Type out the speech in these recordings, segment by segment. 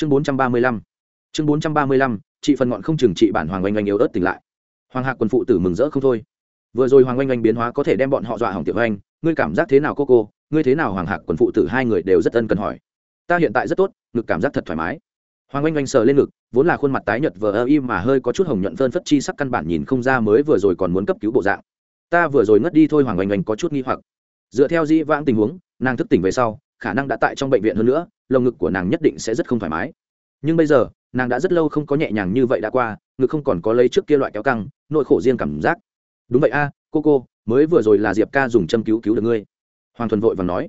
chương bốn trăm ba mươi lăm. Chương bốn trăm ba mươi lăm, chị phần ngọn không chừng trị bản hoàng oanh oanh yếu ớt tỉnh lại. Hoàng hạc quần phụ tử mừng rỡ không thôi. Vừa rồi hoàng oanh oanh biến hóa có thể đem bọn họ dọa hỏng tiểu oanh. Ngươi cảm giác thế nào cô cô? Ngươi thế nào hoàng hạc quần phụ tử hai người đều rất ân cần hỏi. Ta hiện tại rất tốt, ngực cảm giác thật thoải mái. Hoàng oanh oanh sờ lên ngực, vốn là khuôn mặt tái nhợt vờ ơ im mà hơi có chút hồng nhuận phơn phất chi sắc căn bản nhìn không ra mới vừa rồi còn muốn cấp cứu bộ dạng. Ta vừa rồi ngất đi thôi hoàng oanh oanh có chút nghi hoặc. Dựa theo di vãng tình huống, nàng thức tỉnh về sau, khả năng đã tại trong bệnh viện hơn nữa lồng ngực của nàng nhất định sẽ rất không thoải mái. Nhưng bây giờ, nàng đã rất lâu không có nhẹ nhàng như vậy đã qua, ngực không còn có lấy trước kia loại kéo căng, nỗi khổ riêng cảm giác. Đúng vậy a, cô cô, mới vừa rồi là diệp ca dùng châm cứu cứu được ngươi. Hoàng thuần vội và nói.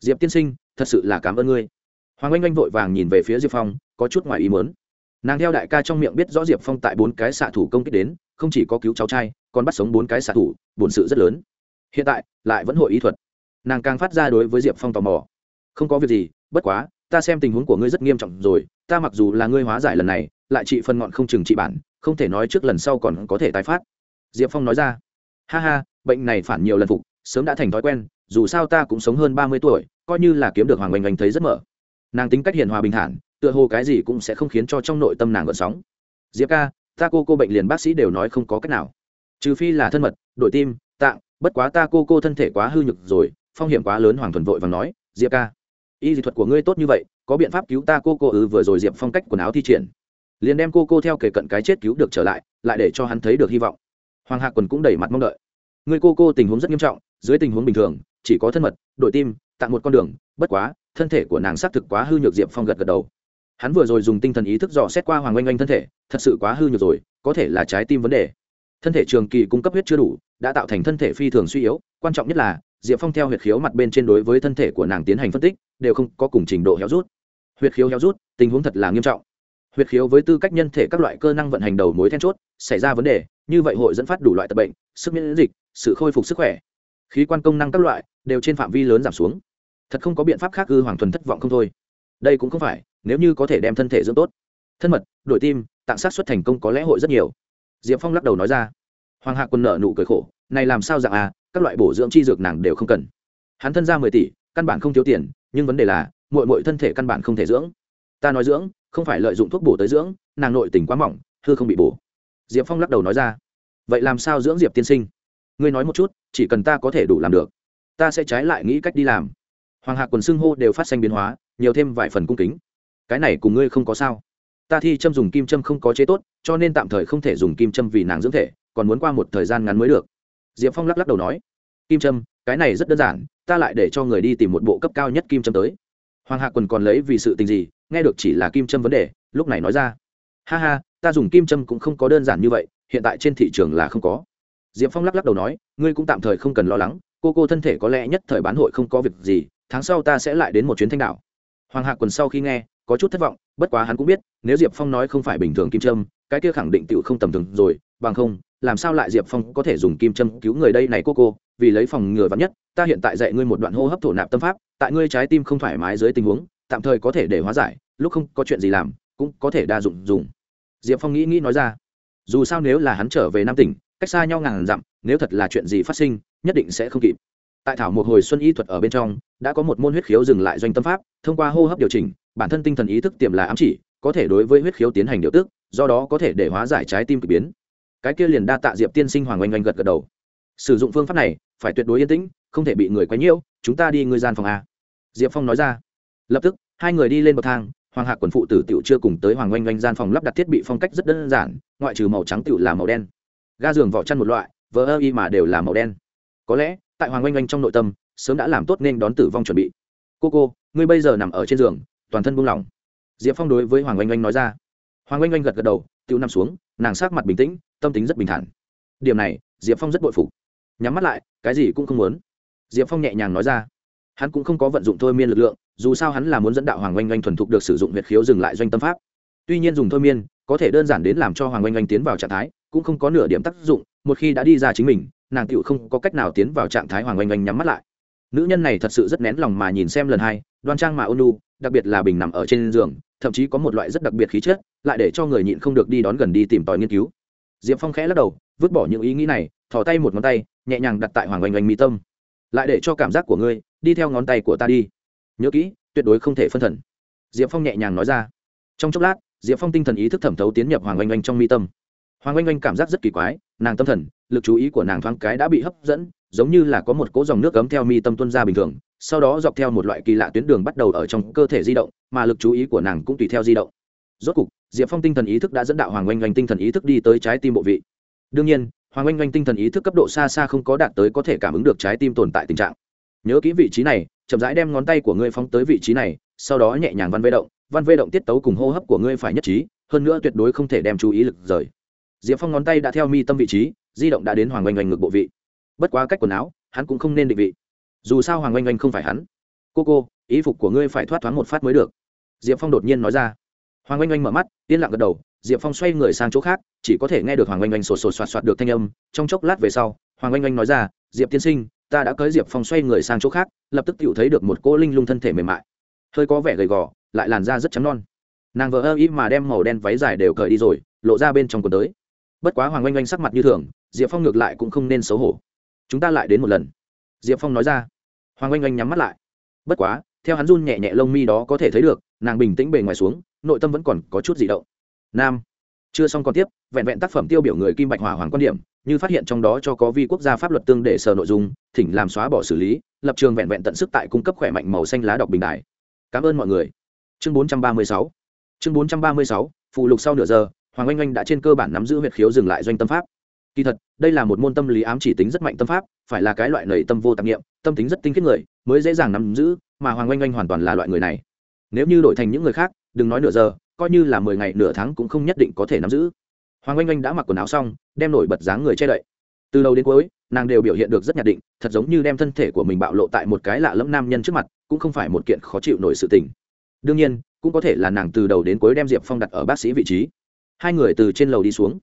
Diệp tiên sinh, thật sự là cảm ơn ngươi. Hoàng oanh oanh vội vàng nhìn về phía diệp phong, có chút ngoài ý mớn nàng theo đại ca trong miệng biết rõ diệp phong tại bốn cái xạ thủ công kích đến, không chỉ có cứu cháu trai, còn bắt sống bốn cái xạ thủ bổn sự rất lớn. Hiện tại, lại vẫn hội ý thuật. Nàng càng phát ra đối với diệp phong tò mò. Không có việc gì, bất quá ta xem tình huống của ngươi rất nghiêm trọng rồi, ta mặc dù là ngươi hóa giải lần này, lại trị phân ngọn không chừng trị bản, không thể nói trước lần sau còn có thể tái phát. Diệp phong nói ra. Ha ha, bệnh này phản nhiều lần phục, sớm đã thành thói quen, dù sao ta cũng sống hơn ba mươi tuổi, coi như là kiếm được hoàng oanh oanh thấy rất mở. Nàng tính cách hiền hòa bình thản, tựa hồ cái gì cũng sẽ không khiến cho trong nội tâm nàng gợn sóng. Diệp ca, ta cô cô bệnh liền bác sĩ đều nói không có cách nào. Trừ phi là thân mật, đội tim, tạng, bất quá ta cô cô thân thể quá hư nhược rồi, phong hiểm quá lớn hoàng thuần vội và nói, diệp ca y dị thuật của ngươi tốt như vậy, có biện pháp cứu ta cô cô ư? Vừa rồi diệp phong cách quần áo thi triển, liền đem cô cô theo kể cận cái chết cứu được trở lại lại để cho hắn thấy được hy vọng. Hoàng hạc quần cũng đẩy mặt mong đợi. Người cô cô tình huống rất nghiêm trọng, dưới tình huống bình thường, chỉ có thân mật, đội tim tặng một con đường, bất quá, thân thể của nàng xác thực quá hư nhược, diệp phong gật gật đầu. Hắn vừa rồi dùng tinh thần ý thức dò xét qua hoàng oanh oanh thân thể, thật sự quá hư nhược rồi, có thể là trái tim vấn đề. Thân thể trường kỳ cung cấp huyết chưa đủ, đã tạo thành thân thể phi thường suy yếu, quan trọng nhất là diệp phong theo huyệt khiếu mặt bên trên đối với thân thể của nàng tiến hành phân tích, đều không có cùng trình độ héo rút. Huyệt khiếu héo rút, tình huống thật là nghiêm trọng. Huyệt khiếu với tư cách nhân thể các loại cơ năng vận hành đầu mối then chốt, xảy ra vấn đề, như vậy hội dẫn phát đủ loại tập bệnh, sức miễn dịch, sự khôi phục sức khỏe. Khí quan công năng các loại đều trên phạm vi lớn giảm xuống. Thật không có biện pháp khác ư hoàng thuần thất vọng không thôi. Đây cũng không phải, nếu như có thể đem thân thể dưỡng tốt. Thân mật, đổi tim, tạng sát xuất thành công có lẽ hội rất nhiều. Diệp phong lắc đầu nói ra. Hoàng hạ quân nợ nụ cười khổ, này làm sao dạng à các loại bổ dưỡng chi dược nàng đều không cần. Hắn thân ra mười tỷ, căn bản không thiếu tiền, nhưng vấn đề là mỗi mỗi thân thể căn bản không thể dưỡng. Ta nói dưỡng, không phải lợi dụng thuốc bổ tới dưỡng, nàng nội tình quá mỏng, hư không bị bổ. Diệp phong lắc đầu nói ra. Vậy làm sao dưỡng diệp tiên sinh? Ngươi nói một chút, chỉ cần ta có thể đủ làm được, ta sẽ trái lại nghĩ cách đi làm. Hoàng hạc quần xưng hô đều phát sinh biến hóa, nhiều thêm vài phần cung kính. Cái này cùng ngươi không có sao. Ta thi châm dùng kim châm không có chế tốt, cho nên tạm thời không thể dùng kim châm vì nàng dưỡng thể, còn muốn qua một thời gian ngắn mới được diệp phong lắc lắc đầu nói, kim trâm, cái này rất đơn giản, ta lại để cho người đi tìm một bộ cấp cao nhất kim trâm tới. Hoàng hạ quần còn lấy vì sự tình gì, nghe được chỉ là kim trâm vấn đề, lúc này nói ra, ha ha, ta dùng kim trâm cũng không có đơn giản như vậy, hiện tại trên thị trường là không có. Diệp phong lắc lắc đầu nói, ngươi cũng tạm thời không cần lo lắng, cô cô thân thể có lẽ nhất thời bán hội không có việc gì, tháng sau ta sẽ lại đến một chuyến thanh đảo. Hoàng hạ quần sau khi nghe, có chút thất vọng bất quá hắn cũng biết, nếu diệp phong nói không phải bình thường kim trâm cái kia khẳng định tựu không tầm thường rồi, bằng không, làm sao lại diệp phong có thể dùng kim trâm cứu người đây này cô cô, vì lấy phòng ngừa vắn nhất, ta hiện tại dạy ngươi một đoạn hô hấp thổ nạp tâm pháp, tại ngươi trái tim không thoải mái dưới tình huống, tạm thời có thể để hóa giải, lúc không có chuyện gì làm, cũng có thể đa dụng dùng. Diệp phong nghĩ nghĩ nói ra, dù sao nếu là hắn trở về nam tỉnh, cách xa nhau ngàn dặm, nếu thật là chuyện gì phát sinh, nhất định sẽ không kịp. Tại thảo một hồi xuân y thuật ở bên trong, đã có một môn huyết khiếu dừng lại doanh tâm pháp, thông qua hô hấp điều chỉnh bản thân tinh thần ý thức tiềm là ám chỉ, có thể đối với huyết khiếu tiến hành điều tức, do đó có thể để hóa giải trái tim k ỳ biến. Cái kia liền đa tạ diệp tiên sinh hoàng oanh oanh gật gật đầu. Sử dụng phương pháp này, phải tuyệt đối yên tĩnh, không thể bị người quấy nhiễu, chúng ta đi ngươi gian phòng a. Diệp phong nói ra. Lập tức, hai người đi lên bậc thang, hoàng hạc quần phụ tử tiểu chưa cùng tới hoàng oanh oanh gian phòng lắp đặt thiết bị phong cách rất đơn giản, ngoại trừ màu trắng tiểu là màu đen. Ga giường vỏ chăn một loại, vờ ơ y mà đều là màu đen. Có lẽ, tại hoàng oanh oanh trong nội tâm, sớm đã làm tốt nên đón tử vong chuẩn bị. Cô cô, ngươi bây giờ nằm ở trên giường toàn thân buông lỏng. Diệp phong đối với hoàng oanh oanh nói ra. Hoàng oanh oanh gật gật đầu tự nằm xuống, nàng sát mặt bình tĩnh, tâm tính rất bình thản. Điểm này, diệp phong rất bội phục. Nhắm mắt lại, cái gì cũng không muốn. Diệp phong nhẹ nhàng nói ra. Hắn cũng không có vận dụng thôi miên lực lượng, dù sao hắn là muốn dẫn đạo hoàng oanh oanh thuần thục được sử dụng việt khiếu dừng lại doanh tâm pháp. Tuy nhiên dùng thôi miên, có thể đơn giản đến làm cho hoàng oanh oanh tiến vào trạng thái, cũng không có nửa điểm tác dụng, một khi đã đi ra chính mình, nàng tựu không có cách nào tiến vào trạng thái hoàng oanh oanh nhắm mắt lại. Nữ nhân này thật sự rất nén lòng mà nhìn xem lần hai, đoan trang mà ôn lu đặc biệt là bình nằm ở trên giường, thậm chí có một loại rất đặc biệt khí chất, lại để cho người nhịn không được đi đón gần đi tìm tòi nghiên cứu. Diệp phong khẽ lắc đầu, vứt bỏ những ý nghĩ này, thò tay một ngón tay, nhẹ nhàng đặt tại hoàng oanh oanh mi tâm. Lại để cho cảm giác của ngươi, đi theo ngón tay của ta đi. Nhớ kỹ, tuyệt đối không thể phân thần. Diệp phong nhẹ nhàng nói ra. Trong chốc lát, diệp phong tinh thần ý thức thẩm thấu tiến nhập hoàng oanh oanh trong mi tâm. Hoàng oanh oanh cảm giác rất kỳ quái, nàng tâm thần, lực chú ý của nàng thoáng cái đã bị hấp dẫn giống như là có một cỗ dòng nước cấm theo mi tâm tuân ra bình thường, sau đó dọc theo một loại kỳ lạ tuyến đường bắt đầu ở trong cơ thể di động, mà lực chú ý của nàng cũng tùy theo di động. Rốt cục, diệp phong tinh thần ý thức đã dẫn đạo hoàng oanh oanh tinh thần ý thức đi tới trái tim bộ vị. Đương nhiên, hoàng oanh oanh tinh thần ý thức cấp độ xa xa không có đạt tới có thể cảm ứng được trái tim tồn tại tình trạng. Nhớ kỹ vị trí này, chậm rãi đem ngón tay của ngươi phóng tới vị trí này, sau đó nhẹ nhàng văn vê động, văn vê động tiết tấu cùng hô hấp của ngươi phải nhất trí, hơn nữa tuyệt đối không thể đem chú ý lực rời. Diệp phong ngón tay đã theo mi tâm vị trí, di động đã đến hoàng oanh oanh ngực bộ vị bất quá cách quần áo, hắn cũng không nên định vị. Dù sao hoàng oanh oanh không phải hắn. Cô cô, ý phục của ngươi phải thoát thoáng một phát mới được. Diệp phong đột nhiên nói ra. Hoàng oanh oanh mở mắt, yên lặng gật đầu, diệp phong xoay người sang chỗ khác, chỉ có thể nghe được hoàng oanh oanh sột sột soạt soạt được thanh âm, trong chốc lát về sau, hoàng oanh oanh nói ra, diệp tiên sinh, ta đã cưới diệp phong xoay người sang chỗ khác, lập tức tự thấy được một cô linh lung thân thể mềm mại. Hơi có vẻ gầy gò, lại làn da rất trắng non. Nàng vỡ ơ ý mà đem màu đen váy dài đều cởi đi rồi, lộ ra bên trong quần tới. Bất quá hoàng oanh oanh sắc mặt như thường, diệp phong ngược lại cũng không nên xấu hổ chúng ta lại đến một lần. Diệp phong nói ra. Hoàng oanh oanh nhắm mắt lại. Bất quá, theo hắn run nhẹ nhẹ lông mi đó có thể thấy được, nàng bình tĩnh bề ngoài xuống, nội tâm vẫn còn có chút gì động. Nam. Chưa xong còn tiếp, vẹn vẹn tác phẩm tiêu biểu người kim bạch hỏa hoàng quan điểm, như phát hiện trong đó cho có vi quốc gia pháp luật tương để sở nội dung, thỉnh làm xóa bỏ xử lý, lập trường vẹn vẹn tận sức tại cung cấp khỏe mạnh màu xanh lá đọc bình đại cảm ơn mọi người. Chương 436 chương 436 phụ lục sau nửa giờ, hoàng oanh oanh đã trên cơ bản nắm giữ huyệt khiếu dừng lại doanh tâm pháp kỳ thật, đây là một môn tâm lý ám chỉ tính rất mạnh tâm pháp, phải là cái loại nầy tâm vô tạp nghiệm, tâm tính rất tinh khiết người, mới dễ dàng nắm giữ, mà hoàng oanh oanh hoàn toàn là loại người này. Nếu như đổi thành những người khác, đừng nói nửa giờ, coi như là mười ngày, nửa tháng cũng không nhất định có thể nắm giữ. Hoàng oanh oanh đã mặc quần áo xong, đem nổi bật dáng người che đậy. Từ đầu đến cuối, nàng đều biểu hiện được rất nhạt định, thật giống như đem thân thể của mình bạo lộ tại một cái lạ lẫm nam nhân trước mặt, cũng không phải một kiện khó chịu nổi sự tình. Đương nhiên, cũng có thể là nàng từ đầu đến cuối đem diệp phong đặt ở bác sĩ vị trí. Hai người từ trên lầu đi xuống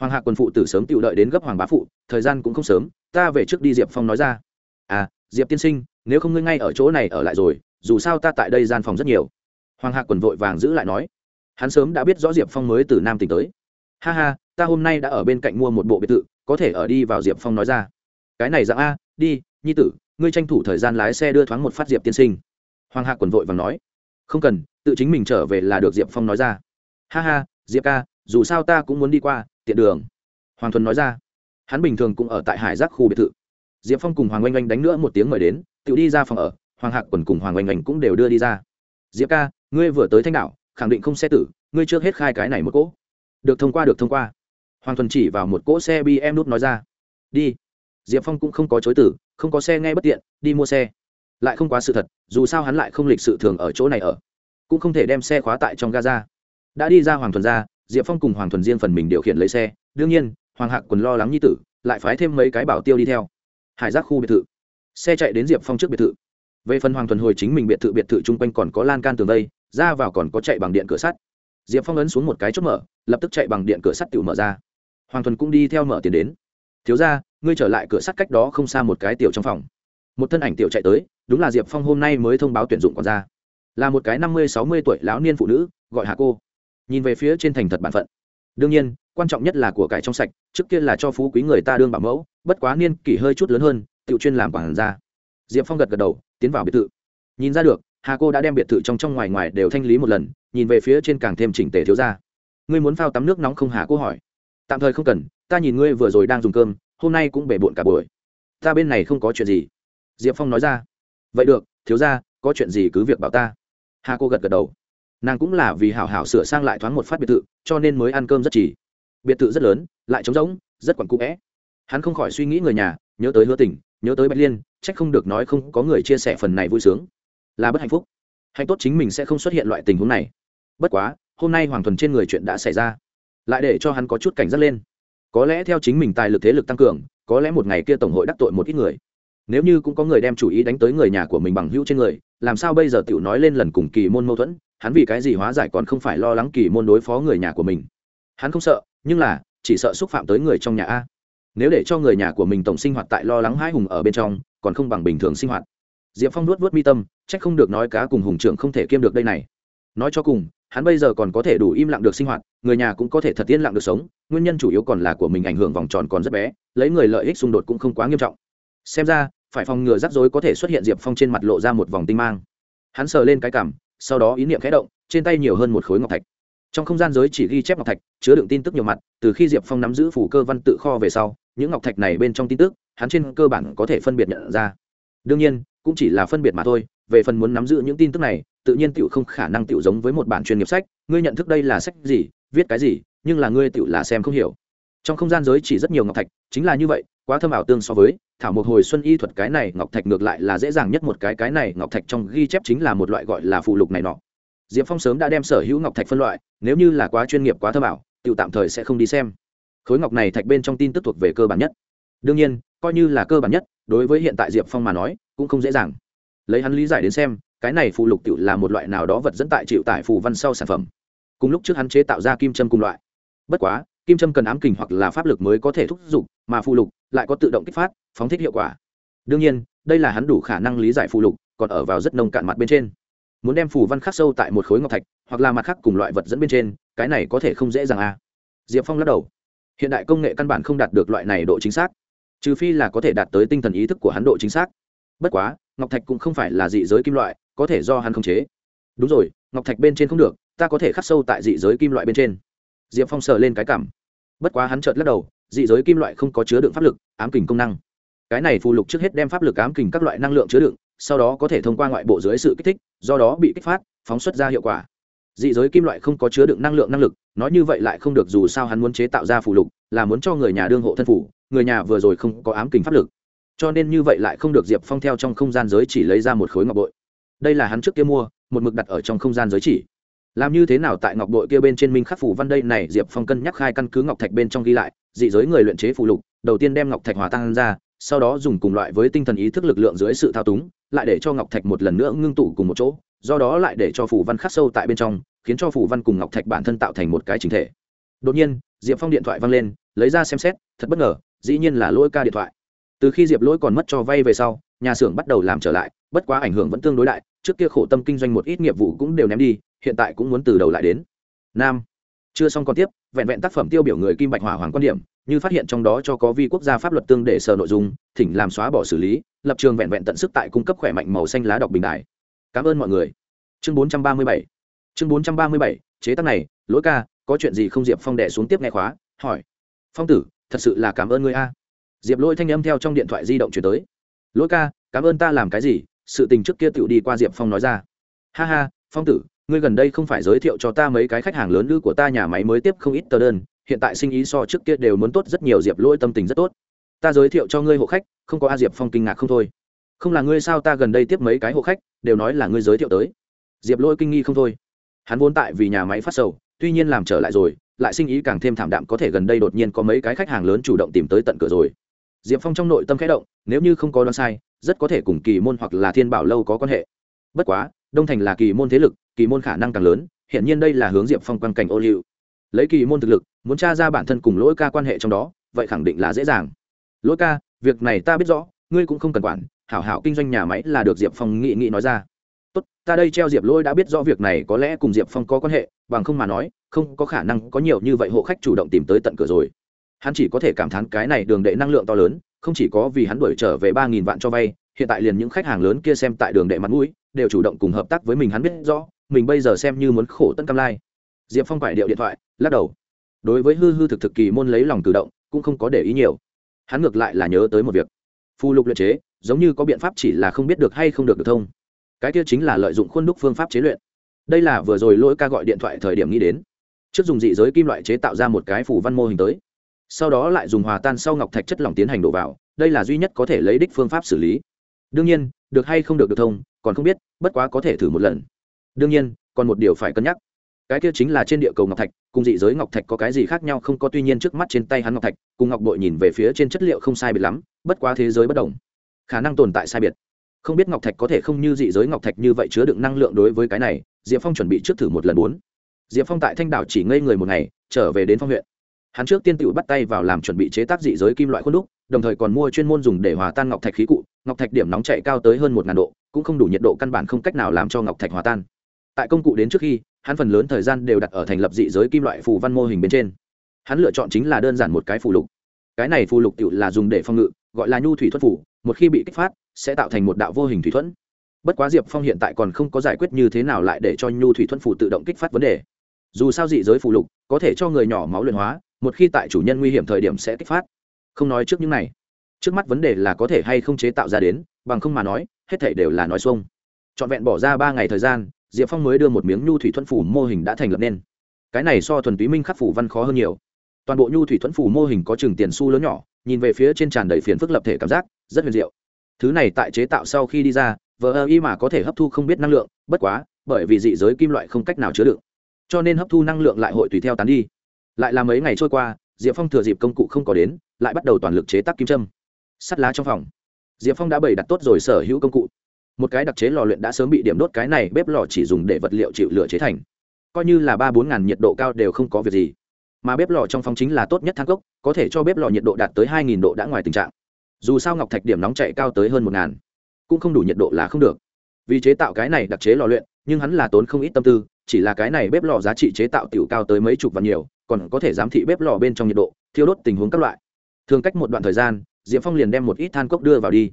hoàng hạ quân phụ tử sớm tự đợi đến gấp hoàng bá phụ, thời gian cũng không sớm, ta về trước đi diệp phong nói ra. À diệp tiên sinh, nếu không ngươi ngay ở chỗ này ở lại rồi, dù sao ta tại đây gian phòng rất nhiều. Hoàng hạ quần vội vàng giữ lại nói. Hắn sớm đã biết rõ diệp phong mới từ nam tỉnh tới. Ha ha, ta hôm nay đã ở bên cạnh mua một bộ biệt thự, có thể ở đi vào diệp phong nói ra. Cái này dạng a, đi, nhi tử, ngươi tranh thủ thời gian lái xe đưa thoáng một phát diệp tiên sinh. Hoàng hạ quần vội vàng nói. Không cần, tự chính mình trở về là được diệp phong nói ra. Ha ha, diệp ca, dù sao ta cũng muốn đi qua tiện đường. Hoàng thuần nói ra. Hắn bình thường cũng ở tại hải giác khu biệt thự. Diệp phong cùng hoàng oanh oanh đánh nữa một tiếng mời đến, tự đi ra phòng ở, hoàng hạc quần cùng hoàng oanh oanh cũng đều đưa đi ra. Diệp ca, ngươi vừa tới thanh đạo khẳng định không xe tử, ngươi trước hết khai cái này một cỗ. Được thông qua, được thông qua. Hoàng thuần chỉ vào một cỗ xe bm nút nói ra. Đi. Diệp phong cũng không có chối tử không có xe nghe bất tiện, đi mua xe. Lại không quá sự thật, dù sao hắn lại không lịch sự thường ở chỗ này ở. Cũng không thể đem xe khóa tại trong gaza. Đã đi ra hoàng thuần ra diệp phong cùng hoàng thuần riêng phần mình điều khiển lấy xe, đương nhiên, hoàng hạc quần lo lắng nhi tử, lại phái thêm mấy cái bảo tiêu đi theo. Hải giác khu biệt thự. Xe chạy đến diệp phong trước biệt thự. Về phần hoàng thuần hồi chính mình biệt thự biệt thự chung quanh còn có lan can tường vây, ra vào còn có chạy bằng điện cửa sắt. Diệp phong ấn xuống một cái chốt mở, lập tức chạy bằng điện cửa sắt tự mở ra. Hoàng thuần cũng đi theo mở tiền đến. Thiếu ra ngươi trở lại cửa sắt cách đó không xa một cái tiểu trong phòng. Một thân ảnh tiểu chạy tới, đúng là diệp phong hôm nay mới thông báo tuyển dụng còn ra. Là một cái năm mươi, sáu mươi tuổi lão niên phụ nữ, gọi hà cô nhìn về phía trên thành thật bản phận. Đương nhiên, quan trọng nhất là của cải trong sạch, trước kia là cho phú quý người ta đương bảo mẫu, bất quá niên kỷ hơi chút lớn hơn tự chuyên làm quản gia. Diệp phong gật gật đầu, tiến vào biệt thự. Nhìn ra được, hà cô đã đem biệt thự trong trong ngoài ngoài đều thanh lý một lần, nhìn về phía trên càng thêm chỉnh tề thiếu ra ngươi muốn phao tắm nước nóng không hà cô hỏi. Tạm thời không cần, ta nhìn ngươi vừa rồi đang dùng cơm, hôm nay cũng bể bộn cả buổi. Ta bên này không có chuyện gì. Diệp phong nói ra. Vậy được, thiếu ra có chuyện gì cứ việc bảo ta. Hà cô gật gật đầu nàng cũng là vì hảo hảo sửa sang lại thoáng một phát biệt thự, cho nên mới ăn cơm rất chỉ biệt thự rất lớn, lại trống rỗng, rất quặn cũ vẽ. Hắn không khỏi suy nghĩ người nhà, nhớ tới hứa tình, nhớ tới bạch liên, trách không được nói không có người chia sẻ phần này vui sướng. Là bất hạnh phúc. Hạnh tốt chính mình sẽ không xuất hiện loại tình huống này. Bất quá, hôm nay hoàng thuần trên người chuyện đã xảy ra. Lại để cho hắn có chút cảnh giác lên. Có lẽ theo chính mình tài lực thế lực tăng cường, có lẽ một ngày kia tổng hội đắc tội một ít người. Nếu như cũng có người đem chủ ý đánh tới người nhà của mình bằng hữu trên người, làm sao bây giờ tiểu nói lên lần cùng kỳ môn mâu thuẫn hắn vì cái gì hóa giải còn không phải lo lắng kỳ môn đối phó người nhà của mình. Hắn không sợ, nhưng là, chỉ sợ xúc phạm tới người trong nhà a. Nếu để cho người nhà của mình tổng sinh hoạt tại lo lắng hai hùng ở bên trong, còn không bằng bình thường sinh hoạt. Diệp phong nuốt vớt mi tâm trách không được nói cá cùng hùng trưởng không thể kiêm được đây này. Nói cho cùng, hắn bây giờ còn có thể đủ im lặng được sinh hoạt, người nhà cũng có thể thật yên lặng được sống, nguyên nhân chủ yếu còn là của mình ảnh hưởng vòng tròn còn rất bé, lấy người lợi ích xung đột cũng không quá nghiêm trọng. Xem ra, phải phòng ngừa rắc rối có thể xuất hiện diệp phong trên mặt lộ ra một vòng tinh mang. Hắn sờ lên cái cảm sau đó ý niệm khẽ động, trên tay nhiều hơn một khối ngọc thạch. Trong không gian giới chỉ ghi chép ngọc thạch, chứa đựng tin tức nhiều mặt, từ khi diệp phong nắm giữ phủ cơ văn tự kho về sau, những ngọc thạch này bên trong tin tức, hắn trên cơ bản có thể phân biệt nhận ra. Đương nhiên, cũng chỉ là phân biệt mà thôi, về phần muốn nắm giữ những tin tức này, tự nhiên tựu không khả năng tựu giống với một bản chuyên nghiệp sách, ngươi nhận thức đây là sách gì, viết cái gì, nhưng là ngươi tựu là xem không hiểu trong không gian giới chỉ rất nhiều ngọc thạch, chính là như vậy, quá thâm ảo tương so với, thảo một hồi xuân y thuật cái này ngọc thạch ngược lại là dễ dàng nhất một cái cái này ngọc thạch trong ghi chép chính là một loại gọi là phụ lục này nọ. Diệp phong sớm đã đem sở hữu ngọc thạch phân loại, nếu như là quá chuyên nghiệp, quá thâm ảo tự tạm thời sẽ không đi xem. Khối ngọc này thạch bên trong tin tức thuộc về cơ bản nhất. Đương nhiên, coi như là cơ bản nhất, đối với hiện tại diệp phong mà nói, cũng không dễ dàng. Lấy hắn lý giải đến xem, cái này phụ lục tự là một loại nào đó vật dẫn tại chịu tải phù văn sau sản phẩm. Cùng lúc trước hắn chế tạo ra kim châm cùng loại. Bất quá kim châm cần ám kình hoặc là pháp lực mới có thể thúc giục, mà phụ lục lại có tự động kích phát, phóng thích hiệu quả. Đương nhiên, đây là hắn đủ khả năng lý giải phụ lục, còn ở vào rất nông cạn mặt bên trên. Muốn đem phù văn khắc sâu tại một khối ngọc thạch, hoặc là mặt khác cùng loại vật dẫn bên trên, cái này có thể không dễ dàng a à. diệp phong lắc đầu. Hiện đại công nghệ căn bản không đạt được loại này độ chính xác, trừ phi là có thể đạt tới tinh thần ý thức của hắn độ chính xác. Bất quá, ngọc thạch cũng không phải là dị giới kim loại, có thể do hắn khống chế. Đúng rồi, ngọc thạch bên trên không được, ta có thể khắc sâu tại dị giới kim loại bên trên diệp phong sờ lên cái cảm. Bất quá hắn chợt lắc đầu, dị giới kim loại không có chứa đựng pháp lực, ám kình công năng. Cái này phù lục trước hết đem pháp lực ám kình các loại năng lượng chứa đựng, sau đó có thể thông qua ngoại bộ dưới sự kích thích, do đó bị kích phát, phóng xuất ra hiệu quả. Dị giới kim loại không có chứa đựng năng lượng năng lực, nói như vậy lại không được dù sao hắn muốn chế tạo ra phù lục, là muốn cho người nhà đương hộ thân phủ, người nhà vừa rồi không có ám kình pháp lực. Cho nên như vậy lại không được diệp phong theo trong không gian giới chỉ lấy ra một khối ngọc bội. Đây là hắn trước kia mua, một mực đặt ở trong không gian giới chỉ làm như thế nào tại ngọc đội kia bên trên minh khắc phủ văn đây này, diệp phong cân nhắc khai căn cứ ngọc thạch bên trong ghi lại, dị giới người luyện chế phù lục, đầu tiên đem ngọc thạch hòa tan ra, sau đó dùng cùng loại với tinh thần ý thức lực lượng dưới sự thao túng, lại để cho ngọc thạch một lần nữa ngưng tụ cùng một chỗ, do đó lại để cho phủ văn khắc sâu tại bên trong, khiến cho phủ văn cùng ngọc thạch bản thân tạo thành một cái chính thể. Đột nhiên, diệp phong điện thoại văng lên, lấy ra xem xét, thật bất ngờ, dĩ nhiên là lỗi ca điện thoại. Từ khi diệp lỗi còn mất cho vay về sau, nhà xưởng bắt đầu làm trở lại, bất quá ảnh hưởng vẫn tương đối đại trước kia khổ tâm kinh doanh một ít nghiệp vụ cũng đều ném đi, hiện tại cũng muốn từ đầu lại đến. Nam. Chưa xong còn tiếp, vẹn vẹn tác phẩm tiêu biểu người kim bạch hỏa hoàng quan điểm, như phát hiện trong đó cho có vi quốc gia pháp luật tương để sở nội dung, thỉnh làm xóa bỏ xử lý, lập trường vẹn vẹn tận sức tại cung cấp khỏe mạnh màu xanh lá đọc bình đại. Cảm ơn mọi người. Chương 437 chương 437 chế tác này, lỗi ca, có chuyện gì không diệp phong đẻ xuống tiếp nghe khóa, hỏi. Phong tử, thật sự là cảm ơn ngươi a. Diệp lỗi thanh âm theo trong điện thoại di động chuyển tới. Lỗi ca, cảm ơn ta làm cái gì sự tình trước kia tựu đi qua diệp phong nói ra. Ha ha, phong tử, ngươi gần đây không phải giới thiệu cho ta mấy cái khách hàng lớn nữ của ta nhà máy mới tiếp không ít tờ đơn, hiện tại sinh ý so trước kia đều muốn tốt rất nhiều, diệp lỗi tâm tình rất tốt. Ta giới thiệu cho ngươi hộ khách, không có a diệp phong kinh ngạc không thôi. Không là ngươi sao ta gần đây tiếp mấy cái hộ khách, đều nói là ngươi giới thiệu tới. Diệp lỗi kinh nghi không thôi. Hắn vốn tại vì nhà máy phát sầu, tuy nhiên làm trở lại rồi, lại sinh ý càng thêm thảm đạm, có thể gần đây đột nhiên có mấy cái khách hàng lớn chủ động tìm tới tận cửa rồi. Diệp phong trong nội tâm khẽ động, nếu như không có đoán sai rất có thể cùng kỳ môn hoặc là thiên bảo lâu có quan hệ. Bất quá, đông thành là kỳ môn thế lực, kỳ môn khả năng càng lớn hiện nhiên đây là hướng diệp phong quan cảnh ô liu. Lấy kỳ môn thực lực, muốn tra ra bản thân cùng lỗi ca quan hệ trong đó, vậy khẳng định là dễ dàng. Lỗi ca, việc này ta biết rõ, ngươi cũng không cần quản, hảo hảo kinh doanh nhà máy là được diệp phong nghị nghị nói ra. Tốt, ta đây treo diệp lỗi đã biết rõ việc này có lẽ cùng diệp phong có quan hệ, bằng không mà nói, không có khả năng có nhiều như vậy hộ khách chủ động tìm tới tận cửa rồi. Hắn chỉ có thể cảm thán cái này đường đệ năng lượng to lớn không chỉ có vì hắn đuổi trở về ba nghìn vạn cho vay, hiện tại liền những khách hàng lớn kia xem tại đường đệ mặt mũi, đều chủ động cùng hợp tác với mình hắn biết rõ, mình bây giờ xem như muốn khổ tân cam lai. Diệp phong phải điệu điện thoại, lắc đầu. Đối với hư hư thực thực kỳ môn lấy lòng tự động, cũng không có để ý nhiều. Hắn ngược lại là nhớ tới một việc. Phù lục luyện chế, giống như có biện pháp chỉ là không biết được hay không được được thông. Cái kia chính là lợi dụng khuôn đúc phương pháp chế luyện. Đây là vừa rồi lỗi ca gọi điện thoại thời điểm nghĩ đến. Trước dùng dị giới kim loại chế tạo ra một cái phủ văn mô hình tới sau đó lại dùng hòa tan sau ngọc thạch chất lỏng tiến hành đổ vào, đây là duy nhất có thể lấy đích phương pháp xử lý. Đương nhiên, được hay không được được thông, còn không biết, bất quá có thể thử một lần. Đương nhiên, còn một điều phải cân nhắc. Cái kia chính là trên địa cầu ngọc thạch, cùng dị giới ngọc thạch có cái gì khác nhau không có, tuy nhiên trước mắt trên tay hắn ngọc thạch, cùng ngọc bội nhìn về phía trên chất liệu không sai biệt lắm, bất quá thế giới bất đồng. Khả năng tồn tại sai biệt. Không biết ngọc thạch có thể không như dị giới ngọc thạch như vậy chứa đựng năng lượng đối với cái này, diệp phong chuẩn bị trước thử một lần bốn. Diệp phong tại thanh đảo chỉ ngây người một ngày, trở về đến phong huyện hắn trước tiên tự bắt tay vào làm chuẩn bị chế tác dị giới kim loại khuôn đúc, đồng thời còn mua chuyên môn dùng để hòa tan ngọc thạch khí cụ. Ngọc thạch điểm nóng chạy cao tới hơn một ngàn độ, cũng không đủ nhiệt độ căn bản không cách nào làm cho ngọc thạch hòa tan. Tại công cụ đến trước khi, hắn phần lớn thời gian đều đặt ở thành lập dị giới kim loại phù văn mô hình bên trên. Hắn lựa chọn chính là đơn giản một cái phù lục. Cái này phù lục tự là dùng để phong ngự, gọi là nhu thủy thuật phủ một khi bị kích phát, sẽ tạo thành một đạo vô hình thủy thuẫn. Bất quá diệp phong hiện tại còn không có giải quyết như thế nào lại để cho nhu thủy thuẫn phủ tự động kích phát vấn đề. Dù sao dị giới phụ lục có thể cho người nhỏ máu luyện hóa một khi tại chủ nhân nguy hiểm thời điểm sẽ kích phát. Không nói trước những này. Trước mắt vấn đề là có thể hay không chế tạo ra đến, bằng không mà nói, hết thảy đều là nói xuông. Trọn vẹn bỏ ra ba ngày thời gian, diệp phong mới đưa một miếng nhu thủy thuẫn phủ mô hình đã thành lập nên. Cái này so thuần túy minh khắc phủ văn khó hơn nhiều. Toàn bộ nhu thủy thuẫn phủ mô hình có chừng tiền su lớn nhỏ, nhìn về phía trên tràn đầy phiền phức lập thể cảm giác, rất huyền diệu. Thứ này tại chế tạo sau khi đi ra, vờ ơ y mà có thể hấp thu không biết năng lượng, bất quá, bởi vì dị giới kim loại không cách nào chứa đựng. Cho nên hấp thu năng lượng lại hội tùy theo tán đi lại là mấy ngày trôi qua, diệp phong thừa dịp công cụ không có đến, lại bắt đầu toàn lực chế tác kim trâm sắt lá trong phòng. Diệp phong đã bày đặt tốt rồi sở hữu công cụ. Một cái đặc chế lò luyện đã sớm bị điểm đốt, cái này bếp lò chỉ dùng để vật liệu chịu lửa chế thành. Coi như là ba bốn ngàn nhiệt độ cao đều không có việc gì. Mà bếp lò trong phòng chính là tốt nhất thang cốc, có thể cho bếp lò nhiệt độ đạt tới hai nghìn độ đã ngoài tình trạng. Dù sao ngọc thạch điểm nóng chạy cao tới hơn một ngàn. Cũng không đủ nhiệt độ là không được. Vì chế tạo cái này đặc chế lò luyện, nhưng hắn là tốn không ít tâm tư chỉ là cái này bếp lò giá trị chế tạo tiểu cao tới mấy chục và nhiều, còn có thể giám thị bếp lò bên trong nhiệt độ, thiêu đốt tình huống các loại. Thường cách một đoạn thời gian, diệp phong liền đem một ít than cốc đưa vào đi.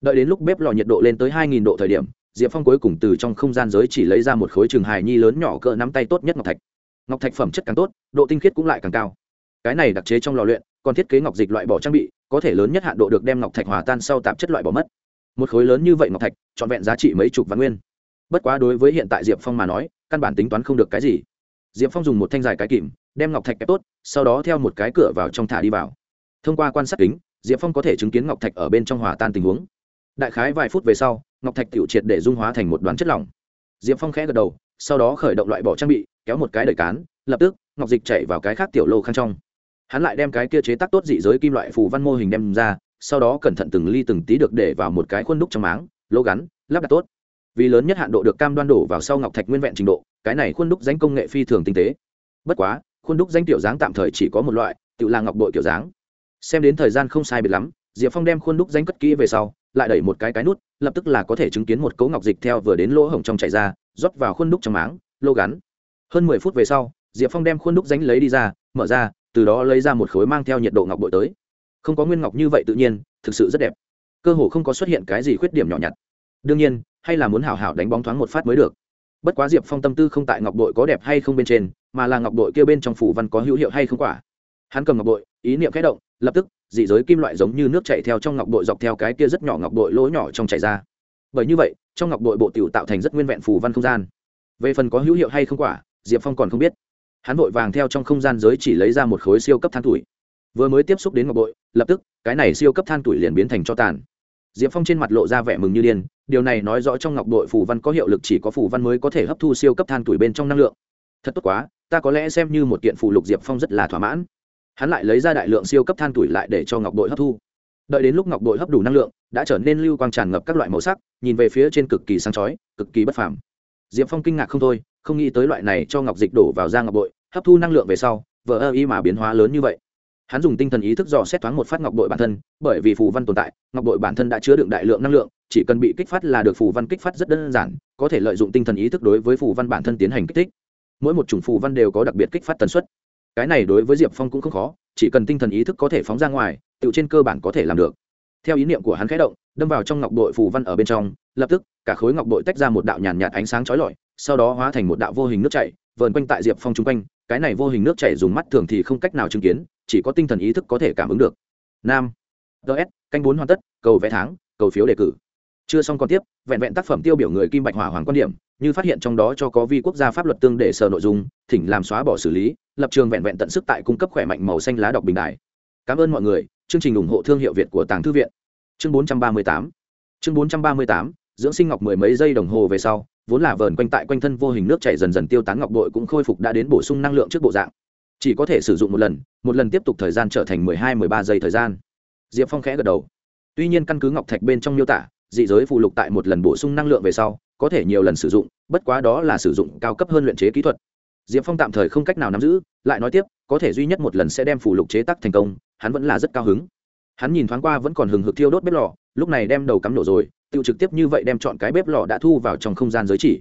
Đợi đến lúc bếp lò nhiệt độ lên tới hai nghìn độ thời điểm, diệp phong cuối cùng từ trong không gian giới chỉ lấy ra một khối trường hài nhi lớn nhỏ cỡ nắm tay tốt nhất ngọc thạch. Ngọc thạch phẩm chất càng tốt, độ tinh khiết cũng lại càng cao. Cái này đặc chế trong lò luyện, còn thiết kế ngọc dịch loại bỏ trang bị, có thể lớn nhất hạn độ được đem ngọc thạch hòa tan sau tạp chất loại bỏ mất. Một khối lớn như vậy ngọc thạch, trọn vẹn giá trị mấy chục vạn nguyên bất quá đối với hiện tại diệp phong mà nói, căn bản tính toán không được cái gì. Diệp phong dùng một thanh dài cái kìm, đem ngọc thạch kẹp tốt, sau đó theo một cái cửa vào trong thả đi vào. Thông qua quan sát kính, diệp phong có thể chứng kiến ngọc thạch ở bên trong hòa tan tình huống. Đại khái vài phút về sau, ngọc thạch tiểu triệt để dung hóa thành một đoán chất lỏng. Diệp phong khẽ gật đầu, sau đó khởi động loại bỏ trang bị, kéo một cái đời cán, lập tức, ngọc dịch chạy vào cái khác tiểu lô khăn trong. Hắn lại đem cái kia chế tác tốt dị giới kim loại phù văn mô hình đem ra, sau đó cẩn thận từng ly từng tí được để vào một cái khuôn đúc trong máng lỗ gắn, lắp đặt tốt vì lớn nhất hạn độ được cam đoan đổ vào sau ngọc thạch nguyên vẹn trình độ, cái này khuôn đúc danh công nghệ phi thường tinh tế. Bất quá, khuôn đúc danh tiểu dáng tạm thời chỉ có một loại, tự là ngọc bội kiểu dáng. Xem đến thời gian không sai biệt lắm, diệp phong đem khuôn đúc danh cất kỹ về sau, lại đẩy một cái cái nút, lập tức là có thể chứng kiến một cấu ngọc dịch theo vừa đến lỗ hổng trong chạy ra, rót vào khuôn đúc trong máng, lô gắn. Hơn mười phút về sau, diệp phong đem khuôn đúc danh lấy đi ra, mở ra, từ đó lấy ra một khối mang theo nhiệt độ ngọc bội tới. Không có nguyên ngọc như vậy tự nhiên, thực sự rất đẹp. Cơ hồ không có xuất hiện cái gì khuyết điểm nhỏ nhặt. Đương nhiên hay là muốn hảo hảo đánh bóng thoáng một phát mới được. Bất quá diệp phong tâm tư không tại ngọc bội có đẹp hay không bên trên, mà là ngọc bội kia bên trong phủ văn có hữu hiệu hay không quả. Hắn cầm ngọc bội ý niệm khẽ động, lập tức, dị giới kim loại giống như nước chảy theo trong ngọc bội dọc theo cái kia rất nhỏ ngọc bội lỗ nhỏ trong chảy ra. Bởi như vậy, trong ngọc bội bộ tiểu tạo thành rất nguyên vẹn phủ văn không gian. Về phần có hữu hiệu hay không quả, diệp phong còn không biết. Hắn vội vàng theo trong không gian giới chỉ lấy ra một khối siêu cấp than tuổi. Vừa mới tiếp xúc đến ngọc bội lập tức, cái này siêu cấp than tuổi liền biến thành cho tàn diệp phong trên mặt lộ ra vẻ mừng như điên, điều này nói rõ trong ngọc bội phù văn có hiệu lực chỉ có phù văn mới có thể hấp thu siêu cấp than tuổi bên trong năng lượng. Thật tốt quá, ta có lẽ xem như một kiện phù lục diệp phong rất là thỏa mãn. Hắn lại lấy ra đại lượng siêu cấp than tuổi lại để cho ngọc bội hấp thu. Đợi đến lúc ngọc bội hấp đủ năng lượng, đã trở nên lưu quang tràn ngập các loại màu sắc, nhìn về phía trên cực kỳ sáng chói, cực kỳ bất phàm. Diệp phong kinh ngạc không thôi, không nghĩ tới loại này cho ngọc dịch đổ vào da ngọc bội hấp thu năng lượng về sau, vờ ơ y mà biến hóa lớn như vậy hắn dùng tinh thần ý thức dò xét thoáng một phát ngọc bội bản thân, bởi vì phù văn tồn tại, ngọc bội bản thân đã chứa đựng đại lượng năng lượng, chỉ cần bị kích phát là được phù văn kích phát rất đơn giản, có thể lợi dụng tinh thần ý thức đối với phù văn bản thân tiến hành kích thích. Mỗi một chủng phù văn đều có đặc biệt kích phát tần suất. Cái này đối với diệp phong cũng không khó, chỉ cần tinh thần ý thức có thể phóng ra ngoài, tự trên cơ bản có thể làm được. Theo ý niệm của hắn khẽ động, đâm vào trong ngọc bội phù văn ở bên trong, lập tức, cả khối ngọc bội tách ra một đạo nhàn nhạt ánh sáng chói lọi, sau đó hóa thành một đạo vô hình nước chảy vờn quanh tại diệp phong chung quanh, cái này vô hình nước chảy dùng mắt thường thì không cách nào chứng kiến, chỉ có tinh thần ý thức có thể cảm ứng được. Nam. Ts canh bốn hoàn tất, cầu vẽ tháng, cầu phiếu đề cử. Chưa xong còn tiếp, vẹn vẹn tác phẩm tiêu biểu người kim bạch hỏa hoàng quan điểm, như phát hiện trong đó cho có vi quốc gia pháp luật tương để sở nội dung, thỉnh làm xóa bỏ xử lý, lập trường vẹn vẹn tận sức tại cung cấp khỏe mạnh màu xanh lá đọc bình đại cảm ơn mọi người, chương trình ủng hộ thương hiệu việt của tàng thư viện. Chương 438 chương 438 dưỡng sinh ngọc mười mấy giây đồng hồ về sau vốn là vờn quanh tại quanh thân vô hình nước chảy dần dần tiêu tán ngọc bội cũng khôi phục đã đến bổ sung năng lượng trước bộ dạng. Chỉ có thể sử dụng một lần một lần tiếp tục thời gian trở thành mười hai, mười ba giây thời gian. Diệp phong khẽ gật đầu. Tuy nhiên căn cứ ngọc thạch bên trong miêu tả, dị giới phụ lục tại một lần bổ sung năng lượng về sau, có thể nhiều lần sử dụng, bất quá đó là sử dụng cao cấp hơn luyện chế kỹ thuật. Diệp phong tạm thời không cách nào nắm giữ, lại nói tiếp, có thể duy nhất một lần sẽ đem phủ lục chế tắc thành công, hắn vẫn là rất cao hứng. Hắn nhìn thoáng qua vẫn còn hừng hực thiêu đốt bếp lò, lúc này đem đầu cắm nổ rồi tự trực tiếp như vậy đem chọn cái bếp lò đã thu vào trong không gian giới chỉ.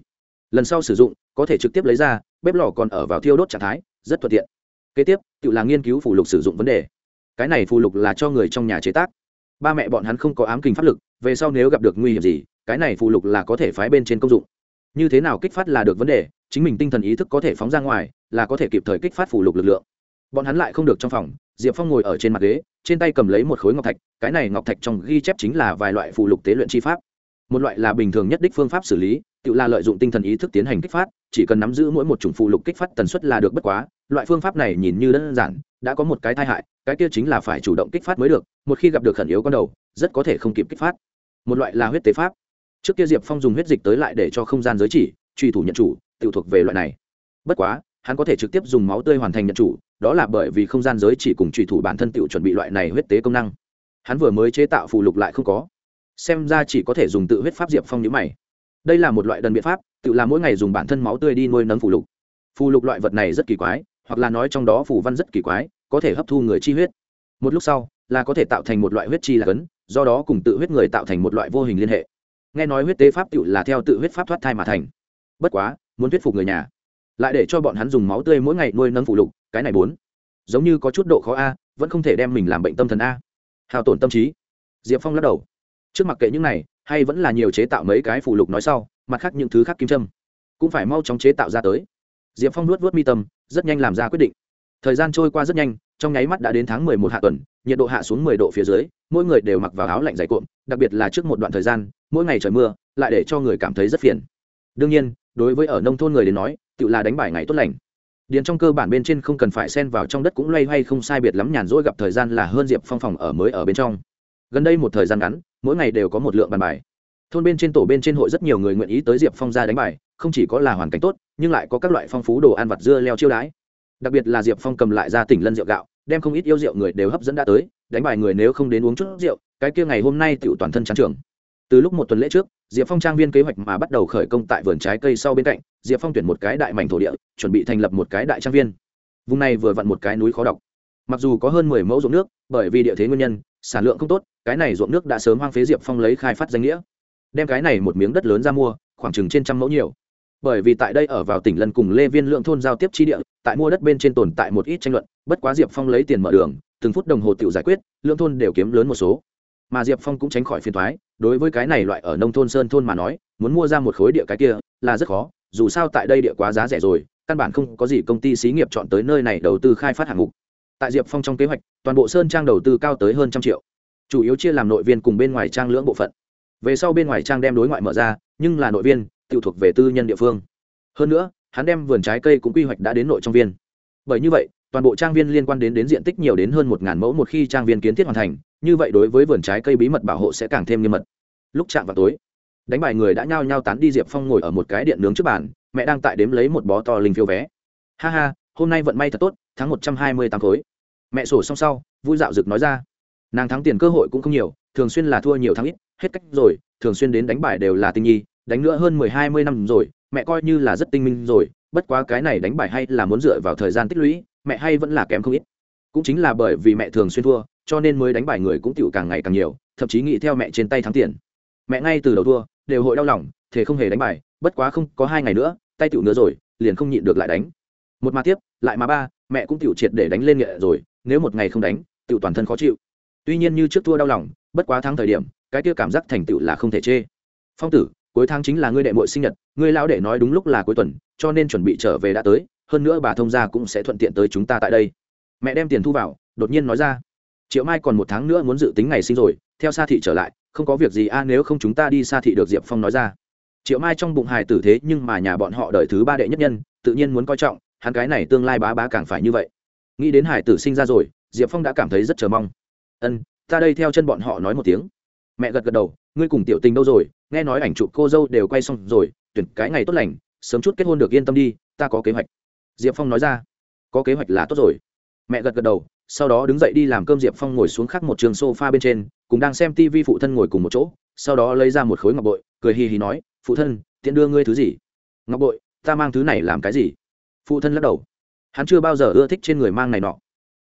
Lần sau sử dụng, có thể trực tiếp lấy ra, bếp lò còn ở vào thiêu đốt trạng thái, rất thuận tiện. Kế tiếp, tự là nghiên cứu phụ lục sử dụng vấn đề. Cái này phụ lục là cho người trong nhà chế tác. Ba mẹ bọn hắn không có ám kinh pháp lực, về sau nếu gặp được nguy hiểm gì, cái này phụ lục là có thể phái bên trên công dụng. Như thế nào kích phát là được vấn đề, chính mình tinh thần ý thức có thể phóng ra ngoài, là có thể kịp thời kích phát phù lục lực lượng. Bọn hắn lại không được trong phòng, diệp phong ngồi ở trên mặt ghế trên tay cầm lấy một khối ngọc thạch, cái này ngọc thạch trong ghi chép chính là vài loại phụ lục tế luyện chi pháp. Một loại là bình thường nhất đích phương pháp xử lý, tự là lợi dụng tinh thần ý thức tiến hành kích phát, chỉ cần nắm giữ mỗi một chủng phụ lục kích phát tần suất là được bất quá, loại phương pháp này nhìn như đơn giản, đã có một cái tai hại, cái kia chính là phải chủ động kích phát mới được, một khi gặp được khẩn yếu con đầu, rất có thể không kịp kích phát. Một loại là huyết tế pháp. Trước kia diệp phong dùng huyết dịch tới lại để cho không gian giới chỉ, truy thủ nhận chủ, tự thuộc về loại này. Bất quá hắn có thể trực tiếp dùng máu tươi hoàn thành nhận chủ, đó là bởi vì không gian giới chỉ cùng trùy thủ bản thân tự chuẩn bị loại này huyết tế công năng. Hắn vừa mới chế tạo phù lục lại không có. Xem ra chỉ có thể dùng tự huyết pháp diệp phong nhữ mày. Đây là một loại đần biện pháp, tự làm mỗi ngày dùng bản thân máu tươi đi nuôi nấng phù lục. Phù lục loại vật này rất kỳ quái, hoặc là nói trong đó phù văn rất kỳ quái, có thể hấp thu người chi huyết. Một lúc sau, là có thể tạo thành một loại huyết chi là cấn, do đó cùng tự huyết người tạo thành một loại vô hình liên hệ. Nghe nói huyết tế pháp tự là theo tự huyết pháp thoát thai mà thành. Bất quá, muốn thuyết phục người nhà lại để cho bọn hắn dùng máu tươi mỗi ngày nuôi nâng phụ lục cái này bốn. Giống như có chút độ khó a vẫn không thể đem mình làm bệnh tâm thần a. Hao tổn tâm trí. Diệp phong lắc đầu. Trước mặt kệ những này hay vẫn là nhiều chế tạo mấy cái phụ lục nói sau mặt khác những thứ khác kim trâm cũng phải mau chóng chế tạo ra tới. Diệp phong nuốt vớt mi tâm rất nhanh làm ra quyết định. Thời gian trôi qua rất nhanh trong nháy mắt đã đến tháng mười một hạ tuần nhiệt độ hạ xuống mười độ phía dưới mỗi người đều mặc vào áo lạnh dày cuộn, đặc biệt là trước một đoạn thời gian mỗi ngày trời mưa lại để cho người cảm thấy rất phiền. Đương nhiên đối với ở nông thôn người đến nói tự là đánh bài ngày tốt lành. Điền trong cơ bản bên trên không cần phải xen vào trong đất cũng loay hoay không sai biệt lắm nhàn rỗi gặp thời gian là hơn diệp phong phòng ở mới ở bên trong. Gần đây một thời gian ngắn, mỗi ngày đều có một lượng bàn bài. Thôn bên trên tổ bên trên hội rất nhiều người nguyện ý tới diệp phong ra đánh bài, không chỉ có là hoàn cảnh tốt, nhưng lại có các loại phong phú đồ ăn vặt dưa leo chiêu đãi. Đặc biệt là diệp phong cầm lại ra tỉnh lân rượu gạo, đem không ít yêu rượu người đều hấp dẫn đã tới, đánh bài người nếu không đến uống chút rượu, cái kia ngày hôm nay tựu toàn thân trắng trường từ lúc một tuần lễ trước, diệp phong trang viên kế hoạch mà bắt đầu khởi công tại vườn trái cây sau bên cạnh, diệp phong tuyển một cái đại mảnh thổ địa, chuẩn bị thành lập một cái đại trang viên. Vùng này vừa vặn một cái núi khó đọc. Mặc dù có hơn mười mẫu ruộng nước, bởi vì địa thế nguyên nhân, sản lượng không tốt, cái này ruộng nước đã sớm hoang phế diệp phong lấy khai phát danh nghĩa. Đem cái này một miếng đất lớn ra mua, khoảng chừng trên trăm mẫu nhiều. Bởi vì tại đây ở vào tỉnh lân cùng lê viên lượng thôn giao tiếp chi địa, tại mua đất bên trên tồn tại một ít tranh luận, bất quá diệp phong lấy tiền mở đường, từng phút đồng hồ tự giải quyết, lượng thôn đều kiếm lớn một số mà diệp phong cũng tránh khỏi phiền thoái đối với cái này loại ở nông thôn sơn thôn mà nói, muốn mua ra một khối địa cái kia là rất khó, dù sao tại đây địa quá giá rẻ rồi, căn bản không có gì công ty xí nghiệp chọn tới nơi này đầu tư khai phát hạng mục. Tại diệp phong trong kế hoạch, toàn bộ sơn trang đầu tư cao tới hơn trăm triệu. Chủ yếu chia làm nội viên cùng bên ngoài trang lưỡng bộ phận. Về sau bên ngoài trang đem đối ngoại mở ra, nhưng là nội viên, tự thuộc về tư nhân địa phương. Hơn nữa, hắn đem vườn trái cây cũng quy hoạch đã đến nội trong viên. Bởi như vậy toàn bộ trang viên liên quan đến đến diện tích nhiều đến hơn một mẫu một khi trang viên kiến thiết hoàn thành, như vậy đối với vườn trái cây bí mật bảo hộ sẽ càng thêm nghiêm mật. Lúc chạm vào tối, đánh bài người đã nhao nhao tán đi diệp phong ngồi ở một cái điện nướng trước bàn, mẹ đang tại đếm lấy một bó to linh phiếu vé. Ha ha, hôm nay vận may thật tốt tháng một trăm hai mươi tám khối. Mẹ sổ xong sau, vui dạo rực nói ra. Nàng thắng tiền cơ hội cũng không nhiều, thường xuyên là thua nhiều thắng ít, hết cách rồi, thường xuyên đến đánh bài đều là tinh nhi, đánh nữa hơn mười hai mươi năm rồi, mẹ coi như là rất tinh minh rồi, bất quá cái này đánh bài hay là muốn dựa vào thời gian tích lũy mẹ hay vẫn là kém không ít. Cũng chính là bởi vì mẹ thường xuyên thua, cho nên mới đánh bài người cũng tiểu càng ngày càng nhiều, thậm chí nghĩ theo mẹ trên tay thắng tiền. Mẹ ngay từ đầu thua, đều hội đau lòng thế không hề đánh bài, bất quá không có hai ngày nữa, tay tiểu nữa rồi, liền không nhịn được lại đánh. Một mà tiếp, lại mà ba, mẹ cũng tiểu triệt để đánh lên nghệ rồi, nếu một ngày không đánh, tiểu toàn thân khó chịu. Tuy nhiên như trước thua đau lòng, bất quá thắng thời điểm, cái kia cảm giác thành tựu là không thể chê. Phong tử, cuối tháng chính là ngươi đệ muội sinh nhật, ngươi lão đệ nói đúng lúc là cuối tuần, cho nên chuẩn bị trở về đã tới hơn nữa bà thông gia cũng sẽ thuận tiện tới chúng ta tại đây. Mẹ đem tiền thu vào, đột nhiên nói ra. Triệu mai còn một tháng nữa muốn dự tính ngày sinh rồi, theo xa thị trở lại, không có việc gì a, nếu không chúng ta đi xa thị được diệp phong nói ra. Triệu mai trong bụng hài tử thế nhưng mà nhà bọn họ đợi thứ ba đệ nhất nhân, tự nhiên muốn coi trọng, hắn cái này tương lai bá bá càng phải như vậy. Nghĩ đến hải tử sinh ra rồi, diệp phong đã cảm thấy rất chờ mong. Ân, ta đây theo chân bọn họ nói một tiếng. Mẹ gật gật đầu, ngươi cùng tiểu tình đâu rồi, nghe nói ảnh chụp cô dâu đều quay xong rồi, tuyển cái ngày tốt lành, sớm chút kết hôn được yên tâm đi, ta có kế hoạch diệp phong nói ra, có kế hoạch là tốt rồi. Mẹ gật gật đầu, sau đó đứng dậy đi làm cơm, diệp phong ngồi xuống khắc một trường sofa bên trên, cùng đang xem tv phụ thân ngồi cùng một chỗ, sau đó lấy ra một khối ngọc bội, cười hì hì nói, phụ thân, tiện đưa ngươi thứ gì? Ngọc bội, ta mang thứ này làm cái gì? Phụ thân lắc đầu, hắn chưa bao giờ ưa thích trên người mang này nọ.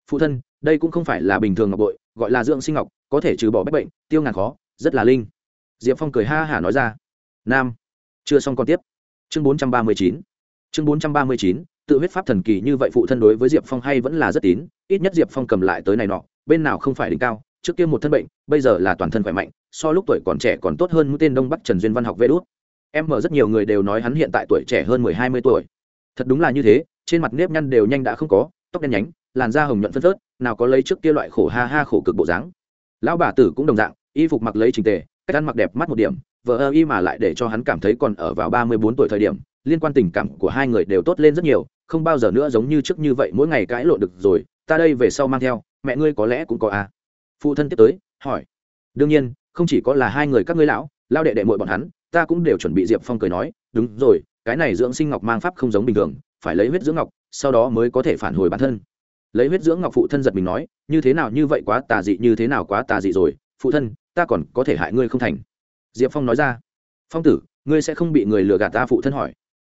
Phụ thân, đây cũng không phải là bình thường ngọc bội, gọi là dưỡng sinh ngọc, có thể trừ bỏ bách bệnh, tiêu ngàn khó, rất là linh. Diệp phong cười ha hả nói ra, nam, chưa xong còn tiếp. Chương bốn trăm ba mươi chín, chương bốn trăm ba mươi chín tự huyết pháp thần kỳ như vậy phụ thân đối với diệp phong hay vẫn là rất tín, ít nhất diệp phong cầm lại tới này nọ, bên nào không phải đỉnh cao, trước kia một thân bệnh, bây giờ là toàn thân khỏe mạnh, so lúc tuổi còn trẻ còn tốt hơn mũi tên đông bắc trần duyên văn học vê đốt em mở rất nhiều người đều nói hắn hiện tại tuổi trẻ hơn mười hai mươi tuổi. Thật đúng là như thế, trên mặt nếp nhăn đều nhanh đã không có, tóc đen nhánh, làn da hồng nhuận phân phớt, nào có lấy trước kia loại khổ ha ha khổ cực bộ dáng. Lão bà tử cũng đồng dạng, y phục mặc lấy trình tề, cách ăn mặc đẹp mắt một điểm vợ ơ y mà lại để cho hắn cảm thấy còn ở vào ba mươi bốn tuổi thời điểm liên quan tình cảm của hai người đều tốt lên rất nhiều, không bao giờ nữa giống như trước như vậy mỗi ngày cãi lộn được rồi, ta đây về sau mang theo, mẹ ngươi có lẽ cũng có à? Phụ thân tiếp tới, hỏi. Đương nhiên, không chỉ có là hai người các ngươi lão lao đệ đệ mội bọn hắn, ta cũng đều chuẩn bị diệp phong cười nói, đúng rồi, cái này dưỡng sinh ngọc mang pháp không giống bình thường, phải lấy huyết dưỡng ngọc, sau đó mới có thể phản hồi bản thân. Lấy huyết dưỡng ngọc phụ thân giật mình nói, như thế nào như vậy quá tà dị, như thế nào quá tà dị rồi, phụ thân, ta còn có thể hại ngươi không thành. Diệp phong nói ra, phong tử, ngươi sẽ không bị người lừa gạt ta? Phụ thân hỏi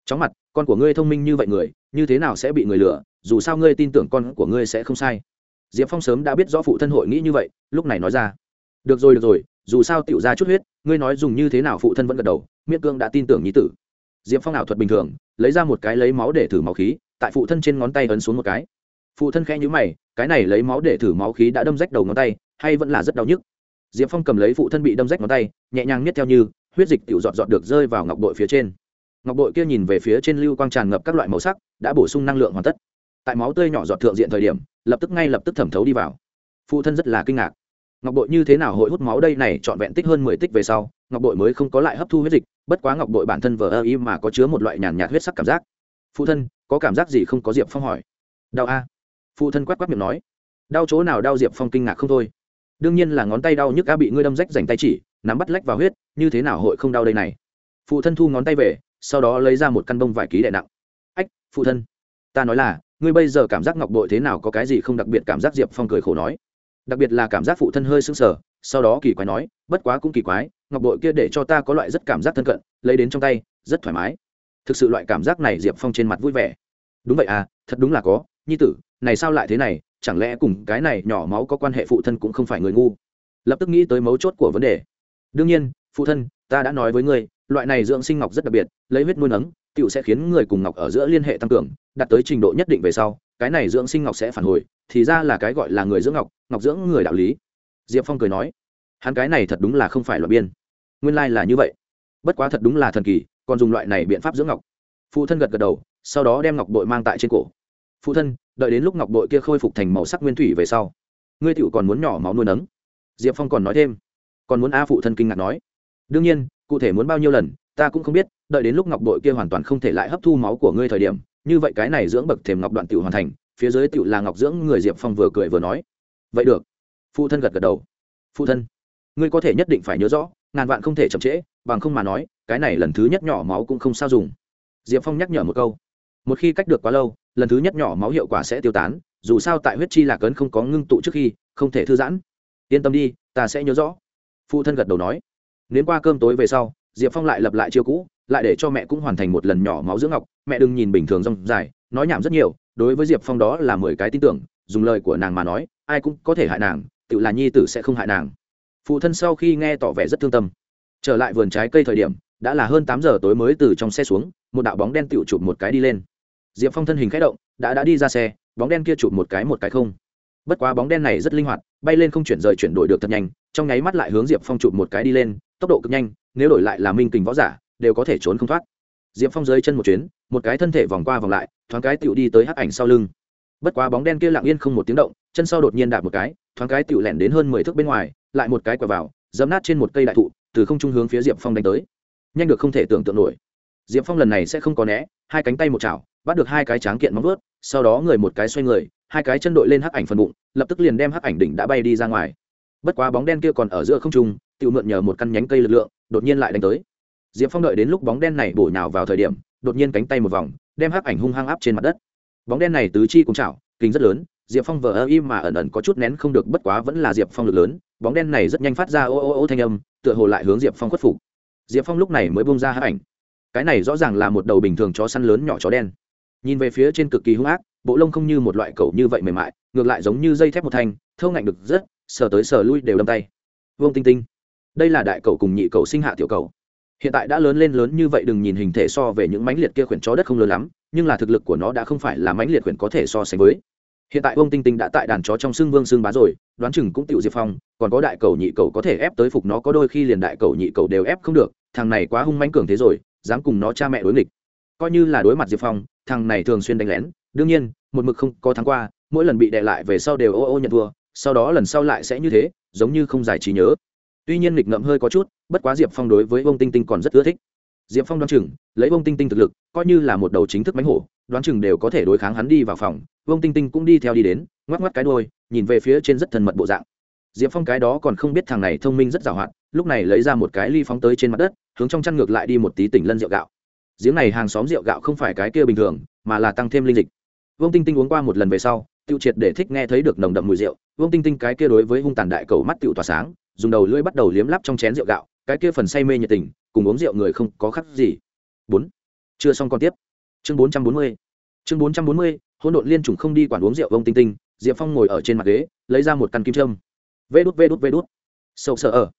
chóng mặt, con của ngươi thông minh như vậy người, như thế nào sẽ bị người lừa? Dù sao ngươi tin tưởng con của ngươi sẽ không sai. Diệp phong sớm đã biết rõ phụ thân hội nghĩ như vậy, lúc này nói ra. Được rồi được rồi, dù sao tiểu ra chút huyết, ngươi nói dùng như thế nào phụ thân vẫn gật đầu, miễn cương đã tin tưởng nhí tử. Diệp phong ảo thuật bình thường, lấy ra một cái lấy máu để thử máu khí, tại phụ thân trên ngón tay ấn xuống một cái. Phụ thân khẽ nhữ mày, cái này lấy máu để thử máu khí đã đâm rách đầu ngón tay, hay vẫn là rất đau nhức? Diệp phong cầm lấy phụ thân bị đâm rách ngón tay, nhẹ nhàng miết theo như, huyết dịch tự dọn dọn được rơi vào ngọc đội phía trên ngọc bội kia nhìn về phía trên lưu quang tràn ngập các loại màu sắc, đã bổ sung năng lượng hoàn tất. Tại máu tươi nhỏ giọt thượng diện thời điểm, lập tức ngay lập tức thẩm thấu đi vào. Phụ thân rất là kinh ngạc. Ngọc bội như thế nào hội hút máu đây này trọn vẹn tích hơn mười tích về sau, ngọc bội mới không có lại hấp thu huyết dịch, bất quá ngọc bội bản thân vờ ơ y mà có chứa một loại nhàn nhạt huyết sắc cảm giác. Phụ thân, có cảm giác gì không? có diệp phong hỏi. Đau a. Phụ thân quát quát miệng nói. Đau chỗ nào đau? Diệp phong kinh ngạc không thôi. Đương nhiên là ngón tay đau nhức a bị ngươi đâm rách dành tay chỉ, nắm bắt lách vào huyết, như thế nào hội không đau đây này? Phụ thân thu ngón tay về sau đó lấy ra một căn bông vải ký đại nặng. Ách, phụ thân, ta nói là, ngươi bây giờ cảm giác ngọc bội thế nào có cái gì không đặc biệt? Cảm giác diệp phong cười khổ nói. Đặc biệt là cảm giác phụ thân hơi sưng sờ, sau đó kỳ quái nói, bất quá cũng kỳ quái, ngọc bội kia để cho ta có loại rất cảm giác thân cận, lấy đến trong tay, rất thoải mái. Thực sự loại cảm giác này diệp phong trên mặt vui vẻ. Đúng vậy à thật đúng là có, nhi tử, này sao lại thế này, chẳng lẽ cùng cái này nhỏ máu có quan hệ phụ thân cũng không phải người ngu? Lập tức nghĩ tới mấu chốt của vấn đề. Đương nhiên, phụ thân, ta đã nói với ngươi loại này dưỡng sinh ngọc rất đặc biệt, lấy huyết nuôi nấng tựu sẽ khiến người cùng ngọc ở giữa liên hệ tăng cường, đạt tới trình độ nhất định về sau, cái này dưỡng sinh ngọc sẽ phản hồi, thì ra là cái gọi là người dưỡng ngọc ngọc dưỡng người đạo lý. Diệp phong cười nói, hắn cái này thật đúng là không phải loại biên. Nguyên lai、like、là như vậy. Bất quá thật đúng là thần kỳ, còn dùng loại này biện pháp dưỡng ngọc. Phụ thân gật gật đầu, sau đó đem ngọc bội mang tại trên cổ. Phụ thân, đợi đến lúc ngọc bội kia khôi phục thành màu sắc nguyên thủy về sau, ngươi tựu còn muốn nhỏ máu nuôi nấng. Diệp phong còn nói thêm, còn muốn a phụ thân kinh ngạc nói. Đương nhiên cụ thể muốn bao nhiêu lần, ta cũng không biết, đợi đến lúc ngọc bội kia hoàn toàn không thể lại hấp thu máu của ngươi thời điểm, như vậy cái này dưỡng bậc thềm ngọc đoạn tiểu hoàn thành, phía dưới tiểu là ngọc dưỡng người diệp phong vừa cười vừa nói. Vậy được. Phụ thân gật gật đầu. Phụ thân, ngươi có thể nhất định phải nhớ rõ, ngàn vạn không thể chậm trễ, bằng không mà nói, cái này lần thứ nhất nhỏ máu cũng không sao dùng. Diệp phong nhắc nhở một câu. Một khi cách được quá lâu, lần thứ nhất nhỏ máu hiệu quả sẽ tiêu tán, dù sao tại huyết chi lạc ấn không có ngưng tụ trước khi, không thể thư giãn. Yên tâm đi, ta sẽ nhớ rõ. Phụ thân gật đầu nói nếu qua cơm tối về sau, diệp phong lại lập lại chiêu cũ, lại để cho mẹ cũng hoàn thành một lần nhỏ máu dưỡng ngọc. Mẹ đừng nhìn bình thường rong dài, nói nhảm rất nhiều, đối với diệp phong đó là mười cái tin tưởng, dùng lời của nàng mà nói, ai cũng có thể hại nàng, tự là nhi tử sẽ không hại nàng. Phụ thân sau khi nghe tỏ vẻ rất thương tâm. Trở lại vườn trái cây thời điểm, đã là hơn tám giờ tối mới từ trong xe xuống, một đạo bóng đen tựu chụp một cái đi lên. Diệp phong thân hình k h ẽ động, đã đã đi ra xe, bóng đen kia chụp một cái một cái không. Bất quá bóng đen này rất linh hoạt, bay lên không chuyển rời chuyển đổi được thật nhanh, trong nháy mắt lại hướng diệp phong chụp một cái đi lên tốc độ cực nhanh, nếu đổi lại là minh kình võ giả, đều có thể trốn không thoát. Diệp phong dưới chân một chuyến, một cái thân thể vòng qua vòng lại, thoáng cái tựu đi tới hắc ảnh sau lưng. Bất quá bóng đen kia lặng yên không một tiếng động, chân sau đột nhiên đạp một cái, thoáng cái tựu lẻn đến hơn mười thước bên ngoài, lại một cái quẹo vào, dẫm nát trên một cây đại thụ, từ không trung hướng phía diệp phong đánh tới. Nhanh được không thể tưởng tượng nổi. Diệp phong lần này sẽ không có né, hai cánh tay một chảo, bắt được hai cái tráng kiện móng vớt sau đó người một cái xoay người, hai cái chân đội lên hắc ảnh phần bụng, lập tức liền đem hắc ảnh đỉnh đã bay đi ra ngoài. Bất quá bóng đen kia còn ở giữa không trung tự mượn nhờ một căn nhánh cây lực lượng, đột nhiên lại đánh tới. Diệp phong đợi đến lúc bóng đen này bổ nhào vào thời điểm, đột nhiên cánh tay một vòng, đem hắc ảnh hung hăng áp trên mặt đất. Bóng đen này tứ chi cùng chảo kính rất lớn, diệp phong vờ ơ im mà ẩn ẩn có chút nén không được, bất quá vẫn là diệp phong lực lớn, bóng đen này rất nhanh phát ra ô ô ô thanh âm, tựa hồ lại hướng diệp phong khuất phục. Diệp phong lúc này mới bung ra hắc ảnh. Cái này rõ ràng là một đầu bình thường chó săn lớn nhỏ chó đen. Nhìn về phía trên cực kỳ hung ác, bộ lông không như một loại cẩu như vậy mềm mại, ngược lại giống như dây thép một thanh thâu ngạnh được rất, sờ tới sờ lui đều đâm tay. Vương tinh tinh đây là đại cậu cùng nhị cậu sinh hạ tiểu cậu hiện tại đã lớn lên lớn như vậy đừng nhìn hình thể so về những mánh liệt kia khuyển chó đất không lớn lắm, nhưng là thực lực của nó đã không phải là mánh liệt khuyển có thể so sánh với. Hiện tại ông tinh tinh đã tại đàn chó trong xương vương xương bá rồi, đoán chừng cũng tiểu diệp phong, còn có đại cầu nhị cầu có thể ép tới phục nó, có đôi khi liền đại cầu nhị cầu đều ép không được, thằng này quá hung mãnh cường thế rồi, dám cùng nó cha mẹ đối nghịch. Coi như là đối mặt diệp phong, thằng này thường xuyên đánh lén, đương nhiên, một mực không có thắng qua, mỗi lần bị đè lại về sau đều ô ô nhận thua, sau đó lần sau lại sẽ như thế, giống như không giải trí nhớ tuy nhiên nghịch ngợm hơi có chút, bất quá diệp phong đối với ông tinh tinh còn rất ưa thích. Diệp phong đoán chừng, lấy ông tinh tinh thực lực, coi như là một đầu chính thức mánh hổ, đoán chừng đều có thể đối kháng hắn đi vào phòng. Ông tinh tinh cũng đi theo đi đến, ngoắc ngoắc cái đôi nhìn về phía trên rất thân mật bộ dạng. Diệp phong cái đó còn không biết thằng này thông minh rất giàu hạn, lúc này lấy ra một cái ly phóng tới trên mặt đất, hướng trong chăn ngược lại đi một tí tỉnh lân rượu gạo. Giếng này hàng xóm rượu gạo không phải cái kia bình thường, mà là tăng thêm linh dịch. Vương tinh tinh uống qua một lần về sau, tiêu triệt để thích nghe thấy được nồng đậm mùi rượu. Vương tinh tinh cái kia đối với hung tàn đại cầu mắt tiêu tỏa sáng dùng đầu lưỡi bắt đầu liếm lắp trong chén rượu gạo, cái kia phần say mê nhiệt tình, cùng uống rượu người không có khác gì. Bốn. Chưa xong còn tiếp. Chương bốn trăm bốn mươi. Chương bốn trăm bốn mươi, hỗn độn liên trùng không đi quản uống rượu vương tinh tinh, diệp phong ngồi ở trên mặt ghế, lấy ra một căn kim trâm vê đút vê đút vê đút. Sâu sợ ở.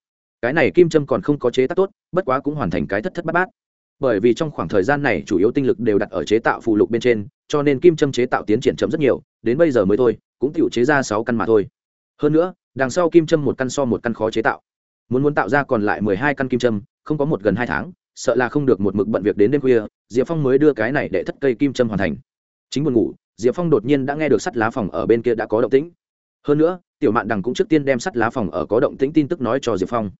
Cái này kim trâm còn không có chế tác tốt, bất quá cũng hoàn thành cái thất thất bát bát. Bởi vì trong khoảng thời gian này chủ yếu tinh lực đều đặt ở chế tạo phụ lục bên trên, cho nên kim châm chế tạo tiến triển chậm rất nhiều, đến bây giờ mới thôi, cũng tự chế ra sáu căn mà thôi. Hơn nữa đằng sau kim châm một căn so một căn khó chế tạo. Muốn muốn tạo ra còn lại mười hai căn kim châm, không có một gần hai tháng, sợ là không được một mực bận việc đến đêm khuya, diệp phong mới đưa cái này để thất cây kim châm hoàn thành. Chính buồn ngủ, diệp phong đột nhiên đã nghe được sắt lá phòng ở bên kia đã có động tĩnh. Hơn nữa, tiểu mạn đằng cũng trước tiên đem sắt lá phòng ở có động tĩnh tin tức nói cho diệp phong.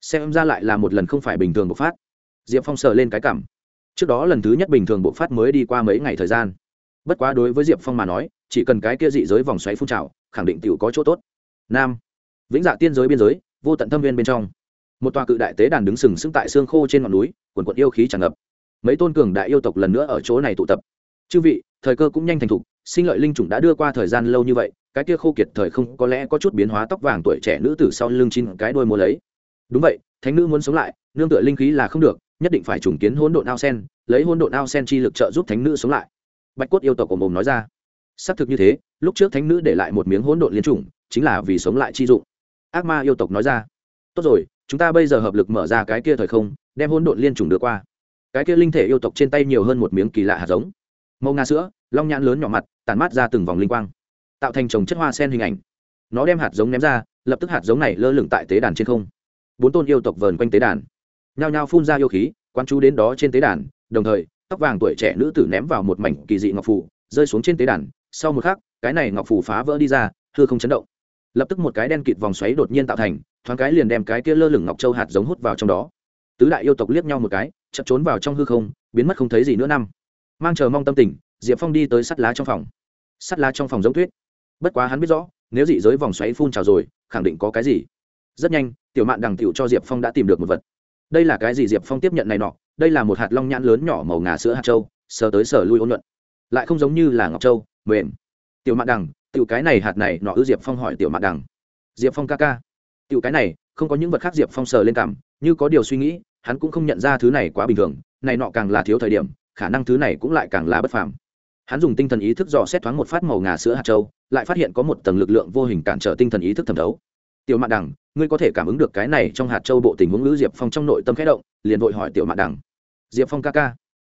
Xem ra lại là một lần không phải bình thường bộc phát. Diệp phong sờ lên cái cảm. Trước đó lần thứ nhất bình thường bộc phát mới đi qua mấy ngày thời gian. Bất quá đối với diệp phong mà nói, chỉ cần cái kia dị giới vòng xoáy phun trào, khẳng định t i ể u có chỗ tốt nam. Vĩnh dạ tiên giới biên giới, vô tận thâm viên bên trong. Một tòa cự đại tế đàn đứng sừng sững tại xương khô trên ngọn núi, quần quận yêu khí tràn ngập. Mấy tôn cường đại yêu tộc lần nữa ở chỗ này tụ tập. Chư vị, thời cơ cũng nhanh thành thục, sinh lợi linh chủng đã đưa qua thời gian lâu như vậy, cái kia khô kiệt thời không có lẽ có chút biến hóa tóc vàng tuổi trẻ nữ tử sau lưng chín cái đôi mua lấy. Đúng vậy, thánh nữ muốn sống lại, nương tựa linh khí là không được, nhất định phải trùng kiến hỗn độn ao sen, lấy hỗn độn ao sen chi lực trợ giúp thánh nữ sống lại. Bạch cốt yêu tộc của mồm nói ra. Xác thực như thế, lúc trước thánh nữ để lại một miếng hỗn độn liên chủng chính là vì sống lại chi dụng. Ác ma yêu tộc nói ra, tốt rồi, chúng ta bây giờ hợp lực mở ra cái kia thời không, đem hỗn độn liên chủng đưa qua. Cái kia linh thể yêu tộc trên tay nhiều hơn một miếng kỳ lạ hạt giống. Màu nga sữa, long nhãn lớn nhỏ mặt tàn mát ra từng vòng linh quang, tạo thành trồng chất hoa sen hình ảnh. Nó đem hạt giống ném ra, lập tức hạt giống này lơ lửng tại tế đàn trên không. Bốn tôn yêu tộc vờn quanh tế đàn, nhao nhao phun ra yêu khí quan chú đến đó trên tế đàn, đồng thời, tóc vàng tuổi trẻ nữ tử ném vào một mảnh kỳ dị ngọc phủ rơi xuống trên tế đàn. Sau một khắc, cái này ngọc phủ phá vỡ đi ra, hư không chấn động lập tức một cái đen kịt vòng xoáy đột nhiên tạo thành, thoáng cái liền đem cái kia lơ lửng ngọc châu hạt giống hút vào trong đó. Tứ đại yêu tộc liếc nhau một cái chậm trốn vào trong hư không, biến mất không thấy gì nữa năm. Mang chờ mong tâm tình, diệp phong đi tới sắt lá trong phòng. Sắt lá trong phòng giống tuyết. Bất quá hắn biết rõ, nếu dị giới vòng xoáy phun trào rồi, khẳng định có cái gì. Rất nhanh, tiểu mạn đằng tiểu cho diệp phong đã tìm được một vật. Đây là cái gì diệp phong tiếp nhận này nọ? Đây là một hạt long nhãn lớn nhỏ màu ngà sữa hạt châu, sờ tới sờ lui ôn nhuận. Lại không giống như là ngọc châu, mềm. Tiểu mạn đằng tiểu cái này hạt này, nọ ư diệp phong hỏi tiểu mạn đằng. Diệp phong ca ca. Tiểu cái này, không có những vật khác diệp phong sờ lên cảm, như có điều suy nghĩ, hắn cũng không nhận ra thứ này quá bình thường, này nọ càng là thiếu thời điểm, khả năng thứ này cũng lại càng là bất phàm. Hắn dùng tinh thần ý thức dò xét thoáng một phát màu ngà sữa hạt châu, lại phát hiện có một tầng lực lượng vô hình cản trở tinh thần ý thức thẩm thấu. Tiểu mạn đằng, ngươi có thể cảm ứng được cái này trong hạt châu bộ tình huống lữ diệp phong trong nội tâm khẽ động, liền vội hỏi tiểu mạn đằng. Diệp phong ca ca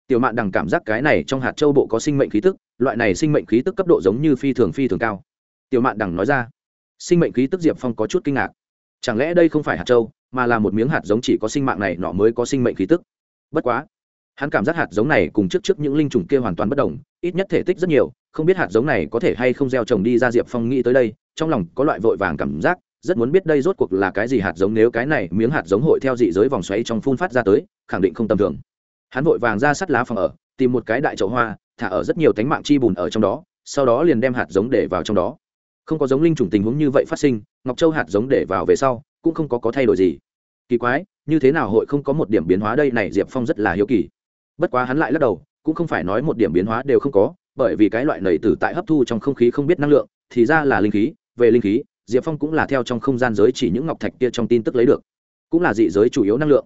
tiểu mạn đằng cảm giác cái này trong hạt châu bộ có sinh mệnh khí tức, loại này sinh mệnh khí tức cấp độ giống như phi thường phi thường cao. Tiểu mạn đằng nói ra, sinh mệnh khí tức diệp phong có chút kinh ngạc. Chẳng lẽ đây không phải hạt châu, mà là một miếng hạt giống chỉ có sinh mạng này nọ mới có sinh mệnh khí tức? Bất quá, hắn cảm giác hạt giống này cùng trước trước những linh trùng kia hoàn toàn bất đồng, ít nhất thể tích rất nhiều, không biết hạt giống này có thể hay không gieo trồng đi ra diệp phong nghĩ tới đây, trong lòng có loại vội vàng cảm giác, rất muốn biết đây rốt cuộc là cái gì hạt giống, nếu cái này miếng hạt giống hội theo dị giới vòng xoáy trong phun phát ra tới, khẳng định không tầm thường hắn vội vàng ra sắt lá phòng ở, tìm một cái đại chậu hoa, thả ở rất nhiều tánh mạng chi bùn ở trong đó, sau đó liền đem hạt giống để vào trong đó. Không có giống linh trùng tình huống như vậy phát sinh, ngọc châu hạt giống để vào về sau, cũng không có có thay đổi gì. Kỳ quái, như thế nào hội không có một điểm biến hóa đây này diệp phong rất là hiếu kỳ. Bất quá hắn lại lắc đầu, cũng không phải nói một điểm biến hóa đều không có, bởi vì cái loại nầy tử tại hấp thu trong không khí không biết năng lượng, thì ra là linh khí, về linh khí, diệp phong cũng là theo trong không gian giới chỉ những ngọc thạch kia trong tin tức lấy được. Cũng là dị giới chủ yếu năng lượng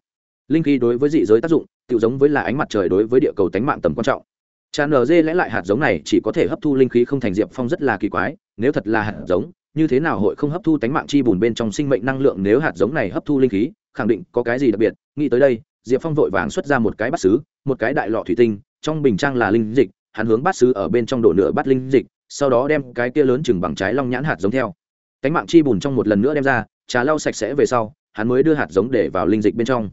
linh khí đối với dị giới tác dụng tự giống với là ánh mặt trời đối với địa cầu tánh mạng tầm quan trọng. Tràn nở dê lẽ lại hạt giống này chỉ có thể hấp thu linh khí không thành diệp phong rất là kỳ quái, nếu thật là hạt giống, như thế nào hội không hấp thu tánh mạng chi bùn bên trong sinh mệnh năng lượng nếu hạt giống này hấp thu linh khí? Khẳng định có cái gì đặc biệt? Nghĩ tới đây, diệp phong vội vàng xuất ra một cái bát xứ một cái đại lọ thủy tinh, trong bình trang là linh dịch, hắn hướng bát xứ ở bên trong đổ nửa bát linh dịch, sau đó đem cái kia lớn chừng bằng trái long nhãn hạt giống theo. Cánh mạng chi bùn trong một lần nữa đem ra, trà lau sạch sẽ về sau, hắn mới đưa hạt giống để vào linh dịch bên trong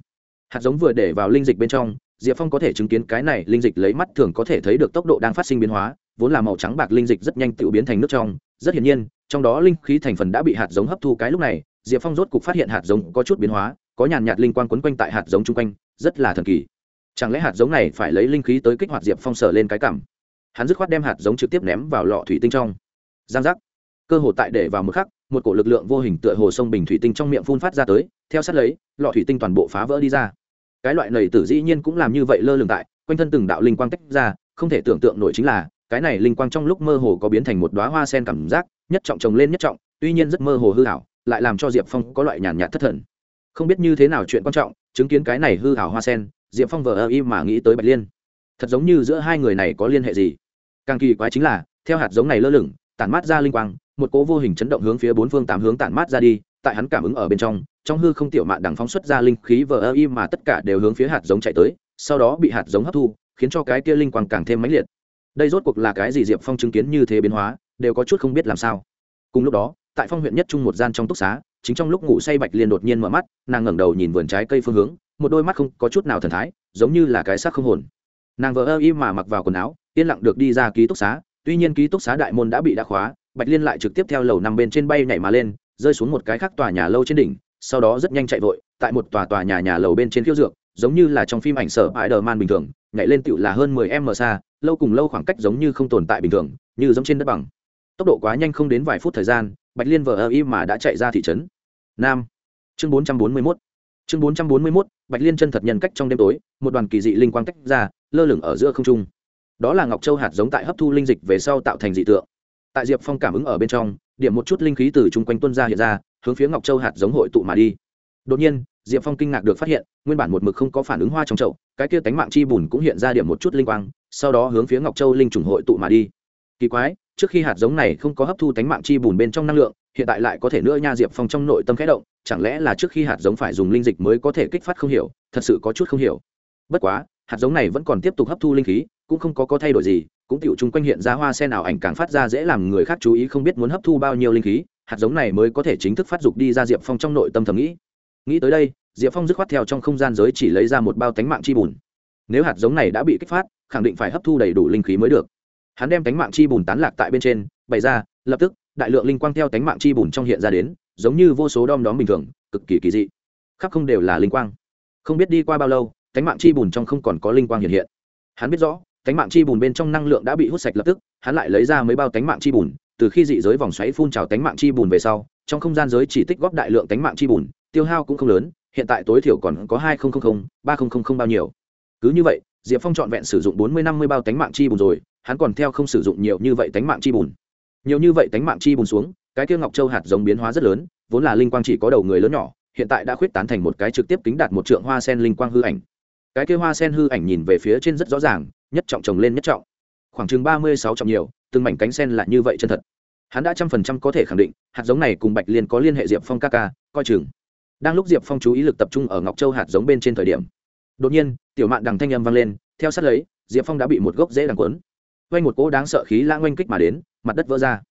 hạt giống vừa để vào linh dịch bên trong, diệp phong có thể chứng kiến cái này linh dịch lấy mắt thường có thể thấy được tốc độ đang phát sinh biến hóa, vốn là màu trắng bạc linh dịch rất nhanh tự biến thành nước trong. Rất hiển nhiên, trong đó linh khí thành phần đã bị hạt giống hấp thu cái lúc này, diệp phong rốt cục phát hiện hạt giống có chút biến hóa, có nhàn nhạt linh quang quấn quanh tại hạt giống chung quanh, rất là thần kỳ. Chẳng lẽ hạt giống này phải lấy linh khí tới kích hoạt diệp phong sở lên cái cảm? Hắn dứt khoát đem hạt giống trực tiếp ném vào lọ thủy tinh trong. Giang giác. Cơ hồ tại để vào một khắc, một cổ lực lượng vô hình tựa hồ sông bình thủy tinh trong miệng phun phát ra tới theo sát lấy, lọ thủy tinh toàn bộ phá vỡ đi ra. Cái loại nầy tử dĩ nhiên cũng làm như vậy lơ lửng tại, quanh thân từng đạo linh quang tách ra, không thể tưởng tượng nổi chính là, cái này linh quang trong lúc mơ hồ có biến thành một đoá hoa sen cảm giác, nhất trọng trồng lên nhất trọng, tuy nhiên rất mơ hồ hư hảo lại làm cho diệp phong có loại nhàn nhạt thất thần. Không biết như thế nào chuyện quan trọng, chứng kiến cái này hư hảo hoa sen, diệp phong vờ ơ y mà nghĩ tới bạch liên. Thật giống như giữa hai người này có liên hệ gì? Càng kỳ quái chính là, theo hạt giống này lơ lửng, tản mát ra linh quang, một cỗ vô hình chấn động hướng phía bốn phương tám hướng tản mát ra đi tại hắn cảm ứng ở bên trong trong hư không tiểu mạn đằng phóng xuất ra linh khí vờ ơ y mà tất cả đều hướng phía hạt giống chạy tới, sau đó bị hạt giống hấp thu, khiến cho cái kia linh quang càng thêm mãnh liệt. Đây rốt cuộc là cái gì diệp phong chứng kiến như thế biến hóa, đều có chút không biết làm sao. Cùng lúc đó, tại phong huyện nhất trung một gian trong túc xá, chính trong lúc ngủ say bạch liên đột nhiên mở mắt, nàng ngẩng đầu nhìn vườn trái cây phương hướng, một đôi mắt không có chút nào thần thái, giống như là cái xác không hồn. Nàng vờ ơ y mà mặc vào quần áo, yên lặng được đi ra ký túc xá, tuy nhiên ký túc xá đại môn đã bị đã khóa, bạch liên lại trực tiếp theo lầu nằm bên trên bay nhảy mà lên rơi xuống một cái khác tòa nhà lâu trên đỉnh, sau đó rất nhanh chạy vội, tại một tòa tòa nhà nhà lầu bên trên khiêu dược, giống như là trong phim ảnh sở bãi đờ man bình thường, nhảy lên tựu là hơn mười m xa, lâu cùng lâu khoảng cách giống như không tồn tại bình thường, như giống trên đất bằng. Tốc độ quá nhanh không đến vài phút thời gian, bạch liên vờ ơ y mà đã chạy ra thị trấn. Nam. Chương bốn trăm bốn mươi mốt. Chương bốn trăm bốn mươi mốt, bạch liên chân thật nhân cách trong đêm tối, một đoàn kỳ dị linh quang tách ra, lơ lửng ở giữa không trung. Đó là ngọc châu hạt giống tại hấp thu linh dịch về sau tạo thành dị tượng. Tại diệp phong cảm ứng ở bên trong điểm một chút linh khí từ chung quanh tuân ra hiện ra, hướng phía ngọc châu hạt giống hội tụ mà đi. Đột nhiên, diệp phong kinh ngạc được phát hiện, nguyên bản một mực không có phản ứng hoa trong chậu, cái kia tánh mạng chi bùn cũng hiện ra điểm một chút linh quang, sau đó hướng phía ngọc châu linh trùng hội tụ mà đi. Kỳ quái, trước khi hạt giống này không có hấp thu tánh mạng chi bùn bên trong năng lượng, hiện tại lại có thể nữa nha diệp phong trong nội tâm khẽ động, chẳng lẽ là trước khi hạt giống phải dùng linh dịch mới có thể kích phát không hiểu, thật sự có chút không hiểu. Bất quá, hạt giống này vẫn còn tiếp tục hấp thu linh khí, cũng không có có thay đổi gì cũng tiểu chung quanh hiện ra hoa sen nào ảnh càng phát ra dễ làm người khác chú ý không biết muốn hấp thu bao nhiêu linh khí, hạt giống này mới có thể chính thức phát dục đi ra diệp phong trong nội tâm thầm nghĩ. Nghĩ tới đây, diệp phong dứt khoát theo trong không gian giới chỉ lấy ra một bao tánh mạng chi bùn. Nếu hạt giống này đã bị kích phát, khẳng định phải hấp thu đầy đủ linh khí mới được. Hắn đem tánh mạng chi bùn tán lạc tại bên trên, bày ra, lập tức, đại lượng linh quang theo tánh mạng chi bùn trong hiện ra đến, giống như vô số đom đóm bình thường, cực kỳ kỳ dị. Khắp không đều là linh quang. Không biết đi qua bao lâu, tánh mạng chi bùn trong không còn có linh quang hiện hiện. Hắn biết rõ tánh mạng chi bùn bên trong năng lượng đã bị hút sạch lập tức, hắn lại lấy ra mấy bao tánh mạng chi bùn, từ khi dị giới vòng xoáy phun trào tánh mạng chi bùn về sau, trong không gian giới chỉ tích góp đại lượng tánh mạng chi bùn, tiêu hao cũng không lớn, hiện tại tối thiểu còn có hai ba bao nhiêu. Cứ như vậy, diệp phong trọn vẹn sử dụng bốn mươi năm mươi bao tánh mạng chi bùn rồi, hắn còn theo không sử dụng nhiều như vậy tánh mạng chi bùn. Nhiều như vậy tánh mạng chi bùn xuống, cái kia ngọc châu hạt giống biến hóa rất lớn, vốn là linh quang chỉ có đầu người lớn nhỏ, hiện tại đã khuyết tán thành một cái trực tiếp kính đạt một trượng hoa sen linh quang hư ảnh. Cái kia hoa sen hư ảnh nhìn về phía trên rất rõ ràng nhất trọng trồng lên nhất trọng. Khoảng chừng ba mươi sáu trọng nhiều, từng mảnh cánh sen là như vậy chân thật. Hắn đã trăm phần trăm có thể khẳng định, hạt giống này cùng bạch liên có liên hệ diệp phong ca ca, coi chừng. Đang lúc diệp phong chú ý lực tập trung ở ngọc châu hạt giống bên trên thời điểm, đột nhiên, tiểu mạn đằng thanh âm vang lên, theo sát lấy, diệp phong đã bị một gốc dễ đằng quấn quanh một cỗ đáng sợ khí lãng oanh kích mà đến, mặt đất vỡ ra.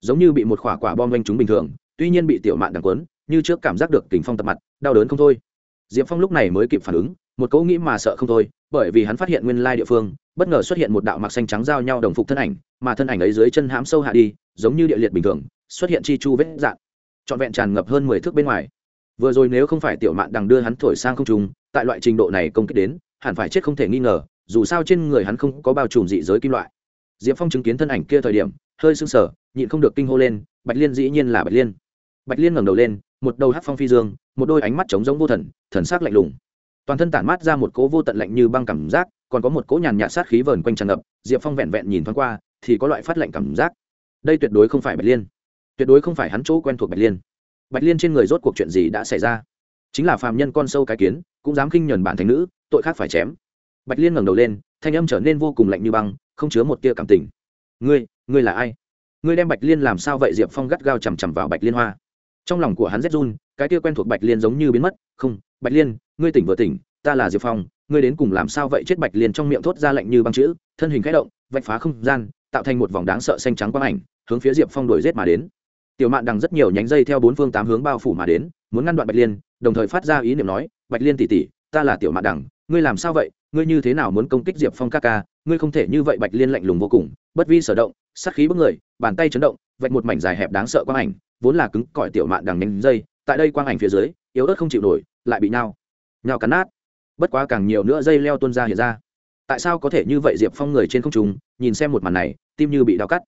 Giống như bị một quả quả bom oanh chúng bình thường, tuy nhiên bị tiểu mạn đằng quấn như trước cảm giác được tình phong tập mặt, đau đớn không thôi. Diệp phong lúc này mới kịp phản ứng, một cỗ nghĩ mà sợ không thôi, bởi vì hắn phát hiện nguyên lai địa phương bất ngờ xuất hiện một đạo mặc xanh trắng giao nhau đồng phục thân ảnh, mà thân ảnh ấy dưới chân hãm sâu hạ đi, giống như địa liệt bình thường, xuất hiện chi chu vết dạn. Trọn vẹn tràn ngập hơn mười thước bên ngoài. Vừa rồi nếu không phải tiểu mạn đằng đưa hắn thổi sang không trùng tại loại trình độ này công kích đến, hẳn phải chết không thể nghi ngờ, dù sao trên người hắn không có bao trùm dị giới kim loại. Diệp phong chứng kiến thân ảnh kia thời điểm, hơi sưng sở nhịn không được kinh hô lên, bạch liên dĩ nhiên là bạch liên. Bạch liên ngẩng đầu lên, một đầu hát phong phi dương, một đôi ánh mắt trống giống vô thần thần sắc lạnh lùng. Toàn thân tản mát ra một cỗ vô tận lạnh như băng cảm giác còn có một cỗ nhàn nhạt sát khí vờn quanh tràn ngập, diệp phong vẹn vẹn nhìn thoáng qua, thì có loại phát lạnh cảm giác. Đây tuyệt đối không phải bạch liên. Tuyệt đối không phải hắn chỗ quen thuộc bạch liên. Bạch liên trên người rốt cuộc chuyện gì đã xảy ra? Chính là phàm nhân con sâu cái kiến, cũng dám khinh nhuần bản thành nữ, tội khác phải chém. Bạch liên ngẩng đầu lên, thanh âm trở nên vô cùng lạnh như băng, không chứa một tia cảm tình. Ngươi ngươi là ai? Ngươi đem bạch liên làm sao vậy? Diệp phong gắt gao chằm chằm vào bạch liên hoa. Trong lòng của hắn rét run, cái tia quen thuộc bạch liên giống như biến mất. Không, bạch liên, ngươi tỉnh vừa tỉnh ta là diệp phong, ngươi đến cùng làm sao vậy? Chết bạch liên trong miệng thốt ra lạnh như băng chữ, thân hình k h ẽ động, vạch phá không gian, tạo thành một vòng đáng sợ xanh trắng quang ảnh, hướng phía diệp phong đuổi rết mà đến. Tiểu mạn đằng rất nhiều nhánh dây theo bốn phương tám hướng bao phủ mà đến, muốn ngăn đoạn bạch liên, đồng thời phát ra ý niệm nói, bạch liên tỉ tỉ ta là tiểu mạn đằng, ngươi làm sao vậy? Ngươi như thế nào muốn công kích diệp phong ca ca? Ngươi không thể như vậy. Bạch liên lạnh lùng vô cùng, bất vi sở động, sát khí bức người, bàn tay chấn động, vạch một mảnh dài hẹp đáng sợ quang ảnh, vốn là cứng cỏi tiểu mạn đằng nhánh dây, tại đây quang ảnh phía dưới, yếu ớt không chịu nổi, lại bị nhao nhao cắn nát bất quá càng nhiều nữa dây leo tuôn ra hiện ra. Tại sao có thể như vậy diệp phong người trên không trung, nhìn xem một màn này, tim như bị đau cắt.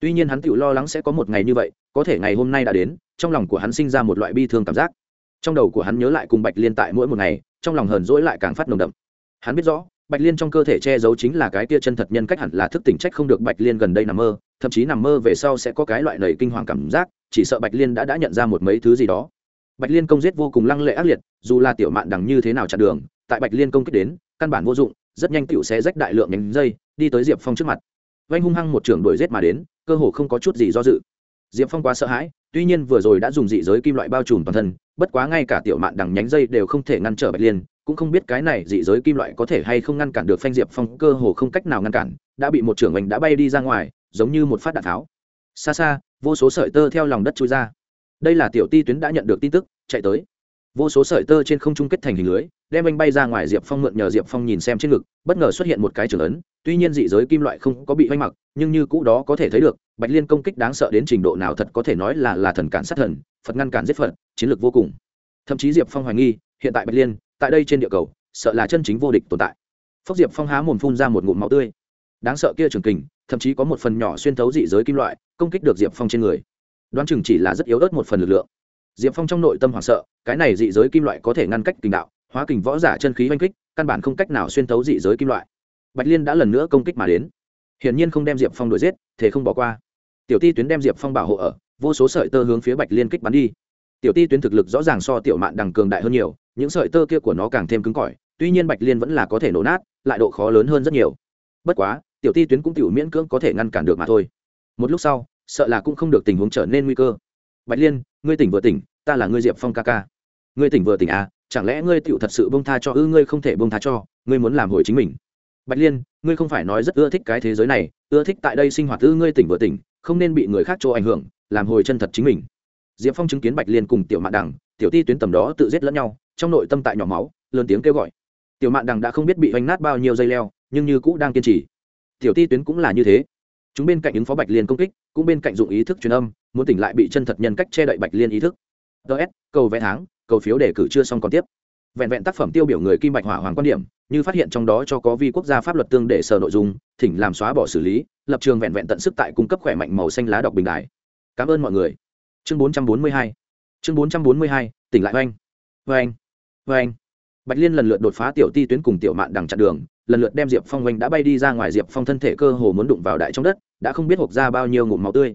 Tuy nhiên hắn tự lo lắng sẽ có một ngày như vậy, có thể ngày hôm nay đã đến, trong lòng của hắn sinh ra một loại bi thương cảm giác. Trong đầu của hắn nhớ lại cùng bạch liên tại mỗi một ngày, trong lòng hờn dỗi lại càng phát nồng đậm. Hắn biết rõ, bạch liên trong cơ thể che giấu chính là cái tia chân thật nhân cách hẳn là thức tỉnh trách không được bạch liên gần đây nằm mơ, thậm chí nằm mơ về sau sẽ có cái loại nầy kinh hoàng cảm giác, chỉ sợ bạch liên đã đã nhận ra một mấy thứ gì đó. Bạch liên công giết vô cùng lăng lệ ác liệt, dù là tiểu mạn đằng như thế nào chặn đường tại bạch liên công kích đến, căn bản vô dụng, rất nhanh tựu sẽ rách đại lượng nhánh dây, đi tới diệp phong trước mặt. Vanh hung hăng một trưởng đuổi rết mà đến, cơ hồ không có chút gì do dự. Diệp phong quá sợ hãi, tuy nhiên vừa rồi đã dùng dị giới kim loại bao trùm toàn thân, bất quá ngay cả tiểu mạn đằng nhánh dây đều không thể ngăn trở bạch liên, cũng không biết cái này dị giới kim loại có thể hay không ngăn cản được phanh diệp phong, cơ hồ không cách nào ngăn cản, đã bị một trưởng oanh đã bay đi ra ngoài, giống như một phát đạn tháo. Xa xa, vô số sợi tơ theo lòng đất trôi ra. Đây là tiểu ti tuyến đã nhận được tin tức, chạy tới vô số sợi tơ trên không trung kết thành hình lưới, đem anh bay ra ngoài diệp phong mượn nhờ diệp phong nhìn xem trên ngực, bất ngờ xuất hiện một cái trường ấn, tuy nhiên dị giới kim loại không có bị oanh mặc, nhưng như cũ đó có thể thấy được, bạch liên công kích đáng sợ đến trình độ nào thật có thể nói là là thần cản sát thần, phật ngăn cản giết phật, chiến lược vô cùng. Thậm chí diệp phong hoài nghi, hiện tại bạch liên, tại đây trên địa cầu, sợ là chân chính vô địch tồn tại. Phốc diệp phong há mồm phun ra một ngụm máu tươi. Đáng sợ kia trường kình, thậm chí có một phần nhỏ xuyên thấu dị giới kim loại, công kích được diệp phong trên người. Đoán chừng chỉ là rất yếu ớt một phần lực lượng diệp phong trong nội tâm hoảng sợ, cái này dị giới kim loại có thể ngăn cách kình đạo, hóa kình võ giả chân khí oanh kích, căn bản không cách nào xuyên thấu dị giới kim loại. Bạch liên đã lần nữa công kích mà đến. Hiển nhiên không đem diệp phong đuổi giết thế không bỏ qua. Tiểu ti tuyến đem diệp phong bảo hộ ở, vô số sợi tơ hướng phía bạch liên kích bắn đi. Tiểu ti tuyến thực lực rõ ràng so tiểu mạn đằng cường đại hơn nhiều, những sợi tơ kia của nó càng thêm cứng cỏi, tuy nhiên bạch liên vẫn là có thể nổ nát, lại độ khó lớn hơn rất nhiều. Bất quá, tiểu ti tuyến cũng tiểu miễn cưỡng có thể ngăn cản được mà thôi. Một lúc sau, sợ là cũng không được tình huống trở nên nguy cơ bạch liên, ngươi tỉnh vừa tỉnh, ta là ngươi diệp phong ca ca. Ngươi tỉnh vừa tỉnh à chẳng lẽ ngươi tựu thật sự bông tha cho ư, ngươi không thể bông tha cho, ngươi muốn làm hồi chính mình. Bạch liên, ngươi không phải nói rất ưa thích cái thế giới này, ưa thích tại đây sinh hoạt ư, ngươi tỉnh vừa tỉnh, không nên bị người khác chỗ ảnh hưởng, làm hồi chân thật chính mình. Diệp phong chứng kiến bạch liên cùng tiểu mạn đằng, tiểu ti tuyến tầm đó tự giết lẫn nhau, trong nội tâm tại nhỏ máu, lớn tiếng kêu gọi. Tiểu mạn đằng đã không biết bị oanh nát bao nhiêu dây leo, nhưng như cũ đang kiên trì. Tiểu ti tuyến cũng là như thế. Chúng bên cạnh ứng phó bạch liên công kích, cũng bên cạnh dụng ý thức truyền âm muốn tỉnh lại bị chân thật nhân cách che đậy bạch liên ý thức. Ts cầu vẽ tháng, cầu phiếu đề cử chưa xong còn tiếp. Vẹn vẹn tác phẩm tiêu biểu người kim bạch hỏa hoàng quan điểm, như phát hiện trong đó cho có vi quốc gia pháp luật tương để sở nội dung, thỉnh làm xóa bỏ xử lý, lập trường vẹn vẹn tận sức tại cung cấp khỏe mạnh màu xanh lá đọc bình đại cảm ơn mọi người. Chương 442 chương 442 tỉnh lại oanh. Oanh oanh. Bạch liên lần lượt đột phá tiểu ti tuyến cùng tiểu mạn đằng chặn đường, lần lượt đem diệp phong oanh đã bay đi ra ngoài diệp phong thân thể cơ hồ muốn đụng vào đại trong đất, đã không biết hộp ra bao nhiêu ngụm máu tươi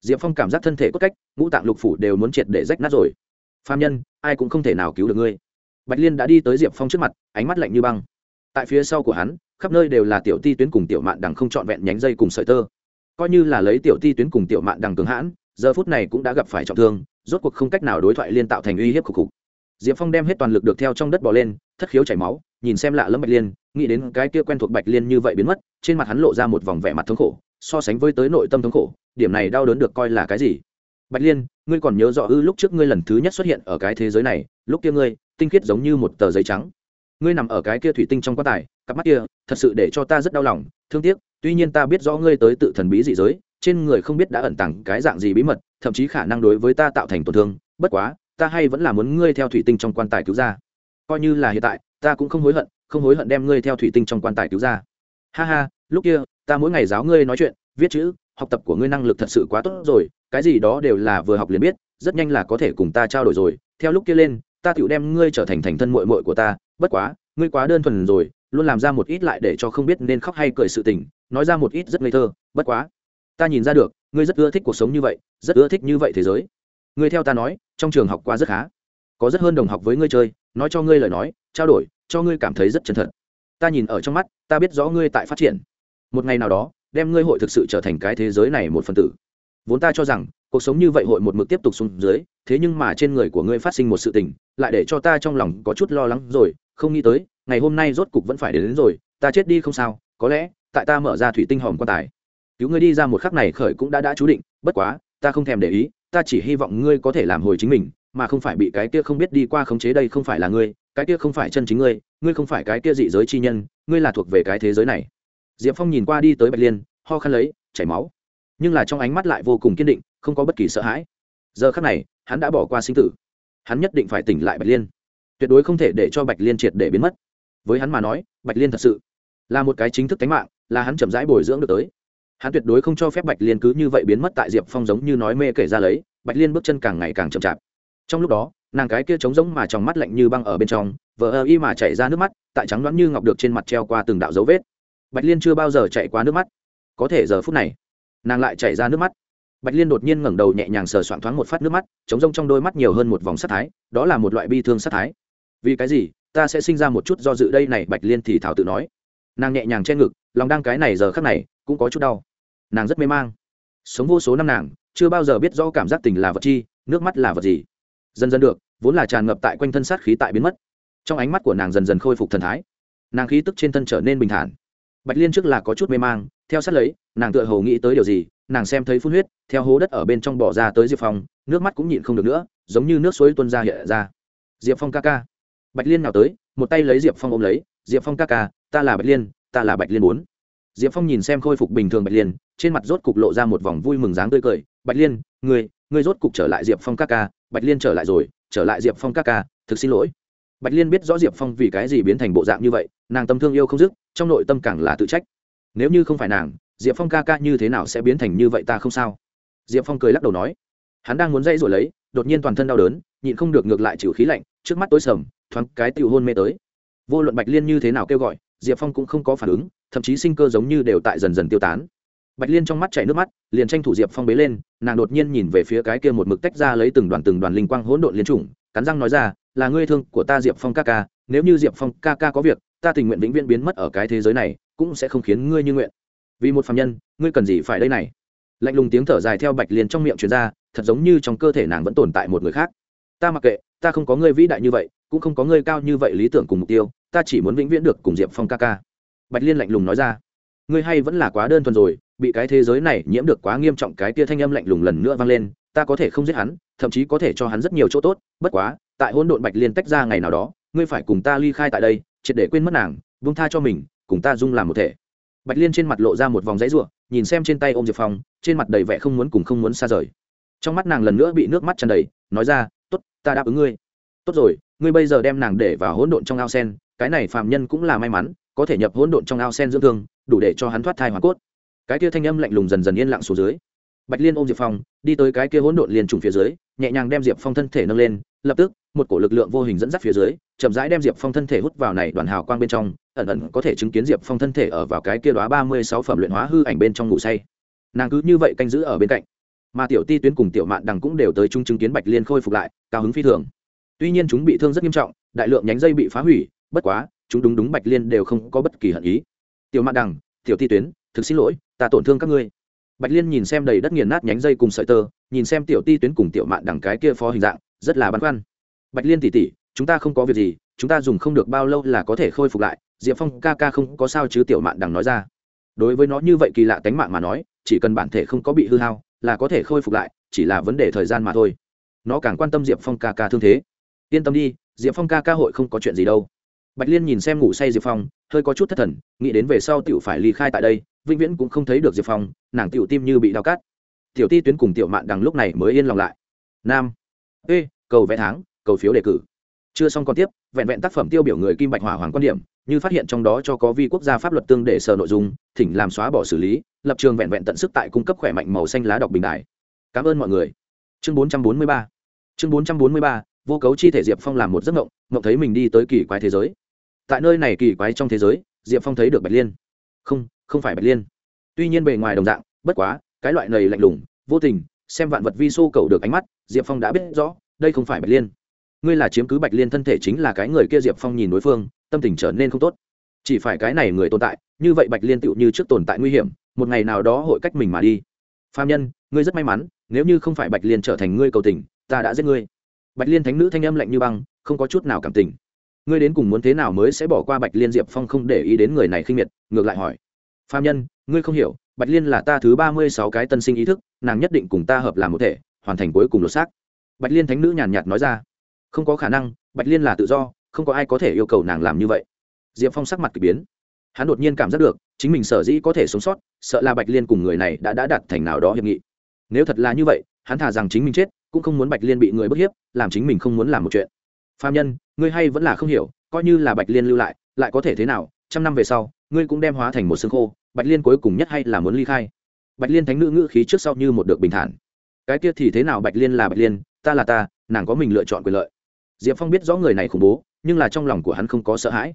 diệp phong cảm giác thân thể cốt cách, ngũ tạng lục phủ đều muốn triệt để rách nát rồi. Phạm nhân, ai cũng không thể nào cứu được ngươi. Bạch liên đã đi tới diệp phong trước mặt, ánh mắt lạnh như băng. Tại phía sau của hắn, khắp nơi đều là tiểu ti tuyến cùng tiểu mạn đằng không trọn vẹn nhánh dây cùng sợi tơ. Coi như là lấy tiểu ti tuyến cùng tiểu mạn đằng cường hãn, giờ phút này cũng đã gặp phải trọng thương, rốt cuộc không cách nào đối thoại liên tạo thành uy hiếp khục khục diệp phong đem hết toàn lực được theo trong đất bỏ lên, thất khiếu chảy máu, nhìn xem lạ lẫm bạch liên, nghĩ đến cái kia quen thuộc bạch liên như vậy biến mất, trên mặt hắn lộ ra một vòng vẻ mặt thống khổ, so sánh với tới nội tâm thống khổ điểm này đau đớn được coi là cái gì? Bạch liên, ngươi còn nhớ rõ ư lúc trước ngươi lần thứ nhất xuất hiện ở cái thế giới này, lúc kia ngươi, tinh khiết giống như một tờ giấy trắng. Ngươi nằm ở cái kia thủy tinh trong quan tài, cặp mắt kia, thật sự để cho ta rất đau lòng, thương tiếc, tuy nhiên ta biết rõ ngươi tới tự thần bí dị giới, trên người không biết đã ẩn tàng cái dạng gì bí mật, thậm chí khả năng đối với ta tạo thành tổn thương, bất quá, ta hay vẫn là muốn ngươi theo thủy tinh trong quan tài cứu ra. Coi như là hiện tại, ta cũng không hối hận, không hối hận đem ngươi theo thủy tinh trong quan tài cứu ra. Ha ha, lúc kia, ta mỗi ngày giáo ngươi nói chuyện, viết chữ học tập của ngươi năng lực thật sự quá tốt rồi, cái gì đó đều là vừa học liền biết, rất nhanh là có thể cùng ta trao đổi rồi. Theo lúc kia lên, ta tựu đem ngươi trở thành thành thân mội mội của ta. Bất quá, ngươi quá đơn thuần rồi, luôn làm ra một ít lại để cho không biết nên khóc hay cười sự tình, nói ra một ít rất ngây thơ. Bất quá, ta nhìn ra được, ngươi rất ưa thích cuộc sống như vậy, rất ưa thích như vậy thế giới. Ngươi theo ta nói, trong trường học qua rất khá. Có rất hơn đồng học với ngươi chơi, nói cho ngươi lời nói, trao đổi, cho ngươi cảm thấy rất chân thật. Ta nhìn ở trong mắt, ta biết rõ ngươi tại phát triển. Một ngày nào đó đem ngươi hội thực sự trở thành cái thế giới này một phần tử. Vốn ta cho rằng cuộc sống như vậy hội một mực tiếp tục xuống dưới thế nhưng mà trên người của ngươi phát sinh một sự tình lại để cho ta trong lòng có chút lo lắng rồi không nghĩ tới ngày hôm nay rốt cục vẫn phải đến, đến rồi ta chết đi không sao có lẽ tại ta mở ra thủy tinh hòm quan tài. Cứu ngươi đi ra một khắc này khởi cũng đã đã chú định bất quá ta không thèm để ý ta chỉ hy vọng ngươi có thể làm hồi chính mình mà không phải bị cái kia không biết đi qua khống chế đây không phải là ngươi cái kia không phải chân chính ngươi ngươi không phải cái kia dị giới chi nhân ngươi là thuộc về cái thế giới này diệp phong nhìn qua đi tới bạch liên, ho khăn lấy, chảy máu. Nhưng là trong ánh mắt lại vô cùng kiên định, không có bất kỳ sợ hãi. Giờ khắc này, hắn đã bỏ qua sinh tử. Hắn nhất định phải tỉnh lại bạch liên. Tuyệt đối không thể để cho bạch liên triệt để biến mất. Với hắn mà nói, bạch liên thật sự là một cái chính thức tánh mạng, là hắn chậm rãi bồi dưỡng được tới. Hắn tuyệt đối không cho phép bạch liên cứ như vậy biến mất tại diệp phong giống như nói mê kể ra lấy, bạch liên bước chân càng ngày càng chậm chạp. Trong lúc đó, nàng cái kia trống rỗng mà trong mắt lạnh như băng ở bên trong, vờ ơ y mà chảy ra nước mắt, tại trắng đoán như ngọc được trên mặt treo qua từng đạo dấu vết bạch liên chưa bao giờ chạy qua nước mắt. Có thể giờ phút này, nàng lại chạy ra nước mắt. Bạch liên đột nhiên ngẩng đầu nhẹ nhàng sờ soạn thoáng một phát nước mắt, chống rông trong đôi mắt nhiều hơn một vòng sát thái, đó là một loại bi thương sát thái. Vì cái gì? Ta sẽ sinh ra một chút do dự đây này, bạch liên thì thảo tự nói. Nàng nhẹ nhàng che ngực, lòng đang cái này giờ khắc này cũng có chút đau. Nàng rất mê mang. Sống vô số năm nàng, chưa bao giờ biết rõ cảm giác tình là vật chi, nước mắt là vật gì. Dần dần được, vốn là tràn ngập tại quanh thân sát khí tại biến mất. Trong ánh mắt của nàng dần dần khôi phục thần thái. Nàng khí tức trên thân trở nên bình thản bạch liên trước là có chút mê mang, theo sát lấy, nàng tựa hồ nghĩ tới điều gì, nàng xem thấy phun huyết, theo hố đất ở bên trong bỏ ra tới diệp phong, nước mắt cũng nhịn không được nữa, giống như nước suối tuân ra hiện ra. Diệp phong ca ca. Bạch liên nào tới, một tay lấy diệp phong ôm lấy, diệp phong ca ca, ta là bạch liên, ta là bạch liên bốn. Diệp phong nhìn xem khôi phục bình thường bạch liên, trên mặt rốt cục lộ ra một vòng vui mừng dáng tươi cười, bạch liên, người người rốt cục trở lại diệp phong ca ca, bạch liên trở lại rồi, trở lại diệp phong ca ca, thực xin lỗi bạch liên biết rõ diệp phong vì cái gì biến thành bộ dạng như vậy, nàng tâm thương yêu không dứt, trong nội tâm càng là tự trách. Nếu như không phải nàng, diệp phong ca ca như thế nào sẽ biến thành như vậy ta không sao. Diệp phong cười lắc đầu nói. Hắn đang muốn dãy rồi lấy, đột nhiên toàn thân đau đớn, nhịn không được ngược lại chịu khí lạnh, trước mắt tối sầm, thoáng cái tiểu hôn mê tới. Vô luận bạch liên như thế nào kêu gọi, diệp phong cũng không có phản ứng, thậm chí sinh cơ giống như đều tại dần dần tiêu tán. Bạch liên trong mắt chảy nước mắt, liền tranh thủ diệp phong bế lên, nàng đột nhiên nhìn về phía cái kia một mực tách ra lấy từng đoàn từng đoàn linh quang hỗn độn liên chủng cắn răng nói ra là ngươi thương của ta diệp phong ca ca, nếu như diệp phong ca ca có việc, ta tình nguyện vĩnh viễn biến mất ở cái thế giới này, cũng sẽ không khiến ngươi như nguyện. Vì một phạm nhân, ngươi cần gì phải đây này? Lạnh lùng tiếng thở dài theo bạch liên trong miệng truyền ra, thật giống như trong cơ thể nàng vẫn tồn tại một người khác. Ta mặc kệ, ta không có ngươi vĩ đại như vậy, cũng không có ngươi cao như vậy lý tưởng cùng mục tiêu, ta chỉ muốn vĩnh viễn được cùng diệp phong ca ca. Bạch liên lạnh lùng nói ra. Ngươi hay vẫn là quá đơn thuần rồi, bị cái thế giới này nhiễm được quá nghiêm trọng, cái tia thanh âm lạnh lùng lần nữa vang lên, ta có thể không giết hắn, thậm chí có thể cho hắn rất nhiều chỗ tốt, bất quá tại hôn độn bạch liên tách ra ngày nào đó, ngươi phải cùng ta ly khai tại đây, triệt để quên mất nàng vung tha cho mình, cùng ta dung làm một thể. Bạch liên trên mặt lộ ra một vòng giấy ruộng nhìn xem trên tay ôm diệp phong, trên mặt đầy vẻ không muốn cùng không muốn xa rời. Trong mắt nàng lần nữa bị nước mắt tràn đầy, nói ra t ố t ta đáp ứng ngươi. Tốt rồi, ngươi bây giờ đem nàng để vào hỗn độn trong ao sen, cái này phạm nhân cũng là may mắn, có thể nhập hỗn độn trong ao sen dưỡng thương, đủ để cho hắn thoát thai hoa cốt. Cái kia thanh âm lạnh lùng dần dần yên lặng xuống dưới. Bạch liên ôm diệp phong, đi tới cái kia hỗn độn liền trùng phía dưới, nhẹ nhàng đem diệp phong thân thể nâng lên, lập tức một cổ lực lượng vô hình dẫn dắt phía dưới, chậm rãi đem diệp phong thân thể hút vào này đoàn hào quang bên trong, ẩn ẩn có thể chứng kiến diệp phong thân thể ở vào cái kia đó ba mươi sáu phẩm luyện hóa hư ảnh bên trong ngủ say. Nàng cứ như vậy canh giữ ở bên cạnh. Mà tiểu ti tuyến cùng tiểu mạn đằng cũng đều tới chung chứng kiến bạch liên khôi phục lại, cao hứng phi thường. Tuy nhiên chúng bị thương rất nghiêm trọng, đại lượng nhánh dây bị phá hủy, bất quá, chúng đúng đúng bạch liên đều không có bất kỳ hận ý. Tiểu mạn đằng, tiểu ti tuyến, thực xin lỗi, ta tổn thương các ngươi. Bạch liên nhìn xem đầy đất nghiền nát nhánh dây cùng sợi tơ, nhìn xem tiểu ti tuyến cùng tiểu mạn đằng cái kia phó hình dạng, rất là băn khoăn bạch liên tỉ tỉ chúng ta không có việc gì, chúng ta dùng không được bao lâu là có thể khôi phục lại. Diệp phong ca ca không có sao chứ tiểu mạn đằng nói ra. Đối với nó như vậy kỳ lạ tánh mạng mà nói, chỉ cần bản thể không có bị hư hao, là có thể khôi phục lại, chỉ là vấn đề thời gian mà thôi. Nó càng quan tâm diệp phong ca ca thương thế. Yên tâm đi, diệp phong ca ca hội không có chuyện gì đâu. Bạch liên nhìn xem ngủ say diệp phong, hơi có chút thất thần, nghĩ đến về sau t i ể u phải ly khai tại đây, vĩnh viễn cũng không thấy được diệp phong, nàng t i ể u tim như bị đau cát tiểu ti tuyến cùng tiểu mạn đằng lúc này mới yên lòng lại. Nam. Ê, cầu vẽ tháng cầu phiếu đề cử. Chưa xong còn tiếp, vẹn vẹn tác phẩm tiêu biểu người kim bạch hỏa hoàng quan điểm, như phát hiện trong đó cho có vi quốc gia pháp luật tương để sở nội dung, thỉnh làm xóa bỏ xử lý, lập trường vẹn vẹn tận sức tại cung cấp khỏe mạnh màu xanh lá đọc bình đại cảm ơn mọi người. Chương bốn trăm bốn mươi ba. Chương bốn trăm bốn mươi ba, vô cấu chi thể diệp phong làm một giấc mộng mộng thấy mình đi tới kỳ quái thế giới. Tại nơi này kỳ quái trong thế giới, diệp phong thấy được bạch liên. Không không phải bạch liên. Tuy nhiên bề ngoài đồng dạng, bất quá, cái loại này lạnh lùng, vô tình, xem vạn vật vi xô cầu được ánh mắt, diệp phong đã biết rõ, đây không phải bạch liên ngươi là chiếm cứ bạch liên thân thể chính là cái người kia diệp phong nhìn đối phương, tâm tình trở nên không tốt. Chỉ phải cái này người tồn tại, như vậy bạch liên tựu như trước tồn tại nguy hiểm, một ngày nào đó hội cách mình mà đi. Phạm nhân, ngươi rất may mắn, nếu như không phải bạch liên trở thành ngươi cầu tình, ta đã giết ngươi. Bạch liên thánh nữ thanh âm lạnh như băng, không có chút nào cảm tình. Ngươi đến cùng muốn thế nào mới sẽ bỏ qua bạch liên diệp phong không để ý đến người này khinh miệt, ngược lại hỏi. Phạm nhân, ngươi không hiểu, bạch liên là ta thứ ba mươi sáu cái tân sinh ý thức, nàng nhất định cùng ta hợp làm một thể, hoàn thành cuối cùng lột xác. Bạch liên thánh nữ nhàn nhạt nói ra không có khả năng, bạch liên là tự do, không có ai có thể yêu cầu nàng làm như vậy. Diệp phong sắc mặt k ỳ biến. Hắn đột nhiên cảm giác được, chính mình sở dĩ có thể sống sót, sợ là bạch liên cùng người này đã đã đặt thành nào đó hiệp nghị. Nếu thật là như vậy, hắn thà rằng chính mình chết, cũng không muốn bạch liên bị người bức hiếp, làm chính mình không muốn làm một chuyện. Phạm nhân, ngươi hay vẫn là không hiểu, coi như là bạch liên lưu lại lại có thể thế nào, trăm năm về sau, ngươi cũng đem hóa thành một xương khô, bạch liên cuối cùng nhất hay là muốn ly khai. Bạch liên thánh nữ ngữ khí trước sau như một được bình thản. Cái kia thì thế nào bạch liên là bạch liên, ta là ta, nàng có mình lựa chọn quyền lợi diệp phong biết rõ người này khủng bố, nhưng là trong lòng của hắn không có sợ hãi.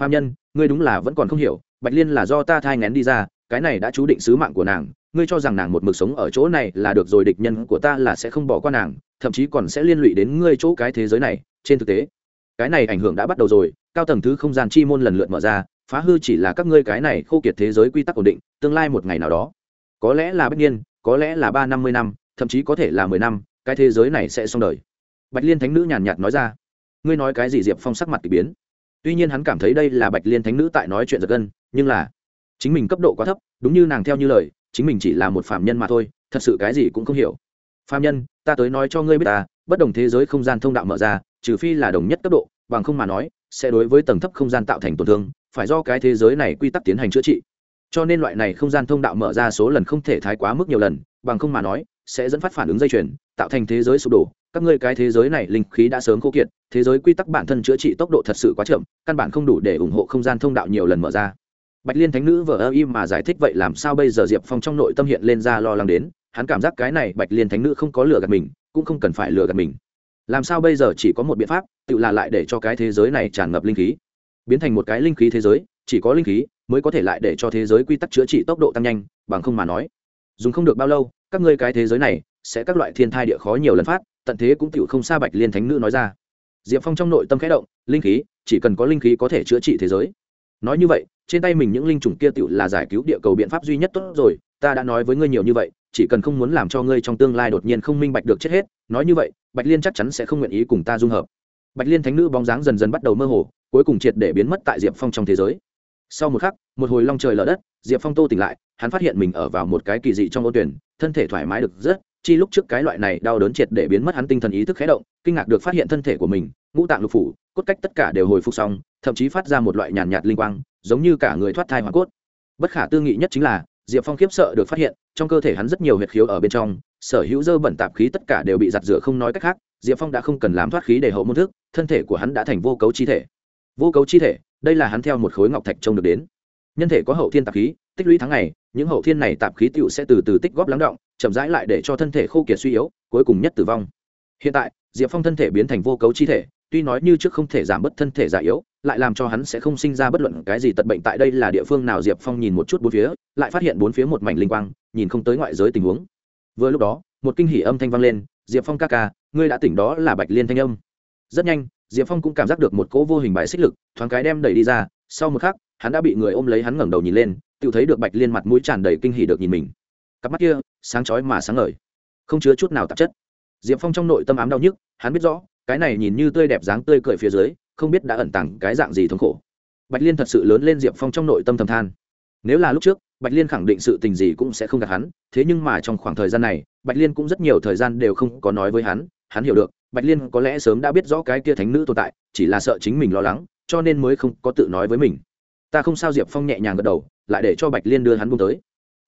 Phạm nhân, ngươi đúng là vẫn còn không hiểu, bạch liên là do ta thai ngén đi ra, cái này đã chú định sứ mạng của nàng, ngươi cho rằng nàng một mực sống ở chỗ này là được rồi, địch nhân của ta là sẽ không bỏ qua nàng, thậm chí còn sẽ liên lụy đến ngươi chỗ cái thế giới này, trên thực tế, cái này ảnh hưởng đã bắt đầu rồi, cao tầng thứ không gian chi môn lần lượt mở ra, phá hư chỉ là các ngươi cái này khô kiệt thế giới quy tắc ổn định, tương lai một ngày nào đó, có lẽ là bất nhiên có lẽ là ba năm mươi năm, thậm chí có thể là mười năm, cái thế giới này sẽ xong đời bạch liên thánh nữ nhàn nhạt nói ra. Ngươi nói cái gì diệp phong sắc mặt k ỳ biến. Tuy nhiên hắn cảm thấy đây là bạch liên thánh nữ tại nói chuyện giật gân, nhưng là chính mình cấp độ quá thấp, đúng như nàng theo như lời, chính mình chỉ là một phạm nhân mà thôi, thật sự cái gì cũng không hiểu. Phạm nhân, ta tới nói cho ngươi biết ta, bất đồng thế giới không gian thông đạo mở ra, trừ phi là đồng nhất cấp độ, bằng không mà nói, sẽ đối với tầng thấp không gian tạo thành tổn thương, phải do cái thế giới này quy tắc tiến hành chữa trị. Cho nên loại này không gian thông đạo mở ra số lần không thể thái quá mức nhiều lần, bằng không mà nói, sẽ dẫn phát phản ứng dây chuyền, tạo thành thế giới sụp đổ các ngươi cái thế giới này linh khí đã sớm khô kiệt, thế giới quy tắc bản thân chữa trị tốc độ thật sự quá chậm, căn bản không đủ để ủng hộ không gian thông đạo nhiều lần mở ra. Bạch liên thánh nữ vờ ơ im mà giải thích vậy làm sao bây giờ diệp phong trong nội tâm hiện lên ra lo lắng đến, hắn cảm giác cái này bạch liên thánh nữ không có lừa gạt mình, cũng không cần phải lừa gạt mình. Làm sao bây giờ chỉ có một biện pháp, tự là lại để cho cái thế giới này tràn ngập linh khí. Biến thành một cái linh khí thế giới, chỉ có linh khí mới có thể lại để cho thế giới quy tắc chữa trị tốc độ tăng nhanh, bằng không mà nói. Dùng không được bao lâu, các ngươi cái thế giới này sẽ các loại thiên thai địa khó nhiều lần phát tận thế cũng tựu không xa bạch liên thánh nữ nói ra. Diệp phong trong nội tâm khẽ động, linh khí, chỉ cần có linh khí có thể chữa trị thế giới. Nói như vậy, trên tay mình những linh chủng kia tựu là giải cứu địa cầu biện pháp duy nhất tốt rồi, ta đã nói với ngươi nhiều như vậy, chỉ cần không muốn làm cho ngươi trong tương lai đột nhiên không minh bạch được chết hết, nói như vậy, bạch liên chắc chắn sẽ không nguyện ý cùng ta dung hợp. Bạch liên thánh nữ bóng dáng dần dần bắt đầu mơ hồ, cuối cùng triệt để biến mất tại diệp phong trong thế giới. Sau một khắc, một hồi long trời lở đất, diệp phong tô tỉnh lại, hắn phát hiện mình ở vào một cái kỳ dị trong ô tuyển, thân thể thoải mái được rất chi lúc trước cái loại này đau đớn triệt để biến mất hắn tinh thần ý thức khé động kinh ngạc được phát hiện thân thể của mình ngũ tạng lục phủ cốt cách tất cả đều hồi phục xong thậm chí phát ra một loại nhàn nhạt, linh quang giống như cả người thoát thai hoa cốt. Bất khả tư nghị nhất chính là diệp phong khiếp sợ được phát hiện trong cơ thể hắn rất nhiều huyệt khiếu ở bên trong sở hữu dơ bẩn tạp khí tất cả đều bị giặt rửa không nói cách khác diệp phong đã không cần làm thoát khí để hậu môn thức thân thể của hắn đã thành vô cấu chi thể. Vô cấu chi thể đây là hắn theo một khối ngọc thạch trông được đến. Nhân thể có hậu thiên tạp khí tích lũy tháng ngày những hậu thiên này tạp khí tựu sẽ từ từ tích góp lắng động chậm rãi lại để cho thân thể khô kiệt suy yếu, cuối cùng nhất tử vong. Hiện tại, diệp phong thân thể biến thành vô cấu chi thể, tuy nói như trước không thể giảm bớt thân thể già yếu, lại làm cho hắn sẽ không sinh ra bất luận cái gì tật bệnh tại đây là địa phương nào. Diệp phong nhìn một chút bốn phía, lại phát hiện bốn phía một mảnh linh quang, nhìn không tới ngoại giới tình huống. Vừa lúc đó, một kinh hỉ âm thanh vang lên, diệp phong ca ca, ngươi đã tỉnh đó là bạch liên thanh âm. Rất nhanh, diệp phong cũng cảm giác được một cỗ vô hình bài xích lực, thoáng cái đem đẩy đi ra, sau một khắc, hắn đã bị người ôm lấy hắn ngẩng đầu nhìn lên, tự thấy được bạch liên mặt mũi tràn đầy kinh hỉ được nhìn mình cặp mắt kia sáng chói mà sáng ngời, không chứa chút nào tạp chất. Diệp phong trong nội tâm ám đau nhức, hắn biết rõ, cái này nhìn như tươi đẹp dáng tươi cười phía dưới, không biết đã ẩn tàng cái dạng gì thống khổ. Bạch liên thật sự lớn lên diệp phong trong nội tâm thầm than. Nếu là lúc trước, bạch liên khẳng định sự tình gì cũng sẽ không gặp hắn, thế nhưng mà trong khoảng thời gian này, bạch liên cũng rất nhiều thời gian đều không có nói với hắn hắn hiểu được, bạch liên có lẽ sớm đã biết rõ cái kia thánh nữ tồn tại, chỉ là sợ chính mình lo lắng, cho nên mới không có tự nói với mình. Ta không sao diệp phong nhẹ nhàng gật đầu, lại để cho bạch liên đưa hắn buông tới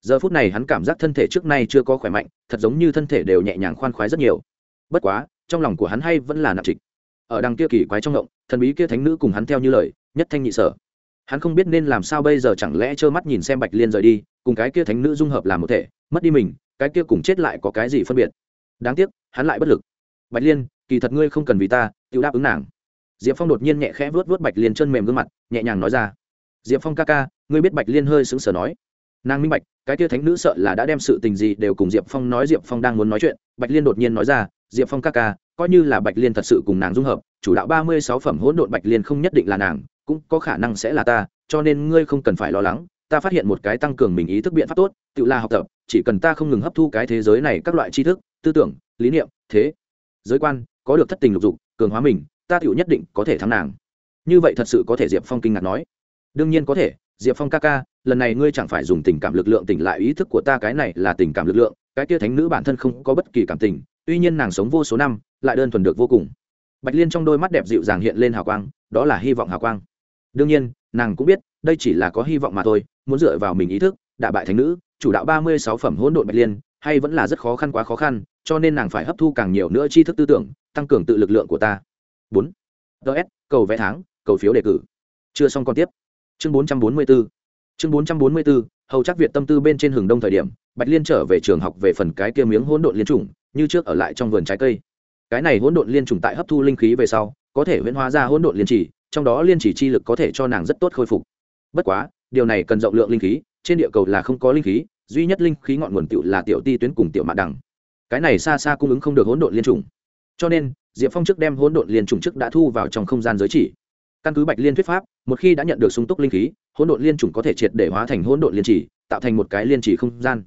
giờ phút này hắn cảm giác thân thể trước nay chưa có khỏe mạnh, thật giống như thân thể đều nhẹ nhàng khoan khoái rất nhiều. Bất quá, trong lòng của hắn hay vẫn là nặng trịch. Ở đằng kia kỳ quái trong ngộng, thần bí kia thánh nữ cùng hắn theo như lời, nhất thanh nhị sở. Hắn không biết nên làm sao bây giờ chẳng lẽ trơ mắt nhìn xem bạch liên rời đi, cùng cái kia thánh nữ dung hợp làm một thể, mất đi mình, cái kia cùng chết lại có cái gì phân biệt. Đáng tiếc, hắn lại bất lực. Bạch liên, kỳ thật ngươi không cần vì ta tự đáp ứng nàng. Diệp phong đột nhiên nhẹ khẽ vớt vớt bạch liên chân mềm gương mặt, nhẹ nhàng nói ra. Diệp phong ca ca, ngươi biết bạch liên hơi sững sờ nói nàng minh bạch, cái kia thánh nữ sợ là đã đem sự tình gì đều cùng diệp phong nói, diệp phong đang muốn nói chuyện, bạch liên đột nhiên nói ra, diệp phong ca ca, coi như là bạch liên thật sự cùng nàng dung hợp, chủ đạo ba mươi sáu phẩm hỗn độn bạch liên không nhất định là nàng, cũng có khả năng sẽ là ta, cho nên ngươi không cần phải lo lắng, ta phát hiện một cái tăng cường mình ý thức biện pháp tốt, tự là học tập, chỉ cần ta không ngừng hấp thu cái thế giới này các loại tri thức, tư tưởng, lý niệm, thế, giới quan, có được thất tình lục dục, cường hóa mình, ta tựu nhất định có thể thắng nàng. Như vậy thật sự có thể diệp phong kinh ngạc nói. Đương nhiên có thể diệp phong ca ca, lần này ngươi chẳng phải dùng tình cảm lực lượng tỉnh lại ý thức của ta, cái này là tình cảm lực lượng, cái kia thánh nữ bản thân không có bất kỳ cảm tình, tuy nhiên nàng sống vô số năm, lại đơn thuần được vô cùng. Bạch liên trong đôi mắt đẹp dịu dàng hiện lên hào quang, đó là hy vọng hào quang. Đương nhiên, nàng cũng biết, đây chỉ là có hy vọng mà thôi, muốn dựa vào mình ý thức, đả bại thánh nữ, chủ đạo ba mươi sáu phẩm hỗn độn bạch liên, hay vẫn là rất khó khăn quá khó khăn, cho nên nàng phải hấp thu càng nhiều nữa tri thức tư tưởng, tăng cường tự lực lượng của ta. Bốn. Ts cầu vẽ tháng, cầu phiếu đề cử. Chưa xong còn tiếp chương bốn trăm bốn mươi bốn chương bốn trăm bốn mươi bốn hầu chắc việt tâm tư bên trên hừng đông thời điểm, bạch liên trở về trường học về phần cái kia miếng hỗn độn liên trùng, như trước ở lại trong vườn trái cây. Cái này hỗn độn liên trùng tại hấp thu linh khí về sau, có thể huyễn hóa ra hỗn độn liên chỉ trong đó liên chỉ chi lực có thể cho nàng rất tốt khôi phục. Bất quá, điều này cần rộng lượng linh khí, trên địa cầu là không có linh khí, duy nhất linh khí ngọn nguồn tiểu là tiểu ti tuyến cùng tiểu mạn đẳng cái này xa xa cung ứng không được hỗn độn liên trùng. Cho nên, diệp phong trước đem hỗn độn liên trùng trước đã thu vào trong không gian giới chỉ. Căn cứ bạch liên thuyết pháp một khi đã nhận được sung túc linh khí, hỗn độn liên trùng có thể triệt để hóa thành hỗn độn liên chỉ tạo thành một cái liên chỉ không gian.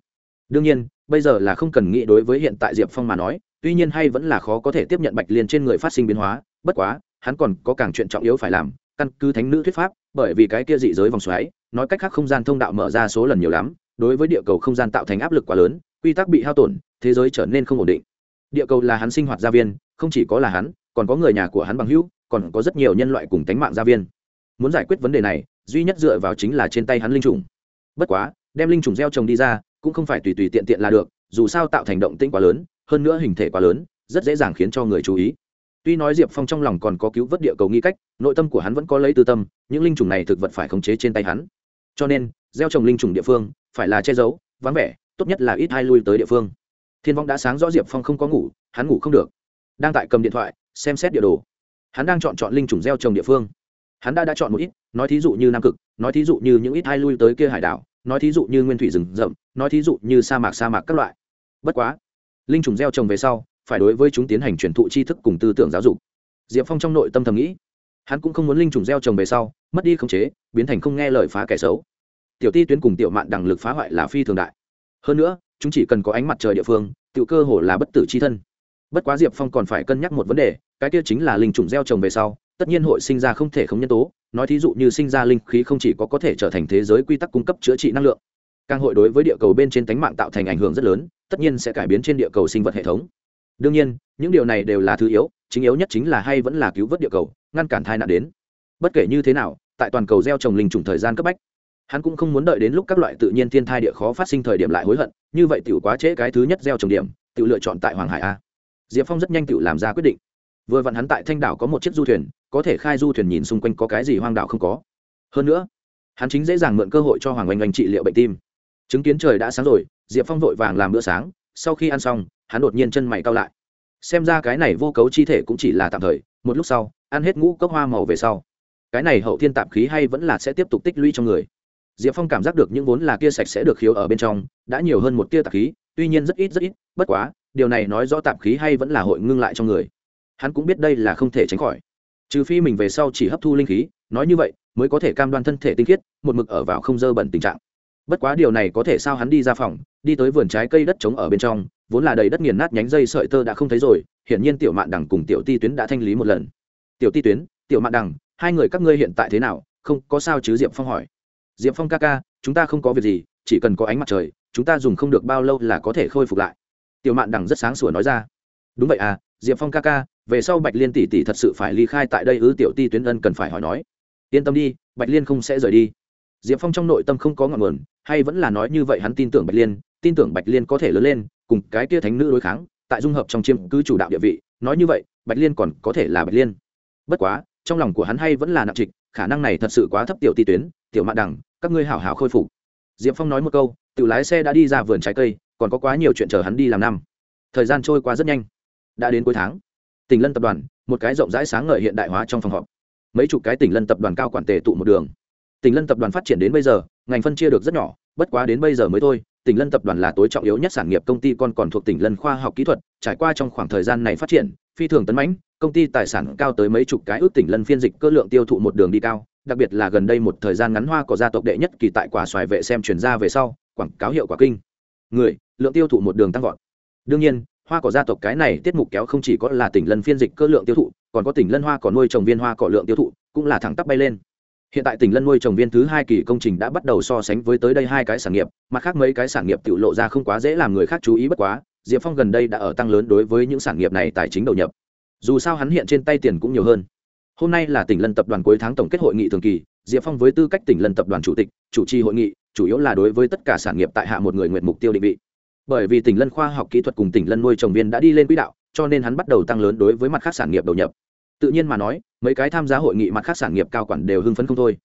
Đương nhiên, bây giờ là không cần nghĩ đối với hiện tại diệp phong mà nói, tuy nhiên hay vẫn là khó có thể tiếp nhận bạch liên trên người phát sinh biến hóa, bất quá, hắn còn có càng chuyện trọng yếu phải làm, căn cứ thánh nữ thuyết pháp, bởi vì cái kia dị giới vòng xoáy, nói cách khác không gian thông đạo mở ra số lần nhiều lắm, đối với địa cầu không gian tạo thành áp lực quá lớn, quy tắc bị hao tổn, thế giới trở nên không ổn định. Địa cầu là hắn sinh hoạt gia viên, không chỉ có là hắn, còn có người nhà của hắn bằng hữu, còn có rất nhiều nhân loại cùng tánh mạng gia viên muốn giải quyết vấn đề này, duy nhất dựa vào chính là trên tay hắn linh trùng. Bất quá, đem linh trùng gieo trồng đi ra, cũng không phải tùy tùy tiện tiện là được, dù sao tạo thành động tĩnh quá lớn, hơn nữa hình thể quá lớn, rất dễ dàng khiến cho người chú ý. Tuy nói diệp phong trong lòng còn có cứu vớt địa cầu nghi cách, nội tâm của hắn vẫn có lấy tư tâm, những linh trùng này thực vật phải khống chế trên tay hắn. Cho nên, gieo trồng linh trùng địa phương, phải là che giấu, vắng vẻ, tốt nhất là ít hai lui tới địa phương. Thiên vong đã sáng rõ diệp phong không có ngủ, hắn ngủ không được. Đang tại cầm điện thoại, xem xét địa đồ. Hắn đang chọn chọn linh trùng gieo trồng địa phương hắn đã đã chọn một ít, nói thí dụ như nam cực, nói thí dụ như những ít hai lui tới kia hải đảo, nói thí dụ như nguyên thủy rừng rậm, nói thí dụ như sa mạc sa mạc các loại. Bất quá, linh trùng gieo trồng về sau, phải đối với chúng tiến hành truyền thụ tri thức cùng tư tưởng giáo dục. Diệp phong trong nội tâm thầm nghĩ, hắn cũng không muốn linh trùng gieo trồng về sau, mất đi khống chế, biến thành không nghe lời phá kẻ xấu. Tiểu ti tuyến cùng tiểu mạn đằng lực phá hoại là phi thường đại. Hơn nữa, chúng chỉ cần có ánh mặt trời địa phương tự cơ hồ là bất tử c h i thân. Bất quá diệp phong còn phải cân nhắc một vấn đề, cái kia chính là linh trùng gieo trồng về sau tất nhiên hội sinh ra không thể không nhân tố, nói thí dụ như sinh ra linh khí không chỉ có có thể trở thành thế giới quy tắc cung cấp chữa trị năng lượng, càng hội đối với địa cầu bên trên tánh mạng tạo thành ảnh hưởng rất lớn, tất nhiên sẽ cải biến trên địa cầu sinh vật hệ thống. Đương nhiên, những điều này đều là thứ yếu, chính yếu nhất chính là hay vẫn là cứu vớt địa cầu, ngăn cản thai nạn đến. Bất kể như thế nào, tại toàn cầu gieo trồng linh trùng thời gian cấp bách, hắn cũng không muốn đợi đến lúc các loại tự nhiên thiên thai địa khó phát sinh thời điểm lại hối hận, như vậy tiểu quá trễ cái thứ nhất gieo trồng điểm tự lựa chọn tại hoàng hải a. Diệp phong rất nhanh tự làm ra quyết định. Vừa vặn hắn tại thanh đảo có một chiếc du thuyền có thể khai du thuyền nhìn xung quanh có cái gì hoang đảo không có. Hơn nữa, hắn chính dễ dàng mượn cơ hội cho hoàng oanh oanh trị liệu bệnh tim. Chứng kiến trời đã sáng rồi, diệp phong vội vàng làm bữa sáng, sau khi ăn xong, hắn đột nhiên chân mày cao lại. Xem ra cái này vô cấu chi thể cũng chỉ là tạm thời, một lúc sau, ăn hết ngũ cốc hoa màu về sau. Cái này hậu thiên tạp khí hay vẫn là sẽ tiếp tục tích lũy trong người. Diệp phong cảm giác được những vốn là kia sạch sẽ được khiếu ở bên trong, đã nhiều hơn một tia tạp khí, tuy nhiên rất ít rất ít, bất quá, điều này nói rõ tạp khí hay vẫn là hội ngưng lại trong người. Hắn cũng biết đây là không thể tránh khỏi trừ phi mình về sau chỉ hấp thu linh khí, nói như vậy, mới có thể cam đoan thân thể tinh khiết, một mực ở vào không dơ bẩn tình trạng. Bất quá điều này có thể sao hắn đi ra phòng, đi tới vườn trái cây đất trống ở bên trong, vốn là đầy đất nghiền nát nhánh dây sợi tơ đã không thấy rồi, hiển nhiên tiểu mạn đằng cùng tiểu ti tuyến đã thanh lý một lần. Tiểu ti tuyến, tiểu mạn đằng, hai người các ngươi hiện tại thế nào? Không, có sao chứ? Diệp phong hỏi. Diệp phong ca ca, chúng ta không có việc gì, chỉ cần có ánh mặt trời, chúng ta dùng không được bao lâu là có thể khôi phục lại. Tiểu mạn đằng rất sáng sủa nói ra. Đúng vậy à diệp phong ca ca về sau bạch liên tỷ tỷ thật sự phải ly khai tại đây ư, tiểu ti tuyến ân cần phải hỏi nói. Yên tâm đi, bạch liên không sẽ rời đi. Diệp phong trong nội tâm không có ngọn nguồn, hay vẫn là nói như vậy hắn tin tưởng bạch liên, tin tưởng bạch liên có thể lớn lên, cùng cái kia thánh nữ đối kháng, tại dung hợp trong chiêm cứ chủ đạo địa vị, nói như vậy, bạch liên còn có thể là bạch liên. Bất quá, trong lòng của hắn hay vẫn là nặng trịch, khả năng này thật sự quá thấp tiểu ti tuyến, tiểu mạn đẳng, các ngươi hảo hảo khôi phục. Diệp phong nói một câu, tự lái xe đã đi ra vườn trái cây, còn có quá nhiều chuyện chờ hắn đi làm năm. Thời gian trôi qua rất nhanh. Đã đến cuối tháng tỉnh lân tập đoàn, một cái rộng rãi sáng ngời hiện đại hóa trong phòng họp. Mấy chục cái tỉnh lân tập đoàn cao quản tề tụ một đường. Tỉnh lân tập đoàn phát triển đến bây giờ, ngành phân chia được rất nhỏ, bất quá đến bây giờ mới thôi tỉnh lân tập đoàn là tối trọng yếu nhất sản nghiệp công ty con còn thuộc tỉnh lân khoa học kỹ thuật, trải qua trong khoảng thời gian này phát triển, phi thường tấn mãnh, công ty tài sản cao tới mấy chục cái ước tỉnh lân phiên dịch cơ lượng tiêu thụ một đường đi cao, đặc biệt là gần đây một thời gian ngắn hoa có gia tộc đệ nhất kỳ tại quả xoài vệ xem chuyển ra về sau, quảng cáo hiệu quả kinh. Người, lượng tiêu thụ một đường tăng vọt. Đương nhiên hoa cỏ gia tộc cái này tiết mục kéo không chỉ có là tỉnh lân phiên dịch cơ lượng tiêu thụ, còn có tỉnh lân hoa cỏ nuôi trồng viên hoa cỏ lượng tiêu thụ, cũng là thẳng tắp bay lên. Hiện tại tỉnh lân nuôi trồng viên thứ hai kỳ công trình đã bắt đầu so sánh với tới đây hai cái sản nghiệp, mặt khác mấy cái sản nghiệp tự lộ ra không quá dễ làm người khác chú ý bất quá, diệp phong gần đây đã ở tăng lớn đối với những sản nghiệp này tài chính đầu nhập. Dù sao hắn hiện trên tay tiền cũng nhiều hơn. Hôm nay là tỉnh lân tập đoàn cuối tháng tổng kết hội nghị thường kỳ, diệp phong với tư cách tỉnh lân tập đoàn chủ tịch, chủ trì hội nghị, chủ yếu là đối với tất cả sản nghiệp tại hạ một người nguyện mục tiêu định vị bởi vì tỉnh lân khoa học kỹ thuật cùng tỉnh lân nuôi trồng viên đã đi lên quỹ đạo, cho nên hắn bắt đầu tăng lớn đối với mặt khác sản nghiệp đầu nhập. Tự nhiên mà nói, mấy cái tham gia hội nghị mặt khác sản nghiệp cao quản đều hưng phấn không thôi.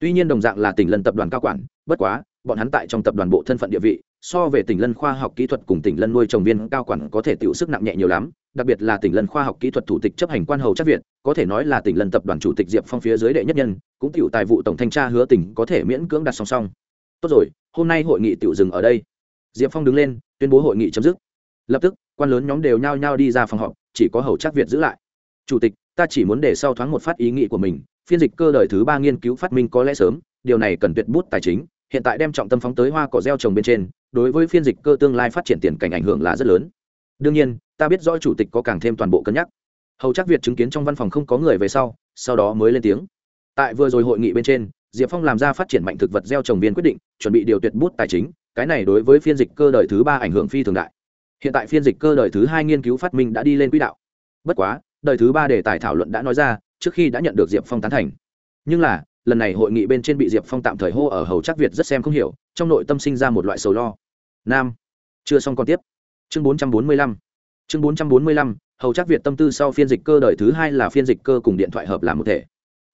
Tuy nhiên đồng dạng là tỉnh lân tập đoàn cao quản, bất quá, bọn hắn tại trong tập đoàn bộ thân phận địa vị, so về tỉnh lân khoa học kỹ thuật cùng tỉnh lân nuôi trồng viên cao quản có thể tiểu sức nặng nhẹ nhiều lắm, đặc biệt là tỉnh lân khoa học kỹ thuật thủ tịch chấp hành quan hầu chắc việt, có thể nói là tỉnh lân tập đoàn chủ tịch diệp phong phía dưới đệ nhất nhân, cũng tiểu tài vụ tổng thanh tra hứa tỉnh có thể miễn cưỡng đặt song song. Tốt rồi, hôm nay hội nghị tiểu dừng ở đây diệp phong đứng lên, tuyên bố hội nghị chấm dứt. Lập tức, quan lớn nhóm đều nhao nhao đi ra phòng họp, chỉ có hầu chắc việt giữ lại. Chủ tịch, ta chỉ muốn để sau thoáng một phát ý nghĩ của mình, phiên dịch cơ đời thứ ba nghiên cứu phát minh có lẽ sớm, điều này cần tuyệt bút tài chính, hiện tại đem trọng tâm phóng tới hoa cỏ gieo trồng bên trên, đối với phiên dịch cơ tương lai phát triển tiền cảnh ảnh hưởng là rất lớn. Đương nhiên, ta biết rõ chủ tịch có càng thêm toàn bộ cân nhắc. Hầu chắc việt chứng kiến trong văn phòng không có người về sau sau đó mới lên tiếng. Tại vừa rồi hội nghị bên trên, diệp phong làm ra phát triển mạnh thực vật gieo trồng viên quyết định, chuẩn bị điều tuyệt bút tài chính cái này đối với phiên dịch cơ đời thứ ba ảnh hưởng phi thường đại. Hiện tại phiên dịch cơ đời thứ hai nghiên cứu phát minh đã đi lên quỹ đạo. Bất quá, đời thứ ba đề tài thảo luận đã nói ra, trước khi đã nhận được diệp phong tán thành. Nhưng là, lần này hội nghị bên trên bị diệp phong tạm thời hô ở hầu chắc việt rất xem không hiểu, trong nội tâm sinh ra một loại sầu lo. Nam. Chưa xong còn tiếp. Chương bốn trăm bốn mươi lăm. Chương bốn trăm bốn mươi lăm, hầu chắc việt tâm tư sau phiên dịch cơ đời thứ hai là phiên dịch cơ cùng điện thoại hợp làm một thể.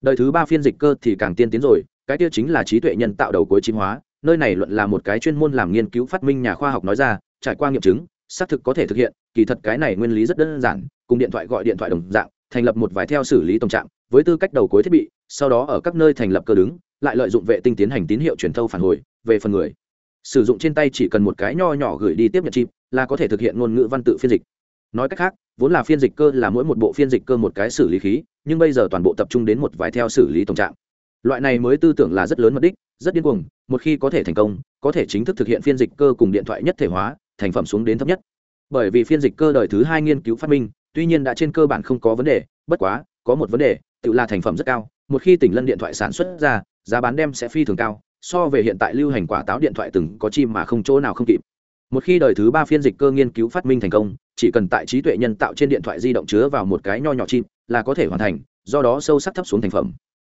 Đời thứ ba phiên dịch cơ thì càng tiên tiến rồi, cái tiêu chính là trí tuệ nhân tạo đầu cuối chính hóa nơi này luận là một cái chuyên môn làm nghiên cứu phát minh nhà khoa học nói ra, trải qua nghiệm chứng, xác thực có thể thực hiện, kỳ thật cái này nguyên lý rất đơn giản, cùng điện thoại gọi điện thoại đồng dạng, thành lập một vài theo xử lý tổng trạng với tư cách đầu cuối thiết bị, sau đó ở các nơi thành lập cơ đứng, lại lợi dụng vệ tinh tiến hành tín hiệu truyền thâu phản hồi, về phần người. Sử dụng trên tay chỉ cần một cái nho nhỏ gửi đi tiếp nhận chip, là có thể thực hiện ngôn ngữ văn tự phiên dịch. Nói cách khác, vốn là phiên dịch cơ là mỗi một bộ phiên dịch cơ một cái xử lý khí, nhưng bây giờ toàn bộ tập trung đến một vài theo xử lý tổng trạng loại này mới tư tưởng là rất lớn mật đích rất điên cuồng, một khi có thể thành công, có thể chính thức thực hiện phiên dịch cơ cùng điện thoại nhất thể hóa, thành phẩm xuống đến thấp nhất. Bởi vì phiên dịch cơ đời thứ hai nghiên cứu phát minh, tuy nhiên đã trên cơ bản không có vấn đề, bất quá, có một vấn đề, tự là thành phẩm rất cao, một khi tỉnh lân điện thoại sản xuất ra, giá bán đem sẽ phi thường cao, so về hiện tại lưu hành quả táo điện thoại từng có chim mà không chỗ nào không kịp. Một khi đời thứ ba phiên dịch cơ nghiên cứu phát minh thành công, chỉ cần tại trí tuệ nhân tạo trên điện thoại di động chứa vào một cái nho nhỏ chim là có thể hoàn thành, do đó sâu sắc thấp xuống thành phẩm.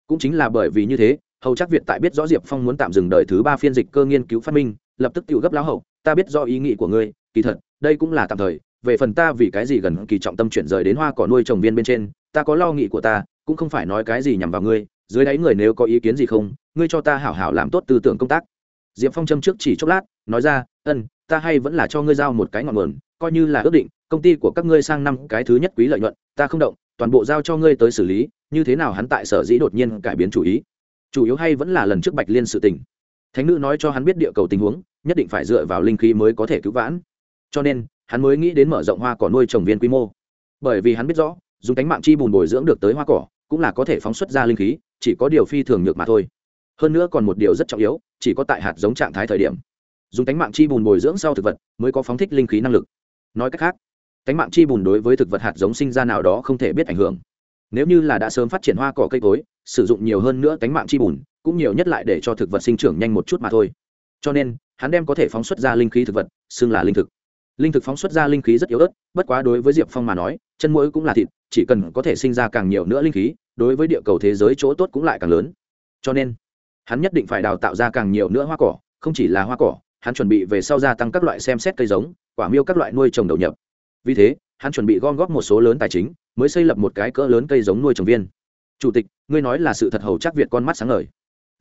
Cũng chính là bởi vì như thế hầu chắc việt tại biết rõ diệp phong muốn tạm dừng đời thứ ba phiên dịch cơ nghiên cứu phát minh, lập tức tự gấp lão hậu, ta biết do ý nghĩ của ngươi, kỳ thật, đây cũng là tạm thời, về phần ta vì cái gì gần kỳ trọng tâm chuyển rời đến hoa cỏ nuôi trồng viên bên trên, ta có lo nghĩ của ta, cũng không phải nói cái gì nhằm vào ngươi, dưới đáy người nếu có ý kiến gì không, ngươi cho ta hảo hảo làm tốt tư tưởng công tác. Diệp phong châm trước chỉ chốc lát, nói ra, ân, ta hay vẫn là cho ngươi giao một cái ngọn nguồn, coi như là ước định, công ty của các ngươi sang năm cái thứ nhất quý lợi nhuận, ta không động, toàn bộ giao cho ngươi tới xử lý, như thế nào hắn tại sở dĩ đột nhiên cải biến chủ ý? Chủ yếu hay vẫn là lần trước bạch liên sự tình. Thánh nữ nói cho hắn biết địa cầu tình huống, nhất định phải dựa vào linh khí mới có thể cứu vãn. Cho nên, hắn mới nghĩ đến mở rộng hoa cỏ nuôi trồng viên quy mô. Bởi vì hắn biết rõ, dùng cánh mạng chi bùn bồi dưỡng được tới hoa cỏ, cũng là có thể phóng xuất ra linh khí, chỉ có điều phi thường nhược mà thôi. Hơn nữa còn một điều rất trọng yếu, chỉ có tại hạt giống trạng thái thời điểm. Dùng cánh mạng chi bùn bồi dưỡng sau thực vật, mới có phóng thích linh khí năng lực. Nói cách khác, cánh mạng chi bùn đối với thực vật hạt giống sinh ra nào đó không thể biết ảnh hưởng nếu như là đã sớm phát triển hoa cỏ cây cối, sử dụng nhiều hơn nữa tánh mạng chi bùn, cũng nhiều nhất lại để cho thực vật sinh trưởng nhanh một chút mà thôi. Cho nên, hắn đem có thể phóng xuất ra linh khí thực vật, xưng là linh thực. Linh thực phóng xuất ra linh khí rất yếu ớt, bất quá đối với diệp phong mà nói, chân mũi cũng là thịt, chỉ cần có thể sinh ra càng nhiều nữa linh khí, đối với địa cầu thế giới chỗ tốt cũng lại càng lớn. Cho nên, hắn nhất định phải đào tạo ra càng nhiều nữa hoa cỏ, không chỉ là hoa cỏ, hắn chuẩn bị về sau gia tăng các loại xem xét cây giống, quả miêu các loại nuôi trồng đầu nhập. Vì thế, hắn chuẩn bị gom góp một số lớn tài chính mới xây lập một cái cỡ lớn cây giống nuôi trồng viên. Chủ tịch, ngươi nói là sự thật hầu chắc việt con mắt sáng ngời.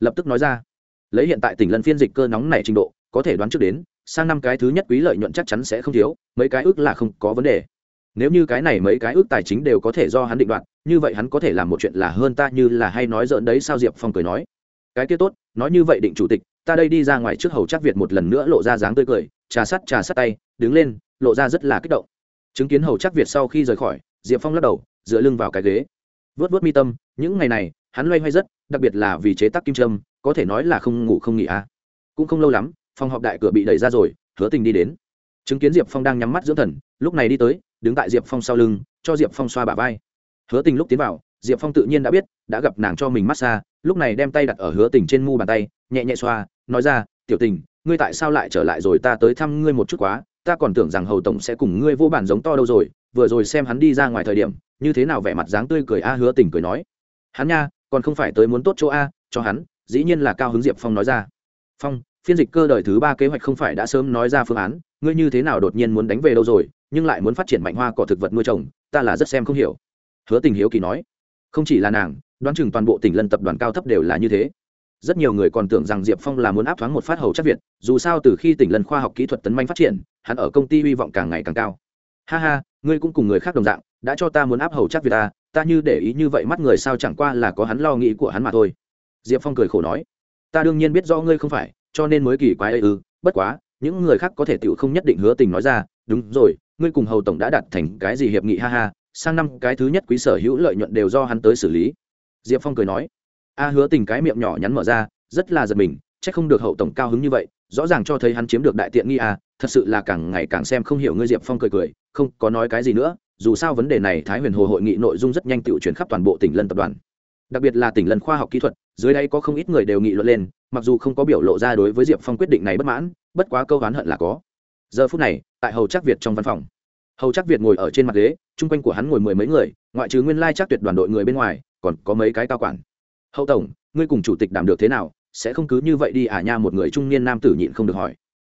Lập tức nói ra. Lấy hiện tại tỉnh lân phiên dịch cơ nóng này trình độ, có thể đoán trước đến, sang năm cái thứ nhất quý lợi nhuận chắc chắn sẽ không thiếu, mấy cái ước là không có vấn đề. Nếu như cái này mấy cái ước tài chính đều có thể do hắn định đoạt, như vậy hắn có thể làm một chuyện là hơn ta như là hay nói dợn đấy sao diệp phong cười nói. Cái kia tốt, nói như vậy định chủ tịch, ta đây đi ra ngoài trước hầu chắc việt một lần nữa lộ ra dáng tươi cười, trà sắt trà sắt tay, đứng lên, lộ ra rất là kích động. Chứng kiến hầu chắc việt sau khi rời khỏi diệp phong lắc đầu, dựa lưng vào cái ghế. Vớt vớt mi tâm, những ngày này, hắn loay hoay rất, đặc biệt là vì chế tác kim trâm có thể nói là không ngủ không nghỉ à. cũng không lâu lắm, phòng họp đại cửa bị đẩy ra rồi, hứa tình đi đến. Chứng kiến diệp phong đang nhắm mắt dưỡng thần, lúc này đi tới, đứng tại diệp phong sau lưng, cho diệp phong xoa bả vai. Hứa tình lúc tiến vào, diệp phong tự nhiên đã biết, đã gặp nàng cho mình massage lúc này đem tay đặt ở hứa tình trên mu bàn tay, nhẹ nhẹ xoa, nói ra, tiểu tình, ngươi tại sao lại trở lại rồi? Ta tới thăm ngươi một chút quá, ta còn tưởng rằng hầu tổng sẽ cùng ngươi vô bản giống to đâu rồi vừa rồi xem hắn đi ra ngoài thời điểm, như thế nào vẻ mặt dáng tươi cười a hứa tình cười nói. Hắn nha, còn không phải tới muốn tốt chỗ a, cho hắn, dĩ nhiên là cao hứng diệp phong nói ra. Phong, phiên dịch cơ đời thứ ba kế hoạch không phải đã sớm nói ra phương án, ngươi như thế nào đột nhiên muốn đánh về đâu rồi, nhưng lại muốn phát triển mạnh hoa cỏ thực vật nuôi trồng, ta là rất xem không hiểu. Hứa tình hiếu kỳ nói. Không chỉ là nàng, đoán chừng toàn bộ tỉnh lân tập đoàn cao thấp đều là như thế. Rất nhiều người còn tưởng rằng diệp phong là muốn áp thoáng một phát hầu chắc việt, dù sao từ khi tỉnh lân khoa học kỹ thuật tấn manh phát triển, hắn ở công ty hy vọng càng ngày càng cao. Ha ha ngươi cũng cùng người khác đồng dạng, đã cho ta muốn áp hầu chắc việt ta ta như để ý như vậy mắt người sao chẳng qua là có hắn lo nghĩ của hắn mà thôi. Diệp phong cười khổ nói, ta đương nhiên biết rõ ngươi không phải, cho nên mới kỳ quái ấy ư, bất quá, những người khác có thể tự không nhất định hứa tình nói ra, đúng rồi, ngươi cùng hầu tổng đã đặt thành cái gì hiệp nghị ha ha, sang năm cái thứ nhất quý sở hữu lợi nhuận đều do hắn tới xử lý. Diệp phong cười nói, a hứa tình cái miệng nhỏ nhắn mở ra, rất là giật mình c h ắ c không được hậu tổng cao hứng như vậy rõ ràng cho thấy hắn chiếm được đại tiện nghi à thật sự là càng ngày càng xem không hiểu ngươi diệp phong cười cười, không có nói cái gì nữa, dù sao vấn đề này thái huyền hồ hội nghị nội dung rất nhanh tự chuyển khắp toàn bộ tỉnh lân tập đoàn. Đặc biệt là tỉnh lân khoa học kỹ thuật, dưới đây có không ít người đều nghị luận lên, mặc dù không có biểu lộ ra đối với diệp phong quyết định này bất mãn, bất quá câu oán hận là có. Giờ phút này, tại hầu chắc việt trong văn phòng, hầu chắc việt ngồi ở trên mặt ghế, chung quanh của hắn ngồi mười mấy người, ngoại trừ nguyên lai chắc tuyệt đoàn đội người bên ngoài, còn có mấy cái cao quản. Hậu tổng, ngươi cùng chủ tịch đảm được thế nào? Sẽ không cứ như vậy đi à nha, một người trung niên nam tử nhịn không được hỏi.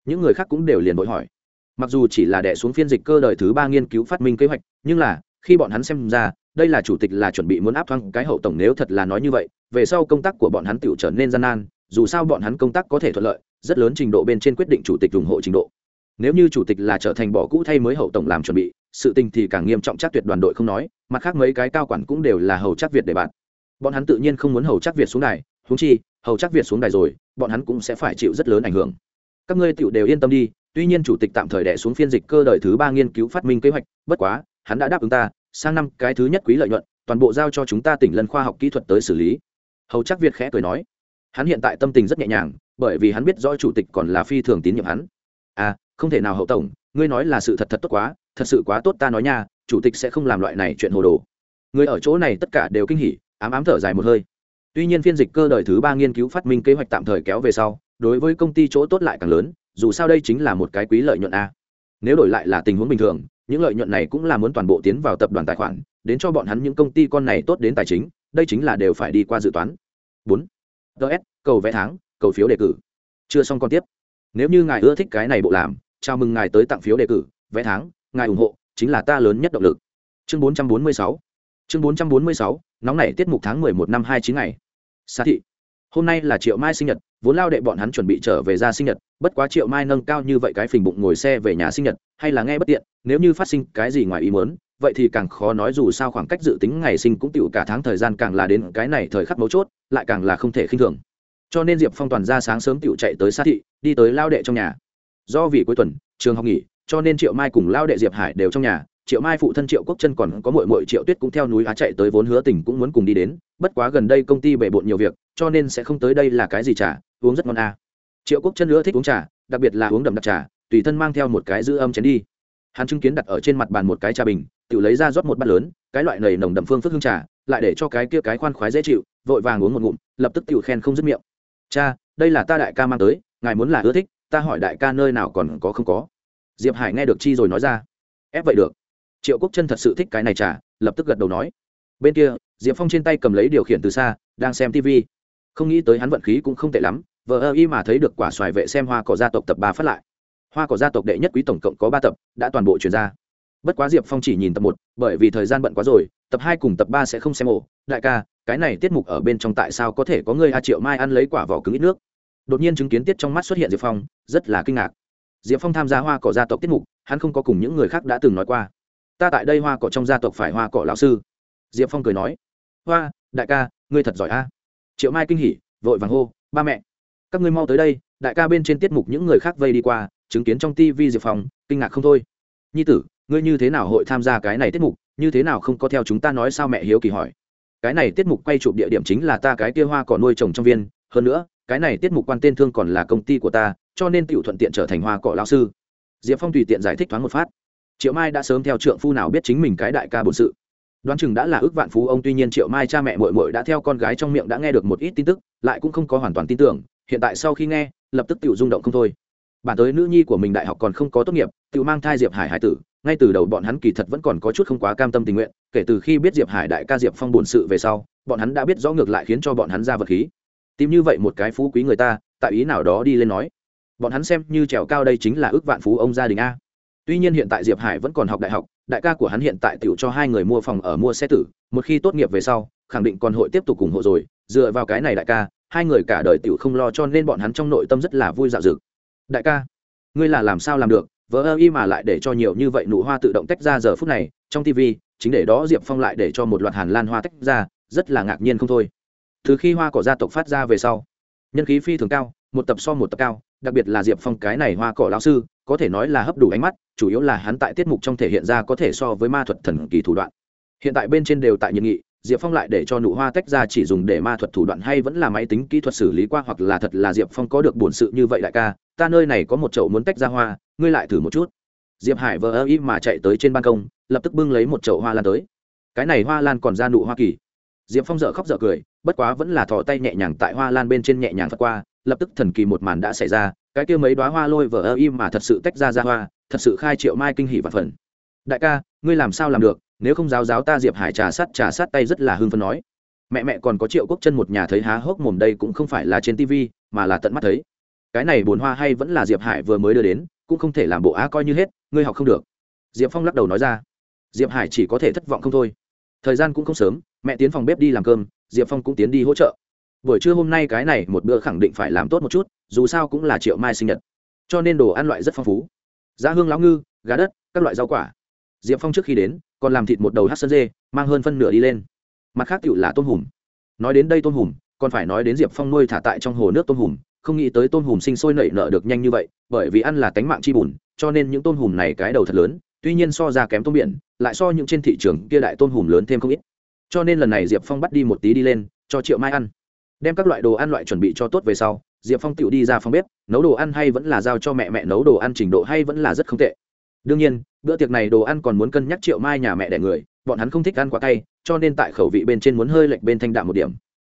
Những người khác cũng đều liền vội hỏi. Mặc dù chỉ là đẻ xuống phiên dịch cơ đời thứ ba nghiên cứu phát minh kế hoạch, nhưng là, khi bọn hắn xem ra, đây là chủ tịch là chuẩn bị muốn áp thoáng cái hậu tổng nếu thật là nói như vậy, về sau công tác của bọn hắn tựu trở nên gian nan, dù sao bọn hắn công tác có thể thuận lợi, rất lớn trình độ bên trên quyết định chủ tịch ủng hộ trình độ. Nếu như chủ tịch là trở thành bỏ cũ thay mới hậu tổng làm chuẩn bị, sự tình thì càng nghiêm trọng chắc tuyệt đoàn đội không nói, mặt khác mấy cái cao quản cũng đều là hầu chắc việt để bạn. Bọn hắn tự nhiên không muốn hầu chắc việt xuống này húng chi hầu chắc việt xuống đài rồi, bọn hắn cũng sẽ phải chịu rất lớn ảnh hưởng. Các ngươi tựu đều yên tâm đi, tuy nhiên chủ tịch tạm thời đẻ xuống phiên dịch cơ đời thứ ba nghiên cứu phát minh kế hoạch, bất quá, hắn đã đáp ứng ta, sang năm cái thứ nhất quý lợi nhuận, toàn bộ giao cho chúng ta tỉnh lân khoa học kỹ thuật tới xử lý. Hầu chắc việt khẽ cười nói. Hắn hiện tại tâm tình rất nhẹ nhàng, bởi vì hắn biết rõ chủ tịch còn là phi thường tín nhiệm hắn. À không thể nào hậu tổng, ngươi nói là sự thật thật tốt quá, thật sự quá tốt ta nói nha, chủ tịch sẽ không làm loại này chuyện hồ đồ. Người ở chỗ này tất cả đều kinh hỉ, ám ám thở dài một hơi tuy nhiên phiên dịch cơ đời thứ ba nghiên cứu phát minh kế hoạch tạm thời kéo về sau, đối với công ty chỗ tốt lại càng lớn, dù sao đây chính là một cái quý lợi nhuận a. Nếu đổi lại là tình huống bình thường, những lợi nhuận này cũng là muốn toàn bộ tiến vào tập đoàn tài khoản, đến cho bọn hắn những công ty con này tốt đến tài chính, đây chính là đều phải đi qua dự toán. Bốn. Ts cầu vé tháng, cầu phiếu đề cử. Chưa xong còn tiếp. Nếu như ngài ưa thích cái này bộ làm, chào mừng ngài tới tặng phiếu đề cử vé tháng, ngài ủng hộ, chính là ta lớn nhất động lực. Chương bốn trăm bốn mươi sáu chương bốn trăm bốn mươi sáu, nóng này tiết mục tháng mười một năm hai chín ngày. Xa thị. Hôm nay là triệu mai sinh nhật, vốn lao đệ bọn hắn chuẩn bị trở về ra sinh nhật, bất quá triệu mai nâng cao như vậy cái phình bụng ngồi xe về nhà sinh nhật, hay là nghe bất tiện, nếu như phát sinh cái gì ngoài ý muốn, vậy thì càng khó nói dù sao khoảng cách dự tính ngày sinh cũng tựu cả tháng thời gian càng là đến cái này thời khắc mấu chốt, lại càng là không thể khinh thường. Cho nên diệp phong toàn ra sáng sớm tựu chạy tới xa thị, đi tới lao đệ trong nhà. Do vì cuối tuần, trường học nghỉ, cho nên triệu mai cùng lao đệ diệp hải đều trong nhà triệu mai phụ thân triệu quốc chân còn có mội mội triệu tuyết cũng theo núi á chạy tới vốn hứa tỉnh cũng muốn cùng đi đến, bất quá gần đây công ty bề bộn nhiều việc, cho nên sẽ không tới đây là cái gì trà, uống rất ngon a à. triệu quốc chân nữa thích uống trà, đặc biệt là uống đậm đặc trà, tùy thân mang theo một cái giữ âm chén đi. Hắn chứng kiến đặt ở trên mặt bàn một cái trà bình, tự lấy ra rót một bát lớn, cái loại nầy nồng đậm phương phức hương trà, lại để cho cái kia cái khoan khoái dễ chịu, vội vàng uống một ngụm, lập tức tự khen không dứt miệng. Cha, đây là ta đại ca mang tới, ngài muốn là ưa thích, ta hỏi đại ca nơi nào còn có không có. Diệp hải nghe được chi rồi nói ra. Ép vậy được triệu quốc chân thật sự thích cái này trả, lập tức gật đầu nói. Bên kia diệp phong trên tay cầm lấy điều khiển từ xa đang xem tv không nghĩ tới hắn vận khí cũng không tệ lắm vờ ơ y mà thấy được quả xoài vệ xem hoa cỏ gia tộc tập ba phát lại. Hoa cỏ gia tộc đệ nhất quý tổng cộng có ba tập đã toàn bộ chuyển ra. Bất quá diệp phong chỉ nhìn tập một bởi vì thời gian bận quá rồi tập hai cùng tập ba sẽ không xem ổ. Đại ca cái này tiết mục ở bên trong tại sao có thể có người a triệu mai ăn lấy quả vỏ cứng ít nước? Đột nhiên chứng kiến tiết trong mắt xuất hiện diệp phong rất là kinh ngạc. Diệp phong tham gia hoa cỏ gia tộc tiết mục hắn không có cùng những người khác đã từng nói qua ta tại đây hoa cỏ trong gia tộc phải hoa cỏ lão sư. Diệp phong cười nói, hoa, đại ca, ngươi thật giỏi a. Triệu mai kinh hỉ, vội vàng hô, ba mẹ, các ngươi mau tới đây, đại ca bên trên tiết mục những người khác vây đi qua, chứng kiến trong tv diệp phong, kinh ngạc không thôi. Nhi tử, ngươi như thế nào hội tham gia cái này tiết mục, như thế nào không có theo chúng ta nói sao mẹ hiếu kỳ hỏi? Cái này tiết mục quay chụp địa điểm chính là ta cái kia hoa cỏ nuôi trồng trong viên, hơn nữa, cái này tiết mục quan tên thương còn là công ty của ta, cho nên tiểu thuận tiện trở thành hoa cỏ lao sư. Diệp phong tùy tiện giải thích thoáng một phát triệu mai đã sớm theo trượng phu nào biết chính mình cái đại ca bổn sự. Đoán chừng đã là ước vạn phú ông, tuy nhiên triệu mai cha mẹ mội mội đã theo con gái trong miệng đã nghe được một ít tin tức, lại cũng không có hoàn toàn tin tưởng, hiện tại sau khi nghe, lập tức tự rung động không thôi. Bản tới nữ nhi của mình đại học còn không có tốt nghiệp tự mang thai diệp hải hải tử, ngay từ đầu bọn hắn kỳ thật vẫn còn có chút không quá cam tâm tình nguyện, kể từ khi biết diệp hải đại ca diệp phong bổn sự về sau, bọn hắn đã biết rõ ngược lại khiến cho bọn hắn ra vật khí. Tìm như vậy một cái phú quý người ta, tại ý nào đó đi lên nói. Bọn hắn xem như trèo cao đây chính là ước vạn phú ông gia đình a tuy nhiên hiện tại diệp hải vẫn còn học đại học, đại ca của hắn hiện tại tiểu cho hai người mua phòng ở mua xe tử, một khi tốt nghiệp về sau, khẳng định còn hội tiếp tục ủng hộ rồi. Dựa vào cái này đại ca, hai người cả đời tiểu không lo cho nên bọn hắn trong nội tâm rất là vui dạo dực. Đại ca, ngươi là làm sao làm được? Vỡ ơ y mà lại để cho nhiều như vậy nụ hoa tự động tách ra giờ phút này, trong tv chính để đó diệp phong lại để cho một loạt hàn lan hoa tách ra, rất là ngạc nhiên không thôi. Từ khi hoa cỏ gia tộc phát ra về sau, nhân khí phi thường cao, một tập so một tập cao, đặc biệt là diệp phong cái này hoa cỏ lão sư có thể nói là hấp đủ ánh mắt, chủ yếu là hắn tại tiết mục trong thể hiện ra có thể so với ma thuật thần kỳ thủ đoạn. Hiện tại bên trên đều tại nhiệt nghị, diệp phong lại để cho nụ hoa tách ra chỉ dùng để ma thuật thủ đoạn hay vẫn là máy tính kỹ thuật xử lý qua hoặc là thật là diệp phong có được bổn sự như vậy đại ca, ta nơi này có một chậu muốn tách ra hoa, ngươi lại thử một chút. Diệp hải vờ ơ ý mà chạy tới trên ban công, lập tức bưng lấy một chậu hoa lan tới. Cái này hoa lan còn ra nụ hoa kỳ. Diệp phong dợ khóc dợ cười, bất quá vẫn là thò tay nhẹ nhàng tại hoa lan bên trên nhẹ nhàng phật qua lập tức thần kỳ một màn đã xảy ra, cái kia mấy đoá hoa lôi vờ ơ im mà thật sự tách ra ra hoa, thật sự khai triệu mai kinh hỷ và phần. Đại ca, ngươi làm sao làm được? Nếu không giáo giáo ta diệp hải trà sát trà sát tay rất là hưng phấn nói. Mẹ mẹ còn có triệu quốc chân một nhà thấy há hốc mồm đây cũng không phải là trên tv mà là tận mắt thấy. Cái này bồn hoa hay vẫn là diệp hải vừa mới đưa đến, cũng không thể làm bộ á coi như hết, ngươi học không được. Diệp phong lắc đầu nói ra. Diệp hải chỉ có thể thất vọng không thôi. Thời gian cũng không sớm, mẹ tiến phòng bếp đi làm cơm, diệp phong cũng tiến đi hỗ trợ buổi trưa hôm nay cái này một bữa khẳng định phải làm tốt một chút, dù sao cũng là triệu mai sinh nhật. Cho nên đồ ăn loại rất phong phú. Giá hương lão ngư, gà đất, các loại rau quả. Diệp phong trước khi đến, còn làm thịt một đầu hát sơn dê, mang hơn phân nửa đi lên. Mặt khác tựu là tôm hùm. Nói đến đây tôm hùm, còn phải nói đến diệp phong nuôi thả tại trong hồ nước tôm hùm, không nghĩ tới tôm hùm sinh sôi nảy nở được nhanh như vậy, bởi vì ăn là tánh mạng chi bùn, cho nên những tôm hùm này cái đầu thật lớn, tuy nhiên so ra kém tôm biển, lại so những trên thị trường kia đại tôm hùm lớn thêm không ít. Cho nên lần này diệp phong bắt đi một tí đi lên, cho triệu mai ăn đem các loại đồ ăn loại chuẩn bị cho tốt về sau diệp phong tựu đi ra phòng bếp nấu đồ ăn hay vẫn là giao cho mẹ mẹ nấu đồ ăn trình độ hay vẫn là rất không tệ. Đương nhiên bữa tiệc này đồ ăn còn muốn cân nhắc triệu mai nhà mẹ đẻ người bọn hắn không thích ăn quá cay cho nên tại khẩu vị bên trên muốn hơi lệch bên thanh đạm một điểm.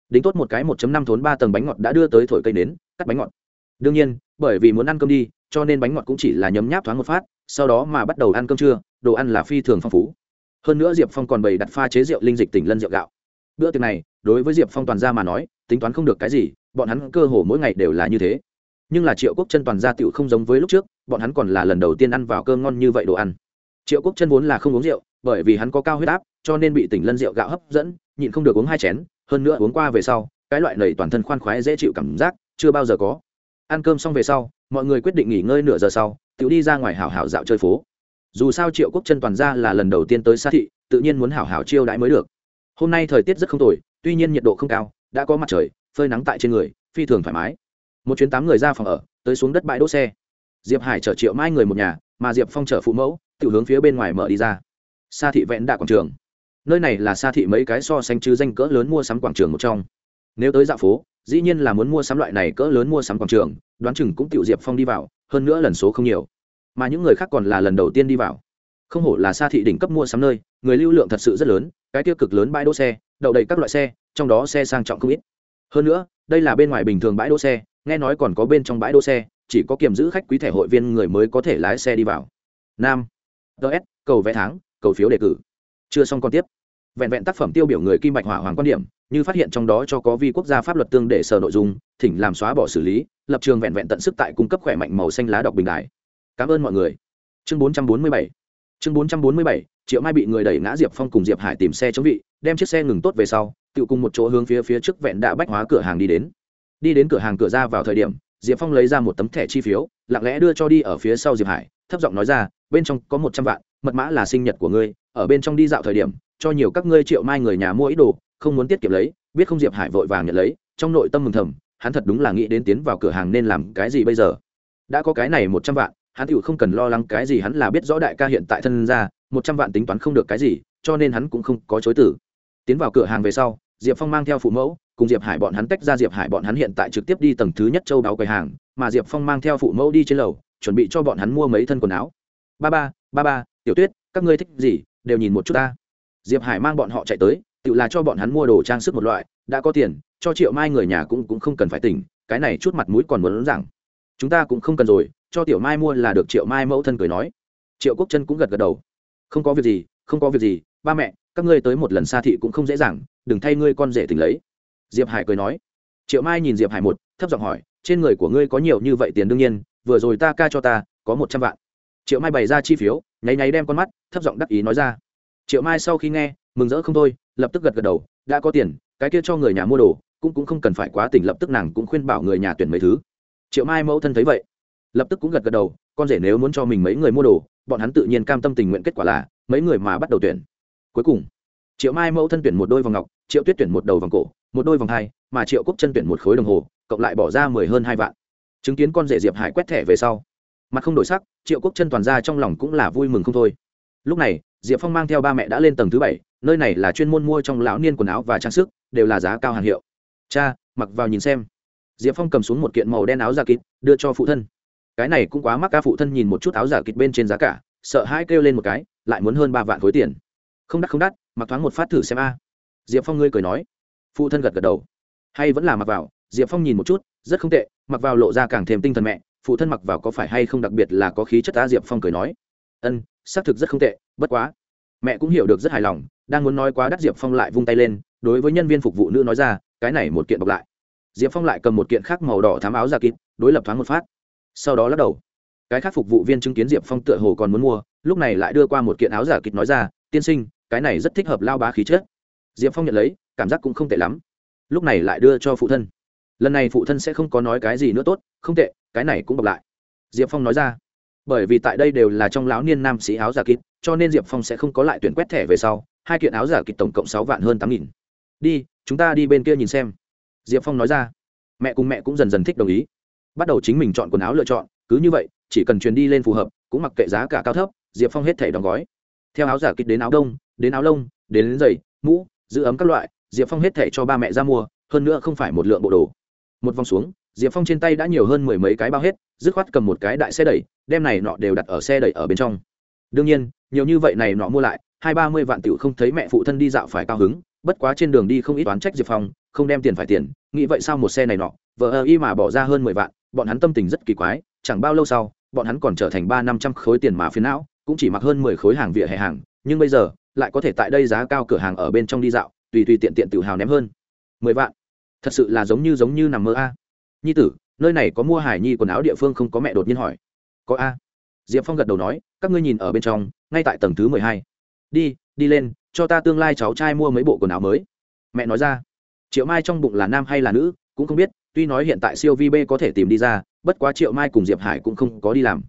Đính tốt một cái 1 năm thốn ba tầng bánh ngọt đã đưa tới thổi cây nến, cắt bánh ngọt. Đương nhiên bởi vì muốn ăn cơm đi cho nên bánh ngọt cũng chỉ là nhấm nháp thoáng một phát sau đó mà bắt đầu ăn cơm trưa đồ ăn là phi thường phong phú. Hơn nữa diệp phong còn bày đặt pha chế rượu linh dịch tỉnh lân rượu gạo. Bữa tiệc này đối với diệp phong toàn gia mà nói tính toán không được cái gì, bọn hắn cơ hồ mỗi ngày đều là như thế. Nhưng là triệu quốc chân toàn gia tựu không giống với lúc trước, bọn hắn còn là lần đầu tiên ăn vào cơm ngon như vậy đồ ăn. Triệu quốc chân vốn là không uống rượu, bởi vì hắn có cao huyết áp, cho nên bị tỉnh lân rượu gạo hấp dẫn, nhịn không được uống hai chén, hơn nữa uống qua về sau, cái loại lầy toàn thân khoan khoái dễ chịu cảm giác, chưa bao giờ có. Ăn cơm xong về sau, mọi người quyết định nghỉ ngơi nửa giờ sau tựu đi ra ngoài hảo hảo dạo chơi phố. Dù sao triệu quốc chân toàn ra là lần đầu tiên tới xa thị, tự nhiên muốn hảo hảo chiêu đãi mới được. Hôm nay thời tiết rất không tồi, tuy nhiên nhiệt độ không cao đã có mặt trời, phơi nắng tại trên người, phi thường thoải mái. Một chuyến tám người ra phòng ở, tới xuống đất bãi đỗ xe. Diệp hải chở triệu mai người một nhà, mà diệp phong chở phụ mẫu, tự hướng phía bên ngoài mở đi ra. Sa thị vẹn đạ quảng trường. Nơi này là Sa thị mấy cái so sánh chứ danh cỡ lớn mua sắm quảng trường một trong. Nếu tới dạo phố, dĩ nhiên là muốn mua sắm loại này cỡ lớn mua sắm quảng trường, đoán chừng cũng tiểu diệp phong đi vào, hơn nữa lần số không nhiều. Mà những người khác còn là lần đầu tiên đi vào. Không hổ là Sa thị đỉnh cấp mua sắm nơi, người lưu lượng thật sự rất lớn, cái tiêu cực lớn bãi đỗ xe, đậu đầy các loại xe trong đó xe sang trọng không ít. Hơn nữa, đây là bên ngoài bình thường bãi đỗ xe, nghe nói còn có bên trong bãi đỗ xe, chỉ có kiểm giữ khách quý thẻ hội viên người mới có thể lái xe đi vào. Nam. Ts cầu vé tháng, cầu phiếu đề cử. Chưa xong còn tiếp. Vẹn vẹn tác phẩm tiêu biểu người kim bạch hỏa hoàng quan điểm, như phát hiện trong đó cho có vi quốc gia pháp luật tương để sở nội dung, thỉnh làm xóa bỏ xử lý, lập trường vẹn vẹn tận sức tại cung cấp khỏe mạnh màu xanh lá đọc bình đại cảm ơn mọi người. Chương 447 chương 447 triệu mai bị người đẩy ngã diệp phong cùng diệp hải tìm xe chống vị, đem chiếc xe ngừng tốt về sau, tự cùng một chỗ hướng phía phía trước vẹn đã bách hóa cửa hàng đi đến. Đi đến cửa hàng cửa ra vào thời điểm, diệp phong lấy ra một tấm thẻ chi phiếu, lặng lẽ đưa cho đi ở phía sau diệp hải, thấp giọng nói ra, bên trong có một trăm vạn, mật mã là sinh nhật của ngươi, ở bên trong đi dạo thời điểm, cho nhiều các ngươi triệu mai người nhà mua ít đồ, không muốn tiết kiệm lấy, biết không diệp hải vội vàng nhận lấy, trong nội tâm mừng thầm, hắn thật đúng là nghĩ đến tiến vào cửa hàng nên làm cái gì bây giờ. Đã có cái này một trăm vạn hắn tựu không cần lo lắng cái gì, hắn là biết rõ đại ca hiện tại thân ra một trăm vạn tính toán không được cái gì, cho nên hắn cũng không có chối tử tiến vào cửa hàng về sau, diệp phong mang theo phụ mẫu, cùng diệp hải bọn hắn tách ra, diệp hải bọn hắn hiện tại trực tiếp đi tầng thứ nhất châu đáo quầy hàng, mà diệp phong mang theo phụ mẫu đi trên lầu, chuẩn bị cho bọn hắn mua mấy thân quần áo. Ba ba ba ba, tiểu tuyết, các ngươi thích gì, đều nhìn một chút ta. Diệp hải mang bọn họ chạy tới tự là cho bọn hắn mua đồ trang sức một loại, đã có tiền, cho triệu mai người nhà cũng cũng không cần phải tỉnh, cái này chút mặt mũi còn muốn rằng chúng ta cũng không cần rồi cho tiểu mai mua là được triệu mai mẫu thân cười nói. Triệu quốc chân cũng gật gật đầu. Không có việc gì, không có việc gì, ba mẹ, các ngươi tới một lần xa thị cũng không dễ dàng, đừng thay ngươi con rể tình lấy. Diệp hải cười nói. Triệu mai nhìn diệp hải một, thấp giọng hỏi, trên người của ngươi có nhiều như vậy tiền đương nhiên, vừa rồi ta ca cho ta, có một trăm vạn. Triệu mai bày ra chi phiếu, nháy nháy đem con mắt, thấp giọng đắc ý nói ra. Triệu mai sau khi nghe, mừng rỡ không thôi, lập tức gật gật đầu, đã có tiền, cái kia cho người nhà mua đồ, cũng cũng không cần phải quá tỉnh, lập tức nàng cũng khuyên bảo người nhà tuyển mấy thứ. Triệu mai mẫu thân thấy vậy lập tức cũng gật gật đầu, con rể nếu muốn cho mình mấy người mua đồ, bọn hắn tự nhiên cam tâm tình nguyện kết quả là, mấy người mà bắt đầu tuyển. Cuối cùng, triệu mai mẫu thân tuyển một đôi vòng ngọc, triệu tuyết tuyển một đầu vòng cổ, một đôi vòng hai mà triệu quốc chân tuyển một khối đồng hồ, cộng lại bỏ ra mười hơn hai vạn. Chứng kiến con rể diệp hải quét thẻ về sau, mặt không đổi sắc, triệu quốc chân toàn ra trong lòng cũng là vui mừng không thôi. Lúc này, diệp phong mang theo ba mẹ đã lên tầng thứ bảy, nơi này là chuyên môn mua trong lão niên quần áo và trang sức, đều là giá cao hàng hiệu. Cha, mặc vào nhìn xem. Diệp phong cầm xuống một kiện màu đen áo da kịt, đưa cho phụ thân cái này cũng quá mắc ca phụ thân nhìn một chút áo giả kịch bên trên giá cả, sợ hãi kêu lên một cái, lại muốn hơn ba vạn khối tiền. Không đắt không đắt, mặc thoáng một phát thử xem a. Diệp phong ngươi cười nói. Phụ thân gật gật đầu. Hay vẫn là mặc vào, diệp phong nhìn một chút, rất không tệ, mặc vào lộ ra càng thêm tinh thần mẹ, phụ thân mặc vào có phải hay không đặc biệt là có khí chất ta diệp phong cười nói. Ân, xác thực rất không tệ, bất quá. Mẹ cũng hiểu được rất hài lòng, đang muốn nói quá đắt diệp phong lại vung tay lên, đối với nhân viên phục vụ nữ nói ra, cái này một kiện bọc lại. Diệp phong lại cầm một kiện khác màu đỏ thám áo ra kịp đối lập thoáng một phát sau đó lắc đầu. Cái khác phục vụ viên chứng kiến diệp phong tựa hồ còn muốn mua, lúc này lại đưa qua một kiện áo giả kịch nói ra, tiên sinh, cái này rất thích hợp lao bá khí chết diệp phong nhận lấy, cảm giác cũng không tệ lắm. Lúc này lại đưa cho phụ thân. Lần này phụ thân sẽ không có nói cái gì nữa tốt, không tệ, cái này cũng bọc lại. Diệp phong nói ra, bởi vì tại đây đều là trong lão niên nam sĩ áo giả kịch, cho nên diệp phong sẽ không có lại tuyển quét thẻ về sau, hai kiện áo giả kịch tổng cộng sáu vạn hơn tám nghìn. Đi, chúng ta đi bên kia nhìn xem. Diệp phong nói ra. Mẹ cùng mẹ cũng dần dần thích đồng ý bắt đầu chính mình chọn quần áo lựa chọn cứ như vậy chỉ cần truyền đi lên phù hợp cũng mặc kệ giá cả cao thấp diệp phong hết thể đóng gói. Theo áo giả kịch đến áo đông đến áo lông đến, đến giày mũ giữ ấm các loại diệp phong hết thể cho ba mẹ ra mua hơn nữa không phải một lượng bộ đồ. Một vòng xuống diệp phong trên tay đã nhiều hơn mười mấy cái bao hết dứt khoát cầm một cái đại xe đẩy đem này nọ đều đặt ở xe đẩy ở bên trong. Đương nhiên nhiều như vậy này nọ mua lại hai ba mươi vạn t i ể u không thấy mẹ phụ thân đi dạo phải cao hứng bất quá trên đường đi không ít toán trách diệp phong không đem tiền phải tiền nghĩ vậy sao một xe này nọ vợ ơ y mà bỏ ra hơn mười vạn, bọn hắn tâm tình rất kỳ quái, chẳng bao lâu sau, bọn hắn còn trở thành ba năm trăm khối tiền mà phiến não, cũng chỉ mặc hơn mười khối hàng vỉa hè hàng, nhưng bây giờ, lại có thể tại đây giá cao cửa hàng ở bên trong đi dạo, tùy tùy tiện tiện tự hào ném hơn. Mười vạn? Thật sự là giống như giống như nằm mơ a. Nhi tử, nơi này có mua hải nhi quần áo địa phương không có mẹ đột nhiên hỏi. Có a. Diệp phong gật đầu nói, các ngươi nhìn ở bên trong, ngay tại tầng thứ mười hai. Đi đi lên, cho ta tương lai cháu trai mua mấy bộ quần áo mới. Mẹ nói ra, triệu mai trong bụng là nam hay là nữ, cũng không biết tuy nói hiện tại siêu vi b có thể tìm đi ra, bất quá triệu mai cùng diệp hải cũng không có đi làm.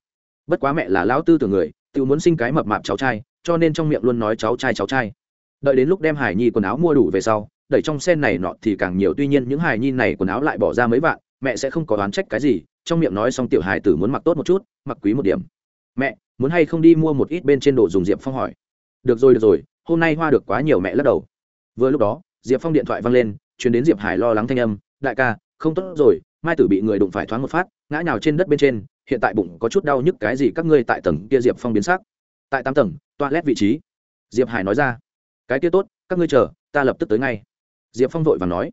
Bất quá mẹ là lão tư tưởng người tự muốn sinh cái mập mạp cháu trai, cho nên trong miệng luôn nói cháu trai cháu trai. Đợi đến lúc đem hải nhi quần áo mua đủ về sau, đẩy trong sen này nọ thì càng nhiều, tuy nhiên những hải nhi này quần áo lại bỏ ra mấy vạn, mẹ sẽ không có đoán trách cái gì, trong miệng nói xong tiểu hải tử muốn mặc tốt một chút, mặc quý một điểm. Mẹ, muốn hay không đi mua một ít bên trên đồ dùng diệp phong hỏi. Được rồi được rồi, hôm nay hoa được quá nhiều mẹ lắc đầu. Vừa lúc đó, diệp phong điện thoại văng lên chuyến đến diệp hải lo lắng thanh âm, đại ca không tốt rồi, mai tử bị người đụng phải thoáng một phát, ngã nhào trên đất bên trên, hiện tại bụng có chút đau nhức cái gì các ngươi tại tầng kia diệp phong biến sắc. Tại tám tầng, toilet vị trí. Diệp hải nói ra. Cái kia tốt, các ngươi chờ, ta lập tức tới ngay. Diệp phong vội và nói.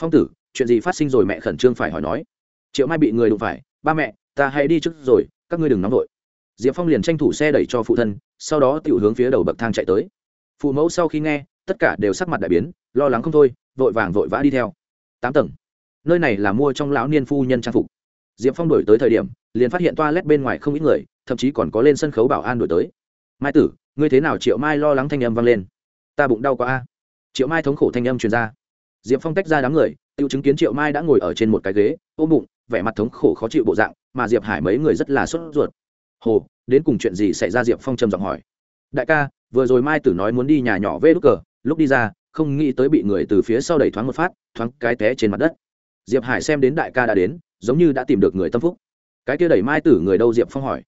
Phong tử, chuyện gì phát sinh rồi mẹ khẩn trương phải hỏi nói. Triệu mai bị người đụng phải, ba mẹ, ta hãy đi trước rồi, các ngươi đừng nóng vội. Diệp phong liền tranh thủ xe đẩy cho phụ thân, sau đó tự hướng phía đầu bậc thang chạy tới. Phụ mẫu sau khi nghe, tất cả đều sắc mặt đại biến, lo lắng không thôi, vội vàng vội vã đi theo. Tám tầng nơi này là mua trong lão niên phu nhân trang phục. Diệp phong đổi tới thời điểm, liền phát hiện toa lét bên ngoài không ít người, thậm chí còn có lên sân khấu bảo an đổi tới. Mai tử, ngươi thế nào? Triệu mai lo lắng thanh âm vang lên. Ta bụng đau quá a. Triệu mai thống khổ thanh âm truyền ra. Diệp phong tách ra đám người tự chứng kiến triệu mai đã ngồi ở trên một cái ghế, ôm bụng, vẻ mặt thống khổ khó chịu bộ dạng, mà diệp hải mấy người rất là sốt ruột. Hồ, đến cùng chuyện gì xảy ra? Diệp phong trầm giọng hỏi. Đại ca, vừa rồi mai tử nói muốn đi nhà nhỏ vê đúc cờ, lúc đi ra, không nghĩ tới bị người từ phía sau đẩy thoáng một phát, thoáng cái té trên mặt đất diệp hải xem đến đại ca đã đến, giống như đã tìm được người tâm phúc. Cái kia đẩy mai tử người đâu diệp phong hỏi.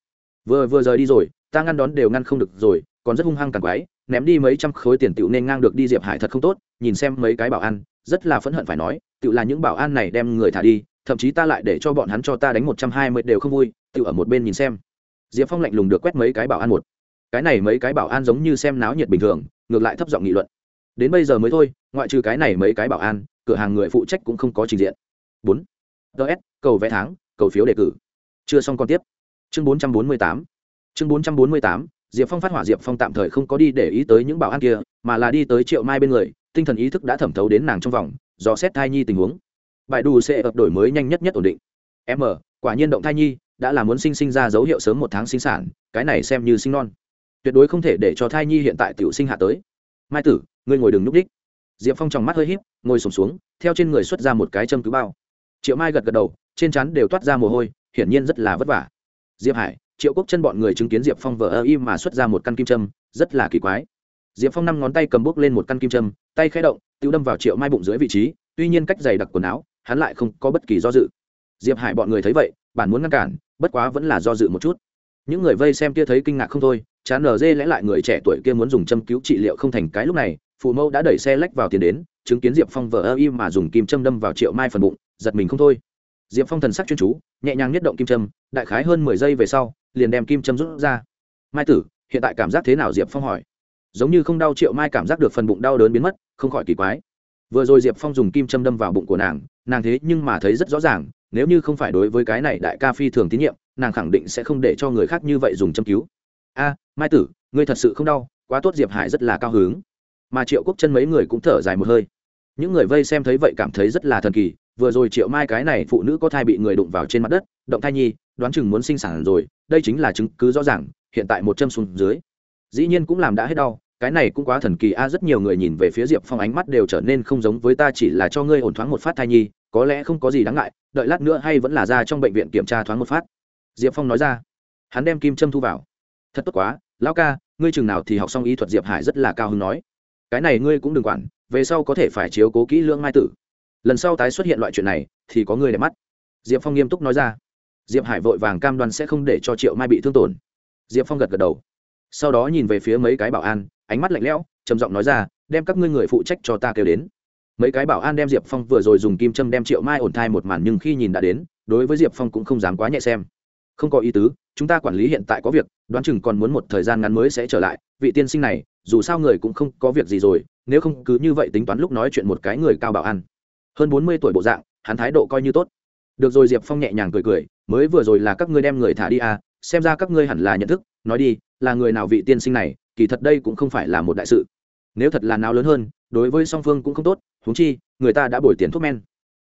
Vừa vừa rời đi rồi, ta ngăn đón đều ngăn không được rồi, còn rất hung hăng càng quái, ném đi mấy trăm khối tiền tựu nên ngang được đi diệp hải thật không tốt, nhìn xem mấy cái bảo an, rất là phẫn hận phải nói tựu là những bảo an này đem người thả đi, thậm chí ta lại để cho bọn hắn cho ta đánh một trăm hai mươi đều không vui tựu ở một bên nhìn xem. Diệp phong lạnh lùng được quét mấy cái bảo an một. Cái này mấy cái bảo an giống như xem náo nhiệt bình thường, ngược lại thấp giọng nghị luận. Đến bây giờ mới thôi, ngoại trừ cái này mấy cái bảo an, cửa hàng người phụ trách cũng không có trình diện bốn. Ts cầu vé tháng cầu phiếu đề cử. Chưa xong còn tiếp. Chương bốn trăm bốn mươi tám. Chương bốn trăm bốn mươi tám diệp phong phát hỏa diệp phong tạm thời không có đi để ý tới những bảo an kia mà là đi tới triệu mai bên người tinh thần ý thức đã thẩm thấu đến nàng trong vòng do xét thai nhi tình huống. Bài đủ sẽ ập đổi mới nhanh nhất nhất ổn định. M quả nhiên động thai nhi đã là muốn sinh sinh ra dấu hiệu sớm một tháng sinh sản cái này xem như sinh non. Tuyệt đối không thể để cho thai nhi hiện tại tiểu sinh hạ tới. Mai tử ngươi ngồi đừng núp đích. Diệp phong trong mắt hơi h í p ngồi sùng xuống, xuống theo trên người xuất ra một cái châm cứu bao triệu mai gật gật đầu, trên chắn đều toát ra mồ hôi, hiển nhiên rất là vất vả. Diệp hải, triệu quốc chân bọn người chứng kiến diệp phong vờ ơ y mà xuất ra một căn kim châm, rất là kỳ quái. Diệp phong năm ngón tay cầm bút lên một căn kim châm, tay khẽ động tự đâm vào triệu mai bụng dưới vị trí, tuy nhiên cách dày đặc quần áo, hắn lại không có bất kỳ do dự. Diệp hải bọn người thấy vậy, bản muốn ngăn cản, bất quá vẫn là do dự một chút. Những người vây xem kia thấy kinh ngạc không thôi, chán nở dê lẽ lại người trẻ tuổi kia muốn dùng châm cứu trị liệu không thành cái lúc này phụ mẫu đã đẩy xe lách vào tiền đến, chứng kiến diệp phong vờ ơ im mà dùng kim châm đâm vào triệu mai phần bụng, giật mình không thôi. Diệp phong thần sắc chuyên chú, nhẹ nhàng nhất động kim châm, đại khái hơn mười giây về sau, liền đem kim châm rút ra. Mai tử, hiện tại cảm giác thế nào? Diệp phong hỏi. Giống như không đau, triệu mai cảm giác được phần bụng đau đớn biến mất, không khỏi kỳ quái. Vừa rồi diệp phong dùng kim châm đâm vào bụng của nàng nàng thế nhưng mà thấy rất rõ ràng, nếu như không phải đối với cái này đại ca phi thường tín nhiệm, nàng khẳng định sẽ không để cho người khác như vậy dùng châm cứu. A, mai tử, ngươi thật sự không đau, quá tốt. Diệp hải rất là cao hứng mà triệu quốc chân mấy người cũng thở dài một hơi. Những người vây xem thấy vậy cảm thấy rất là thần kỳ, vừa rồi triệu mai cái này phụ nữ có thai bị người đụng vào trên mặt đất, động thai nhi, đoán chừng muốn sinh sản rồi, đây chính là chứng cứ rõ ràng, hiện tại một châm xuống dưới. Dĩ nhiên cũng làm đã hết đau, cái này cũng quá thần kỳ a, rất nhiều người nhìn về phía diệp phong ánh mắt đều trở nên không giống với ta, chỉ là cho ngươi ổn thoáng một phát thai nhi, có lẽ không có gì đáng ngại, đợi lát nữa hay vẫn là ra trong bệnh viện kiểm tra thoáng một phát. Diệp phong nói ra. Hắn đem kim châm thu vào. Thật tốt quá, lão ca, ngươi chừng nào thì học xong y thuật diệp hải rất là cao hứng nói cái này ngươi cũng đừng quản, về sau có thể phải chiếu cố kỹ lưỡng mai tử. Lần sau tái xuất hiện loại chuyện này, thì có người để mắt. Diệp phong nghiêm túc nói ra. Diệp hải vội vàng cam đoan sẽ không để cho triệu mai bị thương tổn. Diệp phong gật gật đầu. Sau đó nhìn về phía mấy cái bảo an, ánh mắt lạnh lẽo, trầm giọng nói ra, đem các ngươi người phụ trách cho ta kêu đến. Mấy cái bảo an đem diệp phong vừa rồi dùng kim châm đem triệu mai ổn thai một màn nhưng khi nhìn đã đến, đối với diệp phong cũng không dám quá nhẹ xem. Không có ý tứ, chúng ta quản lý hiện tại có việc, đoán chừng còn muốn một thời gian ngắn mới sẽ trở lại, vị tiên sinh này dù sao người cũng không có việc gì rồi, nếu không cứ như vậy tính toán lúc nói chuyện một cái người cao bảo an hơn bốn mươi tuổi bộ dạng, hắn thái độ coi như tốt. Được rồi, diệp phong nhẹ nhàng cười cười, mới vừa rồi là các ngươi đem người thả đi à xem ra các ngươi hẳn là nhận thức, nói đi, là người nào vị tiên sinh này, kỳ thật đây cũng không phải là một đại sự. Nếu thật là nào lớn hơn, đối với song phương cũng không tốt thúng chi, người ta đã bồi tiền thuốc men.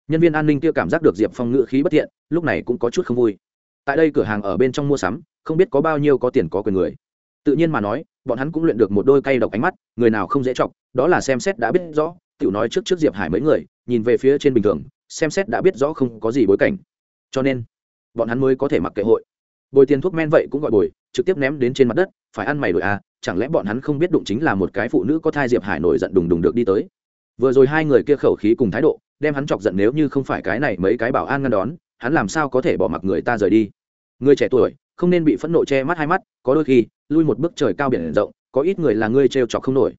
Nhân viên an ninh kia cảm giác được diệp phong ngự khí bất thiện, lúc này cũng có chút không vui. Tại đây cửa hàng ở bên trong mua sắm, không biết có bao nhiêu có tiền có quyền người. Tự nhiên mà nói bọn hắn cũng luyện được một đôi cây độc ánh mắt, người nào không dễ chọc, đó là xem xét đã biết rõ, tiểu nói trước trước diệp hải mấy người, nhìn về phía trên bình thường, xem xét đã biết rõ không có gì bối cảnh. Cho nên, bọn hắn mới có thể mặc kệ hội. Bồi tiền thuốc men vậy cũng gọi bồi, trực tiếp ném đến trên mặt đất, phải ăn mày đổi à chẳng lẽ bọn hắn không biết đụng chính là một cái phụ nữ có thai diệp hải nổi giận đùng đùng được đi tới. Vừa rồi hai người kia khẩu khí cùng thái độ, đem hắn chọc giận nếu như không phải cái này mấy cái bảo an ngăn đón, hắn làm sao có thể bỏ mặc người ta rời đi. Người trẻ tuổi, không nên bị phẫn nộ che mắt hai mắt, có đôi khi lui một bước trời cao biển rộng, có ít người là ngươi trêu chọc không nổi.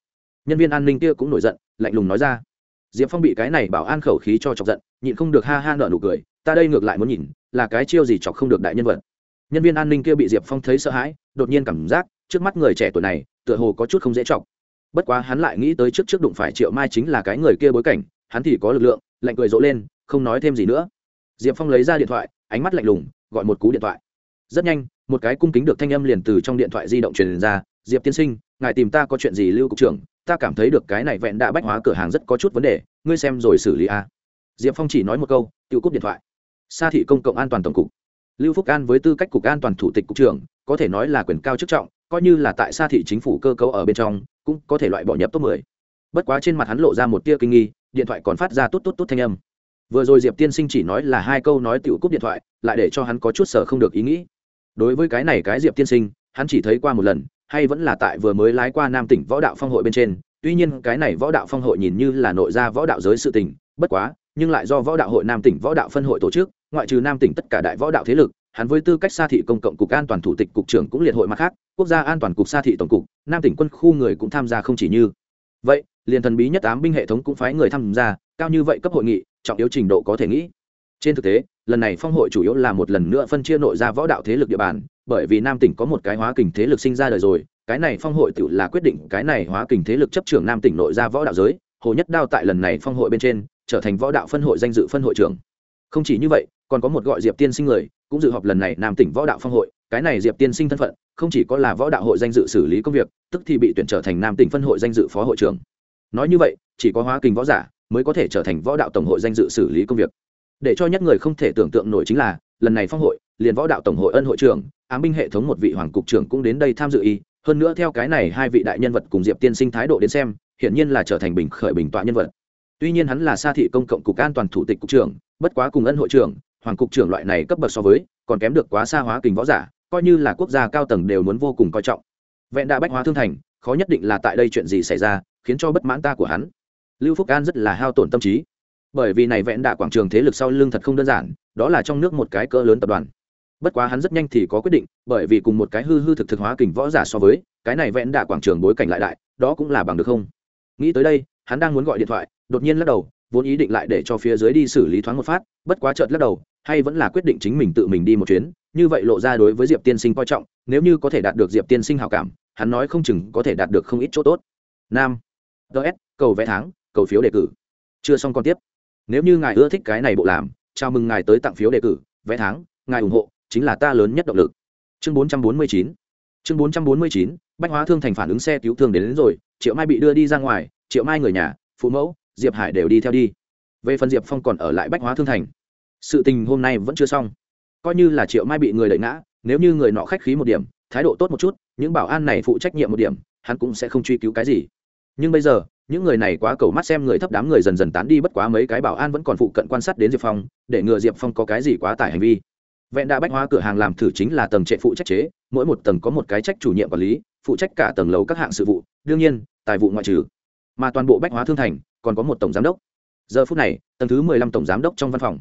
Nhân viên an ninh kia cũng nổi giận, lạnh lùng nói ra. Diệp phong bị cái này bảo an khẩu khí cho chọc giận, nhịn không được ha ha nợ nụ cười, ta đây ngược lại muốn nhìn, là cái chiêu gì chọc không được đại nhân vật. Nhân viên an ninh kia bị diệp phong thấy sợ hãi, đột nhiên cảm giác, trước mắt người trẻ tuổi này, tựa hồ có chút không dễ chọc. Bất quá hắn lại nghĩ tới trước trước đụng phải triệu mai chính là cái người kia bối cảnh, hắn thì có lực lượng, lạnh cười rộ lên, không nói thêm gì nữa. Diệp phong lấy ra điện thoại, ánh mắt lạnh lùng, gọi một cú điện thoại rất nhanh, một cái cung kính được thanh âm liền từ trong điện thoại di động truyền ra, diệp tiên sinh, ngài tìm ta có chuyện gì lưu cục trưởng, ta cảm thấy được cái này vẹn đã bách hóa cửa hàng rất có chút vấn đề, ngươi xem rồi xử lý a. Diệp phong chỉ nói một câu tự cúp điện thoại. Sa thị công cộng an toàn tổng cục. Lưu phúc an với tư cách cục an toàn thủ tịch cục trưởng, có thể nói là quyền cao chức trọng, coi như là tại sa thị chính phủ cơ cấu ở bên trong, cũng có thể loại bỏ nhập top mười. Bất quá trên mặt hắn lộ ra một tia kinh nghi, điện thoại còn phát ra tốt tốt tốt thanh âm. Vừa rồi diệp tiên sinh chỉ nói là hai câu nói tiểu cúp điện thoại, lại để cho hắn có chút sở không được ý nghĩ đối với cái này cái diệp tiên sinh, hắn chỉ thấy qua một lần, hay vẫn là tại vừa mới lái qua nam tỉnh võ đạo phong hội bên trên. Tuy nhiên, cái này võ đạo phong hội nhìn như là nội ra võ đạo giới sự tình, bất quá, nhưng lại do võ đạo hội nam tỉnh võ đạo phân hội tổ chức, ngoại trừ nam tỉnh tất cả đại võ đạo thế lực, hắn với tư cách xa thị công cộng cục an toàn thủ tịch cục trưởng cũng liệt hội mặt khác, quốc gia an toàn cục xa thị tổng cục, nam tỉnh quân khu người cũng tham gia không chỉ như. Vậy, liền thần bí nhất tám binh hệ thống cũng phái người tham gia, cao như vậy cấp hội nghị, trọng yếu trình độ có thể nghĩ trên thực tế, lần này phong hội chủ yếu là một lần nữa phân chia nội ra võ đạo thế lực địa bàn, bởi vì nam tỉnh có một cái hóa kình thế lực sinh ra đời rồi, cái này phong hội tự là quyết định cái này hóa kình thế lực chấp trưởng nam tỉnh nội ra võ đạo giới, hồ nhất đao tại lần này phong hội bên trên, trở thành võ đạo phân hội danh dự phân hội trưởng. Không chỉ như vậy, còn có một gọi diệp tiên sinh người, cũng dự họp lần này nam tỉnh võ đạo phong hội, cái này diệp tiên sinh thân phận, không chỉ có là võ đạo hội danh dự xử lý công việc, tức thì bị tuyển trở thành nam tỉnh phân hội danh dự phó hội trưởng. Nói như vậy, chỉ có hóa kinh võ giả mới có thể trở thành võ đạo tổng hội danh dự xử lý công việc để cho nhất người không thể tưởng tượng nổi chính là, lần này phong hội, liền võ đạo tổng hội ân hội trưởng, ám binh hệ thống một vị hoàng cục trưởng cũng đến đây tham dự y. Hơn nữa theo cái này hai vị đại nhân vật cùng diệp tiên sinh thái độ đến xem, hiển nhiên là trở thành bình khởi bình tọa nhân vật. Tuy nhiên hắn là xa thị công cộng cục an toàn thủ tịch cục trưởng, bất quá cùng ân hội trưởng, hoàng cục trưởng loại này cấp bậc so với, còn kém được quá xa hóa kình võ giả, coi như là quốc gia cao tầng đều muốn vô cùng coi trọng. Vẹn đã bách hóa thương thành, khó nhất định là tại đây chuyện gì xảy ra, khiến cho bất mãn ta của hắn. Lưu phúc an rất là hao tổn tâm trí bởi vì này vẹn đạ quảng trường thế lực sau lưng thật không đơn giản, đó là trong nước một cái cỡ lớn tập đoàn. Bất quá hắn rất nhanh thì có quyết định, bởi vì cùng một cái hư hư thực thực hóa kình võ giả so với, cái này vẹn đạ quảng trường bối cảnh lại đại, đó cũng là bằng được không? Nghĩ tới đây, hắn đang muốn gọi điện thoại, đột nhiên lắc đầu, vốn ý định lại để cho phía dưới đi xử lý thoáng một phát, bất quá chợt lắc đầu, hay vẫn là quyết định chính mình tự mình đi một chuyến, như vậy lộ ra đối với diệp tiên sinh coi trọng, nếu như có thể đạt được diệp tiên sinh hào cảm, hắn nói không chừng có thể đạt được không ít chỗ tốt. Nam. Ts cầu vẽ tháng, cầu phiếu đề cử. Chưa xong còn tiếp nếu như ngài ưa thích cái này bộ làm chào mừng ngài tới tặng phiếu đề cử vé tháng ngài ủng hộ chính là ta lớn nhất động lực. Chương 449 chương 449 bách hóa thương thành phản ứng xe cứu thương đến, đến rồi triệu mai bị đưa đi ra ngoài triệu mai người nhà phụ mẫu diệp hải đều đi theo đi. Về phần diệp phong còn ở lại bách hóa thương thành. Sự tình hôm nay vẫn chưa xong. Coi như là triệu mai bị người đẩy ngã nếu như người nọ khách khí một điểm thái độ tốt một chút những bảo an này phụ trách nhiệm một điểm hắn cũng sẽ không truy cứu cái gì. Nhưng bây giờ những người này quá cầu mắt xem người thấp đám người dần dần tán đi, bất quá mấy cái bảo an vẫn còn phụ cận quan sát đến diệp phong, để ngừa diệp phong có cái gì quá tải hành vi. Vẹn đã bách hóa cửa hàng làm thử chính là tầng trệ phụ trách chế, mỗi một tầng có một cái trách chủ nhiệm quản lý, phụ trách cả tầng lầu các hạng sự vụ, đương nhiên, tài vụ ngoại trừ. Mà toàn bộ bách hóa thương thành, còn có một tổng giám đốc. Giờ phút này, tầng thứ mười lăm tổng giám đốc trong văn phòng.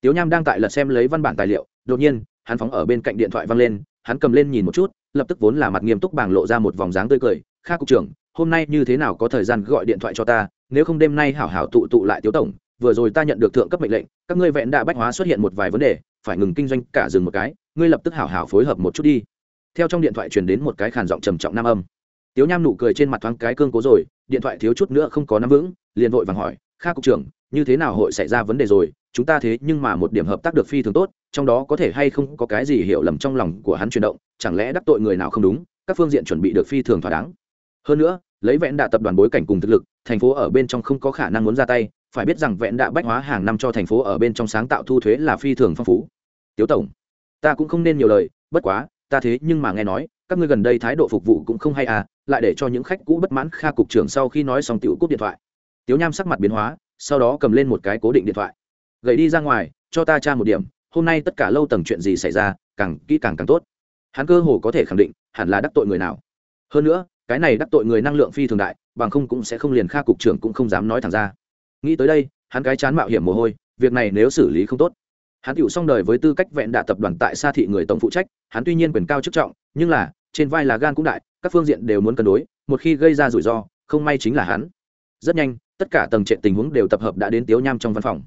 Tiếu nham đang tại lật xem lấy văn bản tài liệu, đột nhiên, hắn phóng ở bên cạnh điện thoại văng lên, hắn cầm lên nhìn một chút, lập tức vốn là mặt nghiêm túc bảng lộ ra một vòng dáng tươi cười, kha cục trưởng hôm nay như thế nào có thời gian gọi điện thoại cho ta, nếu không đêm nay hảo hảo tụ tụ lại tiếu tổng, vừa rồi ta nhận được thượng cấp mệnh lệnh, các ngươi vẹn đã bách hóa xuất hiện một vài vấn đề, phải ngừng kinh doanh cả dừng một cái, ngươi lập tức hảo hảo phối hợp một chút đi. Theo trong điện thoại truyền đến một cái khàn giọng trầm trọng nam âm. Tiếu nham nụ cười trên mặt thoáng cái cương cố rồi, điện thoại thiếu chút nữa không có nắm vững, liền vội vàng hỏi, kha cục trưởng, như thế nào hội xảy ra vấn đề rồi? Chúng ta thế nhưng mà một điểm hợp tác được phi thường tốt, trong đó có thể hay không có cái gì hiểu lầm trong lòng của hắn chuyển động, chẳng lẽ đắc tội người nào không đúng? Các phương diện chuẩn bị được phi thường thỏa đáng hơn nữa, lấy vẹn đạ tập đoàn bối cảnh cùng thực lực, thành phố ở bên trong không có khả năng muốn ra tay, phải biết rằng vẹn đạ bách hóa hàng năm cho thành phố ở bên trong sáng tạo thu thuế là phi thường phong phú. Tiếu tổng, ta cũng không nên nhiều lời, bất quá, ta thế nhưng mà nghe nói, các ngươi gần đây thái độ phục vụ cũng không hay à lại để cho những khách cũ bất mãn kha cục trưởng sau khi nói xong tiểu cúp điện thoại. Tiếu nham sắc mặt biến hóa, sau đó cầm lên một cái cố định điện thoại. Gậy đi ra ngoài, cho ta tra một điểm, hôm nay tất cả lâu tầng chuyện gì xảy ra, càng kỹ càng càng tốt. Hắn cơ hồ có thể khẳng định, hẳn là đắc tội người nào. Hơn nữa cái này đắc tội người năng lượng phi thường đại, bằng không cũng sẽ không liền kha cục trưởng cũng không dám nói thẳng ra. Nghĩ tới đây, hắn cái chán mạo hiểm mồ hôi, việc này nếu xử lý không tốt. Hắn tựu xong đời với tư cách vẹn đạ tập đoàn tại xa thị người tổng phụ trách, hắn tuy nhiên quyền cao chức trọng, nhưng là, trên vai là gan cũng đại, các phương diện đều muốn cân đối, một khi gây ra rủi ro, không may chính là hắn. Rất nhanh, tất cả tầng trệ tình huống đều tập hợp đã đến tiếu nham trong văn phòng.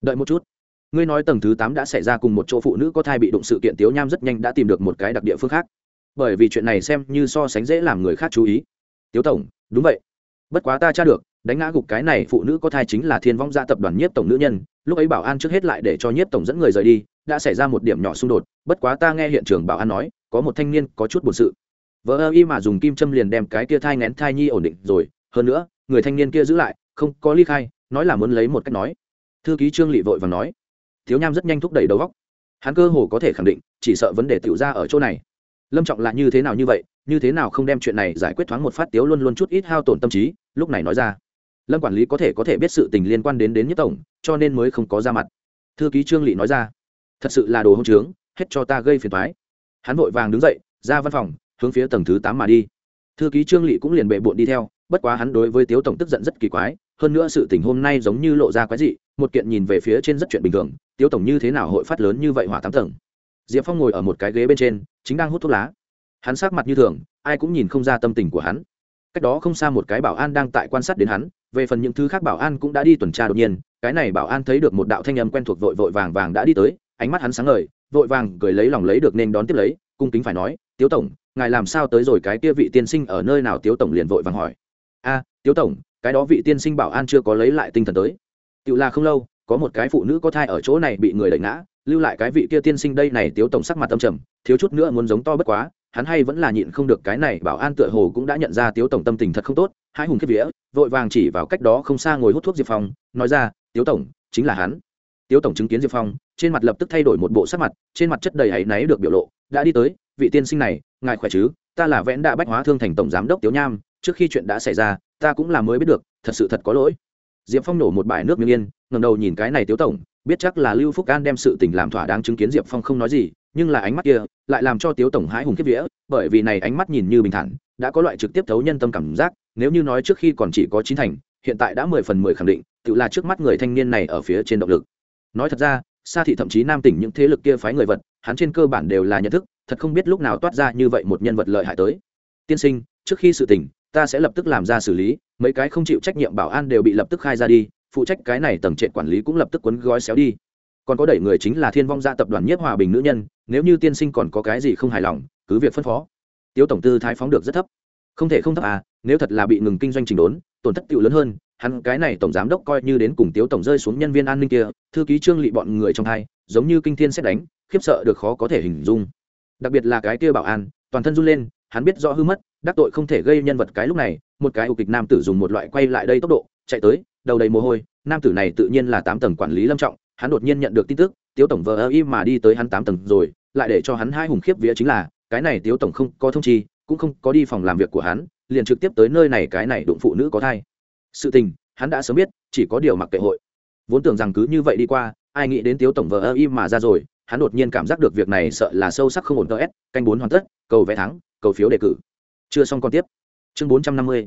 Đợi một chút. Ngươi nói tầng thứ tám đã xảy ra cùng một chỗ phụ nữ có thai bị đụng sự kiện, tiếu nham rất nhanh đã tìm được một cái đặc địa phương khác bởi vì chuyện này xem như so sánh dễ làm người khác chú ý. Tiếu tổng, đúng vậy. Bất quá ta tra được, đánh ngã gục cái này phụ nữ có thai chính là thiên vong gia tập đoàn nhiếp tổng nữ nhân, lúc ấy bảo an trước hết lại để cho nhiếp tổng dẫn người rời đi, đã xảy ra một điểm nhỏ xung đột, bất quá ta nghe hiện trường bảo an nói, có một thanh niên có chút buồn sự. Vợ ơ y mà dùng kim châm liền đem cái kia thai ngén thai nhi ổn định rồi, hơn nữa, người thanh niên kia giữ lại, không có ly khai, nói là muốn lấy một cách nói. Thư ký trương lị vội và nói. Thiếu nham rất nhanh thúc đẩy đầu góc hắn cơ hồ có thể khẳng định, chỉ sợ vấn đề tiểu ra ở chỗ này lâm trọng là như thế nào như vậy, như thế nào không đem chuyện này giải quyết thoáng một phát tiếu luôn luôn chút ít hao tổn tâm trí, lúc này nói ra. Lâm quản lý có thể có thể biết sự tình liên quan đến đến nhất tổng, cho nên mới không có ra mặt. Thư ký trương lị nói ra, thật sự là đồ hông trướng, hết cho ta gây phiền thoái hắn vội vàng đứng dậy, ra văn phòng, hướng phía tầng thứ tám mà đi. Thư ký trương lị cũng liền bệ bộn đi theo, bất quá hắn đối với tiếu tổng tức giận rất kỳ quái, hơn nữa sự tình hôm nay giống như lộ ra quái dị, một kiện nhìn về phía trên rất chuyện bình thường, tiếu tổng như thế nào hội phát lớn như vậy hỏa tám tầng? Diệp phong ngồi ở một cái ghế bên trên, chính đang hút thuốc lá. Hắn sát mặt như thường, ai cũng nhìn không ra tâm tình của hắn. Cách đó không xa một cái bảo an đang tại quan sát đến hắn, về phần những thứ khác bảo an cũng đã đi tuần tra đột nhiên, cái này bảo an thấy được một đạo thanh âm quen thuộc vội vội vàng vàng đã đi tới, ánh mắt hắn sáng ngời, vội vàng cười lấy lòng lấy được nên đón tiếp lấy, cung kính phải nói, tiếu tổng, ngài làm sao tới rồi cái kia vị tiên sinh ở nơi nào? Tiếu tổng liền vội vàng hỏi. A, tiếu tổng, cái đó vị tiên sinh bảo an chưa có lấy lại tinh thần tới. Tự là không lâu, có một cái phụ nữ có thai ở chỗ này bị người đẩy ngã lưu lại cái vị kia tiên sinh đây này tiếu tổng sắc mặt âm trầm, thiếu chút nữa muốn giống to bất quá, hắn hay vẫn là nhịn không được cái này bảo an tựa hồ cũng đã nhận ra tiếu tổng tâm tình thật không tốt, hai hùng kết vía, vội vàng chỉ vào cách đó không xa ngồi hút thuốc diệp phong, nói ra, tiếu tổng, chính là hắn. Tiếu tổng chứng kiến diệp phong, trên mặt lập tức thay đổi một bộ sắc mặt, trên mặt chất đầy áy náy được biểu lộ, đã đi tới, vị tiên sinh này, ngài khỏe chứ? Ta là vẽn đạ bách hóa thương thành tổng giám đốc tiếu nham, trước khi chuyện đã xảy ra, ta cũng là mới biết được, thật sự thật có lỗi diệp phong nổ một bài nước miếng yên ngầm đầu nhìn cái này tiếu tổng, biết chắc là lưu phúc an đem sự tình làm thỏa đáng chứng kiến diệp phong không nói gì, nhưng là ánh mắt kia lại làm cho tiếu tổng hãi hùng kiếp vía, bởi vì này ánh mắt nhìn như bình thản, đã có loại trực tiếp thấu nhân tâm cảm giác, nếu như nói trước khi còn chỉ có chín thành, hiện tại đã mười phần mười khẳng định, tự là trước mắt người thanh niên này ở phía trên động lực. Nói thật ra xa thị thậm chí nam tỉnh những thế lực kia phái người vật, hắn trên cơ bản đều là nhận thức, thật không biết lúc nào toát ra như vậy một nhân vật lợi hại tới. Tiên sinh, trước khi sự tình ta sẽ lập tức làm ra xử lý, mấy cái không chịu trách nhiệm bảo an đều bị lập tức khai ra đi, phụ trách cái này tầng trệt quản lý cũng lập tức quấn gói xéo đi. Còn có đẩy người chính là thiên vong gia tập đoàn nhất hòa bình nữ nhân, nếu như tiên sinh còn có cái gì không hài lòng, cứ việc phân phó. Tiếu tổng tư thái phóng được rất thấp. Không thể không thấp à nếu thật là bị ngừng kinh doanh trình đốn, tổn thất tựu lớn hơn, hắn cái này tổng giám đốc coi như đến cùng tiếu tổng rơi xuống nhân viên an ninh kia, thư ký trương lị bọn người trong thai giống như kinh thiên xét đánh, khiếp sợ được khó có thể hình dung. Đặc biệt là cái kia bảo an, toàn thân run lên, hắn biết rõ hư mất đắc tội không thể gây nhân vật cái lúc này, một cái ưu kịch nam tử dùng một loại quay lại đây tốc độ, chạy tới, đầu đầy mồ hôi, nam tử này tự nhiên là tám tầng quản lý lâm trọng, hắn đột nhiên nhận được tin tức, tiếu tổng vờ ơ y mà đi tới hắn tám tầng rồi, lại để cho hắn hai hùng khiếp vía chính là, cái này tiếu tổng không có thông chi, cũng không có đi phòng làm việc của hắn, liền trực tiếp tới nơi này cái này đụng phụ nữ có thai. Sự tình, hắn đã sớm biết, chỉ có điều mặc kệ hội. Vốn tưởng rằng cứ như vậy đi qua, ai nghĩ đến tiếu tổng vờ ơ y mà ra rồi, hắn đột nhiên cảm giác được việc này sợ là sâu sắc không ổn ts canh bốn hoàn tất, cầu vé thắng, cầu phiếu đề cử chưa xong còn tiếp. Chương bốn trăm năm mươi.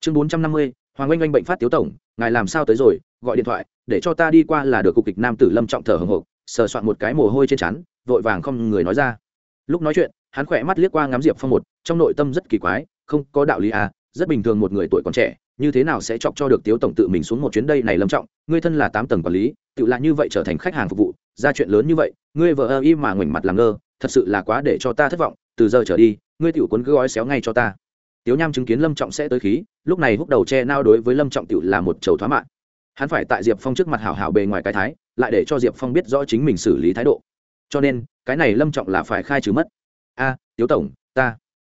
Chương bốn trăm năm mươi, hoàng oanh oanh bệnh phát tiếu tổng, ngài làm sao tới rồi? Gọi điện thoại, để cho ta đi qua là được, cục kịch nam tử lâm trọng thở hồng hộc, sờ soạn một cái mồ hôi trên chắn vội vàng không người nói ra. Lúc nói chuyện, hắn khỏe mắt liếc qua ngắm diệp phong một, trong nội tâm rất kỳ quái, không có đạo lý à rất bình thường một người tuổi còn trẻ, như thế nào sẽ chọc cho được tiếu tổng tự mình xuống một chuyến đây này lâm trọng, ngươi thân là tám tầng quản lý, tự là như vậy trở thành khách hàng phục vụ, ra chuyện lớn như vậy, ngươi vợ ơ y mà ngoảnh mặt làm ngơ, thật sự là quá để cho ta thất vọng, từ giờ trở đi ngươi tiểu cuốn gói xéo ngay cho ta. Tiếu nham chứng kiến lâm trọng sẽ tới khí, lúc này húc đầu che nao đối với lâm trọng tiểu là một chầu thoá mạng hắn phải tại diệp phong trước mặt hảo hảo bề ngoài cái thái, lại để cho diệp phong biết rõ chính mình xử lý thái độ. Cho nên, cái này lâm trọng là phải khai trừ mất. A, tiếu tổng, ta.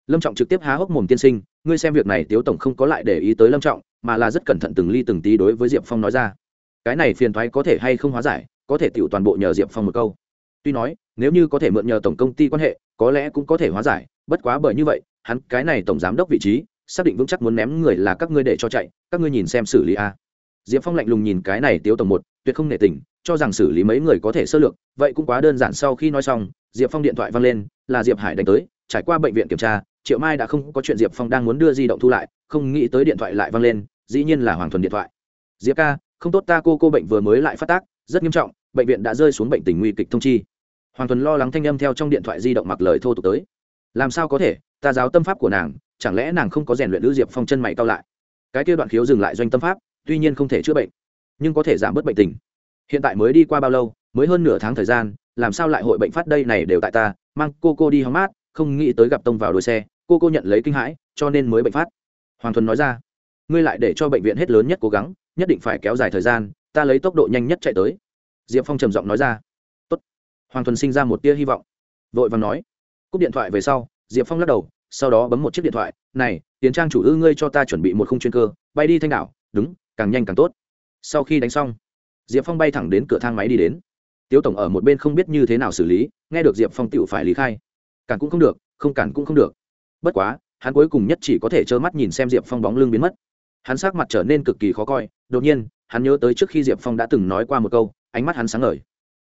Lâm trọng trực tiếp há hốc mồm tiên sinh, ngươi xem việc này tiếu tổng không có lại để ý tới lâm trọng, mà là rất cẩn thận từng ly từng tí đối với diệp phong nói ra. Cái này phiền thoái có thể hay không hóa giải, có thể tiểu toàn bộ nhờ diệp phong một câu tuy nói, nếu như có thể mượn nhờ tổng công ty quan hệ, có lẽ cũng có thể hóa giải, bất quá bởi như vậy, hắn cái này tổng giám đốc vị trí, xác định vững chắc muốn ném người là các ngươi để cho chạy, các ngươi nhìn xem xử lý a. Diệp phong lạnh lùng nhìn cái này tiếu tổng một, tuyệt không nể tình, cho rằng xử lý mấy người có thể sơ lược, vậy cũng quá đơn giản sau khi nói xong, diệp phong điện thoại văng lên, là diệp hải đánh tới, trải qua bệnh viện kiểm tra, triệu mai đã không có chuyện diệp phong đang muốn đưa di động thu lại, không nghĩ tới điện thoại lại văng lên, dĩ nhiên là hoàng thuần điện thoại. Diệp ca, không tốt ta cô cô bệnh vừa mới lại phát tác, rất nghiêm trọng, bệnh viện đã rơi xuống bệnh tình nguy kịch thông chi hoàng thuần lo lắng thanh âm theo trong điện thoại di động mặc lời thô tục tới. Làm sao có thể? Ta giáo tâm pháp của nàng, chẳng lẽ nàng không có rèn luyện lữ diệp phong chân mày cao lại? Cái kia đoạn khiếu dừng lại doanh tâm pháp, tuy nhiên không thể chữa bệnh, nhưng có thể giảm bớt bệnh tình. Hiện tại mới đi qua bao lâu? Mới hơn nửa tháng thời gian, làm sao lại hội bệnh phát đây này đều tại ta? Mang cô cô đi hóng mát, không nghĩ tới gặp tông vào đuôi xe, cô cô nhận lấy kinh hãi, cho nên mới bệnh phát. Hoàng thuần nói ra, ngươi lại để cho bệnh viện hết lớn nhất cố gắng, nhất định phải kéo dài thời gian, ta lấy tốc độ nhanh nhất chạy tới. Diệp phong trầm giọng nói ra hoàng thuần sinh ra một tia hy vọng. Vội vàng nói, cúp điện thoại về sau. Diệp phong lắc đầu, sau đó bấm một chiếc điện thoại, này, tiến trang chủ ư, ngươi cho ta chuẩn bị một khung chuyên cơ, bay đi thanh đảo. Đúng, càng nhanh càng tốt. Sau khi đánh xong, diệp phong bay thẳng đến cửa thang máy đi đến. Tiếu tổng ở một bên không biết như thế nào xử lý, nghe được diệp phong tự phải lý khai. Cản cũng không được, không cản cũng không được. Bất quá, hắn cuối cùng nhất chỉ có thể trơ mắt nhìn xem diệp phong bóng lưng biến mất. Hắn sắc mặt trở nên cực kỳ khó coi, đột nhiên, hắn nhớ tới trước khi diệp phong đã từng nói qua một câu, ánh mắt hắn sáng ngời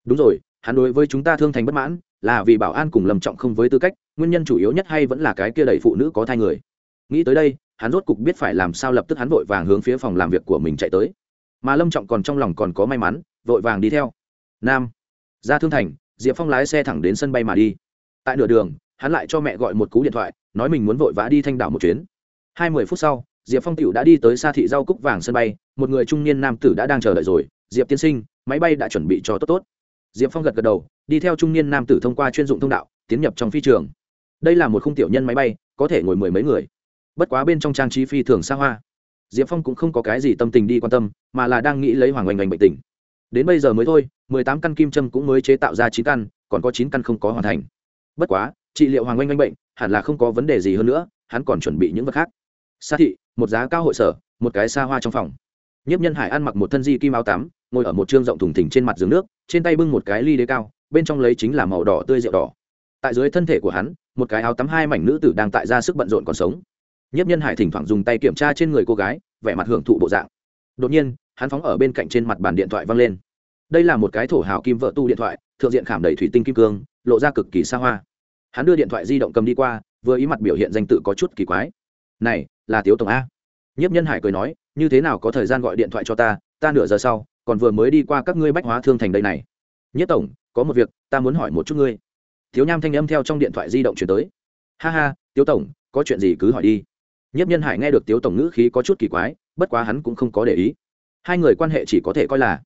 đúng rồi, hắn đối với chúng ta thương thành bất mãn, là vì bảo an cùng lầm trọng không với tư cách, nguyên nhân chủ yếu nhất hay vẫn là cái kia đầy phụ nữ có thai người. Nghĩ tới đây, hắn rốt cục biết phải làm sao lập tức hắn vội vàng hướng phía phòng làm việc của mình chạy tới. Mà lâm trọng còn trong lòng còn có may mắn, vội vàng đi theo. Nam, ra thương thành, diệp phong lái xe thẳng đến sân bay mà đi. Tại nửa đường, hắn lại cho mẹ gọi một cú điện thoại, nói mình muốn vội vã đi thanh đảo một chuyến. Hai mươi phút sau, diệp phong cựu đã đi tới xa thị rau cúc vàng sân bay, một người trung niên nam tử đã đang chờ đợi rồi. Diệp tiên sinh, máy bay đã chuẩn bị cho tốt tốt diệp phong gật gật đầu, đi theo trung niên nam tử thông qua chuyên dụng thông đạo, tiến nhập trong phi trường. Đây là một khung tiểu nhân máy bay, có thể ngồi mười mấy người. Bất quá bên trong trang trí phi thường xa hoa. Diệp phong cũng không có cái gì tâm tình đi quan tâm, mà là đang nghĩ lấy hoàng oanh oanh bệnh tình. Đến bây giờ mới thôi, mười tám căn kim châm cũng mới chế tạo ra chín căn, còn có chín căn không có hoàn thành. Bất quá, trị liệu hoàng oanh oanh bệnh, hẳn là không có vấn đề gì hơn nữa, hắn còn chuẩn bị những vật khác. Xa thị, một giá cao hội sở, một cái xa hoa trong phòng nhiếp nhân hải ăn mặc một thân di kim áo tắm, ngồi ở một t rộng thùng thỉnh trên mặt giường nước, trên tay bưng một cái ly đế cao, bên trong lấy chính là màu đỏ tươi rượu đỏ. Tại dưới thân thể của hắn, một cái áo tắm hai mảnh nữ tử đang tại ra sức bận rộn còn sống. Nhiếp nhân hải thỉnh thoảng dùng tay kiểm tra trên người cô gái, vẻ mặt hưởng thụ bộ dạng. Đột nhiên, hắn phóng ở bên cạnh trên mặt bàn điện thoại văng lên. Đây là một cái thổ hào kim vợ tu điện thoại, thượng diện khảm đầy thủy tinh kim cương, lộ ra cực kỳ xa hoa. Hắn đưa điện thoại di động cầm đi qua, vừa ý mặt biểu hiện danh tự có chút kỳ quái. Này, là tiếu tổng a? Nhiếp nhân hải cười nói như thế nào có thời gian gọi điện thoại cho ta ta nửa giờ sau, còn vừa mới đi qua các ngươi bách hóa thương thành đây này. Nhất tổng, có một việc, ta muốn hỏi một chút ngươi. Thiếu nham thanh âm theo trong điện thoại di động chuyển tới. Ha ha, tiếu tổng, có chuyện gì cứ hỏi đi. Nhiếp nhân hải nghe được tiếu tổng ngữ khí có chút kỳ quái, bất quá hắn cũng không có để ý. Hai người quan hệ chỉ có thể coi là,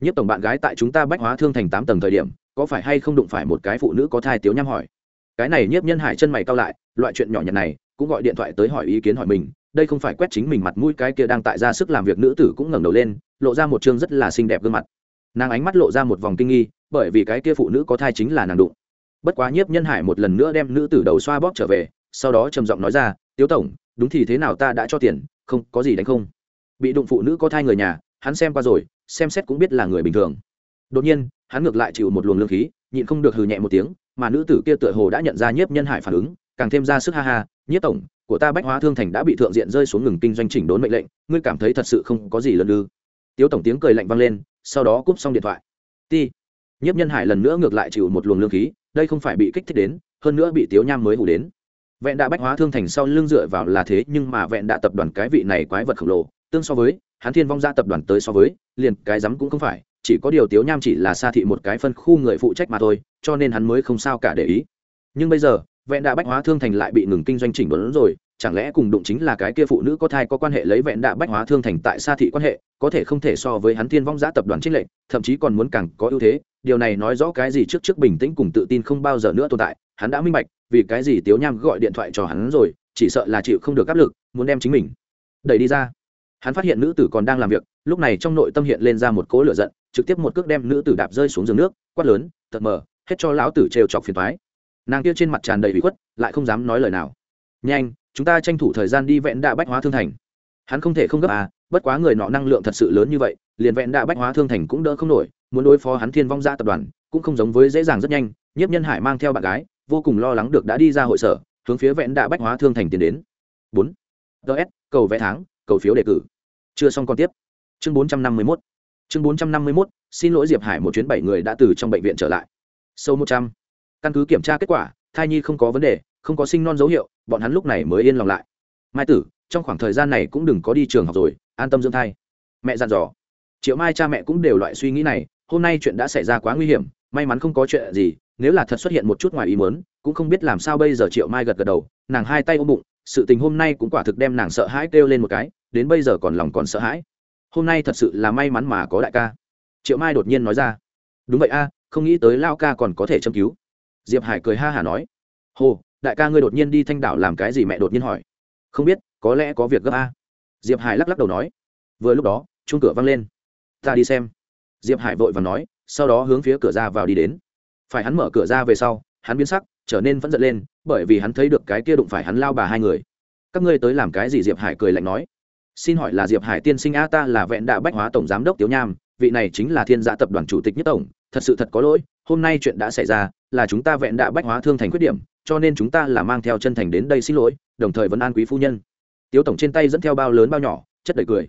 nhiếp tổng bạn gái tại chúng ta bách hóa thương thành tám tầng thời điểm, có phải hay không đụng phải một cái phụ nữ có thai tiếu nham hỏi. Cái này nhiếp nhân hải chân mày cao lại, loại chuyện nhỏ nhặt này, cũng gọi điện thoại tới hỏi ý kiến hỏi mình đây không phải quét chính mình mặt mũi cái kia đang tại ra sức làm việc nữ tử cũng ngẩng đầu lên, lộ ra một chương rất là xinh đẹp gương mặt. Nàng ánh mắt lộ ra một vòng kinh nghi, bởi vì cái kia phụ nữ có thai chính là nàng đụng. Bất quá nhiếp nhân hải một lần nữa đem nữ tử đầu xoa bóp trở về, sau đó trầm giọng nói ra, tiếu tổng, đúng thì thế nào ta đã cho tiền, không, có gì đánh không? Bị đụng phụ nữ có thai người nhà, hắn xem qua rồi, xem xét cũng biết là người bình thường. Đột nhiên, hắn ngược lại chịu một luồng lương khí, nhịn không được hừ nhẹ một tiếng, mà nữ tử kia tựa hồ đã nhận ra nhiếp nhân hải phản ứng càng thêm ra sức ha ha, nhiếp tổng, của ta bách hóa thương thành đã bị thượng diện rơi xuống ngừng kinh doanh chỉnh đốn mệnh lệnh, ngươi cảm thấy thật sự không có gì lần lư. tiếu tổng tiếng cười lạnh vang lên, sau đó cúp xong điện thoại. Ti. Nhiếp nhân hải lần nữa ngược lại chịu một luồng lương khí, đây không phải bị kích thích đến, hơn nữa bị tiếu nham mới hủ đến. Vẹn đạ bách hóa thương thành sau lưng dựa vào là thế, nhưng mà vẹn đạ tập đoàn cái vị này quái vật khổng lồ, tương so với, hắn thiên vong ra tập đoàn tới so với, liền cái rắm cũng không phải, chỉ có điều tiếu nham chỉ là xa thị một cái phân khu người phụ trách mà thôi, cho nên hắn mới không sao cả để ý. Nhưng bây giờ vẹn đạ bách hóa thương thành lại bị ngừng kinh doanh chỉnh đốn rồi, chẳng lẽ cùng đụng chính là cái kia phụ nữ có thai có quan hệ lấy vẹn đạ bách hóa thương thành tại xa thị quan hệ, có thể không thể so với hắn thiên vong giã tập đoàn trích lệnh, thậm chí còn muốn càng có ưu thế, điều này nói rõ cái gì trước trước bình tĩnh cùng tự tin không bao giờ nữa tồn tại, hắn đã minh bạch, vì cái gì tiếu nham gọi điện thoại cho hắn rồi, chỉ sợ là chịu không được áp lực, muốn đem chính mình đẩy đi ra. Hắn phát hiện nữ tử còn đang làm việc, lúc này trong nội tâm hiện lên ra một cỗ lửa giận, trực tiếp một cước đem nữ tử đạp rơi xuống giường nước, quát lớn thật mờ, hết cho lão tử trêu chọc phiền thoái nàng kia trên mặt tràn đầy bị khuất, lại không dám nói lời nào. Nhanh, chúng ta tranh thủ thời gian đi vẹn đạ bách hóa thương thành. Hắn không thể không gấp à bất quá người nọ năng lượng thật sự lớn như vậy, liền vẹn đạ bách hóa thương thành cũng đỡ không nổi, muốn đối phó hắn thiên vong gia tập đoàn cũng không giống với dễ dàng rất nhanh. Nhiếp nhân hải mang theo bạn gái, vô cùng lo lắng được đã đi ra hội sở, hướng phía vẹn đạ bách hóa thương thành tiến đến. Bốn. Ts cầu vẽ tháng, cầu phiếu đề cử. Chưa xong còn tiếp. Chương bốn trăm năm mươi mốt. Chương bốn trăm năm mươi mốt, xin lỗi diệp hải một chuyến bảy người đã từ trong bệnh viện trở lại. Sâu một trăm căn cứ kiểm tra kết quả, thai nhi không có vấn đề, không có sinh non dấu hiệu, bọn hắn lúc này mới yên lòng lại. Mai tử, trong khoảng thời gian này cũng đừng có đi trường học rồi, an tâm dưỡng thai. Mẹ dặn dò. Triệu mai cha mẹ cũng đều loại suy nghĩ này, hôm nay chuyện đã xảy ra quá nguy hiểm, may mắn không có chuyện gì, nếu là thật xuất hiện một chút ngoài ý mớn cũng không biết làm sao bây giờ triệu mai gật gật đầu, nàng hai tay ôm bụng, sự tình hôm nay cũng quả thực đem nàng sợ hãi kêu lên một cái, đến bây giờ còn lòng còn sợ hãi. Hôm nay thật sự là may mắn mà có đại ca. Triệu mai đột nhiên nói ra. Đúng vậy a, không nghĩ tới lao ca còn có thể châm cứu diệp hải cười ha hả nói, hồ, đại ca ngươi đột nhiên đi thanh đảo làm cái gì mẹ đột nhiên hỏi? Không biết, có lẽ có việc gấp a. Diệp hải lắc lắc đầu nói, vừa lúc đó chung cửa văng lên. Ta đi xem. Diệp hải vội và nói, sau đó hướng phía cửa ra vào đi đến. Phải hắn mở cửa ra về sau, hắn biến sắc, trở nên vẫn giận lên, bởi vì hắn thấy được cái kia đụng phải hắn lao bà hai người. Các ngươi tới làm cái gì? Diệp hải cười lạnh nói. Xin hỏi là diệp hải tiên sinh a ta là vẹn đạ bách hóa tổng giám đốc tiếu nham, vị này chính là thiên gia tập đoàn chủ tịch nhất tổng, thật sự thật có lỗi, hôm nay chuyện đã xảy ra là chúng ta vẹn đạ bách hóa thương thành khuyết điểm, cho nên chúng ta là mang theo chân thành đến đây xin lỗi, đồng thời vẫn an quý phu nhân. Tiếu tổng trên tay dẫn theo bao lớn bao nhỏ, chất đầy cười.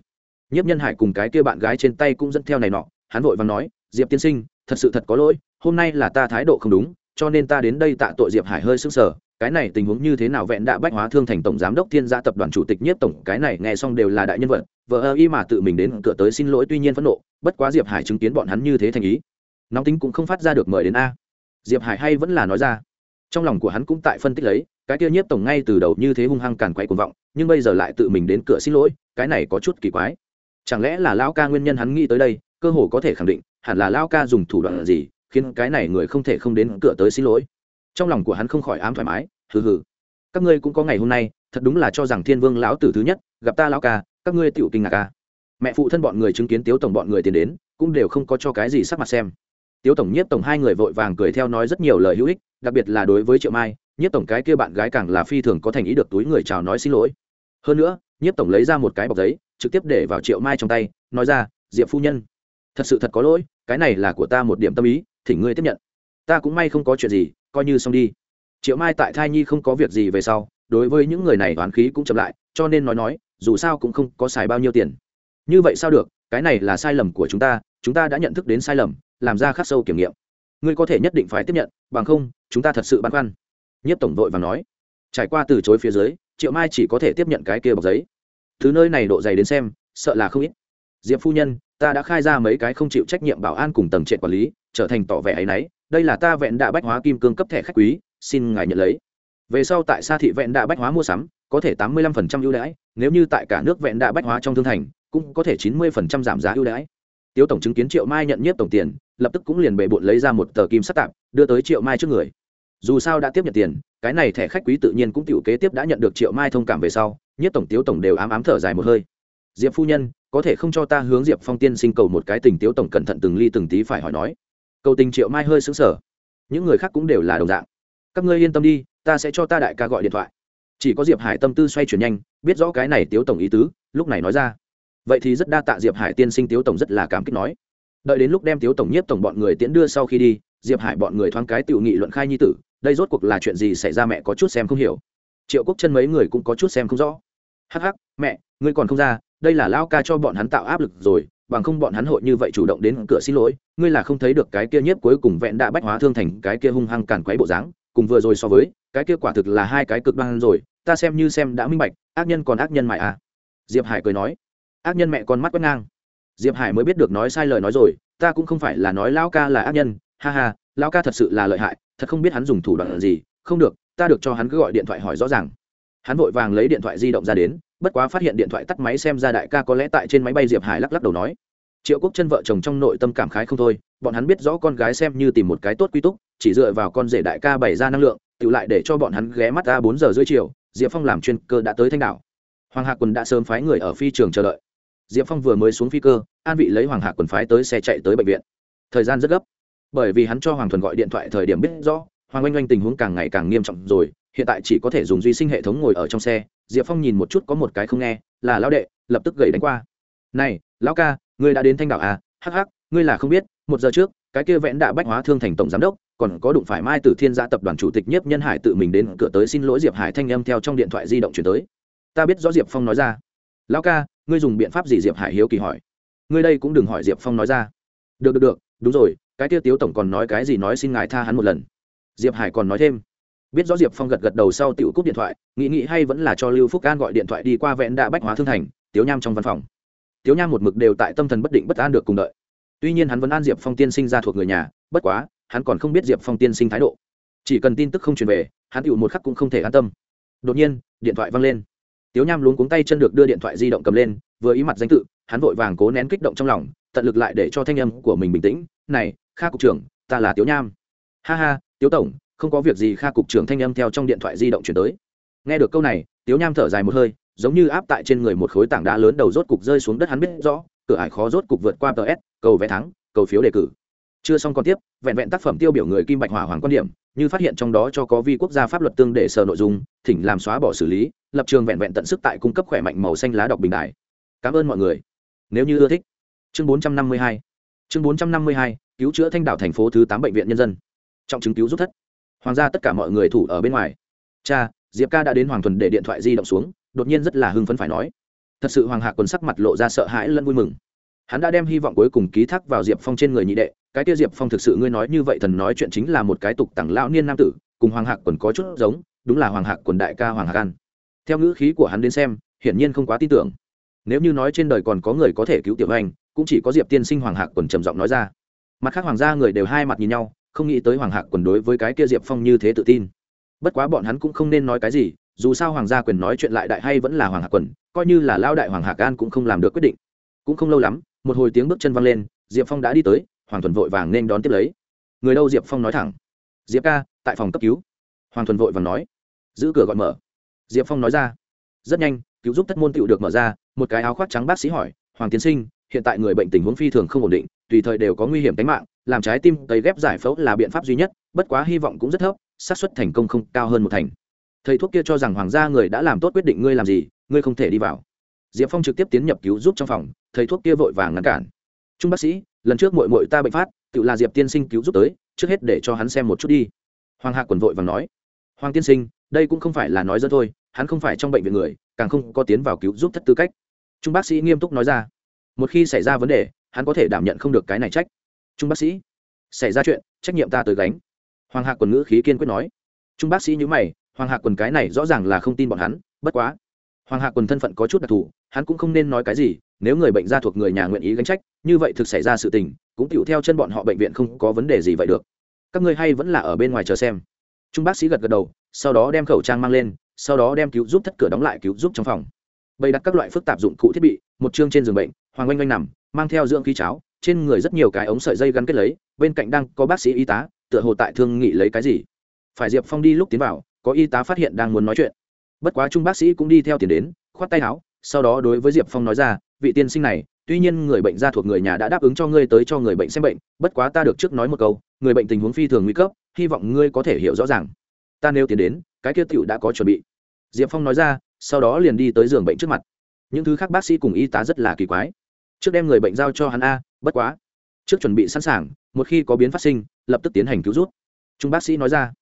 Nhiếp nhân hải cùng cái kia bạn gái trên tay cũng dẫn theo này nọ, hắn vội và nói, diệp tiên sinh, thật sự thật có lỗi, hôm nay là ta thái độ không đúng, cho nên ta đến đây tạ tội diệp hải hơi sưng sờ, cái này tình huống như thế nào vẹn đạ bách hóa thương thành tổng giám đốc thiên gia tập đoàn chủ tịch nhiếp tổng, cái này nghe xong đều là đại nhân vật vợ ơ y mà tự mình đến cửa tới xin lỗi tuy nhiên phẫn nộ, bất quá diệp hải chứng kiến bọn hắn như thế thành ý. Nóng tính cũng không phát ra được mời đến a diệp hải hay vẫn là nói ra. Trong lòng của hắn cũng tại phân tích lấy, cái kia nhiếp tổng ngay từ đầu như thế hung hăng càn quay cuồng vọng, nhưng bây giờ lại tự mình đến cửa xin lỗi, cái này có chút kỳ quái. Chẳng lẽ là lão ca nguyên nhân hắn nghĩ tới đây, cơ hồ có thể khẳng định, hẳn là lão ca dùng thủ đoạn gì, khiến cái này người không thể không đến cửa tới xin lỗi. Trong lòng của hắn không khỏi ám thoải mái, hừ hừ. Các ngươi cũng có ngày hôm nay, thật đúng là cho rằng thiên vương lão tử thứ nhất, gặp ta lão ca, các ngươi tiểu kinh ngạc ca mẹ phụ thân bọn người chứng kiến tiếu tổng bọn người tiến đến, cũng đều không có cho cái gì sắc mặt xem tiếu tổng nhiếp tổng hai người vội vàng cười theo nói rất nhiều lời hữu ích, đặc biệt là đối với triệu mai, nhiếp tổng cái kia bạn gái càng là phi thường có thành ý được túi người chào nói xin lỗi. Hơn nữa, nhiếp tổng lấy ra một cái bọc giấy, trực tiếp để vào triệu mai trong tay, nói ra, diệp phu nhân, thật sự thật có lỗi, cái này là của ta một điểm tâm ý, thỉnh ngươi tiếp nhận. Ta cũng may không có chuyện gì, coi như xong đi. Triệu mai tại thai nhi không có việc gì về sau, đối với những người này toán khí cũng chậm lại, cho nên nói nói, dù sao cũng không có xài bao nhiêu tiền. Như vậy sao được, cái này là sai lầm của chúng ta chúng ta đã nhận thức đến sai lầm làm ra khắc sâu kiểm nghiệm. Ngươi có thể nhất định phải tiếp nhận, bằng không, chúng ta thật sự băn khoăn. Nhất tổng đội và nói. Trải qua từ chối phía dưới, triệu mai chỉ có thể tiếp nhận cái kia bọc giấy. Thứ nơi này độ dày đến xem, sợ là không ít. Diệp phu nhân, ta đã khai ra mấy cái không chịu trách nhiệm bảo an cùng tầng trệ quản lý, trở thành tỏ vẻ ấ y n ấ y đây là ta vẹn đạ bách hóa kim cương cấp thẻ khách quý, xin ngài nhận lấy. Về sau tại xa thị vẹn đạ bách hóa mua sắm, có thể tám mươi lăm phần trăm ưu đãi, nếu như tại cả nước vẹn đạ bách hóa trong thương thành, cũng có thể chín mươi phần trăm giảm giá ưu đãi. Tiếu tổng chứng kiến triệu mai nhận nhất tổng tiền lập tức cũng liền bệ bộn lấy ra một tờ kim sắt tạp, đưa tới triệu mai trước người. Dù sao đã tiếp nhận tiền, cái này thẻ khách quý tự nhiên cũng tiểu kế tiếp đã nhận được triệu mai thông cảm về sau nhất tổng, tiếu tổng đều ám ám thở dài một hơi. Diệp phu nhân, có thể không cho ta hướng diệp phong tiên sinh cầu một cái tình tiếu tổng cẩn thận từng ly từng tí phải hỏi nói. Cầu tình triệu mai hơi xứng sở những người khác cũng đều là đồng dạng. Các ngươi yên tâm đi, ta sẽ cho ta đại ca gọi điện thoại. Chỉ có diệp hải tâm tư xoay chuyển nhanh, biết rõ cái này tiếu tổng ý tứ, lúc này nói ra. Vậy thì rất đa tạ diệp hải tiên sinh, tiếu tổng rất là cảm kích nói đợi đến lúc đem tiếu tổng nhiếp tổng bọn người tiễn đưa sau khi đi, diệp hải bọn người thoáng cái tự nghị luận khai nhi tử, đây rốt cuộc là chuyện gì xảy ra mẹ có chút xem không hiểu. Triệu quốc chân mấy người cũng có chút xem không rõ. Hắc hắc, mẹ, ngươi còn không ra, đây là lao ca cho bọn hắn tạo áp lực rồi, bằng không bọn hắn hội như vậy chủ động đến cửa xin lỗi, ngươi là không thấy được cái kia nhiếp cuối cùng vẹn đã bách hóa thương thành cái kia hung hăng càn quấy bộ dáng, cùng vừa rồi so với, cái kia quả thực là hai cái cực đoan rồi, ta xem như xem đã minh bạch, ác nhân còn ác nhân mại à. Diệp hải cười nói. Ác nhân mẹ con mắt quét ngang diệp hải mới biết được nói sai lời nói rồi, ta cũng không phải là nói lão ca là ác nhân, ha ha, lão ca thật sự là lợi hại, thật không biết hắn dùng thủ đoạn gì, không được, ta được cho hắn cứ gọi điện thoại hỏi rõ ràng. Hắn vội vàng lấy điện thoại di động ra đến, bất quá phát hiện điện thoại tắt máy xem ra đại ca có lẽ tại trên máy bay diệp hải lắc lắc đầu nói. Triệu quốc chân vợ chồng trong nội tâm cảm khái không thôi, bọn hắn biết rõ con gái xem như tìm một cái tốt quy túc, chỉ dựa vào con rể đại ca bày ra năng lượng, tự lại để cho bọn hắn ghé mắt ra bốn giờ rưỡi chiều, diệp phong làm chuyên cơ đã tới thanh đảo. Hoàng hạ quân đã sớm phái người ở phi trường chờ đợi diệp phong vừa mới xuống phi cơ, an vị lấy hoàng hạ quần phái tới xe chạy tới bệnh viện. Thời gian rất gấp. Bởi vì hắn cho hoàng thuần gọi điện thoại thời điểm biết rõ, hoàng oanh oanh tình huống càng ngày càng nghiêm trọng rồi, hiện tại chỉ có thể dùng duy sinh hệ thống ngồi ở trong xe. Diệp phong nhìn một chút có một cái không nghe, là lão đệ, lập tức gậy đánh qua. Này, lão ca, ngươi đã đến thanh đảo à? Hắc hắc, ngươi là không biết, một giờ trước, cái kia vẽn đạ bách hóa thương thành tổng giám đốc, còn có đụng phải mai tử thiên gia tập đoàn chủ tịch nhiếp nhân hải tự mình đến cửa tới xin lỗi diệp hải thanh âm theo trong điện thoại di động chuyển tới. Ta biết rõ diệp phong nói ra. Lão ca ngươi dùng biện pháp gì diệp hải hiếu kỳ hỏi ngươi đây cũng đừng hỏi diệp phong nói ra được được được đúng rồi cái Tiêu tiếu tổng còn nói cái gì nói xin ngài tha hắn một lần diệp hải còn nói thêm biết rõ diệp phong gật gật đầu sau tiểu cúp điện thoại nghĩ nghĩ hay vẫn là cho lưu phúc an gọi điện thoại đi qua vẹn đạ bách hóa thương thành tiếu nham trong văn phòng tiếu nham một mực đều tại tâm thần bất định bất an được cùng đợi tuy nhiên hắn vẫn an diệp phong tiên sinh ra thuộc người nhà bất quá hắn còn không biết diệp phong tiên sinh thái độ chỉ cần tin tức không truyền về hắn tựu một khắc cũng không thể an tâm đột nhiên điện thoại văng lên tiếu nham luống cuống tay chân được đưa điện thoại di động cầm lên, vừa ý mặt danh tự, hắn vội vàng cố nén kích động trong lòng, tận lực lại để cho thanh âm của mình bình tĩnh, này, kha cục trưởng, ta là tiếu nham. Ha ha, tiếu tổng, không có việc gì, kha cục trưởng thanh âm theo trong điện thoại di động chuyển tới. Nghe được câu này, tiếu nham thở dài một hơi, giống như áp tại trên người một khối tảng đá lớn đầu rốt cục rơi xuống đất hắn biết rõ, cửa ải khó rốt cục vượt qua ts cầu vé thắng, cầu phiếu đề cử. Chưa xong còn tiếp, vẹn vẹn tác phẩm tiêu biểu người kim bạch hỏa hoàng quan điểm như phát hiện trong đó cho có vi quốc gia pháp luật tương để sở nội dung, thỉnh làm xóa bỏ xử lý, lập trường vẹn vẹn tận sức tại cung cấp khỏe mạnh màu xanh lá đọc bình đại cảm ơn mọi người. Nếu như ưa thích, chương 452 chương 452 cứu chữa thanh đảo thành phố thứ tám bệnh viện nhân dân. Trọng chứng cứu giúp thất. Hoàng gia tất cả mọi người thủ ở bên ngoài. Cha, diệp ca đã đến hoàng thuần để điện thoại di động xuống, đột nhiên rất là hưng phấn phải nói. Thật sự hoàng hạ quần sắc mặt lộ ra sợ hãi lẫn vui mừng. Hắn đã đem hy vọng cuối cùng ký thác vào diệp phong trên người nhị đệ cái kia diệp phong thực sự ngươi nói như vậy thần nói chuyện chính là một cái tục tặng lão niên nam tử, cùng hoàng hạc quần có chút giống, đúng là hoàng hạc quần đại ca hoàng hạc an. Theo ngữ khí của hắn đến xem, hiển nhiên không quá tin tưởng. Nếu như nói trên đời còn có người có thể cứu tiểu anh cũng chỉ có diệp tiên sinh hoàng hạc quần trầm giọng nói ra. Mặt khác hoàng gia người đều hai mặt nhìn nhau, không nghĩ tới hoàng hạc quần đối với cái kia diệp phong như thế tự tin. Bất quá bọn hắn cũng không nên nói cái gì, dù sao hoàng gia quyền nói chuyện lại đại hay vẫn là hoàng hạc quần, coi như là lao đại hoàng hạc an cũng không làm được quyết định. Cũng không lâu lắm, một hồi tiếng bước chân văng lên, diệp phong đã đi tới hoàng thuần vội vàng nên đón tiếp lấy. Người đâu? Diệp phong nói thẳng. Diệp ca, tại phòng cấp cứu. Hoàng thuần vội vàng nói. Giữ cửa gọi mở. Diệp phong nói ra. Rất nhanh, cứu giúp thất môn tựu được mở ra, một cái áo khoác trắng bác sĩ hỏi, hoàng tiến sinh, hiện tại người bệnh tình huống phi thường không ổn định, tùy thời đều có nguy hiểm tính mạng, làm trái tim cấy ghép giải phẫu là biện pháp duy nhất, bất quá hy vọng cũng rất thấp, xác suất thành công không cao hơn một thành. Thầy thuốc kia cho rằng hoàng gia người đã làm tốt quyết định ngươi làm gì, ngươi không thể đi vào. Diệp phong trực tiếp tiến nhập cứu giúp trong phòng, thầy thuốc kia vội vàng ngăn cản. Trung bác sĩ lần trước mội mội ta bệnh phát, tự là diệp tiên sinh cứu giúp tới, trước hết để cho hắn xem một chút đi. Hoàng hạ quần vội vàng nói. Hoàng tiên sinh, đây cũng không phải là nói dân thôi, hắn không phải trong bệnh viện người, càng không có tiến vào cứu giúp thất tư cách. Trung bác sĩ nghiêm túc nói ra. Một khi xảy ra vấn đề, hắn có thể đảm nhận không được cái này trách. Trung bác sĩ, xảy ra chuyện, trách nhiệm ta tới gánh. Hoàng hạ quần ngữ khí kiên quyết nói. Trung bác sĩ nhữ mày, hoàng hạ quần cái này rõ ràng là không tin bọn hắn, bất quá. Hoàng hạ quần thân phận có chút đặc thù, hắn cũng không nên nói cái gì nếu người bệnh ra thuộc người nhà nguyện ý gánh trách, như vậy thực xảy ra sự tình, cũng tựu theo chân bọn họ bệnh viện không có vấn đề gì vậy được. Các ngươi hay vẫn là ở bên ngoài chờ xem. Trung bác sĩ gật gật đầu, sau đó đem khẩu trang mang lên, sau đó đem cứu giúp thất cửa đóng lại cứu giúp trong phòng. Bày đặt các loại phức tạp dụng cụ thiết bị, một chương trên giường bệnh, hoàng oanh oanh nằm, mang theo dưỡng khí cháo, trên người rất nhiều cái ống sợi dây gắn kết lấy, bên cạnh đang có bác sĩ y tá, tựa hồ tại thương nghị lấy cái gì. Phải diệp phong đi lúc tiến vào, có y tá phát hiện đang muốn nói chuyện. Bất quá trung bác sĩ cũng đi theo tiền đến, khoát tay áo, sau đó đối với diệp phong nói ra vị tiên sinh này, tuy nhiên người bệnh gia thuộc người nhà đã đáp ứng cho ngươi tới cho người bệnh xem bệnh, bất quá ta được trước nói một câu, người bệnh tình huống phi thường nguy cấp, hy vọng ngươi có thể hiểu rõ ràng. Ta nêu tiền đến, cái kia tiểu đã có chuẩn bị. Diệp phong nói ra, sau đó liền đi tới giường bệnh trước mặt. Những thứ khác bác sĩ cùng y tá rất là kỳ quái. Trước đem người bệnh giao cho hắn a, bất quá. Trước chuẩn bị sẵn sàng, một khi có biến phát sinh, lập tức tiến hành cứu rút trung bác sĩ nói ra,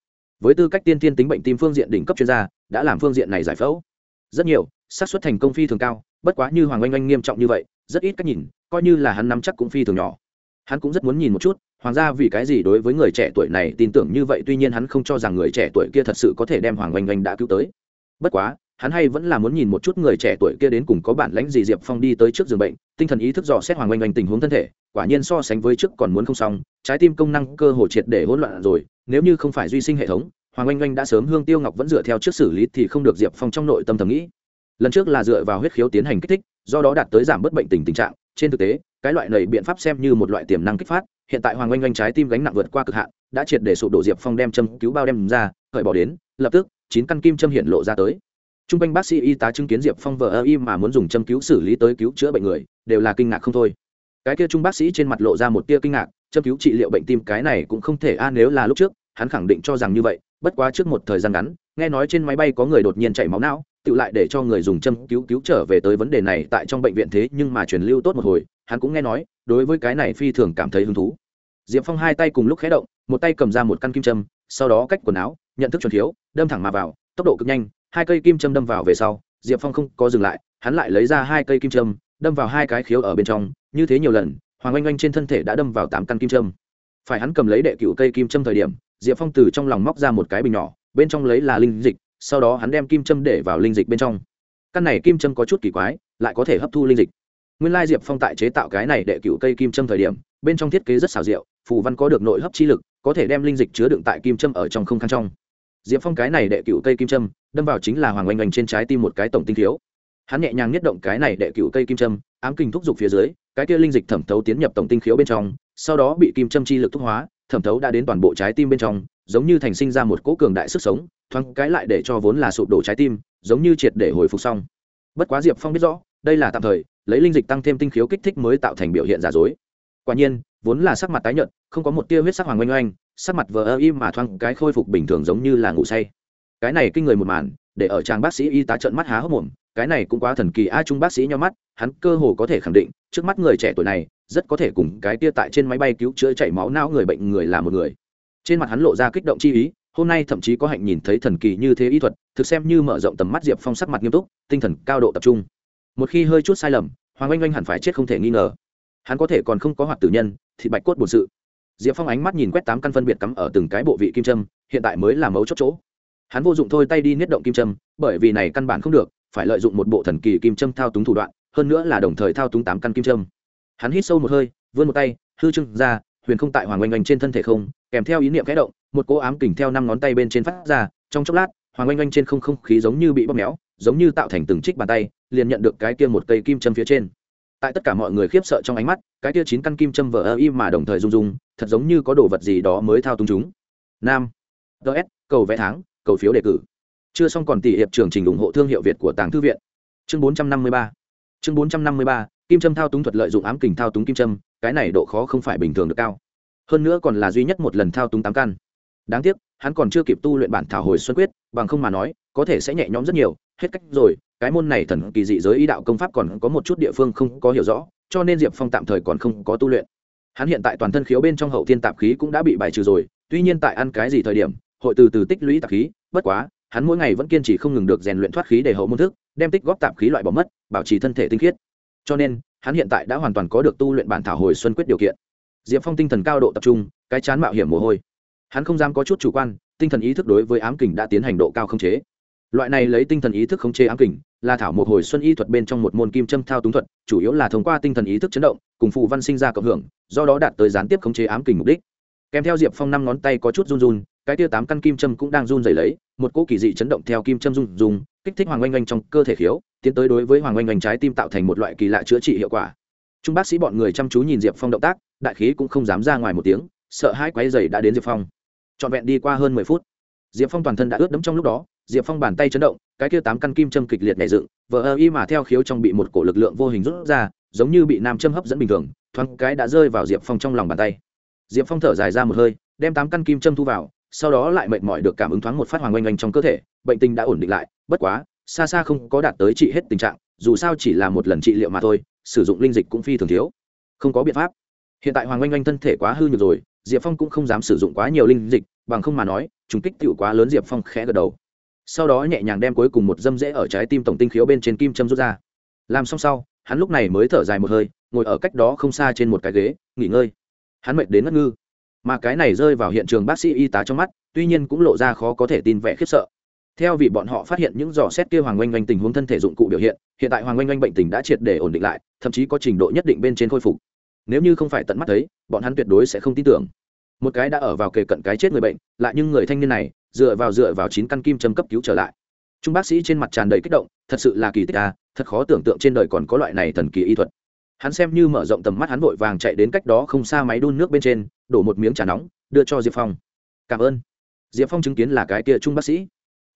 với tư cách tiên tiên tính bệnh tim phương diện đỉnh cấp chuyên gia, đã làm phương diện này giải phẫu. Rất nhiều, xác suất thành công phi thường cao bất quá như hoàng oanh oanh nghiêm trọng như vậy, rất ít cách nhìn, coi như là hắn nắm chắc cũng phi thường nhỏ. Hắn cũng rất muốn nhìn một chút, hoàng gia vì cái gì đối với người trẻ tuổi này tin tưởng như vậy, tuy nhiên hắn không cho rằng người trẻ tuổi kia thật sự có thể đem hoàng oanh oanh đã cứu tới. Bất quá, hắn hay vẫn là muốn nhìn một chút người trẻ tuổi kia đến cùng có bản lãnh gì diệp phong đi tới trước giường bệnh, tinh thần ý thức dò xét hoàng oanh oanh tình huống thân thể, quả nhiên so sánh với trước còn muốn không xong, trái tim công năng cơ hồ triệt để hỗn loạn rồi, nếu như không phải duy sinh hệ thống, hoàng oanh oanh đã sớm hương tiêu ngọc vẫn dựa theo trước xử lý thì không được diệp phong trong nội tâm thầm nghĩ lần trước là dựa vào huyết khiếu tiến hành kích thích, do đó đạt tới giảm bớt bệnh tình tình trạng. Trên thực tế, cái loại này biện pháp xem như một loại tiềm năng kích phát, hiện tại hoàng oanh oanh trái tim gánh nặng vượt qua cực hạn, đã triệt để sụp đổ diệp phong đem châm cứu bao đem ra khởi bỏ đến, lập tức, chín căn kim châm hiện lộ ra tới. T r u n g quanh bác sĩ y tá chứng kiến diệp phong vờ ơ y mà muốn dùng châm cứu xử lý tới cứu chữa bệnh người, đều là kinh ngạc không thôi. Cái kia trung bác sĩ trên mặt lộ ra một tia kinh ngạc, châm cứu trị liệu bệnh tim cái này cũng không thể a à, nếu là lúc trước, hắn khẳng định cho rằng như vậy, bất quá trước một thời gian ngắn, nghe nói trên máy bay có người đột nhiên chảy máu não tự lại để cho người dùng châm cứu cứu trở về tới vấn đề này tại trong bệnh viện thế nhưng mà truyền lưu tốt một hồi, hắn cũng nghe nói, đối với cái này phi thường cảm thấy hứng thú. Diệp phong hai tay cùng lúc khé động, một tay cầm ra một căn kim châm, sau đó cách quần áo, nhận thức chuẩn thiếu, đâm thẳng mà vào, tốc độ cực nhanh, hai cây kim châm đâm vào về sau, diệp phong không có dừng lại, hắn lại lấy ra hai cây kim châm, đâm vào hai cái khiếu ở bên trong, như thế nhiều lần, hoàng oanh oanh trên thân thể đã đâm vào tám căn kim châm. Phải hắn cầm lấy đệ cựu cây kim châm thời điểm, diệp phong từ trong lòng móc ra một cái bình nhỏ, bên trong lấy là linh dịch sau đó hắn đem kim châm để vào linh dịch bên trong. Căn này kim châm có chút kỳ quái, lại có thể hấp thu linh dịch. Nguyên lai diệp phong tại chế tạo cái này để cựu cây kim châm thời điểm, bên trong thiết kế rất xào rượu phù văn có được nội hấp chi lực, có thể đem linh dịch chứa đựng tại kim châm ở trong không khăn trong. Diệp phong cái này đệ cựu cây kim châm, đâm vào chính là hoàng oanh oanh trên trái tim một cái tổng tinh thiếu. Hắn nhẹ nhàng nhất động cái này đệ cựu cây kim châm, ám kinh thúc giục phía dưới, cái kia linh dịch thẩm thấu tiến nhập tổng tinh khiếu bên trong, sau đó bị kim châm chi lực thúc hóa, thẩm thấu đã đến toàn bộ trái tim bên trong, giống như thành sinh ra một cỗ cường đại sức sống thoáng cái lại để cho vốn là sụp đổ trái tim, giống như triệt để hồi phục xong. Bất quá diệp phong biết rõ, đây là tạm thời, lấy linh dịch tăng thêm tinh khiếu kích thích mới tạo thành biểu hiện giả dối. Quả nhiên, vốn là sắc mặt tái nhợt, không có một tia huyết sắc hoàng oanh oanh, sắc mặt vờ ơ im mà thoáng cái khôi phục bình thường giống như là ngủ say. Cái này kinh người một màn, để ở trang bác sĩ y tá trợn mắt há hốc mồm, cái này cũng quá thần kỳ, a trung bác sĩ nhau mắt, hắn cơ hồ có thể khẳng định, trước mắt người trẻ tuổi này, rất có thể cùng cái tia tại trên máy bay cứu chữa chảy máu não người bệnh người là một người. Trên mặt hắn lộ ra kích động chi ý hôm nay thậm chí có hạnh nhìn thấy thần kỳ như thế y thuật, thực xem như mở rộng tầm mắt diệp phong sắc mặt nghiêm túc, tinh thần cao độ tập trung. Một khi hơi chút sai lầm, hoàng oanh oanh hẳn phải chết không thể nghi ngờ. Hắn có thể còn không có hoạt tử nhân thì bạch cốt bổn sự. Diệp phong ánh mắt nhìn quét tám căn phân biệt cắm ở từng cái bộ vị kim trâm hiện tại mới là mấu chốt chỗ. Hắn vô dụng thôi tay đi niết động kim trâm bởi vì này căn bản không được, phải lợi dụng một bộ thần kỳ kim trâm thao túng thủ đoạn, hơn nữa là đồng thời thao túng tám căn kim trâm hắn hít sâu một hơi, vươn một tay, hư trưng ra huyền không tại hoàng oanh oanh trên thân thể không kèm theo ý niệm kẽ động một cỗ ám kỉnh theo năm ngón tay bên trên phát ra trong chốc lát hoàng oanh oanh trên không không khí giống như bị bóp méo giống như tạo thành từng trích bàn tay liền nhận được cái kia một cây kim châm phía trên. Tại tất cả mọi người khiếp sợ trong ánh mắt cái kia chín căn kim châm vỡ ơ y mà đồng thời rung rung thật giống như có đồ vật gì đó mới thao túng chúng. Nam ts cầu vẽ tháng cầu phiếu đề cử. Chưa xong còn tỷ hiệp trường trình ủng hộ thương hiệu việt của tàng thư viện. Chương 453 chương 453, kim châm thao túng thuật lợi dụng ám kình thao túng kim châm, cái này độ khó không phải bình thường được cao. Hơn nữa còn là duy nhất một lần thao túng tám căn. Đáng tiếc, hắn còn chưa kịp tu luyện bản thảo hồi xuân quyết, bằng không mà nói, có thể sẽ nhẹ nhõm rất nhiều. Hết cách rồi, cái môn này thần kỳ dị giới ý đạo công pháp còn có một chút địa phương không có hiểu rõ, cho nên diệp phong tạm thời còn không có tu luyện. Hắn hiện tại toàn thân khiếu bên trong hậu thiên tạp khí cũng đã bị bài trừ rồi, tuy nhiên tại ăn cái gì thời điểm, hội từ từ tích lũy tạp khí, bất quá, hắn mỗi ngày vẫn kiên trì không ngừng được rèn luyện thoát khí để hậu môn thức, đem tích góp tạp khí loại bỏ mất, bảo trì thân thể tinh khiết cho nên, hắn hiện tại đã hoàn toàn có được tu luyện bản thảo hồi xuân quyết điều kiện. Diệp phong tinh thần cao độ tập trung, cái chán mạo hiểm mồ hôi. Hắn không dám có chút chủ quan, tinh thần ý thức đối với ám kình đã tiến hành độ cao khống chế. Loại này lấy tinh thần ý thức khống chế ám kình, là thảo một hồi xuân y thuật bên trong một môn kim châm thao túng thuật, chủ yếu là thông qua tinh thần ý thức chấn động, cùng phù văn sinh ra cộng hưởng, do đó đạt tới gián tiếp khống chế ám kình mục đích. Kèm theo diệp phong năm ngón tay có chút run run cái tia tám căn kim châm cũng đang run dày lấy, một cỗ kỳ dị chấn động theo kim châm run run kích thích hoàng oanh oanh trong cơ thể khiếu, tiến tới đối với hoàng oanh oanh trái tim tạo thành một loại kỳ lạ chữa trị hiệu quả. Trung bác sĩ bọn người chăm chú nhìn diệp phong động tác, đại khí cũng không dám ra ngoài một tiếng, sợ hai quái dày đã đến diệp phong. Trọn vẹn đi qua hơn mười phút, diệp phong toàn thân đã ướt đẫm trong lúc đó, diệp phong bàn tay chấn động, cái kia tám căn kim châm kịch liệt nảy dựng, vờ ơ y mà theo khiếu trong bị một cổ lực lượng vô hình rút ra, giống như bị nam châm hấp dẫn bình thường, thoáng cái đã rơi vào diệp phong trong lòng bàn tay. Diệp phong thở dài ra một hơi, đem tám căn kim châm thu vào sau đó lại mệt mỏi được cảm ứng thoáng một phát hoàng oanh oanh trong cơ thể, bệnh tình đã ổn định lại, bất quá, xa xa không có đạt tới trị hết tình trạng, dù sao chỉ là một lần trị liệu mà thôi, sử dụng linh dịch cũng phi thường thiếu. Không có biện pháp. Hiện tại hoàng oanh oanh thân thể quá hư nhược rồi, diệp phong cũng không dám sử dụng quá nhiều linh dịch, bằng không mà nói chúng kích tựu quá lớn diệp phong khẽ gật đầu. Sau đó nhẹ nhàng đem cuối cùng một dâm rễ ở trái tim tổng tinh khiếu bên trên kim châm rút ra. Làm xong sau, hắn lúc này mới thở dài một hơi, ngồi ở cách đó không xa trên một cái ghế, nghỉ ngơi. Hắn mệt đến ngất ngư mà cái này rơi vào hiện trường bác sĩ y tá trong mắt, tuy nhiên cũng lộ ra khó có thể tin vẻ khiếp sợ. Theo vì bọn họ phát hiện những dò xét kia hoàng oanh oanh tình huống thân thể dụng cụ biểu hiện hiện tại hoàng oanh oanh bệnh tình đã triệt để ổn định lại, thậm chí có trình độ nhất định bên trên khôi phục. Nếu như không phải tận mắt thấy, bọn hắn tuyệt đối sẽ không tin tưởng. Một cái đã ở vào kề cận cái chết người bệnh, lại nhưng người thanh niên này, dựa vào dựa vào chín căn kim châm cấp cứu trở lại. Trung bác sĩ trên mặt tràn đầy kích động, thật sự là kỳ tích à thật khó tưởng tượng trên đời còn có loại này thần kỳ y thuật. Hắn xem như mở rộng tầm mắt, hắn vội vàng chạy đến cách đó không xa máy đun nước bên trên đổ một miếng trà nóng, đưa cho diệp phong. Cảm ơn. Diệp phong chứng kiến là cái kia trung bác sĩ.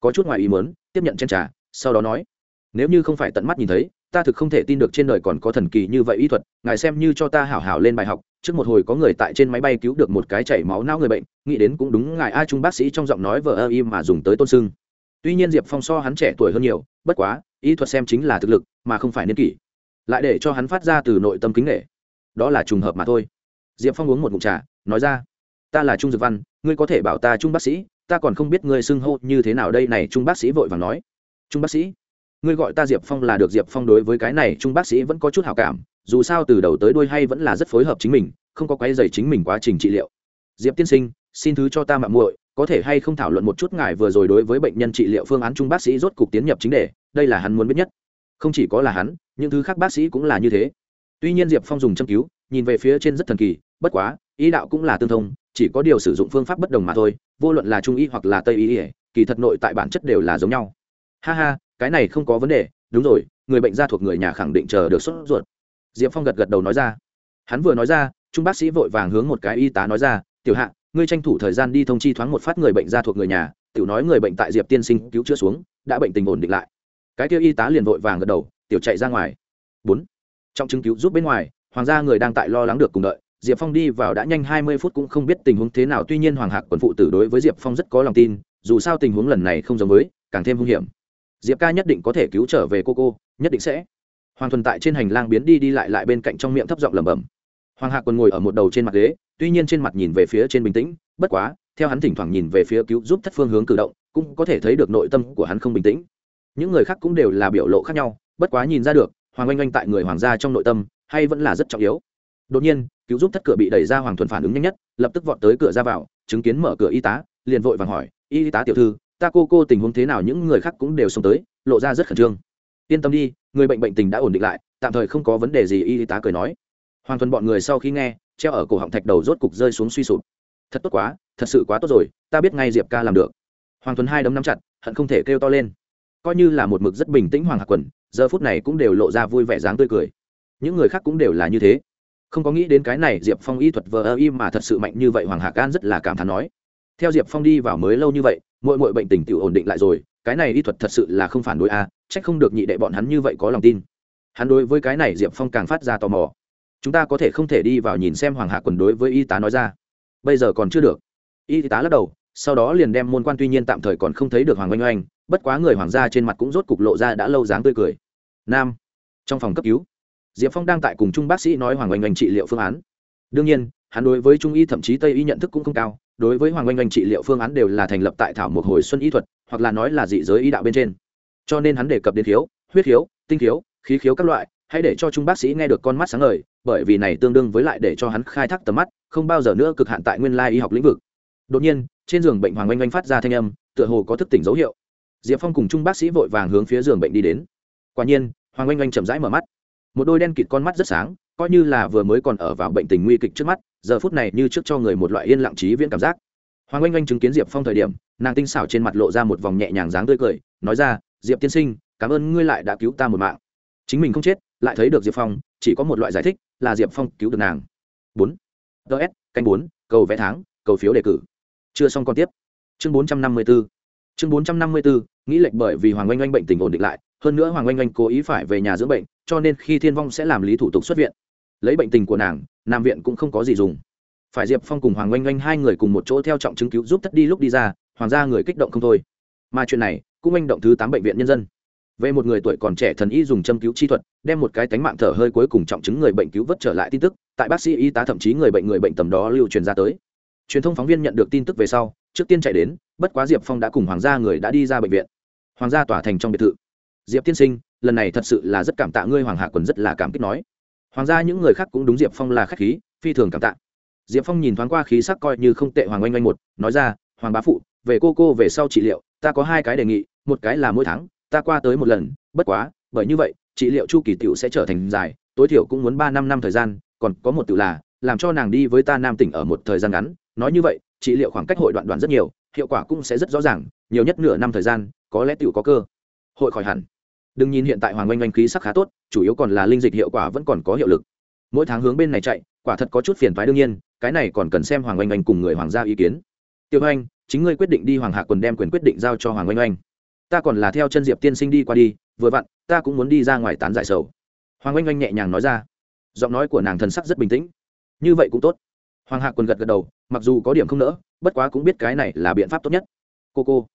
Có chút ngoài ý mớn tiếp nhận trên trà, sau đó nói, nếu như không phải tận mắt nhìn thấy, ta thực không thể tin được trên đời còn có thần kỳ như vậy y thuật, ngài xem như cho ta hảo hảo lên bài học, trước một hồi có người tại trên máy bay cứu được một cái chảy máu não người bệnh, nghĩ đến cũng đúng, ngài a trung bác sĩ trong giọng nói vờ ơ im mà dùng tới tôn sưng. Tuy nhiên diệp phong so hắn trẻ tuổi hơn nhiều, bất quá, y thuật xem chính là thực lực, mà không phải niên kỷ. Lại để cho hắn phát ra từ nội tâm kính nghệ đó là trùng hợp mà thôi. Diệp phong uống một mụn trà nói ra, ta là trung dược văn, ngươi có thể bảo ta trung bác sĩ, ta còn không biết ngươi xưng hô như thế nào. Đây này trung bác sĩ vội vàng nói, trung bác sĩ, ngươi gọi ta diệp phong là được diệp phong đối với cái này trung bác sĩ vẫn có chút hào cảm, dù sao từ đầu tới đuôi hay vẫn là rất phối hợp chính mình, không có quay dày chính mình quá trình trị liệu. Diệp tiên sinh, xin thứ cho ta mạng muội, có thể hay không thảo luận một chút ngài vừa rồi đối với bệnh nhân trị liệu phương án trung bác sĩ rốt cục tiến nhập chính đề, đây là hắn muốn biết nhất. Không chỉ có là hắn, những thứ khác bác sĩ cũng là như thế. Tuy nhiên diệp phong dùng châm cứu nhìn về phía trên rất thần kỳ, bất quá ý đạo cũng là tương thông, chỉ có điều sử dụng phương pháp bất đồng mà thôi, vô luận là trung y hoặc là tây y kỳ thật nội tại bản chất đều là giống nhau. Ha ha, cái này không có vấn đề, đúng rồi, người bệnh gia thuộc người nhà khẳng định chờ được sốt ruột. Diệp phong gật gật đầu nói ra. Hắn vừa nói ra, trung bác sĩ vội vàng hướng một cái y tá nói ra, tiểu hạ, ngươi tranh thủ thời gian đi thông chi thoáng một phát người bệnh gia thuộc người nhà, tiểu nói người bệnh tại diệp tiên sinh cứu chữa xuống, đã bệnh tình ổn định lại. Cái kia y tá liền vội vàng gật đầu, tiểu chạy ra ngoài. Bốn. Trong chứng cứu giúp bên ngoài hoàng gia người đang tại lo lắng được cùng đợi, diệp phong đi vào đã nhanh hai mươi phút cũng không biết tình huống thế nào. Tuy nhiên hoàng hạc quần phụ tử đối với diệp phong rất có lòng tin, dù sao tình huống lần này không giống với, càng thêm hung hiểm. Diệp ca nhất định có thể cứu trở về cô cô, nhất định sẽ. Hoàng thuần tại trên hành lang biến đi đi lại lại bên cạnh trong miệng thấp giọng lẩm bẩm. Hoàng hạc còn ngồi ở một đầu trên mặt ghế, tuy nhiên trên mặt nhìn về phía trên bình tĩnh, bất quá, theo hắn thỉnh thoảng nhìn về phía cứu giúp thất phương hướng cử động, cũng có thể thấy được nội tâm của hắn không bình tĩnh. Những người khác cũng đều là biểu lộ khác nhau, bất quá nhìn ra được, hoàng oanh oanh tại người hoàng gia trong nội tâm hay vẫn là rất trọng yếu. Đột nhiên, cứu giúp thất cửa bị đẩy ra hoàng thuần phản ứng nhanh nhất, lập tức vọt tới cửa ra vào, chứng kiến mở cửa y tá, liền vội vàng hỏi, y tá tiểu thư, ta cô cô tình huống thế nào những người khác cũng đều xông tới, lộ ra rất khẩn trương. Yên tâm đi, người bệnh bệnh tình đã ổn định lại, tạm thời không có vấn đề gì, y tá cười nói. Hoàng thuần bọn người sau khi nghe, treo ở cổ họng thạch đầu rốt cục rơi xuống suy sụp. Thật tốt quá, thật sự quá tốt rồi, ta biết ngay diệp ca làm được. Hoàng thuần hai đấm nắm chặt, hận không thể kêu to lên. Coi như là một mực rất bình tĩnh hoàng hạc quần, giờ phút này cũng đều lộ ra vui vẻ dáng tươi cười những người khác cũng đều là như thế. Không có nghĩ đến cái này diệp phong y thuật vờ ơ im mà thật sự mạnh như vậy hoàng Hạ Can rất là cảm thán nói. Theo diệp phong đi vào mới lâu như vậy mỗi mỗi bệnh tình tự ổn định lại rồi cái này y thuật thật sự là không phản đối a à, c không được nhị đệ bọn hắn như vậy có lòng tin. Hắn đối với cái này diệp phong càng phát ra tò mò. Chúng ta có thể không thể đi vào nhìn xem hoàng hạ quần đối với y tá nói ra. Bây giờ còn chưa được. Y tá lắc đầu sau đó liền đem môn quan tuy nhiên tạm thời còn không thấy được hoàng oanh oanh bất quá người hoàng gia trên mặt cũng rốt cục lộ ra đã lâu dáng tươi cười. Nam trong phòng cấp cứu diệp phong đang tại cùng chung bác sĩ nói hoàng oanh oanh trị liệu phương án. Đương nhiên, hắn đối với trung y thậm chí tây y nhận thức cũng không cao, đối với hoàng oanh oanh trị liệu phương án đều là thành lập tại thảo một hồi xuân y thuật, hoặc là nói là dị giới y đạo bên trên. Cho nên hắn đề cập đến khiếu, huyết khiếu, tinh khiếu, khí khiếu các loại, hãy để cho trung bác sĩ nghe được con mắt sáng ngời, bởi vì này tương đương với lại để cho hắn khai thác tầm mắt, không bao giờ nữa cực hạn tại nguyên lai y học lĩnh vực. Đột nhiên, trên giường bệnh hoàng oanh oanh phát ra thanh âm, tựa hồ có thức tỉnh dấu hiệu. Diệp phong cùng trung bác sĩ vội vàng hướng phía giường bệnh đi đến. Quả nhiên, hoàng oanh oanh chậm rãi mở mắt một đôi đen kịt con mắt rất sáng, coi như là vừa mới còn ở vào bệnh tình nguy kịch trước mắt, giờ phút này như trước cho người một loại yên lặng trí viễn cảm giác. Hoàng oanh oanh chứng kiến diệp phong thời điểm, nàng tinh xảo trên mặt lộ ra một vòng nhẹ nhàng dáng tươi cười, nói ra, diệp tiên sinh, cảm ơn ngươi lại đã cứu ta một mạng. Chính mình không chết, lại thấy được diệp phong, chỉ có một loại giải thích, là diệp phong cứu được nàng. Bốn. Ts canh bốn, cầu vẽ tháng, cầu phiếu đề cử. Chưa xong còn tiếp. Chương bốn trăm năm mươi b ố chương bốn trăm năm mươi b ố nghĩ lệch bởi vì hoàng oanh oanh bệnh tình ổn định lại, hơn nữa hoàng oanh oanh cố ý phải về nhà dưỡng bệnh cho nên khi thiên vong sẽ làm lý thủ tục xuất viện. Lấy bệnh tình của nàng, nam viện cũng không có gì dùng. Phải diệp phong cùng hoàng oanh oanh hai người cùng một chỗ theo trọng chứng cứu giúp thất đi lúc đi ra, hoàng gia người kích động không thôi. Mà chuyện này, cũng anh động thứ tám bệnh viện nhân dân. Về một người tuổi còn trẻ thần y dùng châm cứu chi thuật, đem một cái tánh mạng thở hơi cuối cùng trọng chứng người bệnh cứu vớt trở lại tin tức, tại bác sĩ y tá thậm chí người bệnh người bệnh tầm đó lưu truyền ra tới. Truyền thông phóng viên nhận được tin tức về sau, trước tiên chạy đến, bất quá diệp phong đã cùng hoàng gia người đã đi ra bệnh viện. Hoàng gia tỏa thành trong biệt thự. Diệp tiên sinh lần này thật sự là rất cảm tạ ngươi, hoàng hạ quần rất là cảm kích nói. Hoàng gia những người khác cũng đúng diệp phong là k h á c h khí, phi thường cảm tạ. Diệp phong nhìn thoáng qua khí sắc coi như không tệ hoàng oanh oanh một, nói ra, hoàng bá phụ, về cô cô về sau trị liệu, ta có hai cái đề nghị, một cái là mỗi tháng, ta qua tới một lần, bất quá, bởi như vậy, trị liệu chu kỳ t i ể u sẽ trở thành dài, tối thiểu cũng muốn ba năm năm thời gian, còn có một tự là, làm cho nàng đi với ta nam tỉnh ở một thời gian ngắn. Nói như vậy, trị liệu khoảng cách hội đoạn đoạn rất nhiều, hiệu quả cũng sẽ rất rõ ràng, nhiều nhất nửa năm thời gian, có lẽ t có cơ. Hội khỏi hẳn đừng nhìn hiện tại hoàng oanh oanh khí sắc khá tốt, chủ yếu còn là linh dịch hiệu quả vẫn còn có hiệu lực. Mỗi tháng hướng bên này chạy, quả thật có chút phiền thoái đương nhiên, cái này còn cần xem hoàng oanh oanh cùng người hoàng gia ý kiến. Tiêu oanh, chính ngươi quyết định đi hoàng hạ quần đem quyền quyết định giao cho hoàng oanh oanh. Ta còn là theo chân diệp tiên sinh đi qua đi, vừa vặn, ta cũng muốn đi ra ngoài tán giải sầu. Hoàng oanh oanh nhẹ nhàng nói ra. Giọng nói của nàng thần sắc rất bình tĩnh. Như vậy cũng tốt. Hoàng hạ quần gật gật đầu, mặc dù có điểm không nỡ, bất quá cũng biết cái này là biện pháp tốt nhất. Cô cô,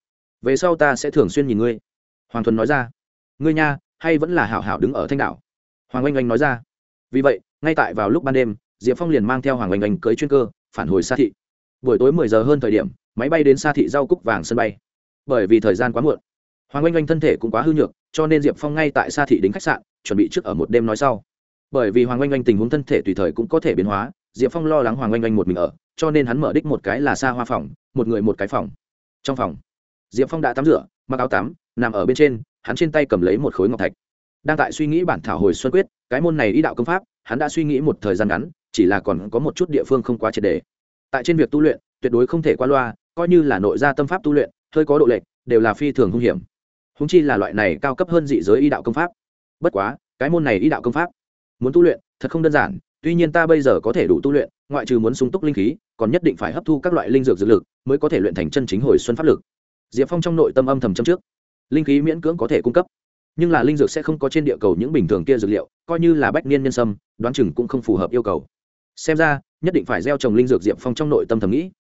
về sau ta sẽ thường xuyên nhìn ngươi. Hoàng thuần nói ra ngươi nha, hay vẫn là hảo hảo đứng ở thanh đảo? Hoàng oanh oanh nói ra. Vì vậy, ngay tại vào lúc ban đêm, diệp phong liền mang theo hoàng oanh oanh cưới chuyên cơ, phản hồi xa thị. Buổi tối mười giờ hơn thời điểm, máy bay đến xa thị Giao cúc vàng sân bay. Bởi vì thời gian quá muộn, hoàng oanh oanh thân thể cũng quá hư nhược, cho nên diệp phong ngay tại xa thị đến khách sạn, chuẩn bị trước ở một đêm nói sau. Bởi vì hoàng oanh oanh tình huống thân thể tùy thời cũng có thể biến hóa, diệp phong lo lắng hoàng oanh oanh một mình ở, cho nên hắn mở đích một cái là xa hoa phòng, một người một cái phòng. Trong phòng, diệp phong đã tắm rửa, mặc áo tắm, nằm ở bên trên hắn trên tay cầm lấy một khối ngọc thạch. Đang tại suy nghĩ bản thảo hồi xuân quyết, cái môn này ý đạo công pháp, hắn đã suy nghĩ một thời gian ngắn, chỉ là còn có một chút địa phương không quá triệt đề tại trên việc tu luyện, tuyệt đối không thể qua loa, coi như là nội gia tâm pháp tu luyện, hơi có độ lệch, đều là phi thường hung hiểm. Húng chi là loại này cao cấp hơn dị giới y đạo công pháp. Bất quá, cái môn này y đạo công pháp, muốn tu luyện, thật không đơn giản, tuy nhiên ta bây giờ có thể đủ tu luyện, ngoại trừ muốn sung túc linh khí, còn nhất định phải hấp thu các loại linh dược dược lực, mới có thể luyện thành chân chính hồi xuân pháp lực. Diệp phong trong nội tâm âm thầm châm trước linh khí miễn cưỡng có thể cung cấp. Nhưng là linh dược sẽ không có trên địa cầu những bình thường kia dược liệu, coi như là bách niên nhân sâm, đoán chừng cũng không phù hợp yêu cầu. Xem ra, nhất định phải gieo trồng linh dược diệp phong trong nội tâm thầm nghĩ.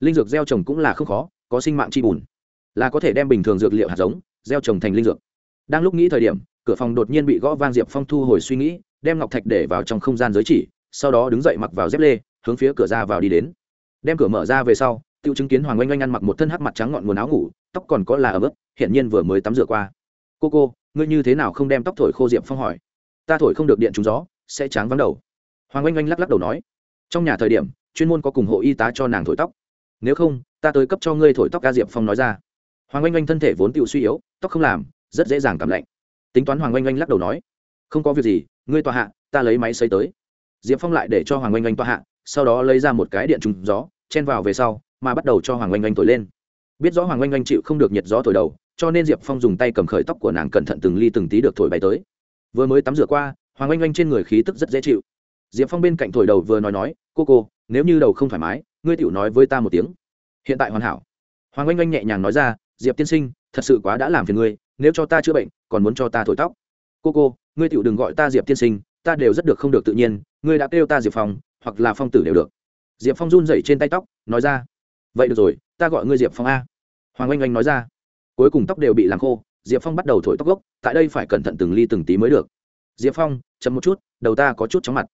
Linh dược gieo trồng cũng là không khó, có sinh mạng chi bùn. Là có thể đem bình thường dược liệu hạt giống, gieo trồng thành linh dược. Đang lúc nghĩ thời điểm, cửa phòng đột nhiên bị gõ vang diệp phong thu hồi suy nghĩ, đem ngọc thạch để vào trong không gian giới chỉ, sau đó đứng dậy mặc vào dép lê, hướng phía cửa ra vào đi đến. Đem cửa mở ra về sau, tiêu chứng kiến hoàng oanh oanh ăn mặc một thân hắc mặt trắng ngọn nguồn áo ngủ, tóc còn có là ở mức hiển nhiên vừa mới tắm rửa qua. Cô cô, ngươi như thế nào không đem tóc thổi khô diệp phong hỏi? Ta thổi không được điện trúng gió, sẽ tráng vắng đầu. Hoàng oanh oanh lắc lắc đầu nói, trong nhà thời điểm, chuyên môn có cùng hộ y tá cho nàng thổi tóc. Nếu không, ta tới cấp cho ngươi thổi tóc ca diệp phong nói ra. Hoàng oanh oanh thân thể vốn tự suy yếu, tóc không làm, rất dễ dàng cảm lạnh. Tính toán hoàng oanh oanh lắc đầu nói, không có việc gì, ngươi tòa hạ, ta lấy máy xấy tới. Diệp phong lại để cho hoàng oanh oanh tòa hạ, sau đó lấy ra một cái điện trúng gió, chen vào về sau, mà bắt đầu cho hoàng oanh oanh thổi lên. Biết rõ hoàng oanh oanh chịu không được nhiệt gió thổi đầu cho nên diệp phong dùng tay cầm khởi tóc của nàng cẩn thận từng ly từng tí được thổi bay tới. Vừa mới tắm rửa qua, hoàng oanh oanh trên người khí tức rất dễ chịu. Diệp phong bên cạnh thổi đầu vừa nói nói, cô cô, nếu như đầu không thoải mái, ngươi tiểu nói với ta một tiếng. Hiện tại hoàn hảo. Hoàng oanh oanh nhẹ nhàng nói ra, diệp tiên sinh, thật sự quá đã làm phiền ngươi, nếu cho ta chữa bệnh, còn muốn cho ta thổi tóc. Cô cô, ngươi tiểu đừng gọi ta diệp tiên sinh, ta đều rất được không được tự nhiên, ngươi đã kêu ta diệp phong, hoặc là phong tử đều được. Diệp phong run dậy trên tay tóc, nói ra, vậy được rồi, ta gọi ngươi diệp phong a. Hoàng oanh oanh nói ra cuối cùng tóc đều bị làm khô, diệp phong bắt đầu thổi tóc gốc, tại đây phải cẩn thận từng ly từng tí mới được. Diệp phong, chậm một chút, đầu ta có chút chóng mặt.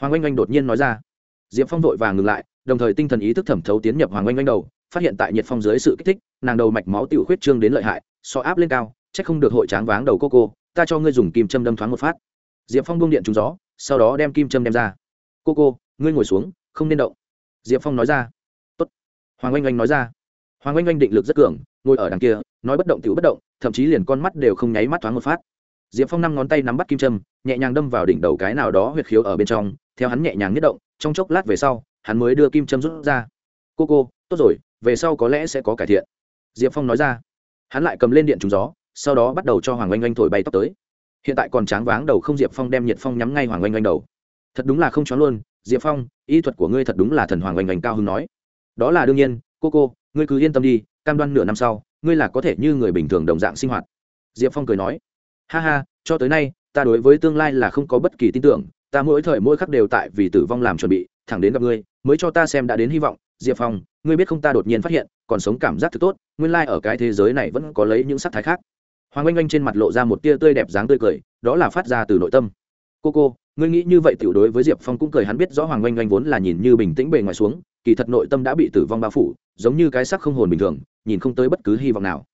Hoàng oanh oanh đột nhiên nói ra. Diệp phong vội vàng ngừng lại, đồng thời tinh thần ý thức thẩm thấu tiến nhập hoàng oanh oanh đầu, phát hiện tại nhiệt phong dưới sự kích thích, nàng đầu mạch máu tự khuyết trương đến lợi hại, so áp lên cao c h ắ c không được hội tráng váng đầu cô cô, ta cho ngươi dùng kim châm đâm thoáng một phát. Diệp phong bung điện trúng gió, sau đó đem kim châm đem ra. Cô cô, ngươi ngồi xuống, không nên động. Diệp phong nói ra. Tốt. hoàng oanh oanh nói ra. Hoàng oanh oanh định lực rất cường, ngồi ở đằng kia nói bất động tiểu bất động, thậm chí liền con mắt đều không nháy mắt thoáng một phát. Diệp phong năm ngón tay nắm bắt kim châm, nhẹ nhàng đâm vào đỉnh đầu cái nào đó huyệt khiếu ở bên trong, theo hắn nhẹ nhàng nhất động, trong chốc lát về sau, hắn mới đưa kim châm rút ra. Cô cô, tốt rồi, về sau có lẽ sẽ có cải thiện. Diệp phong nói ra. Hắn lại cầm lên điện trúng gió, sau đó bắt đầu cho hoàng oanh oanh thổi bay tóc tới. Hiện tại còn tráng váng đầu không, diệp phong đem nhiệt phong nhắm ngay hoàng oanh oanh đầu. Thật đúng là không chó luôn, diệp phong, y thuật của ngươi thật đúng là thần hoàng oanh oanh cao hưng nói. Đó là đương nhiên, cô cô, ngươi cứ yên tâm đi, cam đoan nửa năm sau ngươi là có thể như người bình thường đồng dạng sinh hoạt. Diệp phong cười nói, ha ha, cho tới nay, ta đối với tương lai là không có bất kỳ tin tưởng, ta mỗi thời mỗi khắc đều tại vì tử vong làm chuẩn bị, thẳng đến gặp ngươi, mới cho ta xem đã đến hy vọng. Diệp phong, ngươi biết không ta đột nhiên phát hiện, còn sống cảm giác thật tốt, nguyên lai、like、ở cái thế giới này vẫn có lấy những sắc thái khác. Hoàng oanh oanh trên mặt lộ ra một tia tươi đẹp dáng tươi cười, đó là phát ra từ nội tâm. Cô cô, ngươi nghĩ như vậy tiểu đối với diệp phong cũng cười, hắn biết rõ hoàng oanh oanh vốn là nhìn như bình tĩnh bề ngoài xuống kỳ thật nội tâm đã bị tử vong bao phủ, giống như cái sắc không hồn bình thường, nhìn không tới bất cứ hy vọng nào.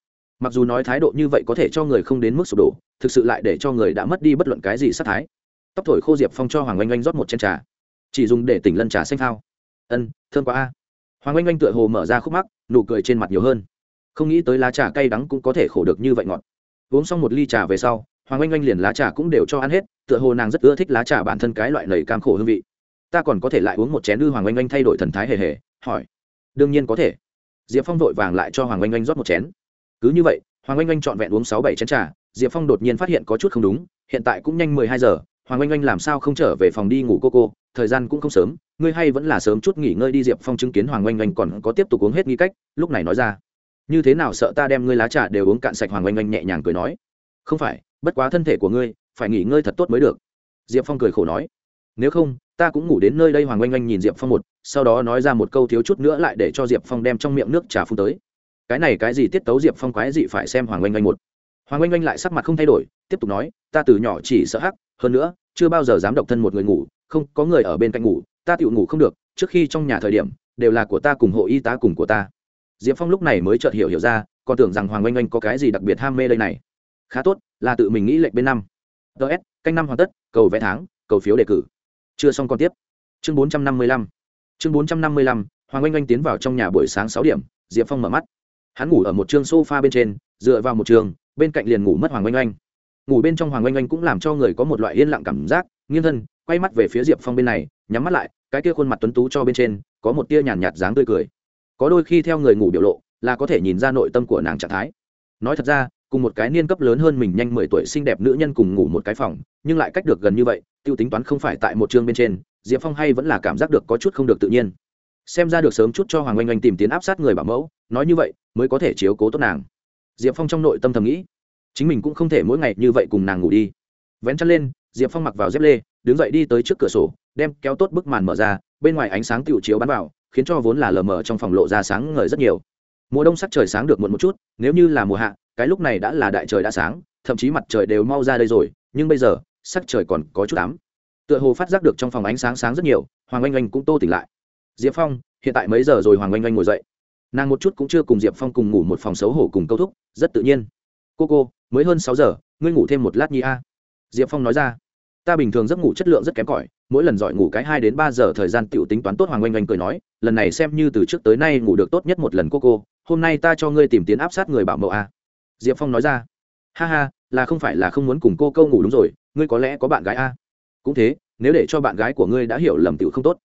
Mặc dù nói thái độ như vậy có thể cho người không đến mức sụp đổ, thực sự lại để cho người đã mất đi bất luận cái gì sát thái. Tóc thổi khô diệp phong cho hoàng oanh oanh rót một chén trà. Chỉ dùng để tỉnh lân trà xanh thao ân thương quá a. Hoàng oanh oanh tựa hồ mở ra khúc mắc, nụ cười trên mặt nhiều hơn. Không nghĩ tới lá trà cay đắng cũng có thể khổ được như vậy ngọt. Uống xong một ly trà về sau, hoàng oanh oanh liền lá trà cũng đều cho ăn hết, tựa hồ nàng rất ưa thích lá trà bản thân cái loại lầy cam khổ hương vị ta còn có thể lại uống một chén ư hoàng oanh oanh thay đổi thần thái hề hề, hỏi. Đương nhiên có thể. Diệp phong vội vàng lại cho hoàng oanh oanh rót một chén. Cứ như vậy, hoàng oanh oanh trọn vẹn uống sáu bảy chén trà, diệp phong đột nhiên phát hiện có chút không đúng, hiện tại cũng nhanh mười hai giờ, hoàng oanh oanh làm sao không trở về phòng đi ngủ cô cô, thời gian cũng không sớm, ngươi hay vẫn là sớm chút nghỉ ngơi đi, diệp phong chứng kiến hoàng oanh oanh còn có tiếp tục uống hết nghi cách, lúc này nói ra. Như thế nào sợ ta đem ngươi lá trà đều uống cạn sạch, hoàng oanh oanh nhẹ nhàng cười nói. Không phải, bất quá thân thể của ngươi, phải nghỉ ngơi thật tốt mới được. Diệp phong cười khổ nói. Nếu không ta cũng ngủ đến nơi đây, hoàng oanh oanh nhìn diệp phong một, sau đó nói ra một câu thiếu chút nữa lại để cho diệp phong đem trong miệng nước trà phun tới. Cái này cái gì tiết tấu diệp phong quái gì phải xem hoàng oanh oanh một. Hoàng oanh oanh lại sắc mặt không thay đổi, tiếp tục nói, ta từ nhỏ chỉ sợ hắc, hơn nữa, chưa bao giờ dám độc thân một người ngủ, không, có người ở bên cạnh ngủ, ta tự ngủ không được, trước khi trong nhà thời điểm, đều là của ta cùng hộ y tá cùng của ta. Diệp phong lúc này mới chợt hiểu hiểu ra, còn tưởng rằng hoàng oanh oanh có cái gì đặc biệt ham mê đây này. Khá tốt, là tự mình nghĩ lệnh bên năm. Ts canh năm hoàn tất, cầu vẽ tháng, cầu phiếu đề cử chưa xong còn tiếp. Chương bốn trăm năm mươi lăm. Chương bốn trăm năm mươi lăm, hoàng oanh oanh tiến vào trong nhà buổi sáng sáu điểm, diệp phong mở mắt. Hắn ngủ ở một t s o f a bên trên, dựa vào một trường, bên cạnh liền ngủ mất hoàng oanh oanh. Ngủ bên trong hoàng oanh oanh cũng làm cho người có một loại yên lặng cảm giác, nghiêng thân, quay mắt về phía diệp phong bên này, nhắm mắt lại, cái kia khuôn mặt tuấn tú cho bên trên, có một tia nhàn nhạt dáng tươi cười. Có đôi khi theo người ngủ biểu lộ, là có thể nhìn ra nội tâm của nàng trạng thái. Nói thật ra cùng một cái niên cấp lớn hơn mình nhanh mười tuổi xinh đẹp nữ nhân cùng ngủ một cái phòng, nhưng lại cách được gần như vậy, tiêu tính toán không phải tại một chương bên trên, diệp phong hay vẫn là cảm giác được có chút không được tự nhiên. Xem ra được sớm chút cho hoàng oanh oanh tìm tiến áp sát người bảo mẫu, nói như vậy, mới có thể chiếu cố tốt nàng. Diệp phong trong nội tâm thầm nghĩ, chính mình cũng không thể mỗi ngày như vậy cùng nàng ngủ đi. Vén chân lên, diệp phong mặc vào dép lê, đứng dậy đi tới trước cửa sổ, đem kéo tốt bức màn mở ra, bên ngoài ánh sáng tựu chiếu bắn vào, khiến cho vốn là lờ mờ trong phòng lộ ra sáng ngời rất nhiều. Mùa đông sắc trời sáng được muộn một chút, nếu như là mùa hạ cái lúc này đã là đại trời đã sáng, thậm chí mặt trời đều mau ra đây rồi, nhưng bây giờ, sắc trời còn có chút ám. Tựa hồ phát giác được trong phòng ánh sáng sáng rất nhiều, hoàng oanh oanh cũng tô tỉnh lại. Diệp phong, hiện tại mấy giờ rồi hoàng oanh oanh ngồi dậy? Nàng một chút cũng chưa cùng diệp phong cùng ngủ một phòng xấu hổ cùng câu thúc, rất tự nhiên. Cô cô, mới hơn sáu giờ, ngươi ngủ thêm một lát nhi a. Diệp phong nói ra. Ta bình thường giấc ngủ chất lượng rất kém cỏi, mỗi lần giỏi ngủ cái hai đến ba giờ thời gian t i ể u tính toán tốt hoàng oanh oanh cười nói, lần này xem như từ trước tới nay ngủ được tốt nhất một lần cô cô, hôm nay ta cho ngươi tìm tiến áp sát người bảo mẫu a diệp phong nói ra. Ha ha, là không phải là không muốn cùng cô câu ngủ đúng rồi, ngươi có lẽ có bạn gái a. Cũng thế, nếu để cho bạn gái của ngươi đã hiểu lầm tựu không tốt.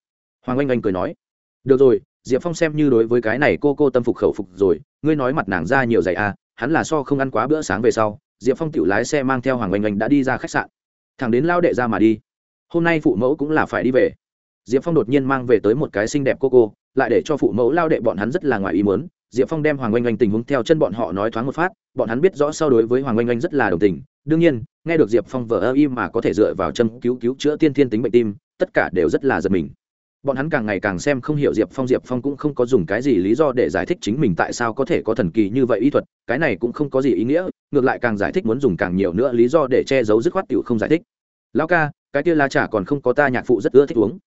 Hoàng oanh oanh cười nói. Được rồi, diệp phong xem như đối với cái này cô cô tâm phục khẩu phục rồi, ngươi nói mặt nàng ra nhiều giày a, hắn là so không ăn quá bữa sáng về sau, diệp phong tự lái xe mang theo hoàng oanh oanh đã đi ra khách sạn. Thẳng đến lao đệ ra mà đi. Hôm nay phụ mẫu cũng là phải đi về. Diệp phong đột nhiên mang về tới một cái xinh đẹp cô cô, lại để cho phụ mẫu lao đệ bọn hắn rất là ngoài ý muốn diệp phong đem hoàng oanh oanh tình huống theo chân bọn họ nói thoáng một phát, bọn hắn biết rõ so đối với hoàng oanh oanh rất là đồng tình. Đương nhiên, nghe được diệp phong vờ ơ im mà có thể dựa vào châm cứu cứu chữa tiên thiên tính bệnh tim, tất cả đều rất là giật mình. Bọn hắn càng ngày càng xem không hiểu diệp phong diệp phong cũng không có dùng cái gì lý do để giải thích chính mình tại sao có thể có thần kỳ như vậy y thuật, cái này cũng không có gì ý nghĩa, ngược lại càng giải thích muốn dùng càng nhiều nữa lý do để che giấu dứt khoát t không giải thích. Lão ca, cái kia la trà còn không có ta nhạc phụ rất ưa thích uống.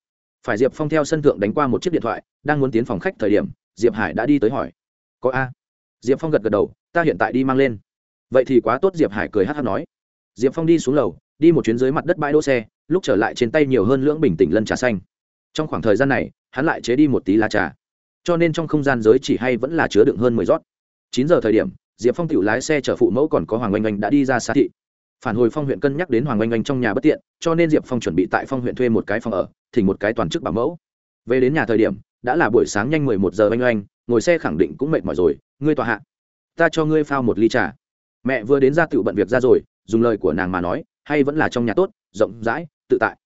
Phải diệp phong theo sân thượng đánh qua một chiếc điện thoại, đang muốn tiến phòng khách thời điểm, diệp hải đã đi tới hỏi có a. Diệp phong gật gật đầu, ta hiện tại đi mang lên. Vậy thì quá tốt, diệp hải cười hát hát nói. Diệp phong đi xuống lầu, đi một chuyến dưới mặt đất bãi đỗ xe, lúc trở lại trên tay nhiều hơn lưỡng bình tĩnh lân trà xanh. Trong khoảng thời gian này, hắn lại chế đi một tí lá trà. Cho nên trong không gian giới chỉ hay vẫn là chứa đựng hơn mười rót. Chín giờ thời điểm, diệp phong tự lái xe chở phụ mẫu còn có hoàng oanh oanh đã đi ra xa thị. Phản hồi phong huyện cân nhắc đến hoàng oanh oanh trong nhà bất tiện, cho nên diệp phong chuẩn bị tại phong huyện thuê một cái phòng ở, thỉnh một cái toàn chức bảo mẫu. Về đến nhà thời điểm, đã là buổi sáng nhanh mười một giờ oanh oanh ngồi xe khẳng định cũng mệt mỏi rồi, ngươi tòa hạ, ta cho ngươi phao một ly trà. Mẹ vừa đến ra tự bận việc ra rồi, dùng lời của nàng mà nói, hay vẫn là trong nhà tốt, rộng rãi, tự tại.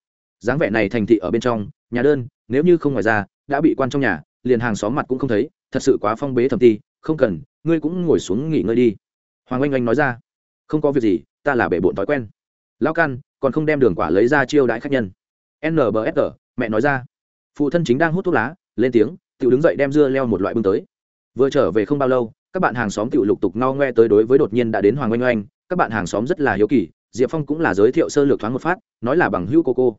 Dáng vẻ này thành thị ở bên trong, nhà đơn, nếu như không ngoài ra, đã bị quan trong nhà, liền hàng xóm mặt cũng không thấy, thật sự quá phong bế thầm ti, không cần, ngươi cũng ngồi xuống nghỉ ngơi đi. Hoàng oanh oanh nói ra, không có việc gì, ta là bể bộn thói quen. Lao căn còn không đem đường quả lấy ra chiêu đãi khách nhân. Nbsg mẹ nói ra. Phụ thân chính đang hút thuốc lá, lên tiếng tự đứng dậy đem dưa leo một loại bưng tới. Vừa trở về không bao lâu, các bạn hàng xóm tự lục tục no ngoe tới đối với đột nhiên đã đến hoàng oanh oanh, các bạn hàng xóm rất là hiếu kỳ, diệp phong cũng là giới thiệu sơ lược thoáng một phát, nói là bằng hữu cô cô.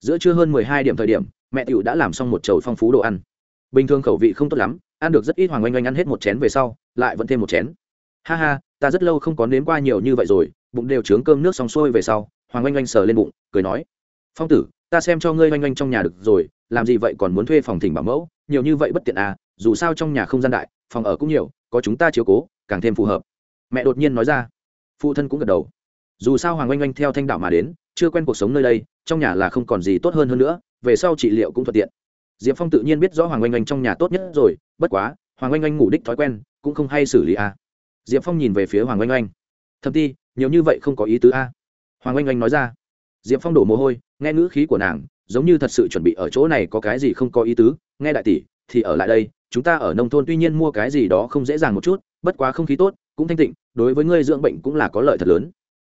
Giữa trưa hơn mười hai điểm thời điểm, mẹ tiểu đã làm xong một chầu phong phú đồ ăn. Bình thường khẩu vị không tốt lắm, ăn được rất ít hoàng oanh oanh ăn hết một chén về sau, lại vẫn thêm một chén. Ha ha, ta rất lâu không có nếm qua nhiều như vậy rồi, bụng đều trướng cơm nước xong xuôi về sau, hoàng oanh oanh sờ lên bụng, cười nói, phong tử, ta xem cho ngươi oanh oanh trong nhà được rồi, làm gì vậy còn muốn thuê phòng thỉnh bảo mẫu? Nhiều như vậy bất tiện à dù sao trong nhà không gian đại, phòng ở cũng nhiều, có chúng ta chiếu cố, càng thêm phù hợp. Mẹ đột nhiên nói ra. Phụ thân cũng gật đầu. Dù sao hoàng oanh oanh theo thanh đạo mà đến, chưa quen cuộc sống nơi đây, trong nhà là không còn gì tốt hơn hơn nữa, về sau trị liệu cũng thuận tiện. Diệp phong tự nhiên biết rõ hoàng oanh oanh trong nhà tốt nhất rồi, bất quá, hoàng oanh oanh ngủ đích thói quen, cũng không hay xử lý a à. diệp phong nhìn về phía hoàng oanh oanh. Thậm ti, nhiều như vậy không có ý tứ a hoàng oanh oanh nói ra. Diệp phong đổ mồ hôi, nghe ngữ khí của nàng, giống như thật sự chuẩn bị ở chỗ này có cái gì không có ý tứ nghe đại tỷ, thì ở lại đây, chúng ta ở nông thôn tuy nhiên mua cái gì đó không dễ dàng một chút, bất quá không khí tốt, cũng thanh tịnh, đối với ngươi dưỡng bệnh cũng là có lợi thật lớn.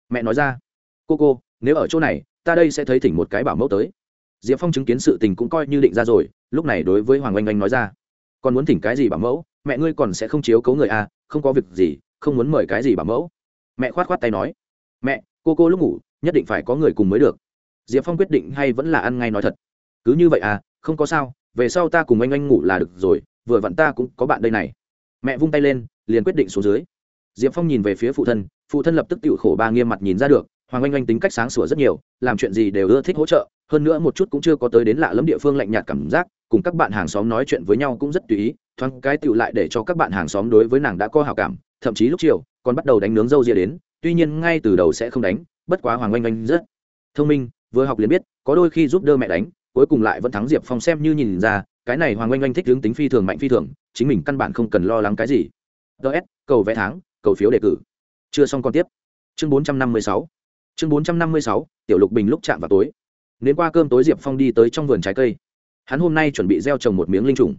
Mẹ nói ra, cô cô, nếu ở chỗ này, ta đây sẽ thấy thỉnh một cái bảo mẫu tới. Diệp phong chứng kiến sự tình cũng coi như định ra rồi, lúc này đối với hoàng oanh oanh nói ra, còn muốn thỉnh cái gì bảo mẫu? Mẹ ngươi còn sẽ không chiếu cấu người à không có việc gì, không muốn mời cái gì bảo mẫu. Mẹ khoát khoát tay nói, mẹ, cô cô lúc ngủ, nhất định phải có người cùng mới được. Diệp phong quyết định hay vẫn là ăn ngay nói thật, cứ như vậy à không có sao, về sau ta cùng anh anh ngủ là được rồi, vừa vặn ta cũng có bạn đây này. Mẹ vung tay lên, liền quyết định xuống dưới. Diệp phong nhìn về phía phụ thân phụ thân lập tức tự khổ ba nghiêm mặt nhìn ra được, hoàng anh anh tính cách sáng sủa rất nhiều, làm chuyện gì đều ưa thích hỗ trợ, hơn nữa một chút cũng chưa có tới đến lạ lẫm địa phương lạnh nhạt cảm giác, cùng các bạn hàng xóm nói chuyện với nhau cũng rất tùy ý, thoáng cái tựu lại để cho các bạn hàng xóm đối với nàng đã có hào cảm, thậm chí lúc chiều, còn bắt đầu đánh nướng dâu ria đến, tuy nhiên ngay từ đầu sẽ không đánh, bất quá hoàng oanh oanh rất thông minh, vừa học liền biết, có đôi khi giúp đỡ mẹ đánh cuối cùng lại vẫn thắng diệp phong xem như nhìn ra, cái này hoàng oanh oanh thích hướng tính phi thường mạnh phi thường, chính mình căn bản không cần lo lắng cái gì. Ts cầu vẽ tháng, cầu phiếu đề cử. Chưa xong còn tiếp. Chương bốn trăm năm mươi sáu. Chương bốn trăm năm mươi sáu, tiểu lục bình lúc chạm vào tối. Đến qua cơm tối diệp phong đi tới trong vườn trái cây. Hắn hôm nay chuẩn bị gieo trồng một miếng linh trùng.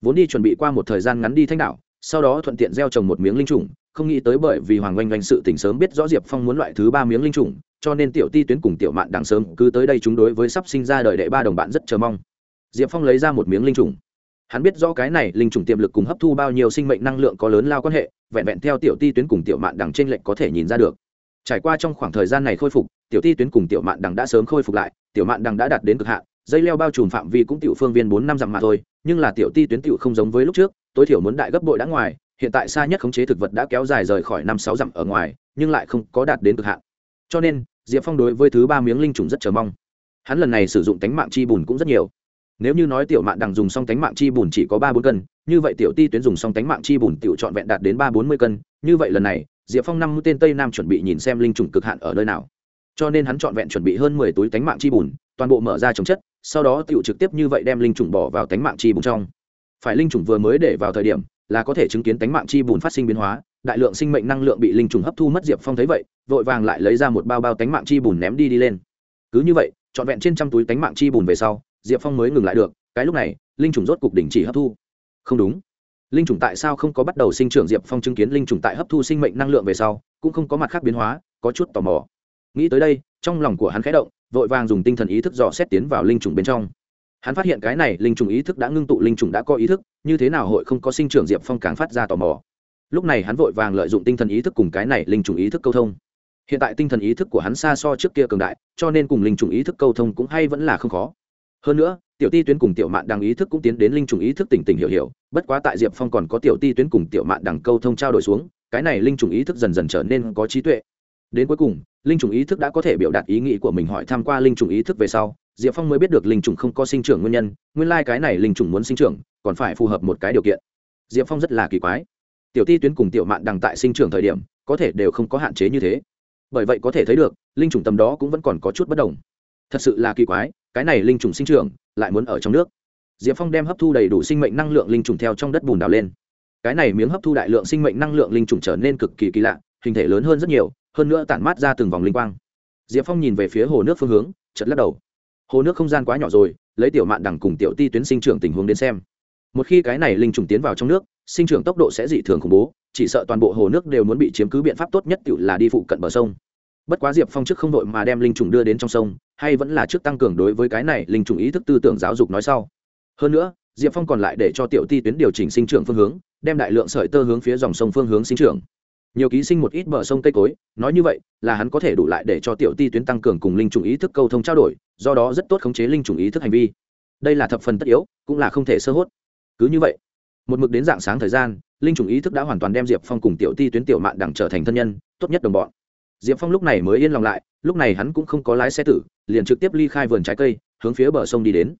Vốn đi chuẩn bị qua một thời gian ngắn đi thanh đạo sau đó thuận tiện gieo trồng một miếng linh trùng không nghĩ tới bởi vì hoàng oanh oanh sự tỉnh sớm biết rõ diệp phong muốn loại thứ ba miếng linh trùng, cho nên tiểu ti tuyến cùng tiểu mạn đằng sớm cứ tới đây chúng đối với sắp sinh ra đời đệ ba đồng bạn rất chờ mong. Diệp phong lấy ra một miếng linh trùng. Hắn biết rõ cái này linh trùng tiềm lực cùng hấp thu bao nhiêu sinh mệnh năng lượng có lớn lao quan hệ, vẹn vẹn theo tiểu ti tuyến cùng tiểu mạn đằng trên lệnh có thể nhìn ra được. Trải qua trong khoảng thời gian này khôi phục, tiểu ti tuyến cùng tiểu mạn đằng đã sớm khôi phục lại, tiểu mạn đằng đã đạt đến cực hạn, dây leo bao trùm phạm vi cũng tiểu phương viên bốn năm dặm mà thôi, nhưng là tiểu ti tuyến tiểu không giống với lúc trước, tối thiểu muốn đại gấp bội đã ngoài hiện tại xa nhất khống chế thực vật đã kéo dài rời khỏi năm sáu dặm ở ngoài, nhưng lại không có đạt đến cực hạn. Cho nên, diệp phong đối với thứ ba miếng linh trùng rất chờ mong. Hắn lần này sử dụng tánh mạng chi bùn cũng rất nhiều. Nếu như nói tiểu mạn đằng dùng xong tánh mạng chi bùn chỉ có ba bốn cân, như vậy tiểu ti tuyến dùng xong tánh mạng chi bùn tiểu trọn vẹn đạt đến ba bốn mươi cân, như vậy lần này, diệp phong năm tên tây nam chuẩn bị nhìn xem linh trùng cực hạn ở nơi nào. Cho nên hắn trọn vẹn chuẩn bị hơn mười túi tánh mạng chi bùn, toàn bộ mở ra chống chất, sau đó tiểu trực tiếp như vậy đem linh trùng bỏ vào tánh mạng chi bùn trong. Phải linh trùng vừa mới để vào thời điểm là có thể chứng kiến tánh mạng chi bùn phát sinh biến hóa, đại lượng sinh mệnh năng lượng bị linh trùng hấp thu mất diệp phong thấy vậy, vội vàng lại lấy ra một bao bao tánh mạng chi bùn ném đi đi lên. Cứ như vậy, trọn vẹn trên trăm túi tánh mạng chi bùn về sau, diệp phong mới ngừng lại được, cái lúc này, linh trùng rốt cục đình chỉ hấp thu. Không đúng. Linh trùng tại sao không có bắt đầu sinh trưởng diệp phong chứng kiến linh trùng tại hấp thu sinh mệnh năng lượng về sau, cũng không có mặt khác biến hóa, có chút tò mò. Nghĩ tới đây, trong lòng của hắn khẽ động, vội vàng dùng tinh thần ý thức dò xét tiến vào linh trùng bên trong hắn phát hiện cái này linh trùng ý thức đã ngưng tụ linh trùng đã có ý thức như thế nào hội không có sinh trưởng diệp phong càng phát ra tò mò lúc này hắn vội vàng lợi dụng tinh thần ý thức cùng cái này linh trùng ý thức câu thông hiện tại tinh thần ý thức của hắn xa so trước kia cường đại cho nên cùng linh trùng ý thức câu thông cũng hay vẫn là không khó hơn nữa tiểu ti tuyến cùng tiểu mạn đằng ý thức cũng tiến đến linh trùng ý thức tỉnh tỉnh hiểu hiểu bất quá tại diệp phong còn có tiểu ti tuyến cùng tiểu mạn đằng câu thông trao đổi xuống cái này linh trùng ý thức dần dần trở nên có trí tuệ đến cuối cùng linh trùng ý thức đã có thể biểu đạt ý nghĩ của mình hỏi tham q u a linh trùng ý thức về sau diệp phong mới biết được linh trùng không có sinh trưởng nguyên nhân, nguyên lai、like、cái này linh trùng muốn sinh trưởng, còn phải phù hợp một cái điều kiện. Diệp phong rất là kỳ quái. Tiểu ti tuyến cùng tiểu mạn đằng tại sinh trưởng thời điểm, có thể đều không có hạn chế như thế. Bởi vậy có thể thấy được, linh trùng tầm đó cũng vẫn còn có chút bất đồng. Thật sự là kỳ quái, cái này linh trùng sinh trưởng, lại muốn ở trong nước. Diệp phong đem hấp thu đầy đủ sinh mệnh năng lượng linh trùng theo trong đất bùn đào lên. Cái này miếng hấp thu đại lượng sinh mệnh năng lượng linh trùng trở nên cực kỳ kỳ lạ, hình thể lớn hơn rất nhiều, hơn nữa tản mát ra từng vòng linh quang. Diệp phong nhìn về phía hồ nước phương hướng chật lắc đầu hồ nước không gian quá nhỏ rồi, lấy tiểu mạn đằng cùng tiểu ti tuyến sinh trưởng tình huống đến xem. Một khi cái này linh trùng tiến vào trong nước, sinh trưởng tốc độ sẽ dị thường khủng bố, chỉ sợ toàn bộ hồ nước đều muốn bị chiếm cứ biện pháp tốt nhất tự là đi phụ cận bờ sông. Bất quá diệp phong trước không đội mà đem linh trùng đưa đến trong sông, hay vẫn là trước tăng cường đối với cái này linh trùng ý thức tư tưởng giáo dục nói sau. Hơn nữa, diệp phong còn lại để cho tiểu ti tuyến điều chỉnh sinh trưởng phương hướng, đem đại lượng sợi tơ hướng phía dòng sông phương hướng sinh trưởng nhiều ký sinh một ít bờ sông cây cối, nói như vậy, là hắn có thể đủ lại để cho tiểu ti tuyến tăng cường cùng linh trùng ý thức câu thông trao đổi, do đó rất tốt khống chế linh trùng ý thức hành vi. Đây là thập phần tất yếu, cũng là không thể sơ hốt. Cứ như vậy, một mực đến dạng sáng thời gian, linh trùng ý thức đã hoàn toàn đem diệp phong cùng tiểu ti tuyến tiểu mạn đẳng trở thành thân nhân, tốt nhất đồng bọn. Diệp phong lúc này mới yên lòng lại, lúc này hắn cũng không có lái xe tử, liền trực tiếp ly khai vườn trái cây, hướng phía bờ sông đi đến.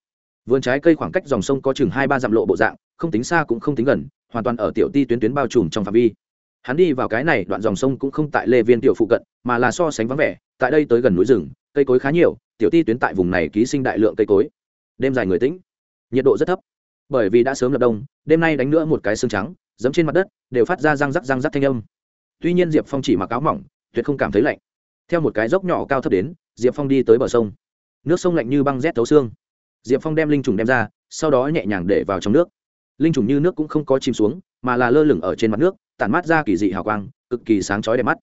Vườn trái cây khoảng cách dòng sông có chừng hai ba dặm lộ bộ dạng, không tính xa cũng không tính gần, hoàn toàn ở tiểu ti tuyến tuyến bao trùm trong phạm vi hắn đi vào cái này đoạn dòng sông cũng không tại lê viên tiểu phụ cận, mà là so sánh vắng vẻ, tại đây tới gần núi rừng, cây cối khá nhiều, tiểu ti tuyến tại vùng này ký sinh đại lượng cây cối. Đêm dài người tĩnh, nhiệt độ rất thấp. Bởi vì đã sớm lập đông, đêm nay đánh nữa một cái xương trắng giấm trên mặt đất, đều phát ra răng rắc răng rắc thanh âm. Tuy nhiên diệp phong chỉ mặc áo mỏng, tuyệt không cảm thấy lạnh. Theo một cái dốc nhỏ cao thấp đến, diệp phong đi tới bờ sông. Nước sông lạnh như băng rét thấu xương. Diệp phong đem linh trùng đem ra, sau đó nhẹ nhàng để vào trong nước. Linh trùng như nước cũng không có chìm xuống, mà là lơ lửng ở trên mặt nước tản mát ra kỳ dị hào quang, cực kỳ sáng chói đẹp mắt.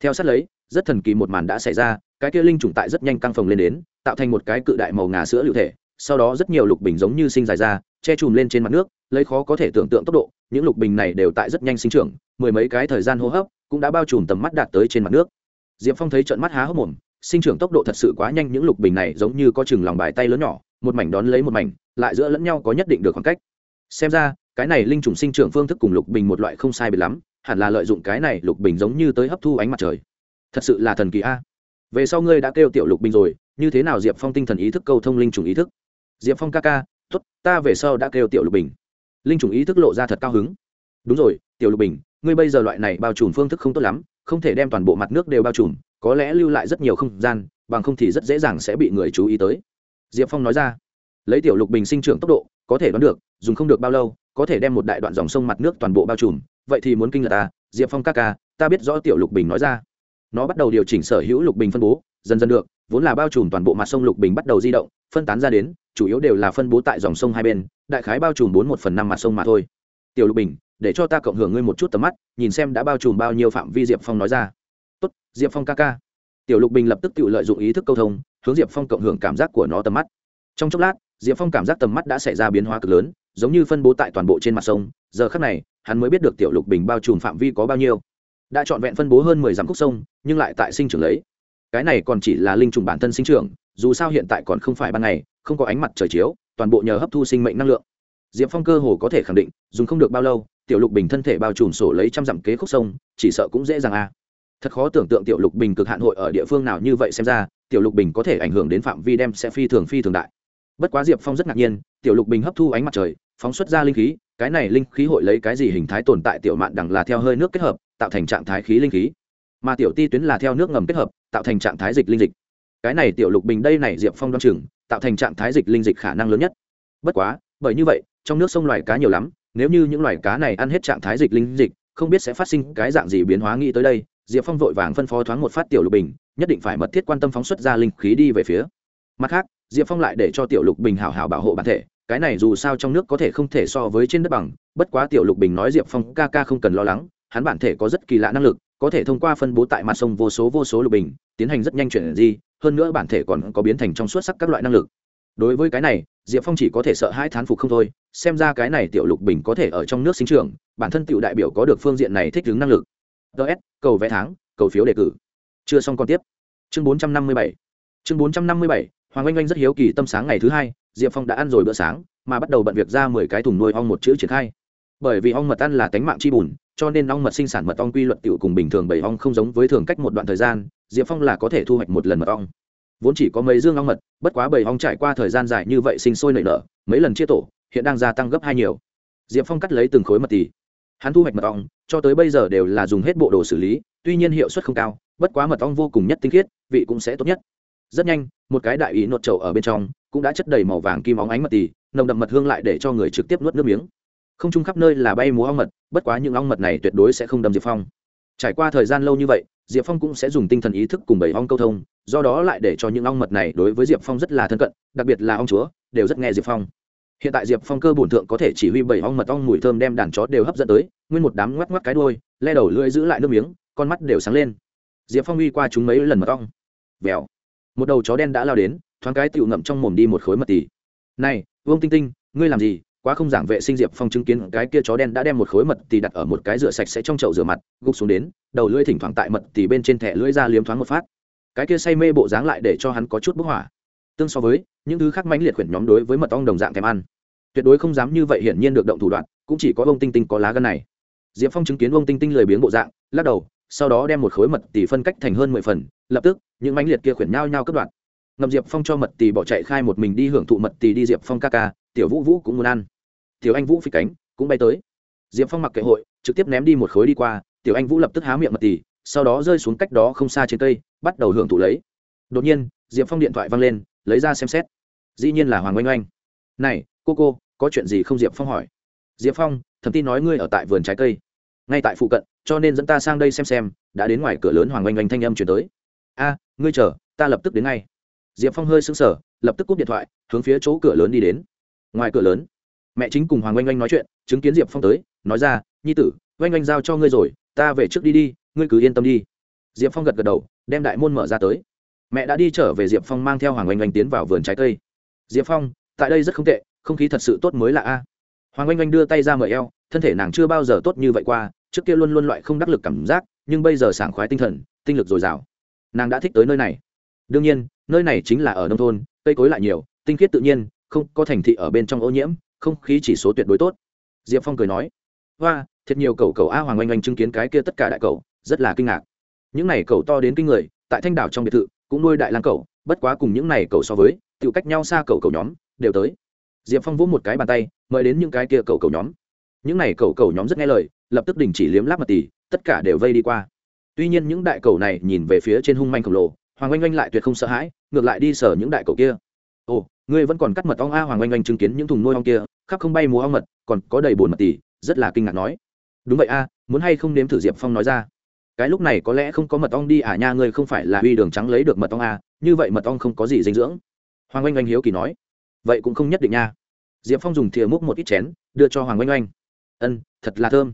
Theo sát lấy, rất thần kỳ một màn đã xảy ra, cái kia linh trùng tại rất nhanh căng phồng lên đến, tạo thành một cái cự đại màu ngà sữa liệu thể, sau đó rất nhiều lục bình giống như sinh dài ra, che chùm lên trên mặt nước, lấy khó có thể tưởng tượng tốc độ, những lục bình này đều tại rất nhanh sinh trưởng, mười mấy cái thời gian hô hấp cũng đã bao trùm tầm mắt đạt tới trên mặt nước. Diệp phong thấy trận mắt há hốc mồm, sinh trưởng tốc độ thật sự quá nhanh, những lục bình này giống như có chừng lòng bài tay lớn nhỏ, một mảnh đón lấy một mảnh, lại giữa lẫn nhau có nhất định được khoảng cách. Xem ra cái này linh trùng sinh trưởng phương thức cùng lục bình một loại không sai biệt lắm, hẳn là lợi dụng cái này lục bình giống như tới hấp thu ánh mặt trời. Thật sự là thần kỳ a. Về sau ngươi đã kêu tiểu lục bình rồi, như thế nào diệp phong tinh thần ý thức câu thông linh trùng ý thức? Diệp phong ca ca t ố t ta về sau đã kêu tiểu lục bình. Linh trùng ý thức lộ ra thật cao hứng. Đúng rồi, tiểu lục bình, ngươi bây giờ loại này bao trùm phương thức không tốt lắm, không thể đem toàn bộ mặt nước đều bao trùm, có lẽ lưu lại rất nhiều không gian, bằng không thì rất dễ dàng sẽ bị người chú ý tới. Diệp phong nói ra. Lấy tiểu lục bình sinh trưởng tốc độ có thể đoán được, dùng không được bao lâu, có thể đem một đại đoạn dòng sông mặt nước toàn bộ bao trùm. Vậy thì muốn kinh là ta, diệp phong ca ca, ta biết rõ tiểu lục bình nói ra. Nó bắt đầu điều chỉnh sở hữu lục bình phân bố, dần dần được, vốn là bao trùm toàn bộ mặt sông lục bình bắt đầu di động, phân tán ra đến, chủ yếu đều là phân bố tại dòng sông hai bên, đại khái bao trùm bốn một phần năm mặt sông mà thôi. Tiểu lục bình, để cho ta cộng hưởng ngươi một chút tầm mắt, nhìn xem đã bao trùm bao nhiêu phạm vi diệp phong nói ra. Tốt, diệp phong ca ca. Tiểu lục bình lập tức tự lợi dụng ý thức câu thông, hướng diệp phong cộng hưởng cảm giác của nó tầm mắt. Trong chốc lát diệp phong cảm giác tầm mắt đã xảy ra biến hóa cực lớn, giống như phân bố tại toàn bộ trên mặt sông. Giờ khắc này, hắn mới biết được tiểu lục bình bao trùm phạm vi có bao nhiêu. Đã trọn vẹn phân bố hơn mười dặm khúc sông, nhưng lại tại sinh trưởng lấy. Cái này còn chỉ là linh trùng bản thân sinh trưởng, dù sao hiện tại còn không phải ban ngày, không có ánh mặt trời chiếu, toàn bộ nhờ hấp thu sinh mệnh năng lượng. Diệp phong cơ hồ có thể khẳng định, dùng không được bao lâu, tiểu lục bình thân thể bao trùm sổ lấy trăm dặm kế khúc sông, chỉ sợ cũng dễ dàng a thật khó tưởng tượng tiểu lục bình cực hạn hội ở địa phương nào như vậy xem ra, tiểu lục bình có thể ảnh hưởng đến phạm vi đem sẽ phi thường phi thường đại bất quá diệp phong rất ngạc nhiên, tiểu lục bình hấp thu ánh mặt trời, phóng xuất ra linh khí, cái này linh khí hội lấy cái gì hình thái tồn tại tiểu mạn đằng là theo hơi nước kết hợp, tạo thành trạng thái khí linh khí. Mà tiểu ti tuyến là theo nước ngầm kết hợp, tạo thành trạng thái dịch linh dịch. Cái này tiểu lục bình đây này diệp phong đoan chừng, tạo thành trạng thái dịch linh dịch khả năng lớn nhất. Bất quá, bởi như vậy, trong nước sông loài cá nhiều lắm, nếu như những loài cá này ăn hết trạng thái dịch linh dịch, không biết sẽ phát sinh cái dạng gì biến hóa nghĩ tới đây, diệp phong vội vàng phân phó thoáng một phát tiểu lục bình, nhất định phải mật thiết quan tâm phóng xuất ra linh khí đi về phía. Mặt khác diệp phong lại để cho tiểu lục bình hảo hảo bảo hộ bản thể cái này dù sao trong nước có thể không thể so với trên đất bằng bất quá tiểu lục bình nói diệp phong ca ca không cần lo lắng hắn bản thể có rất kỳ lạ năng lực có thể thông qua phân bố tại mặt sông vô số vô số lục bình tiến hành rất nhanh chuyển di hơn nữa bản thể còn có biến thành trong suốt sắc các loại năng lực. Đối với cái này diệp phong chỉ có thể sợ hai thán phục không thôi xem ra cái này tiểu lục bình có thể ở trong nước sinh trường bản thân tiểu đại biểu có được phương diện này thích ứng năng lực. Ts cầu vẽ tháng cầu phiếu đề cử. Chưa xong còn tiếp. Chương 457 chương 457, hoàng oanh oanh rất hiếu kỳ tâm sáng ngày thứ hai, diệp phong đã ăn rồi bữa sáng, mà bắt đầu bận việc ra mười cái thùng nuôi ong một chữ triển khai. Bởi vì ong mật ăn là tánh mạng chi bùn, cho nên ong mật sinh sản mật ong quy luật tiểu cùng bình thường bảy ong không giống với thường cách một đoạn thời gian, diệp phong là có thể thu hoạch một lần mật ong. Vốn chỉ có mấy dương ong mật, bất quá bảy ong trải qua thời gian dài như vậy sinh sôi nảy nở, mấy lần chia tổ, hiện đang gia tăng gấp hai nhiều. Diệp phong cắt lấy từng khối mật tỉ hắn thu hoạch mật ong, cho tới bây giờ đều là dùng hết bộ đồ xử lý, tuy nhiên hiệu suất không cao, bất quá mật ong vô cùng nhất tinh khiết, vị cũng sẽ tốt nhất rất nhanh, một cái đại ý nốt trậu ở bên trong, cũng đã chất đầy màu vàng kim óng ánh mật tì, nồng đậm mật hương lại để cho người trực tiếp nuốt nước miếng. Không chung khắp nơi là bay múa ong mật, bất quá những ong mật này tuyệt đối sẽ không đâm diệp phong. Trải qua thời gian lâu như vậy, diệp phong cũng sẽ dùng tinh thần ý thức cùng bảy ong câu thông, do đó lại để cho những ong mật này đối với diệp phong rất là thân cận, đặc biệt là ong chúa, đều rất nghe diệp phong. Hiện tại diệp phong cơ bổn thượng có thể chỉ huy bảy ong mật ong mùi thơm đem đàn chó đều hấp dẫn tới, nguyên một đám ngoắc ngoắc cái đôi le đầu lưỡi giữ lại nước miếng, con mắt đều sáng lên. Diệp phong uy qua chúng mấy lần mật ong. Vèo một đầu chó đen đã lao đến, thoáng cái tựu ngậm trong mồm đi một khối mật tỉ này, vương tinh tinh, ngươi làm gì? Quá không giảng vệ sinh diệp phong chứng kiến cái kia chó đen đã đem một khối mật tỉ đặt ở một cái rửa sạch sẽ trong chậu rửa mặt, gục xuống đến, đầu lưỡi thỉnh thoảng tại mật tỉ bên trên thẻ lưỡi ra liếm thoáng một phát. Cái kia say mê bộ dáng lại để cho hắn có chút bức hỏa. Tương so với, những thứ khác mãnh liệt khuyển nhóm đối với mật ong đồng dạng thèm ăn. Tuyệt đối không dám như vậy hiển nhiên được động thủ đoạn, cũng chỉ có ông tinh tinh có lá gân này. Diệp phong chứng kiến ông tinh tinh lười biếng bộ dạng, lắc đầu sau đó đem một khối mật tỷ phân cách thành hơn mười phần, lập tức, những mãnh liệt kia khuyển nhau nhau cất đoạn ngầm diệp phong cho mật tỷ bỏ chạy khai một mình đi hưởng thụ mật tỷ đi diệp phong ca ca, tiểu vũ vũ cũng muốn ăn. Tiểu anh vũ phi cánh cũng bay tới. Diệp phong mặc kệ hội, trực tiếp ném đi một khối đi qua, tiểu anh vũ lập tức há miệng mật tỷ sau đó rơi xuống cách đó không xa trên cây, bắt đầu hưởng thụ lấy. Đột nhiên, diệp phong điện thoại văng lên, lấy ra xem xét. Dĩ nhiên là hoàng oanh oanh. Này, cô cô, có chuyện gì không? Diệp phong hỏi. Diệp phong, thầm tin nói ngươi ở tại vườn trái cây ngay tại phụ cận, cho nên dẫn ta sang đây xem xem, đã đến ngoài cửa lớn hoàng oanh oanh thanh âm chuyển tới. A, ngươi chờ, ta lập tức đến ngay. Diệp phong hơi sững sờ, lập tức cúp điện thoại, hướng phía chỗ cửa lớn đi đến. Ngoài cửa lớn, mẹ chính cùng hoàng oanh oanh nói chuyện, chứng kiến diệp phong tới, nói ra, nhi tử, oanh oanh giao cho ngươi rồi, ta về trước đi đi, ngươi cứ yên tâm đi. Diệp phong gật gật đầu, đem đại môn mở ra tới. Mẹ đã đi trở về diệp phong mang theo hoàng oanh oanh tiến vào vườn trái cây. Diệp phong, tại đây rất không tệ, không khí thật sự tốt mới là a. Hoàng oanh oanh đưa tay ra mời eo, thân thể nàng chưa bao giờ tốt như vậy qua trước kia luôn luôn loại không đắc lực cảm giác, nhưng bây giờ sảng khoái tinh thần, tinh lực dồi dào. Nàng đã thích tới nơi này. Đương nhiên, nơi này chính là ở nông thôn, cây cối lại nhiều, tinh khiết tự nhiên, không có thành thị ở bên trong ô nhiễm, không khí chỉ số tuyệt đối tốt. Diệp phong cười nói, hoa, thiệt nhiều cầu cầu a hoàng oanh oanh chứng kiến cái kia tất cả đại cầu rất là kinh ngạc. Những này cầu to đến kinh người, tại thanh đảo trong biệt thự, cũng nuôi đại lang cầu bất quá cùng những này cầu so với tự cách nhau xa cầu cầu nhóm, đều tới. Diệp phong vỗ một cái bàn tay, mời đến những cái kia cầu cầu nhóm. Những này cầu cầu nhóm rất nghe lời lập tức đình chỉ liếm láp mật tỷ tất cả đều vây đi qua. Tuy nhiên những đại cầu này nhìn về phía trên hung manh khổng lồ, hoàng oanh oanh lại tuyệt không sợ hãi, ngược lại đi sở những đại cầu kia. Ồ, ngươi vẫn còn cắt mật ong a? Hoàng oanh oanh chứng kiến những thùng nuôi ong kia, khắp không bay múa ong mật, còn có đầy bồn mật tỷ rất là kinh ngạc nói. Đúng vậy a, muốn hay không nếm thử diệp phong nói ra. Cái lúc này có lẽ không có mật ong đi à nha, ngươi không phải là huy đường trắng lấy được mật ong a, như vậy mật ong không có gì dinh dưỡng. Hoàng oanh oanh hiếu kỳ nói. Vậy cũng không nhất định nha. Diệp phong dùng thìa múc một ít chén, đưa cho hoàng oanh oanh. Ân, thật là thơm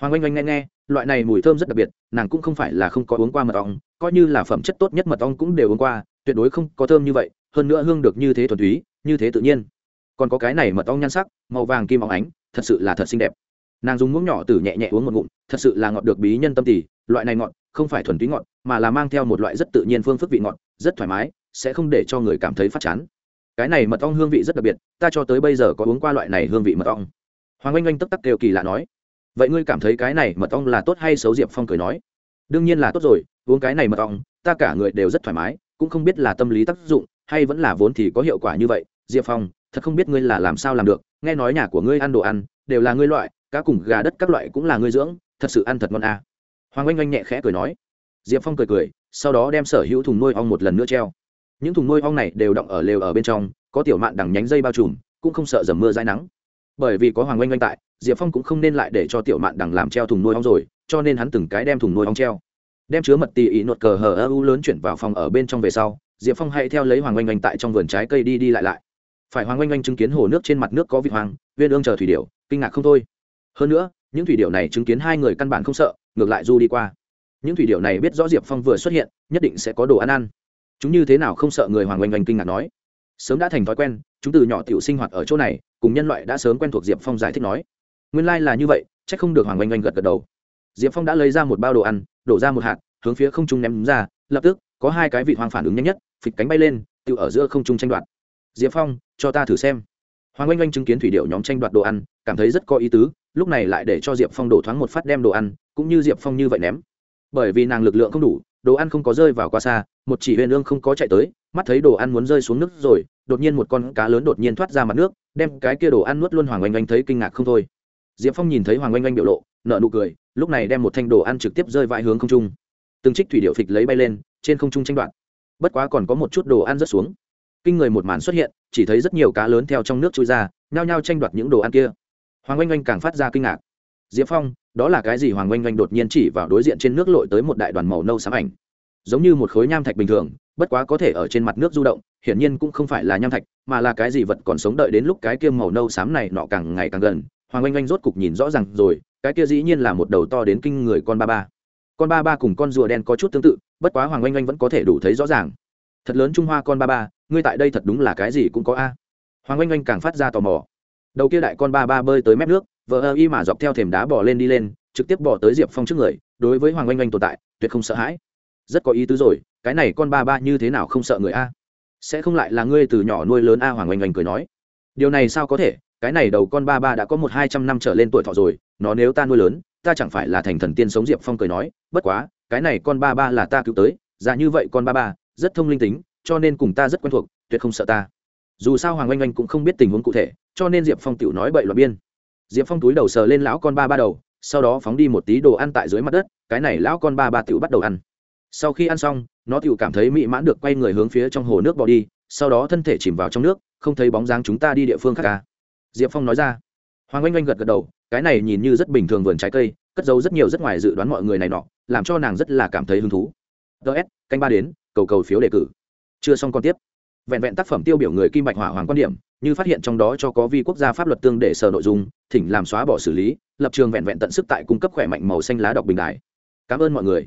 hoàng oanh oanh nghe nghe, loại này mùi thơm rất đặc biệt, nàng cũng không phải là không có uống qua mật ong, coi như là phẩm chất tốt nhất mật ong cũng đều uống qua, tuyệt đối không có thơm như vậy, hơn nữa hương được như thế thuần túy, như thế tự nhiên. Còn có cái này mật ong nhan sắc, màu vàng kim óng ánh, thật sự là thật xinh đẹp. Nàng dùng muỗng nhỏ từ nhẹ nhẹ uống một ngụm, thật sự là ngọt được bí nhân tâm tỷ loại này ngọt, không phải thuần túy ngọt, mà là mang theo một loại rất tự nhiên phương phức vị ngọt, rất thoải mái, sẽ không để cho người cảm thấy phát chán. Cái này mật ong hương vị rất đặc biệt, ta cho tới bây giờ có uống qua loại này hương vị mật ong. Hoàng oanh oanh tức tắc kêu kỳ lạ nói vậy ngươi cảm thấy cái này mật ong là tốt hay xấu? Diệp phong cười nói. Đương nhiên là tốt rồi, uống cái này mật ong, ta cả người đều rất thoải mái, cũng không biết là tâm lý tác dụng, hay vẫn là vốn thì có hiệu quả như vậy. Diệp phong, thật không biết ngươi là làm sao làm được. Nghe nói nhà của ngươi ăn đồ ăn, đều là ngươi loại, cá cùng gà đất các loại cũng là ngươi dưỡng, thật sự ăn thật ngon à. hoàng oanh oanh nhẹ khẽ cười nói. Diệp phong cười cười, sau đó đem sở hữu thùng nuôi ong một lần nữa treo. Những thùng nuôi ong này đều đọng ở lều ở bên trong, có tiểu mạn đằng nhánh dây bao trùm, cũng không sợ dầm mưa dãi nắng bởi vì có hoàng oanh oanh tại, diệp phong cũng không nên lại để cho tiểu mạn đằng làm treo thùng nuôi ong rồi, cho nên hắn từng cái đem thùng nuôi ong treo. Đem chứa mật tì ý nột cờ hờ ơ u lớn chuyển vào phòng ở bên trong về sau, diệp phong hãy theo lấy hoàng oanh oanh tại trong vườn trái cây đi đi lại lại. Phải hoàng oanh oanh chứng kiến hồ nước trên mặt nước có vị hoàng, viên ương chờ thủy điệu kinh ngạc không thôi. Hơn nữa, những thủy điệu này chứng kiến hai người căn bản không sợ, ngược lại du đi qua. Những thủy điệu này biết rõ diệp phong vừa xuất hiện, nhất định sẽ có đồ ăn ăn. Chúng như thế nào không sợ người hoàng oanh oanh kinh ngạc nói. Sớm đã thành thói quen, chúng từ nhỏ tiểu sinh hoạt ở chỗ này cùng nhân loại đã sớm quen thuộc diệp phong giải thích nói. Nguyên lai、like、là như vậy c h ắ c không được hoàng oanh oanh gật gật đầu. Diệp phong đã lấy ra một bao đồ ăn, đổ ra một hạt, hướng phía không trung ném ra, lập tức, có hai cái vị hoàng phản ứng nhanh nhất, phịch cánh bay lên, tự ở giữa không trung tranh đoạt. Diệp phong, cho ta thử xem. Hoàng oanh oanh chứng kiến thủy điệu nhóm tranh đoạt đồ ăn, cảm thấy rất có ý tứ, lúc này lại để cho diệp phong đổ thoáng một phát đem đồ ăn, cũng như diệp phong như vậy ném. Bởi vì nàng lực lượng không đủ, đồ ăn không có rơi vào qua xa, một chỉ huyền ương không có chạy tới, mắt thấy đồ ăn muốn rơi xuống nước rồi đột nhiên một con cá lớn đột nhiên thoát ra mặt nước, đem cái kia đồ ăn nuốt luôn hoàng oanh oanh thấy kinh ngạc không thôi. Diệp phong nhìn thấy hoàng oanh oanh biểu lộ nợ nụ cười, lúc này đem một thanh đồ ăn trực tiếp rơi vãi hướng không trung. Từng trích thủy điệu phịch lấy bay lên, trên không trung tranh đoạt. Bất quá còn có một chút đồ ăn rớt xuống. Kinh người một màn xuất hiện, chỉ thấy rất nhiều cá lớn theo trong nước trôi ra, nhao nhao tranh đoạt những đồ ăn kia. Hoàng oanh oanh càng phát ra kinh ngạc. Diệp phong, đó là cái gì? Hoàng oanh oanh đột nhiên chỉ vào đối diện trên nước lội tới một đại đoàn màu nâu xám ảnh. Giống như một khối nham thạch bình thường, bất quá có thể ở trên mặt nước du động hiển nhiên cũng không phải là nham thạch, mà là cái gì vật còn sống đợi đến lúc cái kia màu nâu xám này nọ càng ngày càng gần. Hoàng oanh oanh rốt cục nhìn rõ ràng rồi, cái kia dĩ nhiên là một đầu to đến kinh người con ba ba. Con ba ba cùng con rùa đen có chút tương tự, bất quá hoàng oanh oanh vẫn có thể đủ thấy rõ ràng. Thật lớn trung hoa con ba ba, ngươi tại đây thật đúng là cái gì cũng có a. Hoàng oanh oanh càng phát ra tò mò. Đầu kia đại con ba ba bơi tới mép nước, vờ ơ y mà dọc theo thềm đá bỏ lên đi lên, trực tiếp bỏ tới diệp phong trước người, đối với hoàng oanh oanh tồn tại, tuyệt không sợ hãi. Rất có ý tứ rồi, cái này con ba ba như thế nào không sợ người a? Sẽ không lại là ngươi từ nhỏ nuôi lớn a hoàng oanh oanh cười nói. Điều này sao có thể? Cái này đầu con ba ba đã có một hai trăm năm trở lên tuổi thọ rồi, nó nếu ta nuôi lớn, ta chẳng phải là thành thần tiên sống diệp phong cười nói, bất quá, cái này con ba ba là ta cứu tới dạ như vậy con ba ba, rất thông linh tính, cho nên cùng ta rất quen thuộc, tuyệt không sợ ta. Dù sao hoàng oanh oanh cũng không biết tình huống cụ thể, cho nên diệp phong tự nói bậy loạn biên. Diệp phong túi đầu sờ lên lão con ba ba đầu, sau đó phóng đi một tí đồ ăn tại dưới mặt đất, cái này lão con ba ba tự bắt đầu ăn sau khi ăn xong, nó tự cảm thấy mỹ mãn được quay người hướng phía trong hồ nước bỏ đi, sau đó thân thể chìm vào trong nước, không thấy bóng dáng chúng ta đi địa phương khác cả. diệp phong nói ra. Hoàng oanh oanh gật gật đầu, cái này nhìn như rất bình thường vườn trái cây, cất giấu rất nhiều rất ngoài dự đoán mọi người này nọ, làm cho nàng rất là cảm thấy hứng thú. Ts canh ba đến, cầu cầu phiếu đề cử. Chưa xong còn tiếp. Vẹn vẹn tác phẩm tiêu biểu người kim bạch hỏa hoàng quan điểm, như phát hiện trong đó cho có vi quốc gia pháp luật tương để sở nội dung, thỉnh làm xóa bỏ xử lý, lập trường vẹn vẹn tận sức tại cung cấp khỏe mạnh màu xanh lá đọc bình đại cảm ơn mọi người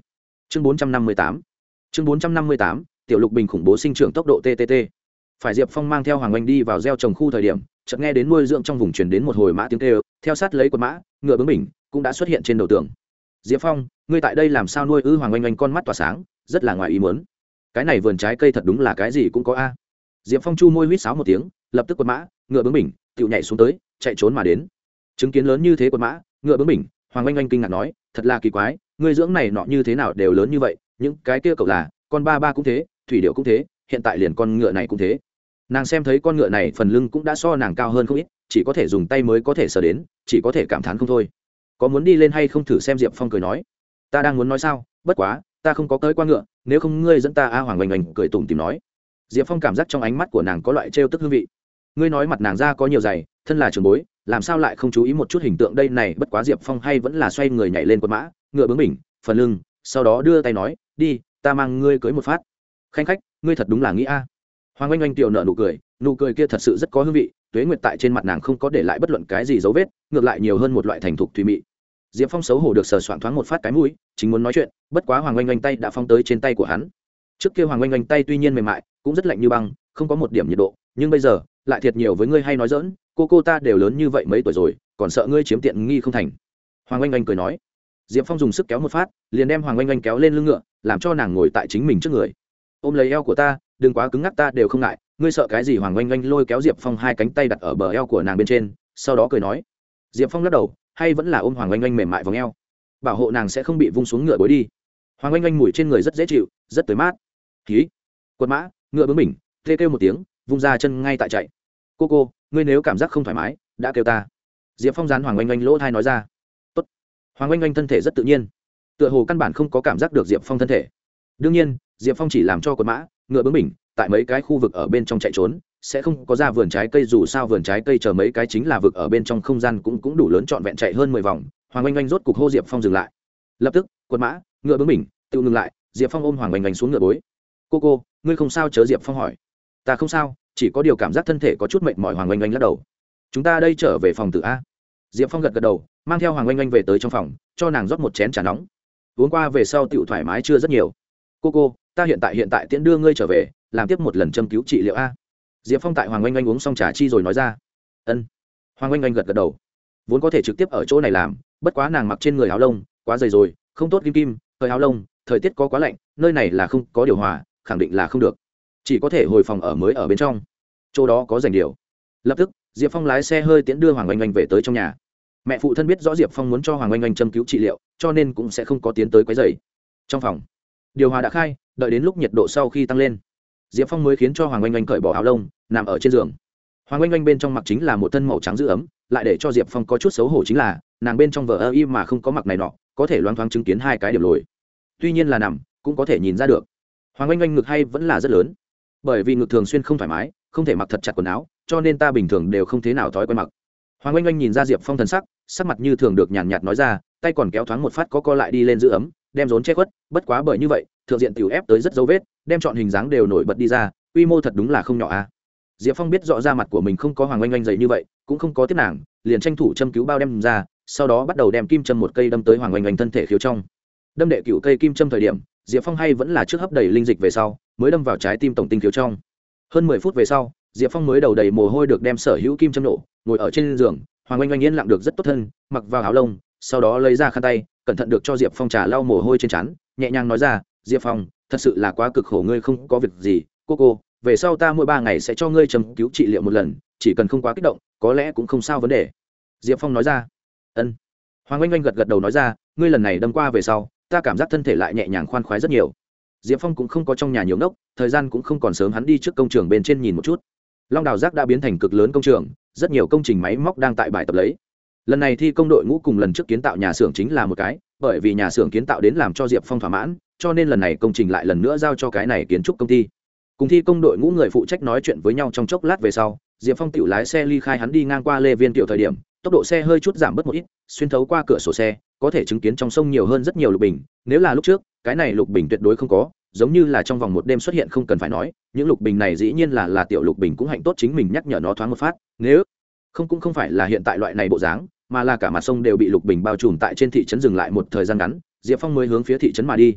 chương 458 chương 458 tiểu lục bình khủng bố sinh trưởng tốc độ ttt phải diệp phong mang theo hoàng oanh đi vào gieo trồng khu thời điểm, chợt nghe đến nuôi dưỡng trong vùng truyền đến một hồi mã tiếng tê theo sát lấy quần mã, ngựa bướng bình cũng đã xuất hiện trên đầu tường. Diệp phong, ngươi tại đây làm sao nuôi ư? Hoàng oanh oanh con mắt tỏa sáng, rất là ngoài ý muốn. Cái này vườn trái cây thật đúng là cái gì cũng có a. Diệp phong chu môi huýt sáo một tiếng, lập tức quần mã, ngựa bướng bình tự nhảy xuống tới, chạy trốn mà đến. Chứng kiến lớn như thế quần mã, ngựa bướng bình hoàng oanh oanh kinh ngạc nói, thật là kỳ quái ngươi dưỡng này nọ như thế nào đều lớn như vậy, những cái kia cậu là, con ba ba cũng thế, thủy điệu cũng thế, hiện tại liền con ngựa này cũng thế. Nàng xem thấy con ngựa này phần lưng cũng đã so nàng cao hơn không ít, chỉ có thể dùng tay mới có thể sờ đến, chỉ có thể cảm thán không thôi. Có muốn đi lên hay không thử xem diệp phong cười nói. Ta đang muốn nói sao? Bất quá, ta không có tới qua ngựa, nếu không ngươi dẫn ta a hoàng oanh oanh cười tủm tìm nói. Diệp phong cảm giác trong ánh mắt của nàng có loại trêu tức hương vị. Ngươi nói mặt nàng ra có nhiều giày thân là trường bối, làm sao lại không chú ý một chút hình tượng đây này, bất quá diệp phong hay vẫn là xoay người nhảy lên quần mã ngựa bướng mình phần lưng, sau đó đưa tay nói, đi, ta mang ngươi cưới một phát. Khanh khách, ngươi thật đúng là nghĩ a. Hoàng oanh oanh tiểu nợ nụ cười nụ cười kia thật sự rất có hương vị, tuế nguyệt tại trên mặt nàng không có để lại bất luận cái gì dấu vết, ngược lại nhiều hơn một loại thành thục thùy mị. Diệp phong xấu hổ được sờ soạn thoáng một phát cái mũi, chính muốn nói chuyện, bất quá hoàng oanh oanh tay đã phong tới trên tay của hắn. Trước kia hoàng oanh oanh tay tuy nhiên mềm mại, cũng rất lạnh như băng, không có một điểm nhiệt độ, nhưng bây giờ, lại thiệt nhiều với ngươi hay nói dỡn cô cô ta đều lớn như vậy mấy tuổi rồi, còn sợ ngươi chiếm tiện nghi không thành. Hoàng oanh oanh cười nói diệp phong dùng sức kéo một phát, liền đem hoàng oanh oanh kéo lên lưng ngựa, làm cho nàng ngồi tại chính mình trước người. Ôm lấy eo của ta, đừng quá cứng ngắc, ta đều không ngại. Ngươi sợ cái gì? Hoàng oanh oanh lôi kéo diệp phong hai cánh tay đặt ở bờ eo của nàng bên trên, sau đó cười nói. Diệp phong lắc đầu, hay vẫn là ôm hoàng oanh oanh mềm mại v ò eo. Bảo hộ nàng sẽ không bị vung xuống ngựa bối đi. Hoàng oanh oanh mùi trên người rất dễ chịu, rất tới mát. Ký. Quật mã, ngựa bướng mình tê kêu một tiếng, vung ra chân ngay tại chạy. Cô cô, ngươi nếu cảm giác không thoải mái, đã kêu ta. Diệp phong dán hoàng oanh oanh lỗ thai nói ra hoàng oanh oanh thân thể rất tự nhiên, tựa hồ căn bản không có cảm giác được diệp phong thân thể. Đương nhiên, diệp phong chỉ làm cho quần mã, ngựa bướng mình tại mấy cái khu vực ở bên trong chạy trốn, sẽ không có ra vườn trái cây, dù sao vườn trái cây chờ mấy cái chính là vực ở bên trong không gian cũng cũng đủ lớn trọn vẹn chạy hơn mười vòng. Hoàng oanh oanh rốt cục hô diệp phong dừng lại. Lập tức quần mã, ngựa bướng mình tự ngừng lại, diệp phong ôm hoàng oanh oanh xuống ngựa bối. Cô cô, ngươi không sao chớ? Diệp phong hỏi. Ta không sao, chỉ có điều cảm giác thân thể có chút mệt mỏi, hoàng oanh oanh lắc đầu. Chúng ta đây trở về phòng tự a diệp phong gật gật đầu, mang theo hoàng oanh oanh về tới trong phòng, cho nàng rót một chén trà nóng. Uống qua về sau tựu thoải mái chưa rất nhiều. Cô cô, ta hiện tại hiện tại tiễn đưa ngươi trở về, làm tiếp một lần châm cứu trị liệu a. Diệp phong tại hoàng oanh oanh uống xong trà chi rồi nói ra. Ân. Hoàng oanh oanh gật gật đầu. Vốn có thể trực tiếp ở chỗ này làm, bất quá nàng mặc trên người áo lông, quá dày rồi, không tốt kim kim, thời áo lông, thời tiết có quá lạnh, nơi này là không có điều hòa, khẳng định là không được. Chỉ có thể hồi phòng ở mới ở bên trong. Chỗ đó có dành điều. Lập tức, diệp phong lái xe hơi tiễn đưa hoàng oanh oanh về tới trong nhà mẹ phụ thân biết rõ diệp phong muốn cho hoàng oanh oanh châm cứu trị liệu cho nên cũng sẽ không có tiến tới quấy dày trong phòng, điều hòa đã khai, đợi đến lúc nhiệt độ sau khi tăng lên, diệp phong mới khiến cho hoàng oanh oanh cởi bỏ áo lông, nằm ở trên giường. hoàng oanh oanh bên trong mặc chính là một thân màu trắng giữ ấm, lại để cho diệp phong có chút xấu hổ chính là, nàng bên trong vở ơ y mà không có mặc này nọ, có thể loang thoáng chứng kiến hai cái điểm lồi. tuy nhiên là nằm, cũng có thể nhìn ra được, hoàng oanh oanh ngực hay vẫn là rất lớn, bởi vì ngực thường xuyên không thoải mái, không thể mặc thật chặt quần áo, cho nên ta bình thường đều không thế nào thói quen mặc hoàng oanh oanh nhìn ra diệp phong thần sắc sắc mặt như thường được nhàn nhạt nói ra, tay còn kéo thoáng một phát có co lại đi lên giữ ấm, đem rốn che khuất, bất quá bởi như vậy, thượng diện tiểu ép tới rất dấu vết, đem chọn hình dáng đều nổi bật đi ra, quy mô thật đúng là không nhỏ a à. diệp phong biết rõ ra mặt của mình không có hoàng oanh oanh dày như vậy, cũng không có tiếp nàng, liền tranh thủ châm cứu bao đem ra, sau đó bắt đầu đem kim châm một cây đâm tới hoàng oanh oanh thân thể khiếu trong đâm đệ cựu cây kim châm thời điểm, diệp phong hay vẫn là trước hấp đầy linh dịch về sau, mới đâm vào trái tim tổng tinh khiếu trong hơn mười phút về sau diệp phong mới đầu đầy mồ hôi được đem sở hữu kim châm nổ, ngồi ở trên giường, hoàng oanh oanh yên lặng được rất tốt thân, mặc vào áo lông, sau đó lấy ra khăn tay, cẩn thận được cho diệp phong trà lau mồ hôi trên trán, nhẹ nhàng nói ra, diệp phong, thật sự là quá cực khổ, ngươi không có việc gì, cô cô, về sau ta mỗi ba ngày sẽ cho ngươi chấm cứu trị liệu một lần, chỉ cần không quá kích động, có lẽ cũng không sao vấn đề. Diệp phong nói ra. Ân. Hoàng oanh oanh gật gật đầu nói ra, ngươi lần này đâm qua về sau, ta cảm giác thân thể lại nhẹ nhàng khoan khoái rất nhiều. Diệp phong cũng không có trong nhà nhiều nốc, thời gian cũng không còn sớm, hắn đi trước công trường bên trên nhìn một chút long đào giác đã biến thành cực lớn công trường, rất nhiều công trình máy móc đang tại bài tập lấy. Lần này thi công đội ngũ cùng lần trước kiến tạo nhà xưởng chính là một cái, bởi vì nhà xưởng kiến tạo đến làm cho diệp phong thỏa mãn, cho nên lần này công trình lại lần nữa giao cho cái này kiến trúc công ty. Cùng thi công đội ngũ người phụ trách nói chuyện với nhau trong chốc lát về sau, diệp phong tự lái xe ly khai hắn đi ngang qua lê viên tiểu thời điểm, tốc độ xe hơi chút giảm bớt một ít, xuyên thấu qua cửa sổ xe, có thể chứng kiến trong sông nhiều hơn rất nhiều lục bình, nếu là lúc trước, cái này lục bình tuyệt đối không có giống như là trong vòng một đêm xuất hiện không cần phải nói, những lục bình này dĩ nhiên là là tiểu lục bình cũng hạnh tốt chính mình nhắc nhở nó thoáng một phát. Nếu không cũng không phải là hiện tại loại này bộ dáng, mà là cả mặt sông đều bị lục bình bao trùm tại trên thị trấn dừng lại một thời gian ngắn, diệp phong mới hướng phía thị trấn mà đi.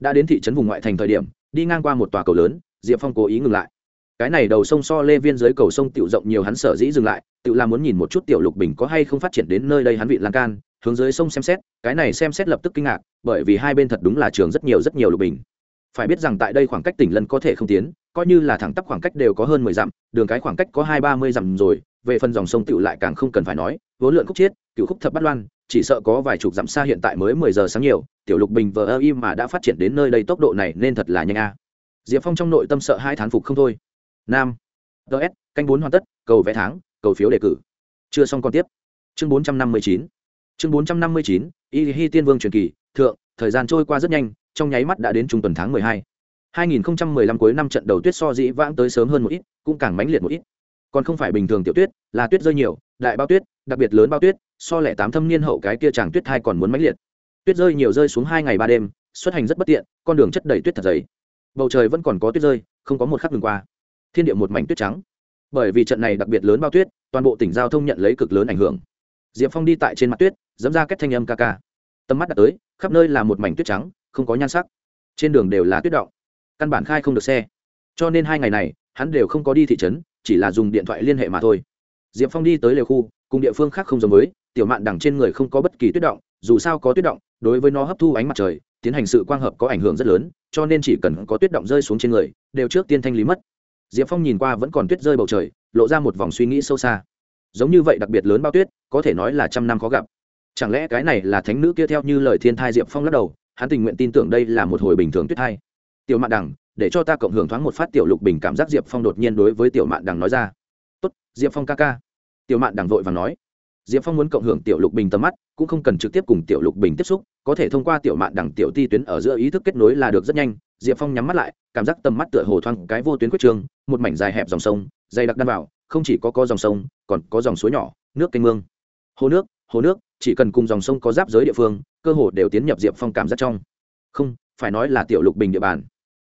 Đã đến thị trấn vùng ngoại thành thời điểm, đi ngang qua một tòa cầu lớn, diệp phong cố ý ngừng lại. Cái này đầu sông so lê viên dưới cầu sông tiểu rộng nhiều hắn sở dĩ dừng lại, tự là muốn nhìn một chút tiểu lục bình có hay không phát triển đến nơi đây hắn vị lan can, hướng dưới sông xem xét, cái này xem xét lập tức kinh ngạc, bởi vì hai bên thật đúng là trường rất nhiều rất nhiều lục bình phải biết rằng tại đây khoảng cách tỉnh lân có thể không tiến, coi như là thẳng tắp khoảng cách đều có hơn mười dặm, đường cái khoảng cách có hai ba mươi dặm rồi, về phần dòng sông tựu lại càng không cần phải nói, vốn lượn khúc chiết, cựu khúc thập bát loan, chỉ sợ có vài chục dặm xa hiện tại mới mười giờ sáng nhiều, tiểu lục bình vờ ơ im mà đã phát triển đến nơi đây tốc độ này nên thật là nhanh a. Diệp phong trong nội tâm sợ hai thán phục không thôi. Nam ts canh bốn hoàn tất, cầu vẽ tháng, cầu phiếu đề cử. Chưa xong còn tiếp. Chương bốn trăm năm mươi chín. Chương bốn trăm năm mươi chín, y hi tiên vương truyền kỳ, thượng, thời gian trôi qua rất nhanh trong nháy mắt đã đến trung tuần tháng mười hai 2015 cuối năm trận đầu tuyết so dĩ vãng tới sớm hơn một ít, cũng càng mãnh liệt một ít. Còn không phải bình thường tiểu tuyết, là tuyết rơi nhiều, đại bao tuyết, đặc biệt lớn bao tuyết, so lẻ tám thâm niên hậu cái kia chàng tuyết thai còn muốn mãnh liệt. Tuyết rơi nhiều rơi xuống hai ngày ba đêm, xuất hành rất bất tiện, con đường chất đầy tuyết thật dày. Bầu trời vẫn còn có tuyết rơi, không có một khắc ngừng qua. Thiên địa một mảnh tuyết trắng. Bởi vì trận này đặc biệt lớn bao tuyết, toàn bộ tỉnh giao thông nhận lấy cực lớn ảnh hưởng. Diệp Phong đi tại trên mặt tuyết, giẫm ra kết thanh âm ca ca. Tầm mắt đặt tới, khắp nơi là một mảnh tuyết trắng, không có nhan sắc. Trên đường đều là tuyết động. Căn bản khai không được xe. Cho nên hai ngày này, hắn đều không có đi thị trấn, chỉ là dùng điện thoại liên hệ mà thôi. Diệp phong đi tới lều khu, cùng địa phương khác không giống với, tiểu mạn đằng trên người không có bất kỳ tuyết động, dù sao có tuyết động, đối với nó hấp thu ánh mặt trời, tiến hành sự quang hợp có ảnh hưởng rất lớn, cho nên chỉ cần có tuyết động rơi xuống trên người, đều trước tiên thanh lý mất. Diệp phong nhìn qua vẫn còn tuyết rơi bầu trời, lộ ra một vòng suy nghĩ sâu xa. Giống như vậy đặc biệt lớn bao tuyết, có thể nói là trăm năm khó gặp. Chẳng lẽ cái này là thánh nữ kia theo như lời thiên thai diệp phong lắc đầu hắn tình nguyện tin tưởng đây là một hồi bình thường tuyết hay. tiểu mạn đằng, để cho ta cộng hưởng thoáng một phát tiểu lục bình cảm giác diệp phong đột nhiên đối với tiểu mạn đằng nói ra. Tốt, diệp phong ca ca. Tiểu mạn đằng vội và nói. Diệp phong muốn cộng hưởng tiểu lục bình tầm mắt, cũng không cần trực tiếp cùng tiểu lục bình tiếp xúc, có thể thông qua tiểu mạn đằng tiểu ti tuyến ở giữa ý thức kết nối là được rất nhanh. Diệp phong nhắm mắt lại, cảm giác tầm mắt tựa hồ thoáng cái vô tuyến quyết trường, một mảnh dài hẹp dòng sông, dày đặc đan vào, không chỉ có có dòng sông, còn có dòng suối nhỏ, nước kênh mương. Hồ nước hồ nước chỉ cần cùng dòng sông có giáp giới địa phương, cơ hồ đều tiến nhập diệp phong cảm giác trong. Không, phải nói là tiểu lục bình địa bàn.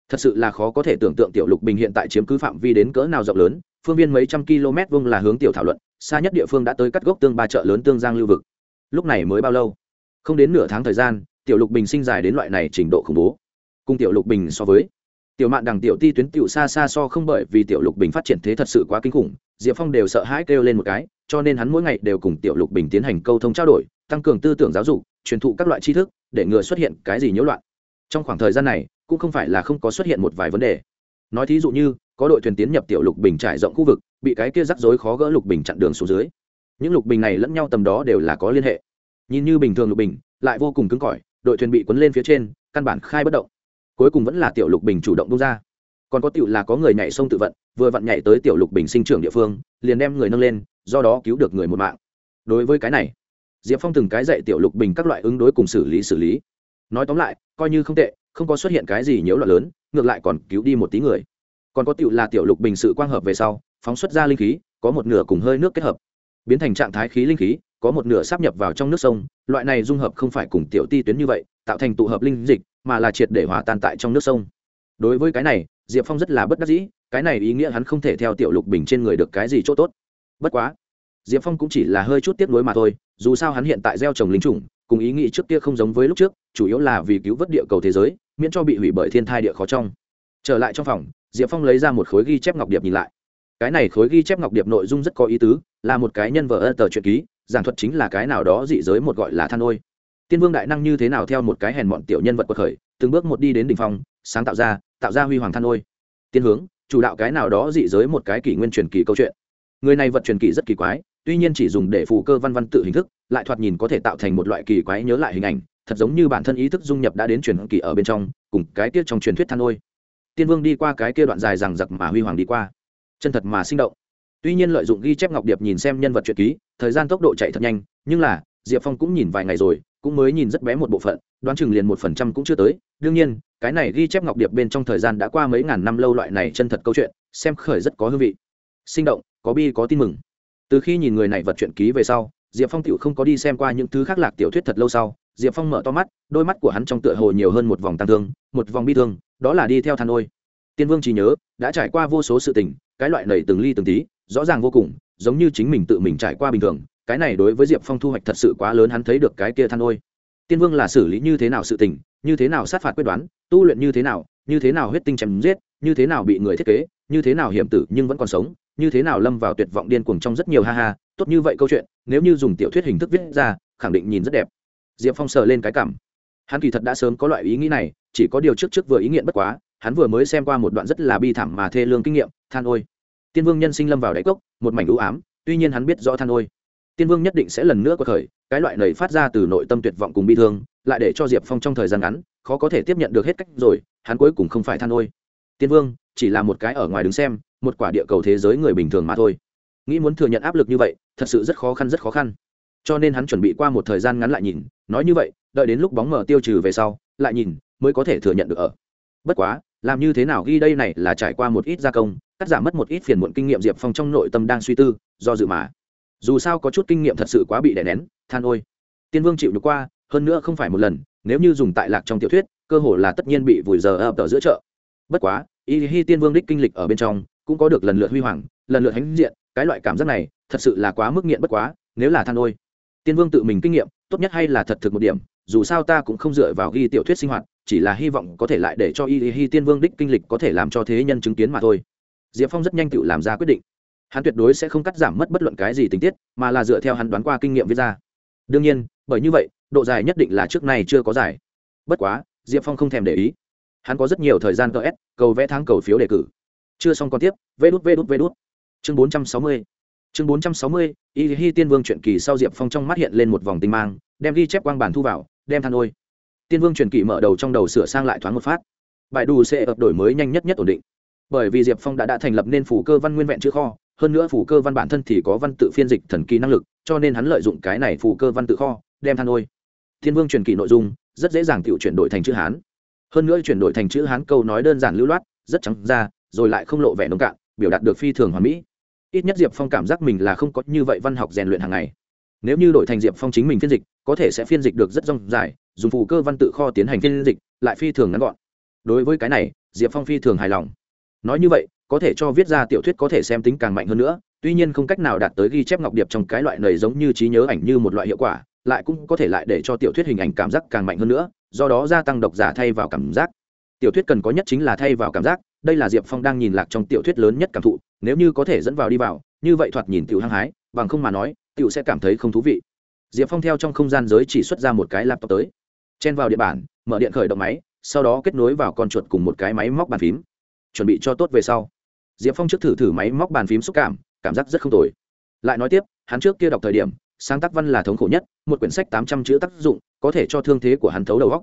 Thật sự là khó có thể tưởng tượng tiểu lục bình hiện tại chiếm cứ phạm vi đến cỡ nào rộng lớn, phương viên mấy trăm km vuông là hướng tiểu thảo luận, xa nhất địa phương đã tới cắt gốc tương ba chợ lớn tương giang lưu vực. Lúc này mới bao lâu? Không đến nửa tháng thời gian, tiểu lục bình sinh dài đến loại này trình độ khủng bố. Cùng tiểu lục bình so với, tiểu mạn đằng tiểu ti tuyến tiểu xa xa so không bởi vì tiểu lục bình phát triển thế thật sự quá kinh khủng, diệp phong đều sợ hãi kêu lên một cái cho nên hắn mỗi ngày đều cùng tiểu lục bình tiến hành câu thông trao đổi, tăng cường tư tưởng giáo dục, truyền thụ các loại tri thức, để ngừa xuất hiện cái gì nhiễu loạn. Trong khoảng thời gian này, cũng không phải là không có xuất hiện một vài vấn đề. Nói thí dụ như, có đội thuyền tiến nhập tiểu lục bình trải rộng khu vực, bị cái kia rắc rối khó gỡ lục bình chặn đường xuống dưới. Những lục bình này lẫn nhau tầm đó đều là có liên hệ. Nhìn như bình thường lục bình, lại vô cùng cứng cỏi, đội thuyền bị quấn lên phía trên, căn bản khai bất động. Cuối cùng vẫn là tiểu lục bình chủ động bung ra. Còn có tiểu là có người nhảy sông tự vận, vừa vặn nhảy tới tiểu lục bình sinh trưởng địa phương, liền đem người nâng lên do đó cứu được người một mạng. Đối với cái này, diệp phong từng cái dạy tiểu lục bình các loại ứng đối cùng xử lý xử lý. Nói tóm lại, coi như không tệ, không có xuất hiện cái gì nhiễu loạn lớn, ngược lại còn cứu đi một tí người. Còn có tiểu là tiểu lục bình sự quang hợp về sau, phóng xuất ra linh khí, có một nửa cùng hơi nước kết hợp, biến thành trạng thái khí linh khí, có một nửa sắp nhập vào trong nước sông, loại này dung hợp không phải cùng tiểu ti tuyến như vậy, tạo thành tụ hợp linh dịch, mà là triệt để hòa tan tại trong nước sông. Đối với cái này, diệp phong rất là bất đắc dĩ, cái này ý nghĩa hắn không thể theo tiểu lục bình trên người được cái gì c h ỗ t ố t bất quá, diệp phong cũng chỉ là hơi chút tiếp nối mà thôi, dù sao hắn hiện tại gieo trồng linh trùng, cùng ý nghĩ trước kia không giống với lúc trước, chủ yếu là vì cứu vớt địa cầu thế giới, miễn cho bị hủy bởi thiên thai địa khó trong. Trở lại trong phòng, diệp phong lấy ra một khối ghi chép ngọc điệp nhìn lại. Cái này khối ghi chép ngọc điệp nội dung rất có ý tứ, là một cái nhân vợ ơ tờ truyện ký, giảng thuật chính là cái nào đó dị giới một gọi là than ôi. Tiên vương đại năng như thế nào theo một cái hèn mọn tiểu nhân vật quật khởi, từng bước một đi đến đ ỉ n h phong sáng tạo ra tạo ra huy hoàng than ôi. Tiên hướng, chủ đạo cái nào đó dị giới một cái kỷ nguyên truyền kỳ câu chuyện người này vật truyền kỳ rất kỳ quái, tuy nhiên chỉ dùng để phù cơ văn văn tự hình thức, lại thoạt nhìn có thể tạo thành một loại kỳ quái nhớ lại hình ảnh, thật giống như bản thân ý thức dung nhập đã đến truyền kỳ ở bên trong, cùng cái tiết trong truyền thuyết than ôi. Tiên vương đi qua cái kia đoạn dài rằng giặc mà huy hoàng đi qua. Chân thật mà sinh động. Tuy nhiên lợi dụng ghi chép ngọc điệp nhìn xem nhân vật truyện ký, thời gian tốc độ chạy thật nhanh, nhưng là, diệp phong cũng nhìn vài ngày rồi, cũng mới nhìn rất bé một bộ phận, đoán chừng liền một phần trăm cũng chưa tới. Đương nhiên, cái này ghi chép ngọc điệp bên trong thời gian đã qua mấy ngàn năm lâu loại này chân thật câu chuyện, xem khởi rất có hương vị. Sinh động có bi có tin mừng. Từ khi nhìn người này vật chuyện ký về sau, diệp phong t không có đi xem qua những thứ khác lạc tiểu thuyết thật lâu sau, diệp phong mở to mắt, đôi mắt của hắn trong tựa hồ nhiều hơn một vòng tăng thương, một vòng bi thương, đó là đi theo than ôi. Tiên vương trí nhớ đã trải qua vô số sự tình, cái loại nầy từng ly từng tí, rõ ràng vô cùng, giống như chính mình tự mình trải qua bình thường, cái này đối với diệp phong thu hoạch thật sự quá lớn hắn thấy được cái kia than ôi. Tiên vương là xử lý như thế nào sự tình, như thế nào sát phạt quyết đoán, tu luyện như thế nào, như thế nào huyết tinh chém giết, như thế nào bị người thiết kế, như thế nào hiểm tử nhưng vẫn còn sống như thế nào lâm vào tuyệt vọng điên cuồng trong rất nhiều ha ha, tốt như vậy câu chuyện, nếu như dùng tiểu thuyết hình thức viết ra, khẳng định nhìn rất đẹp. Diệp phong sờ lên cái cảm. Hắn kỳ thật đã sớm có loại ý nghĩ này, chỉ có điều trước trước vừa ý nghiện bất quá, hắn vừa mới xem qua một đoạn rất là bi thảm mà thê lương kinh nghiệm, than ôi. Tiên vương nhân sinh lâm vào đáy cốc, một mảnh ưu ám, tuy nhiên hắn biết rõ than ôi. Tiên vương nhất định sẽ lần nữa có thời cái loại này phát ra từ nội tâm tuyệt vọng cùng bi thương, lại để cho diệp phong trong thời gian ngắn, khó có thể tiếp nhận được hết cách rồi, hắn cuối cùng không phải than ôi. Tiên vương, chỉ là một cái ở ngoài đứng xem một quả địa cầu thế giới người bình thường mà thôi. Nghĩ muốn thừa nhận áp lực như vậy, thật sự rất khó khăn, rất khó khăn. Cho nên hắn chuẩn bị qua một thời gian ngắn lại nhìn, nói như vậy, đợi đến lúc bóng mở tiêu trừ về sau, lại nhìn, mới có thể thừa nhận được ở. Bất quá, làm như thế nào ghi đây này là trải qua một ít gia công, cắt giảm mất một ít phiền muộn kinh nghiệm diệp phong trong nội tâm đang suy tư, do dự mà. Dù sao có chút kinh nghiệm thật sự quá bị đè nén, than ôi. Tiên vương chịu được qua, hơn nữa không phải một lần, nếu như dùng tại lạc trong tiểu thuyết, cơ hồ là tất nhiên bị vùi giờ ập ở giữa chợ. Bất quá, y hi tiên vương đích kinh lịch ở bên trong cũng có được lần lượt huy hoàng, lần lượt hãnh diện, cái loại cảm giác này thật sự là quá mức nghiện bất quá, nếu là than ôi tiên vương tự mình kinh nghiệm, tốt nhất hay là thật thực một điểm, dù sao ta cũng không dựa vào ghi tiểu thuyết sinh hoạt, chỉ là hy vọng có thể lại để cho y hi tiên vương đích kinh lịch có thể làm cho thế nhân chứng kiến mà thôi. Diệp phong rất nhanh tự làm ra quyết định. Hắn tuyệt đối sẽ không cắt giảm mất bất luận cái gì tình tiết, mà là dựa theo hắn đoán qua kinh nghiệm viết ra. Đương nhiên, bởi như vậy, độ dài nhất định là trước này chưa có giải bất quá, diệp phong không thèm để ý. Hắn có rất nhiều thời gian ts cầu vẽ tháng cầu phiếu đề cử chưa xong còn tiếp, vê đút vê đút vê đút. Chương bốn trăm sáu mươi. Chương bốn trăm sáu mươi, y hi tiên vương truyện kỳ sau diệp phong trong mắt hiện lên một vòng tinh mang, đem ghi chép quang bản thu vào, đem than ôi. Tiên vương truyền kỳ mở đầu trong đầu sửa sang lại thoáng một phát. Bài đủ sẽ ập đổi mới nhanh nhất nhất ổn định. Bởi vì diệp phong đã đã thành lập nên phủ cơ văn nguyên vẹn chữ kho, hơn nữa phủ cơ văn bản thân thì có văn tự phiên dịch thần kỳ năng lực, cho nên hắn lợi dụng cái này phủ cơ văn tự kho, đem than ôi. Thiên vương truyền kỳ nội dung, rất dễ dàng tự chuyển đổi thành chữ hán. Hơn nữa chuyển đổi thành chữ hán câu nói đơn giản lưu loát, rất trắng ra rồi lại không lộ vẻ nông cạn, biểu đạt được phi thường hoàn mỹ. Ít nhất diệp phong cảm giác mình là không có như vậy văn học rèn luyện hàng ngày. Nếu như đổi thành diệp phong chính mình phiên dịch, có thể sẽ phiên dịch được rất rong dài, dùng phù cơ văn tự kho tiến hành phiên dịch, lại phi thường ngắn gọn. Đối với cái này, diệp phong phi thường hài lòng. Nói như vậy, có thể cho viết ra tiểu thuyết có thể xem tính càng mạnh hơn nữa, tuy nhiên không cách nào đạt tới ghi chép ngọc điệp trong cái loại này giống như trí nhớ ảnh như một loại hiệu quả, lại cũng có thể lại để cho tiểu thuyết hình ảnh cảm giác càng mạnh hơn nữa, do đó gia tăng độc giả thay vào cảm giác. Tiểu thuyết cần có nhất chính là thay vào cảm giác đây là diệp phong đang nhìn lạc trong tiểu thuyết lớn nhất cảm thụ, nếu như có thể dẫn vào đi vào, như vậy thoạt nhìn tiểu hăng hái, bằng không mà nói, tiểu sẽ cảm thấy không thú vị. Diệp phong theo trong không gian giới chỉ xuất ra một cái laptop tới, chen vào điện bản, mở điện khởi động máy, sau đó kết nối vào con chuột cùng một cái máy móc bàn phím. Chuẩn bị cho tốt về sau, diệp phong trước thử thử máy móc bàn phím xúc cảm cảm giác rất không tồi. Lại nói tiếp, hắn trước kia đọc thời điểm, sáng tác văn là thống khổ nhất, một quyển sách tám trăm chữ tác dụng, có thể cho thương thế của hắn thấu đầu góc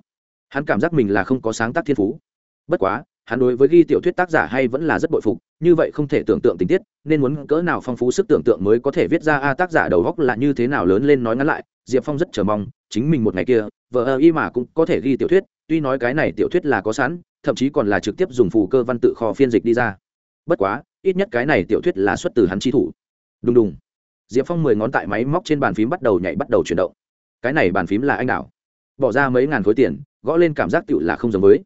hắn cảm giác mình là không có sáng tác thiên phú. Bất quá hắn đối với ghi tiểu thuyết tác giả hay vẫn là rất bội phục, như vậy không thể tưởng tượng tình tiết, nên muốn cỡ nào phong phú sức tưởng tượng mới có thể viết ra a tác giả đầu góc là như thế nào lớn lên nói ngắn lại, diệp phong rất chờ mong, chính mình một ngày kia, vợ ơ y mà cũng có thể ghi tiểu thuyết, tuy nói cái này tiểu thuyết là có sẵn, thậm chí còn là trực tiếp dùng phù cơ văn tự kho phiên dịch đi ra. Bất quá, ít nhất cái này tiểu thuyết là xuất từ hắn chi thủ. Đùng đùng. Diệp phong mười ngón tại máy móc trên bàn phím bắt đầu nhảy bắt đầu chuyển động. Cái này bàn phím là anh đảo. Bỏ ra mấy ngàn khối tiền, gõ lên cảm giác tựu là không giống với.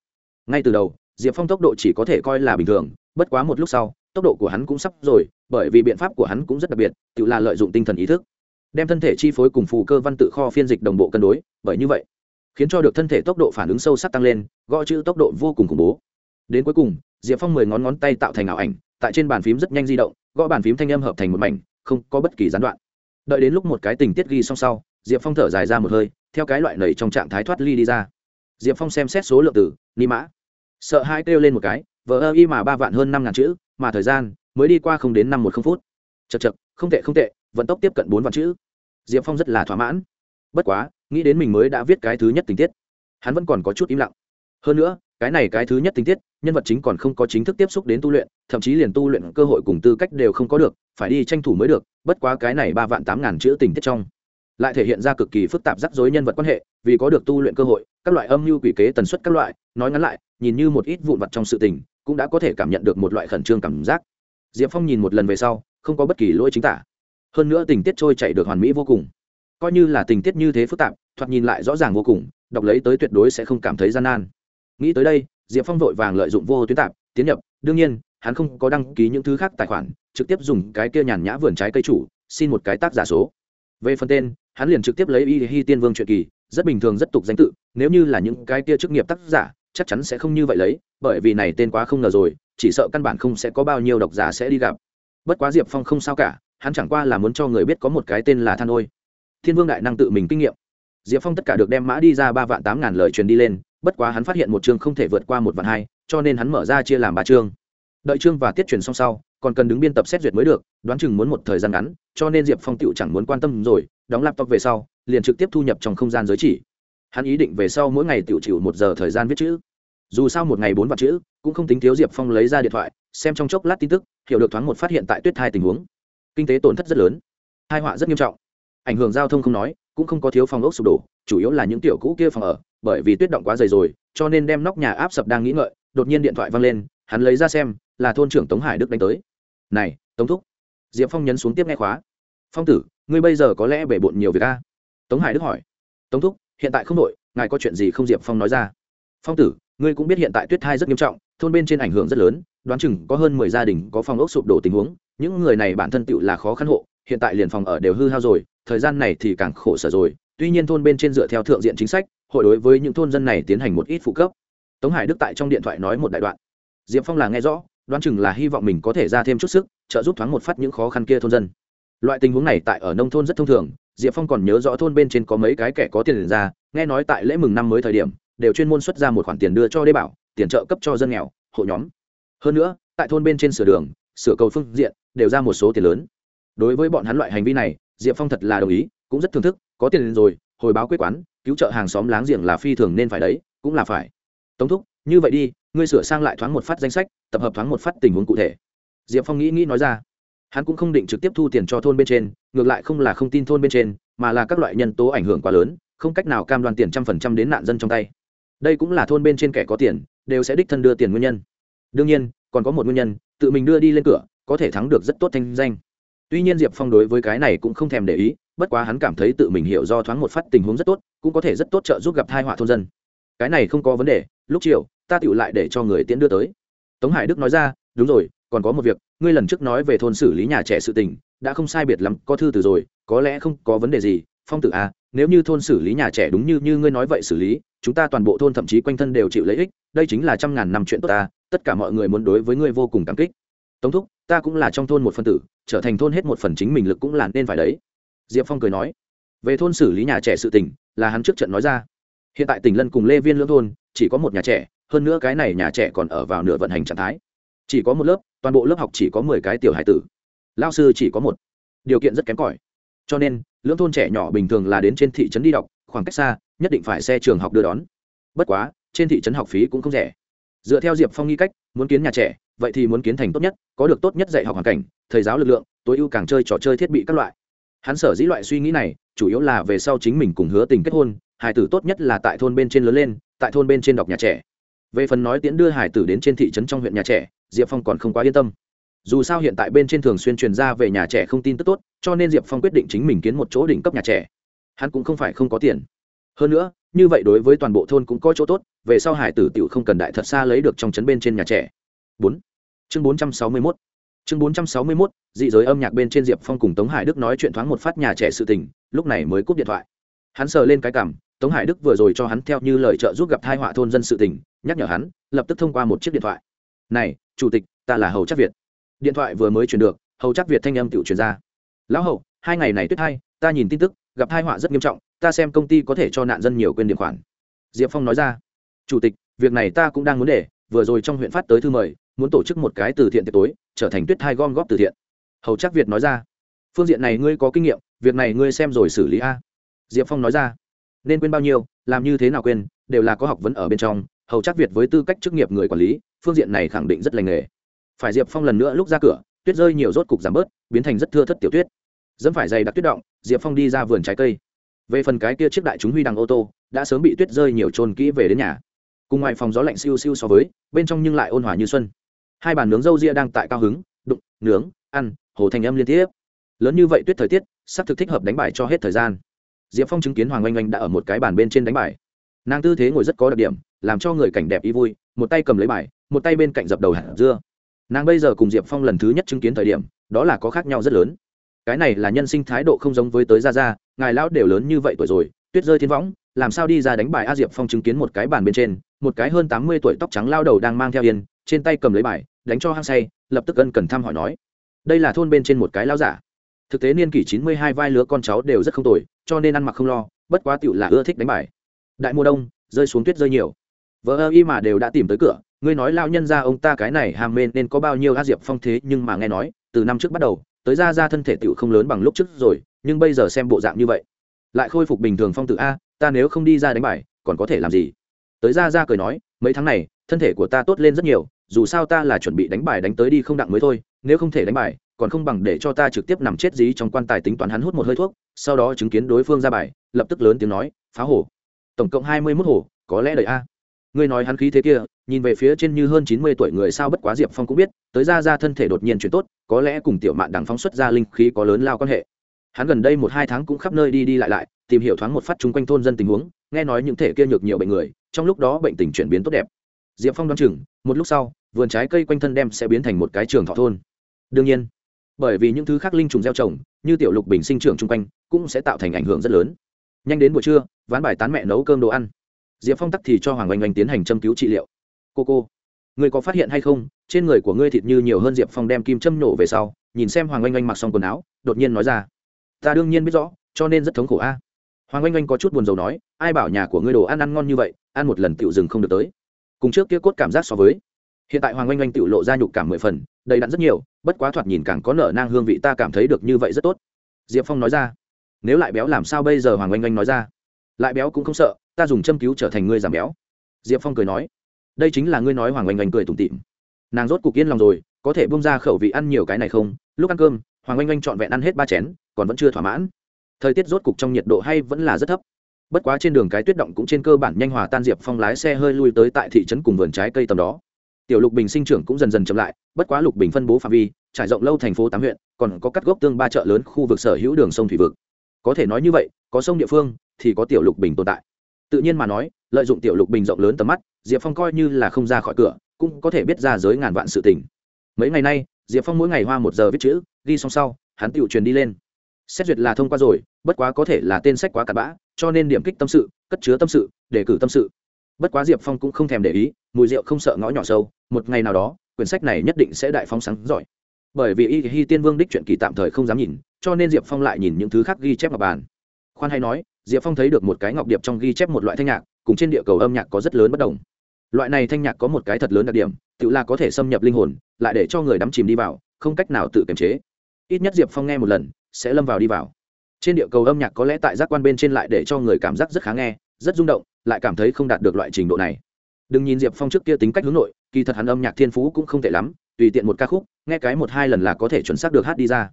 Ngay từ đầu diệp phong tốc độ chỉ có thể coi là bình thường, bất quá một lúc sau, tốc độ của hắn cũng sắp rồi, bởi vì biện pháp của hắn cũng rất đặc biệt, tự là lợi dụng tinh thần ý thức, đem thân thể chi phối cùng phù cơ văn tự kho phiên dịch đồng bộ cân đối, bởi như vậy, khiến cho được thân thể tốc độ phản ứng sâu sắc tăng lên, gõ chữ tốc độ vô cùng khủng bố. Đến cuối cùng, diệp phong mười ngón ngón tay tạo thành ảo ảnh, tại trên bàn phím rất nhanh di động, gõ bàn phím thanh âm hợp thành một mảnh, không có bất kỳ gián đoạn. Đợi đến lúc một cái tình tiết ghi xong sau, diệp phong thở dài ra một hơi, theo cái loại nầy trong trạng thái thoát ly đi ra. Diệp phong xem xét số lượng từ, ni mã sợ hai kêu lên một cái, vờ ơ y mà ba vạn hơn năm ngàn chữ, mà thời gian mới đi qua không đến năm một không phút. Chật chật không tệ không tệ, vận tốc tiếp cận bốn vạn chữ. Diệp phong rất là thỏa mãn. Bất quá, nghĩ đến mình mới đã viết cái thứ nhất tình tiết, hắn vẫn còn có chút im lặng. Hơn nữa, cái này cái thứ nhất tình tiết, nhân vật chính còn không có chính thức tiếp xúc đến tu luyện, thậm chí liền tu luyện cơ hội cùng tư cách đều không có được, phải đi tranh thủ mới được, bất quá cái này ba vạn tám ngàn chữ tình tiết trong lại thể hiện ra cực kỳ phức tạp rắc rối nhân vật quan hệ, vì có được tu luyện cơ hội các loại âm mưu quỷ kế tần suất các loại, nói ngắn lại, nhìn như một ít vụn vặt trong sự tình, cũng đã có thể cảm nhận được một loại khẩn trương cảm giác. Diệp phong nhìn một lần về sau, không có bất kỳ lỗi chính tả. Hơn nữa tình tiết trôi chảy được hoàn mỹ vô cùng. Coi như là tình tiết như thế phức tạp, thoạt nhìn lại rõ ràng vô cùng, đọc lấy tới tuyệt đối sẽ không cảm thấy gian nan. Nghĩ tới đây, diệp phong vội vàng lợi dụng vô tuyến tạp, tiến nhập. Đương nhiên, hắn không có đăng ký những thứ khác tài khoản, trực tiếp dùng cái kia nhàn nhã vườn trái cây chủ, xin một cái tác giả số. Về phần tên, hắn liền trực tiếp lấy y hi tiên vương truyện kỳ rất bình thường, rất tục danh tự, nếu như là những cái kia chức nghiệp tác giả, chắc chắn sẽ không như vậy lấy, bởi vì này tên quá không ngờ rồi, chỉ sợ căn bản không sẽ có bao nhiêu độc giả sẽ đi gặp. Bất quá diệp phong không sao cả, hắn chẳng qua là muốn cho người biết có một cái tên là than ôi. Thiên vương đại năng tự mình kinh nghiệm. Diệp phong tất cả được đem mã đi ra ba vạn tám ngàn lời truyền đi lên, bất quá hắn phát hiện một chương không thể vượt qua một vạn hai, cho nên hắn mở ra chia làm ba chương. Đợi chương và tiết truyền xong sau, còn cần đứng biên tập xét duyệt mới được, đoán chừng muốn một thời gian ngắn, cho nên diệp phong tựu chẳng muốn quan tâm rồi đóng laptop về sau, liền trực tiếp thu nhập trong không gian giới chỉ. Hắn ý định về sau mỗi ngày tiểu chịu một giờ thời gian viết chữ. Dù sao một ngày bốn vạn chữ, cũng không tính thiếu diệp phong lấy ra điện thoại, xem trong chốc lát tin tức, hiểu được thoáng một phát hiện tại tuyết hai tình huống. Kinh tế tổn thất rất lớn hai họa rất nghiêm trọng. Ảnh hưởng giao thông không nói, cũng không có thiếu phòng ốc sụp đổ, chủ yếu là những tiểu cũ kia phòng ở, bởi vì tuyết động quá dày rồi, cho nên đem nóc nhà áp sập đang nghĩ ngợi, đột nhiên điện thoại văng lên, hắn lấy ra xem, là thôn trưởng tống hải đức đánh tới. Này, tống thúc. Diệp phong nhấn xuống tiếp nghe khóa. Phong tử ngươi bây giờ có lẽ bể bộn nhiều việc a? Tống hải đức hỏi. Tống thúc, hiện tại không đội ngài có chuyện gì không diệp phong nói ra? Phong tử, ngươi cũng biết hiện tại tuyết thai rất nghiêm trọng, thôn bên trên ảnh hưởng rất lớn, đoán chừng có hơn mười gia đình có phòng ốc sụp đổ tình huống, những người này bản thân tựu là khó khăn hộ, hiện tại liền phòng ở đều hư hao rồi, thời gian này thì càng khổ sở rồi. Tuy nhiên thôn bên trên dựa theo thượng diện chính sách, hội đối với những thôn dân này tiến hành một ít phụ cấp. Tống hải đức tại trong điện thoại nói một đại đoạn. Diệp phong là nghe rõ, đoán chừng là hy vọng mình có thể ra thêm chút sức, trợ giúp thoáng một phát những khó khăn kia thôn dân loại tình huống này tại ở nông thôn rất thông thường, diệp phong còn nhớ rõ thôn bên trên có mấy cái kẻ có tiền ra, nghe nói tại lễ mừng năm mới thời điểm, đều chuyên môn xuất ra một khoản tiền đưa cho đê bảo, tiền trợ cấp cho dân nghèo, hộ nhóm. Hơn nữa, tại thôn bên trên sửa đường, sửa cầu phương diện, đều ra một số tiền lớn. Đối với bọn hắn loại hành vi này, diệp phong thật là đồng ý, cũng rất thưởng thức, có tiền rồi, hồi báo quyết quán, cứu trợ hàng xóm láng giềng là phi thường nên phải đấy, cũng là phải. Tống thúc, như vậy đi, ngươi sửa sang lại thoáng một phát danh sách, tập hợp thoáng một phát tình huống cụ thể. Diệp phong nghĩ nghĩ nói ra hắn cũng không định trực tiếp thu tiền cho thôn bên trên, ngược lại không là không tin thôn bên trên, mà là các loại nhân tố ảnh hưởng quá lớn, không cách nào cam đoan tiền trăm phần trăm đến nạn dân trong tay. Đây cũng là thôn bên trên kẻ có tiền, đều sẽ đích thân đưa tiền nguyên nhân. Đương nhiên, còn có một nguyên nhân, tự mình đưa đi lên cửa, có thể thắng được rất tốt thanh danh. Tuy nhiên diệp phong đối với cái này cũng không thèm để ý, bất quá hắn cảm thấy tự mình hiểu do thoáng một phát tình huống rất tốt, cũng có thể rất tốt trợ giúp gặp thai họa thôn dân. Cái này không có vấn đề, lúc chiều, ta tựu lại để cho người tiễn đưa tới. Tống hải đức nói ra, đúng rồi còn có một việc, ngươi lần trước nói về thôn xử lý nhà trẻ sự tình, đã không sai biệt lắm, có thư từ rồi, có lẽ không có vấn đề gì, phong tử à nếu như thôn xử lý nhà trẻ đúng như như ngươi nói vậy xử lý, chúng ta toàn bộ thôn thậm chí quanh thân đều chịu lợi ích, đây chính là trăm ngàn năm chuyện tốt ta, tất cả mọi người muốn đối với ngươi vô cùng cảm kích. Tống thúc, ta cũng là trong thôn một phân tử, trở thành thôn hết một phần chính mình lực cũng là nên phải đấy. Diệp phong cười nói, về thôn xử lý nhà trẻ sự tỉnh là hắn trước trận nói ra. Hiện tại tỉnh lân cùng lê viên lưỡng thôn, chỉ có một nhà trẻ, hơn nữa cái này nhà trẻ còn ở vào nửa vận hành trạng thái chỉ có một lớp, toàn bộ lớp học chỉ có mười cái tiểu hải tử. Lao sư chỉ có một. Điều kiện rất kém cỏi. Cho nên, lưỡng thôn trẻ nhỏ bình thường là đến trên thị trấn đi đọc, khoảng cách xa, nhất định phải xe trường học đưa đón. Bất quá, trên thị trấn học phí cũng không rẻ. Dựa theo diệp phong nghi cách, muốn kiến nhà trẻ, vậy thì muốn kiến thành tốt nhất, có được tốt nhất dạy học hoàn cảnh, thầy giáo lực lượng, tối ưu càng chơi trò chơi thiết bị các loại. Hắn sở dĩ loại suy nghĩ này, chủ yếu là về sau chính mình cùng hứa tình kết hôn hải tử tốt nhất là tại thôn bên trên lớn lên, tại thôn bên trên đọc nhà trẻ về phần nói tiễn đưa hải tử đến trên thị trấn trong huyện nhà trẻ, diệp phong còn không quá yên tâm. Dù sao hiện tại bên trên thường xuyên truyền ra về nhà trẻ không tin tức tốt, cho nên diệp phong quyết định chính mình kiến một chỗ đỉnh cấp nhà trẻ. Hắn cũng không phải không có tiền. Hơn nữa, như vậy đối với toàn bộ thôn cũng có chỗ tốt, về sau hải tử t không cần đại thật xa lấy được trong trấn bên trên nhà trẻ. Bốn. Chương bốn trăm sáu mươi mốt. Chương bốn trăm sáu mươi mốt, dị giới âm nhạc bên trên diệp phong cùng tống hải đức nói chuyện thoáng một phát nhà trẻ sự tình, lúc này mới cúp điện thoại. Hắn sờ lên cái cảm, tống hải đức vừa rồi cho hắn theo như lời trợ giúp gặp thai họa thôn dân sự tình nhắc nhở hắn, lập tức thông qua một chiếc điện thoại. Này, chủ tịch, ta là hầu chắc việt. Điện thoại vừa mới truyền được, hầu chắc việt thanh âm tự truyền ra. Lão hậu hai ngày này tuyết hai, ta nhìn tin tức, gặp thai họa rất nghiêm trọng, ta xem công ty có thể cho nạn dân nhiều quyền điểm khoản. Diệp phong nói ra. Chủ tịch, việc này ta cũng đang muốn để, vừa rồi trong huyện phát tới thư mời, muốn tổ chức một cái từ thiện tiệc tối, trở thành tuyết thai gom góp từ thiện. Hầu chắc việt nói ra. Phương diện này ngươi có kinh nghiệm, việc này ngươi xem rồi xử lý a. Diệp phong nói ra. Nên quên bao nhiêu, làm như thế nào quên, đều là có học vấn ở bên trong hầu chắc việt với tư cách chức nghiệp người quản lý, phương diện này khẳng định rất lành nghề. Phải diệp phong lần nữa lúc ra cửa, tuyết rơi nhiều rốt cục giảm bớt, biến thành rất thưa thất tiểu tuyết. Dẫm phải dày đặc tuyết động, diệp phong đi ra vườn trái cây. Về phần cái kia chiếc đại chúng huy đằng ô tô, đã sớm bị tuyết rơi nhiều trôn kỹ về đến nhà. Cùng ngoài phòng gió lạnh siêu siêu so với, bên trong nhưng lại ôn hòa như xuân. Hai bàn nướng râu ria đang tại cao hứng, đụng, nướng, ăn, hồ thành âm liên tiếp. Lớn như vậy tuyết thời tiết, sắp thực thích hợp đánh bài cho hết thời gian. Diệp phong chứng kiến hoàng oanh oanh đã ở một cái bàn bên trên đánh bài. Nàng tư thế ngồi rất có đặc điểm làm cho người cảnh đẹp y vui, một tay cầm lấy bài, một tay bên cạnh dập đầu hạt dưa. Nàng bây giờ cùng diệp phong lần thứ nhất chứng kiến thời điểm, đó là có khác nhau rất lớn. Cái này là nhân sinh thái độ không giống với tới ra ra ngài lão đều lớn như vậy tuổi rồi, tuyết rơi thiên võng, làm sao đi ra đánh bài a diệp phong chứng kiến một cái bàn bên trên, một cái hơn tám mươi tuổi tóc trắng lao đầu đang mang theo yên, trên tay cầm lấy bài, đánh cho hăng say, lập tức ân cần thăm hỏi nói, đây là thôn bên trên một cái lao giả. Thực tế niên kỷ chín mươi hai vai lứa con cháu đều rất không tồi, cho nên ăn mặc không lo, bất quá tựu là ưa thích đánh bài. Đại mùa đông, rơi xuống tuyết rơi nhiều vợ ơ y mà đều đã tìm tới cửa, ngươi nói lao nhân ra ông ta cái này hàm mê nên có bao nhiêu a diệp phong thế nhưng mà nghe nói, từ năm trước bắt đầu, tới ra ra thân thể tựu không lớn bằng lúc trước rồi, nhưng bây giờ xem bộ dạng như vậy. Lại khôi phục bình thường phong tự a, ta nếu không đi ra đánh bài, còn có thể làm gì? Tới ra ra cười nói, mấy tháng này, thân thể của ta tốt lên rất nhiều, dù sao ta là chuẩn bị đánh bài đánh tới đi không đặng mới thôi, nếu không thể đánh bài, còn không bằng để cho ta trực tiếp nằm chết dí trong quan tài tính toán hắn hút một hơi thuốc, sau đó chứng kiến đối phương ra bài, lập tức lớn tiếng nói, phá hổ, tổng cộng hai mươi mốt hổ, có lẽ đời a ngươi nói hắn khí thế kia, nhìn về phía trên như hơn chín mươi tuổi người sao bất quá diệp phong cũng biết, tới ra ra thân thể đột nhiên chuyển tốt, có lẽ cùng tiểu mạn đằng phóng xuất ra linh khí có lớn lao quan hệ. Hắn gần đây một hai tháng cũng khắp nơi đi đi lại lại, tìm hiểu thoáng một phát chung quanh thôn dân tình huống, nghe nói những thể kia nhược nhiều bệnh người, trong lúc đó bệnh tình chuyển biến tốt đẹp. Diệp phong đoán chừng, một lúc sau, vườn trái cây quanh thân đem sẽ biến thành một cái trường thọ thôn. Đương nhiên, bởi vì những thứ khác linh trùng gieo trồng, như tiểu lục bình sinh trưởng chung quanh, cũng sẽ tạo thành ảnh hưởng rất lớn. Nhanh đến buổi trưa, ván bài tán mẹ nấu cơm đồ ăn diệp phong tắc thì cho hoàng oanh oanh tiến hành châm cứu trị liệu. Cô cô người có phát hiện hay không? Trên người của ngươi thịt như nhiều hơn. Diệp phong đem kim châm nổ về sau, nhìn xem hoàng oanh oanh mặc xong quần áo, đột nhiên nói ra, ta đương nhiên biết rõ, cho nên rất thống khổ a. Hoàng oanh oanh có chút buồn rầu nói, ai bảo nhà của ngươi đồ ăn ăn ngon như vậy, ăn một lần tựu dừng không được tới. Cùng trước kia cốt cảm giác so với, hiện tại hoàng oanh oanh tựu lộ ra nhục cảm mười phần, đầy đặn rất nhiều, bất quá thoạt nhìn càng có nở nang hương vị ta cảm thấy được như vậy rất tốt. Diệp phong nói ra, nếu lại béo làm sao bây giờ? Hoàng oanh oanh nói ra, lại béo cũng không sợ ta dùng châm cứu trở thành ngươi giảm béo. Diệp phong cười nói, đây chính là ngươi nói hoàng oanh oanh cười tủm tịm nàng rốt cục yên lòng rồi, có thể bông ra khẩu vị ăn nhiều cái này không? Lúc ăn cơm, hoàng oanh oanh trọn vẹn ăn hết ba chén, còn vẫn chưa thỏa mãn. Thời tiết rốt cục trong nhiệt độ hay vẫn là rất thấp. Bất quá trên đường cái tuyết động cũng trên cơ bản nhanh hòa tan diệp phong lái xe hơi lui tới tại thị trấn cùng vườn trái cây tầm đó. Tiểu lục bình sinh trưởng cũng dần dần chậm lại, bất quá lục bình phân bố phạm vi, trải rộng lâu thành phố tám huyện, còn có cắt gốc tương ba chợ lớn khu vực sở hữu đường sông thủy vực. Có thể nói như vậy, có sông địa phương thì có tiểu lục bình tồn tại tự nhiên mà nói, lợi dụng tiểu lục bình rộng lớn tầm mắt, diệp phong coi như là không ra khỏi cửa, cũng có thể biết ra giới ngàn vạn sự tình. Mấy ngày nay, diệp phong mỗi ngày hoa một giờ viết chữ, ghi xong sau, hắn tự truyền đi lên. Xét duyệt là thông qua rồi, bất quá có thể là tên sách quá cặn bã, cho nên điểm kích tâm sự, cất chứa tâm sự, đề cử tâm sự. Bất quá diệp phong cũng không thèm để ý, mùi rượu không sợ ngõ nhỏ sâu, một ngày nào đó, quyển sách này nhất định sẽ đại phong sáng giỏi. Bởi vì y hi tiên vương đích chuyện kỳ tạm thời không dám nhìn, cho nên diệp phong lại nhìn những thứ khác ghi chép ngọc bàn. Khoan hay nói diệp phong thấy được một cái ngọc điệp trong ghi chép một loại thanh nhạc, cùng trên địa cầu âm nhạc có rất lớn bất đồng. Loại này thanh nhạc có một cái thật lớn đặc điểm, tự là có thể xâm nhập linh hồn, lại để cho người đắm chìm đi vào, không cách nào tự kiềm chế. Ít nhất diệp phong nghe một lần, sẽ lâm vào đi vào. Trên địa cầu âm nhạc có lẽ tại giác quan bên trên lại để cho người cảm giác rất khá nghe, rất rung động, lại cảm thấy không đạt được loại trình độ này. Đừng nhìn diệp phong trước kia tính cách hướng nội, kỳ thật hắn âm nhạc thiên phú cũng không tệ lắm, tùy tiện một ca khúc, nghe cái một hai lần là có thể chuẩn xác được hát đi ra.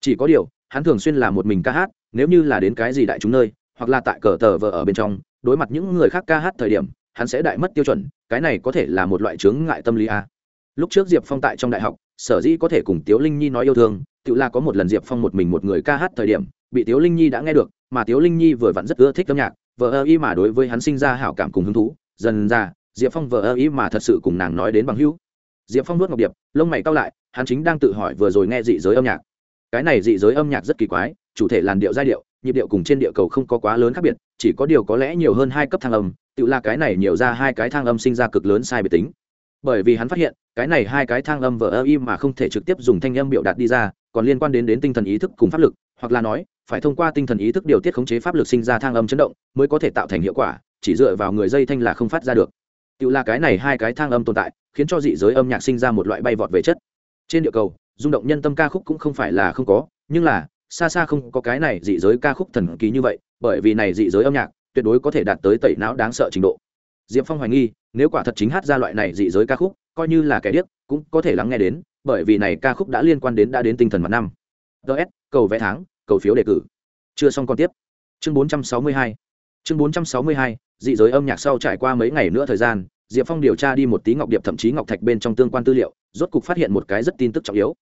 Chỉ có điều, hắn thường xuyên là một mình ca hát, nếu như là đến cái gì đại chúng nơi hoặc là tại cờ tờ vờ ở bên trong, đối mặt những người khác ca hát thời điểm, hắn sẽ đại mất tiêu chuẩn, cái này có thể là một loại chướng ngại tâm lý a. Lúc trước diệp phong tại trong đại học, sở dĩ có thể cùng tiếu linh nhi nói yêu thương, tự là có một lần diệp phong một mình một người ca hát thời điểm, bị tiếu linh nhi đã nghe được, mà tiếu linh nhi vừa vặn rất ưa thích âm nhạc vợ ơ y mà đối với hắn sinh ra hảo cảm cùng hứng thú, dần ra, diệp phong vợ ơ y mà thật sự cùng nàng nói đến bằng hữu. Diệp phong nuốt ngọc điệp, lông mày cao lại, hắn chính đang tự hỏi vừa rồi nghe dị giới âm nhạc. Cái này dị giới âm nhạc rất kỳ quái, chủ thể làn điệu giai điệu nhịp điệu cùng trên địa cầu không có quá lớn khác biệt, chỉ có điều có lẽ nhiều hơn hai cấp thang âm, tự là cái này nhiều ra hai cái thang âm sinh ra cực lớn sai biệt tính. Bởi vì hắn phát hiện, cái này hai cái thang âm vờ ơ im mà không thể trực tiếp dùng thanh âm biểu đạt đi ra, còn liên quan đến đến tinh thần ý thức cùng pháp lực, hoặc là nói, phải thông qua tinh thần ý thức điều tiết khống chế pháp lực sinh ra thang âm chấn động, mới có thể tạo thành hiệu quả, chỉ dựa vào người dây thanh là không phát ra được. Tự là cái này hai cái thang âm tồn tại, khiến cho dị giới âm nhạc sinh ra một loại bay vọt về chất. Trên địa cầu, rung động nhân tâm ca khúc cũng không phải là không có, nhưng là xa xa không có cái này dị giới ca khúc thần kỳ như vậy, bởi vì này dị giới âm nhạc tuyệt đối có thể đạt tới tẩy não đáng sợ trình độ. Diệp phong hoài nghi, nếu quả thật chính hát ra loại này dị giới ca khúc, coi như là kẻ điếc, cũng có thể lắng nghe đến, bởi vì này ca khúc đã liên quan đến, đã đến tinh thần mặt năm. Ts cầu vẽ tháng, cầu phiếu đề cử. Chưa xong còn tiếp. Chương 462 chương 462 dị giới âm nhạc sau trải qua mấy ngày nữa thời gian, diệp phong điều tra đi một tí ngọc điệp thậm chí ngọc thạch bên trong tương quan tư liệu, rốt cục phát hiện một cái rất tin tức trọng yếu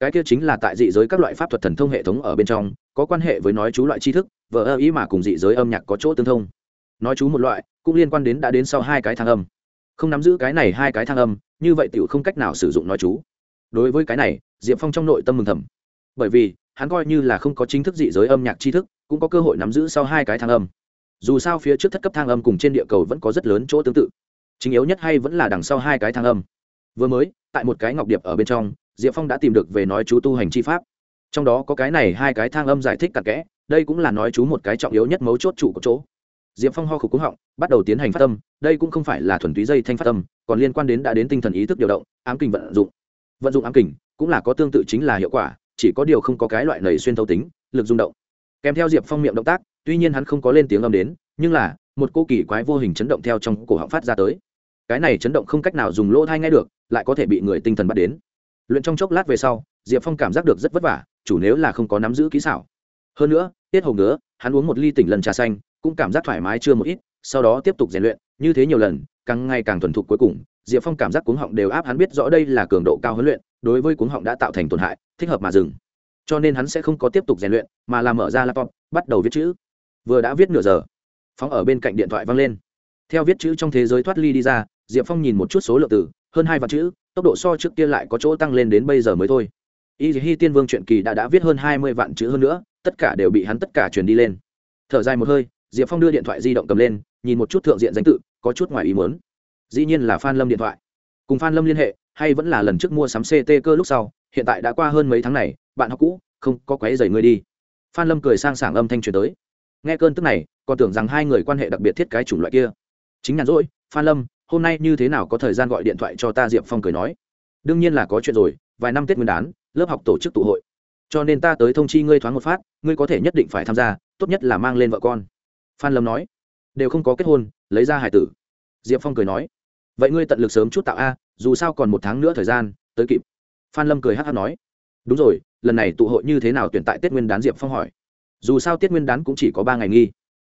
cái kia chính là tại dị giới các loại pháp thuật thần thông hệ thống ở bên trong, có quan hệ với nói chú loại tri thức, vờ ơ ý mà cùng dị giới âm nhạc có chỗ tương thông. Nói chú một loại, cũng liên quan đến đã đến sau hai cái thang âm. Không nắm giữ cái này hai cái thang âm, như vậy t không cách nào sử dụng nói chú. Đối với cái này, diệp phong trong nội tâm mừng thầm. Bởi vì, hắn coi như là không có chính thức dị giới âm nhạc tri thức, cũng có cơ hội nắm giữ sau hai cái thang âm. Dù sao phía trước thất cấp thang âm cùng trên địa cầu vẫn có rất lớn chỗ tương tự. Chính yếu nhất hay vẫn là đằng sau hai cái thang âm. Vừa mới, tại một cái ngọc điệp ở bên trong diệp phong đã tìm được về nói chú tu hành chi pháp. Trong đó có cái này hai cái thang âm giải thích cặn kẽ, đây cũng là nói chú một cái trọng yếu nhất mấu chốt chủ của chỗ. Diệp phong ho khục cúng họng, bắt đầu tiến hành phát tâm đây cũng không phải là thuần túy dây thanh phát tâm còn liên quan đến đã đến tinh thần ý thức điều động, ám kình vận dụng. Vận dụng ám kình cũng là có tương tự chính là hiệu quả, chỉ có điều không có cái loại nầy xuyên thấu tính, lực rung động. Kèm theo diệp phong miệng động tác, tuy nhiên hắn không có lên tiếng âm đến, nhưng là, một cô kỳ quái vô hình chấn động theo trong cổ họng phát ra tới. Cái này chấn động không cách nào dùng lỗ thai ngay được, lại có thể bị người tinh thần bắt đến luyện trong chốc lát về sau, diệp phong cảm giác được rất vất vả, chủ nếu là không có nắm giữ kỹ xảo. Hơn nữa, tiết hầu ngứa, hắn uống một ly tỉnh lần trà xanh, cũng cảm giác thoải mái chưa một ít, sau đó tiếp tục rèn luyện, như thế nhiều lần, càng ngày càng thuần thục cuối cùng, diệp phong cảm giác cuống họng đều áp hắn biết rõ đây là cường độ cao huấn luyện, đối với cuống họng đã tạo thành tổn hại, thích hợp mà dừng. Cho nên hắn sẽ không có tiếp tục rèn luyện, mà làm mở ra laptop, bắt đầu viết chữ. Vừa đã viết nửa giờ, phóng ở bên cạnh điện thoại văng lên. Theo viết chữ trong thế giới thoát ly đi ra, diệp phong nhìn một chút số lượng từ hơn hai vạn chữ, tốc độ so trước kia lại có chỗ tăng lên đến bây giờ mới thôi. Y hi tiên vương truyện kỳ đã đã viết hơn hai mươi vạn chữ hơn nữa, tất cả đều bị hắn tất cả truyền đi lên. Thở dài một hơi, diệp phong đưa điện thoại di động cầm lên, nhìn một chút thượng diện danh tự, có chút ngoài ý muốn. Dĩ nhiên là phan lâm điện thoại. Cùng phan lâm liên hệ, hay vẫn là lần trước mua sắm ct cơ lúc sau, hiện tại đã qua hơn mấy tháng này, bạn học cũ, không có quấy dày ngươi đi. Phan lâm cười sang sảng âm thanh truyền tới. Nghe cơn tức này, còn tưởng rằng hai người quan hệ đặc biệt thiết cái chủng loại kia. Chính nhàn rỗi, phan lâm hôm nay như thế nào có thời gian gọi điện thoại cho ta? Diệp phong cười nói, đương nhiên là có chuyện rồi, vài năm tết nguyên đán, lớp học tổ chức tụ hội. Cho nên ta tới thông chi ngươi thoáng một phát, ngươi có thể nhất định phải tham gia, tốt nhất là mang lên vợ con. Phan lâm nói, đều không có kết hôn, lấy ra hải tử. Diệp phong cười nói, vậy ngươi tận lực sớm chút tạo a, dù sao còn một tháng nữa thời gian, tới kịp. Phan lâm cười hát hát nói, đúng rồi, lần này tụ hội như thế nào tuyển tại tết nguyên đán? Diệp phong hỏi, dù sao tết nguyên đán cũng chỉ có ba ngày nghi.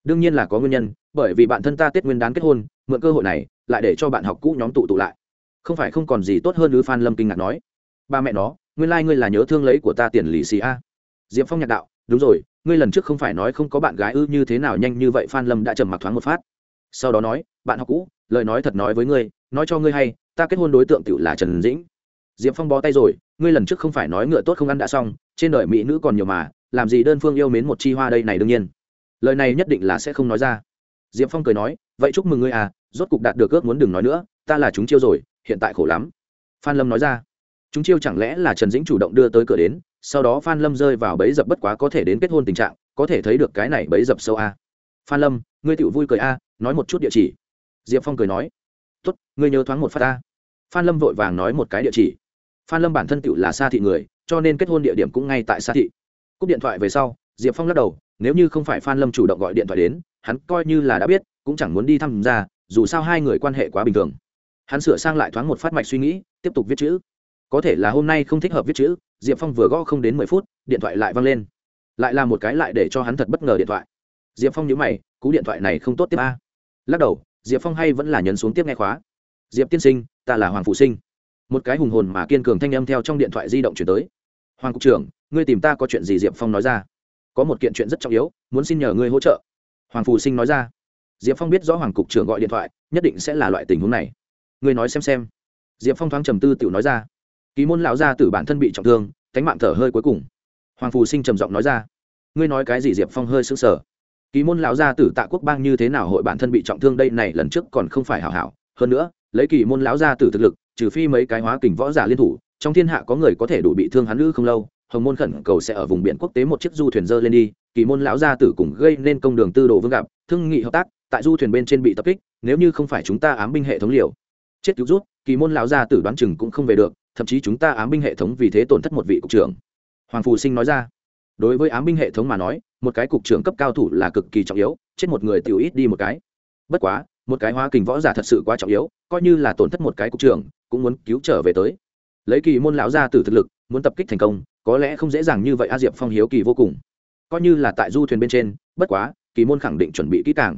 Đương nhiên là có nguyên nhân, bởi vì bạn thân ta tết nguyên đán kết hôn, mượn cơ hội này lại để cho bạn học cũ nhóm tụ tụ lại. Không phải không còn gì tốt hơn ư phan lâm kinh ngạc nói. Ba mẹ nó, nguyên lai、like、ngươi là nhớ thương lấy của ta tiền lì xì a. Diệp phong nhạc đạo, đúng rồi, ngươi lần trước không phải nói không có bạn gái ư như thế nào nhanh như vậy phan lâm đã trầm mặc thoáng một phát. Sau đó nói, bạn học cũ, lời nói thật nói với ngươi, nói cho ngươi hay, ta kết hôn đối tượng tự là trần dĩnh. Diệp phong bó tay rồi, ngươi lần trước không phải nói ngựa tốt không ăn đã xong, trên đời mỹ nữ còn nhiều mà, làm gì đơn phương yêu mến một chi hoa đây này đương nhiên. Lời này nhất định là sẽ không nói ra. Diệp phong cười nói, vậy chúc mừng ngươi à rốt cục đạt được ước muốn đừng nói nữa, ta là chúng chiêu rồi, hiện tại khổ lắm. Phan lâm nói ra. Chúng chiêu chẳng lẽ là trần dĩnh chủ động đưa tới cửa đến, sau đó phan lâm rơi vào bẫy dập bất quá có thể đến kết hôn tình trạng, có thể thấy được cái này bẫy dập sâu a. À. phan lâm, ngươi tự vui cười a, nói một chút địa chỉ. Diệp phong cười nói. Tốt, ngươi nhớ thoáng một phát a phan lâm vội vàng nói một cái địa chỉ. Phan lâm bản thân tự là xa thị người, cho nên kết hôn địa điểm cũng ngay tại xa thị. Cúp điện thoại về sau, diệp phong lắc đầu, nếu như không phải phan lâm chủ động gọi điện thoại đến, hắn coi như là đã biết, cũng chẳng muốn đi thăm ra dù sao hai người quan hệ quá bình thường. Hắn sửa sang lại thoáng một phát mạch suy nghĩ, tiếp tục viết chữ. Có thể là hôm nay không thích hợp viết chữ, diệp phong vừa gõ không đến mười phút, điện thoại lại văng lên. Lại là một cái lại để cho hắn thật bất ngờ điện thoại. Diệp phong nhớ mày, cú điện thoại này không tốt tiếp a. Lắc đầu, diệp phong hay vẫn là nhấn xuống tiếp nghe khóa. Diệp tiên sinh, ta là hoàng phụ sinh. Một cái hùng hồn mà kiên cường thanh âm theo trong điện thoại di động chuyển tới. Hoàng cục trưởng, ngươi tìm ta có chuyện gì diệp phong nói ra. Có một kiện chuyện rất trọng yếu, muốn xin nhờ ngươi hỗ trợ. Hoàng phù sinh nói ra diệp phong biết rõ hoàng cục trưởng gọi điện thoại, nhất định sẽ là loại tình huống này. Ngươi nói xem xem. Diệp phong thoáng trầm tư tự nói ra. Ký môn lão gia tử bản thân bị trọng thương, cánh mạng thở hơi cuối cùng. Hoàng phù sinh trầm giọng nói ra. Ngươi nói cái gì diệp phong hơi sững sờ. Ký môn lão gia tử tạ quốc bang như thế nào hội bản thân bị trọng thương đây này lần trước còn không phải hảo hảo. Hơn nữa, lấy kỳ môn lão gia tử thực lực, trừ phi mấy cái hóa kình võ giả liên thủ, trong thiên hạ có người có thể đủ bị thương hắn nữ không lâu, hồng môn khẩn cầu sẽ ở vùng biển quốc tế một chiếc du thuyền dơ lên đi kỳ môn lão gia tử cùng gây nên công đường tư đồ vương gặp, thương nghị hợp tác tại du thuyền bên trên bị tập kích, nếu như không phải chúng ta ám binh hệ thống liều. Chết cứu rút, kỳ môn lão gia tử đoán chừng cũng không về được, thậm chí chúng ta ám binh hệ thống vì thế tổn thất một vị cục trưởng. Hoàng phù sinh nói ra. Đối với ám binh hệ thống mà nói, một cái cục trưởng cấp cao thủ là cực kỳ trọng yếu, chết một người tiểu ít đi một cái. Bất quá, một cái hóa kình võ giả thật sự quá trọng yếu, coi như là tổn thất một cái cục trưởng, cũng muốn cứu trở về tới. Lấy kỳ môn lão gia tử thực lực, muốn tập kích thành công, có lẽ không dễ dàng như vậy a diệp phong hiếu kỳ vô cùng. Coi như là tại du thuyền bên trên, bất quá, kỳ môn khẳng định chuẩn bị kỹ càng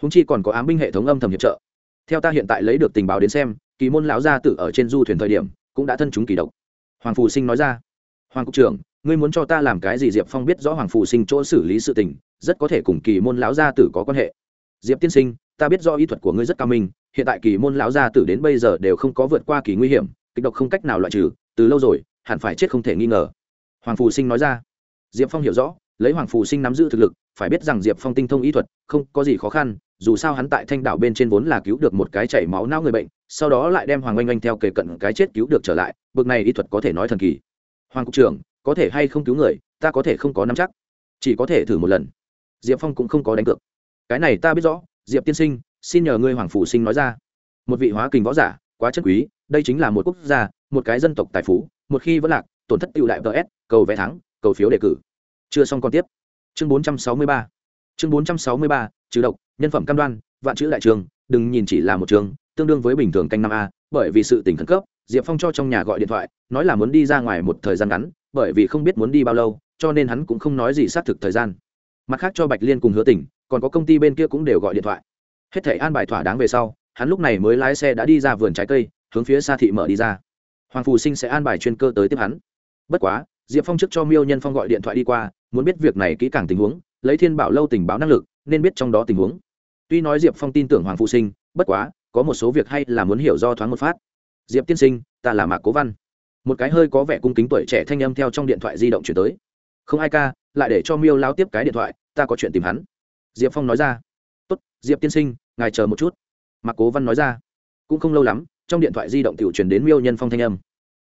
húng chi còn có ám binh hệ thống âm thầm hiệp trợ. Theo ta hiện tại lấy được tình báo đến xem, kỳ môn lão gia tử ở trên du thuyền thời điểm, cũng đã thân chúng kỳ độc. Hoàng phù sinh nói ra, hoàng cục trưởng, ngươi muốn cho ta làm cái gì? Diệp phong biết rõ hoàng phù sinh chỗ xử lý sự tình, rất có thể cùng kỳ môn lão gia tử có quan hệ. Diệp tiên sinh, ta biết do ý thuật của ngươi rất cao minh, hiện tại kỳ môn lão gia tử đến bây giờ đều không có vượt qua kỳ nguy hiểm, kịch độc không cách nào loại trừ, từ lâu rồi, hẳn phải chết không thể nghi ngờ. Hoàng phù sinh nói ra. Diệp phong hiểu rõ lấy hoàng phù sinh nắm giữ thực lực, phải biết rằng diệp phong tinh thông y thuật, không có gì khó khăn, dù sao hắn tại thanh đảo bên trên vốn là cứu được một cái chảy máu não người bệnh, sau đó lại đem hoàng oanh oanh theo kề cận cái chết cứu được trở lại, bực này ý thuật có thể nói thần kỳ. Hoàng cục trưởng, có thể hay không cứu người, ta có thể không có nắm chắc, chỉ có thể thử một lần. Diệp phong cũng không có đánh cược. Cái này ta biết rõ, diệp tiên sinh, xin nhờ ngươi hoàng phủ sinh nói ra. Một vị hóa kình võ giả, quá chất quý, đây chính là một quốc gia, một cái dân tộc tài phú, một khi vẫn lạc, tổn thất tiêu đại ts cầu vẽ thắng, cầu phiếu đề cử chưa xong còn tiếp. Chương bốn trăm sáu mươi ba. Chương bốn trăm sáu mươi ba, trừ độc, nhân phẩm cam đoan, vạn chữ đại trường, đừng nhìn chỉ là một trường, tương đương với bình thường canh năm a, bởi vì sự tình khẩn cấp, diệp phong cho trong nhà gọi điện thoại, nói là muốn đi ra ngoài một thời gian ngắn, bởi vì không biết muốn đi bao lâu, cho nên hắn cũng không nói gì xác thực thời gian. Mặt khác cho bạch liên cùng hứa tỉnh còn có công ty bên kia cũng đều gọi điện thoại. Hết thể an bài thỏa đáng về sau, hắn lúc này mới lái xe đã đi ra vườn trái cây, hướng phía xa thị mở đi ra. Hoàng phù sinh sẽ an bài chuyên cơ tới tiếp hắn. Bất quá, diệp phong trước cho miêu nhân phong gọi điện thoại đi qua muốn biết việc này kỹ càng tình huống, lấy thiên bảo lâu tình báo năng lực, nên biết trong đó tình huống. Tuy nói diệp phong tin tưởng hoàng phụ sinh, bất quá, có một số việc hay là muốn hiểu do thoáng một phát. Diệp tiên sinh, ta là mạc cố văn. Một cái hơi có vẻ cung kính tuổi trẻ thanh âm theo trong điện thoại di động chuyển tới. Không ai ca, lại để cho miêu lao tiếp cái điện thoại, ta có chuyện tìm hắn. Diệp phong nói ra. Tốt, diệp tiên sinh, ngài chờ một chút. Mạc cố văn nói ra. Cũng không lâu lắm, trong điện thoại di động tiểu truyền đến miêu nhân phong thanh âm.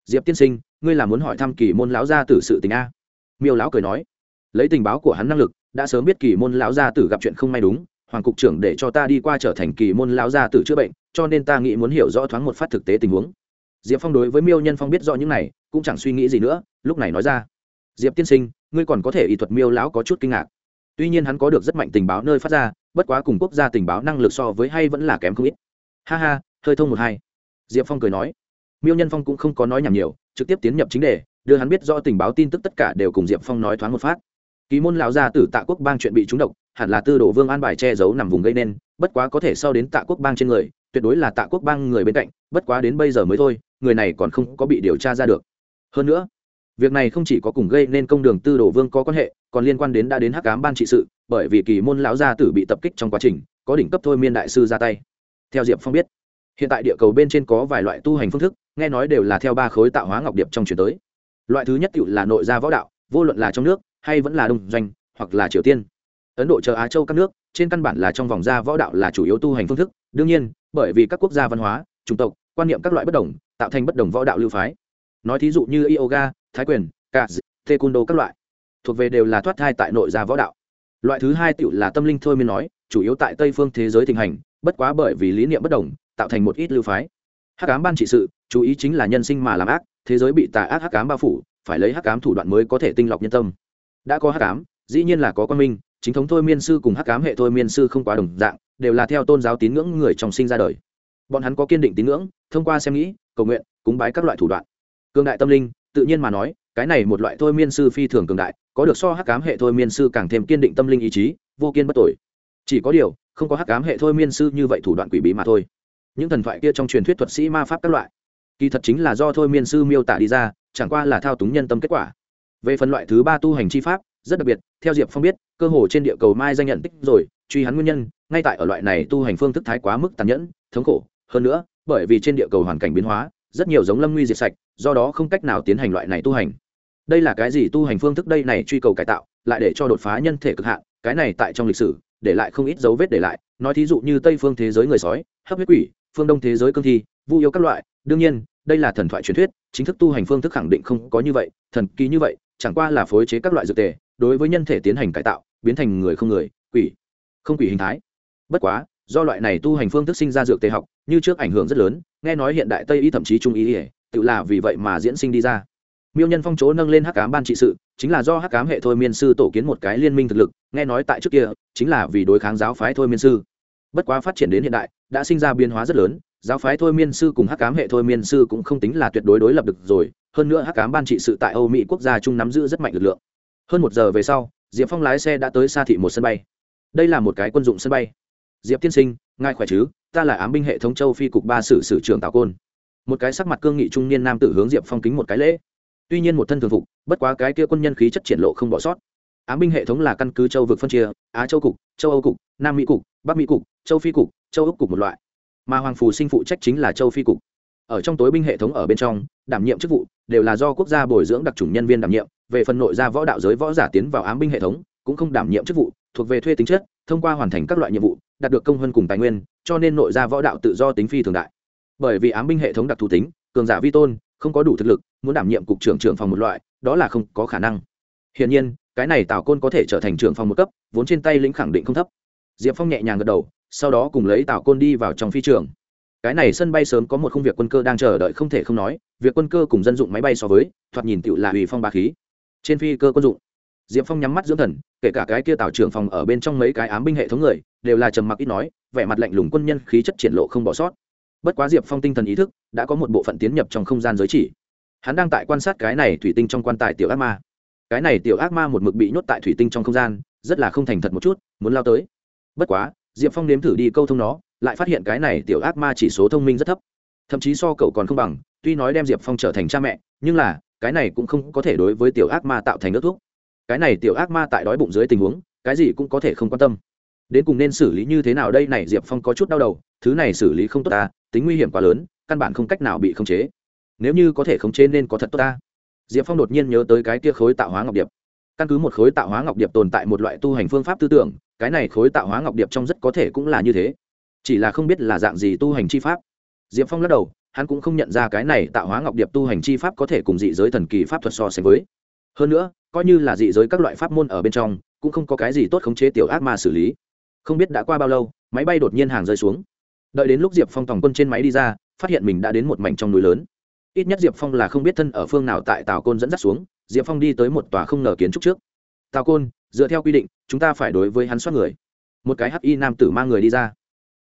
Diệp tiên sinh, ngươi là muốn hỏi thăm kỳ môn lão gia tử sự tình a? Miêu lão cười nói lấy tình báo của hắn năng lực, đã sớm biết kỳ môn lão gia tử gặp chuyện không may đúng, hoàng cục trưởng để cho ta đi qua trở thành kỳ môn lão gia tử chữa bệnh, cho nên ta nghĩ muốn hiểu rõ thoáng một phát thực tế tình huống. Diệp phong đối với miêu nhân phong biết rõ những này, cũng chẳng suy nghĩ gì nữa, lúc này nói ra. Diệp tiên sinh, ngươi còn có thể y thuật miêu lão có chút kinh ngạc. Tuy nhiên hắn có được rất mạnh tình báo nơi phát ra, bất quá cùng quốc gia tình báo năng lực so với hay vẫn là kém không ít. Ha ha, hơi thông một hai. Diệp phong cười nói. Miêu nhân phong cũng không có nói nhảm nhiều, trực tiếp tiến nhập chính đề, đưa hắn biết rõ tình báo tin tức tất cả đều cùng diệp phong nói thoáng một phát ký môn lão gia tử tạ quốc bang chuyện bị trúng độc, hẳn là tư đồ vương an bài che giấu nằm vùng gây nên, bất quá có thể sau đến tạ quốc bang trên người, tuyệt đối là tạ quốc bang người bên cạnh, bất quá đến bây giờ mới thôi, người này còn không có bị điều tra ra được. Hơn nữa, việc này không chỉ có cùng gây nên công đường tư đồ vương có quan hệ, còn liên quan đến đã đến hắc cám ban trị sự, bởi vì kỳ môn lão gia tử bị tập kích trong quá trình, có đỉnh cấp thôi miên đại sư ra tay. Theo diệp phong biết, hiện tại địa cầu bên trên có vài loại tu hành phương thức, nghe nói đều là theo ba khối tạo hóa ngọc điệp trong chuyển tới. Loại thứ nhất tự là nội gia võ đạo, vô luận là trong nước hay vẫn là đông doanh, hoặc là triều tiên. Ấn độ chờ á châu các nước, trên căn bản là trong vòng gia võ đạo là chủ yếu tu hành phương thức. Đương nhiên, bởi vì các quốc gia văn hóa, chủng tộc, quan niệm các loại bất đồng, tạo thành bất đồng võ đạo lưu phái. Nói thí dụ như yoga, thái quyền cả taekwondo các loại, thuộc về đều là thoát thai tại nội gia võ đạo. Loại thứ hai tựu là tâm linh thôi miên nói, chủ yếu tại tây phương thế giới thịnh hành, bất quá bởi vì lý niệm bất đồng, tạo thành một ít lưu phái. Hắc cám ban trị sự, chú ý chính là nhân sinh mà làm ác, thế giới bị tà ác hắc cám bao phủ, phải lấy hắc cám thủ đoạn mới có thể tinh lọc nhân tâm đã có hắc ám, dĩ nhiên là có quan minh, chính thống thôi miên sư cùng hắc ám hệ thôi miên sư không quá đồng dạng, đều là theo tôn giáo tín ngưỡng người trong sinh ra đời. Bọn hắn có kiên định tín ngưỡng, thông qua xem nghĩ, cầu nguyện, cúng bái các loại thủ đoạn. Cường đại tâm linh, tự nhiên mà nói, cái này một loại thôi miên sư phi thường cường đại, có được so hắc ám hệ thôi miên sư càng thêm kiên định tâm linh ý chí, vô kiên bất tội chỉ có điều, không có hắc ám hệ thôi miên sư như vậy thủ đoạn quỷ bí mà thôi. Những thần thoại kia trong truyền thuyết thuật sĩ ma pháp các loại, kỳ thật chính là do thôi miên sư miêu tả đi ra, chẳng qua là thao túng nhân tâm kết quả về phần loại thứ ba tu hành chi pháp, rất đặc biệt, theo diệp phong biết, cơ hồ trên địa cầu mai danh nhận tích rồi, truy hắn nguyên nhân, ngay tại ở loại này tu hành phương thức thái quá mức tàn nhẫn, thống khổ. Hơn nữa, bởi vì trên địa cầu hoàn cảnh biến hóa, rất nhiều giống lâm nguy diệt sạch, do đó không cách nào tiến hành loại này tu hành. Đây là cái gì tu hành phương thức đây này truy cầu cải tạo, lại để cho đột phá nhân thể cực hạn, cái này tại trong lịch sử, để lại không ít dấu vết để lại. Nói thí dụ như tây phương thế giới người sói, hấp huyết quỷ, phương đông thế giới cương thi, vu yêu các loại, đương nhiên, đây là thần thoại truyền thuyết, chính thức tu hành phương thức khẳng định không có như vậy, thần kỳ như vậy chẳng qua là phối chế các loại dược tề, đối với nhân thể tiến hành cải tạo, biến thành người không người, quỷ, không quỷ hình thái. Bất quá, do loại này tu hành phương thức sinh ra dược tề học, như trước ảnh hưởng rất lớn, nghe nói hiện đại tây y thậm chí trung y tự là vì vậy mà diễn sinh đi ra. Miêu nhân phong chỗ nâng lên hắc cám ban trị sự, chính là do hắc cám hệ thôi miên sư tổ kiến một cái liên minh thực lực, nghe nói tại trước kia, chính là vì đối kháng giáo phái thôi miên sư. Bất quá phát triển đến hiện đại, đã sinh ra biến hóa rất lớn giáo phái thôi miên sư cùng hắc cám hệ thôi miên sư cũng không tính là tuyệt đối đối lập được rồi. Hơn nữa hắc cám ban trị sự tại âu mỹ quốc gia chung nắm giữ rất mạnh lực lượng. Hơn một giờ về sau, diệp phong lái xe đã tới xa thị một sân bay. Đây là một cái quân dụng sân bay. Diệp tiên sinh, ngài khỏe chứ? Ta là ám binh hệ thống châu phi cục ba sử sử trưởng tào côn. Một cái sắc mặt cương nghị trung niên nam tử hướng diệp phong kính một cái lễ. Tuy nhiên một thân thường phục, bất quá cái kia quân nhân khí chất triển lộ không bỏ sót. Ám binh hệ thống là căn cứ châu vực phân chia, á châu cục, châu âu cục, nam mỹ cục, bắc mỹ cục, châu phi cục, châu úc cục một loại mà hoàng phù sinh phụ trách chính là châu phi cục. Ở trong tối binh hệ thống ở bên trong, đảm nhiệm chức vụ, đều là do quốc gia bồi dưỡng đặc trùng nhân viên đảm nhiệm, về phần nội gia võ đạo giới võ giả tiến vào ám binh hệ thống, cũng không đảm nhiệm chức vụ, thuộc về thuê tính chất, thông qua hoàn thành các loại nhiệm vụ, đạt được công hơn cùng tài nguyên, cho nên nội gia võ đạo tự do tính phi thường đại. Bởi vì ám binh hệ thống đặc thù tính, cường giả vi tôn, không có đủ thực lực, muốn đảm nhiệm cục trưởng trưởng phòng một loại, đó là không có khả năng. Hiển nhiên, cái này tào côn có thể trở thành trưởng phòng một cấp, vốn trên tay lĩnh khẳng định không thấp. Diệp phong nhẹ nhàng gật đầu sau đó cùng lấy tào côn đi vào trong phi trường. Cái này sân bay sớm có một công việc quân cơ đang chờ đợi không thể không nói, việc quân cơ cùng dân dụng máy bay so với, thoạt nhìn tựu là ủy phong ba khí. Trên phi cơ quân dụng, diệp phong nhắm mắt dưỡng thần, kể cả cái kia tào trưởng phòng ở bên trong mấy cái ám binh hệ thống người, đều là trầm mặc ít nói, vẻ mặt lạnh lùng quân nhân khí chất triển lộ không bỏ sót. Bất quá diệp phong tinh thần ý thức, đã có một bộ phận tiến nhập trong không gian giới chỉ. Hắn đang tại quan sát cái này thủy tinh trong quan tài tiểu ác ma. Cái này tiểu ác ma một mực bị nhốt tại thủy tinh trong không gian, rất là không thành thật một chút, muốn lao tới. Bất quá diệp phong nếm thử đi câu thông nó, lại phát hiện cái này tiểu ác ma chỉ số thông minh rất thấp. Thậm chí so cậu còn không bằng, tuy nói đem diệp phong trở thành cha mẹ, nhưng là, cái này cũng không có thể đối với tiểu ác ma tạo thành ước thuốc cái này tiểu ác ma tại đói bụng dưới tình huống, cái gì cũng có thể không quan tâm. Đến cùng nên xử lý như thế nào đây này, diệp phong có chút đau đầu, thứ này xử lý không tốt ta tính nguy hiểm quá lớn, căn bản không cách nào bị khống chế. Nếu như có thể khống chế nên có thật tốt ta diệp phong đột nhiên nhớ tới cái kia khối tạo hóa ngọc điệp. Căn cứ một khối tạo hóa ngọc điệp tồn tại một loại tu hành phương pháp tư tưởng cái này khối tạo hóa ngọc điệp trong rất có thể cũng là như thế. Chỉ là không biết là dạng gì tu hành chi pháp. Diệp phong lắc đầu, hắn cũng không nhận ra cái này tạo hóa ngọc điệp tu hành chi pháp có thể cùng dị giới thần kỳ pháp thuật so sánh với. Hơn nữa, coi như là dị giới các loại pháp môn ở bên trong, cũng không có cái gì tốt khống chế tiểu ác ma xử lý. Không biết đã qua bao lâu, máy bay đột nhiên hàng rơi xuống. Đợi đến lúc diệp phong tòng quân trên máy đi ra, phát hiện mình đã đến một mảnh trong núi lớn. Ít nhất diệp phong là không biết thân ở phương nào tại tào côn dẫn dắt xuống, diệp phong đi tới một tòa không ngờ kiến trúc trước. Tào côn, dựa theo quy định chúng ta phải đối với hắn soát người. Một cái hắc y nam tử mang người đi ra.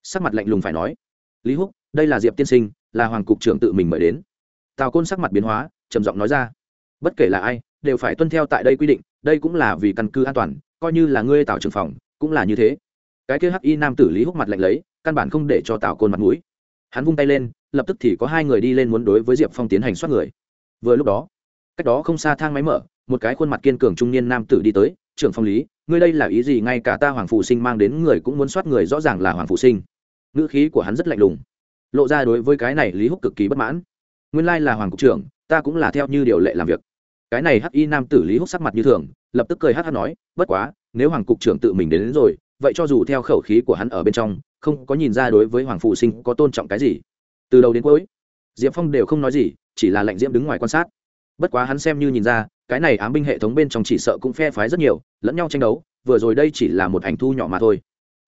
Sắc mặt lạnh lùng phải nói, lý húc, đây là diệp tiên sinh, là hoàng cục trưởng tự mình mời đến. Tào côn sắc mặt biến hóa, trầm giọng nói ra, bất kể là ai, đều phải tuân theo tại đây quy định, đây cũng là vì căn cứ an toàn, coi như là ngươi tào trưởng phòng, cũng là như thế. Cái kia hắc y nam tử lý húc mặt lạnh lấy, căn bản không để cho tào côn mặt mũi. Hắn vung tay lên, lập tức thì có hai người đi lên muốn đối với diệp phong tiến hành soát người. Vừa lúc đó, cách đó không xa thang máy mở, một cái khuôn mặt kiên cường trung niên nam tử đi tới trưởng phong lý ngươi đây là ý gì? Ngay cả ta hoàng phụ sinh mang đến người cũng muốn soát người rõ ràng là hoàng phụ sinh. Ngữ khí của hắn rất lạnh lùng lộ ra đối với cái này lý húc cực kỳ bất mãn. Nguyên lai là hoàng cục trưởng ta cũng là theo như điều lệ làm việc. Cái này hắc y nam tử lý húc sắc mặt như thường lập tức cười hắc hắc nói bất quá nếu hoàng cục trưởng tự mình đến, đến rồi vậy cho dù theo khẩu khí của hắn ở bên trong không có nhìn ra đối với hoàng phụ sinh có tôn trọng cái gì. Từ đầu đến cuối diệp phong đều không nói gì chỉ là lạnh diễm đứng ngoài quan sát bất quá hắn xem như nhìn ra, cái này ám binh hệ thống bên trong chỉ sợ cũng phe phái rất nhiều, lẫn nhau tranh đấu, vừa rồi đây chỉ là một ảnh thu nhỏ mà thôi.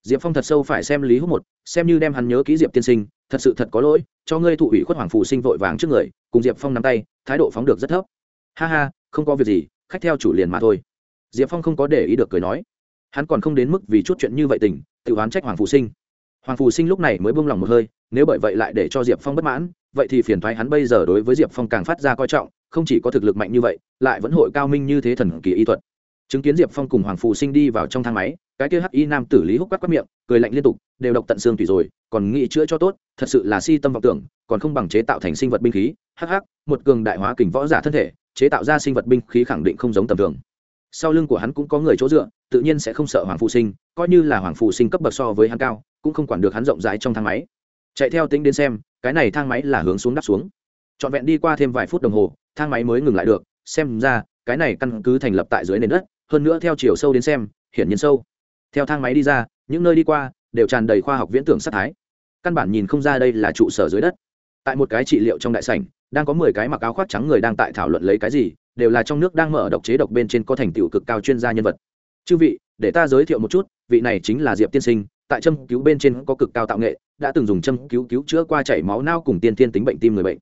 Diệp phong thật sâu phải xem lý hút một, xem như đem hắn nhớ ký diệp tiên sinh, thật sự thật có lỗi, cho ngươi thụ ủy khuất hoàng phù sinh vội vàng trước người, cùng diệp phong nắm tay, thái độ phóng được rất thấp. Ha ha, không có việc gì, khách theo chủ liền mà thôi. Diệp phong không có để ý được cười nói. Hắn còn không đến mức vì chút chuyện như vậy tình, tự oán trách hoàng phù sinh. Hoàng phù sinh lúc này mới buông lòng một hơi, nếu bởi vậy lại để cho diệp phong bất mãn, vậy thì phiền thoái hắn bây giờ đối với diệp phong càng phát ra coi trọng không chỉ có thực lực mạnh như vậy, lại vẫn hội cao minh như thế thần kỳ y thuật. Chứng kiến diệp phong cùng hoàng phù sinh đi vào trong thang máy, cái kia hắc y nam tử lý húc quát quát miệng, cười lạnh liên tục, đều độc tận xương tùy rồi, còn nghĩ chữa cho tốt, thật sự là si tâm vọng tưởng, còn không bằng chế tạo thành sinh vật binh khí. Hắc hắc, một cường đại hóa kình võ giả thân thể, chế tạo ra sinh vật binh khí khẳng định không giống tầm thường. Sau lưng của hắn cũng có người chỗ dựa, tự nhiên sẽ không sợ hoàng Phù sinh, coi như là hoàng Phù sinh cấp bậc so với hắn cao, cũng không quản được hắn rộng rãi trong thang máy. Chạy theo tính đến xem, cái này thang máy là hướng xuống đắp xuống trọn vẹn đi qua thêm vài phút đồng hồ, thang máy mới ngừng lại được. Xem ra, cái này căn cứ thành lập tại dưới nền đất, hơn nữa theo chiều sâu đến xem, hiển nhiên sâu. Theo thang máy đi ra, những nơi đi qua đều tràn đầy khoa học viễn tưởng sắc thái. Căn bản nhìn không ra đây là trụ sở dưới đất. Tại một cái trị liệu trong đại sảnh, đang có mười cái mặc áo khoác trắng người đang tại thảo luận lấy cái gì, đều là trong nước đang mở độc chế độc bên trên có thành tựu cực cao chuyên gia nhân vật. Chư vị, để ta giới thiệu một chút, vị này chính là diệp tiên sinh, tại châm cứu bên trên có cực cao tạo nghệ, đã từng dùng châm cứu cứu chữa qua chảy máu nao cùng tiên tiên tính bệnh tim người bệnh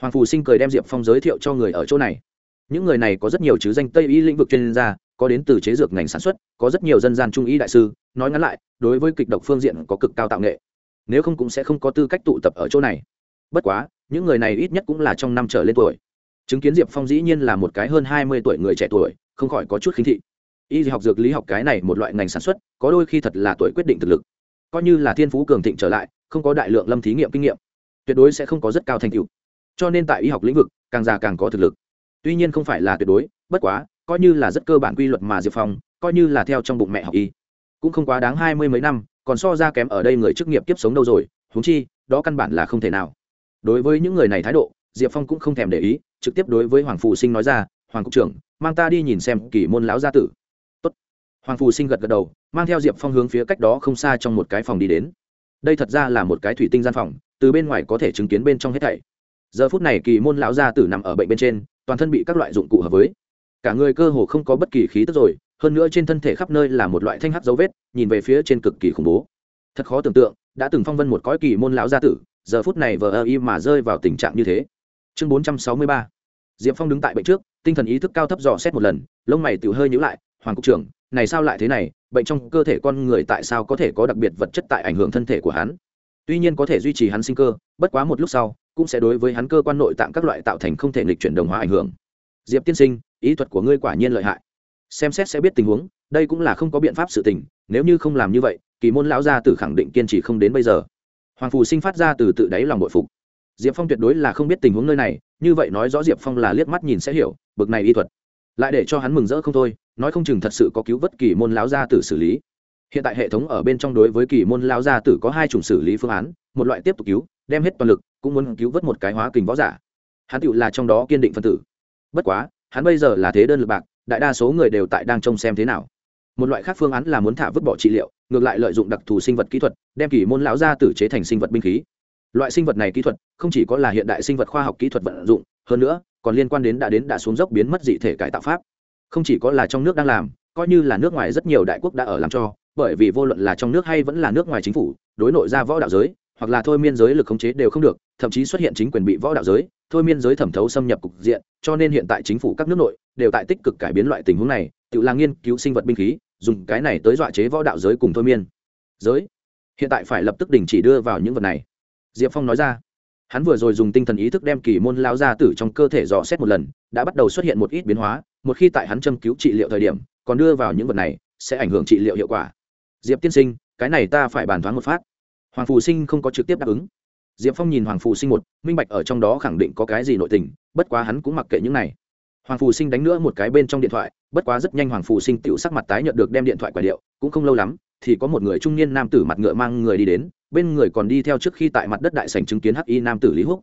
hoàng phù sinh cười đem diệp phong giới thiệu cho người ở chỗ này. Những người này có rất nhiều chứ danh tây y lĩnh vực chuyên gia, có đến từ chế dược ngành sản xuất, có rất nhiều dân gian trung y đại sư, nói ngắn lại, đối với kịch độc phương diện có cực cao tạo nghệ. Nếu không cũng sẽ không có tư cách tụ tập ở chỗ này. Bất quá, những người này ít nhất cũng là trong năm trở lên tuổi. Chứng kiến diệp phong dĩ nhiên là một cái hơn hai mươi tuổi người trẻ tuổi, không khỏi có chút khinh thị. Y học dược lý học cái này một loại ngành sản xuất, có đôi khi thật là tuổi quyết định thực lực. Coi như là thiên phú cường thịnh trở lại, không có đại lượng lâm thí nghiệm kinh nghiệm, tuyệt đối sẽ không có rất cao thành tựu cho nên tại y học lĩnh vực, càng già càng có thực lực. Tuy nhiên không phải là tuyệt đối, bất quá, coi như là rất cơ bản quy luật mà diệp phong, coi như là theo trong bụng mẹ học y, cũng không quá đáng hai mươi mấy năm, còn so ra kém ở đây người chức nghiệp kiếp sống đâu rồi, huống chi, đó căn bản là không thể nào. Đối với những người này thái độ, diệp phong cũng không thèm để ý, trực tiếp đối với hoàng phù sinh nói ra, hoàng cục trưởng, mang ta đi nhìn xem kỷ môn lão gia tử. Tốt. hoàng phù sinh gật gật đầu, mang theo diệp phong hướng phía cách đó không xa trong một cái phòng đi đến. Đây thật ra là một cái thủy tinh gian phòng, từ bên ngoài có thể chứng kiến bên trong hết thảy giờ phút này kỳ môn lão gia tử nằm ở bệnh bên trên, toàn thân bị các loại dụng cụ hợp với. Cả người cơ hồ không có bất kỳ khí tức rồi, hơn nữa trên thân thể khắp nơi là một loại thanh hắc dấu vết, nhìn về phía trên cực kỳ khủng bố. Thật khó tưởng tượng, đã từng phong vân một cõi kỳ môn lão gia tử, giờ phút này vờ ơ y mà rơi vào tình trạng như thế. Chương bốn trăm sáu mươi ba. Diệp phong đứng tại bệnh trước, tinh thần ý thức cao thấp dò xét một lần, lông mày tự hơi nhữ lại, hoàng cục trưởng, này sao lại thế này? Bệnh trong cơ thể con người tại sao có thể có đặc biệt vật chất tại ảnh hưởng thân thể của hắn? Tuy nhiên có thể duy trì hắn sinh cơ, bất quá một lúc sau cũng sẽ đối với hắn cơ quan nội tạng các loại tạo thành không thể nghịch chuyển đồng hóa ảnh hưởng. Diệp tiên sinh, ý thuật của ngươi quả nhiên lợi hại. Xem xét sẽ biết tình huống, đây cũng là không có biện pháp sự tình, nếu như không làm như vậy, kỳ môn lão gia tử khẳng định kiên trì không đến bây giờ. Hoàng phù sinh phát ra từ tự đáy lòng bội phục. Diệp phong tuyệt đối là không biết tình huống nơi này, như vậy nói rõ diệp phong là liếc mắt nhìn sẽ hiểu, bực này y thuật. Lại để cho hắn mừng rỡ không thôi, nói không chừng thật sự có cứu vớt kỳ môn lão gia tử xử lý hiện tại hệ thống ở bên trong đối với kỳ môn lão gia tử có hai chủng xử lý phương án, một loại tiếp tục cứu, đem hết toàn lực, cũng muốn cứu vớt một cái hóa kình võ giả. Hắn tựu là trong đó kiên định phân tử. Bất quá, hắn bây giờ là thế đơn lực bạc, đại đa số người đều tại đang trông xem thế nào. Một loại khác phương án là muốn thả vứt bỏ trị liệu, ngược lại lợi dụng đặc thù sinh vật kỹ thuật, đem kỳ môn lão gia tử chế thành sinh vật binh khí. Loại sinh vật này kỹ thuật, không chỉ có là hiện đại sinh vật khoa học kỹ thuật vận dụng, hơn nữa, còn liên quan đến đã đến đã xuống dốc biến mất dị thể cải tạo pháp. Không chỉ có là trong nước đang làm, coi như là nước ngoài rất nhiều đại quốc đã ở làm cho bởi vì vô luận là trong nước hay vẫn là nước ngoài chính phủ, đối nội ra võ đạo giới, hoặc là thôi miên giới lực khống chế đều không được, thậm chí xuất hiện chính quyền bị võ đạo giới, thôi miên giới thẩm thấu xâm nhập cục diện, cho nên hiện tại chính phủ các nước nội đều tại tích cực cải biến loại tình huống này, tự là nghiên cứu sinh vật binh khí, dùng cái này tới dọa chế võ đạo giới cùng thôi miên giới. Hiện tại phải lập tức đình chỉ đưa vào những vật này. Diệp phong nói ra. Hắn vừa rồi dùng tinh thần ý thức đem kỳ môn lao ra tử trong cơ thể dò xét một lần, đã bắt đầu xuất hiện một ít biến hóa, một khi tại hắn châm cứu trị liệu thời điểm, còn đưa vào những vật này, sẽ ảnh hưởng trị liệu hiệu quả diệp tiên sinh, cái này ta phải bàn thoáng một phát. Hoàng phù sinh không có trực tiếp đáp ứng. Diệp phong nhìn hoàng phù sinh một, minh bạch ở trong đó khẳng định có cái gì nội tình, bất quá hắn cũng mặc kệ những này. Hoàng phù sinh đánh nữa một cái bên trong điện thoại, bất quá rất nhanh hoàng phù sinh tự sắc mặt tái nhận được đem điện thoại quả điệu, cũng không lâu lắm, thì có một người trung niên nam tử mặt ngựa mang người đi đến, bên người còn đi theo trước khi tại mặt đất đại sành chứng kiến hắc y nam tử lý húc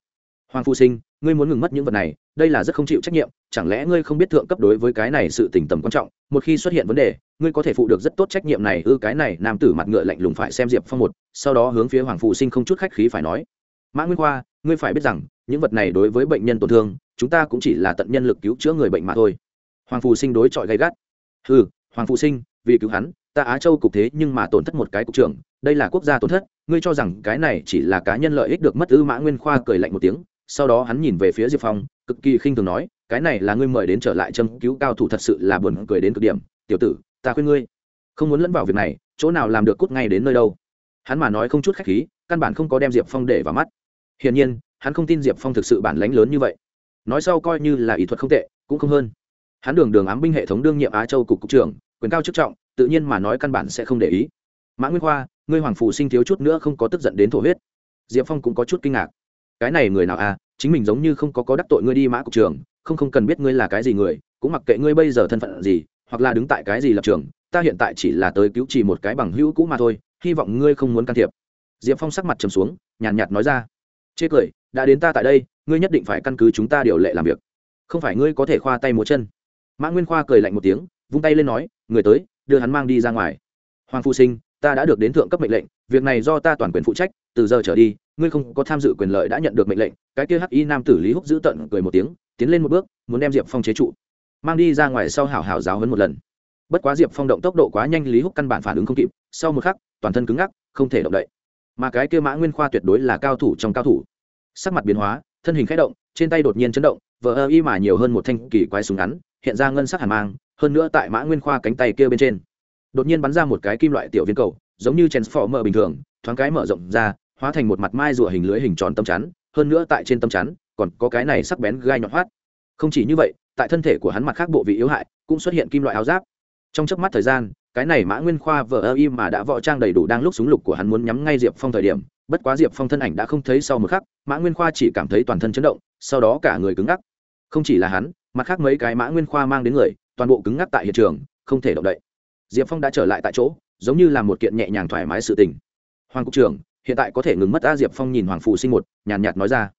hoàng phu sinh, ngươi muốn ngừng mất những vật này, đây là rất không chịu trách nhiệm, chẳng lẽ ngươi không biết thượng cấp đối với cái này sự tình tầm quan trọng, một khi xuất hiện vấn đề, ngươi có thể phụ được rất tốt trách nhiệm này ư, cái này nam tử mặt ngựa lạnh lùng phải xem diệp phong một, sau đó hướng phía hoàng phụ sinh không chút khách khí phải nói. Mã nguyên khoa, ngươi phải biết rằng, những vật này đối với bệnh nhân tổn thương, chúng ta cũng chỉ là tận nhân lực cứu chữa người bệnh mà thôi. Hoàng phụ sinh đối chọi gay gắt. Ừ hoàng phụ sinh, vì cứu hắn, ta á châu cục thế nhưng mà tổn thất một cái cục trưởng, đây là quốc gia tổn thất, ngươi cho rằng cái này chỉ là cá nhân lợi ích được mất ư? Mã nguyên khoa cười lạnh một tiếng sau đó hắn nhìn về phía diệp phong, cực kỳ khinh thường nói, cái này là ngươi mời đến trở lại châm cứu cao thủ thật sự là buồn cười đến cực điểm. Tiểu tử, ta khuyên ngươi, không muốn lẫn vào việc này, chỗ nào làm được cút ngay đến nơi đâu. Hắn mà nói không chút khách khí, căn bản không có đem diệp phong để vào mắt. Hiển nhiên, hắn không tin diệp phong thực sự bản lánh lớn như vậy. Nói sau coi như là ý thuật không tệ, cũng không hơn. Hắn đường đường ám binh hệ thống đương nhiệm á châu cục cục trưởng, quyền cao chức trọng, tự nhiên mà nói căn bản sẽ không để ý. Mã nguyên khoa, ngươi hoàng phủ sinh thiếu chút nữa không có tức giận đến thổ huyết. Diệp phong cũng có chút kinh ngạc cái này người nào à chính mình giống như không có có đắc tội ngươi đi mã cục trường không không cần biết ngươi là cái gì người cũng mặc kệ ngươi bây giờ thân phận gì hoặc là đứng tại cái gì lập trường ta hiện tại chỉ là tới cứu trì một cái bằng hữu cũ mà thôi hy vọng ngươi không muốn can thiệp. Diệp phong sắc mặt trầm xuống nhàn nhạt, nhạt nói ra. Chê cười đã đến ta tại đây ngươi nhất định phải căn cứ chúng ta điều lệ làm việc. Không phải ngươi có thể khoa tay múa chân. Mã nguyên khoa cười lạnh một tiếng vung tay lên nói người tới đưa hắn mang đi ra ngoài. Hoàng phu sinh ta đã được đến thượng cấp mệnh lệnh việc này do ta toàn quyền phụ trách từ giờ trở đi ngươi không có tham dự quyền lợi đã nhận được mệnh lệnh, cái kia hắc y nam tử lý húc giữ tận cười một tiếng, tiến lên một bước, muốn đem diệp phong chế trụ. Mang đi ra ngoài sau hảo hảo giáo hấn một lần. Bất quá diệp phong động tốc độ quá nhanh, lý húc căn bản phản ứng không kịp, sau một khắc, toàn thân cứng ngắc, không thể động đậy. Mà cái kia mã nguyên khoa tuyệt đối là cao thủ trong cao thủ. Sắc mặt biến hóa, thân hình k h ẽ động, trên tay đột nhiên chấn động, vờ ơ y mà nhiều hơn một thanh kỳ quái súng ngắn, hiện ra ngân sắc hàn mang, hơn nữa tại mã nguyên khoa cánh tay kia bên trên. Đột nhiên bắn ra một cái kim loại tiểu viên cầu, giống như transformer bình thường, thoáng cái mở rộng ra hóa thành một mặt mai rùa hình lưới hình tròn tâm chắn, hơn nữa tại trên tâm chắn còn có cái này sắc bén gai nhọn hoắt. Không chỉ như vậy, tại thân thể của hắn mặt khác bộ vị yếu hại cũng xuất hiện kim loại áo giáp. Trong chớp mắt thời gian, cái này mã nguyên khoa vờ ơ im mà đã võ trang đầy đủ đang lúc súng lục của hắn muốn nhắm ngay diệp phong thời điểm, bất quá diệp phong thân ảnh đã không thấy sau một khắc, mã nguyên khoa chỉ cảm thấy toàn thân chấn động, sau đó cả người cứng ngắc. Không chỉ là hắn, mặt khác mấy cái mã nguyên khoa mang đến người, toàn bộ cứng ngắc tại hiện trường, không thể động đậy. Diệp phong đã trở lại tại chỗ, giống như là một kiện nhẹ nhàng thoải mái sự tình. Hoàng cục trưởng hiện tại có thể ngừng mất a diệp phong nhìn hoàng phù sinh một nhàn nhạt nói ra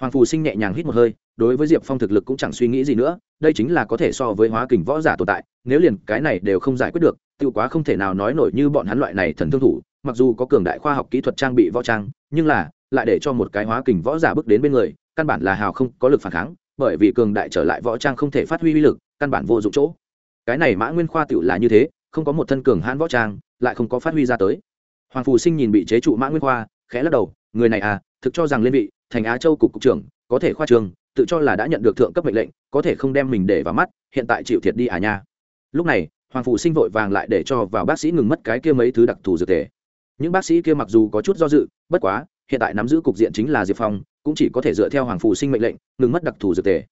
hoàng phù sinh nhẹ nhàng hít một hơi đối với diệp phong thực lực cũng chẳng suy nghĩ gì nữa đây chính là có thể so với hóa kình võ giả tồn tại nếu liền cái này đều không giải quyết được tự quá không thể nào nói nổi như bọn hắn loại này thần thương thủ mặc dù có cường đại khoa học kỹ thuật trang bị võ trang nhưng là lại để cho một cái hóa kình võ giả bước đến bên người căn bản là hào không có lực phản kháng bởi vì cường đại trở lại võ trang không thể phát huy uy lực căn bản vô dụng chỗ cái này mã nguyên khoa tựu là như thế không có một thân cường hãn võ trang lại không có phát huy ra tới hoàng phù sinh nhìn bị chế trụ mã nguyên khoa, khẽ lắc đầu, người này à thực cho rằng lên vị, thành á châu cục cục trưởng, có thể khoa trường, tự cho là đã nhận được thượng cấp mệnh lệnh, có thể không đem mình để vào mắt, hiện tại chịu thiệt đi à nha. Lúc này, hoàng Phù sinh vội vàng lại để cho vào bác sĩ ngừng mất cái kia mấy thứ đặc thù dược thể những bác sĩ kia mặc dù có chút do dự, bất quá, hiện tại nắm giữ cục diện chính là diệp phong, cũng chỉ có thể dựa theo hoàng Phù sinh mệnh lệnh, ngừng mất đặc thù dược thể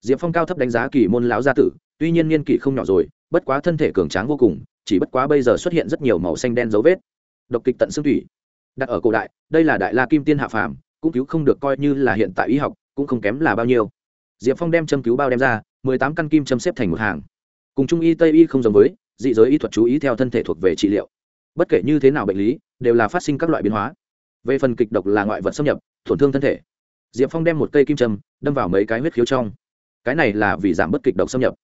diệp phong cao thấp đánh giá kỳ môn lão gia tử, tuy nhiên niên kỷ không nhỏ rồi, bất quá thân thể cường tráng vô cùng, chỉ bất quá bây giờ xuất hiện rất nhiều màu xanh đen dấu vết độc kịch tận xương thủy. Đặt ở cổ đại, đây là đại la kim tiên hạ phàm, cũng cứu không được coi như là hiện tại y học, cũng không kém là bao nhiêu. Diệp phong đem châm cứu bao đem ra, mười tám căn kim châm xếp thành một hàng. Cùng trung y tây y không giống với, dị giới y thuật chú ý theo thân thể thuộc về trị liệu. Bất kể như thế nào bệnh lý, đều là phát sinh các loại biến hóa. Về phần kịch độc là ngoại vật xâm nhập, tổn thương thân thể. Diệp phong đem một cây kim châm, đâm vào mấy cái huyết khiếu trong. Cái này là vì giảm bất kịch độc xâm nhập.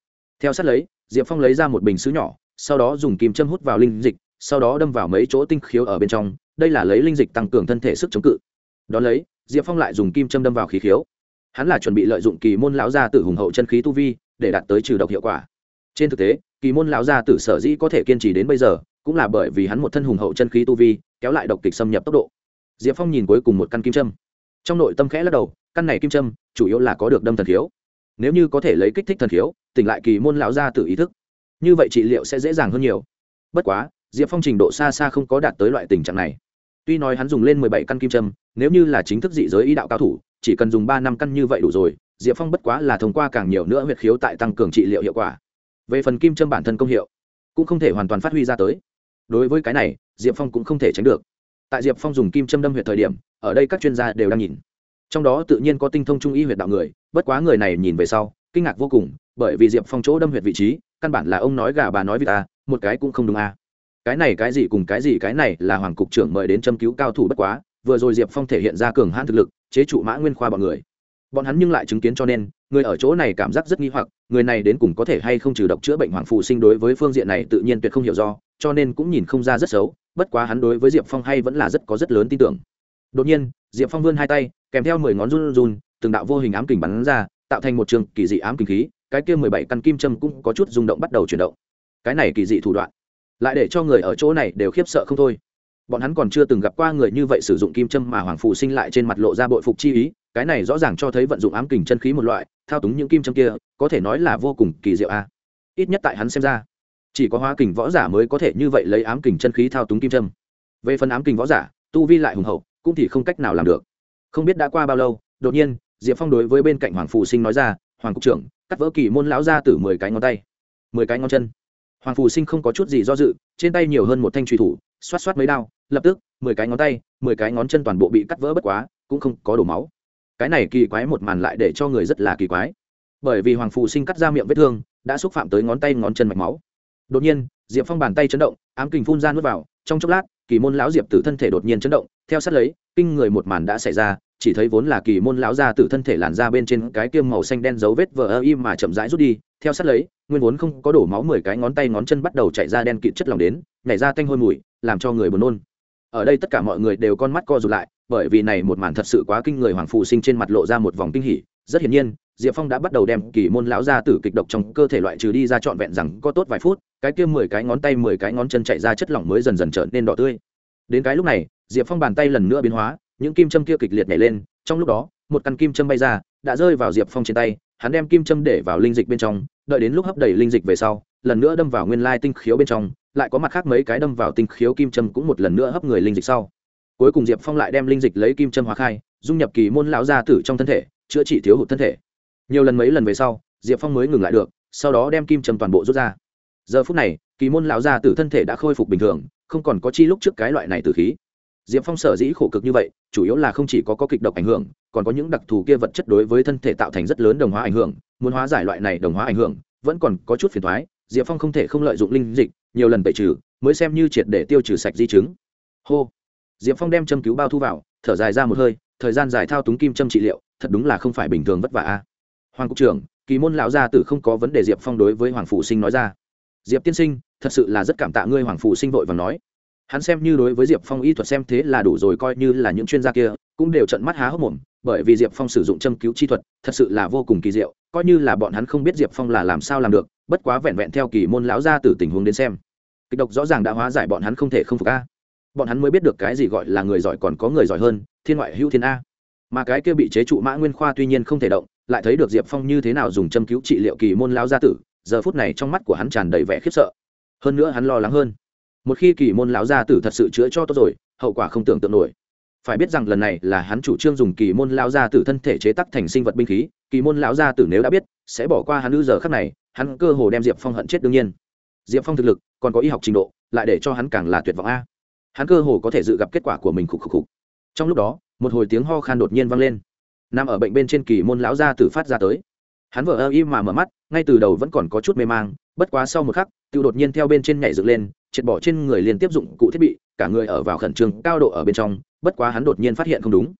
Theo sát lấy, diệp phong lấy ra một bình xứ nhỏ, sau đó dùng kim châm hút vào linh dịch sau đó đâm vào mấy chỗ tinh khiếu ở bên trong, đây là lấy linh dịch tăng cường thân thể sức chống cự. Đón lấy, diệp phong lại dùng kim châm đâm vào khí khiếu. Hắn là chuẩn bị lợi dụng kỳ môn lão gia tử hùng hậu chân khí tu vi để đạt tới trừ độc hiệu quả. Trên thực tế, kỳ môn lão gia tử sở dĩ có thể kiên trì đến bây giờ, cũng là bởi vì hắn một thân hùng hậu chân khí tu vi kéo lại độc kịch xâm nhập tốc độ. Diệp phong nhìn cuối cùng một căn kim châm. Trong nội tâm khẽ lắc đầu, căn này kim châm chủ yếu là có được đâm thần khiếu. Nếu như có thể lấy kích thích thần khiếu, tỉnh lại kỳ môn lão gia tử ý thức. Như vậy trị liệu sẽ dễ dàng hơn nhiều. Bất quá diệp phong trình độ xa xa không có đạt tới loại tình trạng này. Tuy nói hắn dùng lên mười bảy căn kim trâm, nếu như là chính thức dị giới ý đạo cao thủ chỉ cần dùng ba năm căn như vậy đủ rồi diệp phong bất quá là thông qua càng nhiều nữa huyệt khiếu tại tăng cường trị liệu hiệu quả. Về phần kim trâm bản thân công hiệu cũng không thể hoàn toàn phát huy ra tới. Đối với cái này diệp phong cũng không thể tránh được. Tại diệp phong dùng kim châm đâm huyệt thời điểm ở đây các chuyên gia đều đang nhìn. Trong đó tự nhiên có tinh thông trung y huyệt đạo người bất quá người này nhìn về sau kinh ngạc vô cùng bởi vì diệp phong chỗ đâm huyệt vị trí căn bản là ông nói gà bà nói vì ta một cái cũng không đúng à cái này cái gì cùng cái gì cái này là hoàng cục trưởng mời đến châm cứu cao thủ bất quá, vừa rồi diệp phong thể hiện ra cường hãn thực lực, chế trụ mã nguyên khoa bọn người. Bọn hắn nhưng lại chứng kiến cho nên, người ở chỗ này cảm giác rất nghi hoặc, người này đến cùng có thể hay không trừ độc chữa bệnh hoàng phụ sinh đối với phương diện này tự nhiên tuyệt không hiểu do, cho nên cũng nhìn không ra rất xấu, bất quá hắn đối với diệp phong hay vẫn là rất có rất lớn tin tưởng. Đột nhiên, diệp phong vươn hai tay, kèm theo mười ngón run run, từng đạo vô hình ám kình bắn ra, tạo thành một trường kỳ dị ám kình khí, cái kia mười bảy căn kim châm cũng có chút rung động bắt đầu chuyển động. Cái này kỳ dị thủ đoạn lại để cho người ở chỗ này đều khiếp sợ không thôi. Bọn hắn còn chưa từng gặp qua người như vậy sử dụng kim châm mà hoàng phụ sinh lại trên mặt lộ ra bội phục chi ý, cái này rõ ràng cho thấy vận dụng ám kình chân khí một loại, thao túng những kim châm kia, có thể nói là vô cùng kỳ diệu a. Ít nhất tại hắn xem ra, chỉ có hóa kình võ giả mới có thể như vậy lấy ám kình chân khí thao túng kim châm. Về phần ám kình võ giả, tu vi lại hùng hậu, cũng thì không cách nào làm được. Không biết đã qua bao lâu, đột nhiên, diệp phong đối với bên cạnh hoàng phù sinh nói ra, hoàng cục trưởng, cắt vỡ kỳ môn lão ra từ mười cái ngón tay. Mười cái ngón chân hoàng phù sinh không có chút gì do dự, trên tay nhiều hơn một thanh truy thủ, xoát xoát mấy đao, lập tức, mười cái ngón tay, mười cái ngón chân toàn bộ bị cắt vỡ bất quá, cũng không có đổ máu. Cái này kỳ quái một màn lại để cho người rất là kỳ quái. Bởi vì hoàng phù sinh cắt ra miệng vết thương, đã xúc phạm tới ngón tay ngón chân mạch máu. Đột nhiên, diệp phong bàn tay chấn động, ám kình phun ra nước vào, trong chốc lát, kỳ môn lão diệp tử thân thể đột nhiên chấn động, theo sát lấy, kinh người một màn đã xảy ra, chỉ thấy vốn là kỳ môn lão ra tử thân thể làn ra bên trên cái kiêm màu xanh đen dấu vết vờ ơ im mà chậm rãi rút đi theo sát lấy, nguyên vốn không có đổ máu mười cái ngón tay ngón chân bắt đầu chạy ra đen kịt chất lỏng đến, nhảy ra tanh hôi mùi, làm cho người buồn nôn. Ở đây tất cả mọi người đều con mắt co rụt lại, bởi vì này một màn thật sự quá kinh người hoàng phụ sinh trên mặt lộ ra một vòng kinh hỉ. Rất hiển nhiên, diệp phong đã bắt đầu đem kỳ môn lão ra tử kịch độc trong cơ thể loại trừ đi ra trọn vẹn rằng có tốt vài phút, cái kia mười cái ngón tay, mười cái ngón chân chạy ra chất lỏng mới dần dần trở nên đỏ tươi. Đến cái lúc này, diệp phong bàn tay lần nữa biến hóa, những kim châm kia kịch liệt nhảy lên, trong lúc đó, một căn kim châm bay ra, đã rơi vào diệp phong trên tay hắn đem kim châm để vào linh dịch bên trong, đợi đến lúc hấp đầy linh dịch về sau, lần nữa đâm vào nguyên lai tinh khiếu bên trong, lại có mặt khác mấy cái đâm vào tinh khiếu kim châm cũng một lần nữa hấp người linh dịch sau. Cuối cùng diệp phong lại đem linh dịch lấy kim châm hóa khai, dung nhập kỳ môn lão gia tử trong thân thể, chữa trị thiếu hụt thân thể. Nhiều lần mấy lần về sau, diệp phong mới ngừng lại được, sau đó đem kim châm toàn bộ rút ra. Giờ phút này, kỳ môn lão gia tử thân thể đã khôi phục bình thường, không còn có chi lúc trước cái loại này từ khí diệp phong sở dĩ khổ cực như vậy chủ yếu là không chỉ có, có kịch độc ảnh hưởng còn có những đặc thù kia vật chất đối với thân thể tạo thành rất lớn đồng hóa ảnh hưởng muốn hóa giải loại này đồng hóa ảnh hưởng vẫn còn có chút phiền thoái diệp phong không thể không lợi dụng linh dịch nhiều lần tẩy trừ mới xem như triệt để tiêu trừ sạch di chứng. Hô. Diệp phong đem châm cứu bao thu vào thở dài ra một hơi thời gian dài thao túng kim châm trị liệu thật đúng là không phải bình thường vất vả a. Hoàng cục trưởng kỳ môn lão gia tử không có vấn đề diệp phong đối với hoàng phụ sinh nói ra. Diệp tiên sinh thật sự là rất cảm tạ ngươi hoàng phụ sinh vội và nói hắn xem như đối với diệp phong y thuật xem thế là đủ rồi, coi như là những chuyên gia kia cũng đều trận mắt há hốc mồm, bởi vì diệp phong sử dụng châm cứu chi thuật thật sự là vô cùng kỳ diệu, coi như là bọn hắn không biết diệp phong là làm sao làm được, bất quá vẹn vẹn theo kỳ môn lão gia từ tình huống đến xem. Kịch độc rõ ràng đã hóa giải bọn hắn không thể không phục a. Bọn hắn mới biết được cái gì gọi là người giỏi còn có người giỏi hơn, thiên ngoại hữu thiên a. Mà cái kia bị chế trụ mã nguyên khoa tuy nhiên không thể động, lại thấy được diệp phong như thế nào dùng châm cứu trị liệu kỳ môn lão gia tử, giờ phút này trong mắt của hắn tràn đầy vẻ khiếp sợ. Hơn nữa hắn lo lắng hơn một khi kỳ môn lão gia tử thật sự chữa cho tốt rồi, hậu quả không tưởng tượng nổi. Phải biết rằng lần này là hắn chủ trương dùng kỳ môn lão gia tử thân thể chế tắc thành sinh vật binh khí, kỳ môn lão gia tử nếu đã biết, sẽ bỏ qua hắn ư giờ khắc này, hắn cơ hồ đem diệp phong hận chết đương nhiên. Diệp phong thực lực còn có y học trình độ, lại để cho hắn càng là tuyệt vọng a. Hắn cơ hồ có thể dự gặp kết quả của mình khục khục khục. Trong lúc đó, một hồi tiếng ho khan đột nhiên vang lên. Nằm ở bệnh bên trên kỳ môn lão gia tử phát ra tới. Hắn vợ ơ im mà mở mắt, ngay từ đầu vẫn còn có chút mê mang, bất quá sau một khắc tự đột nhiên theo bên trên nhảy dựng lên triệt bỏ trên người liên tiếp dụng cụ thiết bị, cả người ở vào khẩn trương, cao độ ở bên trong, bất quá hắn đột nhiên phát hiện không đúng.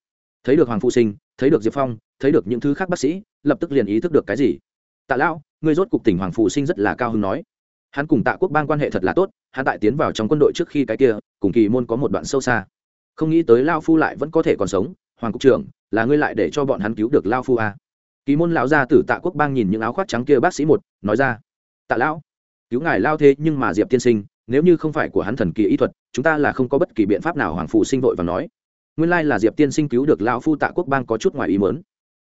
Thấy được hoàng phụ sinh, thấy được diệp phong, thấy được những thứ khác bác sĩ, lập tức liền ý thức được cái gì. Tạ lão người rốt cục tỉnh hoàng phụ sinh rất là cao hứng nói. Hắn cùng tạ quốc bang quan hệ thật là tốt, hắn tại tiến vào trong quân đội trước khi cái kia, cùng kỳ môn có một đoạn sâu xa. Không nghĩ tới lao phu lại vẫn có thể còn sống, hoàng cục trưởng, là ngươi lại để cho bọn hắn cứu được lao phu à. kỳ môn lão gia tử tạ quốc bang nhìn những áo khoác trắng kia bác sĩ một, nói ra, tạ lão, cứu ngài lao thế nhưng mà diệp tiên sinh nếu như không phải của hắn thần kỳ y thuật, chúng ta là không có bất kỳ biện pháp nào hoàng phụ sinh vội và nói. Nguyên lai là diệp tiên sinh cứu được lão phu tạ quốc bang có chút ngoài ý mớn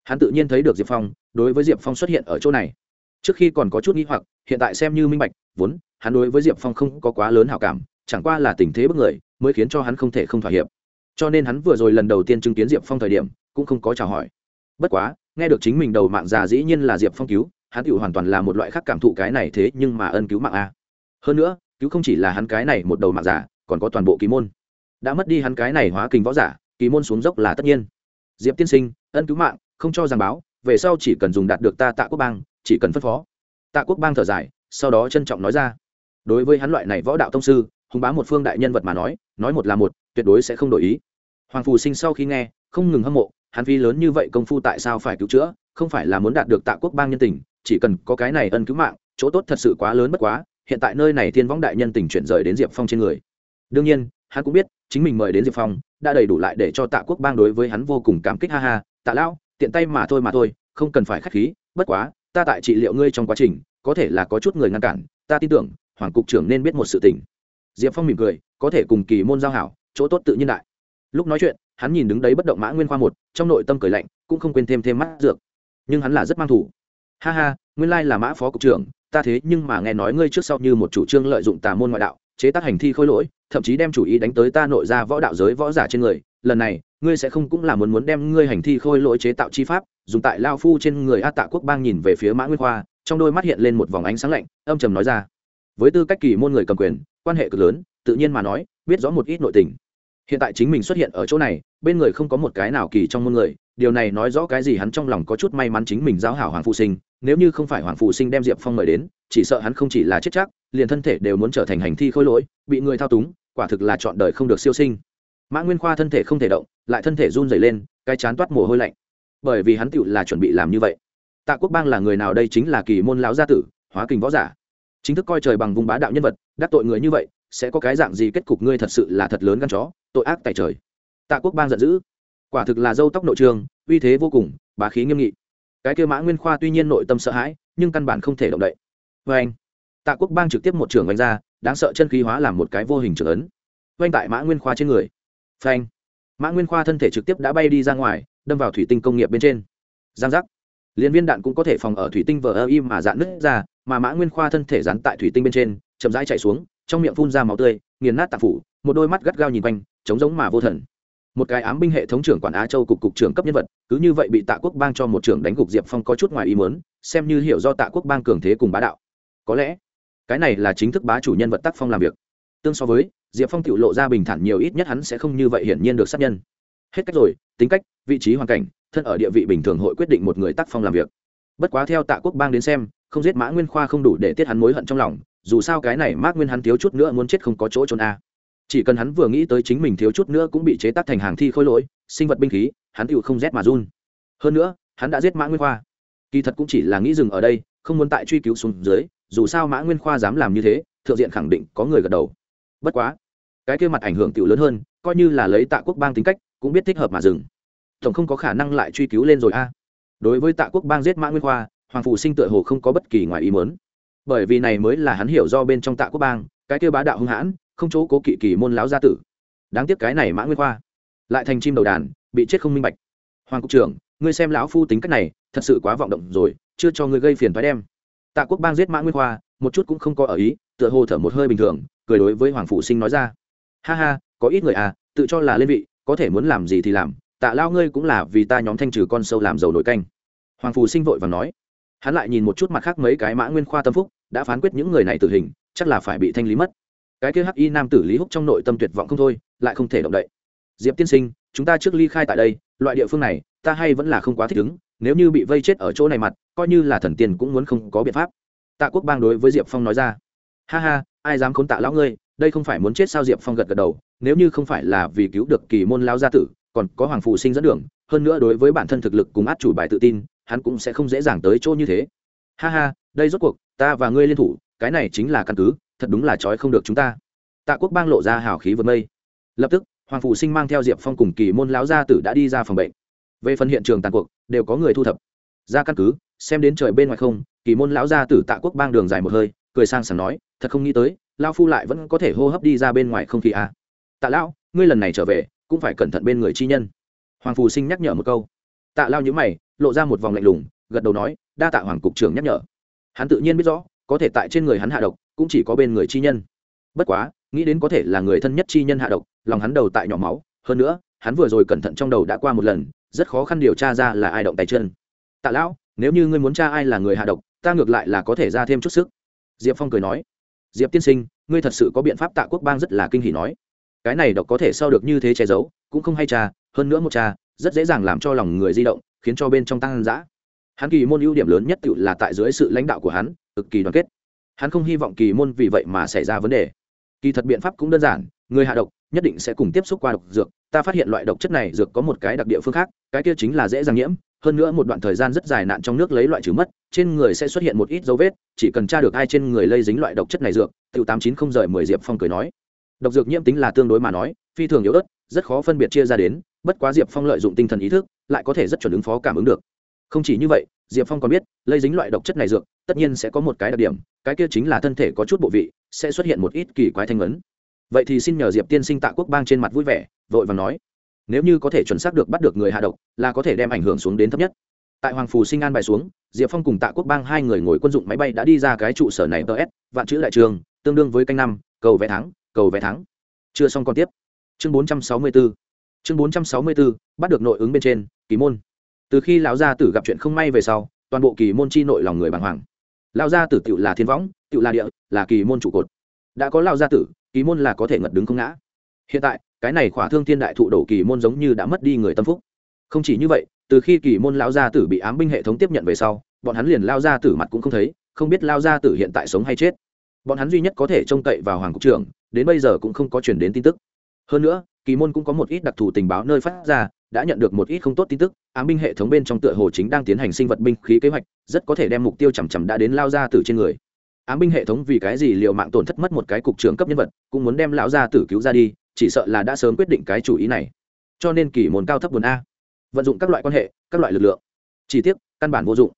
hắn tự nhiên thấy được diệp phong, đối với diệp phong xuất hiện ở chỗ này. Trước khi còn có chút nghĩ hoặc, hiện tại xem như minh bạch, vốn, hắn đối với diệp phong không có quá lớn hảo cảm, chẳng qua là tình thế bất người, mới khiến cho hắn không thể không thỏa hiệp. Cho nên hắn vừa rồi lần đầu tiên chứng kiến diệp phong thời điểm, cũng không có chào hỏi. Bất quá, nghe được chính mình đầu mạng già dĩ nhiên là diệp phong cứu, hắn tự hoàn toàn là một loại khác cảm thụ cái này thế nhưng mà ân cứu mạng a. Hơn nữa cứu không chỉ là hắn cái này một đầu mạng giả, còn có toàn bộ kỳ môn. Đã mất đi hắn cái này hóa kình võ giả, kỳ môn xuống dốc là tất nhiên. Diệp tiên sinh, ân cứu mạng, không cho giảng báo, về sau chỉ cần dùng đạt được ta tạ quốc bang, chỉ cần phân phó. Tạ quốc bang thở dài, sau đó trân trọng nói ra. Đối với hắn loại này võ đạo tông sư, hùng bá một phương đại nhân vật mà nói nói một là một, tuyệt đối sẽ không đổi ý. Hoàng phù sinh sau khi nghe, không ngừng hâm mộ, hắn phi lớn như vậy công phu tại sao phải cứu chữa, không phải là muốn đạt được tạ quốc bang nhân tình, chỉ cần có cái này ân cứu mạng, chỗ tốt thật sự quá lớn bất quá hiện tại nơi này thiên võng đại nhân tình chuyển rời đến diệp phong trên người. Đương nhiên, hắn cũng biết, chính mình mời đến diệp phong, đã đầy đủ lại để cho tạ quốc bang đối với hắn vô cùng cảm kích, ha ha, tạ lão, tiện tay mà thôi mà thôi, không cần phải k h á c h khí, bất quá, ta tại trị liệu ngươi trong quá trình, có thể là có chút người ngăn cản, ta tin tưởng, hoàng cục trưởng nên biết một sự tình. Diệp phong mỉm cười, có thể cùng kỳ môn giao hảo, chỗ tốt tự nhiên đại. Lúc nói chuyện, hắn nhìn đứng đấy bất động mã nguyên khoa một, trong nội tâm cười lạnh, cũng không quên thêm thêm mắt dược. Nhưng hắn là rất mang thủ. Ha ha, nguyên lai là mã phó cục trưởng ta thế nhưng mà nghe nói ngươi trước sau như một chủ trương lợi dụng tà môn ngoại đạo, chế tác hành thi khôi lỗi, thậm chí đem chủ ý đánh tới ta nội ra võ đạo giới võ giả trên người, lần này, ngươi sẽ không cũng là muốn muốn đem ngươi hành thi khôi lỗi chế tạo chi pháp, dùng tại lao phu trên người a tạ quốc bang nhìn về phía mã nguyên khoa, trong đôi mắt hiện lên một vòng ánh sáng lạnh, âm trầm nói ra. Với tư cách kỳ môn người cầm quyền, quan hệ cực lớn, tự nhiên mà nói, biết rõ một ít nội tình. Hiện tại chính mình xuất hiện ở chỗ này, bên người không có một cái nào kỳ trong môn người, điều này nói rõ cái gì hắn trong lòng có chút may mắn chính mình giáo hảo hoàng phụ sinh nếu như không phải hoàng phụ sinh đem diệp phong mời đến, chỉ sợ hắn không chỉ là chết chắc, liền thân thể đều muốn trở thành hành thi khôi lỗi, bị người thao túng, quả thực là chọn đời không được siêu sinh. Mã nguyên khoa thân thể không thể động, lại thân thể run dày lên, cái chán toát mồ hôi lạnh. Bởi vì hắn tựu là chuẩn bị làm như vậy. Tạ quốc bang là người nào đây chính là kỳ môn lão gia tử, hóa kình võ giả. Chính thức coi trời bằng vùng bá đạo nhân vật, đắc tội người như vậy, sẽ có cái dạng gì kết cục ngươi thật sự là thật lớn gan chó, tội ác tại trời. Tạ quốc bang giận dữ. Quả thực là dâu tóc nội trường, uy thế vô cùng, bá khí nghiêm nghị cái kêu mã nguyên khoa tuy nhiên nội tâm sợ hãi, nhưng căn bản không thể động đậy. Vê anh, tạ quốc bang trực tiếp một trường oanh ra, đáng sợ chân khí hóa làm một cái vô hình trưởng ấn. Oanh tại mã nguyên khoa trên người. Phanh mã nguyên khoa thân thể trực tiếp đã bay đi ra ngoài, đâm vào thủy tinh công nghiệp bên trên. Giang giác. Liên viên đạn cũng có thể phòng ở thủy tinh vờ ơ im mà dạn nứt ra, mà mã nguyên khoa thân thể dán tại thủy tinh bên trên, chậm rãi chạy xuống, trong miệng phun ra máu tươi, nghiền nát tạp phủ, một đôi mắt gắt gao nhìn quanh chống giống mà vô thần một cái ám binh hệ thống trưởng quản á châu cục cục trưởng cấp nhân vật, cứ như vậy bị tạ quốc bang cho một trưởng đánh gục diệp phong có chút ngoài ý mớn xem như hiểu do tạ quốc bang cường thế cùng bá đạo. Có lẽ, cái này là chính thức bá chủ nhân vật tác phong làm việc. Tương so với, diệp phong tự lộ ra bình thản nhiều ít nhất hắn sẽ không như vậy hiển nhiên được sát nhân. Hết cách rồi, tính cách, vị trí hoàn cảnh, thân ở địa vị bình thường hội quyết định một người tác phong làm việc. Bất quá theo tạ quốc bang đến xem, không giết mã nguyên khoa không đủ để tiết hắn mối hận trong lòng, dù sao cái này mác nguyên hắn thiếu chút nữa muốn chết không có chỗ trốn a chỉ cần hắn vừa nghĩ tới chính mình thiếu chút nữa cũng bị chế tác thành hàng thi khôi lỗi, sinh vật binh khí, hắn tựu không rét mà run. Hơn nữa, hắn đã giết mã nguyên khoa. Kỳ thật cũng chỉ là nghĩ dừng ở đây, không muốn tại truy cứu xuống dưới, dù sao mã nguyên khoa dám làm như thế, thượng diện khẳng định có người gật đầu. Bất quá, cái kia mặt ảnh hưởng tiểu lớn hơn, coi như là lấy tạ quốc bang tính cách, cũng biết thích hợp mà dừng. Tổng không có khả năng lại truy cứu lên rồi a. Đối với tạ quốc bang giết mã nguyên khoa, hoàng phụ sinh tựa hồ không có bất kỳ ngoài ý mớn bởi vì này mới là hắn hiểu do bên trong tạ quốc bang, cái kia bá đạo hung hãn không chỗ cố kỵ kỳ môn lão gia tử. Đáng tiếc cái này mã nguyên khoa. Lại thành chim đầu đàn, bị chết không minh bạch. Hoàng cục trưởng, ngươi xem lão phu tính cách này, thật sự quá vọng động rồi, chưa cho ngươi gây phiền thoái đem. Tạ quốc bang giết mã nguyên khoa, một chút cũng không có ở ý, tựa hồ thở một hơi bình thường, cười đối với hoàng phụ sinh nói ra. Ha ha, có ít người à tự cho là lên vị, có thể muốn làm gì thì làm, tạ lao ngươi cũng là vì ta nhóm thanh trừ con sâu làm dầu nổi canh. Hoàng phù sinh vội và nói. Hắn lại nhìn một chút mặt khác mấy cái mã nguyên khoa tâm phúc, đã phán quyết những người này tử hình, chắc là phải bị thanh lý mất cái kia hắc y nam tử lý húc trong nội tâm tuyệt vọng không thôi, lại không thể động đậy. Diệp tiên sinh, chúng ta trước ly khai tại đây, loại địa phương này, ta hay vẫn là không quá thích ứng, nếu như bị vây chết ở chỗ này mặt, coi như là thần tiên cũng muốn không có biện pháp. Tạ quốc bang đối với diệp phong nói ra. Ha ha, ai dám khốn tạ lão ngươi, đây không phải muốn chết sao? Diệp phong gật gật đầu, nếu như không phải là vì cứu được kỳ môn lao gia tử, còn có hoàng phụ sinh dẫn đường, hơn nữa đối với bản thân thực lực cùng át chủ bài tự tin, hắn cũng sẽ không dễ dàng tới chỗ như thế. Ha ha, đây rốt cuộc, ta và ngươi liên thủ, cái này chính là căn cứ thật đúng là trói không được chúng ta. Tạ quốc bang lộ ra hào khí vượt mây lập tức, hoàng phụ sinh mang theo diệp phong cùng kỳ môn lão gia tử đã đi ra phòng bệnh. Về phần hiện trường tàn cuộc, đều có người thu thập. Ra căn cứ, xem đến trời bên ngoài không, kỳ môn lão gia tử tạ quốc bang đường dài một hơi, cười sang sảng nói, thật không nghĩ tới lao phu lại vẫn có thể hô hấp đi ra bên ngoài không khí à. tạ lão, ngươi lần này trở về, cũng phải cẩn thận bên người chi nhân. Hoàng phù sinh nhắc nhở một câu. Tạ lao nhữ mày, lộ ra một vòng lạnh lùng, gật đầu nói, đa tạ hoàng cục trưởng nhắc nhở. Hắn tự nhiên biết rõ, có thể tại trên người hắn hạ độc cũng chỉ có bên người chi nhân. Bất quá, nghĩ đến có thể là người thân nhất chi nhân hạ độc, lòng hắn đầu tại nhỏ máu, hơn nữa, hắn vừa rồi cẩn thận trong đầu đã qua một lần, rất khó khăn điều tra ra là ai động tay chân. Tạ lão, nếu như ngươi muốn tra ai là người hạ độc, ta ngược lại là có thể ra thêm chút sức. Diệp phong cười nói. Diệp tiên sinh, ngươi thật sự có biện pháp tạ quốc bang rất là kinh hỉ nói. Cái này độc có thể sau được như thế che giấu, cũng không hay cha hơn nữa một cha rất dễ dàng làm cho lòng người di động, khiến cho bên trong tăng dã. Hắn kỳ môn ưu điểm lớn nhất tự là tại dưới sự lãnh đạo của hắn, cực kỳ đoàn kết hắn không hy vọng kỳ môn vì vậy mà xảy ra vấn đề. Kỳ thật biện pháp cũng đơn giản, người hạ độc nhất định sẽ cùng tiếp xúc qua độc dược. Ta phát hiện loại độc chất này dược có một cái đặc địa phương khác, cái kia chính là dễ dàng nhiễm, hơn nữa một đoạn thời gian rất dài nạn trong nước lấy loại trừ mất, trên người sẽ xuất hiện một ít dấu vết, chỉ cần tra được ai trên người lây dính loại độc chất này dược tự tám chín không rời mười diệp phong cười nói. Độc dược nhiễm tính là tương đối mà nói, phi thường yếu ớt, rất khó phân biệt chia ra đến, bất quá diệp phong lợi dụng tinh thần ý thức, lại có thể rất chuẩn ứng phó cảm ứng được không chỉ như vậy, diệp phong còn biết lây dính loại độc chất này dược, tất nhiên sẽ có một cái đặc điểm, cái kia chính là thân thể có chút bộ vị, sẽ xuất hiện một ít kỳ quái thanh vấn vậy thì xin nhờ diệp tiên sinh tạ quốc bang trên mặt vui vẻ, vội và nói. Nếu như có thể chuẩn xác được bắt được người hạ độc, là có thể đem ảnh hưởng xuống đến thấp nhất. Tại hoàng phù sinh an bài xuống, diệp phong cùng tạ quốc bang hai người ngồi quân dụng máy bay đã đi ra cái trụ sở này ts vạn chữ đại trường, tương đương với canh năm, cầu vé thắng, cầu vé thắng. Chưa xong còn tiếp. Chương bốn trăm sáu mươi bốn chương bốn trăm sáu mươi bốn bắt được nội ứng bên trên, kỳ môn từ khi lão gia tử gặp chuyện không may về sau, toàn bộ kỳ môn chi nội lòng người bàng hoàng. Lão gia tử tựu là thiên võng, tựu là địa, là kỳ môn trụ cột. Đã có lão gia tử, kỳ môn là có thể ngật đứng không ngã. Hiện tại, cái này khỏa thương thiên đại thụ đổ kỳ môn giống như đã mất đi người tâm phúc. Không chỉ như vậy, từ khi kỳ môn lão gia tử bị ám binh hệ thống tiếp nhận về sau, bọn hắn liền lao gia tử mặt cũng không thấy, không biết lao gia tử hiện tại sống hay chết. Bọn hắn duy nhất có thể trông cậy vào hoàng cục trưởng, đến bây giờ cũng không có chuyển đến tin tức. Hơn nữa, kỳ môn cũng có một ít đặc thù tình báo nơi phát ra đã nhận được một ít không tốt tin tức, ám binh hệ thống bên trong tựa hồ chính đang tiến hành sinh vật binh khí kế hoạch, rất có thể đem mục tiêu chằm chằm đã đến lao ra từ trên người. Ám binh hệ thống vì cái gì liệu mạng tổn thất mất một cái cục trưởng cấp nhân vật, cũng muốn đem lão gia tử cứu ra đi, chỉ sợ là đã sớm quyết định cái chủ ý này. Cho nên kỳ môn cao thấp buồn a. Vận dụng các loại quan hệ, các loại lực lượng. Chỉ tiếc, căn bản vô dụng.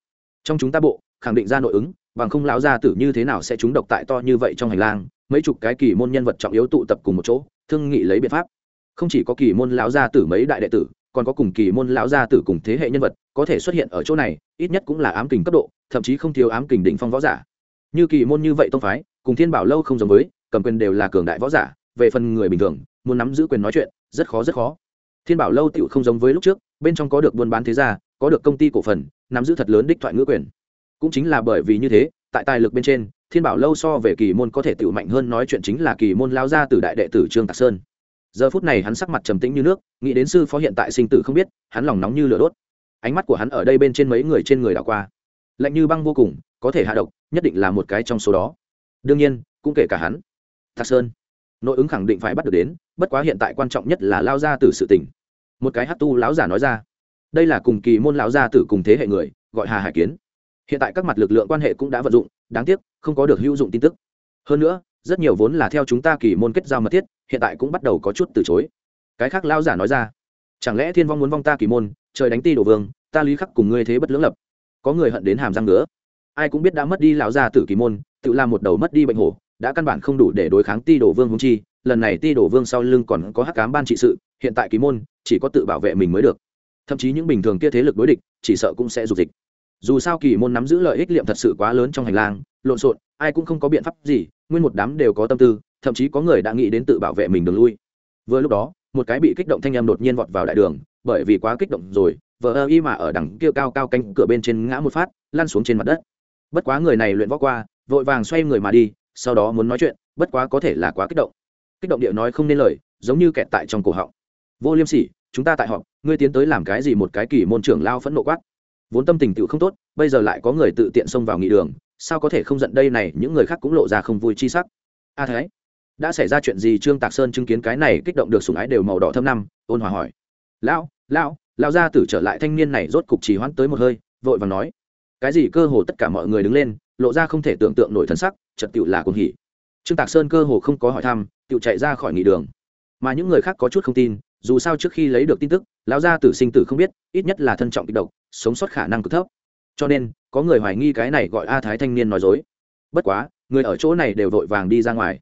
Trong chúng ta bộ, khẳng định ra nội ứng, bằng không lão gia tử như thế nào sẽ trúng độc tại to như vậy trong hành lang, mấy chục cái kỳ môn nhân vật trọng yếu tụ tập cùng một chỗ, thương nghị lấy biện pháp. Không chỉ có kỳ môn lão gia tử mấy đại đệ tử còn có cùng kỳ môn lão gia tử cùng thế hệ nhân vật, có thể xuất hiện ở chỗ này, ít nhất cũng là ám kình cấp độ, thậm chí không thiếu ám kình đỉnh phong võ giả. Như kỳ môn như vậy tông phái, cùng thiên bảo lâu không giống với, cầm quyền đều là cường đại võ giả, về phần người bình thường, muốn nắm giữ quyền nói chuyện, rất khó rất khó. Thiên bảo lâu tựu không giống với lúc trước, bên trong có được buôn bán thế gia, có được công ty cổ phần, nắm giữ thật lớn đích thoại ngữ quyền. Cũng chính là bởi vì như thế, tại tài lực bên trên, thiên bảo lâu so về kỳ môn có thể tựu mạnh hơn nói chuyện chính là kỳ môn lao ra từ đại đệ tử trương tạc sơn giờ phút này hắn sắc mặt trầm tĩnh như nước, nghĩ đến sư phó hiện tại sinh tử không biết, hắn lòng nóng như lửa đốt. Ánh mắt của hắn ở đây bên trên mấy người trên người đảo qua. Lạnh như băng vô cùng, có thể hạ độc, nhất định là một cái trong số đó. Đương nhiên, cũng kể cả hắn. Thạc sơn, nội ứng khẳng định phải bắt được đến, bất quá hiện tại quan trọng nhất là lao ra từ sự tình. Một cái hát tu lão giả nói ra. Đây là cùng kỳ môn lão gia tử cùng thế hệ người, gọi hà hải kiến. Hiện tại các mặt lực lượng quan hệ cũng đã vận dụng, đáng tiếc, không có được hữu dụng tin tức. Hơn nữa rất nhiều vốn là theo chúng ta kỳ môn kết giao mật thiết, hiện tại cũng bắt đầu có chút từ chối. Cái khác lao giả nói ra, chẳng lẽ thiên vong muốn vong ta kỳ môn, trời đánh ti đổ vương, ta lý khắc cùng ngươi thế bất lưỡng lập. Có người hận đến hàm răng nữa ai cũng biết đã mất đi lão gia tử kỳ môn, tự làm một đầu mất đi bệnh hổ, đã căn bản không đủ để đối kháng ti đổ vương hung chi, lần này ti đổ vương sau lưng còn có hắc cám ban trị sự, hiện tại kỳ môn, chỉ có tự bảo vệ mình mới được. Thậm chí những bình thường kia thế lực đối địch, chỉ sợ cũng sẽ dục dịch. Dù sao kỳ môn nắm giữ lợi ích liệm thật sự quá lớn trong hành lang, lộn xộn ai cũng không có biện pháp gì, nguyên một đám đều có tâm tư, thậm chí có người đã nghĩ đến tự bảo vệ mình đường lui. Vừa lúc đó, một cái bị kích động thanh em đột nhiên vọt vào đại đường, bởi vì quá kích động rồi vợ ơ y mà ở đằng kia cao cao cánh cửa bên trên ngã một phát, lăn xuống trên mặt đất. Bất quá người này luyện võ qua, vội vàng xoay người mà đi, sau đó muốn nói chuyện, bất quá có thể là quá kích động. Kích động địa nói không nên lời, giống như kẹt tại trong cổ họng. Vô liêm sỉ, chúng ta tại họp, ngươi tiến tới làm cái gì một cái kỳ môn trưởng lao phẫn nộ quát. Vốn tâm tình tự không tốt, bây giờ lại có người tự tiện xông vào nghị đường sao có thể không giận đây này, những người khác cũng lộ ra không vui chi sắc. A à thế, đã xảy ra chuyện gì? Trương tạc sơn chứng kiến cái này kích động được sùng ái đều màu đỏ thâm năm, ôn hòa hỏi. Lão lão lão gia tử trở lại thanh niên này rốt cục trì hoãn tới một hơi, vội và nói. Cái gì cơ hồ tất cả mọi người đứng lên, lộ ra không thể tưởng tượng nổi thân sắc trật tựu là cuồng hỉ. Trương tạc sơn cơ hồ không có hỏi thăm tựu chạy ra khỏi nghị đường. Mà những người khác có chút không tin, dù sao trước khi lấy được tin tức, lão gia tử sinh tử không biết, ít nhất là thân trọng kịch độc, sống sót khả năng cực thấp cho nên, có người hoài nghi cái này gọi a thái thanh niên nói dối. Bất quá, người ở chỗ này đều vội vàng đi ra ngoài.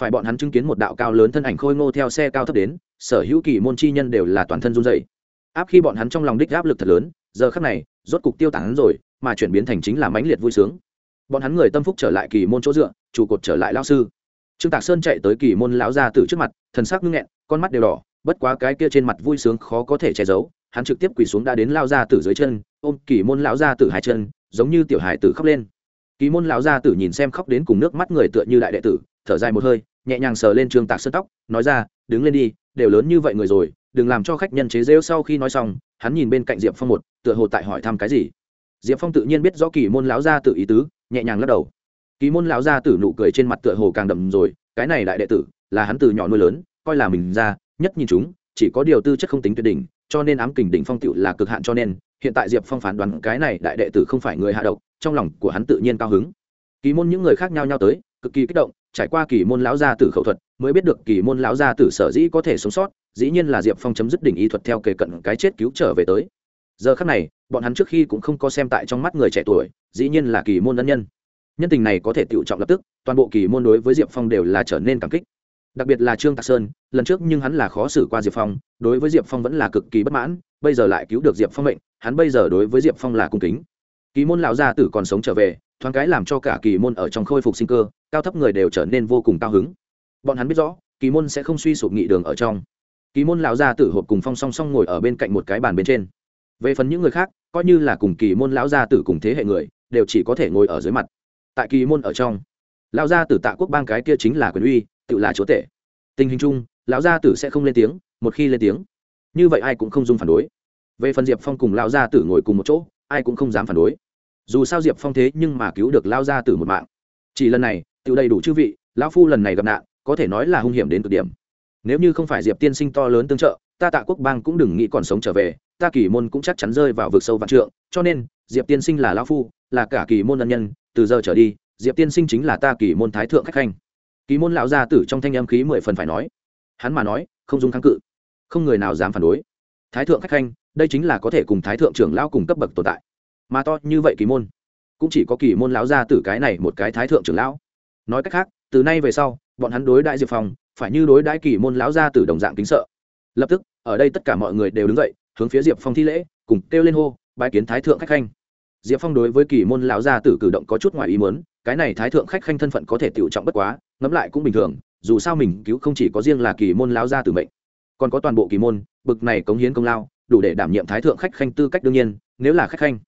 Phải bọn hắn chứng kiến một đạo cao lớn thân ảnh khôi ngô theo xe cao thấp đến, sở hữu kỳ môn chi nhân đều là toàn thân run dày áp khi bọn hắn trong lòng đích áp lực thật lớn, giờ khắc này, rốt cục tiêu tán rồi, mà chuyển biến thành chính là mãnh liệt vui sướng. Bọn hắn người tâm phúc trở lại kỳ môn chỗ dựa, trụ cột trở lại lao sư. Trương tạc sơn chạy tới kỳ môn lão gia tử trước mặt, thần sắc ngưng nghẹn, con mắt đều đỏ, bất quá cái kia trên mặt vui sướng khó có thể che giấu hắn trực tiếp quỳ xuống đã đến lao ra tử dưới chân, ôm kỳ môn lão ra tử hai chân, giống như tiểu hải tử khóc lên. Kỳ môn lão ra tử nhìn xem khóc đến cùng nước mắt người tựa như đại đệ tử, thở dài một hơi, nhẹ nhàng sờ lên trương tạc sơn tóc, nói ra, đứng lên đi, đều lớn như vậy người rồi, đừng làm cho khách nhân chế rêu sau khi nói xong. Hắn nhìn bên cạnh diệp phong một, tựa hồ tại hỏi thăm cái gì. Diệp phong tự nhiên biết rõ kỳ môn lão gia tử ý tứ, nhẹ nhàng lắc đầu. Kỳ môn lão gia tử nụ cười trên mặt tựa hồ càng đậm rồi, cái này đại đệ tử, là hắn từ nhỏ nuôi lớn, coi là mình ra, nhất nhìn chúng, chỉ có điều tư chất không tính tuyệt đỉnh cho nên ám kình đỉnh phong tựu là cực hạn cho nên, hiện tại diệp phong phán đoán cái này đại đệ tử không phải người hạ độc, trong lòng của hắn tự nhiên cao hứng. Kỳ môn những người khác nhau nhau tới, cực kỳ kích động, trải qua kỳ môn lão gia tử khẩu thuật, mới biết được kỳ môn lão gia tử sở dĩ có thể sống sót, dĩ nhiên là diệp phong chấm dứt đỉnh y thuật theo kề cận cái chết cứu trở về tới. Giờ khắc này, bọn hắn trước khi cũng không có xem tại trong mắt người trẻ tuổi, dĩ nhiên là kỳ môn ân nhân. Nhân tình này có thể tự trọng lập tức, toàn bộ kỳ môn đối với diệp phong đều là trở nên cảm kích đặc biệt là trương tạc sơn lần trước nhưng hắn là khó xử qua diệp phong đối với diệp phong vẫn là cực kỳ bất mãn bây giờ lại cứu được diệp phong mệnh hắn bây giờ đối với diệp phong là cung kính kỳ môn lão gia tử còn sống trở về thoáng cái làm cho cả kỳ môn ở trong khôi phục sinh cơ cao thấp người đều trở nên vô cùng cao hứng bọn hắn biết rõ kỳ môn sẽ không suy sụp nghị đường ở trong kỳ môn lão gia tử hộp cùng phong song song ngồi ở bên cạnh một cái bàn bên trên về phần những người khác coi như là cùng kỳ môn lão gia tử cùng thế hệ người đều chỉ có thể ngồi ở dưới mặt tại kỳ môn ở trong lão gia tử tạ quốc bang cái kia chính là quyền uy tự là chúa tể. Tình hình chung, lão gia tử sẽ không lên tiếng, một khi lên tiếng, như vậy ai cũng không dung phản đối. Về phần diệp phong cùng lão gia tử ngồi cùng một chỗ, ai cũng không dám phản đối. Dù sao diệp phong thế nhưng mà cứu được lao gia tử một mạng. Chỉ lần này, tự đầy đủ chư vị, lão phu lần này gặp nạn, có thể nói là hung hiểm đến cực điểm. Nếu như không phải diệp tiên sinh to lớn tương trợ, ta tạ quốc bang cũng đừng nghĩ còn sống trở về, ta kỳ môn cũng chắc chắn rơi vào vực sâu vạn trượng, cho nên, diệp tiên sinh là lão phu, là cả kỳ môn ân nhân, từ giờ trở đi, diệp tiên sinh chính là ta kỳ môn thái thượng khách khanh. Ký môn lão gia tử trong thanh âm khí mười phần phải nói. Hắn mà nói, không dung kháng cự. Không người nào dám phản đối. Thái thượng khách khanh, đây chính là có thể cùng thái thượng trưởng lão cùng cấp bậc tồn tại. Mà to như vậy kỳ môn, cũng chỉ có kỳ môn lão gia tử cái này một cái thái thượng trưởng lão. Nói cách khác, từ nay về sau, bọn hắn đối đại diệp phong, phải như đối đãi kỳ môn lão gia tử đồng dạng kính sợ. Lập tức, ở đây tất cả mọi người đều đứng dậy, hướng phía diệp phong thi lễ, cùng kêu lên hô bãi kiến thái thượng khách khanh. Diệp phong đối với kỳ môn lão gia tử cử động có chút ngoài ý muốn, cái này thái thượng khách khanh thân phận có thể tiểu trọng bất quá ngẫm lại cũng bình thường, dù sao mình cứu không chỉ có riêng là kỳ môn lão gia tử mệnh, còn có toàn bộ kỳ môn, bực này cống hiến công lao, đủ để đảm nhiệm thái thượng khách khanh tư cách đương nhiên, nếu là khách khanh.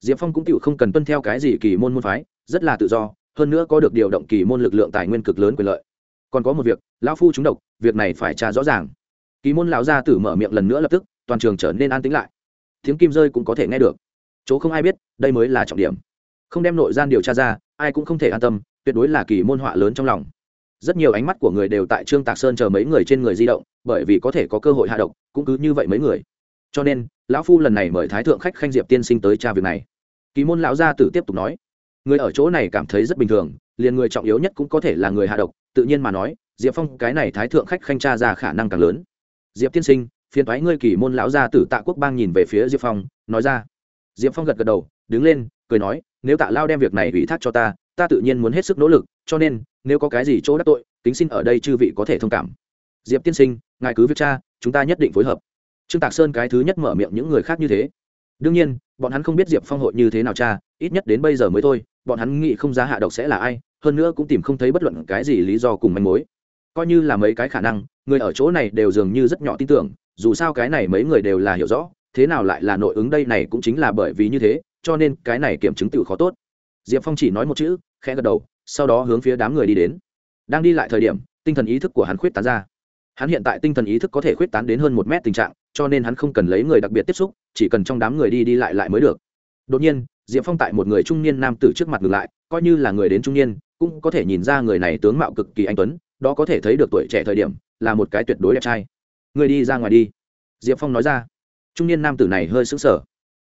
Diệp phong cũng tự không cần tuân theo cái gì kỳ môn môn phái, rất là tự do, hơn nữa có được điều động kỳ môn lực lượng tài nguyên cực lớn quyền lợi. Còn có một việc, lão phu trúng độc, việc này phải tra rõ ràng. Kỳ môn lão gia tử mở miệng lần nữa lập tức, toàn trường trở nên an tĩnh lại. Tiếng kim rơi cũng có thể nghe được. Chỗ không ai biết, đây mới là trọng điểm. Không đem nội gian điều tra ra, ai cũng không thể an tâm, tuyệt đối là kỳ môn họa lớn trong lòng rất nhiều ánh mắt của người đều tại trương tạc sơn chờ mấy người trên người di động, bởi vì có thể có cơ hội hạ độc, cũng cứ như vậy mấy người. Cho nên, lão phu lần này mời thái thượng khách khanh diệp tiên sinh tới tra việc này. Kỳ môn lão gia tử tiếp tục nói, người ở chỗ này cảm thấy rất bình thường, liền người trọng yếu nhất cũng có thể là người hạ độc, tự nhiên mà nói, diệp phong, cái này thái thượng khách khanh tra ra khả năng càng lớn. Diệp tiên sinh, phiền thoái ngươi. Kỳ môn lão gia tử tạ quốc bang nhìn về phía diệp phong, nói ra. Diệp phong gật gật đầu, đứng lên, cười nói, nếu tạ lao đem việc này ủy thác cho ta ta tự nhiên muốn hết sức nỗ lực, cho nên, nếu có cái gì chỗ đắc tội, kính xin ở đây chư vị có thể thông cảm. Diệp tiên sinh, ngài cứ việc cha chúng ta nhất định phối hợp. Trương tạc sơn cái thứ nhất mở miệng những người khác như thế. Đương nhiên, bọn hắn không biết diệp phong hội như thế nào cha ít nhất đến bây giờ mới thôi, bọn hắn nghĩ không giá hạ độc sẽ là ai, hơn nữa cũng tìm không thấy bất luận cái gì lý do cùng manh mối. Coi như là mấy cái khả năng, người ở chỗ này đều dường như rất nhỏ tin tưởng, dù sao cái này mấy người đều là hiểu rõ, thế nào lại là nội ứng đây này cũng chính là bởi vì như thế, cho nên cái này kiểm chứng tự khó tốt diệp phong chỉ nói một chữ, khẽ gật đầu, sau đó hướng phía đám người đi đến. Đang đi lại thời điểm, tinh thần ý thức của hắn khuyết tán ra. Hắn hiện tại tinh thần ý thức có thể khuyết tán đến hơn một mét tình trạng, cho nên hắn không cần lấy người đặc biệt tiếp xúc, chỉ cần trong đám người đi đi lại lại mới được. Đột nhiên, diệp phong tại một người trung niên nam tử trước mặt ngược lại, coi như là người đến trung niên, cũng có thể nhìn ra người này tướng mạo cực kỳ anh tuấn, đó có thể thấy được tuổi trẻ thời điểm, là một cái tuyệt đối đẹp trai. Người đi ra ngoài đi. Diệp phong nói ra. Trung niên nam tử này hơi sững sờ.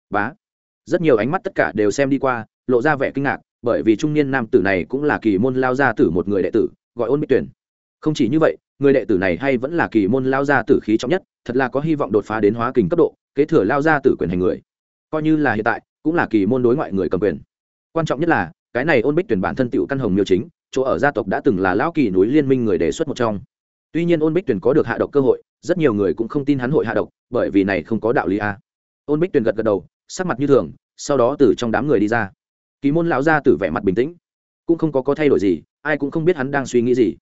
Bá. Rất nhiều ánh mắt tất cả đều xem đi qua lộ ra vẻ kinh ngạc, bởi vì trung niên nam tử này cũng là kỳ môn lao gia tử một người đệ tử, gọi ôn bích tuyển không chỉ như vậy, người đệ tử này hay vẫn là kỳ môn lao gia tử khí trọng nhất, thật là có hy vọng đột phá đến hóa kình cấp độ, kế thừa lao gia tử quyền hành người. Coi như là hiện tại, cũng là kỳ môn đối ngoại người cầm quyền. Quan trọng nhất là, cái này ôn bích tuyển bản thân tựu căn hồng miêu chính, chỗ ở gia tộc đã từng là lão kỳ núi liên minh người đề xuất một trong. Tuy nhiên ôn bích tuyển có được hạ độc cơ hội, rất nhiều người cũng không tin hắn hội hạ độc, bởi vì này không có đạo lý a. Ôn bích tuyển gật gật đầu, sắc mặt như thường, sau đó từ trong đám người đi ra kỳ môn lão gia tử vẻ mặt bình tĩnh. Cũng không có có thay đổi gì, ai cũng không biết hắn đang suy nghĩ gì.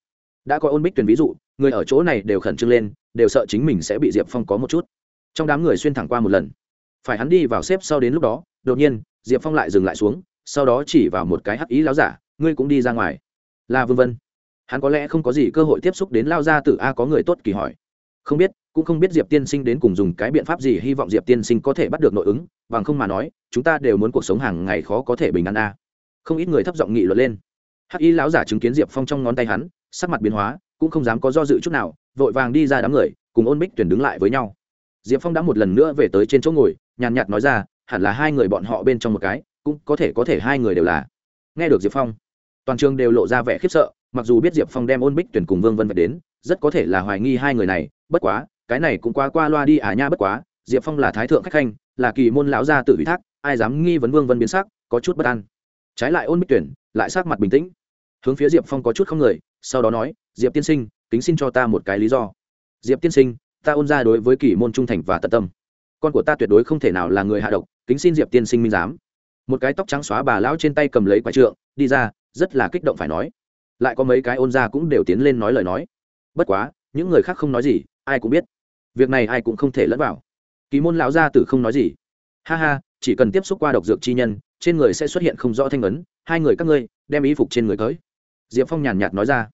Đã có ôn bích tuyển ví dụ, người ở chỗ này đều khẩn trương lên, đều sợ chính mình sẽ bị diệp phong có một chút. Trong đám người xuyên thẳng qua một lần. Phải hắn đi vào xếp sau đến lúc đó, đột nhiên, diệp phong lại dừng lại xuống, sau đó chỉ vào một cái hắc ý láo giả, ngươi cũng đi ra ngoài. Là vân vân. Hắn có lẽ không có gì cơ hội tiếp xúc đến lao gia tử, a, có người tốt kỳ hỏi không biết, cũng không biết diệp tiên sinh đến cùng dùng cái biện pháp gì hy vọng diệp tiên sinh có thể bắt được nội ứng, bằng không mà nói, chúng ta đều muốn cuộc sống hàng ngày khó có thể bình an a. Không ít người thấp giọng nghị luận lên. Hắc y lão giả chứng kiến diệp phong trong ngón tay hắn, sắc mặt biến hóa, cũng không dám có do dự chút nào, vội vàng đi ra đám người, cùng ôn bích tuyển đứng lại với nhau. Diệp phong đã một lần nữa về tới trên chỗ ngồi, nhàn nhạt nói ra, hẳn là hai người bọn họ bên trong một cái, cũng có thể có thể hai người đều là. Nghe được diệp phong, toàn trường đều lộ ra vẻ khiếp sợ, mặc dù biết diệp phong đem ôn bích tuyển cùng vương vân về đến, rất có thể là hoài nghi hai người này bất quá, cái này cũng qua qua loa đi à nha bất quá, diệp phong là thái thượng khách khanh, là kỳ môn lão gia tự ủy thác, ai dám nghi vấn vương vân biến sắc, có chút bất an. Trái lại ôn bích tuyển, lại sắc mặt bình tĩnh. Hướng phía diệp phong có chút không người, sau đó nói, diệp tiên sinh, kính xin cho ta một cái lý do. Diệp tiên sinh, ta ôn ra đối với kỳ môn trung thành và tận tâm. Con của ta tuyệt đối không thể nào là người hạ độc, kính xin diệp tiên sinh minh giám. Một cái tóc trắng xóa bà lão trên tay cầm lấy quả trượng, đi ra, rất là kích động phải nói. Lại có mấy cái ôn ra cũng đều tiến lên nói lời nói. Bất quá những người khác không nói gì, ai cũng biết. Việc này ai cũng không thể lẫn vào. Kỳ môn lão gia tử không nói gì. Ha ha, chỉ cần tiếp xúc qua độc dược chi nhân, trên người sẽ xuất hiện không rõ thanh ấn, hai người các ngươi, đem y phục trên người tới. Diệp phong nhàn nhạt nói ra.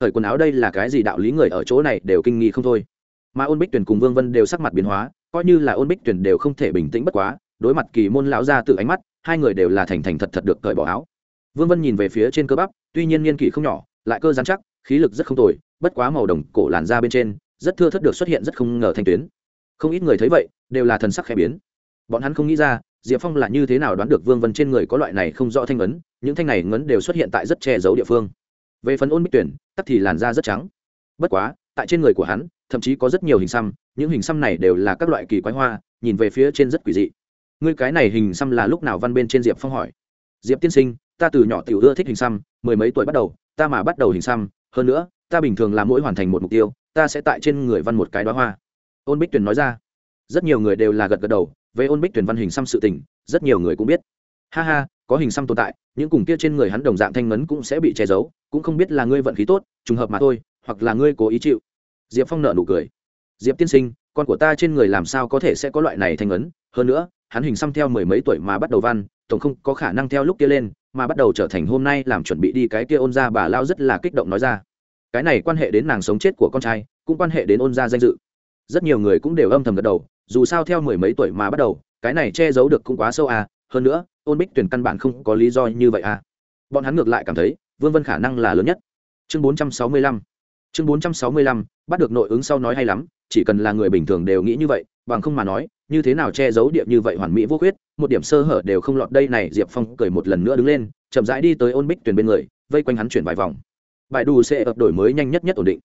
Thời quần áo đây là cái gì đạo lý người ở chỗ này đều kinh nghi không thôi. Mà ôn bích tuyển cùng vương vân đều sắc mặt biến hóa, coi như là ôn bích tuyển đều không thể bình tĩnh bất quá, đối mặt kỳ môn lão gia tử ánh mắt, hai người đều là thành thành thật thật được cởi bỏ áo. Vương vân nhìn về phía trên cơ bắp, tuy nhiên niên kỷ không nhỏ, lại cơ dán chắc, khí lực rất không tồi bất quá màu đồng cổ làn da bên trên, rất thưa thất được xuất hiện rất không ngờ thanh tuyến. Không ít người thấy vậy, đều là thần sắc khẽ biến. Bọn hắn không nghĩ ra, diệp phong là như thế nào đoán được vương vân trên người có loại này không rõ thanh ấn những thanh này ngấn đều xuất hiện tại rất che giấu địa phương. Về phần ôn bích tuyển, tắc thì làn da rất trắng. Bất quá, tại trên người của hắn, thậm chí có rất nhiều hình xăm, những hình xăm này đều là các loại kỳ quái hoa, nhìn về phía trên rất quỷ dị. Ngươi cái này hình xăm là lúc nào văn bên trên diệp phong hỏi? Diệp tiên sinh, ta từ nhỏ tiểu ưa thích hình xăm, mười mấy tuổi bắt đầu, ta mà bắt đầu hình xăm, hơn nữa ta bình thường làm mỗi hoàn thành một mục tiêu, ta sẽ tại trên người văn một cái đoá hoa. Ôn bích tuyền nói ra. Rất nhiều người đều là gật gật đầu, về ôn bích tuyền văn hình xăm sự tình, rất nhiều người cũng biết. Ha ha, có hình xăm tồn tại, những cùng kia trên người hắn đồng dạng thanh ngấn cũng sẽ bị che giấu, cũng không biết là ngươi vận khí tốt, trùng hợp mà thôi, hoặc là ngươi cố ý chịu. Diệp phong nợ nụ cười. Diệp tiên sinh, con của ta trên người làm sao có thể sẽ có loại này thanh ngấn? Hơn nữa, hắn hình xăm theo mười mấy tuổi mà bắt đầu văn, tổng không có khả năng theo lúc kia lên, mà bắt đầu trở thành hôm nay làm chuẩn bị đi cái kia ôn ra bà lao rất là kích động nói ra cái này quan hệ đến nàng sống chết của con trai, cũng quan hệ đến ôn gia danh dự. Rất nhiều người cũng đều âm thầm gật đầu, dù sao theo mười mấy tuổi mà bắt đầu, cái này che giấu được cũng quá sâu à hơn nữa, ôn bích tuyển căn bản không có lý do như vậy à. Bọn hắn ngược lại cảm thấy, vương vân khả năng là lớn nhất. Chương bốn trăm sáu mươi lăm, chương bốn trăm sáu mươi lăm, bắt được nội ứng sau nói hay lắm, chỉ cần là người bình thường đều nghĩ như vậy, bằng không mà nói, như thế nào che giấu điệp như vậy hoàn mỹ vô khuyết, một điểm sơ hở đều không lọt. Đây này diệp phong cười một lần nữa đứng lên, chậm rãi đi tới ôn bích tuyển bên người, vây quanh hắn chuyển vài vòng bài đủ sẽ ập đổi mới nhanh nhất nhất ổn định.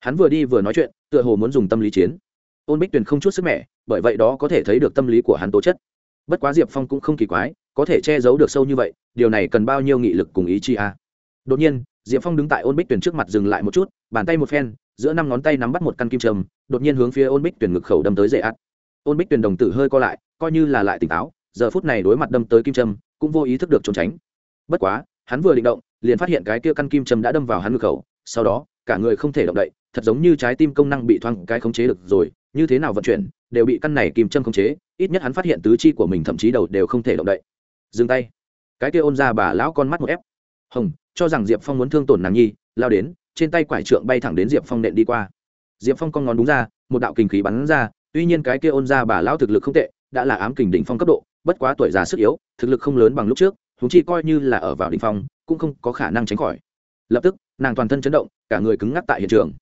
Hắn vừa đi vừa nói chuyện, tựa hồ muốn dùng tâm lý chiến. Ôn bích tuyền không chút sức mẻ, bởi vậy đó có thể thấy được tâm lý của hắn tố chất. Bất quá diệp phong cũng không kỳ quái, có thể che giấu được sâu như vậy, điều này cần bao nhiêu nghị lực cùng ý chi a à? đột nhiên, diệp phong đứng tại ôn bích tuyền trước mặt dừng lại một chút, bàn tay một phen, giữa năm ngón tay nắm bắt một căn kim trầm đột nhiên hướng phía ôn bích tuyền ngực khẩu đâm tới dễ ắt ôn bích tuyền đồng tử hơi co lại, coi như là lại tỉnh táo, giờ phút này đối mặt đâm tới kim trâm cũng vô ý thức được trốn tránh. Bất quá hắn vừa định động, liền phát hiện cái kia căn kim châm đã đâm vào hắn ngực khẩu, sau đó, cả người không thể động đậy, thật giống như trái tim công năng bị thoang cái khống chế được rồi, như thế nào vận chuyển, đều bị căn này kim châm khống chế, ít nhất hắn phát hiện tứ chi của mình thậm chí đầu đều không thể động đậy. Dừng tay. Cái kia ôn ra bà lão con mắt một ép. Hồng, cho rằng diệp phong muốn thương tổn nàng nhi, lao đến, trên tay quải trượng bay thẳng đến diệp phong nện đi qua. Diệp phong con ngón đúng ra, một đạo kinh khí bắn ra, tuy nhiên cái kia ôn ra bà lão thực lực không tệ, đã là ám kình đỉnh phong cấp độ, bất quá tuổi già sức yếu, thực lực không lớn bằng lúc trước thúng chi coi như là ở vào đỉnh phong, cũng không có khả năng tránh khỏi. Lập tức, nàng toàn thân chấn động, cả người cứng ngắc tại hiện trường.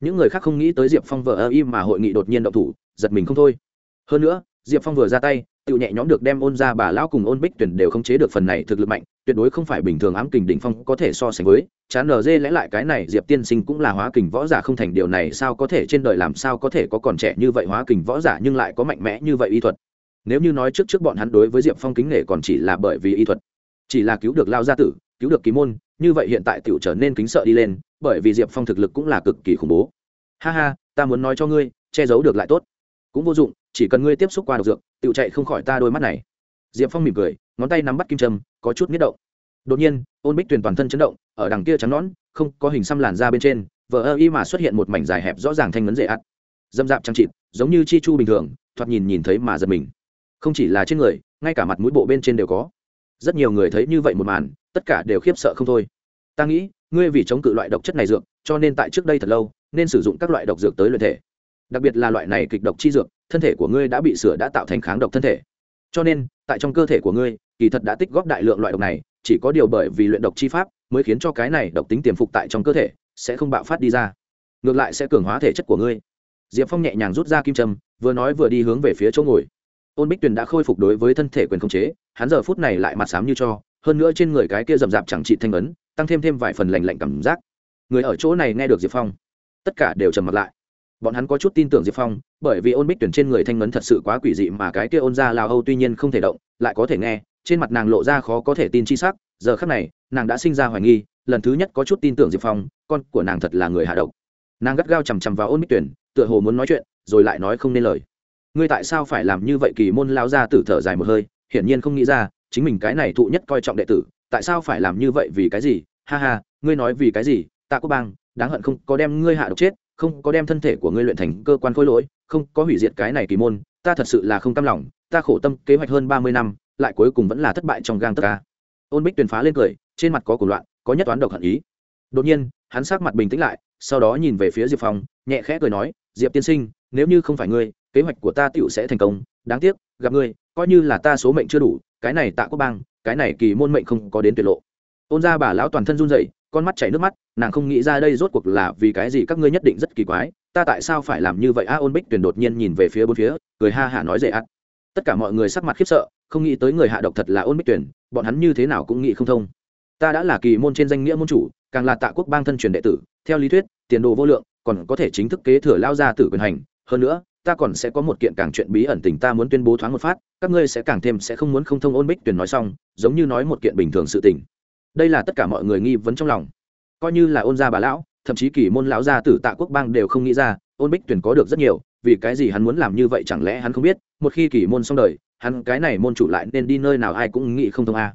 Những người khác không nghĩ tới diệp phong vờ ơ im mà hội nghị đột nhiên động thủ, giật mình không thôi. Hơn nữa, diệp phong vừa ra tay tự nhẹ nhõm được đem ôn ra bà lão cùng ôn bích tuyển đều không chế được phần này thực lực mạnh, tuyệt đối không phải bình thường ám kình đỉnh phong có thể so sánh với. Chán nở dê lẽ lại cái này, diệp tiên sinh cũng là hóa kình võ giả không thành điều này, sao có thể trên đời làm sao có thể có còn trẻ như vậy hóa kình võ giả nhưng lại có mạnh mẽ như vậy y thuật? Nếu như nói trước trước bọn hắn đối với diệp phong kính nể còn chỉ là bởi vì y thuật chỉ là cứu được lao gia tử, cứu được ký môn, như vậy hiện tại tiểu trở nên kính sợ đi lên, bởi vì diệp phong thực lực cũng là cực kỳ khủng bố. Ha ha, ta muốn nói cho ngươi, che giấu được lại tốt. Cũng vô dụng, chỉ cần ngươi tiếp xúc qua độc dược tự chạy không khỏi ta đôi mắt này. Diệp phong mỉm cười, ngón tay nắm bắt kim trâm có chút miết động. Đột nhiên, ôn bích tuyền toàn thân chấn động, ở đằng kia trắng nón không có hình xăm làn da bên trên, vờ ơ y mà xuất hiện một mảnh dài hẹp rõ ràng thanh ngấn dễ ắt. Dâm dạp trang trịt, giống như chi chu bình thường, thoạt nhìn nhìn thấy mà giật mình. Không chỉ là trên người, ngay cả mặt mũi bộ bên trên đều có rất nhiều người thấy như vậy một màn, tất cả đều khiếp sợ không thôi. Ta nghĩ, ngươi vì chống cự loại độc chất này dược, cho nên tại trước đây thật lâu, nên sử dụng các loại độc dược tới luyện thể. Đặc biệt là loại này kịch độc chi dược, thân thể của ngươi đã bị sửa đã tạo thành kháng độc thân thể. Cho nên, tại trong cơ thể của ngươi, kỳ thật đã tích góp đại lượng loại độc này, chỉ có điều bởi vì luyện độc chi pháp mới khiến cho cái này độc tính tiềm phục tại trong cơ thể, sẽ không bạo phát đi ra. Ngược lại sẽ cường hóa thể chất của ngươi. Diệp phong nhẹ nhàng rút ra kim trâm vừa nói vừa đi hướng về phía chỗ ngồi. Ôn bích tuyền đã khôi phục đối với thân thể quyền khống chế hắn giờ phút này lại mặt xám như cho, hơn nữa trên người cái kia rậm rạp chẳng trị thanh ấn, tăng thêm thêm vài phần lành lạnh cảm giác. Người ở chỗ này nghe được diệp phong, tất cả đều trầm mặt lại. Bọn hắn có chút tin tưởng diệp phong, bởi vì ôn bích tuyển trên người thanh ấn thật sự quá quỷ dị mà cái kia ôn ra lao âu tuy nhiên không thể động, lại có thể nghe, trên mặt nàng lộ ra khó có thể tin chi sắc, giờ khắc này, nàng đã sinh ra hoài nghi, lần thứ nhất có chút tin tưởng diệp phong, con của nàng thật là người hạ độc. Nàng gắt gao chằm chằm vào ôn bích tuyển, tựa hồ muốn nói chuyện, rồi lại nói không nên lời. Ngươi tại sao phải làm như vậy kỳ môn lao ra tử thở dài một hơi hiển nhiên không nghĩ ra, chính mình cái này thụ nhất coi trọng đệ tử, tại sao phải làm như vậy vì cái gì? Ha ha, ngươi nói vì cái gì? Tạ quốc bang, đáng hận không có đem ngươi hạ độc chết, không có đem thân thể của ngươi luyện thành cơ quan khối lỗi, không có hủy diệt cái này kỳ môn, ta thật sự là không cam lòng, ta khổ tâm kế hoạch hơn ba mươi năm, lại cuối cùng vẫn là thất bại trong gang tất ca ôn bích tuyền phá lên cười, trên mặt có cuộc loạn, có nhất toán độc hận ý. Đột nhiên, hắn sắc mặt bình tĩnh lại, sau đó nhìn về phía diệp phong, nhẹ khẽ cười nói, diệp tiên sinh, nếu như không phải ngươi, kế hoạch của ta tựu sẽ thành công, đáng tiếc, gặp ngươi coi như là ta số mệnh chưa đủ, cái này tạ quốc bang, cái này kỳ môn mệnh không có đến tuyệt lộ. Ôn ra bà lão toàn thân run rẩy, con mắt chảy nước mắt, nàng không nghĩ ra đây rốt cuộc là vì cái gì các ngươi nhất định rất kỳ quái, ta tại sao phải làm như vậy? A, ôn bích tuyển đột nhiên nhìn về phía bốn phía, cười ha hả nói dễ ắt tất cả mọi người sắc mặt khiếp sợ, không nghĩ tới người hạ độc thật là ôn bích tuyển bọn hắn như thế nào cũng nghĩ không thông. Ta đã là kỳ môn trên danh nghĩa môn chủ, càng là tạ quốc bang thân truyền đệ tử, theo lý thuyết, tiền đồ vô lượng, còn có thể chính thức kế thừa lao ra tử quyền hành. Hơn nữa ta còn sẽ có một kiện càng chuyện bí ẩn tình ta muốn tuyên bố thoáng một phát, các ngươi sẽ càng thêm sẽ không muốn không thông ôn bích tuyển nói xong, giống như nói một kiện bình thường sự tình. Đây là tất cả mọi người nghi vấn trong lòng. Coi như là ôn gia bà lão, thậm chí kỳ môn lão gia tử tạ quốc bang đều không nghĩ ra, ôn bích tuyển có được rất nhiều, vì cái gì hắn muốn làm như vậy chẳng lẽ hắn không biết, một khi kỳ môn xong đời, hắn cái này môn chủ lại nên đi nơi nào ai cũng nghĩ không thông a. À.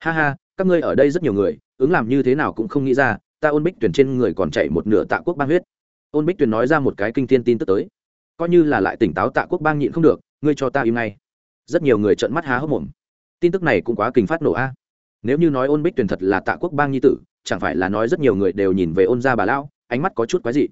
ha ha, các ngươi ở đây rất nhiều người, ứng làm như thế nào cũng không nghĩ ra, ta ôn bích tuyển trên người còn chạy một nửa tạ quốc bang huyết. Ôn bích tuyển nói ra một cái kinh thiên tin tức tới coi như là lại tỉnh táo tạ quốc bang nhịn không được, ngươi cho ta im ngay. Rất nhiều người trợn mắt há hốc mồm. Tin tức này cũng quá kinh phát nổ a. Nếu như nói ôn bích tuyển thật là tạ quốc bang nhi tử, chẳng phải là nói rất nhiều người đều nhìn về ôn gia bà lão, ánh mắt có chút quái dị.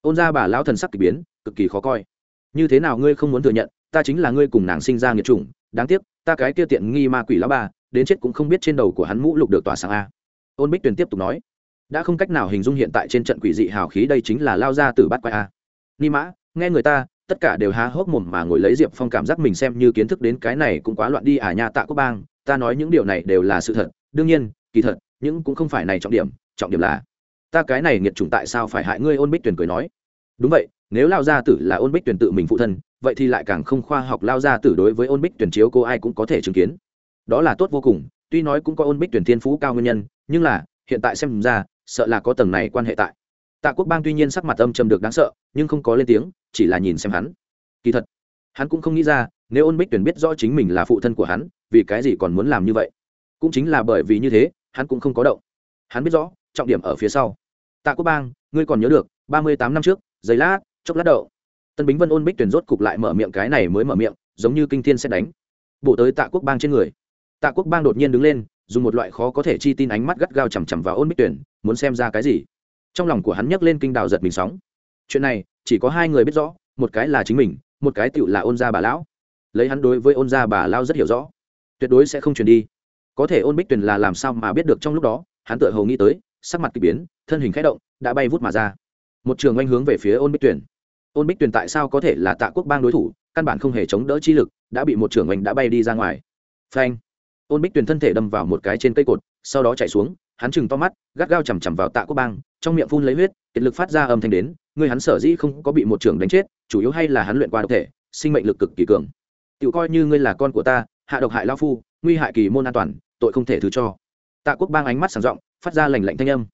Ôn gia bà lão thần sắc k ỳ biến, cực kỳ khó coi. Như thế nào ngươi không muốn thừa nhận, ta chính là ngươi cùng nàng sinh ra nghiệt chủng, đáng tiếc, ta cái kia tiện nghi ma quỷ lão ba đến chết cũng không biết trên đầu của hắn mũ lục được tỏa sang a. Ôn bích tuyền tiếp tục nói, đã không cách nào hình dung hiện tại trên trận quỷ dị hào khí đây chính là lao ra từ bát quái a. Ni mã nghe người ta, tất cả đều há hốc mồm mà ngồi lấy diệp phong cảm giác mình xem như kiến thức đến cái này cũng quá loạn đi à nha, tạ quốc bang, ta nói những điều này đều là sự thật. Đương nhiên, kỳ thật, những cũng không phải này trọng điểm trọng điểm là, ta cái này nghiệt chủng tại sao phải hại ngươi, ôn bích tuyền cười nói. Đúng vậy, nếu lao gia tử là ôn bích tuyền tự mình phụ thân, vậy thì lại càng không khoa học lao gia tử đối với ôn bích tuyển chiếu cô ai cũng có thể chứng kiến. Đó là tốt vô cùng, tuy nói cũng có ôn bích tuyển thiên phú cao nguyên nhân, nhưng là, hiện tại xem ra, sợ là có tầng này quan hệ tại tạ quốc bang tuy nhiên sắc mặt âm trầm được đáng sợ, nhưng không có lên tiếng, chỉ là nhìn xem hắn. Kỳ thật, hắn cũng không nghĩ ra, nếu ôn bích tuyển biết rõ chính mình là phụ thân của hắn, vì cái gì còn muốn làm như vậy? Cũng chính là bởi vì như thế, hắn cũng không có động. Hắn biết rõ, trọng điểm ở phía sau. Tạ quốc bang, ngươi còn nhớ được, ba mươi tám năm trước giấy lát, chốc lát đậu. Tân bính vân ôn bích tuyển rốt cục lại mở miệng, cái này mới mở miệng, giống như kinh thiên sẽ đánh. Bộ tới tạ quốc bang trên người. Tạ quốc bang đột nhiên đứng lên, dùng một loại khó có thể chi tin ánh mắt gắt gao chằm chằm vào ôn bích tuyển muốn xem ra cái gì trong lòng của hắn nhấc lên kinh đào giật mình sóng. Chuyện này, chỉ có hai người biết rõ, một cái là chính mình, một cái tựu là ôn gia bà lão. Lấy hắn đối với ôn gia bà lao rất hiểu rõ. Tuyệt đối sẽ không truyền đi. Có thể ôn bích tuyền là làm sao mà biết được trong lúc đó, hắn tự hầu nghĩ tới, sắc mặt k ỳ biến, thân hình k h ẽ động, đã bay vút mà ra. Một trường oanh hướng về phía ôn bích tuyền. Ôn bích tuyền tại sao có thể là tạ quốc bang đối thủ, căn bản không hề chống đỡ chi lực, đã bị một trưởng oanh đã bay đi ra ngoài. Phanh. Ôn bích tuyền thân thể đâm vào một cái trên cây cột, sau đó chạy xuống hắn chừng to mắt, gắt gao chằm chằm vào tạ quốc bang, trong miệng phun lấy huyết, kiệt lực phát ra âm thanh đến người hắn sở dĩ không có bị một trưởng đánh chết, chủ yếu hay là hắn luyện qua độc thể, sinh mệnh lực cực kỳ cường. Tự coi như ngươi là con của ta, hạ độc hại lao phu, nguy hại kỳ môn an toàn, tội không thể thứ cho. Tạ quốc bang ánh mắt sàng rộng, phát ra lành lạnh thanh âm.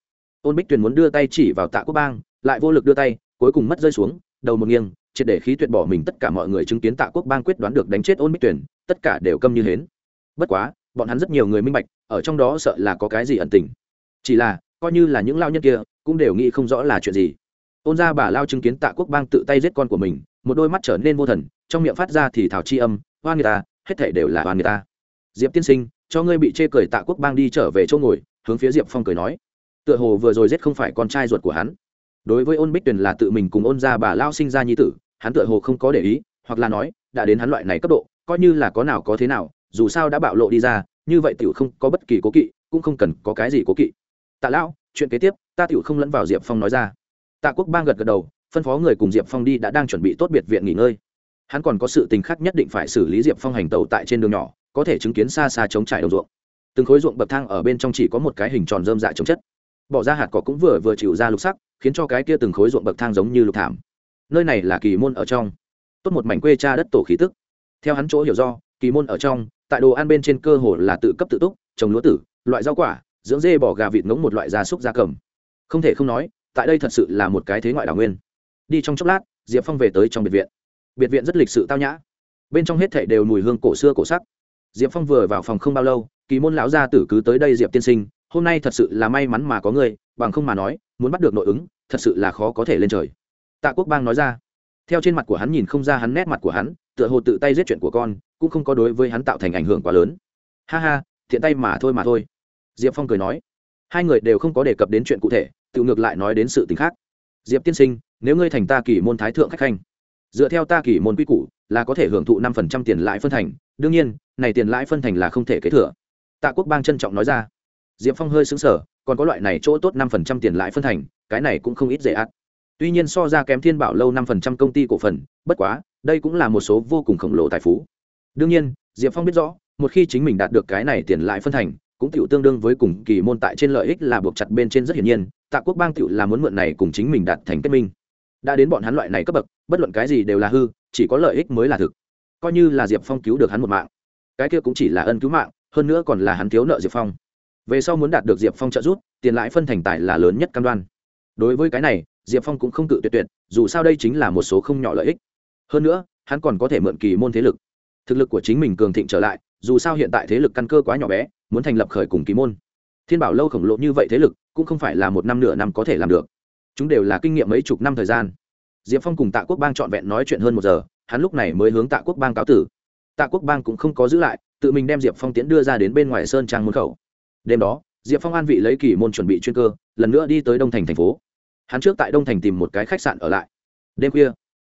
Ôn bích tuyền muốn đưa tay chỉ vào tạ quốc bang, lại vô lực đưa tay, cuối cùng mất rơi xuống, đầu một nghiêng, triệt để khí tuyệt bỏ mình, tất cả mọi người chứng kiến tạ quốc bang quyết đoán được đánh chết ôn bích tuyền, tất cả đều câm như hến. Bất quá bọn hắn rất nhiều người minh bạch, ở trong đó sợ là có cái gì ẩn tình. Chỉ là, coi như là những lao nhân kia, cũng đều nghĩ không rõ là chuyện gì. Ôn gia bà lao chứng kiến tạ quốc bang tự tay giết con của mình, một đôi mắt trở nên vô thần, trong miệng phát ra thì thảo chi âm, oan người ta, hết thể đều là oan người ta. Diệp tiên sinh, cho ngươi bị chê cười tạ quốc bang đi trở về chỗ ngồi, hướng phía diệp phong cười nói. Tựa hồ vừa rồi giết không phải con trai ruột của hắn. Đối với ôn bích tuyền là tự mình cùng ôn gia bà lao sinh ra nhi tử, hắn tựa hồ không có để ý, hoặc là nói, đã đến hắn loại này cấp độ, coi như là có nào có thế nào dù sao đã bạo lộ đi ra, như vậy tiểu không có bất kỳ cố kỵ, cũng không cần có cái gì cố kỵ. Tạ lão, chuyện kế tiếp, ta tiểu không lẫn vào diệp phong nói ra. Tạ quốc bang gật gật đầu, phân phó người cùng diệp phong đi đã đang chuẩn bị tốt biệt viện nghỉ ngơi. Hắn còn có sự tình khác nhất định phải xử lý diệp phong hành tẩu tại trên đường nhỏ, có thể chứng kiến xa xa chống trải đồng ruộng. Từng khối ruộng bậc thang ở bên trong chỉ có một cái hình tròn dơm dạ chống chất. Bỏ ra hạt cỏ cũng vừa vừa chịu ra lục sắc, khiến cho cái kia từng khối ruộng bậc thang giống như lục thảm. Nơi này là kỳ môn ở trong. Tốt một mảnh quê cha đất tổ khí tức. Theo hắn chỗ hiểu do kỳ môn ở trong, tại đồ ăn bên trên cơ hồ là tự cấp tự túc, trồng lúa tử, loại rau quả, dưỡng dê bỏ gà vịt ngỗng một loại gia súc gia cầm. Không thể không nói, tại đây thật sự là một cái thế ngoại đảo nguyên. Đi trong chốc lát, diệp phong về tới trong biệt viện. Biệt viện rất lịch sự tao nhã. Bên trong hết thảy đều mùi hương cổ xưa cổ sắc. Diệp phong vừa vào phòng không bao lâu, kỳ môn lão gia tử cứ tới đây diệp tiên sinh, hôm nay thật sự là may mắn mà có người bằng không mà nói, muốn bắt được nội ứng, thật sự là khó có thể lên trời. Tạ quốc bang nói ra. Theo trên mặt của hắn nhìn không ra hắn nét mặt của hắn tựa hồ tự tay giết chuyện của con, cũng không có đối với hắn tạo thành ảnh hưởng quá lớn. Ha ha, thiện tay mà thôi mà thôi. Diệp phong cười nói. Hai người đều không có đề cập đến chuyện cụ thể, tự ngược lại nói đến sự t ì n h khác. Diệp tiên sinh, nếu ngươi thành ta kỷ môn thái thượng khách khanh, dựa theo ta kỷ môn quy củ, là có thể hưởng thụ năm phần trăm tiền lãi phân thành. Đương nhiên, này tiền lãi phân thành là không thể kế thừa. Tạ quốc bang trân trọng nói ra. Diệp phong hơi xứng sở còn có loại này chỗ tốt năm phần trăm tiền lãi phân thành, cái này cũng không ít dễ ắt tuy nhiên so ra kém thiên bảo lâu năm phần trăm công ty cổ phần, bất quá đây cũng là một số vô cùng khổng lồ tài phú. Đương nhiên, diệp phong biết rõ, một khi chính mình đạt được cái này tiền lãi phân thành, cũng tiểu tương đương với cùng kỳ môn tại trên lợi ích là buộc chặt bên trên rất hiển nhiên, tạ quốc bang tiểu là muốn mượn này cùng chính mình đạt thành kết minh. Đã đến bọn hắn loại này cấp bậc, bất luận cái gì đều là hư, chỉ có lợi ích mới là thực. Coi như là diệp phong cứu được hắn một mạng, cái kia cũng chỉ là ân cứu mạng, hơn nữa còn là hắn thiếu nợ diệp phong. Về sau muốn đạt được diệp phong trợ giúp, tiền lãi phân thành tài là lớn nhất cam đoan. Đối với cái này, diệp phong cũng không cự tuyệt tuyệt, dù sao đây chính là một số không nhỏ lợi ích hơn nữa, hắn còn có thể mượn kỳ môn thế lực. Thực lực của chính mình cường thịnh trở lại, dù sao hiện tại thế lực căn cơ quá nhỏ bé, muốn thành lập khởi cùng kỳ môn. Thiên bảo lâu khổng lồ như vậy thế lực, cũng không phải là một năm nửa năm có thể làm được. Chúng đều là kinh nghiệm mấy chục năm thời gian. Diệp phong cùng tạ quốc bang trọn vẹn nói chuyện hơn một giờ, hắn lúc này mới hướng tạ quốc bang cáo tử. Tạ quốc bang cũng không có giữ lại, tự mình đem diệp phong tiễn đưa ra đến bên ngoài sơn trang môn khẩu. Đêm đó, diệp phong an vị lấy kỳ môn chuẩn bị chuyên cơ, lần nữa đi tới đông thành thành phố. Hắn trước tại đông thành tìm một cái khách sạn ở lại. Đêm khuya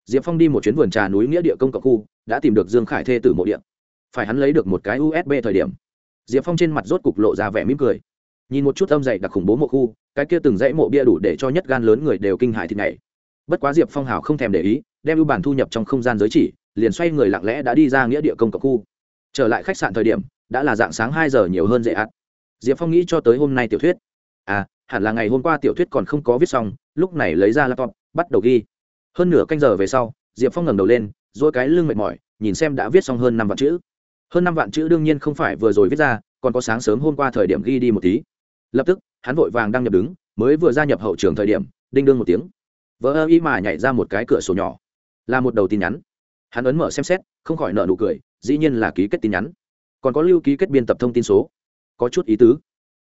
diệp phong đi một chuyến vườn trà núi nghĩa địa công cộng khu, đã tìm được dương khải thê tử mộ điện phải hắn lấy được một cái usb thời điểm. Diệp phong trên mặt rốt cục lộ ra vẻ mỉm cười. Nhìn một chút âm dày đặc khủng bố mộ khu, cái kia từng dãy mộ bia đủ để cho nhất gan lớn người đều kinh hại thịt này bất quá diệp phong hào không thèm để ý, đem ưu bản thu nhập trong không gian giới chỉ, liền xoay người lặng lẽ đã đi ra nghĩa địa công cộng khu. Trở lại khách sạn thời điểm, đã là dạng sáng hai giờ nhiều hơn dễ ạt diệp phong nghĩ cho tới hôm nay tiểu thuyết. À hẳn là ngày hôm qua tiểu thuyết còn không có viết xong, lúc này lấy ra laptop, bắt đầu ghi hơn nửa canh giờ về sau, diệp phong ngẩng đầu lên dỗi cái lưng mệt mỏi, nhìn xem đã viết xong hơn năm vạn chữ. Hơn năm vạn chữ đương nhiên không phải vừa rồi viết ra, còn có sáng sớm hôm qua thời điểm ghi đi một tí. Lập tức, hắn vội vàng đang nhập đứng, mới vừa gia nhập hậu trường thời điểm, đinh đương một tiếng. Vỡ ơ y mà nhảy ra một cái cửa sổ nhỏ. Là một đầu tin nhắn. Hắn ấn mở xem xét, không khỏi nợ nụ cười, dĩ nhiên là ký kết tin nhắn. Còn có lưu ký kết biên tập thông tin số. Có chút ý tứ.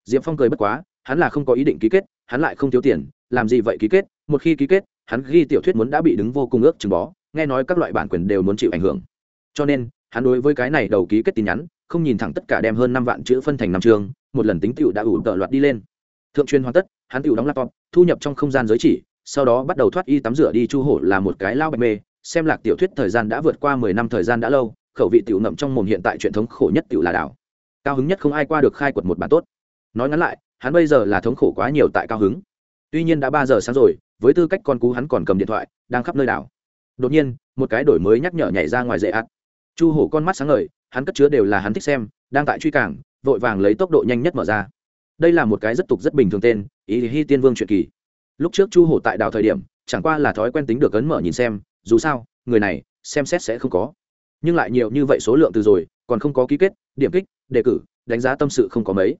Diệp phong cười bất quá, hắn là không có ý định ký kết, hắn lại không thiếu tiền, làm gì vậy ký kết? Một khi ký kết, hắn ghi tiểu thuyết muốn đã bị đứng vô cùng ước chừng bó, nghe nói các loại bản quyền đều muốn chịu ảnh hưởng. Cho nên, hắn đối với cái này đầu ký kết tin nhắn, không nhìn thẳng tất cả đem hơn năm vạn chữ phân thành năm chương, một lần tính tựu đã ủ tợ loạt đi lên. Thượng truyền hoàn tất, hắn tựu đóng laptop, thu nhập trong không gian giới chỉ, sau đó bắt đầu thoát y tắm rửa đi chu hổ là một cái lao bạch mê, xem lạc tiểu thuyết thời gian đã vượt qua mười năm thời gian đã lâu, khẩu vị tiểu ngậm trong mồm hiện tại truyền thống khổ nhất tiểu là đảo. Cao hứng nhất không ai qua được khai quật một bản tốt. Nói ngắn lại, hắn bây giờ là thống khổ quá nhiều tại cao hứng tuy nhiên đã ba giờ sáng rồi, với tư cách con cú hắn còn cầm điện thoại, đang khắp nơi đảo. Đột nhiên, một cái đổi mới nhắc nhở nhảy ra ngoài dễ ạt chu hổ con mắt sáng ngời, hắn cất chứa đều là hắn thích xem, đang tại truy cảng, vội vàng lấy tốc độ nhanh nhất mở ra. Đây là một cái rất tục rất bình thường tên, ý hi tiên vương truyện kỳ. Lúc trước chu hổ tại đào thời điểm, chẳng qua là thói quen tính được ấn mở nhìn xem, dù sao, người này, xem xét sẽ không có. Nhưng lại nhiều như vậy số lượng từ rồi, còn không có ký kết, điểm kích, đề cử, đánh giá tâm sự không có mấy.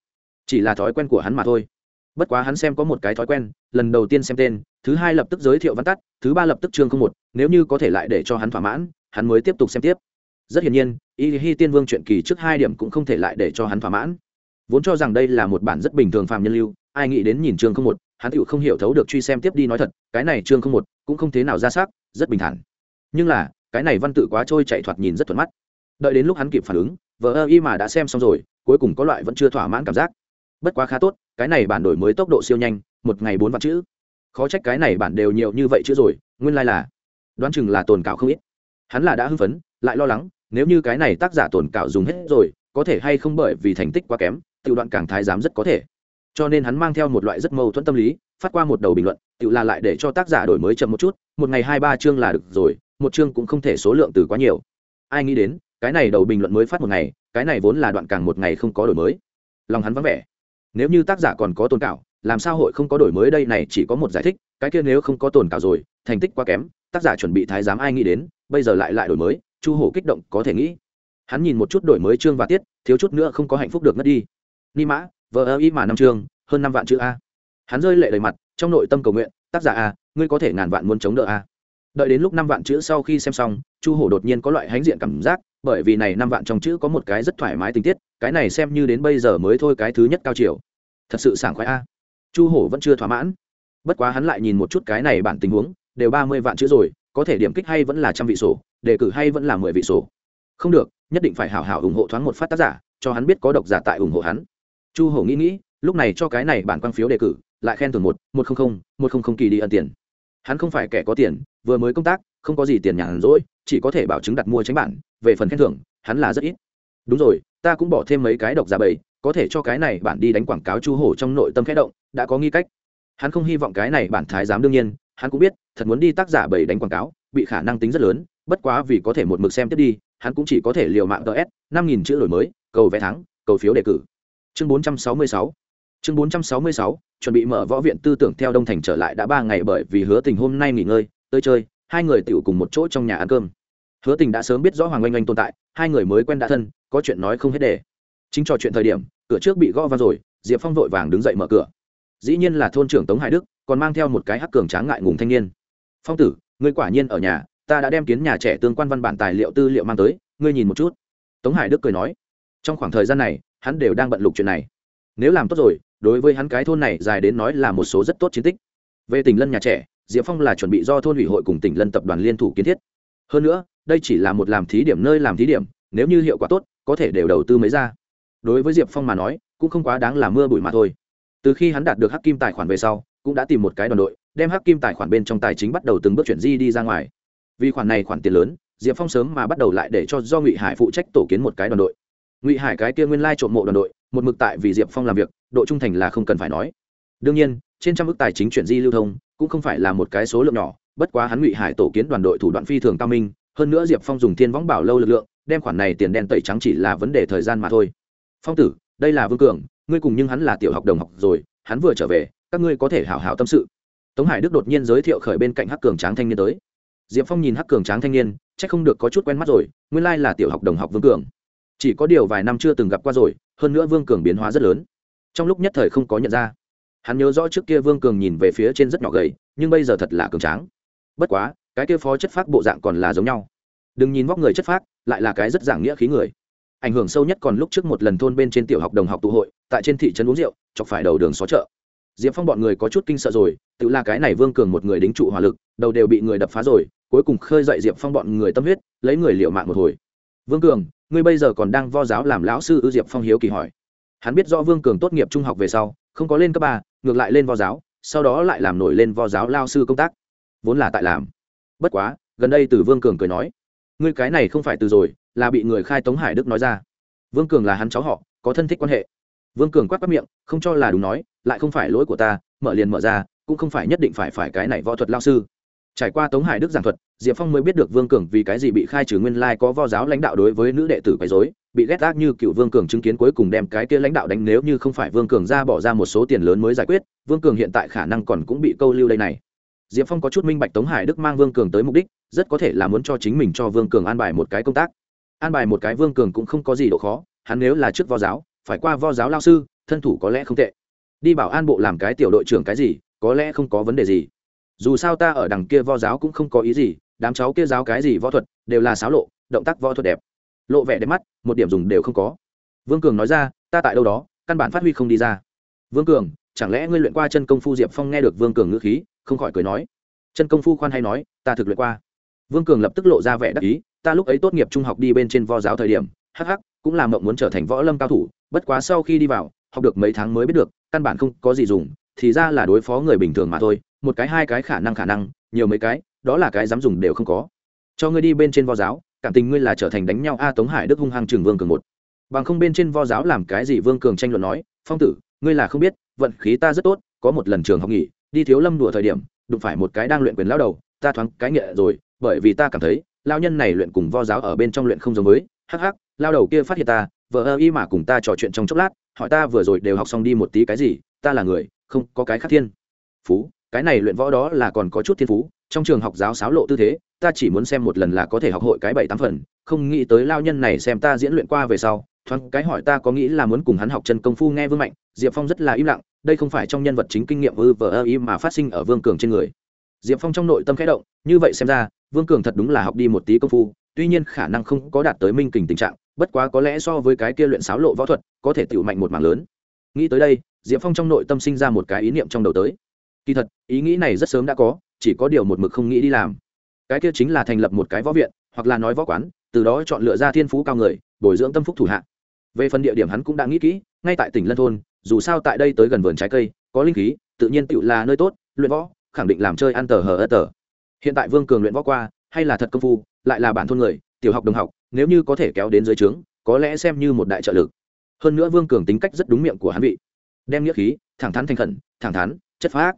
Chỉ là thói quen của hắn mà thôi bất quá hắn xem có một cái thói quen, lần đầu tiên xem tên, thứ hai lập tức giới thiệu văn tắt, thứ ba lập tức chương không một, nếu như có thể lại để cho hắn thỏa mãn, hắn mới tiếp tục xem tiếp. Rất hiển nhiên, y hi tiên vương chuyện kỳ trước hai điểm cũng không thể lại để cho hắn thỏa mãn. Vốn cho rằng đây là một bản rất bình thường phàm nhân lưu, ai nghĩ đến nhìn chương không một, hắn tựu không hiểu thấu được truy xem tiếp đi nói thật, cái này chương không một cũng không thế nào ra sắc, rất bình thản. Nhưng là, cái này văn tự quá trôi chạy thoạt nhìn rất thuận mắt. Đợi đến lúc hắn kịp phản ứng vợ ơ y mà đã xem xong rồi, cuối cùng có loại vẫn chưa thỏa mãn cảm giác bất quá khá tốt, cái này bản đổi mới tốc độ siêu nhanh, một ngày bốn vạn chữ. Khó trách cái này bản đều nhiều như vậy chữ rồi, nguyên lai、like、là, đoán chừng là tồn cảo không ít. Hắn là đã hưng phấn, lại lo lắng, nếu như cái này tác giả tồn cảo dùng hết rồi, có thể hay không bởi vì thành tích quá kém tự đoạn cảng thái giám rất có thể. Cho nên hắn mang theo một loại rất mâu thuẫn tâm lý, phát qua một đầu bình luận tự là lại để cho tác giả đổi mới chậm một chút, một ngày hai ba chương là được rồi, một chương cũng không thể số lượng từ quá nhiều. Ai nghĩ đến, cái này đầu bình luận mới phát một ngày, cái này vốn là đoạn càng một ngày không có đổi mới. Lòng hắn vắng vẻ nếu như tác giả còn có tồn cảo, làm sao hội không có đổi mới đây này chỉ có một giải thích, cái kia nếu không có tồn cảo rồi, thành tích quá kém, tác giả chuẩn bị thái giám ai nghĩ đến, bây giờ lại lại đổi mới, chu hổ kích động có thể nghĩ. Hắn nhìn một chút đổi mới chương và tiết, thiếu chút nữa không có hạnh phúc được mất đi. Ni mã, vờ ơ ý mà năm chương, hơn năm vạn chữ a. Hắn rơi lệ đầy mặt, trong nội tâm cầu nguyện, tác giả a, ngươi có thể ngàn vạn muốn chống đỡ a. Đợi đến lúc năm vạn chữ sau khi xem xong, chu hổ đột nhiên có loại hãnh diện cảm giác bởi vì này năm vạn trong chữ có một cái rất thoải mái tình tiết, cái này xem như đến bây giờ mới thôi cái thứ nhất cao chiều. Thật sự sảng khoái a. Chu hổ vẫn chưa thỏa mãn. Bất quá hắn lại nhìn một chút cái này bản tình huống, đều ba mươi vạn chữ rồi, có thể điểm kích hay vẫn là trăm vị sổ, đề cử hay vẫn là mười vị sổ. Không được, nhất định phải hảo hảo ủng hộ thoáng một phát tác giả, cho hắn biết có độc giả tại ủng hộ hắn. Chu hổ nghĩ nghĩ, lúc này cho cái này bản quang phiếu đề cử, lại khen thưởng một một không không, một không không kỳ đi ân tiền. Hắn không phải kẻ có tiền, vừa mới công tác, không có gì tiền nhàn rỗi chỉ có thể bảo chứng đặt mua tránh bản, về phần khen thưởng, hắn là rất ít. Đúng rồi, ta cũng bỏ thêm mấy cái độc giả bầy, có thể cho cái này bản đi đánh quảng cáo chu hổ trong nội tâm khẽ động, đã có nghi cách. Hắn không hy vọng cái này bản thái giám đương nhiên, hắn cũng biết, thật muốn đi tác giả bầy đánh quảng cáo, bị khả năng tính rất lớn, bất quá vì có thể một mực xem tiếp đi, hắn cũng chỉ có thể liều mạng ts năm nghìn chữ đổi mới, cầu vé thắng, cầu phiếu đề cử. Chương bốn trăm sáu mươi sáu. Chương bốn trăm sáu mươi sáu, chuẩn bị mở võ viện tư tưởng theo đông thành trở lại đã ba ngày bởi vì hứa tình hôm nay nghỉ ngơi, tới chơi hai người tựu cùng một chỗ trong nhà ăn cơm. Hứa tình đã sớm biết rõ hoàng oanh oanh tồn tại, hai người mới quen đã thân, có chuyện nói không hết đề chính trò chuyện thời điểm, cửa trước bị gõ vào rồi, diệp phong vội vàng đứng dậy mở cửa. Dĩ nhiên là thôn trưởng tống hải đức, còn mang theo một cái hắc cường tráng ngại ngùng thanh niên. Phong tử, ngươi quả nhiên ở nhà, ta đã đem kiến nhà trẻ tương quan văn bản tài liệu tư liệu mang tới, ngươi nhìn một chút. Tống hải đức cười nói. Trong khoảng thời gian này, hắn đều đang bận lục chuyện này. Nếu làm tốt rồi, đối với hắn cái thôn này dài đến nói là một số rất tốt chiến tích. Về tỉnh lân nhà trẻ diệp phong là chuẩn bị do thôn ủy hội cùng tỉnh lân tập đoàn liên thủ kiến thiết. Hơn nữa, đây chỉ là một làm thí điểm nơi làm thí điểm, nếu như hiệu quả tốt, có thể đều đầu tư mới ra. Đối với diệp phong mà nói, cũng không quá đáng là mưa bụi mà thôi. Từ khi hắn đạt được hắc kim tài khoản về sau, cũng đã tìm một cái đoàn đội, đem hắc kim tài khoản bên trong tài chính bắt đầu từng bước chuyển di đi ra ngoài. Vì khoản này khoản tiền lớn, diệp phong sớm mà bắt đầu lại để cho do ngụy hải phụ trách tổ kiến một cái đoàn đội. Ngụy hải cái kia nguyên lai trộm mộ đoàn đội, một mực tại vì diệp phong làm việc, độ trung thành là không cần phải nói đương nhiên, trên trăm ước tài chính chuyển di lưu thông, cũng không phải là một cái số lượng nhỏ, bất quá hắn ngụy hải tổ kiến đoàn đội thủ đoạn phi thường cao minh, hơn nữa diệp phong dùng thiên võng bảo lâu lực lượng, đem khoản này tiền đen tẩy trắng chỉ là vấn đề thời gian mà thôi. Phong tử, đây là vương cường, ngươi cùng nhưng hắn là tiểu học đồng học rồi, hắn vừa trở về, các ngươi có thể hào hào tâm sự. Tống hải đức đột nhiên giới thiệu khởi bên cạnh hắc cường tráng thanh niên tới. Diệp phong nhìn hắc cường tráng thanh niên c h ắ c không được có chút quen mắt rồi, nguyên lai là tiểu học đồng học vương cường. Chỉ có điều vài năm chưa từng gặp qua rồi, hơn nữa vương cường biến hóa rất lớn. Trong lúc nhất thời không có nhận ra hắn nhớ rõ trước kia vương cường nhìn về phía trên rất nhỏ gầy, nhưng bây giờ thật là cường tráng. Bất quá, cái kia phó chất phác bộ dạng còn là giống nhau. Đừng nhìn vóc người chất phác, lại là cái rất giảng nghĩa khí người. Ảnh hưởng sâu nhất còn lúc trước một lần thôn bên trên tiểu học đồng học tụ hội, tại trên thị trấn uống rượu, chọc phải đầu đường xó chợ. Diệp phong bọn người có chút kinh sợ rồi, tự là cái này vương cường một người đính trụ hỏa lực, đầu đều bị người đập phá rồi, cuối cùng khơi dậy diệp phong bọn người tâm huyết, lấy người liệu mạng một hồi. Vương cường, ngươi bây giờ còn đang vo giáo làm lão sư ư? Diệp phong hiếu kỳ hỏi. Hắn biết do vương cường tốt nghiệp trung học về sau, không có lên cấp ba ngược lại lên vo giáo, sau đó lại làm nổi lên vo giáo lao sư công tác. Vốn là tại làm. Bất quá, gần đây từ vương cường cười nói, ngươi cái này không phải từ rồi, là bị người khai tống hải đức nói ra. Vương cường là hắn cháu họ, có thân thích quan hệ. Vương cường quát quát miệng, không cho là đúng nói, lại không phải lỗi của ta, mở liền mở ra, cũng không phải nhất định phải phải cái này võ thuật lao sư trải qua tống hải đức giảng thuật, diệp phong mới biết được vương cường vì cái gì bị khai trừ nguyên lai có vo giáo lãnh đạo đối với nữ đệ tử quấy dối bị ghét ác như cựu vương cường chứng kiến cuối cùng đem cái kia lãnh đạo đánh nếu như không phải vương cường ra bỏ ra một số tiền lớn mới giải quyết, vương cường hiện tại khả năng còn cũng bị câu lưu đây này. Diệp phong có chút minh bạch tống hải đức mang vương cường tới mục đích, rất có thể là muốn cho chính mình cho vương cường an bài một cái công tác. An bài một cái vương cường cũng không có gì độ khó, hắn nếu là trước vo giáo, phải qua vo giáo lao sư, thân thủ có lẽ không tệ. Đi bảo an bộ làm cái tiểu đội trưởng cái gì, có lẽ không có vấn đề gì dù sao ta ở đằng kia vo giáo cũng không có ý gì, đám cháu kia giáo cái gì võ thuật, đều là xáo lộ, động tác võ thuật đẹp. Lộ vẻ đẹp mắt, một điểm dùng đều không có. Vương cường nói ra, ta tại đâu đó, căn bản phát huy không đi ra. Vương cường, chẳng lẽ ngươi luyện qua chân công phu diệp phong nghe được vương cường ngữ khí, không khỏi cười nói? Chân công phu khoan hay nói, ta thực luyện qua. Vương cường lập tức lộ ra vẻ đắc ý, ta lúc ấy tốt nghiệp trung học đi bên trên vo giáo thời điểm hh cũng làm mộng muốn trở thành võ lâm cao thủ, bất quá sau khi đi vào, học được mấy tháng mới biết được, căn bản không có gì dùng, thì ra là đối phó người bình thường mà thôi một cái hai cái khả năng khả năng, nhiều mấy cái, đó là cái dám dùng đều không có. Cho ngươi đi bên trên vo giáo, cảm tình ngươi là trở thành đánh nhau a tống hải đức hung hăng trường vương cường một. Bằng không bên trên vo giáo làm cái gì vương cường tranh luận nói, phong tử, ngươi là không biết, vận khí ta rất tốt, có một lần trường học nghỉ, đi thiếu lâm đùa thời điểm, đụng phải một cái đang luyện quyền lao đầu, ta thoáng cái nghệ rồi, bởi vì ta cảm thấy lao nhân này luyện cùng vo giáo ở bên trong luyện không giống với, hắc hắc lao đầu kia phát hiện ta, vợ ơ y mà cùng ta trò chuyện trong chốc lát, hỏi ta vừa rồi đều học xong đi một tí cái gì, ta là người, không có cái khác thiên. Phú cái này luyện võ đó là còn có chút thiên phú, trong trường học giáo sáo lộ tư thế, ta chỉ muốn xem một lần là có thể học hội cái bảy tám phần, không nghĩ tới lao nhân này xem ta diễn luyện qua về sau, thoáng cái hỏi ta có nghĩ là muốn cùng hắn học chân công phu nghe vương mạnh, diệp phong rất là im lặng, đây không phải trong nhân vật chính kinh nghiệm ư vờ ơ im mà phát sinh ở vương cường trên người. Diệp phong trong nội tâm khẽ động, như vậy xem ra, vương cường thật đúng là học đi một tí công phu, tuy nhiên khả năng không có đạt tới minh kình tình trạng, bất quá có lẽ so với cái kia luyện sáo lộ võ thuật, có thể tựu mạnh một mảng lớn. Nghĩ tới đây, diệp phong trong nội tâm sinh ra một cái ý niệm trong đầu tới kỳ thật, ý nghĩ này rất sớm đã có, chỉ có điều một mực không nghĩ đi làm. Cái kia chính là thành lập một cái võ viện, hoặc là nói võ quán, từ đó chọn lựa ra thiên phú cao người, bồi dưỡng tâm phúc thủ hạ. Về phần địa điểm hắn cũng đã nghĩ kỹ, ngay tại tỉnh lân thôn, dù sao tại đây tới gần vườn trái cây, có linh khí, tự nhiên tựu là nơi tốt, luyện võ, khẳng định làm chơi ăn tờ hờ ơ tờ. Hiện tại vương cường luyện võ qua, hay là thật công phu, lại là bản thôn người, tiểu học đồng học, nếu như có thể kéo đến dưới trướng, có lẽ xem như một đại trợ lực. Hơn nữa vương cường tính cách rất đúng miệng của hắn vị. Đem nghĩa khí, thẳng thắn thành khẩn, thẳng thắn, chất phác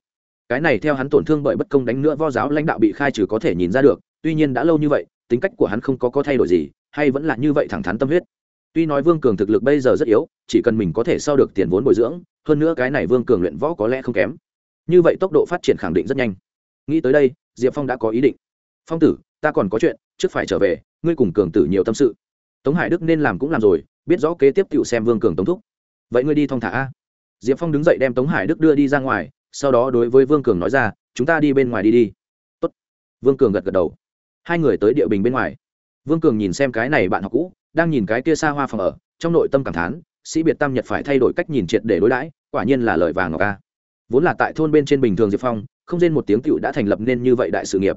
cái này theo hắn tổn thương bởi bất công đánh nữa vo giáo lãnh đạo bị khai trừ có thể nhìn ra được, tuy nhiên đã lâu như vậy, tính cách của hắn không có có thay đổi gì, hay vẫn là như vậy thẳng thắn tâm huyết. Tuy nói vương cường thực lực bây giờ rất yếu, chỉ cần mình có thể sau được tiền vốn bồi dưỡng, hơn nữa cái này vương cường luyện võ có lẽ không kém. Như vậy tốc độ phát triển khẳng định rất nhanh. Nghĩ tới đây, diệp phong đã có ý định. Phong tử, ta còn có chuyện, trước phải trở về, ngươi cùng cường tử nhiều tâm sự. Tống hải đức nên làm cũng làm rồi, biết rõ kế tiếp cựu xem vương cường tống thúc. Vậy ngươi đi thong thả a. Diệp phong đứng dậy đem tống hải đức đưa đi ra ngoài sau đó đối với vương cường nói ra, chúng ta đi bên ngoài đi đi. Tốt. vương cường gật gật đầu. Hai người tới địa bình bên ngoài. Vương cường nhìn xem cái này bạn học cũ, đang nhìn cái kia xa hoa phòng ở, trong nội tâm cảm thán, sĩ biệt tam nhật phải thay đổi cách nhìn triệt để đối đãi, quả nhiên là lời vàng ngọc ca vốn là tại thôn bên trên bình thường diệp phong, không rên một tiếng cựu đã thành lập nên như vậy đại sự nghiệp.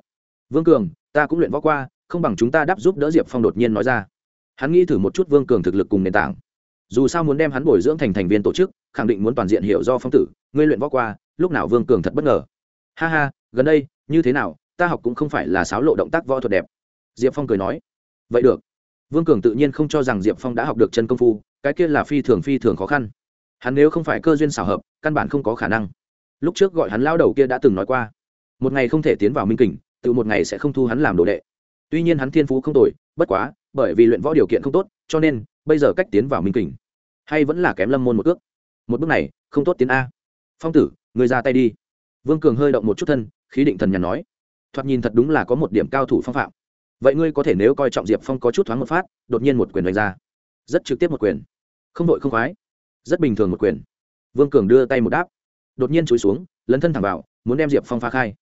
Vương cường, ta cũng luyện võ qua, không bằng chúng ta đáp giúp đỡ diệp phong đột nhiên nói ra. Hắn nghĩ thử một chút vương cường thực lực cùng nền tảng. Dù sao muốn đem hắn bồi dưỡng thành thành viên tổ chức, khẳng định muốn toàn diện hiểu do phong tử, ngươi luyện võ qua lúc nào vương cường thật bất ngờ. Ha ha, gần đây, như thế nào, ta học cũng không phải là sáo lộ động tác võ thuật đẹp. Diệp phong cười nói. Vậy được. Vương cường tự nhiên không cho rằng diệp phong đã học được chân công phu, cái kia là phi thường phi thường khó khăn. Hắn nếu không phải cơ duyên xảo hợp, căn bản không có khả năng. Lúc trước gọi hắn lao đầu kia đã từng nói qua. Một ngày không thể tiến vào minh kình, tự một ngày sẽ không thu hắn làm đồ đệ. Tuy nhiên hắn thiên phú không tồi, bất quá, bởi vì luyện võ điều kiện không tốt, cho nên, bây giờ cách tiến vào minh kình, hay vẫn là kém lâm môn một ước. Một bước này, không tốt tiến a. Phong tử người ra tay đi. Vương cường hơi động một chút thân, khí định thần nhàn nói, thoạt nhìn thật đúng là có một điểm cao thủ phong phạm. Vậy ngươi có thể nếu coi trọng diệp phong có chút thoáng một phát, đột nhiên một quyền đánh ra. Rất trực tiếp một quyền. Không đội không khoái. Rất bình thường một quyền. Vương cường đưa tay một đáp. Đột nhiên chúi xuống, lấn thân thẳng vào, muốn đem diệp phong phá khai.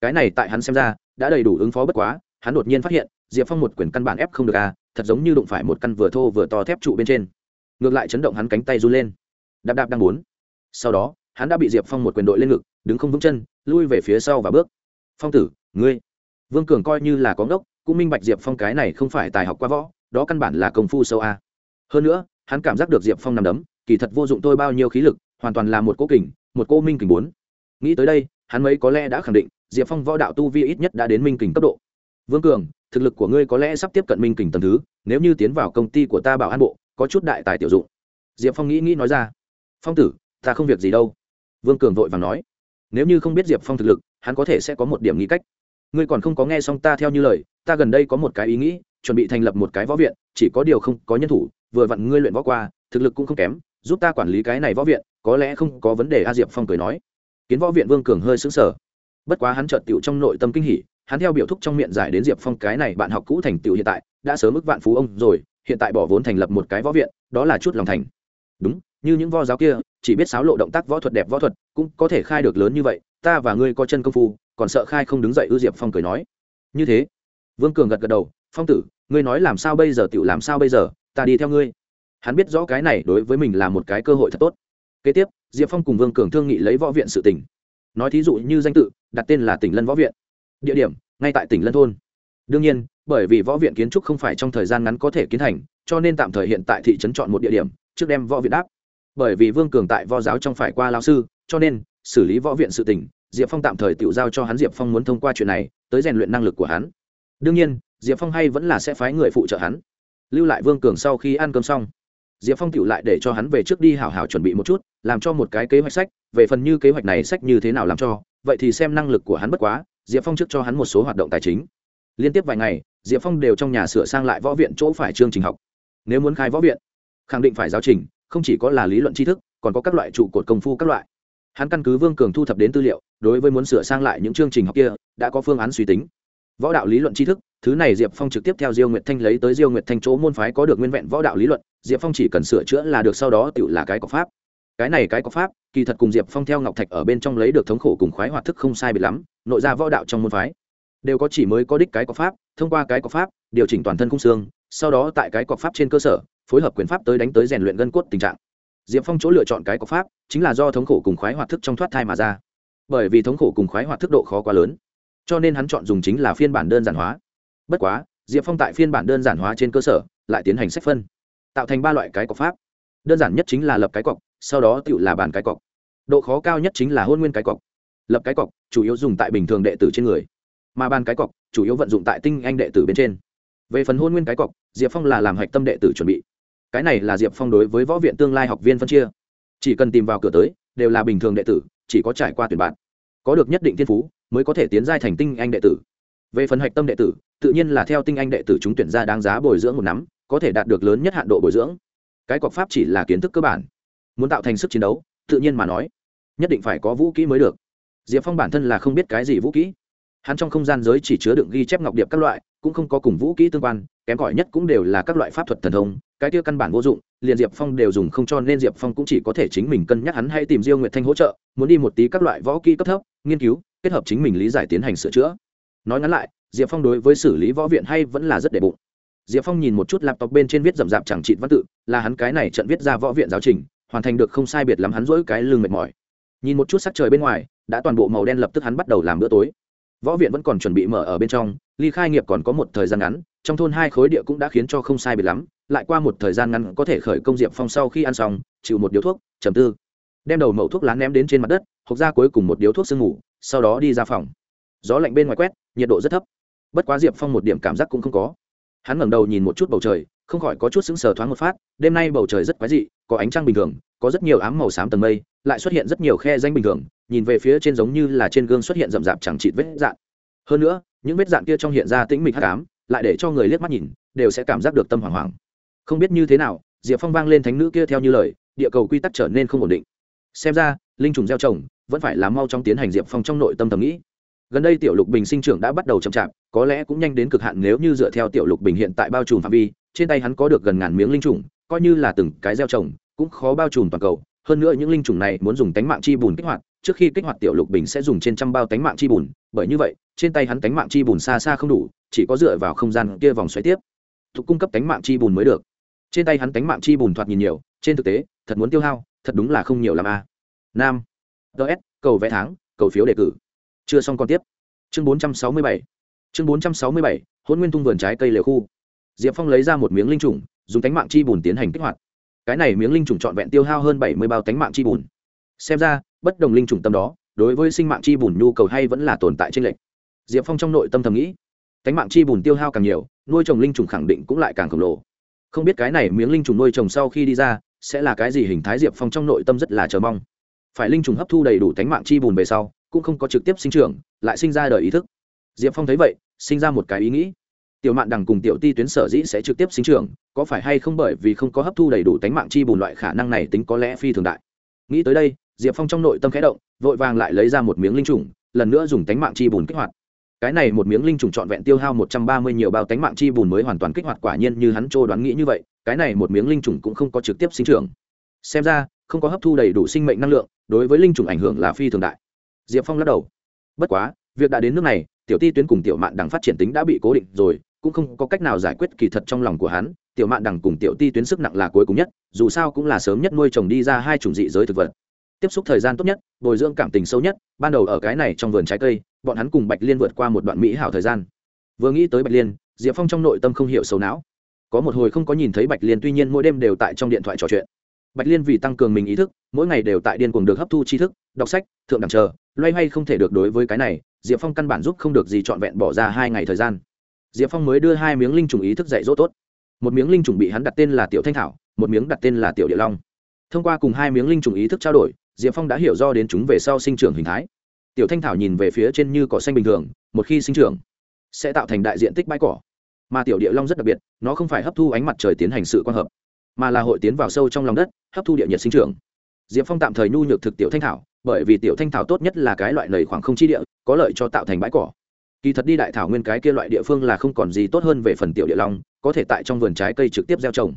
Cái này tại hắn xem ra, đã đầy đủ ứng phó bất quá, hắn đột nhiên phát hiện, diệp phong một quyền căn bản ép không được à thật giống như đụng phải một căn vừa thô vừa to thép trụ bên trên. Ngược lại chấn động hắn cánh tay run lên. Đạp đạp đang muốn. Sau đó hắn đã bị diệp phong một quyền đội lên ngực, đứng không vững chân, lui về phía sau và bước. Phong tử, ngươi. Vương cường coi như là có ngốc, cũng minh bạch diệp phong cái này không phải tài học qua võ, đó căn bản là công phu sâu a. Hơn nữa, hắn cảm giác được diệp phong nằm đấm, kỳ thật vô dụng tôi bao nhiêu khí lực, hoàn toàn là một cố kình, một cô minh kình bốn. Nghĩ tới đây, hắn mấy có lẽ đã khẳng định, diệp phong võ đạo tu vi ít nhất đã đến minh kình cấp độ. Vương cường, thực lực của ngươi có lẽ sắp tiếp cận minh kình tầm thứ, nếu như tiến vào công ty của ta bảo an bộ, có chút đại tài tiểu dụng. Diệp phong nghĩ nghĩ nói ra. Phong tử, ta không việc gì đâu vương cường vội và nói, nếu như không biết diệp phong thực lực, hắn có thể sẽ có một điểm nghĩ cách. Ngươi còn không có nghe xong ta theo như lời, ta gần đây có một cái ý nghĩ, chuẩn bị thành lập một cái võ viện, chỉ có điều không có nhân thủ, vừa vặn ngươi luyện võ qua, thực lực cũng không kém, giúp ta quản lý cái này võ viện, có lẽ không có vấn đề. A diệp phong cười nói. Kiến võ viện vương cường hơi xứng sở bất quá hắn trợt tựu trong nội tâm kinh hỉ, hắn theo biểu thúc trong miệng giải đến diệp phong cái này bạn học cũ thành tựu hiện tại, đã sớm ức vạn phú ông rồi, hiện tại bỏ vốn thành lập một cái võ viện, đó là chút lòng thành. Đúng như những vo giáo kia, chỉ biết sáo lộ động tác võ thuật đẹp võ thuật, cũng có thể khai được lớn như vậy, ta và ngươi có chân công phu, còn sợ khai không đứng dậy ư diệp phong cười nói. Như thế, vương cường gật gật đầu, phong tử, ngươi nói làm sao bây giờ tựu làm sao bây giờ, ta đi theo ngươi. Hắn biết rõ cái này đối với mình là một cái cơ hội thật tốt. Kế tiếp, diệp phong cùng vương cường thương nghị lấy võ viện sự tỉnh nói thí dụ như danh tự, đặt tên là tỉnh lân võ viện. Địa điểm, ngay tại tỉnh lân thôn. Đương nhiên, bởi vì võ viện kiến trúc không phải trong thời gian ngắn có thể kiến thành, cho nên tạm thời hiện tại thị trấn chọn một địa điểm, trước đem võ viện đáp bởi vì vương cường tại võ giáo trong phải qua lao sư, cho nên, xử lý võ viện sự tỉnh diệp phong tạm thời tự giao cho hắn diệp phong muốn thông qua chuyện này, tới rèn luyện năng lực của hắn. Đương nhiên, diệp phong hay vẫn là sẽ phái người phụ trợ hắn. Lưu lại vương cường sau khi ăn cơm xong, diệp phong tự lại để cho hắn về trước đi hảo hảo chuẩn bị một chút, làm cho một cái kế hoạch sách, về phần như kế hoạch này sách như thế nào làm cho, vậy thì xem năng lực của hắn bất quá, diệp phong trước cho hắn một số hoạt động tài chính. Liên tiếp vài ngày, diệp phong đều trong nhà sửa sang lại võ viện chỗ phải chương trình học. Nếu muốn khai võ viện, khẳng định phải giáo trình không chỉ có là lý luận tri thức, còn có các loại trụ cột công phu các loại. Hắn căn cứ vương cường thu thập đến tư liệu, đối với muốn sửa sang lại những chương trình học kia, đã có phương án suy tính. Võ đạo lý luận tri thức, thứ này diệp phong trực tiếp theo diêu nguyệt thanh lấy tới diêu nguyệt thanh chỗ môn phái có được nguyên vẹn võ đạo lý luận, diệp phong chỉ cần sửa chữa là được, sau đó tự là cái có pháp. Cái này cái có pháp, kỳ thật cùng diệp phong theo ngọc thạch ở bên trong lấy được thống khổ cùng khoái hoạt thức không sai biệt lắm, nội ra võ đạo trong môn phái. Đều có chỉ mới có đích cái có pháp, thông qua cái có pháp, điều chỉnh toàn thân khung xương, sau đó tại cái có pháp trên cơ sở phối hợp quyền pháp tới đánh tới rèn luyện gân cốt tình trạng. Diệp phong chỗ lựa chọn cái có pháp, chính là do thống khổ cùng khoái hoạt thức trong thoát thai mà ra. Bởi vì thống khổ cùng khoái hoạt thức độ khó quá lớn, cho nên hắn chọn dùng chính là phiên bản đơn giản hóa. Bất quá, diệp phong tại phiên bản đơn giản hóa trên cơ sở, lại tiến hành sách phân, tạo thành ba loại cái cọc pháp. Đơn giản nhất chính là lập cái cọc, sau đó tự là bàn cái cọc. Độ khó cao nhất chính là hôn nguyên cái cọc. Lập cái cọc, chủ yếu dùng tại bình thường đệ tử trên người, mà bàn cái cọc, chủ yếu vận dụng tại tinh anh đệ tử bên trên. Về phần hôn nguyên cái cọc, diệp phong là làm hạch tâm đệ tử chuẩn bị cái này là diệp phong đối với võ viện tương lai học viên phân chia. Chỉ cần tìm vào cửa tới đều là bình thường đệ tử chỉ có trải qua tuyển bạn. Có được nhất định thiên phú mới có thể tiến giai thành tinh anh đệ tử. Về phần hạch tâm đệ tử tự nhiên là theo tinh anh đệ tử chúng tuyển ra đáng giá bồi dưỡng một nắm, có thể đạt được lớn nhất hạn độ bồi dưỡng. Cái cọc pháp chỉ là kiến thức cơ bản. Muốn tạo thành sức chiến đấu tự nhiên mà nói nhất định phải có vũ kỹ mới được. Diệp phong bản thân là không biết cái gì vũ kỹ. Hắn trong không gian giới chỉ chứa đựng ghi chép ngọc điệp các loại cũng không có cùng vũ kỹ tương quan kém cỏi nhất cũng đều là các loại pháp thuật thần thông cái kia căn bản vô dụng, liền diệp phong đều dùng không cho nên diệp phong cũng chỉ có thể chính mình cân nhắc hắn hay tìm diêu nguyệt thanh hỗ trợ, muốn đi một tí các loại võ kỹ cấp thấp, nghiên cứu, kết hợp chính mình lý giải tiến hành sửa chữa. Nói ngắn lại, diệp phong đối với xử lý võ viện hay vẫn là rất đệ bụng. Diệp phong nhìn một chút laptop bên trên viết rậm rạp chẳng trị văn tự, là hắn cái này trận viết ra võ viện giáo trình, hoàn thành được không sai biệt lắm hắn rỗi cái lưng mệt mỏi. Nhìn một chút sắc trời bên ngoài, đã toàn bộ màu đen lập tức hắn bắt đầu làm bữa tối võ viện vẫn còn chuẩn bị mở ở bên trong, ly khai nghiệp còn có một thời gian ngắn, trong thôn hai khối địa cũng đã khiến cho không sai biệt lắm, lại qua một thời gian ngắn có thể khởi công diệp phong sau khi ăn xong, chịu một điếu thuốc, trầm tư. Đem đầu mẩu thuốc lá ném đến trên mặt đất, hộc ra cuối cùng một điếu thuốc sương ngủ, sau đó đi ra phòng. Gió lạnh bên ngoài quét, nhiệt độ rất thấp. Bất quá diệp phong một điểm cảm giác cũng không có. Hắn ngẩng đầu nhìn một chút bầu trời, không khỏi có chút sững sờ thoáng một phát, đêm nay bầu trời rất quái dị, có ánh trăng bình thường, có rất nhiều ám màu xám tầng mây, lại xuất hiện rất nhiều khe danh bình thường nhìn về phía trên giống như là trên gương xuất hiện rậm rạp chẳng chịt vết dạn. Hơn nữa, những vết dạn kia trong hiện ra tĩnh mịch hắc ám, lại để cho người liếc mắt nhìn, đều sẽ cảm giác được tâm hoảng hoảng. Không biết như thế nào, diệp phong vang lên thánh nữ kia theo như lời, địa cầu quy tắc trở nên không ổn định. Xem ra, linh trùng gieo trồng vẫn phải là mau trong tiến hành diệp phong trong nội tâm thầm nghĩ. Gần đây tiểu lục bình sinh trưởng đã bắt đầu chậm chạp, có lẽ cũng nhanh đến cực hạn nếu như dựa theo tiểu lục bình hiện tại bao trùm phạm vi, trên tay hắn có được gần ngàn miếng linh trùng, coi như là từng cái gieo trồng, cũng khó bao trùm toàn cầu. Hơn nữa những linh trùng này muốn dùng tánh mạng chi bùn kích hoạt trước khi kích hoạt tiểu lục bình sẽ dùng trên trăm bao tánh mạng chi bùn, bởi như vậy, trên tay hắn tánh mạng chi bùn xa xa không đủ, chỉ có dựa vào không gian kia vòng xoáy tiếp. Thuộc cung cấp tánh mạng chi bùn mới được. Trên tay hắn tánh mạng chi bùn thoạt nhìn nhiều, trên thực tế, thật muốn tiêu hao, thật đúng là không nhiều làm a. À. nam ts cầu vẽ tháng, cầu phiếu đề cử. Chưa xong còn tiếp. Chương bốn trăm sáu mươi bảy. Chương bốn trăm sáu mươi bảy hôn nguyên tung vườn trái cây lều khu. Diệp phong lấy ra một miếng linh trùng, dùng tánh mạng chi bùn tiến hành kích hoạt. Cái này miếng linh trùng trọn vẹn tiêu hao hơn bảy mươi bao tánh mạng chi bùn. Xem ra bất đồng linh trùng tâm đó, đối với sinh mạng chi bùn nhu cầu hay vẫn là tồn tại trên lệch. diệp phong trong nội tâm thầm nghĩ, cánh mạng chi bùn tiêu hao càng nhiều, nuôi trồng linh trùng khẳng định cũng lại càng khổng lồ. Không biết cái này miếng linh trùng nuôi trồng sau khi đi ra, sẽ là cái gì hình thái, diệp phong trong nội tâm rất là chờ mong. Phải linh trùng hấp thu đầy đủ cánh mạng chi bùn về sau, cũng không có trực tiếp sinh trưởng, lại sinh ra đời ý thức. Diệp phong thấy vậy, sinh ra một cái ý nghĩ. Tiểu mạn đằng cùng tiểu ti tuyến sở dĩ sẽ trực tiếp sinh trưởng, có phải hay không bởi vì không có hấp thu đầy đủ tánh mạng chi bùn loại khả năng này tính có lẽ phi thường đại. Nghĩ tới đây diệp phong trong nội tâm khẽ động, vội vàng lại lấy ra một miếng linh trùng, lần nữa dùng tánh mạng chi bùn kích hoạt. Cái này một miếng linh trùng trọn vẹn tiêu hao một trăm ba mươi nhiều bao tánh mạng chi bùn mới hoàn toàn kích hoạt, quả nhiên như hắn trô đoán nghĩ như vậy, cái này một miếng linh trùng cũng không có trực tiếp sinh trưởng. Xem ra, không có hấp thu đầy đủ sinh mệnh năng lượng, đối với linh trùng ảnh hưởng là phi thường đại. Diệp phong lắc đầu. Bất quá, việc đã đến nước này, tiểu ti tuyến cùng tiểu mạn đằng phát triển tính đã bị cố định rồi, cũng không có cách nào giải quyết kỳ thật trong lòng của hắn, tiểu mạn đằng cùng tiểu ti tuyến sức nặng là cuối cùng nhất, dù sao cũng là sớm nhất nuôi trồng đi ra hai chủng dị giới thực vật tiếp xúc thời gian tốt nhất, bồi dưỡng cảm tình sâu nhất, ban đầu ở cái này trong vườn trái cây, bọn hắn cùng bạch liên vượt qua một đoạn mỹ hảo thời gian. Vừa nghĩ tới bạch liên, diệp phong trong nội tâm không hiểu sầu não. Có một hồi không có nhìn thấy bạch liên, tuy nhiên mỗi đêm đều tại trong điện thoại trò chuyện. Bạch liên vì tăng cường mình ý thức, mỗi ngày đều tại điên cuồng được hấp thu tri thức, đọc sách, thượng đẳng chờ, loay hoay không thể được đối với cái này, diệp phong căn bản giúp không được gì trọn vẹn bỏ ra hai ngày thời gian. Diệp phong mới đưa hai miếng linh trùng ý thức dạy dỗ tốt. Một miếng linh trùng bị hắn đặt tên là tiểu thanh thảo, một miếng đặt tên là tiểu địa long. Thông qua cùng hai miếng linh trùng ý thức trao đổi diệp phong đã hiểu do đến chúng về sau sinh trưởng hình thái. Tiểu thanh thảo nhìn về phía trên như cỏ xanh bình thường, một khi sinh trưởng, sẽ tạo thành đại diện tích bãi cỏ. Mà tiểu địa long rất đặc biệt, nó không phải hấp thu ánh mặt trời tiến hành sự quang hợp, mà là hội tiến vào sâu trong lòng đất, hấp thu địa nhiệt sinh trưởng. Diệp phong tạm thời nhu nhược thực tiểu thanh thảo, bởi vì tiểu thanh thảo tốt nhất là cái loại lầy khoảng không chi địa, có lợi cho tạo thành bãi cỏ. Kỳ thật đi đại thảo nguyên cái kia loại địa phương là không còn gì tốt hơn về phần tiểu địa long, có thể tại trong vườn trái cây trực tiếp gieo trồng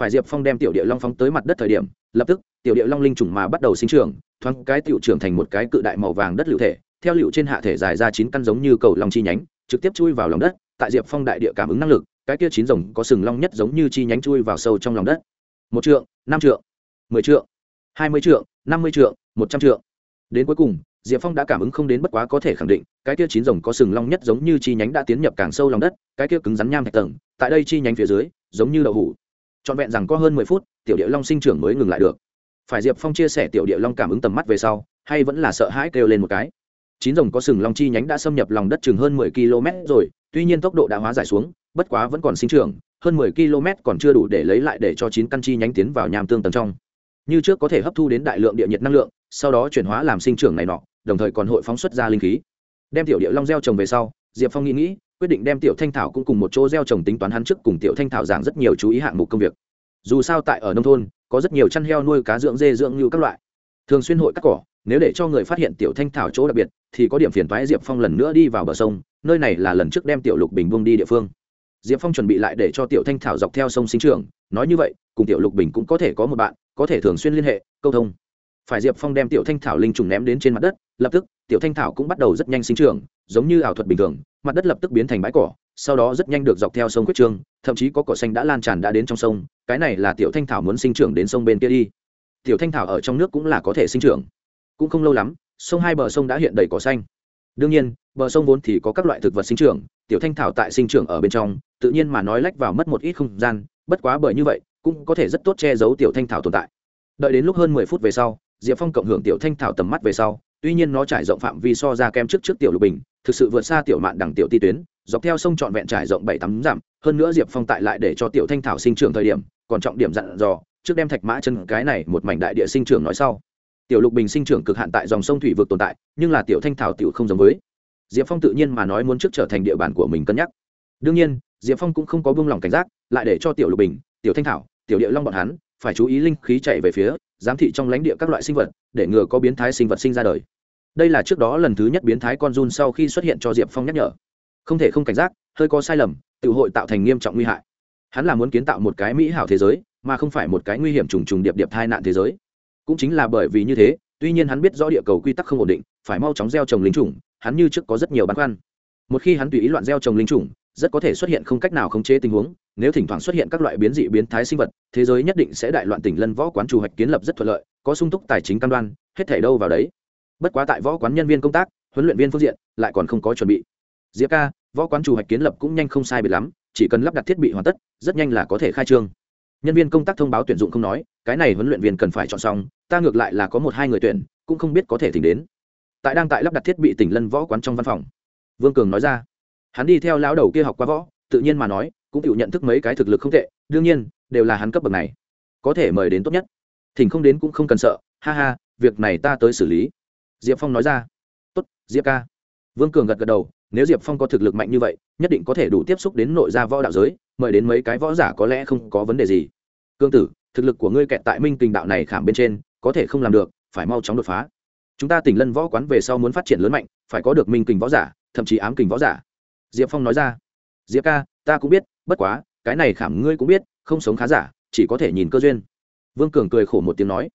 phải diệp phong đem tiểu địa long phóng tới mặt đất thời điểm, lập tức, tiểu địa long linh trùng mà bắt đầu sinh trưởng, thoáng cái tiểu trưởng thành một cái cự đại màu vàng đất liệu thể, theo liệu trên hạ thể dài ra chín căn giống như cầu long chi nhánh, trực tiếp chui vào lòng đất, tại diệp phong đại địa cảm ứng năng lực, cái kia chín rồng có sừng long nhất giống như chi nhánh chui vào sâu trong lòng đất. Một trượng, năm trượng, mười trượng, hai mươi trượng, năm mươi trượng, một trăm trượng. Đến cuối cùng, diệp phong đã cảm ứng không đến bất quá có thể khẳng định, cái kia chín rồng có sừng long nhất giống như chi nhánh đã tiến nhập càng sâu lòng đất, cái kia cứng rắn nham thạch tầng, tại đây chi nhánh phía dưới, giống như đậu hủ trọn vẹn rằng có hơn mười phút, tiểu địa long sinh trưởng mới ngừng lại được. Phải diệp phong chia sẻ tiểu địa long cảm ứng tầm mắt về sau, hay vẫn là sợ hãi kêu lên một cái. Chín rồng có sừng long chi nhánh đã xâm nhập lòng đất chừng hơn mười km rồi, tuy nhiên tốc độ đã hóa giải xuống, bất quá vẫn còn sinh trưởng, hơn mười km còn chưa đủ để lấy lại để cho chín căn chi nhánh tiến vào nham tương tầng trong. Như trước có thể hấp thu đến đại lượng địa nhiệt năng lượng, sau đó chuyển hóa làm sinh trưởng này nọ, đồng thời còn hội phóng xuất ra linh khí. Đem tiểu địa long gieo trồng về sau, diệp phong nghĩ nghĩ quyết định đem tiểu thanh thảo cũng cùng một chỗ gieo trồng tính toán hắn trước cùng tiểu thanh thảo giảng rất nhiều chú ý hạng mục công việc. Dù sao tại ở nông thôn, có rất nhiều chăn heo nuôi cá dưỡng dê dưỡng như các loại. Thường xuyên hội cắt cỏ, nếu để cho người phát hiện tiểu thanh thảo chỗ đặc biệt, thì có điểm phiền toái diệp phong lần nữa đi vào bờ sông, nơi này là lần trước đem tiểu lục bình buông đi địa phương. Diệp phong chuẩn bị lại để cho tiểu thanh thảo dọc theo sông sinh trường nói như vậy, cùng tiểu lục bình cũng có thể có một bạn, có thể thường xuyên liên hệ, câu thông. Phải diệp phong đem tiểu thanh thảo linh trùng ném đến trên mặt đất, lập tức, tiểu thanh thảo cũng bắt đầu rất nhanh sinh trưởng giống như ảo thuật bình thường, mặt đất lập tức biến thành bãi cỏ, sau đó rất nhanh được dọc theo sông quyết trương, thậm chí có cỏ xanh đã lan tràn đã đến trong sông, cái này là tiểu thanh thảo muốn sinh trưởng đến sông bên kia đi. Tiểu thanh thảo ở trong nước cũng là có thể sinh trưởng. Cũng không lâu lắm, sông hai bờ sông đã hiện đầy cỏ xanh. Đương nhiên, bờ sông vốn thì có các loại thực vật sinh trưởng, tiểu thanh thảo tại sinh trưởng ở bên trong, tự nhiên mà nói lách vào mất một ít không gian, bất quá bởi như vậy, cũng có thể rất tốt che giấu tiểu thanh thảo tồn tại. Đợi đến lúc hơn mười phút về sau, diệp phong cộng hưởng tiểu thanh thảo tầm mắt về sau, tuy nhiên nó trải rộng phạm vi so ra kem trước trước tiểu lục bình thực sự vượt xa tiểu mạn đẳng tiểu ti tuyến, dọc theo sông trọn vẹn trải rộng bảy tắm dặm, hơn nữa diệp phong tại lại để cho tiểu thanh thảo sinh trưởng thời điểm, còn trọng điểm dặn dò, trước đem thạch mã chân cái này một mảnh đại địa sinh trưởng nói sau. Tiểu lục bình sinh trưởng cực hạn tại dòng sông thủy vực tồn tại, nhưng là tiểu thanh thảo tiểu không giống với. Diệp phong tự nhiên mà nói muốn trước trở thành địa bàn của mình cân nhắc. Đương nhiên, diệp phong cũng không có buông lỏng cảnh giác, lại để cho tiểu lục bình, tiểu thanh thảo, tiểu địa long bọn hắn, phải chú ý linh khí chạy về phía, giám thị trong lãnh địa các loại sinh vật, để ngừa có biến thái sinh vật sinh ra đời đây là trước đó lần thứ nhất biến thái con run sau khi xuất hiện cho diệp phong nhắc nhở. Không thể không cảnh giác, hơi có sai lầm, tự hội tạo thành nghiêm trọng nguy hại. Hắn là muốn kiến tạo một cái mỹ hảo thế giới, mà không phải một cái nguy hiểm trùng trùng điệp điệp tai nạn thế giới. Cũng chính là bởi vì như thế, tuy nhiên hắn biết rõ địa cầu quy tắc không ổn định, phải mau chóng gieo trồng linh trùng hắn như trước có rất nhiều băn khoăn. Một khi hắn tùy ý loạn gieo trồng linh trùng rất có thể xuất hiện không cách nào khống chế tình huống, nếu thỉnh thoảng xuất hiện các loại biến dị biến thái sinh vật, thế giới nhất định sẽ đại loạn tỉnh lân võ quán chủ hoạch kiến lập rất thuận lợi, có sung túc tài chính cam đoan, hết thể đâu vào đấy bất quá tại võ quán nhân viên công tác, huấn luyện viên phương diện lại còn không có chuẩn bị. Diệp ca, võ quán chủ hoạch kiến lập cũng nhanh không sai biệt lắm, chỉ cần lắp đặt thiết bị hoàn tất, rất nhanh là có thể khai trương. Nhân viên công tác thông báo tuyển dụng không nói, cái này huấn luyện viên cần phải chọn xong, ta ngược lại là có một hai người tuyển, cũng không biết có thể thỉnh đến. Tại đang tại lắp đặt thiết bị tỉnh lân võ quán trong văn phòng, vương cường nói ra. Hắn đi theo lão đầu kia học qua võ, tự nhiên mà nói, cũng tự nhận thức mấy cái thực lực không tệ, đương nhiên, đều là hắn cấp bậc này. Có thể mời đến tốt nhất. Thỉnh không đến cũng không cần sợ, ha ha, việc này ta tới xử lý diệp phong nói ra. Tốt, diệp ca. Vương cường gật gật đầu, nếu diệp phong có thực lực mạnh như vậy, nhất định có thể đủ tiếp xúc đến nội gia võ đạo giới, mời đến mấy cái võ giả có lẽ không có vấn đề gì. Cương tử, thực lực của ngươi kẹt tại minh kình đạo này khảm bên trên, có thể không làm được, phải mau chóng đột phá. Chúng ta tỉnh lân võ quán về sau muốn phát triển lớn mạnh, phải có được minh kình võ giả, thậm chí ám kình võ giả. Diệp phong nói ra. Diệp ca, ta cũng biết, bất quá, cái này khảm ngươi cũng biết, không sống khá giả, chỉ có thể nhìn cơ duyên. Vương cường cười khổ một tiếng nói.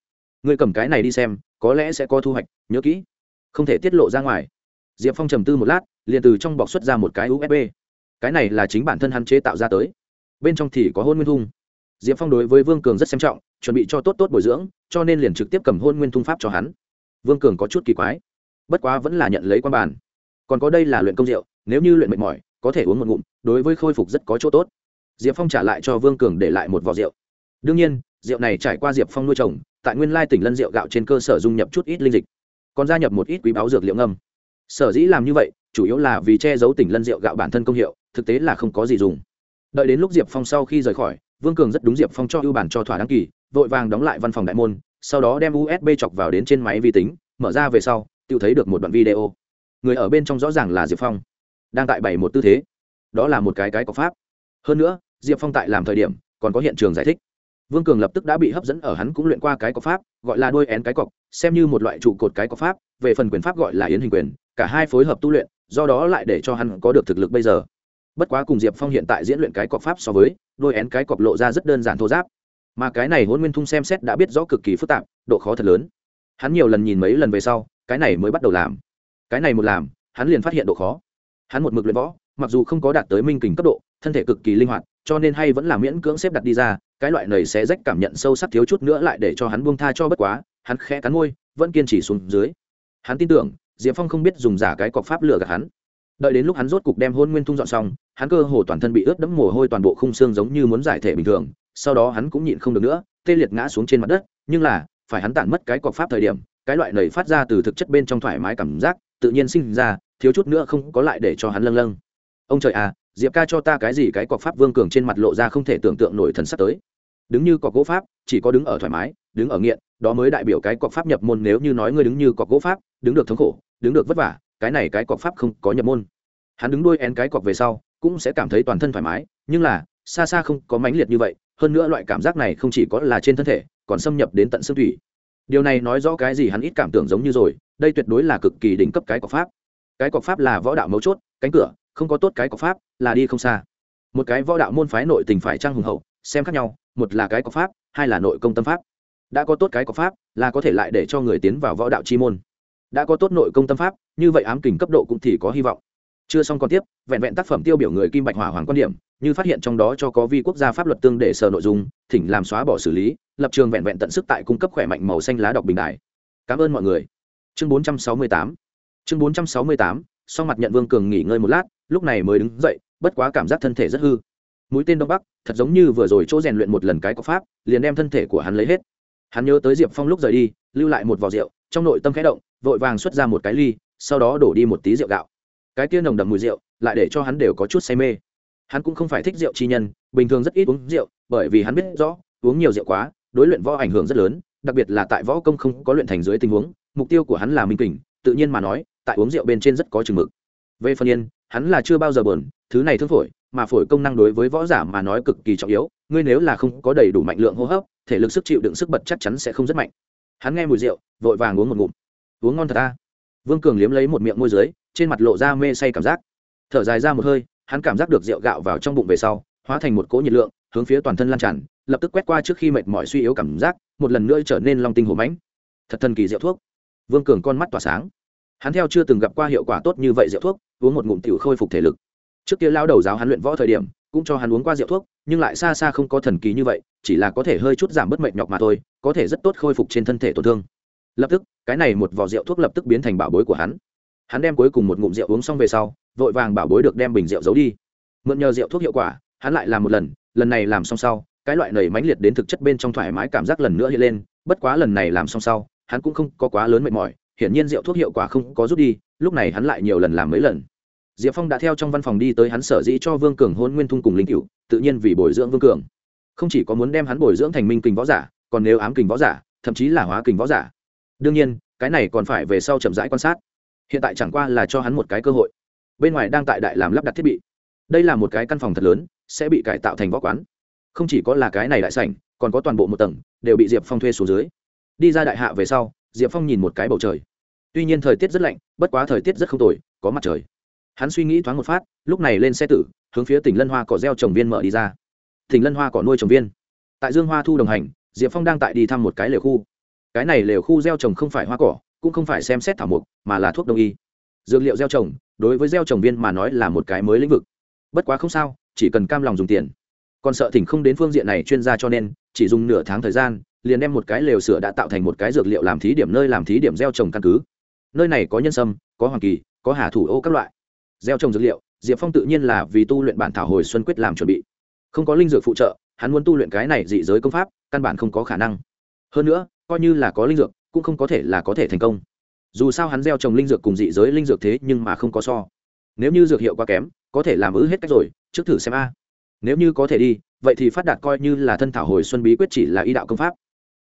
Ngươi cầm cái này đi xem có lẽ sẽ có thu hoạch, nhớ kỹ. Không thể tiết lộ ra ngoài. Diệp phong trầm tư một lát, liền từ trong bọc xuất ra một cái usb cái này là chính bản thân hắn chế tạo ra tới. Bên trong thì có hôn nguyên thung. Diệp phong đối với vương cường rất xem trọng, chuẩn bị cho tốt tốt bồi dưỡng, cho nên liền trực tiếp cầm hôn nguyên thung pháp cho hắn. Vương cường có chút kỳ quái. Bất quá vẫn là nhận lấy quan bản còn có đây là luyện công rượu, nếu như luyện mệt mỏi, có thể uống một ngụm, đối với khôi phục rất có chỗ tốt. Diệp phong trả lại cho vương cường để lại một vỏ rượu. Đương nhiên rượu này trải qua diệp phong nuôi trồng, tại nguyên lai tỉnh lân rượu gạo trên cơ sở dung nhập chút ít linh dịch, còn gia nhập một ít quý báo dược liệu ngâm. Sở dĩ làm như vậy, chủ yếu là vì che giấu tỉnh lân rượu gạo bản thân công hiệu, thực tế là không có gì dùng. Đợi đến lúc diệp phong sau khi rời khỏi, vương cường rất đúng diệp phong cho ưu bản cho thỏa đăng kỳ, vội vàng đóng lại văn phòng đại môn, sau đó đem usb chọc vào đến trên máy vi tính, mở ra về sau tự thấy được một đoạn video. Người ở bên trong rõ ràng là diệp phong, đang tại bảy một tư thế. Đó là một cái cái có pháp. Hơn nữa, diệp phong tại làm thời điểm, còn có hiện trường giải thích vương cường lập tức đã bị hấp dẫn ở hắn cũng luyện qua cái có pháp, gọi là đôi én cái cọc, xem như một loại trụ cột cái có pháp, về phần quyền pháp gọi là yến hình quyền, cả hai phối hợp tu luyện, do đó lại để cho hắn có được thực lực bây giờ. Bất quá cùng diệp phong hiện tại diễn luyện cái cọc pháp so với, đôi én cái cọc lộ ra rất đơn giản thô giáp. Mà cái này hôn nguyên thung xem xét đã biết rõ cực kỳ phức tạp, độ khó thật lớn. Hắn nhiều lần nhìn mấy lần về sau, cái này mới bắt đầu làm. Cái này một làm, hắn liền phát hiện độ khó. Hắn một mực luyện võ, mặc dù không có đạt tới minh kình cấp độ, thân thể cực kỳ linh hoạt, cho nên hay vẫn là miễn cưỡng xếp đặt đi ra cái loại này sẽ rách cảm nhận sâu sắc thiếu chút nữa lại để cho hắn buông tha cho bất quá, hắn khẽ cắn môi, vẫn kiên trì xuống dưới. Hắn tin tưởng, diệp phong không biết dùng giả cái cọc pháp lửa gạt hắn. Đợi đến lúc hắn rốt cục đem hôn nguyên thung dọn xong, hắn cơ hồ toàn thân bị ướt đẫm mồ hôi toàn bộ khung xương giống như muốn giải thể bình thường, sau đó hắn cũng nhịn không được nữa, tê liệt ngã xuống trên mặt đất, nhưng là, phải hắn tản mất cái cọc pháp thời điểm, cái loại nầy phát ra từ thực chất bên trong thoải mái cảm giác, tự nhiên sinh ra, thiếu chút nữa không có lại để cho hắn lâng lâng. Ông trời à diệp ca cho ta cái gì cái cọc pháp vương cường trên mặt lộ ra không thể tưởng tượng nổi thần sắp tới đứng như cọc gỗ pháp, chỉ có đứng ở thoải mái, đứng ở nghiện, đó mới đại biểu cái cọc pháp nhập môn nếu như nói ngươi đứng như cọc gỗ pháp, đứng được thống khổ, đứng được vất vả, cái này cái cọc pháp không có nhập môn. Hắn đứng đuôi én cái cọc về sau, cũng sẽ cảm thấy toàn thân thoải mái, nhưng là, xa xa không có mãnh liệt như vậy, hơn nữa loại cảm giác này không chỉ có là trên thân thể, còn xâm nhập đến tận xương thủy điều này nói rõ cái gì hắn ít cảm tưởng giống như rồi, đây tuyệt đối là cực kỳ đỉnh cấp cái cọc pháp. Cái cọc pháp là võ đạo mấu chốt, cánh cửa, không có tốt cái cọc pháp, là đi không xa. Một cái võ đạo môn phái nội tình phải trang hùng hậu, xem khác nhau một là cái có pháp, hai là nội công tâm pháp. Đã có tốt cái có pháp, là có thể lại để cho người tiến vào võ đạo chi môn. Đã có tốt nội công tâm pháp, như vậy ám kình cấp độ cũng thì có hy vọng. Chưa xong còn tiếp, vẹn vẹn tác phẩm tiêu biểu người kim bạch hỏa hoàng quan điểm, như phát hiện trong đó cho có vi quốc gia pháp luật tương để sở nội dung, thỉnh làm xóa bỏ xử lý, lập trường vẹn vẹn tận sức tại cung cấp khỏe mạnh màu xanh lá đọc bình đại cảm ơn mọi người. Chương 468 chương 468 sau mặt nhận vương cường nghỉ ngơi một lát, lúc này mới đứng dậy, bất quá cảm giác thân thể rất hư mũi tên đông bắc, thật giống như vừa rồi chỗ rèn luyện một lần cái có pháp, liền đem thân thể của hắn lấy hết. Hắn nhớ tới diệp phong lúc rời đi, lưu lại một vò rượu, trong nội tâm khẽ động, vội vàng xuất ra một cái ly, sau đó đổ đi một tí rượu gạo. Cái kia nồng đậm mùi rượu, lại để cho hắn đều có chút say mê. Hắn cũng không phải thích rượu chi nhân, bình thường rất ít uống rượu, bởi vì hắn biết rõ, uống nhiều rượu quá, đối luyện võ ảnh hưởng rất lớn, đặc biệt là tại võ công không có luyện thành dưới tình huống, mục tiêu của hắn là minh kình, tự nhiên mà nói, tại uống rượu bên trên rất có chừng mực. Về phần yên, hắn là chưa bao giờ bờn thứ này thương phổi mà phổi công năng đối với võ giả mà nói cực kỳ trọng yếu, ngươi nếu là không có đầy đủ mạnh lượng hô hấp, thể lực sức chịu đựng sức bật chắc chắn sẽ không rất mạnh. Hắn nghe mùi rượu, vội vàng uống một ngụm. Uống ngon thật ta vương cường liếm lấy một miệng môi dưới, trên mặt lộ ra mê say cảm giác. Thở dài ra một hơi, hắn cảm giác được rượu gạo vào trong bụng về sau, hóa thành một cỗ nhiệt lượng, hướng phía toàn thân lan tràn, lập tức quét qua trước khi mệt mỏi suy yếu cảm giác, một lần nữa trở nên long tinh hổ mãnh. Thật thần kỳ rượu thuốc. Vương cường con mắt tỏa sáng. Hắn theo chưa từng gặp qua hiệu quả tốt như vậy rượu thuốc, uống một ngụm tiểu khôi phục thể lực trước kia lao đầu giáo hắn luyện võ thời điểm, cũng cho hắn uống qua rượu thuốc, nhưng lại xa xa không có thần kỳ như vậy, chỉ là có thể hơi chút giảm bớt mệt nhọc mà thôi, có thể rất tốt khôi phục trên thân thể tổn thương. Lập tức, cái này một vỏ rượu thuốc lập tức biến thành bảo bối của hắn. Hắn đem cuối cùng một ngụm rượu uống xong về sau, vội vàng bảo bối được đem bình rượu giấu đi. Mượn nhờ rượu thuốc hiệu quả, hắn lại làm một lần lần này làm xong sau, cái loại nầy mãnh liệt đến thực chất bên trong thoải mái cảm giác lần nữa hiện lên, bất quá lần này làm xong sau, hắn cũng không có quá lớn mệt mỏi, hiển nhiên rượu thuốc hiệu quả không có rút đi, lúc này hắn lại nhiều lần làm mấy lần diệp phong đã theo trong văn phòng đi tới hắn sở dĩ cho vương cường hôn nguyên thung cùng linh cựu tự nhiên vì bồi dưỡng vương cường. Không chỉ có muốn đem hắn bồi dưỡng thành minh kình võ giả, còn nếu ám kình võ giả, thậm chí là hóa kình võ giả. Đương nhiên, cái này còn phải về sau chậm rãi quan sát. Hiện tại chẳng qua là cho hắn một cái cơ hội. Bên ngoài đang tại đại làm lắp đặt thiết bị. Đây là một cái căn phòng thật lớn, sẽ bị cải tạo thành võ quán. Không chỉ có là cái này đại sảnh, còn có toàn bộ một tầng, đều bị diệp phong thuê xuống dưới. Đi ra đại hạ về sau, diệp phong nhìn một cái bầu trời. Tuy nhiên thời tiết rất lạnh, bất quá thời tiết rất không tồi, có mặt trời hắn suy nghĩ thoáng một phát, lúc này lên xe tử, hướng phía tỉnh lân hoa cỏ gieo trồng viên mở đi ra. Tỉnh lân hoa cỏ nuôi trồng viên. Tại dương hoa thu đồng hành, diệp phong đang tại đi thăm một cái lều khu. Cái này lều khu gieo trồng không phải hoa cỏ, cũng không phải xem xét thảo mục mà là thuốc đông y. Dược liệu gieo trồng, đối với gieo trồng viên mà nói là một cái mới lĩnh vực. Bất quá không sao, chỉ cần cam lòng dùng tiền. Còn sợ thỉnh không đến phương diện này chuyên gia cho nên, chỉ dùng nửa tháng thời gian, liền đem một cái lều sửa đã tạo thành một cái dược liệu làm thí điểm nơi làm thí điểm gieo trồng căn cứ. Nơi này có nhân sâm, có hoàng kỳ, có hà thủ ô các loại gieo trồng dược liệu, diệp phong tự nhiên là vì tu luyện bản thảo hồi xuân quyết làm chuẩn bị. Không có linh dược phụ trợ, hắn muốn tu luyện cái này dị giới công pháp, căn bản không có khả năng. Hơn nữa, coi như là có linh dược, cũng không có thể là có thể thành công. Dù sao hắn gieo trồng linh dược cùng dị giới linh dược thế nhưng mà không có so. Nếu như dược hiệu quá kém, có thể làm ứ hết cách rồi, trước thử xem a. Nếu như có thể đi, vậy thì phát đạt coi như là thân thảo hồi xuân bí quyết chỉ là y đạo công pháp.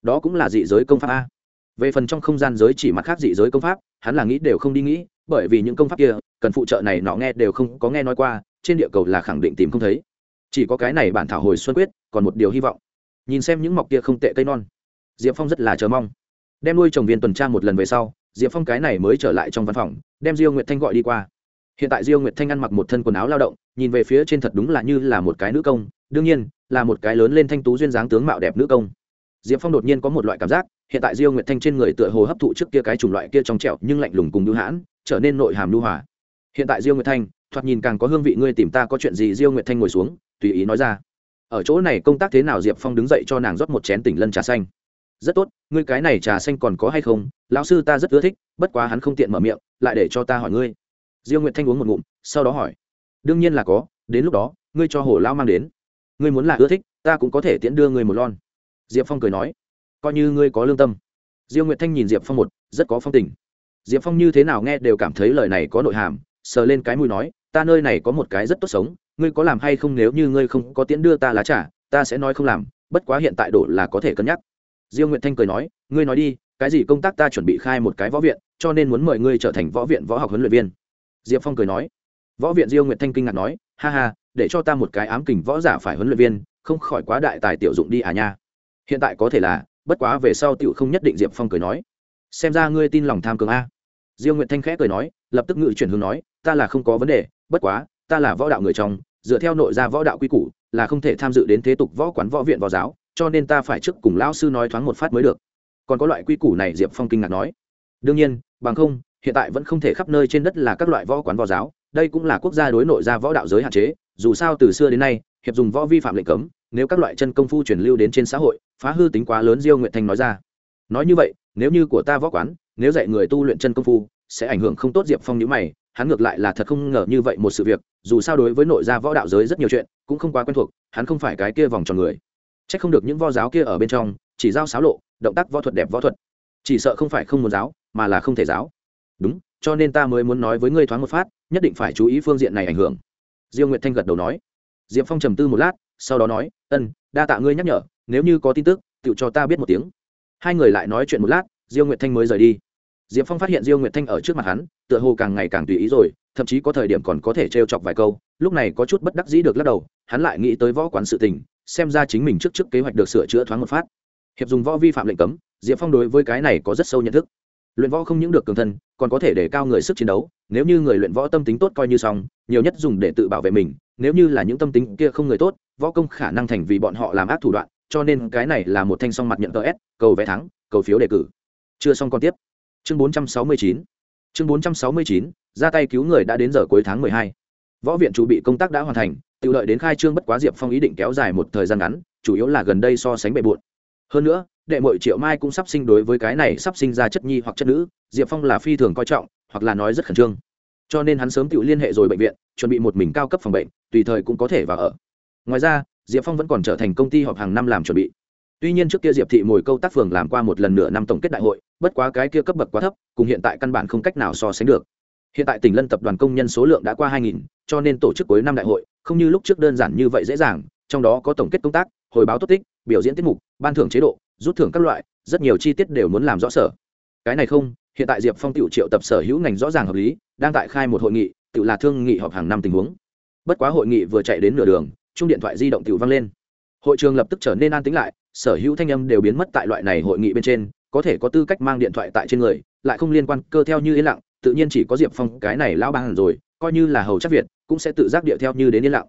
Đó cũng là dị giới công pháp a. Về phần trong không gian giới chỉ mặt khác dị giới công pháp, hắn là nghĩ đều không đi nghĩ, bởi vì những công pháp kia cần phụ trợ này nọ nghe đều không có nghe nói qua, trên địa cầu là khẳng định tìm không thấy. Chỉ có cái này bản thảo hồi xuân quyết, còn một điều hy vọng. Nhìn xem những mọc kia không tệ cây non. Diệp phong rất là chờ mong. Đem nuôi trồng viên tuần tra một lần về sau, diệp phong cái này mới trở lại trong văn phòng, đem diêu nguyệt thanh gọi đi qua. Hiện tại diêu nguyệt thanh ăn mặc một thân quần áo lao động, nhìn về phía trên thật đúng là như là một cái nữ công, đương nhiên, là một cái lớn lên thanh tú duyên dáng tướng mạo đẹp nữ công. Diệp phong đột nhiên có một loại cảm giác, hiện tại diêu nguyệt thanh trên người tựa hồ hấp thụ trước kia cái chủng loại kia trong trẹo nhưng lạnh lùng cùng đưu hãn, trở nên nội hàm lưu hòa hiện tại diêu nguyệt thanh, thoạt nhìn càng có hương vị, ngươi tìm ta có chuyện gì, diêu nguyệt thanh ngồi xuống, tùy ý nói ra. Ở chỗ này công tác thế nào, diệp phong đứng dậy cho nàng rót một chén tỉnh lân trà xanh. Rất tốt, ngươi cái này trà xanh còn có hay không? Lão sư ta rất ưa thích, bất quá hắn không tiện mở miệng, lại để cho ta hỏi ngươi. Diêu nguyệt thanh uống một ngụm, sau đó hỏi. Đương nhiên là có, đến lúc đó, ngươi cho hồ lao mang đến. Ngươi muốn là ưa thích, ta cũng có thể tiễn đưa ngươi một lon. Diệp phong cười nói. Coi như ngươi có lương tâm. Diêu nguyệt thanh nhìn diệp phong một, rất có phong tình. Diệp phong như thế nào nghe đều cảm thấy lời này có nội hàm sờ lên cái mùi nói, ta nơi này có một cái rất tốt sống, ngươi có làm hay không nếu như ngươi không có tiễn đưa ta lá trả ta sẽ nói không làm, bất quá hiện tại đổ là có thể cân nhắc. Diêu nguyệt thanh cười nói, ngươi nói đi, cái gì công tác ta chuẩn bị khai một cái võ viện, cho nên muốn mời ngươi trở thành võ viện võ học huấn luyện viên. Diệp phong cười nói, võ viện diêu nguyệt thanh kinh ngạc nói, ha ha, để cho ta một cái ám kình võ giả phải huấn luyện viên, không khỏi quá đại tài tiểu dụng đi à nha. Hiện tại có thể là, bất quá về sau tiểu không nhất định. Diệp phong cười nói, xem ra ngươi tin lòng tham cường a. Diêu nguyệt thanh khẽ cười nói, lập tức ngự chuyển hướng nói ta là không có vấn đề, bất quá, ta là võ đạo người trong, dựa theo nội gia võ đạo quy củ, là không thể tham dự đến thế tục võ quán võ viện võ giáo, cho nên ta phải trước cùng lão sư nói thoáng một phát mới được. Còn có loại quy củ này diệp phong kinh ngạc nói. Đương nhiên, bằng không, hiện tại vẫn không thể khắp nơi trên đất là các loại võ quán võ giáo, đây cũng là quốc gia đối nội gia võ đạo giới hạn chế, dù sao từ xưa đến nay, hiệp dùng võ vi phạm lệnh cấm, nếu các loại chân công phu truyền lưu đến trên xã hội, phá hư tính quá lớn diêu nguyện thanh nói ra. Nói như vậy, nếu như của ta võ quán, nếu dạy người tu luyện chân công phu, sẽ ảnh hưởng không tốt diệp phong nhữ mày hắn ngược lại là thật không ngờ như vậy một sự việc, dù sao đối với nội gia võ đạo giới rất nhiều chuyện, cũng không quá quen thuộc, hắn không phải cái kia vòng tròn người. C h ắ c không được những vo giáo kia ở bên trong, chỉ giao sáo lộ, động tác võ thuật đẹp võ thuật. Chỉ sợ không phải không muốn giáo, mà là không thể giáo. Đúng, cho nên ta mới muốn nói với ngươi thoáng một phát, nhất định phải chú ý phương diện này ảnh hưởng. Diêu nguyệt thanh gật đầu nói. Diệp phong trầm tư một lát, sau đó nói, ân, đa tạ ngươi nhắc nhở, nếu như có tin tức, tự cho ta biết một tiếng. Hai người lại nói chuyện một lát, diêu nguyệt thanh mới rời đi diệp phong phát hiện diêu nguyệt thanh ở trước mặt hắn, tựa hồ càng ngày càng tùy ý rồi, thậm chí có thời điểm còn có thể trêu chọc vài câu, lúc này có chút bất đắc dĩ được lắc đầu, hắn lại nghĩ tới võ quán sự tình, xem ra chính mình trước trước kế hoạch được sửa chữa thoáng một phát. Hiệp dùng võ vi phạm lệnh cấm, diệp phong đối với cái này có rất sâu nhận thức. Luyện võ không những được cường thân, còn có thể để cao người sức chiến đấu, nếu như người luyện võ tâm tính tốt coi như xong, nhiều nhất dùng để tự bảo vệ mình, nếu như là những tâm tính kia không người tốt, võ công khả năng thành vì bọn họ làm ác thủ đoạn, cho nên cái này là một thanh song mặt nhận tờ s, cầu vé thắng, cầu phiếu đề cử. Chưa xong còn tiếp chương 469 chương 469 ra tay cứu người đã đến giờ cuối tháng 12. võ viện chủ bị công tác đã hoàn thành, tự lợi đến khai trương bất quá diệp phong ý định kéo dài một thời gian ngắn, chủ yếu là gần đây so sánh bề bộn. Hơn nữa, đệ mội triệu mai cũng sắp sinh đối với cái này sắp sinh ra chất nhi hoặc chất nữ, diệp phong là phi thường coi trọng, hoặc là nói rất khẩn trương. Cho nên hắn sớm tự liên hệ rồi bệnh viện, chuẩn bị một mình cao cấp phòng bệnh, tùy thời cũng có thể vào ở. Ngoài ra, diệp phong vẫn còn trở thành công ty họp hàng năm làm chuẩn bị tuy nhiên trước kia diệp thị mồi câu tác phường làm qua một lần nửa năm tổng kết đại hội bất quá cái kia cấp bậc quá thấp cùng hiện tại căn bản không cách nào so sánh được. Hiện tại tỉnh lân tập đoàn công nhân số lượng đã qua 2.000, cho nên tổ chức cuối năm đại hội không như lúc trước đơn giản như vậy dễ dàng trong đó có tổng kết công tác hồi báo tốt tích biểu diễn tiết mục ban thưởng chế độ rút thưởng các loại rất nhiều chi tiết đều muốn làm rõ sở. Cái này không hiện tại diệp phong tiểu triệu tập sở hữu ngành rõ ràng hợp lý đang tại khai một hội nghị tự là thương nghị họp hàng năm tình huống. Bất quá hội nghị vừa chạy đến nửa đường chung điện thoại di động tự vang lên hội trường lập tức trở nên an tĩnh lại, sở hữu thanh âm đều biến mất tại loại này hội nghị bên trên, có thể có tư cách mang điện thoại tại trên người, lại không liên quan cơ theo như yên lặng, tự nhiên chỉ có diệp phong, cái này lao ban rồi, coi như là hầu chắc việt, cũng sẽ tự giác điệu theo như đến yên lặng.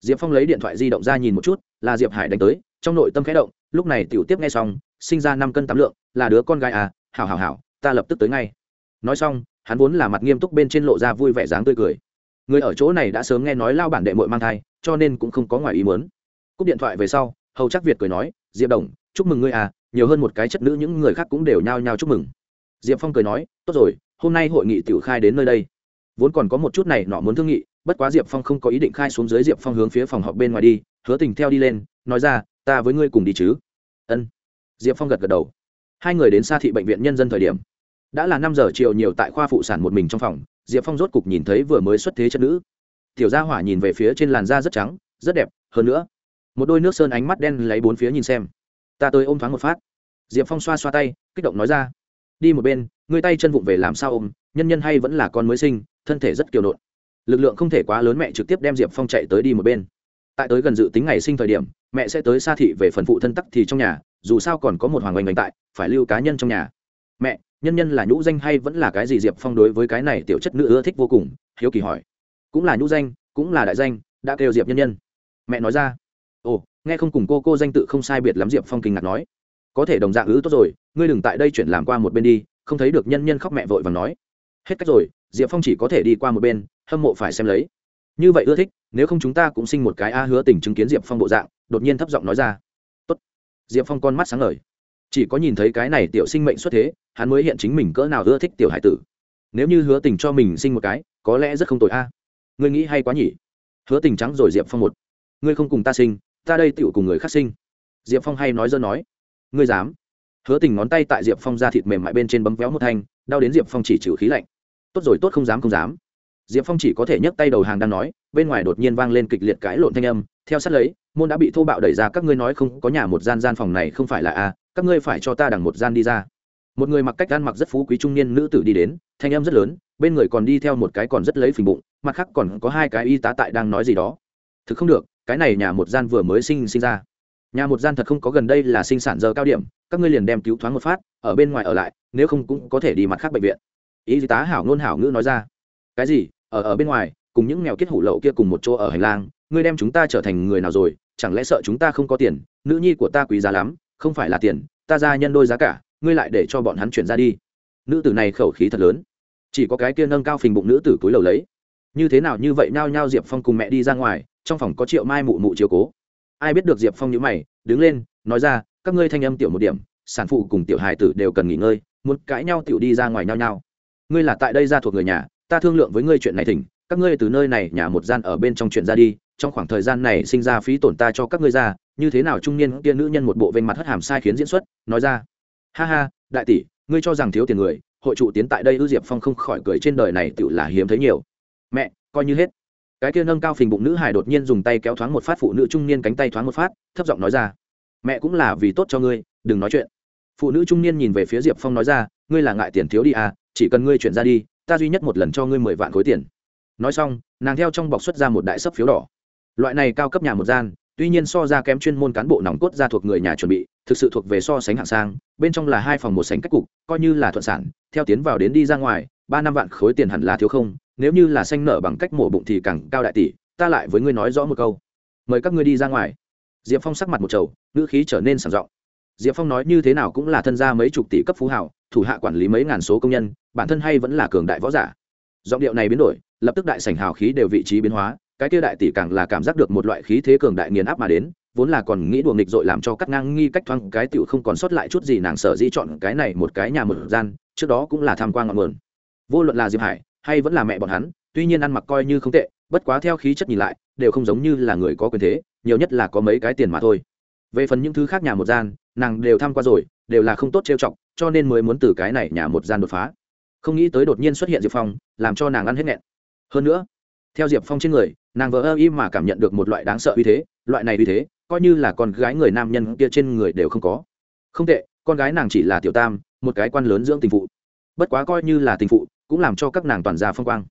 Diệp phong lấy điện thoại di động ra nhìn một chút, là diệp hải đánh tới, trong nội tâm khẽ động, lúc này tiểu tiếp nghe xong, sinh ra năm cân tám lượng, là đứa con gái à hảo hảo hảo, ta lập tức tới ngay. Nói xong, hắn vốn là mặt nghiêm túc bên trên lộ ra vui vẻ dáng tươi cười. Người ở chỗ này đã sớm nghe nói lao bản đệ mội mang thai, cho nên cũng không có ngoài ý muốn cúp điện thoại về sau, hầu chắc việt cười nói, diệp đồng, chúc mừng ngươi à nhiều hơn một cái chất nữ những người khác cũng đều nhao nhao chúc mừng. Diệp phong cười nói, tốt rồi, hôm nay hội nghị tiểu khai đến nơi đây. Vốn còn có một chút này nọ muốn thương nghị, bất quá diệp phong không có ý định khai xuống dưới diệp phong hướng phía phòng họp bên ngoài đi, hứa tình theo đi lên, nói ra, ta với ngươi cùng đi chứ. Ân. Diệp phong gật gật đầu. Hai người đến xa thị bệnh viện nhân dân thời điểm. Đã là năm giờ chiều nhiều tại khoa phụ sản một mình trong phòng, diệp phong rốt cục nhìn thấy vừa mới xuất thế chất nữ. Tiểu gia hỏa nhìn về phía trên làn da rất trắng, rất đẹp, hơn nữa một đôi nước sơn ánh mắt đen lấy bốn phía nhìn xem. Ta tới ôm thoáng một phát. Diệp phong xoa xoa tay, kích động nói ra. Đi một bên ngươi tay chân vụng về làm sao ôm, nhân nhân hay vẫn là con mới sinh, thân thể rất kiều nộn. Lực lượng không thể quá lớn mẹ trực tiếp đem diệp phong chạy tới đi một bên. Tại tới gần dự tính ngày sinh thời điểm, mẹ sẽ tới xa thị về phần phụ thân tắc thì trong nhà, dù sao còn có một hoàng oanh oanh tại, phải lưu cá nhân trong nhà. Mẹ, nhân nhân là nhũ danh hay vẫn là cái gì? Diệp phong đối với cái này tiểu chất nữ ưa thích vô cùng, hiếu kỳ hỏi. Cũng là nhũ danh, cũng là đại danh, đã kêu diệp nhân nhân. Mẹ nói ra ồ, nghe không cùng cô cô danh tự không sai biệt lắm, diệp phong kinh ngạc nói. Có thể đồng dạng ứ tốt rồi, ngươi đừng tại đây chuyển làm qua một bên đi, không thấy được nhân nhân khóc mẹ vội và nói. Hết cách rồi, diệp phong chỉ có thể đi qua một bên, hâm mộ phải xem lấy. Như vậy ưa thích, nếu không chúng ta cũng sinh một cái a hứa tình chứng kiến diệp phong bộ dạng, đột nhiên thấp giọng nói ra. Tốt. diệp phong con mắt sáng ngời. Chỉ có nhìn thấy cái này tiểu sinh mệnh xuất thế, hắn mới hiện chính mình cỡ nào ưa thích tiểu hải tử. Nếu như hứa tình cho mình sinh một cái, có lẽ rất không tội a. Ngươi nghĩ hay quá nhỉ? Hứa tình trắng rồi diệp phong một. Ngươi không cùng ta sinh ta đây tựu cùng người khác sinh. Diệp phong hay nói dơ nói. Ngươi dám? Hứa tình ngón tay tại diệp phong ra thịt mềm mại bên trên bấm véo một thanh, đau đến diệp phong chỉ chịu khí lạnh. Tốt rồi, tốt, không dám không dám. Diệp phong chỉ có thể nhấc tay đầu hàng đang nói, bên ngoài đột nhiên vang lên kịch liệt cãi lộn thanh âm, theo sát lấy, môn đã bị thô bạo đẩy ra, các ngươi nói không, có nhà một gian gian phòng này không phải là a các ngươi phải cho ta đằng một gian đi ra. Một người mặc cách ăn mặc rất phú quý trung niên nữ tử đi đến, thanh âm rất lớn, bên người còn đi theo một cái còn rất lấy phình bụng, mặt khác còn có hai cái y tá tại đang nói gì đó. Thực không được cái này nhà một gian vừa mới sinh sinh ra. Nhà một gian thật không có gần đây là sinh sản giờ cao điểm, các ngươi liền đem cứu thoáng một phát, ở bên ngoài ở lại, nếu không cũng có thể đi mặt khác bệnh viện. Y tá hảo ngôn hảo ngữ nói ra. Cái gì? Ở ở bên ngoài, cùng những nghèo kết hủ lậu kia cùng một chỗ ở hành lang, ngươi đem chúng ta trở thành người nào rồi? Chẳng lẽ sợ chúng ta không có tiền? Nữ nhi của ta quý giá lắm, không phải là tiền, ta ra nhân đôi giá cả, ngươi lại để cho bọn hắn chuyển ra đi. Nữ tử này khẩu khí thật lớn. Chỉ có cái kia nâng cao phình bụng nữ tử túi lầu lấy. Như thế nào như vậy nhao nhao diệp phong cùng mẹ đi ra ngoài trong phòng có triệu mai mụ mụ chiều cố. Ai biết được diệp phong nhữ mày, đứng lên, nói ra, các ngươi thanh âm tiểu một điểm, sản phụ cùng tiểu hài tử đều cần nghỉ ngơi, muốn cãi nhau tiểu đi ra ngoài nhau nhau ngươi là tại đây ra thuộc người nhà, ta thương lượng với ngươi chuyện này thỉnh, các ngươi từ nơi này nhà một gian ở bên trong chuyện ra đi, trong khoảng thời gian này sinh ra phí tổn ta cho các ngươi ra, như thế nào trung niên kia nữ nhân một bộ vênh mặt hất hàm sai khiến diễn xuất, nói ra, ha ha, đại tỷ, ngươi cho rằng thiếu tiền người, hội trụ tiến tại đây ư diệp phong không khỏi cười trên đời này tự là hiếm thấy nhiều. Mẹ, coi như hết cái kia nâng cao phình bụng nữ hải đột nhiên dùng tay kéo thoáng một phát phụ nữ trung niên cánh tay thoáng một phát, thấp giọng nói ra, mẹ cũng là vì tốt cho ngươi, đừng nói chuyện. Phụ nữ trung niên nhìn về phía diệp phong nói ra, ngươi là ngại tiền thiếu đi à chỉ cần ngươi chuyển ra đi, ta duy nhất một lần cho ngươi mười vạn khối tiền. Nói xong, nàng theo trong bọc xuất ra một đại sấp phiếu đỏ. Loại này cao cấp nhà một gian, tuy nhiên so ra kém chuyên môn cán bộ nòng cốt ra thuộc người nhà chuẩn bị, thực sự thuộc về so sánh hạng sang, bên trong là hai phòng một sánh cách cục, coi như là thuận sản, theo tiến vào đến đi ra ngoài, ba năm vạn khối tiền hẳn là thiếu không nếu như là xanh nở bằng cách mổ bụng thì càng cao đại tỷ, ta lại với ngươi nói rõ một câu. Mời các ngươi đi ra ngoài. Diệp phong sắc mặt một trầu, ngữ khí trở nên sảng giọng. Diệp phong nói như thế nào cũng là thân gia mấy chục tỷ cấp phú hảo thủ hạ quản lý mấy ngàn số công nhân, bản thân hay vẫn là cường đại võ giả. Giọng điệu này biến đổi, lập tức đại sảnh hào khí đều vị trí biến hóa, cái kia đại tỷ càng là cảm giác được một loại khí thế cường đại nghiền áp mà đến, vốn là còn nghĩ đùa nghịch dội làm cho cắt ngang nghi cách thoáng cái tựu không còn sót lại chút gì nàng sở dĩ chọn cái này một cái nhà một gian, trước đó cũng là tham quan ngọn nguồn. Vô luận là diệp hải hay vẫn là mẹ bọn hắn, tuy nhiên ăn mặc coi như không tệ, bất quá theo khí chất nhìn lại, đều không giống như là người có quyền thế, nhiều nhất là có mấy cái tiền mà thôi. Về phần những thứ khác nhà một gian, nàng đều tham qua rồi, đều là không tốt trêu chọc, cho nên mới muốn từ cái này nhà một gian đột phá. Không nghĩ tới đột nhiên xuất hiện diệp phong, làm cho nàng ăn hết nghẹn. Hơn nữa, theo diệp phong trên người, nàng vỡ ơ im mà cảm nhận được một loại đáng sợ uy thế, loại này uy thế, coi như là con gái người nam nhân kia trên người đều không có. Không tệ, con gái nàng chỉ là tiểu tam, một cái quan lớn dưỡng tình phụ. Bất quá coi như là tình phụ cũng làm cho các nàng toàn gia phong quang.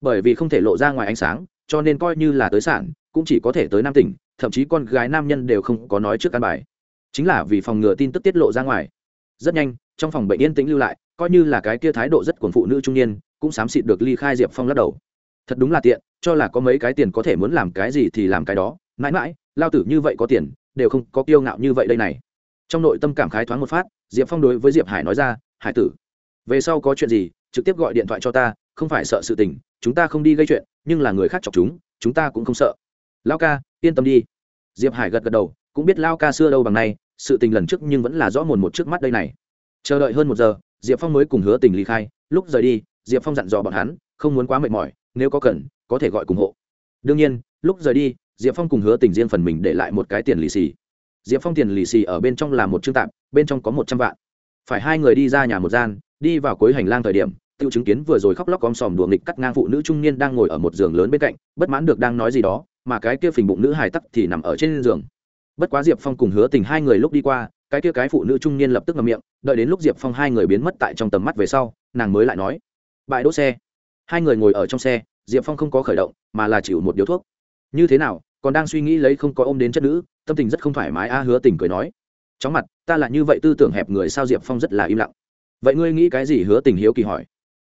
Bởi vì không thể lộ ra ngoài ánh sáng, cho nên coi như là tới sản, cũng chỉ có thể tới nam tỉnh, thậm chí con gái nam nhân đều không có nói trước căn bài. Chính là vì phòng ngừa tin tức tiết lộ ra ngoài. Rất nhanh, trong phòng bệnh yên tĩnh lưu lại, coi như là cái kia thái độ rất cuồng phụ nữ trung niên, cũng xám xịt được ly khai diệp phong lắc đầu. Thật đúng là tiện, cho là có mấy cái tiền có thể muốn làm cái gì thì làm cái đó. Mãi mãi, lao tử như vậy có tiền, đều không có kiêu ngạo như vậy đây này. Trong nội tâm cảm khái thoáng một phát, diệp phong đối với diệp hải nói ra, hải tử, về sau có chuyện gì trực tiếp gọi điện thoại cho ta, không phải sợ sự tình, chúng ta không đi gây chuyện, nhưng là người khác chọc chúng chúng ta cũng không sợ. Lao ca, yên tâm đi. Diệp hải gật gật đầu, cũng biết lao ca xưa đâu bằng nay, sự tình lần trước nhưng vẫn là rõ mồn một trước mắt đây này. Chờ đợi hơn một giờ, diệp phong mới cùng hứa tình ly khai. Lúc rời đi, diệp phong dặn dò bọn hắn, không muốn quá mệt mỏi, nếu có cần, có thể gọi cùng hộ. Đương nhiên, lúc rời đi, diệp phong cùng hứa tình riêng phần mình để lại một cái tiền lì xì. Diệp phong tiền lì xì ở bên trong là một chương tạm, bên trong có một trăm vạn. Phải hai người đi ra nhà một gian đi vào cuối hành lang thời điểm tự chứng kiến vừa rồi khóc lóc om sòm đùa nghịch cắt ngang phụ nữ trung niên đang ngồi ở một giường lớn bên cạnh, bất mãn được đang nói gì đó, mà cái kia phình bụng nữ hài tắc thì nằm ở trên giường. Bất quá diệp phong cùng hứa tình hai người lúc đi qua, cái kia cái phụ nữ trung niên lập tức ngậm miệng, đợi đến lúc diệp phong hai người biến mất tại trong tầm mắt về sau, nàng mới lại nói, bãi đỗ xe. Hai người ngồi ở trong xe, diệp phong không có khởi động, mà là chịu một điếu thuốc. Như thế nào, còn đang suy nghĩ lấy không có ôm đến chất nữ? Tâm tình rất không thoải mái, a hứa tình cười nói. Chóng mặt, ta là như vậy tư tưởng hẹp người sao diệp phong rất là im lặng vậy ngươi nghĩ cái gì hứa tình hiếu kỳ hỏi?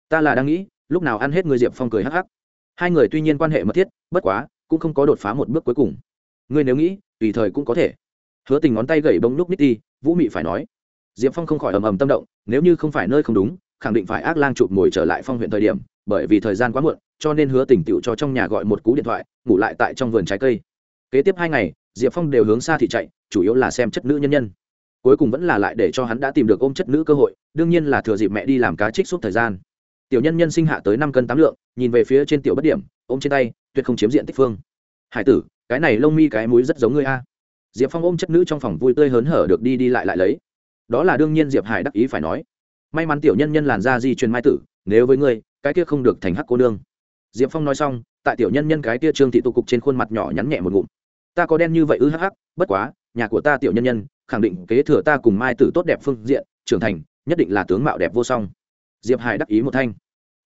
Ta là đang nghĩ, lúc nào ăn hết ngươi diệp phong cười hắc hắc. Hai người tuy nhiên quan hệ mật thiết, bất quá, cũng không có đột phá một bước cuối cùng. Ngươi nếu nghĩ, tùy thời cũng có thể. Hứa tình ngón tay gậy bông lúc nít đi, vũ mị phải nói. Diệp phong không khỏi ầm ầm tâm động, nếu như không phải nơi không đúng, khẳng định phải ác lang chụp ngồi trở lại phong huyện thời điểm, bởi vì thời gian quá muộn, cho nên hứa tình tựu cho trong nhà gọi một cú điện thoại, ngủ lại tại trong vườn trái cây. Kế tiếp hai ngày, diệp phong đều hướng xa thị chạy, chủ yếu là xem chất nữ nhân nhân cuối cùng vẫn là lại để cho hắn đã tìm được ôm chất nữ cơ hội, đương nhiên là thừa dịp mẹ đi làm cá trích suốt thời gian. Tiểu nhân nhân sinh hạ tới năm cân tám lượng, nhìn về phía trên tiểu bất điểm, ôm trên tay, tuyệt không chiếm diện tích phương. Hải tử, cái này lông mi cái mũi rất giống ngươi a. Diệp phong ôm chất nữ trong phòng vui tươi hớn hở được đi đi lại lại lấy. Đó là đương nhiên diệp hải đắc ý phải nói. May mắn tiểu nhân nhân làn da di truyền mai tử, nếu với ngươi, cái kia không được thành hắc cô nương. Diệp phong nói xong, tại tiểu nhân nhân cái kia trương thị tụ cục trên khuôn mặt nhỏ nhắn nhẹ một ngụm. Ta có đen như vậy ư hắc hắc, bất quá, nhà của ta tiểu nhân nhân khẳng định kế thừa ta cùng mai tử tốt đẹp phương diện, trưởng thành, nhất định là tướng mạo đẹp vô song. Diệp hải đắc ý một thanh.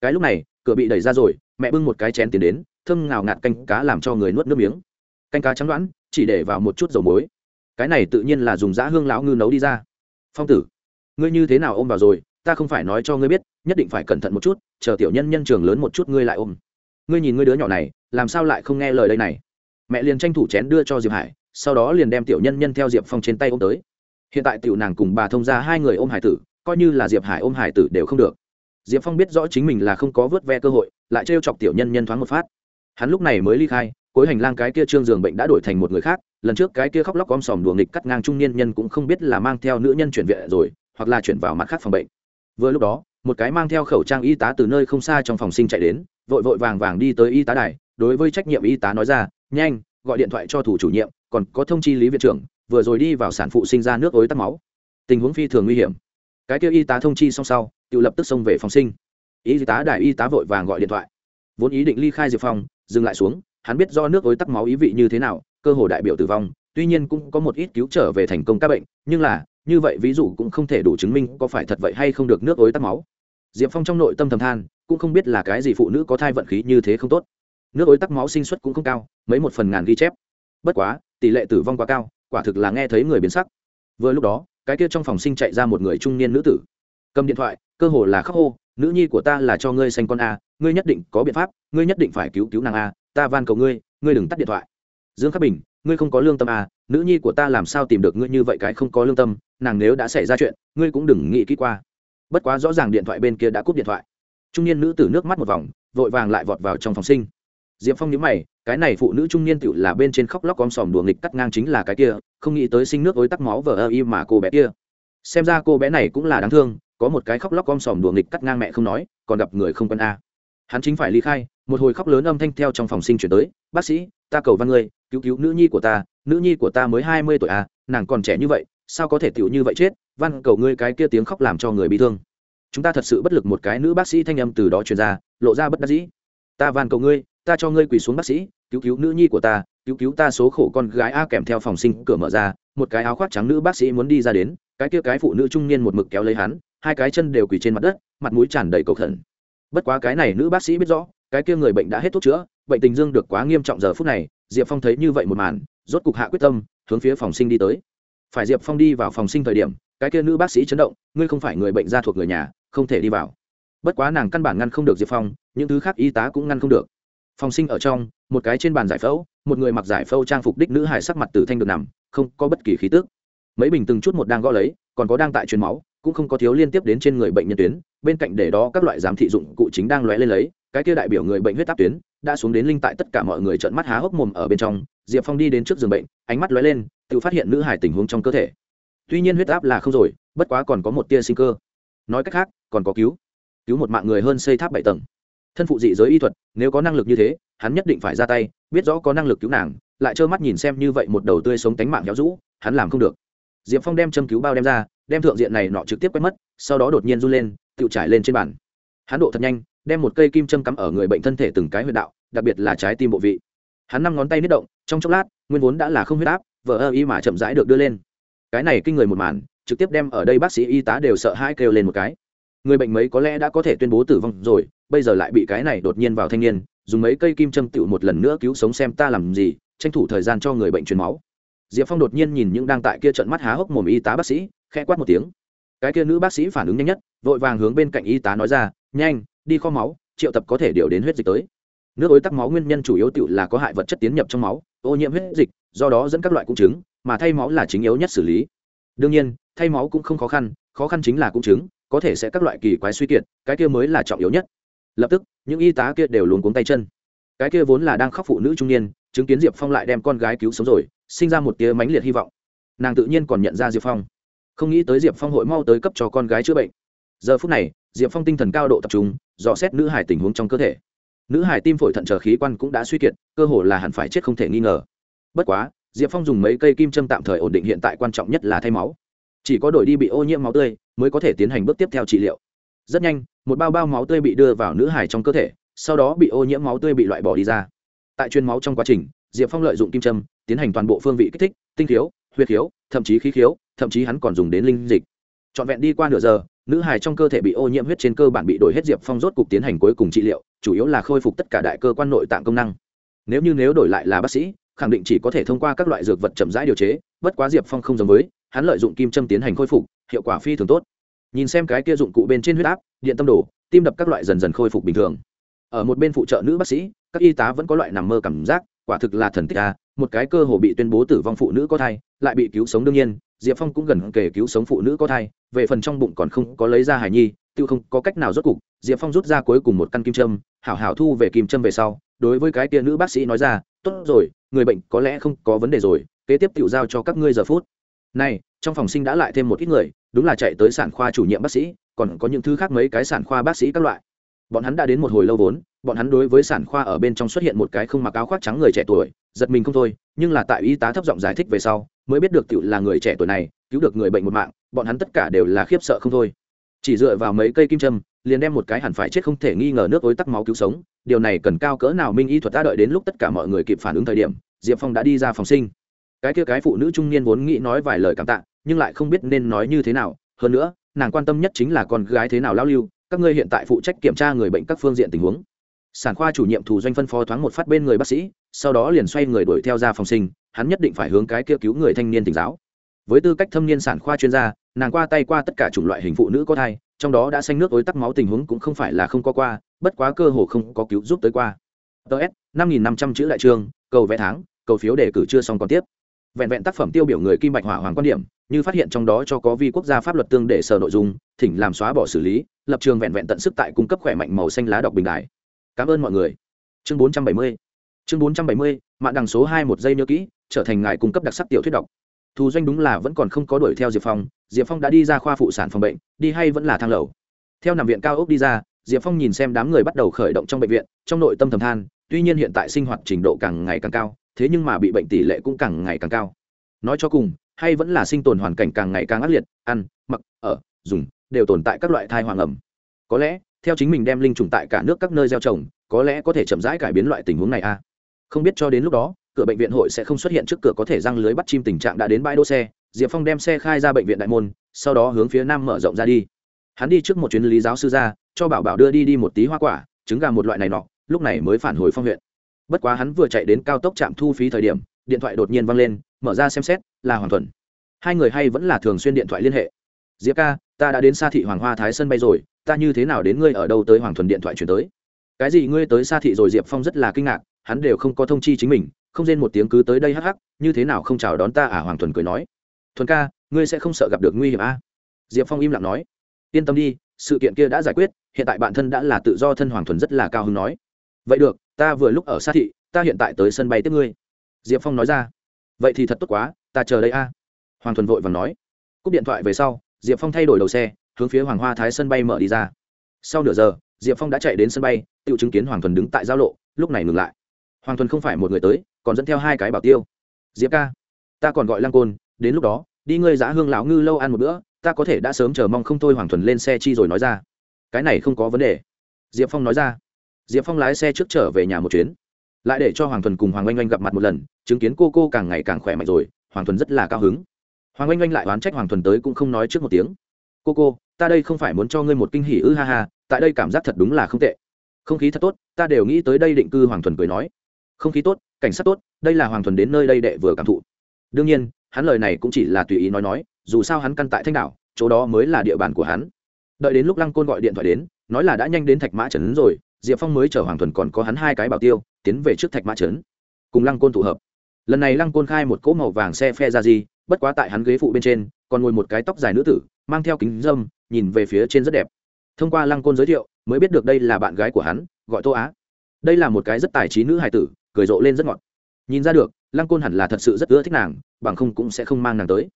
Cái lúc này, cửa bị đẩy ra rồi, mẹ bưng một cái chén tiền đến, thơm ngào ngạt canh cá làm cho người nuốt nước miếng. Canh cá trắng đoãn, chỉ để vào một chút dầu muối. Cái này tự nhiên là dùng giã hương lão ngư nấu đi ra. Phong tử, ngươi như thế nào ôm vào rồi? Ta không phải nói cho ngươi biết, nhất định phải cẩn thận một chút, chờ tiểu nhân nhân trường lớn một chút ngươi lại ôm. Ngươi nhìn ngươi đứa nhỏ này, làm sao lại không nghe lời đây này? Mẹ liền tranh thủ chén đưa cho diệp hải sau đó liền đem tiểu nhân nhân theo diệp phong trên tay ôm tới. Hiện tại tiểu nàng cùng bà thông ra hai người ôm hải tử, coi như là diệp hải ôm hải tử đều không được. Diệp phong biết rõ chính mình là không có vớt ve cơ hội, lại trêu chọc tiểu nhân nhân thoáng một phát. Hắn lúc này mới ly khai, cuối hành lang cái kia trương giường bệnh đã đổi thành một người khác, lần trước cái kia khóc lóc om sòm đùa nghịch cắt ngang trung niên nhân cũng không biết là mang theo nữ nhân chuyển viện rồi, hoặc là chuyển vào mặt khác phòng bệnh. Vừa lúc đó, một cái mang theo khẩu trang y tá từ nơi không xa trong phòng sinh chạy đến, vội vội vàng vàng đi tới y tá đài, đối với trách nhiệm y tá nói ra, nhanh gọi điện thoại cho thủ chủ nhiệm, còn có thông chi lý viện trưởng, vừa rồi đi vào sản phụ sinh ra nước ối tắc máu. Tình huống phi thường nguy hiểm. Cái kêu y tá thông chi xong sau, tự lập tức xông về phòng sinh. Y tá, đại y tá vội vàng gọi điện thoại. Vốn ý định ly khai diệp phong, dừng lại xuống, hắn biết do nước ối tắc máu ý vị như thế nào, cơ hồ đại biểu tử vong, tuy nhiên cũng có một ít cứu trở về thành công các bệnh, nhưng là, như vậy ví dụ cũng không thể đủ chứng minh có phải thật vậy hay không được nước ối tắc máu. Diệp phong trong nội tâm thầm than, cũng không biết là cái gì phụ nữ có thai vận khí như thế không tốt nước ối tắc máu sinh suất cũng không cao, mấy một phần ngàn ghi chép. Bất quá, tỷ lệ tử vong quá cao, quả thực là nghe thấy người biến sắc. Vừa lúc đó, cái kia trong phòng sinh chạy ra một người trung niên nữ tử. Cầm điện thoại, cơ hồ là khóc hô, nữ nhi của ta là cho ngươi sanh con a, ngươi nhất định có biện pháp, ngươi nhất định phải cứu cứu nàng a, ta van cầu ngươi ngươi đừng tắt điện thoại. Dương khắc bình, ngươi không có lương tâm a, nữ nhi của ta làm sao tìm được ngươi như vậy cái không có lương tâm, nàng nếu đã xảy ra chuyện, ngươi cũng đừng nghĩ kỹ qua. Bất quá rõ ràng điện thoại bên kia đã cúp điện thoại. Trung niên nữ tử nước mắt một vòng, vội vàng lại vọt vào trong phòng sinh diệp phong nhớ mày cái này phụ nữ trung niên tựu là bên trên khóc lóc om sòm đùa nghịch cắt ngang chính là cái kia không nghĩ tới sinh nước ối tắc máu vờ ơ y mà cô bé kia. Xem ra cô bé này cũng là đáng thương có một cái khóc lóc om sòm đùa nghịch cắt ngang mẹ không nói còn gặp người không quân a. Hắn chính phải ly khai một hồi khóc lớn âm thanh theo trong phòng sinh chuyển tới bác sĩ ta cầu văn ngươi cứu cứu nữ nhi của ta nữ nhi của ta mới hai mươi tuổi à, nàng còn trẻ như vậy sao có thể tựu như vậy chết văn cầu ngươi cái kia tiếng khóc làm cho người bị thương. Chúng ta thật sự bất lực một cái nữ bác sĩ thanh âm từ đó truyền ra lộ ra bất đắc dĩ. Ta van cầu ngươi ta cho ngươi quỳ xuống bác sĩ, cứu cứu nữ nhi của ta, cứu cứu ta số khổ con gái a kèm theo phòng sinh cửa mở ra, một cái áo khoác trắng nữ bác sĩ muốn đi ra đến, cái kia cái phụ nữ trung niên một mực kéo lấy hắn, hai cái chân đều quỳ trên mặt đất, mặt mũi tràn đầy cầu khẩn. Bất quá cái này nữ bác sĩ biết rõ, cái kia người bệnh đã hết thuốc chữa, bệnh tình dương được quá nghiêm trọng giờ phút này, diệp phong thấy như vậy một màn, rốt cục hạ quyết tâm, hướng phía phòng sinh đi tới. Phải diệp phong đi vào phòng sinh thời điểm, cái kia nữ bác sĩ chấn động, ngươi không phải người bệnh ra thuộc người nhà, không thể đi vào. Bất quá nàng căn bản ngăn không được diệp phong, những thứ khác y tá cũng ngăn không được phòng sinh ở trong, một cái trên bàn giải phẫu, một người mặc giải phẫu trang phục đích nữ hải sắc mặt tử thanh được nằm, không có bất kỳ khí tức. Mấy bình từng chút một đang gõ lấy, còn có đang tại truyền máu, cũng không có thiếu liên tiếp đến trên người bệnh nhân tuyến, bên cạnh để đó các loại giám thị dụng cụ chính đang lóe lên lấy, cái kia đại biểu người bệnh huyết áp tuyến, đã xuống đến linh tại tất cả mọi người trợn mắt há hốc mồm ở bên trong, diệp phong đi đến trước giường bệnh, ánh mắt lóe lên, tự phát hiện nữ hải tình huống trong cơ thể. Tuy nhiên huyết áp là không rồi, bất quá còn có một tia sinh cơ. Nói cách khác, còn có cứu. Cứu một mạng người hơn xây tháp bảy tầng thân phụ dị giới y thuật, nếu có năng lực như thế, hắn nhất định phải ra tay, biết rõ có năng lực cứu nàng, lại trơ mắt nhìn xem như vậy một đầu tươi sống tánh mạng héo rũ, hắn làm không được. Diệp phong đem châm cứu bao đem ra, đem thượng diện này nọ trực tiếp quét mất, sau đó đột nhiên run lên tự trải lên trên bàn. Hắn độ thật nhanh, đem một cây kim châm cắm ở người bệnh thân thể từng cái huyệt đạo, đặc biệt là trái tim bộ vị. Hắn năm ngón tay nít động, trong chốc lát, nguyên vốn đã là không huyết áp vỡ ơ y mà chậm rãi được đưa lên. Cái này kinh người một màn, trực tiếp đem ở đây bác sĩ y tá đều sợ hãi kêu lên một cái. Người bệnh mấy có lẽ đã có thể tuyên bố tử vong rồi bây giờ lại bị cái này đột nhiên vào thanh niên, dùng mấy cây kim châm tựu một lần nữa cứu sống xem ta làm gì, tranh thủ thời gian cho người bệnh truyền máu. Diệp phong đột nhiên nhìn những đang tại kia trận mắt há hốc mồm y tá bác sĩ, khẽ quát một tiếng. Cái kia nữ bác sĩ phản ứng nhanh nhất, vội vàng hướng bên cạnh y tá nói ra, nhanh, đi kho máu, triệu tập có thể điều đến huyết dịch tới. Nước ối tắc máu nguyên nhân chủ yếu tựu là có hại vật chất tiến nhập trong máu, ô nhiễm huyết dịch, do đó dẫn các loại cung chứng, mà thay máu là chính yếu nhất xử lý. Đương nhiên, thay máu cũng không khó khăn khó khăn chính là cung chứng, có thể sẽ các loại kỳ quái suy kiệt, cái kia mới là trọng yếu nhất lập tức, những y tá kia đều luồn cuống tay chân. Cái kia vốn là đang khóc phụ nữ trung niên, chứng kiến diệp phong lại đem con gái cứu sống rồi, sinh ra một tia mãnh liệt hy vọng. Nàng tự nhiên còn nhận ra diệp phong. Không nghĩ tới diệp phong hội mau tới cấp cho con gái chữa bệnh. Giờ phút này, diệp phong tinh thần cao độ tập trung, dò xét nữ hải tình huống trong cơ thể. Nữ hải tim phổi thận trở khí quan cũng đã suy kiệt, cơ hồ là hẳn phải chết không thể nghi ngờ. Bất quá, diệp phong dùng mấy cây kim châm tạm thời ổn định hiện tại quan trọng nhất là thay máu. Chỉ có đổi đi bị ô nhiễm máu tươi, mới có thể tiến hành bước tiếp theo trị liệu. Rất nhanh một bao bao máu tươi bị đưa vào nữ hải trong cơ thể, sau đó bị ô nhiễm máu tươi bị loại bỏ đi ra. Tại chuyên máu trong quá trình, diệp phong lợi dụng kim châm, tiến hành toàn bộ phương vị kích thích, tinh khiếu, huyết khiếu, thậm chí khí khiếu, thậm chí hắn còn dùng đến linh dịch. Trọn vẹn đi qua nửa giờ, nữ hài trong cơ thể bị ô nhiễm huyết trên cơ bản bị đổi hết diệp phong rốt cục tiến hành cuối cùng trị liệu, chủ yếu là khôi phục tất cả đại cơ quan nội tạng công năng. Nếu như nếu đổi lại là bác sĩ, khẳng định chỉ có thể thông qua các loại dược vật chậm rãi điều chế, bất quá diệp phong không giống với, hắn lợi dụng kim châm tiến hành khôi phục, hiệu quả phi thường tốt nhìn xem cái kia dụng cụ bên trên huyết áp, điện tâm đồ tim đập các loại dần dần khôi phục bình thường. Ở một bên phụ trợ nữ bác sĩ, các y tá vẫn có loại nằm mơ cảm giác, quả thực là thần tích a, một cái cơ hồ bị tuyên bố tử vong phụ nữ có thai, lại bị cứu sống đương nhiên, diệp phong cũng gần kể cứu sống phụ nữ có thai, về phần trong bụng còn không có lấy ra hải nhi tự không có cách nào rốt cục, diệp phong rút ra cuối cùng một căn kim châm, hảo hảo thu về kim châm về sau, đối với cái tia nữ bác sĩ nói ra, tốt rồi, người bệnh có lẽ không có vấn đề rồi, kế tiếp tự giao cho các ngươi giờ phút này, trong phòng sinh đã lại thêm một ít người, đúng là chạy tới sản khoa chủ nhiệm bác sĩ, còn có những thứ khác mấy cái sản khoa bác sĩ các loại. Bọn hắn đã đến một hồi lâu vốn, bọn hắn đối với sản khoa ở bên trong xuất hiện một cái không mặc áo khoác trắng người trẻ tuổi, giật mình không thôi, nhưng là tại y tá thấp giọng giải thích về sau, mới biết được tiểu là người trẻ tuổi này, cứu được người bệnh một mạng, bọn hắn tất cả đều là khiếp sợ không thôi. Chỉ dựa vào mấy cây kim châm, liền đem một cái hẳn phải chết không thể nghi ngờ nước ối tắc máu cứu sống, điều này cần cao cỡ nào minh y thuật ta đợi đến lúc tất cả mọi người kịp phản ứng thời điểm, diệp phong đã đi ra phòng sinh cái kia cái phụ nữ trung niên vốn nghĩ nói vài lời cảm tạ, nhưng lại không biết nên nói như thế nào. Hơn nữa, nàng quan tâm nhất chính là con gái thế nào lao lưu, các ngươi hiện tại phụ trách kiểm tra người bệnh các phương diện tình huống. Sản khoa chủ nhiệm thủ doanh phân phó thoáng một phát bên người bác sĩ, sau đó liền xoay người đuổi theo ra phòng sinh, hắn nhất định phải hướng cái kia cứu người thanh niên tỉnh giáo. Với tư cách thâm niên sản khoa chuyên gia, nàng qua tay qua tất cả chủng loại hình phụ nữ có thai, trong đó đã xanh nước ối tắc máu tình huống cũng không phải là không có qua, bất quá cơ hồ không có cứu giúp tới qua. Ts năm nghìn năm trăm chữ đại trường cầu vẽ tháng, cầu phiếu đề cử chưa xong còn tiếp vẹn vẹn tác phẩm tiêu biểu người kim bạch hỏa hoàng quan điểm, như phát hiện trong đó cho có vi quốc gia pháp luật tương để sở nội dung, thỉnh làm xóa bỏ xử lý, lập trường vẹn vẹn tận sức tại cung cấp khỏe mạnh màu xanh lá đọc bình đại. Cảm ơn mọi người. Chương bốn trăm bảy mươi. Chương bốn trăm bảy mươi, mạng đằng số hai một giây nhớ kỹ, trở thành ngài cung cấp đặc sắc tiểu thuyết đọc. Thu doanh đúng là vẫn còn không có đuổi theo diệp phong diệp phong đã đi ra khoa phụ sản phòng bệnh, đi hay vẫn là thang lầu. Theo nằm viện cao ốc đi ra, diệp phong nhìn xem đám người bắt đầu khởi động trong bệnh viện, trong nội tâm thầm than, tuy nhiên hiện tại sinh hoạt trình độ càng ngày càng cao thế nhưng mà bị bệnh tỷ lệ cũng càng ngày càng cao. Nói cho cùng, hay vẫn là sinh tồn hoàn cảnh càng ngày càng ác liệt, ăn, mặc, ở, dùng, đều tồn tại các loại thai hoàng ẩm. Có lẽ, theo chính mình đem linh trùng tại cả nước các nơi gieo trồng, có lẽ có thể chậm rãi cải biến loại tình huống này a à? không biết cho đến lúc đó, cửa bệnh viện hội sẽ không xuất hiện trước cửa có thể răng lưới bắt chim tình trạng đã đến bãi đỗ xe, diệp phong đem xe khai ra bệnh viện đại môn, sau đó hướng phía nam mở rộng ra đi. Hắn đi trước một chuyến lý giáo sư ra, cho bảo bảo đưa đi đi một tí hoa quả, trứng gà một loại này nọ, lúc này mới phản hồi phong huyện bất quá hắn vừa chạy đến cao tốc trạm thu phí thời điểm, điện thoại đột nhiên văng lên, mở ra xem xét, là hoàng thuần. Hai người hay vẫn là thường xuyên điện thoại liên hệ. Diệp ca, ta đã đến xa thị hoàng hoa thái sân bay rồi, ta như thế nào đến ngươi ở đâu tới hoàng thuần điện thoại chuyển tới? Cái gì ngươi tới xa thị rồi diệp phong rất là kinh ngạc, hắn đều không có thông chi chính mình, không rên một tiếng cứ tới đây hắc hắc, như thế nào không chào đón ta à? Hoàng thuần cười nói. Thuần ca, ngươi sẽ không sợ gặp được nguy hiểm à? diệp phong im lặng nói. Yên tâm đi, sự kiện kia đã giải quyết, hiện tại bản thân đã là tự do thân hoàng thuần rất là cao hứng nói. Vậy được ta vừa lúc ở xa thị, ta hiện tại tới sân bay tiếp ngươi. Diệp phong nói ra. Vậy thì thật tốt quá, ta chờ đây a. Hoàng thuần vội và nói. Cúp điện thoại về sau, diệp phong thay đổi đầu xe, hướng phía hoàng hoa thái sân bay mở đi ra. Sau nửa giờ, diệp phong đã chạy đến sân bay, tự chứng kiến hoàng thuần đứng tại giao lộ, lúc này ngừng lại. Hoàng thuần không phải một người tới, còn dẫn theo hai cái bảo tiêu. Diệp ca, ta còn gọi lăng côn, đến lúc đó, đi ngươi giã hương lão ngư lâu ăn một bữa, ta có thể đã sớm chờ mong không thôi hoàng thuần lên xe chi rồi nói ra. Cái này không có vấn đề. Diệp phong nói ra diệp phong lái xe trước trở về nhà một chuyến. Lại để cho hoàng thuần cùng hoàng oanh oanh gặp mặt một lần, chứng kiến cô cô càng ngày càng khỏe mạnh rồi, hoàng thuần rất là cao hứng. Hoàng oanh oanh lại oán trách hoàng thuần tới cũng không nói trước một tiếng. Cô cô, ta đây không phải muốn cho ngươi một kinh hỉ ư ha ha, tại đây cảm giác thật đúng là không tệ. Không khí thật tốt, ta đều nghĩ tới đây định cư. Hoàng thuần cười nói. Không khí tốt, cảnh sát tốt, đây là hoàng thuần đến nơi đây đệ vừa cảm thụ. Đương nhiên, hắn lời này cũng chỉ là tùy ý nói nói, dù sao hắn căn tại thanh đảo, chỗ đó mới là địa bàn của hắn. Đợi đến lúc lăng côn gọi điện thoại đến, nói là đã nhanh đến thạch mã trấn rồi diệp phong mới chở hoàng thuần còn có hắn hai cái bảo tiêu, tiến về trước thạch mã trấn, cùng lăng côn tụ hợp. Lần này lăng côn khai một cỗ màu vàng xe phe ra gì, bất quá tại hắn ghế phụ bên trên, còn ngồi một cái tóc dài nữ tử, mang theo kính dâm, nhìn về phía trên rất đẹp. Thông qua lăng côn giới thiệu, mới biết được đây là bạn gái của hắn, gọi tô á. Đây là một cái rất tài trí nữ hài tử, cười rộ lên rất ngọt. Nhìn ra được, lăng côn hẳn là thật sự rất ưa thích nàng, bằng không cũng sẽ không mang nàng tới.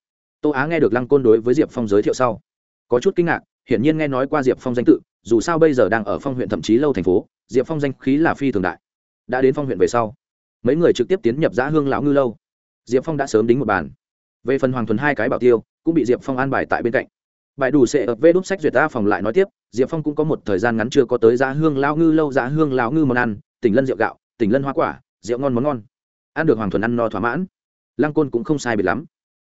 Tô á nghe được lăng côn đối với diệp phong giới thiệu sau, có chút kinh ngạc hiển nhiên nghe nói qua diệp phong danh tự, dù sao bây giờ đang ở phong huyện thậm chí lâu thành phố, diệp phong danh khí là phi thường đại. Đã đến phong huyện về sau, mấy người trực tiếp tiến nhập giã hương lão ngư lâu. Diệp phong đã sớm đính một bàn. Về phần hoàng thuần hai cái bảo tiêu, cũng bị diệp phong an bài tại bên cạnh. Bài đủ sẽ ập vê đúc sách duyệt ta phòng lại nói tiếp, diệp phong cũng có một thời gian ngắn chưa có tới giá hương Lão ngư lâu giá hương Lão ngư món ăn, tỉnh lân rượu gạo, tỉnh lân hoa quả, rượu ngon món ngon. Ăn được hoàng thuần ăn no thỏa mãn. Lăng côn cũng không sai biệt lắm.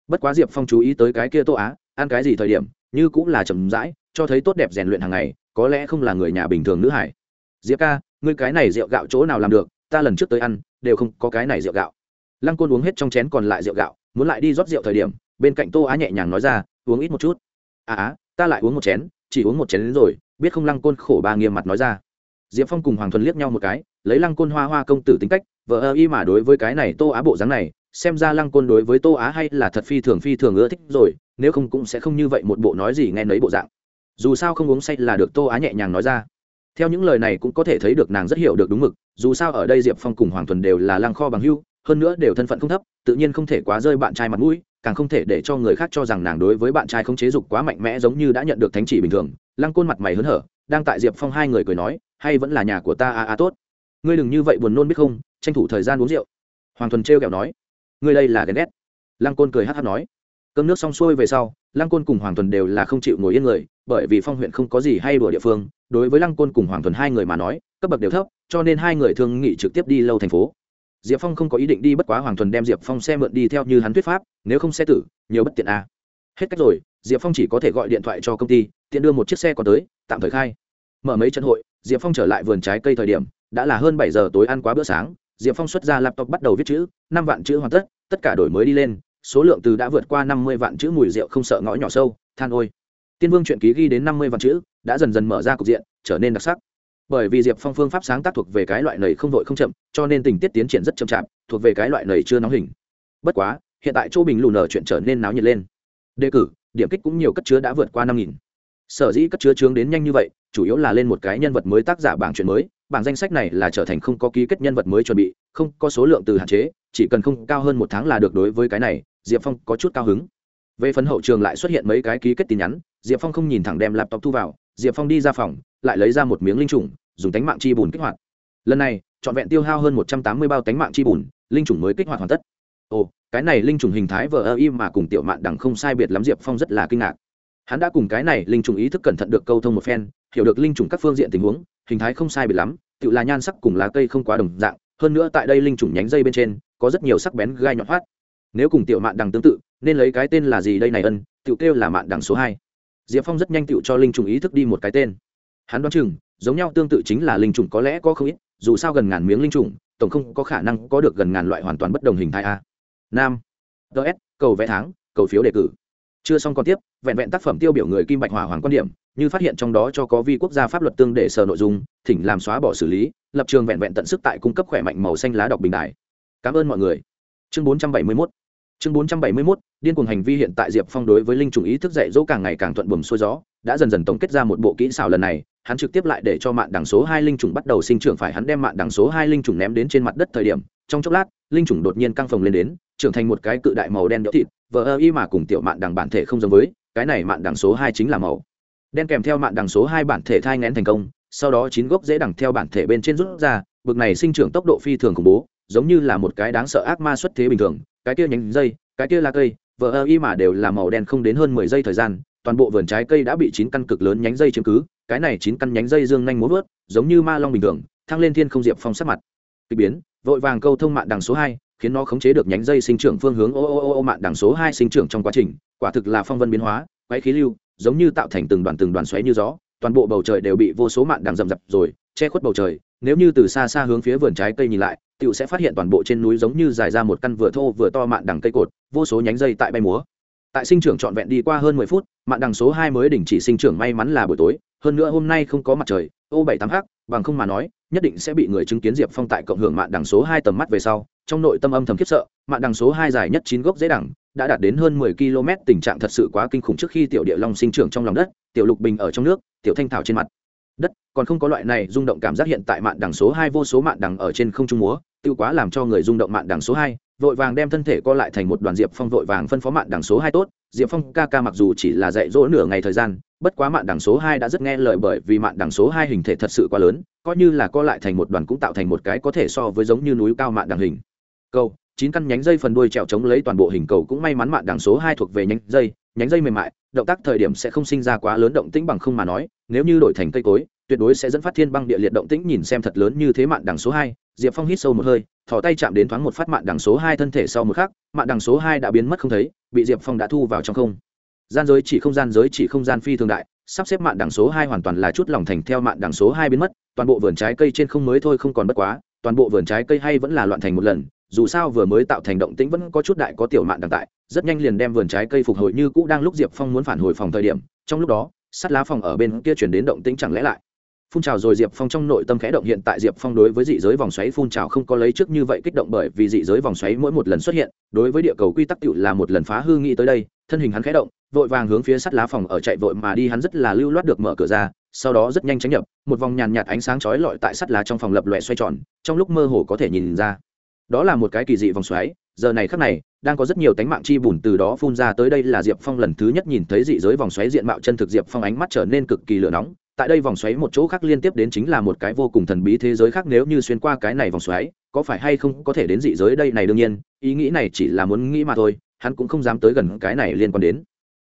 Bất quá diệp phong chú ý tới cái kia tô á, ăn cái gì thời điểm, như cũng là chậm rãi cho thấy tốt đẹp rèn luyện hàng ngày, có lẽ không là người nhà bình thường nữ hải. Diệp ca, ngươi cái này rượu gạo chỗ nào làm được? Ta lần trước tới ăn, đều không có cái này rượu gạo. Lăng côn uống hết trong chén còn lại rượu gạo, muốn lại đi rót rượu thời điểm, bên cạnh tô á nhẹ nhàng nói ra, uống ít một chút. À á ta lại uống một chén, chỉ uống một chén đến rồi, biết không? Lăng côn khổ ba nghiêm mặt nói ra. Diệp phong cùng hoàng thuần liếc nhau một cái, lấy lăng côn hoa hoa công tử tính cách, vợ ơ y mà đối với cái này tô á bộ dáng này, xem ra lăng côn đối với tô á hay là thật phi thường phi thường ưa thích rồi, nếu không cũng sẽ không như vậy một bộ nói gì nghe nấy bộ dạng dù sao không uống say là được tô á nhẹ nhàng nói ra. Theo những lời này cũng có thể thấy được nàng rất hiểu được đúng mực, dù sao ở đây diệp phong cùng hoàng thuần đều là lăng kho bằng hưu, hơn nữa đều thân phận không thấp, tự nhiên không thể quá rơi bạn trai mặt mũi, càng không thể để cho người khác cho rằng nàng đối với bạn trai không chế dục quá mạnh mẽ giống như đã nhận được thánh chỉ bình thường. Lăng côn mặt mày hớn hở, đang tại diệp phong hai người cười nói, hay vẫn là nhà của ta a à, a à, tốt. Ngươi đừng như vậy buồn nôn biết không, tranh thủ thời gian uống rượu. Hoàng thuần trêu kẹo nói, ngươi đây là ghen ghét. Lăng côn cười hát hát nói cơm nước xong xuôi về sau, lăng côn cùng hoàng thuần đều là không chịu ngồi yên người, bởi vì phong huyện không có gì hay đùa địa phương. Đối với lăng côn cùng hoàng thuần hai người mà nói, cấp bậc đều thấp, cho nên hai người thương nghị trực tiếp đi lâu thành phố. Diệp phong không có ý định đi bất quá hoàng thuần đem diệp phong xe mượn đi theo như hắn thuyết pháp, nếu không xe tử, nhiều bất tiện à. hết cách rồi, diệp phong chỉ có thể gọi điện thoại cho công ty, tiện đưa một chiếc xe còn tới, tạm thời khai. Mở mấy trận hội, diệp phong trở lại vườn trái cây thời điểm, đã là hơn bảy giờ tối ăn quá bữa sáng, diệp phong xuất ra laptop bắt đầu viết chữ, năm vạn chữ hoàn tất tất cả đổi mới đi lên số lượng từ đã vượt qua năm mươi vạn chữ mùi rượu không sợ ngõ nhỏ sâu, than ôi. Tiên vương truyện ký ghi đến năm mươi vạn chữ, đã dần dần mở ra cục diện, trở nên đặc sắc. Bởi vì diệp phong phương pháp sáng tác thuộc về cái loại nảy không vội không chậm, cho nên tình tiết tiến triển rất chậm chạp, thuộc về cái loại nảy chưa nóng hình. Bất quá, hiện tại chỗ bình lù nở chuyện trở nên náo nhiệt lên. Đề cử, điểm kích cũng nhiều cất chứa đã vượt qua năm nghìn. Sở dĩ cất chứa chướng đến nhanh như vậy, chủ yếu là lên một cái nhân vật mới tác giả bảng chuyện mới, bảng danh sách này là trở thành không có ký kết nhân vật mới chuẩn bị, không có số lượng từ hạn chế, chỉ cần không cao hơn một tháng là được đối với cái này diệp phong có chút cao hứng. Về phần hậu trường lại xuất hiện mấy cái ký kết tin nhắn, diệp phong không nhìn thẳng đem laptop thu vào, diệp phong đi ra phòng, lại lấy ra một miếng linh trùng, dùng tánh mạng chi bùn kích hoạt. Lần này, trọn vẹn tiêu hao hơn một trăm tám mươi bao tánh mạng chi bùn, linh trùng mới kích hoạt hoàn tất. Ồ, cái này linh trùng hình thái vờ ơ y mà cùng tiểu mạn đằng không sai biệt lắm, diệp phong rất là kinh ngạc. Hắn đã cùng cái này linh trùng ý thức cẩn thận được câu thông một phen, hiểu được linh trùng các phương diện tình huống, hình thái không sai biệt lắm tự là nhan sắc cùng lá cây không quá đồng dạng, hơn nữa tại đây linh trùng nhánh dây bên trên, có rất nhiều sắc bén gai nhọn hoắt nếu cùng tiểu mạn đằng tương tự, nên lấy cái tên là gì đây này ân, tiểu kêu là mạn đằng số hai. Diệp phong rất nhanh tiểu cho linh trùng ý thức đi một cái tên. Hắn đoán chừng, giống nhau tương tự chính là linh trùng có lẽ có không ít, dù sao gần ngàn miếng linh trùng, tổng không có khả năng có được gần ngàn loại hoàn toàn bất đồng hình thái a. Nam. Ts cầu vẽ tháng, cầu phiếu đề cử. Chưa xong còn tiếp, vẹn vẹn tác phẩm tiêu biểu người kim bạch hỏa hoàng quan điểm, như phát hiện trong đó cho có vi quốc gia pháp luật tương để sở nội dung, thỉnh làm xóa bỏ xử lý, lập trường vẹn vẹn tận sức tại cung cấp khỏe mạnh màu xanh lá đọc bình đại cảm ơn mọi người. Chương 471 chương 471 điên cuồng hành vi hiện tại diệp phong đối với linh trùng ý thức dạy dỗ càng ngày càng thuận buồm xuôi gió, đã dần dần tổng kết ra một bộ kỹ xảo lần này, hắn trực tiếp lại để cho mạng đằng số hai linh trùng bắt đầu sinh trưởng phải hắn đem mạng đằng số hai linh trùng ném đến trên mặt đất thời điểm, trong chốc lát, linh trùng đột nhiên căng phồng lên đến, trưởng thành một cái cự đại màu đen đỡ thịt, vờ ơ y mà cùng tiểu mạng đằng bản thể không giống với, cái này mạng đằng số hai chính là màu đen kèm theo mạng đằng số hai bản thể thai ngén thành công, sau đó chín gốc dễ đằng theo bản thể bên trên rút ra, bực này sinh trưởng tốc độ phi thường khủng bố, giống như là một cái đáng sợ ác ma xuất thế bình thường cái kia nhánh dây, cái kia là cây, vờ ơ y mà đều là màu đen không đến hơn mười giây thời gian, toàn bộ vườn trái cây đã bị chín căn cực lớn nhánh dây chiếm cứ, cái này chín căn nhánh dây dương nhanh muốn vớt, giống như ma long bình thường, thăng lên thiên không diệp phong sắc mặt. Kịch biến, vội vàng câu thông mạng đằng số hai, khiến nó khống chế được nhánh dây sinh trưởng phương hướng. Ô ô ô ô mạng đằng số hai sinh trưởng trong quá trình, quả thực là phong vân biến hóa quay khí lưu, giống như tạo thành từng đoàn từng đoàn xoáy như gió, toàn bộ bầu trời đều bị vô số mạng đằng rầm rập rồi, che khuất bầu trời. Nếu như từ xa xa hướng phía vườn trái cây nhìn lại tiểu sẽ phát hiện toàn bộ trên núi giống như dài ra một căn vừa thô vừa to mạn đằng cây cột, vô số nhánh dây tại bay múa. Tại sinh trưởng trọn vẹn đi qua hơn mười phút, mạn đằng số hai mới đình chỉ sinh trưởng may mắn là buổi tối, hơn nữa hôm nay không có mặt trời, ô bảy tám h bằng không mà nói, nhất định sẽ bị người chứng kiến diệp phong tại cộng hưởng mạn đằng số hai tầm mắt về sau, trong nội tâm âm thầm khiếp sợ, mạn đằng số hai dài nhất chín gốc dễ đẳng, đã đạt đến hơn mười km tình trạng thật sự quá kinh khủng trước khi tiểu địa long sinh trưởng trong lòng đất, tiểu lục bình ở trong nước, tiểu thanh thảo trên mặt đất, còn không có loại này rung động cảm giác hiện tại mạn đằng số hai vô số mạn đằng ở trên không trung múa, tiêu quá làm cho người rung động mạn đằng số hai, vội vàng đem thân thể co lại thành một đoàn diệp phong vội vàng phân phó mạn đằng số hai tốt. Diệp phong ca ca mặc dù chỉ là dạy dỗ nửa ngày thời gian, bất quá mạn đằng số hai đã rất nghe lời bởi vì mạn đằng số hai hình thể thật sự quá lớn, coi như là co lại thành một đoàn cũng tạo thành một cái có thể so với giống như núi cao mạn đằng hình. Câu chín căn nhánh dây phần đuôi trèo chống lấy toàn bộ hình cầu cũng may mắn mạn đằng số hai thuộc về nhánh dây nhánh dây mềm mại, động tác thời điểm sẽ không sinh ra quá lớn động tĩnh bằng không mà nói nếu như đổi thành cây cối, tuyệt đối sẽ dẫn phát thiên băng địa liệt động tĩnh, nhìn xem thật lớn như thế mạng đằng số hai, diệp phong hít sâu một hơi, thò tay chạm đến thoáng một phát mạng đằng số hai thân thể sau một khắc mạng đằng số hai đã biến mất không thấy, bị diệp phong đã thu vào trong không. Gian giới chỉ không gian giới chỉ không gian phi thường đại, sắp xếp mạng đằng số hai hoàn toàn là chút lòng thành theo mạng đằng số hai biến mất, toàn bộ vườn trái cây trên không mới thôi không còn bất quá, toàn bộ vườn trái cây hay vẫn là loạn thành một lần, dù sao vừa mới tạo thành động tĩnh vẫn có chút đại có tiểu mạng đằng tại, rất nhanh liền đem vườn trái cây phục hồi như cũ đang lúc diệp phong muốn phản hồi phòng thời điểm, trong lúc đó sắt lá phòng ở bên kia chuyển đến động tĩnh chẳng lẽ lại? Phun trào rồi diệp phong trong nội tâm khẽ động, hiện tại diệp phong đối với dị giới vòng xoáy phun trào không có lấy trước như vậy kích động bởi vì dị giới vòng xoáy mỗi một lần xuất hiện, đối với địa cầu quy tắc cựu là một lần phá hư nghĩ tới đây, thân hình hắn khẽ động, vội vàng hướng phía sắt lá phòng ở chạy vội mà đi, hắn rất là lưu loát được mở cửa ra, sau đó rất nhanh tránh nhập, một vòng nhàn nhạt ánh sáng chói lọi tại sắt lá trong phòng lập lòe xoay tròn, trong lúc mơ hồ có thể nhìn ra. Đó là một cái kỳ dị vòng xoáy, giờ này khắc này đang có rất nhiều tánh mạng chi bùn từ đó phun ra tới đây là diệp phong lần thứ nhất nhìn thấy dị giới vòng xoáy diện mạo chân thực diệp phong ánh mắt trở nên cực kỳ lửa nóng. Tại đây vòng xoáy một chỗ khác liên tiếp đến chính là một cái vô cùng thần bí thế giới khác nếu như xuyên qua cái này vòng xoáy, có phải hay không có thể đến dị giới đây này đương nhiên, ý nghĩ này chỉ là muốn nghĩ mà thôi, hắn cũng không dám tới gần cái này liên quan đến.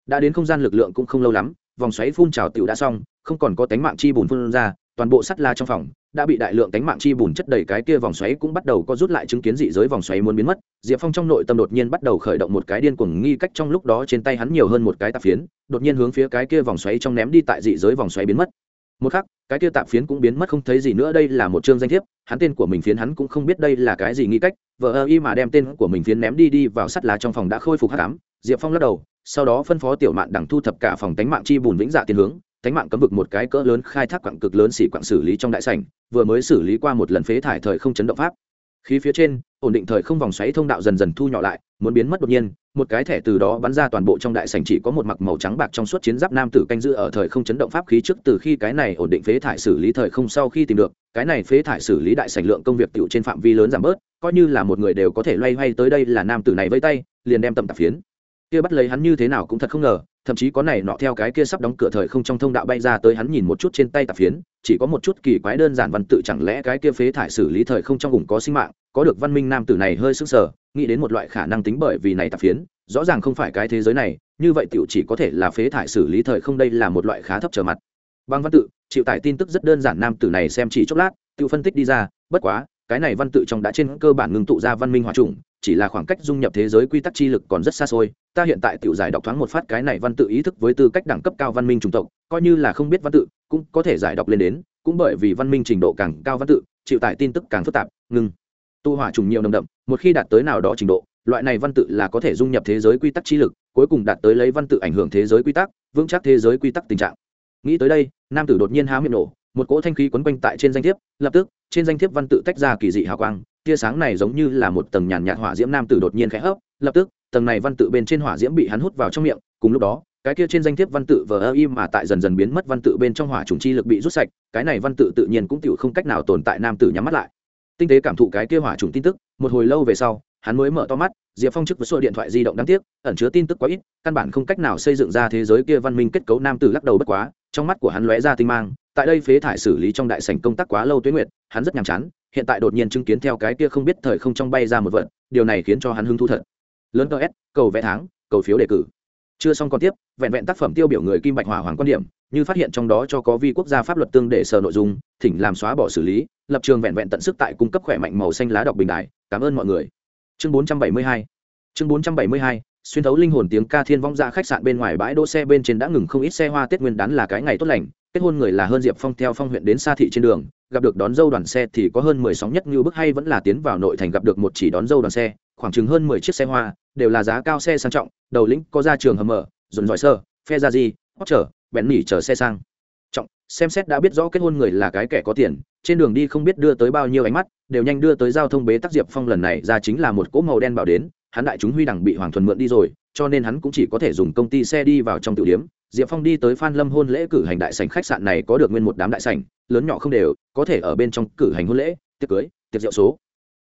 Đã đến không gian lực lượng cũng không lâu lắm, vòng xoáy phun trào tựu đã xong, không còn có tánh mạng chi bùn phun ra toàn bộ sắt la trong phòng đã bị đại lượng cánh mạng chi bùn chất đầy cái kia vòng xoáy cũng bắt đầu có rút lại chứng kiến dị giới vòng xoáy muốn biến mất. Diệp phong trong nội tâm đột nhiên bắt đầu khởi động một cái điên cuồng nghi cách trong lúc đó trên tay hắn nhiều hơn một cái tạp phiến, đột nhiên hướng phía cái kia vòng xoáy trong ném đi tại dị giới vòng xoáy biến mất. Một khắc, cái kia tạp phiến cũng biến mất không thấy gì nữa, đây là một chương danh thiếp, hắn tên của mình phiến hắn cũng không biết đây là cái gì nghi cách vợ ơ y mà đem tên của mình phiến ném đi đi vào sắt lá trong phòng đã khôi phục hát cám diệp phong lắc đầu, sau đó phân phó tiểu mạn đằng thu thập cả phòng tánh mạng chi bùn vĩnh dạ tiền hướng tánh mạng cấm vực một cái cỡ lớn khai thác quặng cực lớn xỉ quặng xử lý trong đại sảnh, vừa mới xử lý qua một lần phế thải thời không chấn động pháp. Khí phía trên, ổn định thời không vòng xoáy thông đạo dần dần thu nhỏ lại, muốn biến mất đột nhiên, một cái thẻ từ đó bắn ra toàn bộ trong đại sảnh chỉ có một mặc màu trắng bạc trong suốt chiến giáp nam tử canh giữ ở thời không chấn động pháp khí trước từ khi cái này ổn định phế thải xử lý thời không sau khi tìm được, cái này phế thải xử lý đại sảnh lượng công việc tiểu trên phạm vi lớn giảm bớt, coi như là một người đều có thể loay hoay tới đây là nam tử này vây tay, liền đem tầm tạp phiến kia bắt lấy hắn như thế nào cũng thật không ngờ, thậm chí có này nọ theo cái kia sắp đóng cửa thời không trong thông đạo bay ra tới hắn nhìn một chút trên tay tạp phiến, chỉ có một chút kỳ quái đơn giản văn tự chẳng lẽ cái kia phế thải xử lý thời không trong vùng có sinh mạng, có được văn minh nam tử này hơi sức sở nghĩ đến một loại khả năng tính bởi vì này tạp phiến, rõ ràng không phải cái thế giới này, như vậy tiểu chỉ có thể là phế thải xử lý thời không đây là một loại khá thấp trở mặt. Bằng văn tự, chịu tải tin tức rất đơn giản nam tử này xem chỉ chốc lát, tự phân tích đi ra, bất quá cái này văn tự trong đã trên cơ bản ngưng tụ ra văn minh hòa trùng, chỉ là khoảng cách dung nhập thế giới quy tắc chi lực còn rất xa xôi. Ta hiện tại tự giải đọc thoáng một phát cái này văn tự ý thức với tư cách đẳng cấp cao văn minh chủng tộc, coi như là không biết văn tự, cũng có thể giải đọc lên đến, cũng bởi vì văn minh trình độ càng cao văn tự, chịu tải tin tức càng phức tạp ngưng tu hỏa trùng nhiều nồng đậm, một khi đạt tới nào đó trình độ, loại này văn tự là có thể dung nhập thế giới quy tắc chi lực, cuối cùng đạt tới lấy văn tự ảnh hưởng thế giới quy tắc, vững chắc thế giới quy tắc tình trạng. Nghĩ tới đây, nam tử đột nhiên há miệng nổ, một cỗ thanh khí quấn quanh tại trên danh thiếp, lập tức trên danh thiếp văn tự tách ra kỳ dị hào quang, tia sáng này giống như là một tầng nhàn nhạt hỏa diễm nam tử đột nhiên khẽ hấp, lập tức, tầng này văn tự bên trên hỏa diễm bị hắn hút vào trong miệng, cùng lúc đó, cái kia trên danh thiếp văn tự vờ ơ im mà tại dần dần biến mất văn tự bên trong hỏa trùng chi lực bị rút sạch, cái này văn tự tự nhiên cũng tự không cách nào tồn tại nam tử nhắm mắt lại. Tinh tế cảm thụ cái kia hỏa trùng tin tức, một hồi lâu về sau, hắn mới mở to mắt, diệp phong chức với số điện thoại di động đáng tiếc, ẩn chứa tin tức quá ít, căn bản không cách nào xây dựng ra thế giới kia văn minh kết cấu nam tử lắc đầu bất quá, trong mắt của hắn lóe ra tinh mang tại đây phế thải xử lý trong đại sảnh công tác quá lâu tuyến nguyệt, hắn rất nhàm chán, hiện tại đột nhiên chứng kiến theo cái kia không biết thời không trong bay ra một vận điều này khiến cho hắn hứng thú thật. Lớn cơ s, cầu vẽ tháng, cầu phiếu đề cử. Chưa xong còn tiếp, vẹn vẹn tác phẩm tiêu biểu người kim bạch hỏa hoàng quan điểm, như phát hiện trong đó cho có vi quốc gia pháp luật tương để sở nội dung, thỉnh làm xóa bỏ xử lý, lập trường vẹn vẹn tận sức tại cung cấp khỏe mạnh màu xanh lá đọc bình đại, cảm ơn mọi người. Chương 472 chương 472 xuyên thấu linh hồn tiếng ca thiên vong ra khách sạn bên ngoài bãi đỗ xe bên trên đã ngừng không ít xe hoa tết nguyên đán là cái ngày tốt lành kết hôn người là hơn diệp phong theo phong huyện đến xa thị trên đường, gặp được đón dâu đoàn xe thì có hơn mười sóng nhất như bức hay vẫn là tiến vào nội thành gặp được một chỉ đón dâu đoàn xe, khoảng chừng hơn mười chiếc xe hoa, đều là giá cao xe sang trọng, đầu lĩnh có ra trường hầm mở, dồn dọi sơ, phe ra gì hót chở bèn nỉ chở xe sang. Trọng, xem xét đã biết rõ kết hôn người là cái kẻ có tiền, trên đường đi không biết đưa tới bao nhiêu ánh mắt, đều nhanh đưa tới giao thông bế tắc diệp phong lần này ra chính là một cỗ màu đen bảo đến, hắn đại chúng huy đẳng bị hoàng thuần mượn đi rồi cho nên hắn cũng chỉ có thể dùng công ty xe đi vào trong tiểu điểm diệp phong đi tới phan lâm hôn lễ cử hành đại sảnh khách sạn này có được nguyên một đám đại sảnh, lớn nhỏ không đều, có thể ở bên trong cử hành hôn lễ, tiệc cưới, tiệc rượu số.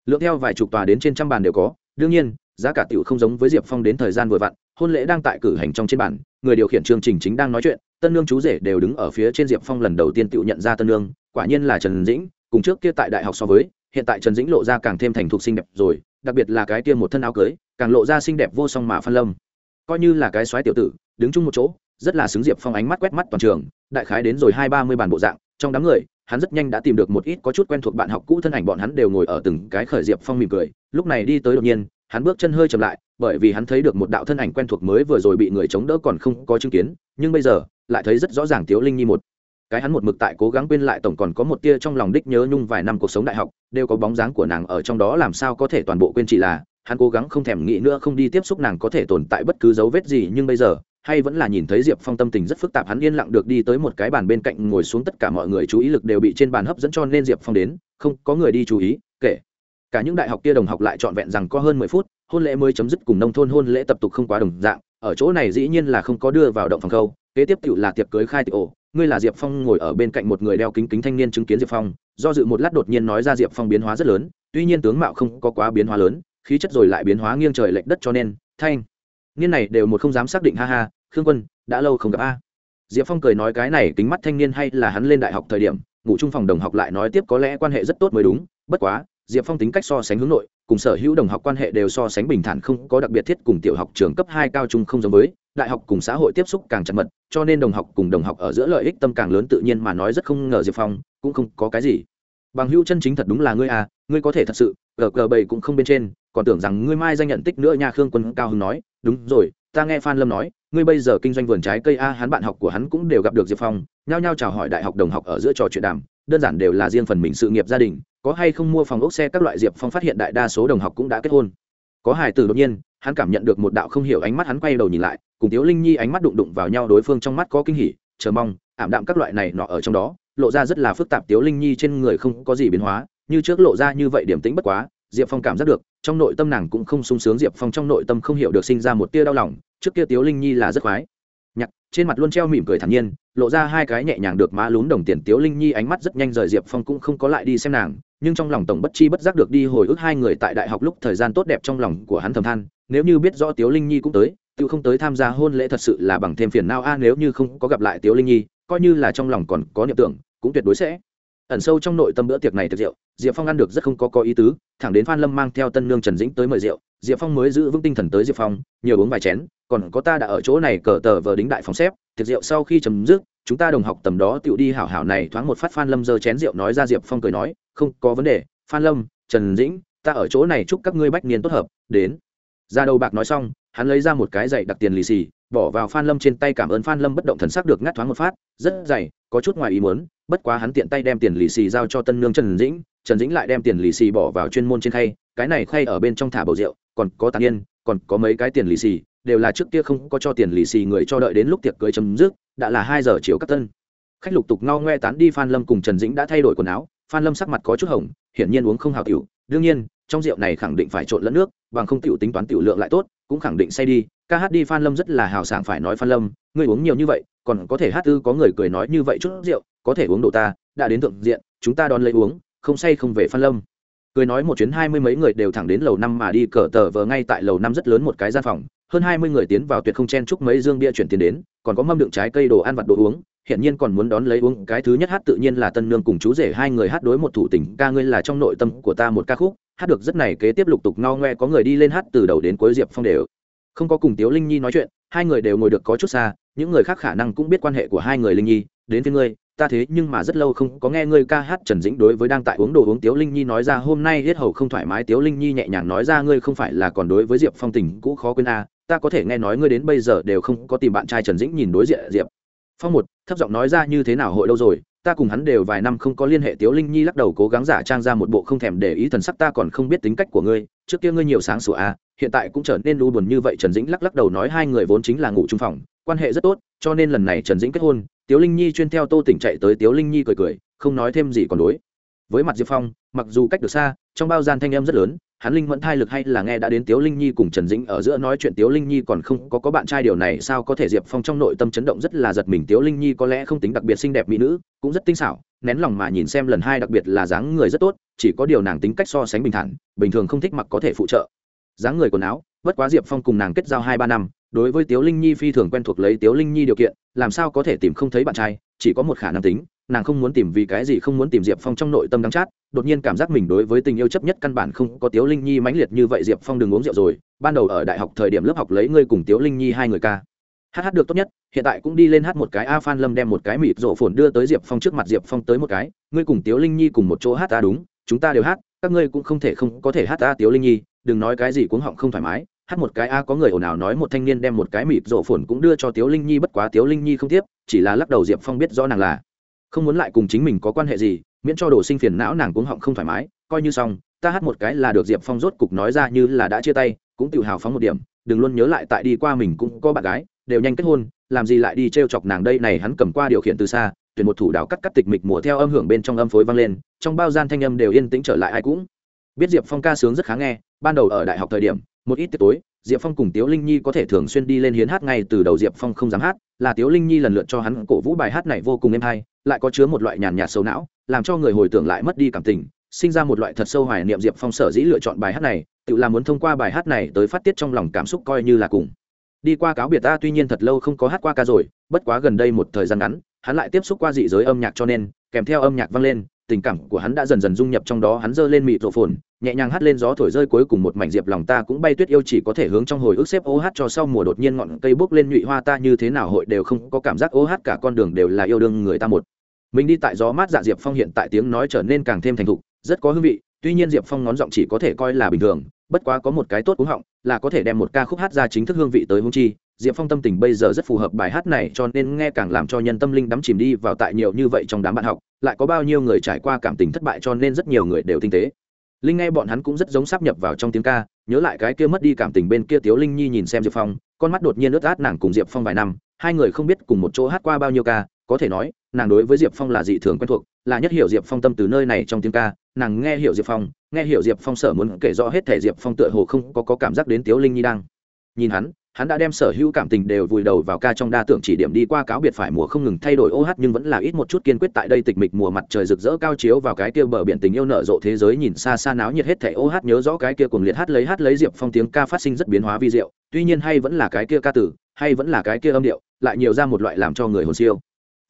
Lượng theo vài chục tòa đến trên trăm bàn đều có. Đương nhiên, giá cả tiểu không giống với diệp phong đến thời gian vừa vặn, hôn lễ đang tại cử hành trong trên bàn, người điều khiển chương trình chính đang nói chuyện, tân nương chú rể đều đứng ở phía trên diệp phong lần đầu tiên tự nhận ra tân nương, quả nhiên là trần dĩnh, cùng trước kia tại đại học so với, hiện tại trần dĩnh lộ ra càng thêm thành thục xinh đẹp rồi, đặc biệt là cái kia một thân áo cưới, càng lộ ra xinh đẹp vô song mà phan lâm coi như là cái xoáy tiểu tử, đứng chung một chỗ, rất là xứng diệp phong ánh mắt quét mắt toàn trường, đại khái đến rồi hai ba mươi bàn bộ dạng, trong đám người, hắn rất nhanh đã tìm được một ít có chút quen thuộc bạn học cũ thân ảnh, bọn hắn đều ngồi ở từng cái khởi diệp phong mỉm cười, lúc này đi tới đột nhiên, hắn bước chân hơi chậm lại, bởi vì hắn thấy được một đạo thân ảnh quen thuộc mới vừa rồi bị người chống đỡ còn không có chứng kiến, nhưng bây giờ, lại thấy rất rõ ràng tiếu linh nhi một. Cái hắn một mực tại cố gắng quên lại tổng còn có một tia trong lòng đích nhớ nhung vài năm cuộc sống đại học, đều có bóng dáng của nàng ở trong đó, làm sao có thể toàn bộ quên chỉ là hắn cố gắng không thèm nghĩ nữa không đi tiếp xúc nàng có thể tồn tại bất cứ dấu vết gì nhưng bây giờ, hay vẫn là nhìn thấy diệp phong tâm tình rất phức tạp hắn yên lặng được đi tới một cái bàn bên cạnh ngồi xuống tất cả mọi người chú ý lực đều bị trên bàn hấp dẫn cho nên diệp phong đến, không, có người đi chú ý kể cả những đại học kia đồng học lại trọn vẹn rằng có hơn mười phút, hôn lễ mới chấm dứt cùng nông thôn hôn lễ tập tục không quá đồng dạng, ở chỗ này dĩ nhiên là không có đưa vào động phòng khâu, kế tiếp cựu là tiệc cưới khai tiệc ổ. Ngươi là diệp phong ngồi ở bên cạnh một người đeo kính kính thanh niên chứng kiến diệp phong, do dự một lát đột nhiên nói ra diệp phong biến hóa rất lớn, tuy nhiên tướng mạo không có quá biến hóa lớn khí chất rồi lại biến hóa nghiêng trời lệch đất cho nên, thanh, niên này đều một không dám xác định, ha ha, khương quân, đã lâu không gặp a. Diệp phong cười nói cái này kính mắt thanh niên hay là hắn lên đại học thời điểm, ngủ chung phòng đồng học lại nói tiếp có lẽ quan hệ rất tốt mới đúng, bất quá, diệp phong tính cách so sánh hướng nội, cùng sở hữu đồng học quan hệ đều so sánh bình thản không có đặc biệt thiết cùng tiểu học trường cấp hai cao trung không giống với, đại học cùng xã hội tiếp xúc càng chặt mật, cho nên đồng học cùng đồng học ở giữa lợi ích tâm càng lớn tự nhiên mà nói rất không ngờ diệp phong, cũng không có cái gì. Bằng hữu chân chính thật đúng là ngươi à ngươi có thể thật sự, gờ gờ bầy cũng không bên trên còn tưởng rằng ngươi mai danh nhận tích nữa nha, khương quân cao hưng nói, đúng rồi, ta nghe phan lâm nói, ngươi bây giờ kinh doanh vườn trái cây a, hắn bạn học của hắn cũng đều gặp được diệp phong, nhao nhao chào hỏi đại học đồng học ở giữa trò chuyện đàm, đơn giản đều là riêng phần mình sự nghiệp gia đình, có hay không mua phòng ốc xe các loại diệp phong phát hiện đại đa số đồng học cũng đã kết hôn. Có hài tử đột nhiên, hắn cảm nhận được một đạo không hiểu ánh mắt hắn quay đầu nhìn lại, cùng tiếu linh nhi ánh mắt đụng đụng vào nhau đối phương trong mắt có kinh hỉ, chờ mong, ảm đạm các loại này nọ ở trong đó, lộ ra rất là phức tạp tiếu linh nhi trên người không có gì biến hóa, như trước lộ ra như vậy điểm tĩnh bất quá diệp phong cảm giác được, trong nội tâm nàng cũng không sung sướng, diệp phong trong nội tâm không hiểu được sinh ra một tia đau lòng, trước kia tiếu linh nhi là rất khoái. Nhặt trên mặt luôn treo mỉm cười thản nhiên, lộ ra hai cái nhẹ nhàng được má lún đồng tiền. Tiếu linh nhi ánh mắt rất nhanh rời diệp phong cũng không có lại đi xem nàng, nhưng trong lòng tổng bất chi bất giác được đi hồi ức hai người tại đại học lúc thời gian tốt đẹp trong lòng của hắn thầm than. Nếu như biết rõ tiếu linh nhi cũng tới, tự không tới tham gia hôn lễ thật sự là bằng thêm phiền nào a. Nếu như không có gặp lại tiếu linh nhi, coi như là trong lòng còn có niệm tưởng, cũng tuyệt đối sẽ. Ẩn sâu trong nội tâm bữa tiệc này thực rượu diệp phong ăn được rất không có có ý tứ, thẳng đến phan lâm mang theo tân nương trần dĩnh tới mời rượu, diệp phong mới giữ vững tinh thần tới diệp phong, nhiều uống vài chén, còn có ta đã ở chỗ này cờ tờ vờ đính đại phòng xếp, tiệc rượu sau khi chấm dứt, chúng ta đồng học tầm đó tựu đi hảo hảo này thoáng một phát phan lâm giơ chén rượu nói ra diệp phong cười nói, không có vấn đề, phan lâm, trần dĩnh, ta ở chỗ này chúc các ngươi bách niên tốt hợp, đến. Ra đầu bạc nói xong, hắn lấy ra một cái giày đặc tiền lì xì bỏ vào phan lâm trên tay cảm ơn phan lâm bất động thần sắc được ngắt thoáng một phát, rất dày, có chút ngoài ý muốn, bất quá hắn tiện tay đem tiền lì xì giao cho tân nương trần dĩnh trần dĩnh lại đem tiền lì xì bỏ vào chuyên môn trên khay, cái này khay ở bên trong thả bầu rượu, còn có tàn yên còn có mấy cái tiền lì xì, đều là trước kia không có cho tiền lì xì người cho đợi đến lúc tiệc cưới chấm dứt, đã là hai giờ chiều các tân. Khách lục tục ngao ngoe tán đi phan lâm cùng trần dĩnh đã thay đổi quần áo, phan lâm sắc mặt có chút hồng, hiển nhiên uống không hào tiểu, đương nhiên, trong rượu này khẳng định phải trộn lẫn nước, bằng không tiểu tính toán tiểu lượng lại tốt, cũng khẳng định say đi ca hát đi phan lâm rất là hào sảng phải nói phan lâm, ngươi uống nhiều như vậy, còn có thể hát tư có người cười nói như vậy chút rượu, có thể uống độ ta, đã đến thượng diện, chúng ta đón lấy uống, không say không về phan lâm. Cười nói một chuyến hai mươi mấy người đều thẳng đến lầu năm mà đi, cờ tờ vờ ngay tại lầu năm rất lớn một cái gian phòng, hơn hai mươi người tiến vào tuyệt không chen chúc mấy dương bia chuyển tiền đến, còn có mâm đựng trái cây đồ ăn vặt đồ uống hiện nhiên còn muốn đón lấy uống, cái thứ nhất hát tự nhiên là tân nương cùng chú rể hai người hát đối một thủ tình, ca, ngươi là trong nội tâm của ta một ca khúc. Hát được rất này kế tiếp lục tục no ngoe, có người đi lên hát từ đầu đến cuối diệp phong đều không có cùng tiếu linh nhi nói chuyện, hai người đều ngồi được có chút xa, những người khác khả năng cũng biết quan hệ của hai người linh nhi, đến với ngươi, ta thế nhưng mà rất lâu không có nghe ngươi ca hát trần dĩnh đối với đang tại uống đồ uống tiếu linh nhi nói ra, hôm nay hết hầu không thoải mái, tiếu linh nhi nhẹ nhàng nói ra, ngươi không phải là còn đối với diệp phong tình cũ khó quên a ta có thể nghe nói ngươi đến bây giờ đều không có tìm bạn trai trần dĩnh nhìn đối diện diệp phong một, thấp giọng nói ra, như thế nào hội đâu rồi ta cùng hắn đều vài năm không có liên hệ, tiếu linh nhi lắc đầu cố gắng giả trang ra một bộ không thèm để ý thần sắc, ta còn không biết tính cách của ngươi, trước kia ngươi nhiều sáng sủa à hiện tại cũng trở nên lu buồn như vậy, trần dĩnh lắc lắc đầu nói hai người vốn chính là ngủ chung phòng, quan hệ rất tốt, cho nên lần này trần dĩnh kết hôn, tiếu linh nhi chuyên theo tô tỉnh chạy tới, tiếu linh nhi cười cười, không nói thêm gì còn đối. Với mặt diệp phong, mặc dù cách được xa, trong bao gian thanh em rất lớn hắn linh mẫn thai lực hay là nghe đã đến tiếu linh nhi cùng trần dĩnh ở giữa nói chuyện, tiếu linh nhi còn không có có bạn trai điều này, sao có thể diệp phong trong nội tâm chấn động rất là giật mình. Tiếu linh nhi có lẽ không tính đặc biệt xinh đẹp mỹ nữ, cũng rất tinh xảo, nén lòng mà nhìn xem lần hai đặc biệt là dáng người rất tốt, chỉ có điều nàng tính cách so sánh bình thản, bình thường không thích mặc có thể phụ trợ. Dáng người quần áo, bất quá diệp phong cùng nàng kết giao hai ba năm, đối với tiếu linh nhi phi thường quen thuộc lấy tiếu linh nhi điều kiện, làm sao có thể tìm không thấy bạn trai, chỉ có một khả năng tính nàng không muốn tìm vì cái gì, không muốn tìm diệp phong trong nội tâm đắng chát, đột nhiên cảm giác mình đối với tình yêu chấp nhất căn bản không có tiếu linh nhi mãnh liệt như vậy, diệp phong đừng uống rượu rồi, ban đầu ở đại học thời điểm lớp học lấy ngươi cùng tiếu linh nhi hai người ca. Hát hát được tốt nhất, hiện tại cũng đi lên hát một cái a phan lâm đem một cái mịt rổ phồn đưa tới diệp phong trước mặt, diệp phong tới một cái, ngươi cùng tiếu linh nhi cùng một chỗ hát ta đúng, chúng ta đều hát, các ngươi cũng không thể không có thể hát ta tiếu linh nhi, đừng nói cái gì cuống họng không thoải mái. Hát một cái a có người ồn ào nói một thanh niên đem một cái mịt rổ phồn cũng đưa cho tiếu linh nhi, bất quá tiếu linh nhi không tiếp, chỉ là lắc đầu diệp phong biết rõ nàng là không muốn lại cùng chính mình có quan hệ gì, miễn cho đồ sinh phiền não nàng cuống họng không thoải mái, coi như xong, ta hát một cái là được diệp phong rốt cục nói ra như là đã chia tay, cũng tự hào phóng một điểm, đừng luôn nhớ lại tại đi qua mình cũng có bạn gái, đều nhanh kết hôn, làm gì lại đi t r e o chọc nàng đây này hắn cầm qua điều khiển từ xa, tuyển một thủ đạo cắt cắt tịch mịch mùa theo âm hưởng bên trong âm phối vang lên, trong bao gian thanh âm đều yên tĩnh trở lại ai cũng. Biết diệp phong ca sướng rất khá nghe, ban đầu ở đại học thời điểm, một ít tiệc tối, diệp phong cùng tiếu linh nhi có thể thường xuyên đi lên hiến hát ngay từ đầu diệp phong không dám hát, là tiếu linh nhi lần lượt cho hắn cổ vũ bài hát này vô cùng êm hay lại có chứa một loại nhàn nhạt sâu não, làm cho người hồi tưởng lại mất đi cảm tình, sinh ra một loại thật sâu hoài niệm diệp phong sở dĩ lựa chọn bài hát này, tự làm muốn thông qua bài hát này tới phát tiết trong lòng cảm xúc coi như là cùng. Đi qua cáo biệt ta tuy nhiên thật lâu không có hát qua ca rồi, bất quá gần đây một thời gian ngắn, hắn lại tiếp xúc qua dị giới âm nhạc cho nên, kèm theo âm nhạc vang lên, tình cảm của hắn đã dần dần dung nhập trong đó, hắn giơ lên mịt rộ phồn nhẹ nhàng hát lên gió thổi rơi cuối cùng một mảnh diệp lòng ta cũng bay tuyết yêu chỉ có thể hướng trong hồi ức xếp ô hát cho sau mùa đột nhiên ngọn cây bốc lên nhụy hoa ta như thế nào hội đều không có cảm giác ô hát cả con đường đều là yêu đương người ta một mình đi tại gió mát dạ diệp phong hiện tại tiếng nói trở nên càng thêm thành thục, rất có hương vị, tuy nhiên diệp phong ngón giọng chỉ có thể coi là bình thường, bất quá có một cái tốt cúng họng, là có thể đem một ca khúc hát ra chính thức hương vị tới hung chi. Diệp phong tâm tình bây giờ rất phù hợp bài hát này, cho nên nghe càng làm cho nhân tâm linh đắm chìm đi vào tại nhiều như vậy trong đám bạn học, lại có bao nhiêu người trải qua cảm tình thất bại cho nên rất nhiều người đều tinh tế. Linh nghe bọn hắn cũng rất giống sắp nhập vào trong tiếng ca, nhớ lại cái kia mất đi cảm tình bên kia tiếu linh nhi nhìn xem diệp phong, con mắt đột nhiên ướt át nàng cùng diệp phong vài năm, hai người không biết cùng một chỗ hát qua bao nhiêu ca, có thể nói nàng đối với diệp phong là dị thường quen thuộc là nhất hiểu diệp phong tâm từ nơi này trong tiếng ca. Nàng nghe hiểu diệp phong nghe hiểu diệp phong sở muốn kể rõ hết thể diệp phong tựa hồ không có, có cảm giác đến tiếu linh nhi đang nhìn hắn hắn đã đem sở hữu cảm tình đều vùi đầu vào ca trong đa tưởng chỉ điểm đi qua cáo biệt phải mùa không ngừng thay đổi ô hát nhưng vẫn là ít một chút kiên quyết tại đây tịch mịch mùa mặt trời rực rỡ cao chiếu vào cái kia bờ biển tình yêu nở rộ thế giới nhìn xa xa náo nhiệt hết thảy ô hát nhớ rõ cái kia cùng liệt hát lấy hát lấy diệp phong tiếng ca phát sinh rất biến hóa vi diệu tuy nhiên hay vẫn là cái kia ca tử hay vẫn là cái kia âm điệu lại nhiều ra một loại làm cho người hồn siêu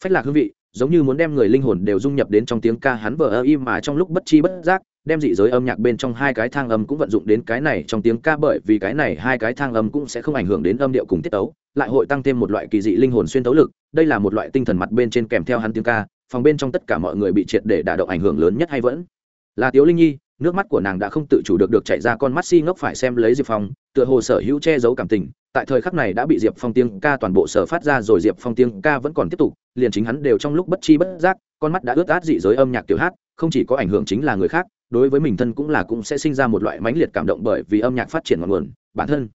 phách lạc hương vị, giống như muốn đem người linh hồn đều dung nhập đến trong tiếng ca hắn vờ ơ im mà trong lúc bất chi bất giác, đem dị giới âm nhạc bên trong hai cái thang âm cũng vận dụng đến cái này trong tiếng ca bởi vì cái này hai cái thang âm cũng sẽ không ảnh hưởng đến âm điệu cùng tiết tấu, lại hội tăng thêm một loại kỳ dị linh hồn xuyên tấu lực, đây là một loại tinh thần mặt bên trên kèm theo hắn tiếng ca, phòng bên trong tất cả mọi người bị triệt để đả động ảnh hưởng lớn nhất hay vẫn. Là tiếu linh nhi nước mắt của nàng đã không tự chủ được được chạy ra, con mắt si ngốc phải xem lấy diệp phong, tựa hồ sở hữu che giấu cảm tình. Tại thời khắc này đã bị diệp phong tiếng ca toàn bộ sở phát ra rồi diệp phong tiếng ca vẫn còn tiếp tục, liền chính hắn đều trong lúc bất chi bất giác, con mắt đã ướt át dị giới âm nhạc kiểu hát, không chỉ có ảnh hưởng chính là người khác, đối với mình thân cũng là cũng sẽ sinh ra một loại mãnh liệt cảm động bởi vì âm nhạc phát triển ngọn nguồn, bản thân.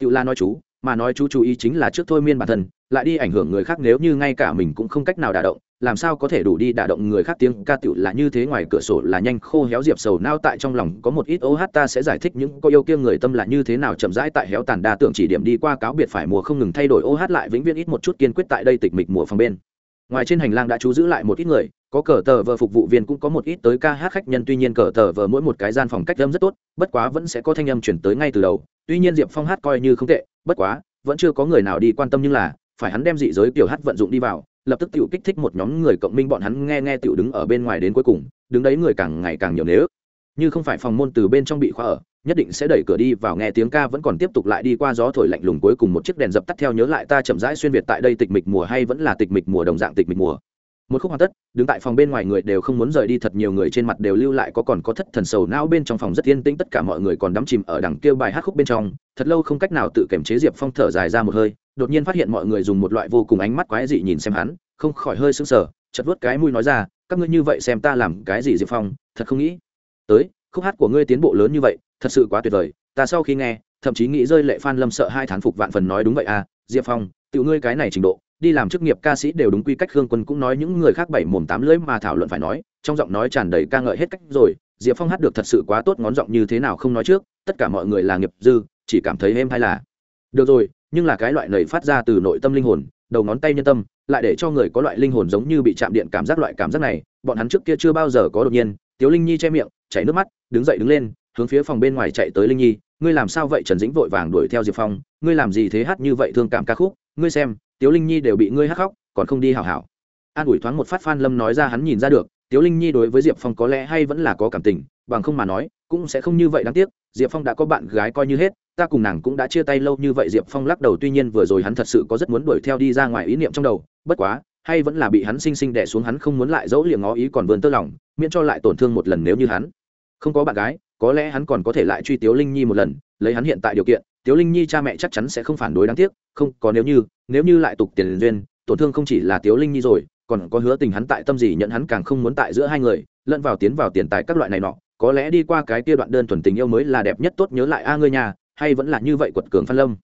Tự la nói chú, mà nói chú chú ý chính là trước thôi miên bản thân, lại đi ảnh hưởng người khác, nếu như ngay cả mình cũng không cách nào đả động làm sao có thể đủ đi đả động người khác? Tiếng ca tựu là như thế, ngoài cửa sổ là nhanh khô héo diệp sầu nao tại trong lòng có một ít ô hát, ta sẽ giải thích những cô yêu kia người tâm là như thế nào chậm rãi tại héo tàn đa tưởng chỉ điểm đi qua, cáo biệt phải mùa không ngừng thay đổi ô hát lại vĩnh viễn ít một chút kiên quyết tại đây tịch mịch mùa phòng bên. Ngoài trên hành lang đã chú giữ lại một ít người, có cờ tờ vờ phục vụ viên cũng có một ít tới ca hát khách nhân, tuy nhiên cờ tờ vờ mỗi một cái gian phòng cách âm rất tốt, bất quá vẫn sẽ có thanh âm chuyển tới ngay từ đầu. Tuy nhiên diệp phong hát coi như không tệ, bất quá, vẫn chưa có người nào đi quan tâm nhưng là, phải hắn đem dị giới kiểu hát vận dụng đi vào lập tức tiểu kích thích một nhóm người cộng minh, bọn hắn nghe nghe tiểu đứng ở bên ngoài đến cuối cùng, đứng đấy người càng ngày càng nhiều nếu như không phải phòng môn từ bên trong bị khóa ở, nhất định sẽ đẩy cửa đi vào, nghe tiếng ca vẫn còn tiếp tục lại đi qua gió thổi lạnh lùng cuối cùng một chiếc đèn dập tắt theo nhớ lại ta chậm rãi xuyên việt tại đây tịch mịch mùa hay vẫn là tịch mịch mùa đồng dạng tịch mịch mùa một khúc hoàn tất, đứng tại phòng bên ngoài người đều không muốn rời đi, thật nhiều người trên mặt đều lưu lại có còn có thất thần sầu não bên trong phòng rất yên tĩnh, tất cả mọi người còn đắm chìm ở đằng kia bài hát khúc bên trong. Thật lâu không cách nào tự kiềm chế diệp phong thở dài ra một hơi, đột nhiên phát hiện mọi người dùng một loại vô cùng ánh mắt quái dị nhìn xem hắn, không khỏi hơi sững sờ chật vớt cái mũi nói ra, các ngươi như vậy xem ta làm cái gì diệp phong, thật không nghĩ tới, khúc hát của ngươi tiến bộ lớn như vậy, thật sự quá tuyệt vời, ta sau khi nghe, thậm chí nghĩ rơi lệ phan lâm sợ hai thán phục vạn phần nói đúng vậy à diệp phong tự ngươi cái này trình độ đi làm chức nghiệp ca sĩ đều đúng quy cách, khương quân cũng nói những người khác bảy mồm tám lưỡi mà thảo luận phải nói, trong giọng nói tràn đầy ca ngợi hết cách rồi, diệp phong hát được thật sự quá tốt, ngón giọng như thế nào không nói trước, tất cả mọi người là nghiệp dư, chỉ cảm thấy êm hay là. Được rồi, nhưng là cái loại này phát ra từ nội tâm linh hồn, đầu ngón tay nhân tâm, lại để cho người có loại linh hồn giống như bị chạm điện cảm giác loại cảm giác này, bọn hắn trước kia chưa bao giờ có đột nhiên, tiếu linh nhi che miệng, chảy nước mắt, đứng dậy đứng lên, hướng phía phòng bên ngoài chạy tới linh nhi, ngươi làm sao vậy? Trần dĩnh vội vàng đuổi theo diệp phong, ngươi làm gì thế hát như vậy thương cảm ca khúc? Ngươi xem tiếu linh nhi đều bị ngươi hắc khóc, còn không đi hảo hảo. An ủi thoáng một phát phan lâm nói ra hắn nhìn ra được, tiếu linh nhi đối với diệp phong có lẽ hay vẫn là có cảm tình, bằng không mà nói, cũng sẽ không như vậy đáng tiếc, diệp phong đã có bạn gái coi như hết, ta cùng nàng cũng đã chia tay lâu như vậy, diệp phong lắc đầu tuy nhiên vừa rồi hắn thật sự có rất muốn đuổi theo đi ra ngoài ý niệm trong đầu, bất quá, hay vẫn là bị hắn sinh sinh đẻ xuống hắn không muốn lại dẫu liệng ngó ý còn vươn tơ lòng, miễn cho lại tổn thương một lần nếu như hắn không có bạn gái, có lẽ hắn còn có thể lại truy tiếu linh nhi một lần, lấy hắn hiện tại điều kiện tiếu linh nhi cha mẹ chắc chắn sẽ không phản đối đáng tiếc, không, có nếu như nếu như lại tục tiền duyên, tổn thương không chỉ là tiếu linh nhi rồi, còn có hứa tình hắn tại tâm gì nhận hắn càng không muốn tại giữa hai người, lẫn vào tiến vào tiền tài các loại này nọ. Có lẽ đi qua cái kia đoạn đơn thuần tình yêu mới là đẹp nhất tốt nhớ lại a à ngươi nhà, hay vẫn là như vậy quật cường phan lâm.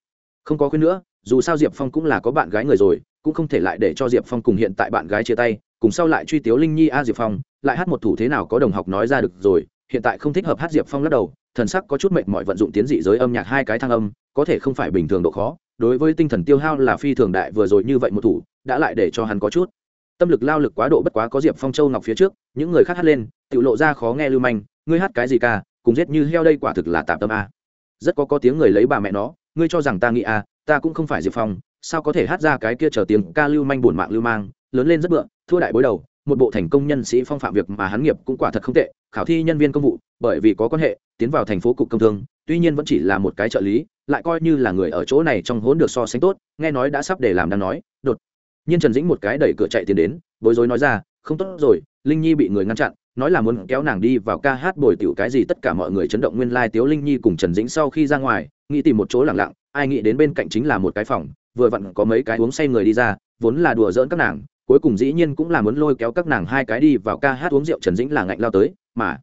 Không có khuyên nữa, dù sao diệp phong cũng là có bạn gái người rồi, cũng không thể lại để cho diệp phong cùng hiện tại bạn gái chia tay. Cùng sau lại truy tiếu linh nhi a diệp phong, lại hát một thủ thế nào có đồng học nói ra được rồi, hiện tại không thích hợp hát diệp phong lắc đầu thần sắc có chút mệt mỏi vận dụng tiến dị giới âm nhạc hai cái thăng âm, có thể không phải bình thường độ khó, đối với tinh thần tiêu hao là phi thường đại, vừa rồi như vậy một thủ, đã lại để cho hắn có chút. Tâm lực lao lực quá độ bất quá có diệp phong châu ngọc phía trước, những người khác hát lên tự lộ ra khó nghe lưu manh, ngươi hát cái gì ca, cùng giết như heo đây quả thực là tạm tâm a. Rất có có tiếng người lấy bà mẹ nó, ngươi cho rằng ta nghĩ a, ta cũng không phải diệp phong, sao có thể hát ra cái kia chờ tiếng ca lưu manh buồn mạng lưu mang, lớn lên rất bựa, thua đại bối đầu một bộ thành công nhân sĩ phong phạm việc mà hắn nghiệp cũng quả thật không tệ, khảo thi nhân viên công vụ, bởi vì có quan hệ, tiến vào thành phố cục công thương, tuy nhiên vẫn chỉ là một cái trợ lý, lại coi như là người ở chỗ này trong hỗn được so sánh tốt, nghe nói đã sắp để làm đang nói, đột nhiên trần dĩnh một cái đẩy cửa chạy tiến đến, bối rối nói ra, không tốt rồi, linh nhi bị người ngăn chặn, nói là muốn kéo nàng đi vào ca hát bồi tiểu cái gì tất cả mọi người chấn động nguyên lai tiếu linh nhi cùng trần dĩnh sau khi ra ngoài, nghĩ tìm một chỗ lặng lặng, ai nghĩ đến bên cạnh chính là một cái phòng, vừa vặn có mấy cái uống say người đi ra, vốn là đùa giỡn các nàng cuối cùng dĩ nhiên cũng là muốn lôi kéo các nàng hai cái đi vào ca hát uống rượu trần dĩnh là ngạnh lao tới, mà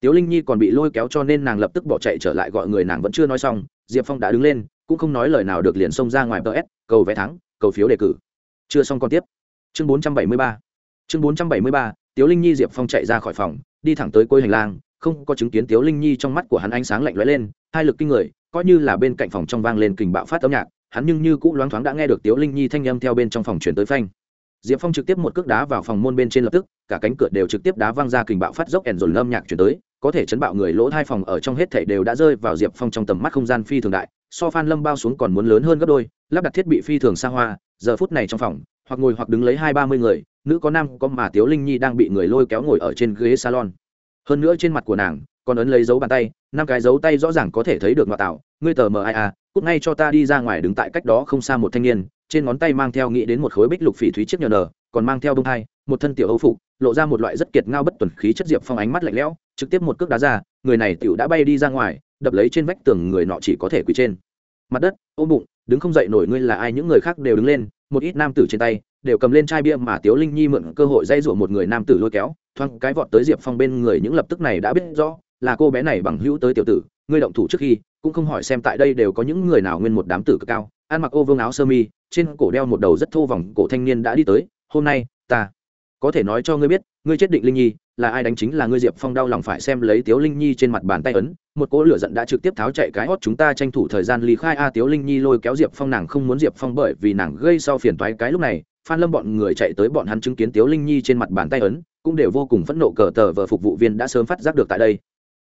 tiếu linh nhi còn bị lôi kéo cho nên nàng lập tức bỏ chạy trở lại gọi người nàng vẫn chưa nói xong, diệp phong đã đứng lên, cũng không nói lời nào được liền xông ra ngoài ts cầu vé thắng, cầu phiếu đề cử. Chưa xong còn tiếp. Chương bốn trăm bảy mươi ba. Chương bốn trăm bảy mươi ba, tiếu linh nhi diệp phong chạy ra khỏi phòng, đi thẳng tới cuối hành lang, không có chứng kiến tiếu linh nhi trong mắt của hắn ánh sáng lạnh lóe lên, hai lực kinh người, coi như là bên cạnh phòng trong vang lên kình bạo phát âm nhạc, hắn nhưng như cũng loáng thoáng đã nghe được tiếu linh nhi thanh âm theo bên trong phòng chuyển tới phanh diệp phong trực tiếp một cước đá vào phòng môn bên trên lập tức, cả cánh cửa đều trực tiếp đá văng ra kình bạo phát dốc ẻn dồn lâm nhạc chuyển tới, có thể chấn bạo người lỗ hai phòng ở trong hết thảy đều đã rơi vào diệp phong trong tầm mắt không gian phi thường đại, so phan lâm bao xuống còn muốn lớn hơn gấp đôi, lắp đặt thiết bị phi thường xa hoa, giờ phút này trong phòng, hoặc ngồi hoặc đứng lấy hai ba mươi người, nữ có nam có mà tiếu linh nhi đang bị người lôi kéo ngồi ở trên ghế salon. Hơn nữa trên mặt của nàng, còn ấn lấy dấu bàn tay, năm cái dấu tay rõ ràng có thể thấy được ngoại tạo, ngươi tờ mờ ai à cút ngay cho ta đi ra ngoài đứng tại cách đó không xa một thanh niên trên ngón tay mang theo nghĩ đến một khối bích lục phỉ thúy chiếc nhờ nờ, còn mang theo bông hai một thân tiểu âu phục, lộ ra một loại rất kiệt ngao bất tuần khí chất diệp phong ánh mắt lạnh lẽo, trực tiếp một cước đá ra, người này tiểu đã bay đi ra ngoài, đập lấy trên vách tường người nọ chỉ có thể quỳ trên. Mặt đất, ôm bụng, đứng không dậy nổi ngươi là ai, những người khác đều đứng lên, một ít nam tử trên tay, đều cầm lên chai bia mà tiếu linh nhi mượn cơ hội dây rủa một người nam tử lôi kéo, thoáng cái vọt tới diệp phong bên người, những lập tức này đã biết rõ, là cô bé này bằng hữu tới tiểu tử, ngươi động thủ trước khi, cũng không hỏi xem tại đây đều có những người nào nguyên một đám tử cực cao, ăn mặc ô vương áo sơ mi trên cổ đeo một đầu rất thô vòng cổ thanh niên đã đi tới, hôm nay, ta có thể nói cho ngươi biết, ngươi chết định linh nhi, là ai đánh chính là ngươi diệp phong đau lòng phải xem lấy tiếu linh nhi trên mặt bàn tay ấn. Một cỗ lửa giận đã trực tiếp tháo chạy cái hót chúng ta tranh thủ thời gian ly khai. A, tiếu linh nhi lôi kéo diệp phong, nàng không muốn diệp phong bởi vì nàng gây sau phiền toái cái lúc này, phan lâm bọn người chạy tới bọn hắn chứng kiến tiếu linh nhi trên mặt bàn tay ấn, cũng đều vô cùng phẫn nộ cờ tờ vợ phục vụ viên đã sớm phát giác được tại đây.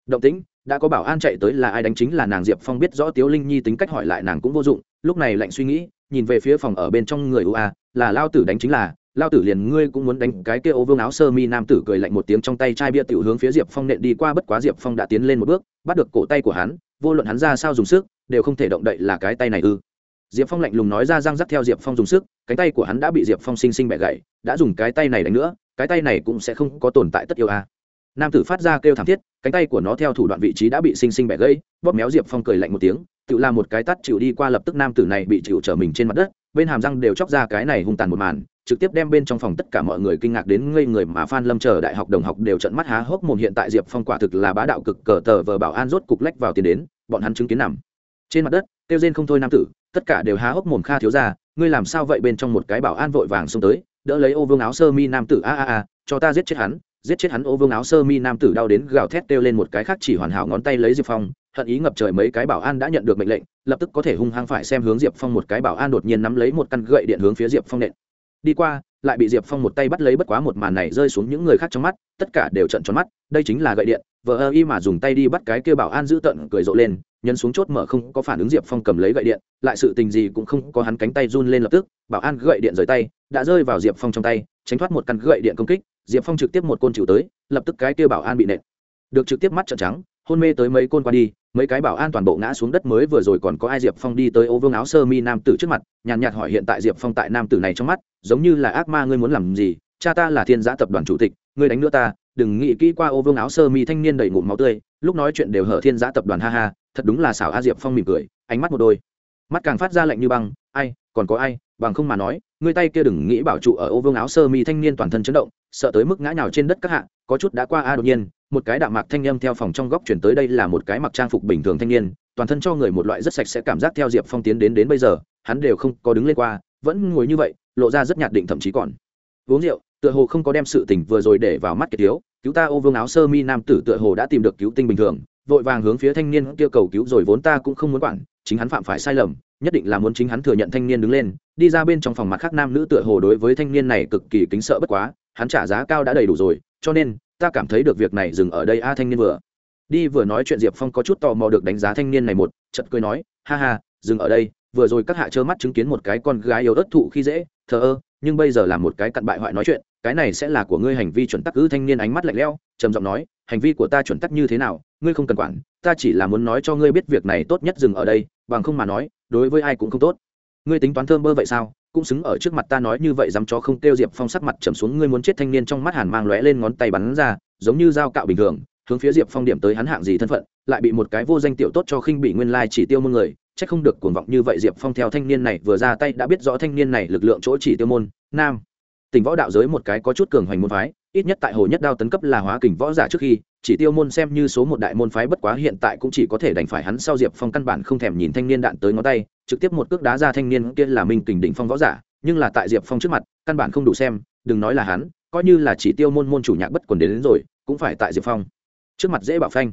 Động tĩnh, đã có bảo an chạy tới là ai đánh chính là nàng diệp phong biết rõ tiếu linh nhi tính cách hỏi lại nàng cũng vô dụng, lúc này lạnh suy nghĩ nhìn về phía phòng ở bên trong người ua là lao tử đánh chính là, lao tử liền ngươi cũng muốn đánh cái kia ô vương áo sơ mi nam tử cười lạnh một tiếng trong tay chai bia tiểu hướng phía diệp phong nện đi qua, bất quá diệp phong đã tiến lên một bước, bắt được cổ tay của hắn, vô luận hắn ra sao dùng sức, đều không thể động đậy là cái tay này ư. Diệp phong lạnh lùng nói ra răng rắc theo diệp phong dùng sức, cánh tay của hắn đã bị diệp phong sinh sinh bẻ gãy, đã dùng cái tay này đánh nữa, cái tay này cũng sẽ không có tồn tại tất yêu a nam tử phát ra kêu thảm thiết cánh tay của nó theo thủ đoạn vị trí đã bị sinh sinh bẻ gãy bóp méo diệp phong cười lạnh một tiếng tự làm một cái tắt chịu đi qua lập tức nam tử này bị chịu trở mình trên mặt đất bên hàm răng đều chóc ra cái này hung tàn một màn trực tiếp đem bên trong phòng tất cả mọi người kinh ngạc đến ngây người mà Phan Lâm chờ đại học đồng học đều trợn mắt há hốc mồm hiện tại Diệp Phong quả thực là bá đạo cực cờ tờ vờ bảo an rốt cục lách vào tiền đến, bọn hắn chứng kiến nằm trên mặt đất, tiêu rên không thôi nam tử, tất cả đều há hốc mồm kha thiếu gia, ngươi làm sao vậy bên trong một cái bảo an vội vàng xông tới, đỡ lấy ô vương áo sơ mi nam tử a a a, cho ta giết chết hắn, giết chết hắn ô vương áo sơ mi nam tử đau đến gào thét kêu lên một cái khác chỉ hoàn hảo ngón tay lấy Diệp Phong, hận ý ngập trời mấy cái bảo an đã nhận được mệnh lệnh, lập tức có thể hung hăng phải xem hướng Diệp Phong một cái bảo an đột nhiên nắm lấy một căn gậy điện hướng phía Diệp Phong nện. Đi qua, lại bị diệp phong một tay bắt lấy bất quá một màn này rơi xuống những người khác trong mắt tất cả đều trận tròn mắt đây chính là gậy điện vợ ơ y mà dùng tay đi bắt cái kêu bảo an giữ tận cười rộ lên nhấn xuống chốt mở không có phản ứng diệp phong cầm lấy gậy điện lại sự tình gì cũng không có hắn cánh tay run lên lập tức bảo an gậy điện rời tay đã rơi vào diệp phong trong tay tránh thoát một căn gậy điện công kích diệp phong trực tiếp một côn chịu tới, lập tức cái kêu bảo an bị nện. Được trực tiếp mắt trợn trắng, hôn mê tới mấy côn qua đi, mấy cái bảo an toàn bộ ngã xuống đất mới vừa rồi còn có ai diệp phong đi tới ô vương áo sơ mi nam tử trước mặt, nhàn nhạt hỏi hiện tại diệp phong tại nam tử này trong mắt, giống như là ác ma ngươi muốn làm gì? Cha ta là thiên giã tập đoàn chủ tịch, ngươi đánh nữa ta, đừng nghĩ kỹ qua ô vương áo sơ mi thanh niên đầy ngụm máu tươi, lúc nói chuyện đều hở thiên giã tập đoàn ha ha, thật đúng là xảo a diệp phong mỉm cười, ánh mắt một đôi. Mắt càng phát ra lạnh như băng, ai, còn có ai? Bằng không mà nói, ngươi tay kia đừng nghĩ bảo trụ ở ô vương áo sơ mi thanh niên toàn thân chấn động, sợ tới mức ngã nhào trên đất các hạ, có chút đã qua a đột nhiên, một cái đạm mạc thanh â m theo phòng trong góc chuyển tới đây là một cái mặc trang phục bình thường thanh niên, toàn thân cho người một loại rất sạch sẽ cảm giác theo diệp phong tiến đến đến bây giờ, hắn đều không có đứng lên qua, vẫn ngồi như vậy, lộ ra rất nhạt định thậm chí còn. Uống rượu, tựa hồ không có đem sự tình vừa rồi để vào mắt kiệt thiếu, cứu ta ô vương áo sơ mi nam tử tựa hồ đã tìm được cứu tinh bình thường, vội vàng hướng phía thanh niên kia cầu cứu rồi vốn ta cũng không muốn quản, chính hắn phạm phải sai lầm nhất định là muốn chính hắn thừa nhận thanh niên đứng lên, đi ra bên trong phòng mặt khác nam nữ tựa hồ đối với thanh niên này cực kỳ kính sợ bất quá, hắn trả giá cao đã đầy đủ rồi, cho nên, ta cảm thấy được việc này dừng ở đây a, thanh niên vừa. Đi vừa nói chuyện diệp phong có chút tò mò được đánh giá thanh niên này một chật cười nói, ha ha, dừng ở đây, vừa rồi các hạ trơ mắt chứng kiến một cái con gái yếu ớt thụ khi dễ, thờ ơ, nhưng bây giờ là một cái cặn bại hoại nói chuyện, cái này sẽ là của ngươi hành vi chuẩn tắc cứ thanh niên ánh mắt lạnh lẽo, trầm giọng nói, hành vi của ta chuẩn tắc như thế nào, ngươi không cần quản, ta chỉ là muốn nói cho ngươi biết việc này tốt nhất dừng ở đây, bằng không mà nói đối với ai cũng không tốt. Ngươi tính toán thơm bơ vậy sao? Cũng xứng ở trước mặt ta nói như vậy dám cho không tiêu diệp phong sắc mặt trầm xuống, ngươi muốn chết thanh niên trong mắt hàn mang lóe lên ngón tay bắn ra, giống như dao cạo bình thường, hướng phía diệp phong điểm tới hắn hạng gì thân phận, lại bị một cái vô danh tiểu tốt cho khinh bị nguyên lai chỉ tiêu môn người c h ắ c không được cuồng vọng như vậy diệp phong theo thanh niên này vừa ra tay đã biết rõ thanh niên này lực lượng chỗ chỉ tiêu môn, nam tỉnh võ đạo giới một cái có chút cường hoành môn phái ít nhất tại hồ nhất đao tấn cấp là hóa kình võ giả trước khi chỉ tiêu môn xem như số một đại môn phái bất quá hiện tại cũng chỉ có thể đành phải hắn sau diệp phong căn bản không thèm nhìn thanh niên đạn tới ngón tay trực tiếp một cước đá ra thanh niên kia là minh kình đỉnh phong võ giả nhưng là tại diệp phong trước mặt căn bản không đủ xem đừng nói là hắn coi như là chỉ tiêu môn môn chủ nhạc bất quần đến, đến rồi cũng phải tại diệp phong. Trước mặt dễ bảo phanh.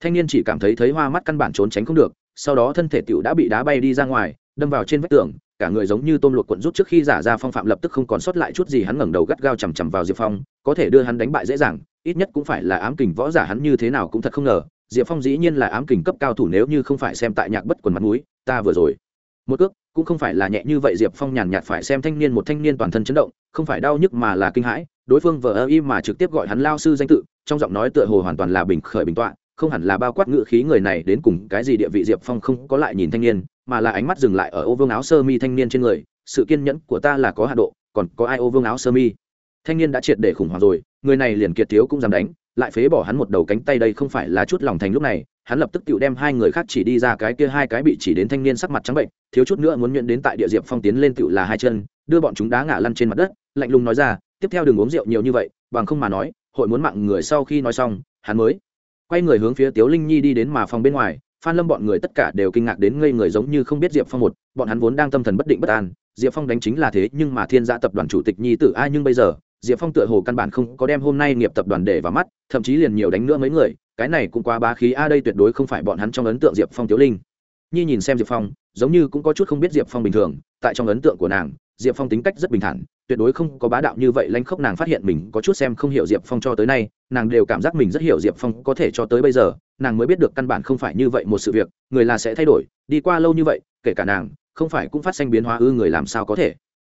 Thanh niên chỉ cảm thấy thấy hoa mắt căn bản trốn tránh không được sau đó thân thể t đã bị đá bay đi ra ngoài đâm vào trên vách tường cả người giống như tôm luộc cuộn rút trước khi giả ra phong phạm lập tức không còn sót lại chút gì hắn ngẩng đầu gắt gao chằm chằm vào diệp phong, có thể đưa hắn đánh bại dễ dàng, ít nhất cũng phải là ám kình võ giả hắn như thế nào cũng thật không ngờ, diệp phong dĩ nhiên là ám kình cấp cao thủ nếu như không phải xem tại nhạc bất quần mặt núi ta vừa rồi. Một cước, cũng không phải là nhẹ như vậy diệp phong nhàn nhạt phải xem thanh niên một thanh niên toàn thân chấn động, không phải đau nhức mà là kinh hãi, đối phương vờ ơ y mà trực tiếp gọi hắn lao sư danh tự, trong giọng nói tựa hồ hoàn toàn là bình khởi bình tọa, không hẳn là bao quát ngự khí người này đến cùng cái gì địa vị diệp phong không có lại nhìn thanh niên mà là ánh mắt dừng lại ở ô vương áo sơ mi thanh niên trên người, sự kiên nhẫn của ta là có hạ độ, còn có ai ô vương áo sơ mi? Thanh niên đã triệt để khủng hoảng rồi, người này liền kiệt thiếu cũng dám đánh, lại phế bỏ hắn một đầu cánh tay đây không phải là chút lòng thành lúc này, hắn lập tức tự đem hai người khác chỉ đi ra cái kia hai cái bị chỉ đến thanh niên sắc mặt trắng bệnh, thiếu chút nữa muốn nhuyễn đến tại địa diệp phong tiến lên tự là hai chân, đưa bọn chúng đá ngã lăn trên mặt đất, lạnh lùng nói ra, tiếp theo đừng uống rượu nhiều như vậy, bằng không mà nói, hội muốn mạng người sau khi nói xong, hắn mới quay người hướng phía tiếu linh nhi đi đến mà phòng bên ngoài phan lâm bọn người tất cả đều kinh ngạc đến ngây người giống như không biết diệp phong một, bọn hắn vốn đang tâm thần bất định bất an, diệp phong đánh chính là thế nhưng mà thiên gia tập đoàn chủ tịch nhi tử ai nhưng bây giờ, diệp phong tựa hồ căn bản không có đem hôm nay nghiệp tập đoàn để vào mắt, thậm chí liền nhiều đánh nữa mấy người, cái này cũng quá bá khí, a, đây tuyệt đối không phải bọn hắn trong ấn tượng diệp phong tiếu linh. Nhi nhìn xem diệp phong, giống như cũng có chút không biết diệp phong bình thường, tại trong ấn tượng của nàng, diệp phong tính cách rất bình thản, tuyệt đối không có bá đạo như vậy lanh khốc, nàng phát hiện mình có chút xem không hiểu diệp phong cho tới nay, nàng đều cảm giác mình rất hiểu diệp phong có thể cho tới bây giờ nàng mới biết được căn bản không phải như vậy một sự việc, người là sẽ thay đổi, đi qua lâu như vậy, kể cả nàng, không phải cũng phát sinh biến hóa ư người làm sao có thể.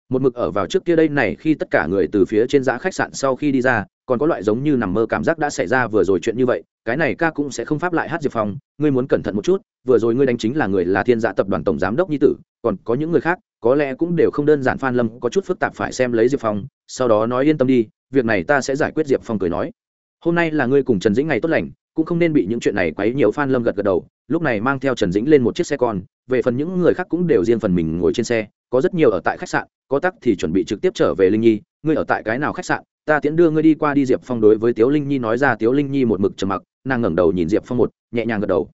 Một mực ở vào trước kia đây này khi tất cả người từ phía trên giã khách sạn sau khi đi ra, còn có loại giống như nằm mơ cảm giác đã xảy ra vừa rồi chuyện như vậy, cái này ca cũng sẽ không pháp lại hát diệp phong, ngươi muốn cẩn thận một chút, vừa rồi ngươi đánh chính là người là thiên dạ tập đoàn tổng giám đốc nhi tử, còn có những người khác, có lẽ cũng đều không đơn giản phan lâm, có chút phức tạp phải xem lấy diệp phong, sau đó nói yên tâm đi, việc này ta sẽ giải quyết diệp phong cười nói. Hôm nay là ngươi cùng trần dĩnh ngày tốt lành cũng không nên bị những chuyện này quấy nhiều phan lâm gật gật đầu, lúc này mang theo trần dĩnh lên một chiếc xe con, về phần những người khác cũng đều riêng phần mình ngồi trên xe, có rất nhiều ở tại khách sạn, có tắc thì chuẩn bị trực tiếp trở về linh nhi, ngươi ở tại cái nào khách sạn, ta tiễn đưa ngươi đi qua đi diệp phong đối với tiếu linh nhi nói ra tiếu linh nhi một mực trầm mặc, nàng ngẩng đầu nhìn diệp phong một, nhẹ nhàng gật đầu.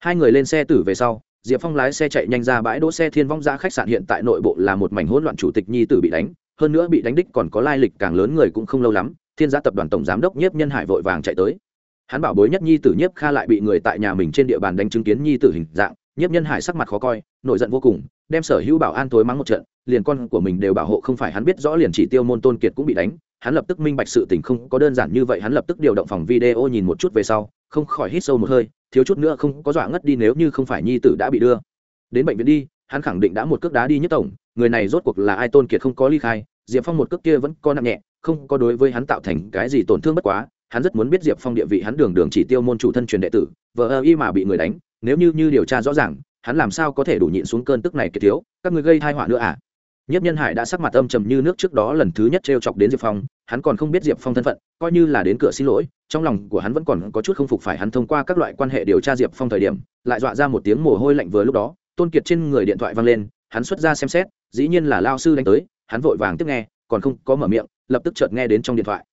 Hai người lên xe tử về sau, diệp phong lái xe chạy nhanh ra bãi đỗ xe thiên vong ra khách sạn hiện tại nội bộ là một mảnh hỗn loạn chủ tịch nhi tử bị đánh, hơn nữa bị đánh đích còn có lai lịch càng lớn người cũng không lâu lắm, thiên gia tập đoàn tổng giám đốc nhiếp nhân hải vội vàng chạy tới hắn bảo bối nhất nhi tử nhiếp kha lại bị người tại nhà mình trên địa bàn đánh chứng kiến nhi tử hình dạng, nhiếp nhân hải sắc mặt khó coi, nổi giận vô cùng, đem sở hữu bảo an tối mắng một trận, liền con của mình đều bảo hộ không phải hắn biết rõ liền chỉ tiêu môn tôn kiệt cũng bị đánh. Hắn lập tức minh bạch sự tình không có đơn giản như vậy, hắn lập tức điều động phòng video nhìn một chút về sau, không khỏi hít sâu một hơi, thiếu chút nữa không có dọa ngất đi nếu như không phải nhi tử đã bị đưa. Đến bệnh viện đi, hắn khẳng định đã một cước đá đi nhất tổng, người này rốt cuộc là ai tôn kiệt không có ly khai, diệp phong một cước kia vẫn có nặng nhẹ, không có đối với hắn tạo thành cái gì tổn thương bất quá hắn rất muốn biết diệp phong địa vị, hắn đường đường chỉ tiêu môn chủ thân truyền đệ tử vợ ơ y mà bị người đánh, nếu như như điều tra rõ ràng, hắn làm sao có thể đủ nhịn xuống cơn tức này kiệt thiếu, các người gây thai họa nữa à? Nhất nhân hải đã sắc mặt âm trầm như nước trước đó lần thứ nhất t r e o chọc đến diệp phong, hắn còn không biết diệp phong thân phận, coi như là đến cửa xin lỗi, trong lòng của hắn vẫn còn có chút không phục phải hắn thông qua các loại quan hệ điều tra diệp phong thời điểm, lại dọa ra một tiếng mồ hôi lạnh vừa lúc đó, tôn kiệt trên người điện thoại văng lên, hắn xuất ra xem xét, dĩ nhiên là lao sư đánh tới, hắn vội vàng tiếp nghe, còn không có mở miệng, lập tức chợt nghe đến trong điện thoại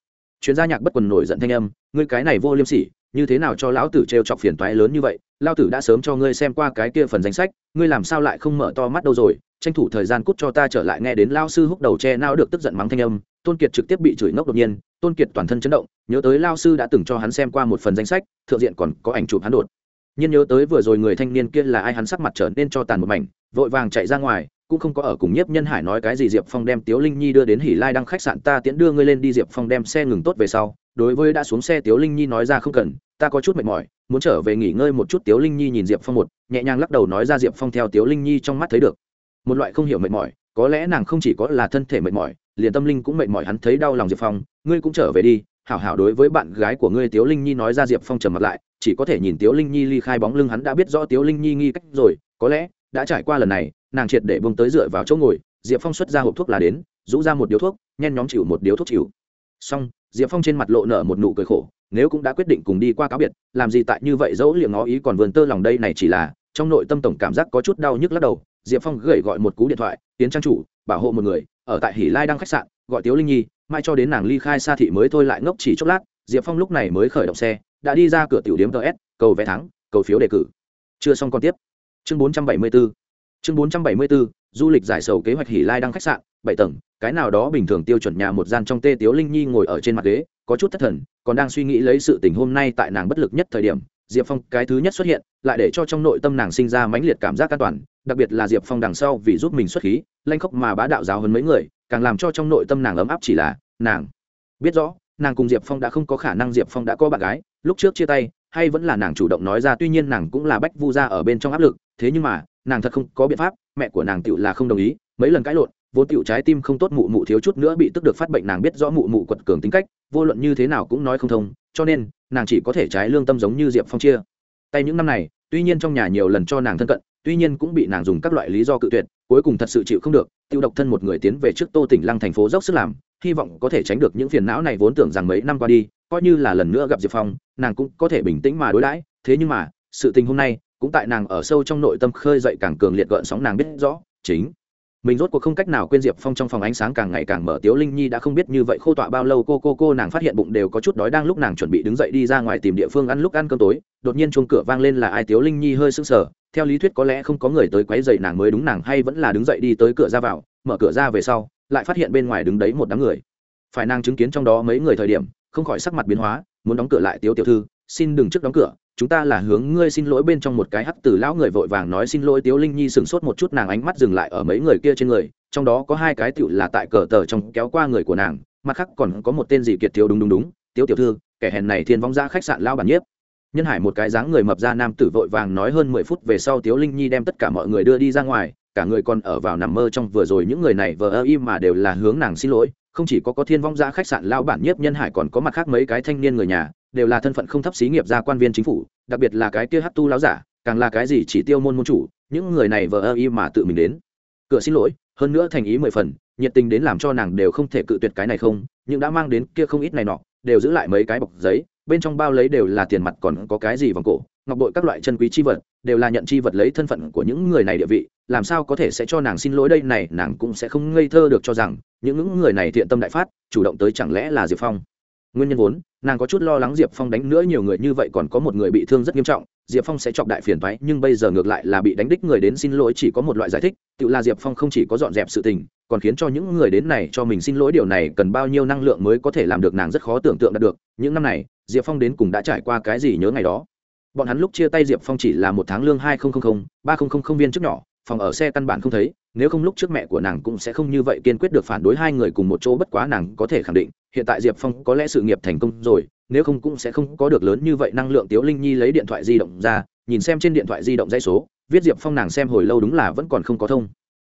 chuyên gia nhạc bất quần nổi giận thanh âm, ngươi cái này vô liêm sỉ, như thế nào cho lão tử t r e o chọc phiền toái lớn như vậy? Lao tử đã sớm cho ngươi xem qua cái kia phần danh sách, ngươi làm sao lại không mở to mắt đâu rồi? Tranh thủ thời gian cút cho ta trở lại nghe đến lao sư húc đầu che nao được tức giận mắng thanh âm. Tôn kiệt trực tiếp bị chửi ngốc đột nhiên, tôn kiệt toàn thân chấn động, nhớ tới lao sư đã từng cho hắn xem qua một phần danh sách, thượng diện còn có ảnh chụp hắn đột. Nhiên nhớ tới vừa rồi người thanh niên kia là ai hắn sắc mặt trở nên cho tàn một mảnh, vội vàng chạy ra ngoài cũng không có ở cùng nhiếp nhân hải nói cái gì diệp phong đem tiếu linh nhi đưa đến hỉ lai đăng khách sạn ta tiễn đưa ngươi lên đi diệp phong đem xe ngừng tốt về sau đối với đã xuống xe tiếu linh nhi nói ra không cần ta có chút mệt mỏi muốn trở về nghỉ ngơi một chút tiếu linh nhi nhìn diệp phong một nhẹ nhàng lắc đầu nói ra diệp phong theo tiếu linh nhi trong mắt thấy được một loại không hiểu mệt mỏi có lẽ nàng không chỉ có là thân thể mệt mỏi liền tâm linh cũng mệt mỏi hắn thấy đau lòng diệp phong ngươi cũng trở về đi hảo hảo đối với bạn gái của ngươi tiếu linh nhi nói ra diệp phong trầm mặt lại chỉ có thể nhìn tiếu linh nhi ly khai bóng lưng hắn đã biết rõ tiếu linh nhi nghi cách rồi có lẽ đã trải qua lần này nàng triệt để bông tới dựa vào chỗ ngồi, diệp phong xuất ra hộp thuốc là đến, rũ ra một điếu thuốc, nhen nhóm chịu một điếu thuốc chịu. Xong, diệp phong trên mặt lộ nở một nụ cười khổ, nếu cũng đã quyết định cùng đi qua cáo biệt, làm gì tại như vậy dẫu liệu ngó ý còn vườn tơ lòng đây này chỉ là, trong nội tâm tổng cảm giác có chút đau nhức lắc đầu, diệp phong gửi gọi một cú điện thoại, tiến trang chủ, bảo hộ một người, ở tại hỷ lai đang khách sạn, gọi tiếu linh nhi, mai cho đến nàng ly khai xa thị mới thôi lại ngốc chỉ chốc lát. Diệp phong lúc này mới khởi động xe, đã đi ra cửa tiểu điếm ts cầu vé thắng, cầu phiếu đề cử. Chưa xong còn tiếp. Chương bốn trăm bảy mươi bốn chương bốn trăm bảy mươi bốn du lịch giải sầu kế hoạch hỉ lai đăng khách sạn, bảy tầng, cái nào đó bình thường tiêu chuẩn nhà một gian trong tê tiếu linh nhi ngồi ở trên mặt ghế, có chút thất thần, còn đang suy nghĩ lấy sự tình hôm nay tại nàng bất lực nhất thời điểm, diệp phong cái thứ nhất xuất hiện, lại để cho trong nội tâm nàng sinh ra mãnh liệt cảm giác an toàn, đặc biệt là diệp phong đằng sau vì giúp mình xuất khí lanh khóc mà bá đạo giáo hơn mấy người, càng làm cho trong nội tâm nàng ấm áp chỉ là nàng. Biết rõ, nàng cùng diệp phong đã không có khả năng diệp phong đã có bạn gái, lúc trước chia tay hay vẫn là nàng chủ động nói ra, tuy nhiên nàng cũng là bách vu gia ở bên trong áp lực, thế nhưng mà, nàng thật không có biện pháp, mẹ của nàng tựu là không đồng ý, mấy lần cãi lộn vốn tựu trái tim không tốt mụ mụ thiếu chút nữa bị tức được phát bệnh, nàng biết rõ mụ mụ quật cường tính cách, vô luận như thế nào cũng nói không thông, cho nên, nàng chỉ có thể trái lương tâm giống như diệp phong chia. Tay những năm này, tuy nhiên trong nhà nhiều lần cho nàng thân cận, tuy nhiên cũng bị nàng dùng các loại lý do cự tuyệt, cuối cùng thật sự chịu không được, tiêu độc thân một người tiến về trước tô tỉnh lăng thành phố dốc sức làm, hy vọng có thể tránh được những phiền não này, vốn tưởng rằng mấy năm qua đi coi như là lần nữa gặp diệp phong, nàng cũng có thể bình tĩnh mà đối đãi, thế nhưng mà, sự tình hôm nay, cũng tại nàng ở sâu trong nội tâm khơi dậy càng cường liệt gợn sóng nàng biết rõ, chính mình rốt cuộc không cách nào quên diệp phong trong phòng ánh sáng càng ngày càng mở, tiếu linh nhi đã không biết như vậy khô tọa bao lâu, cô cô cô nàng phát hiện bụng đều có chút đói, đang lúc nàng chuẩn bị đứng dậy đi ra ngoài tìm địa phương ăn lúc ăn cơm tối, đột nhiên chuông cửa vang lên là ai, tiếu linh nhi hơi sưng sờ, theo lý thuyết có lẽ không có người tới quấy dậy nàng mới đúng, nàng hay vẫn là đứng dậy đi tới cửa ra vào, mở cửa ra về sau, lại phát hiện bên ngoài đứng đấy một đám người. Phải nàng chứng kiến trong đó mấy người thời điểm không khỏi sắc mặt biến hóa, muốn đóng cửa lại tiếu tiểu thư, xin đừng trước đóng cửa, chúng ta là hướng ngươi xin lỗi bên trong một cái hắc từ lão người vội vàng nói xin lỗi tiếu linh nhi sửng sốt một chút nàng ánh mắt dừng lại ở mấy người kia trên người, trong đó có hai cái tựu là tại cờ tờ trong kéo qua người của nàng, mặt khác còn có một tên gì kiệt thiếu đúng đúng đúng, tiếu tiểu thư, kẻ hèn này thiên vong ra khách sạn lao bản nhiếp. Nhân hải một cái dáng người mập ra nam tử vội vàng nói hơn mười phút về sau tiếu linh nhi đem tất cả mọi người đưa đi ra ngoài, cả người còn ở vào nằm mơ trong vừa rồi những người này vờ ơ im mà đều là hướng nàng xin lỗi không chỉ có có thiên vong gia khách sạn lao bản nhiếp nhân hải còn có mặt khác mấy cái thanh niên người nhà, đều là thân phận không thấp xí nghiệp gia quan viên chính phủ, đặc biệt là cái kia hát tu láo giả, càng là cái gì chỉ tiêu môn môn chủ, những người này vờ ơ y mà tự mình đến. Cửa xin lỗi, hơn nữa thành ý mười phần, nhiệt tình đến làm cho nàng đều không thể cự tuyệt cái này không, nhưng đã mang đến kia không ít này nọ, đều giữ lại mấy cái bọc giấy, bên trong bao lấy đều là tiền mặt còn có cái gì vòng cổ, ngọc bội các loại chân quý chi vật đều là nhận chi vật lấy thân phận của những người này địa vị, làm sao có thể sẽ cho nàng xin lỗi đây này, nàng cũng sẽ không ngây thơ được cho rằng, những người này thiện tâm đại phát, chủ động tới chẳng lẽ là diệp phong? Nguyên nhân vốn, nàng có chút lo lắng diệp phong đánh nữa nhiều người như vậy còn có một người bị thương rất nghiêm trọng, diệp phong sẽ chọc đại phiền thoái nhưng bây giờ ngược lại là bị đánh đích người đến xin lỗi chỉ có một loại giải thích, tự là diệp phong không chỉ có dọn dẹp sự tình, còn khiến cho những người đến này cho mình xin lỗi điều này cần bao nhiêu năng lượng mới có thể làm được nàng rất khó tưởng tượng được. Những năm này, diệp phong đến cùng đã trải qua cái gì nhớ ngày đó? Bọn hắn lúc chia tay diệp phong chỉ là một tháng lương hai nghìn ba nghìn viên trước nhỏ, phòng ở xe căn bản không thấy, nếu không lúc trước mẹ của nàng cũng sẽ không như vậy kiên quyết được phản đối hai người cùng một chỗ bất quá nàng có thể khẳng định, hiện tại diệp phong có lẽ sự nghiệp thành công rồi, nếu không cũng sẽ không có được lớn như vậy năng lượng tiếu linh nhi lấy điện thoại di động ra, nhìn xem trên điện thoại di động dây số, viết diệp phong nàng xem hồi lâu đúng là vẫn còn không có thông.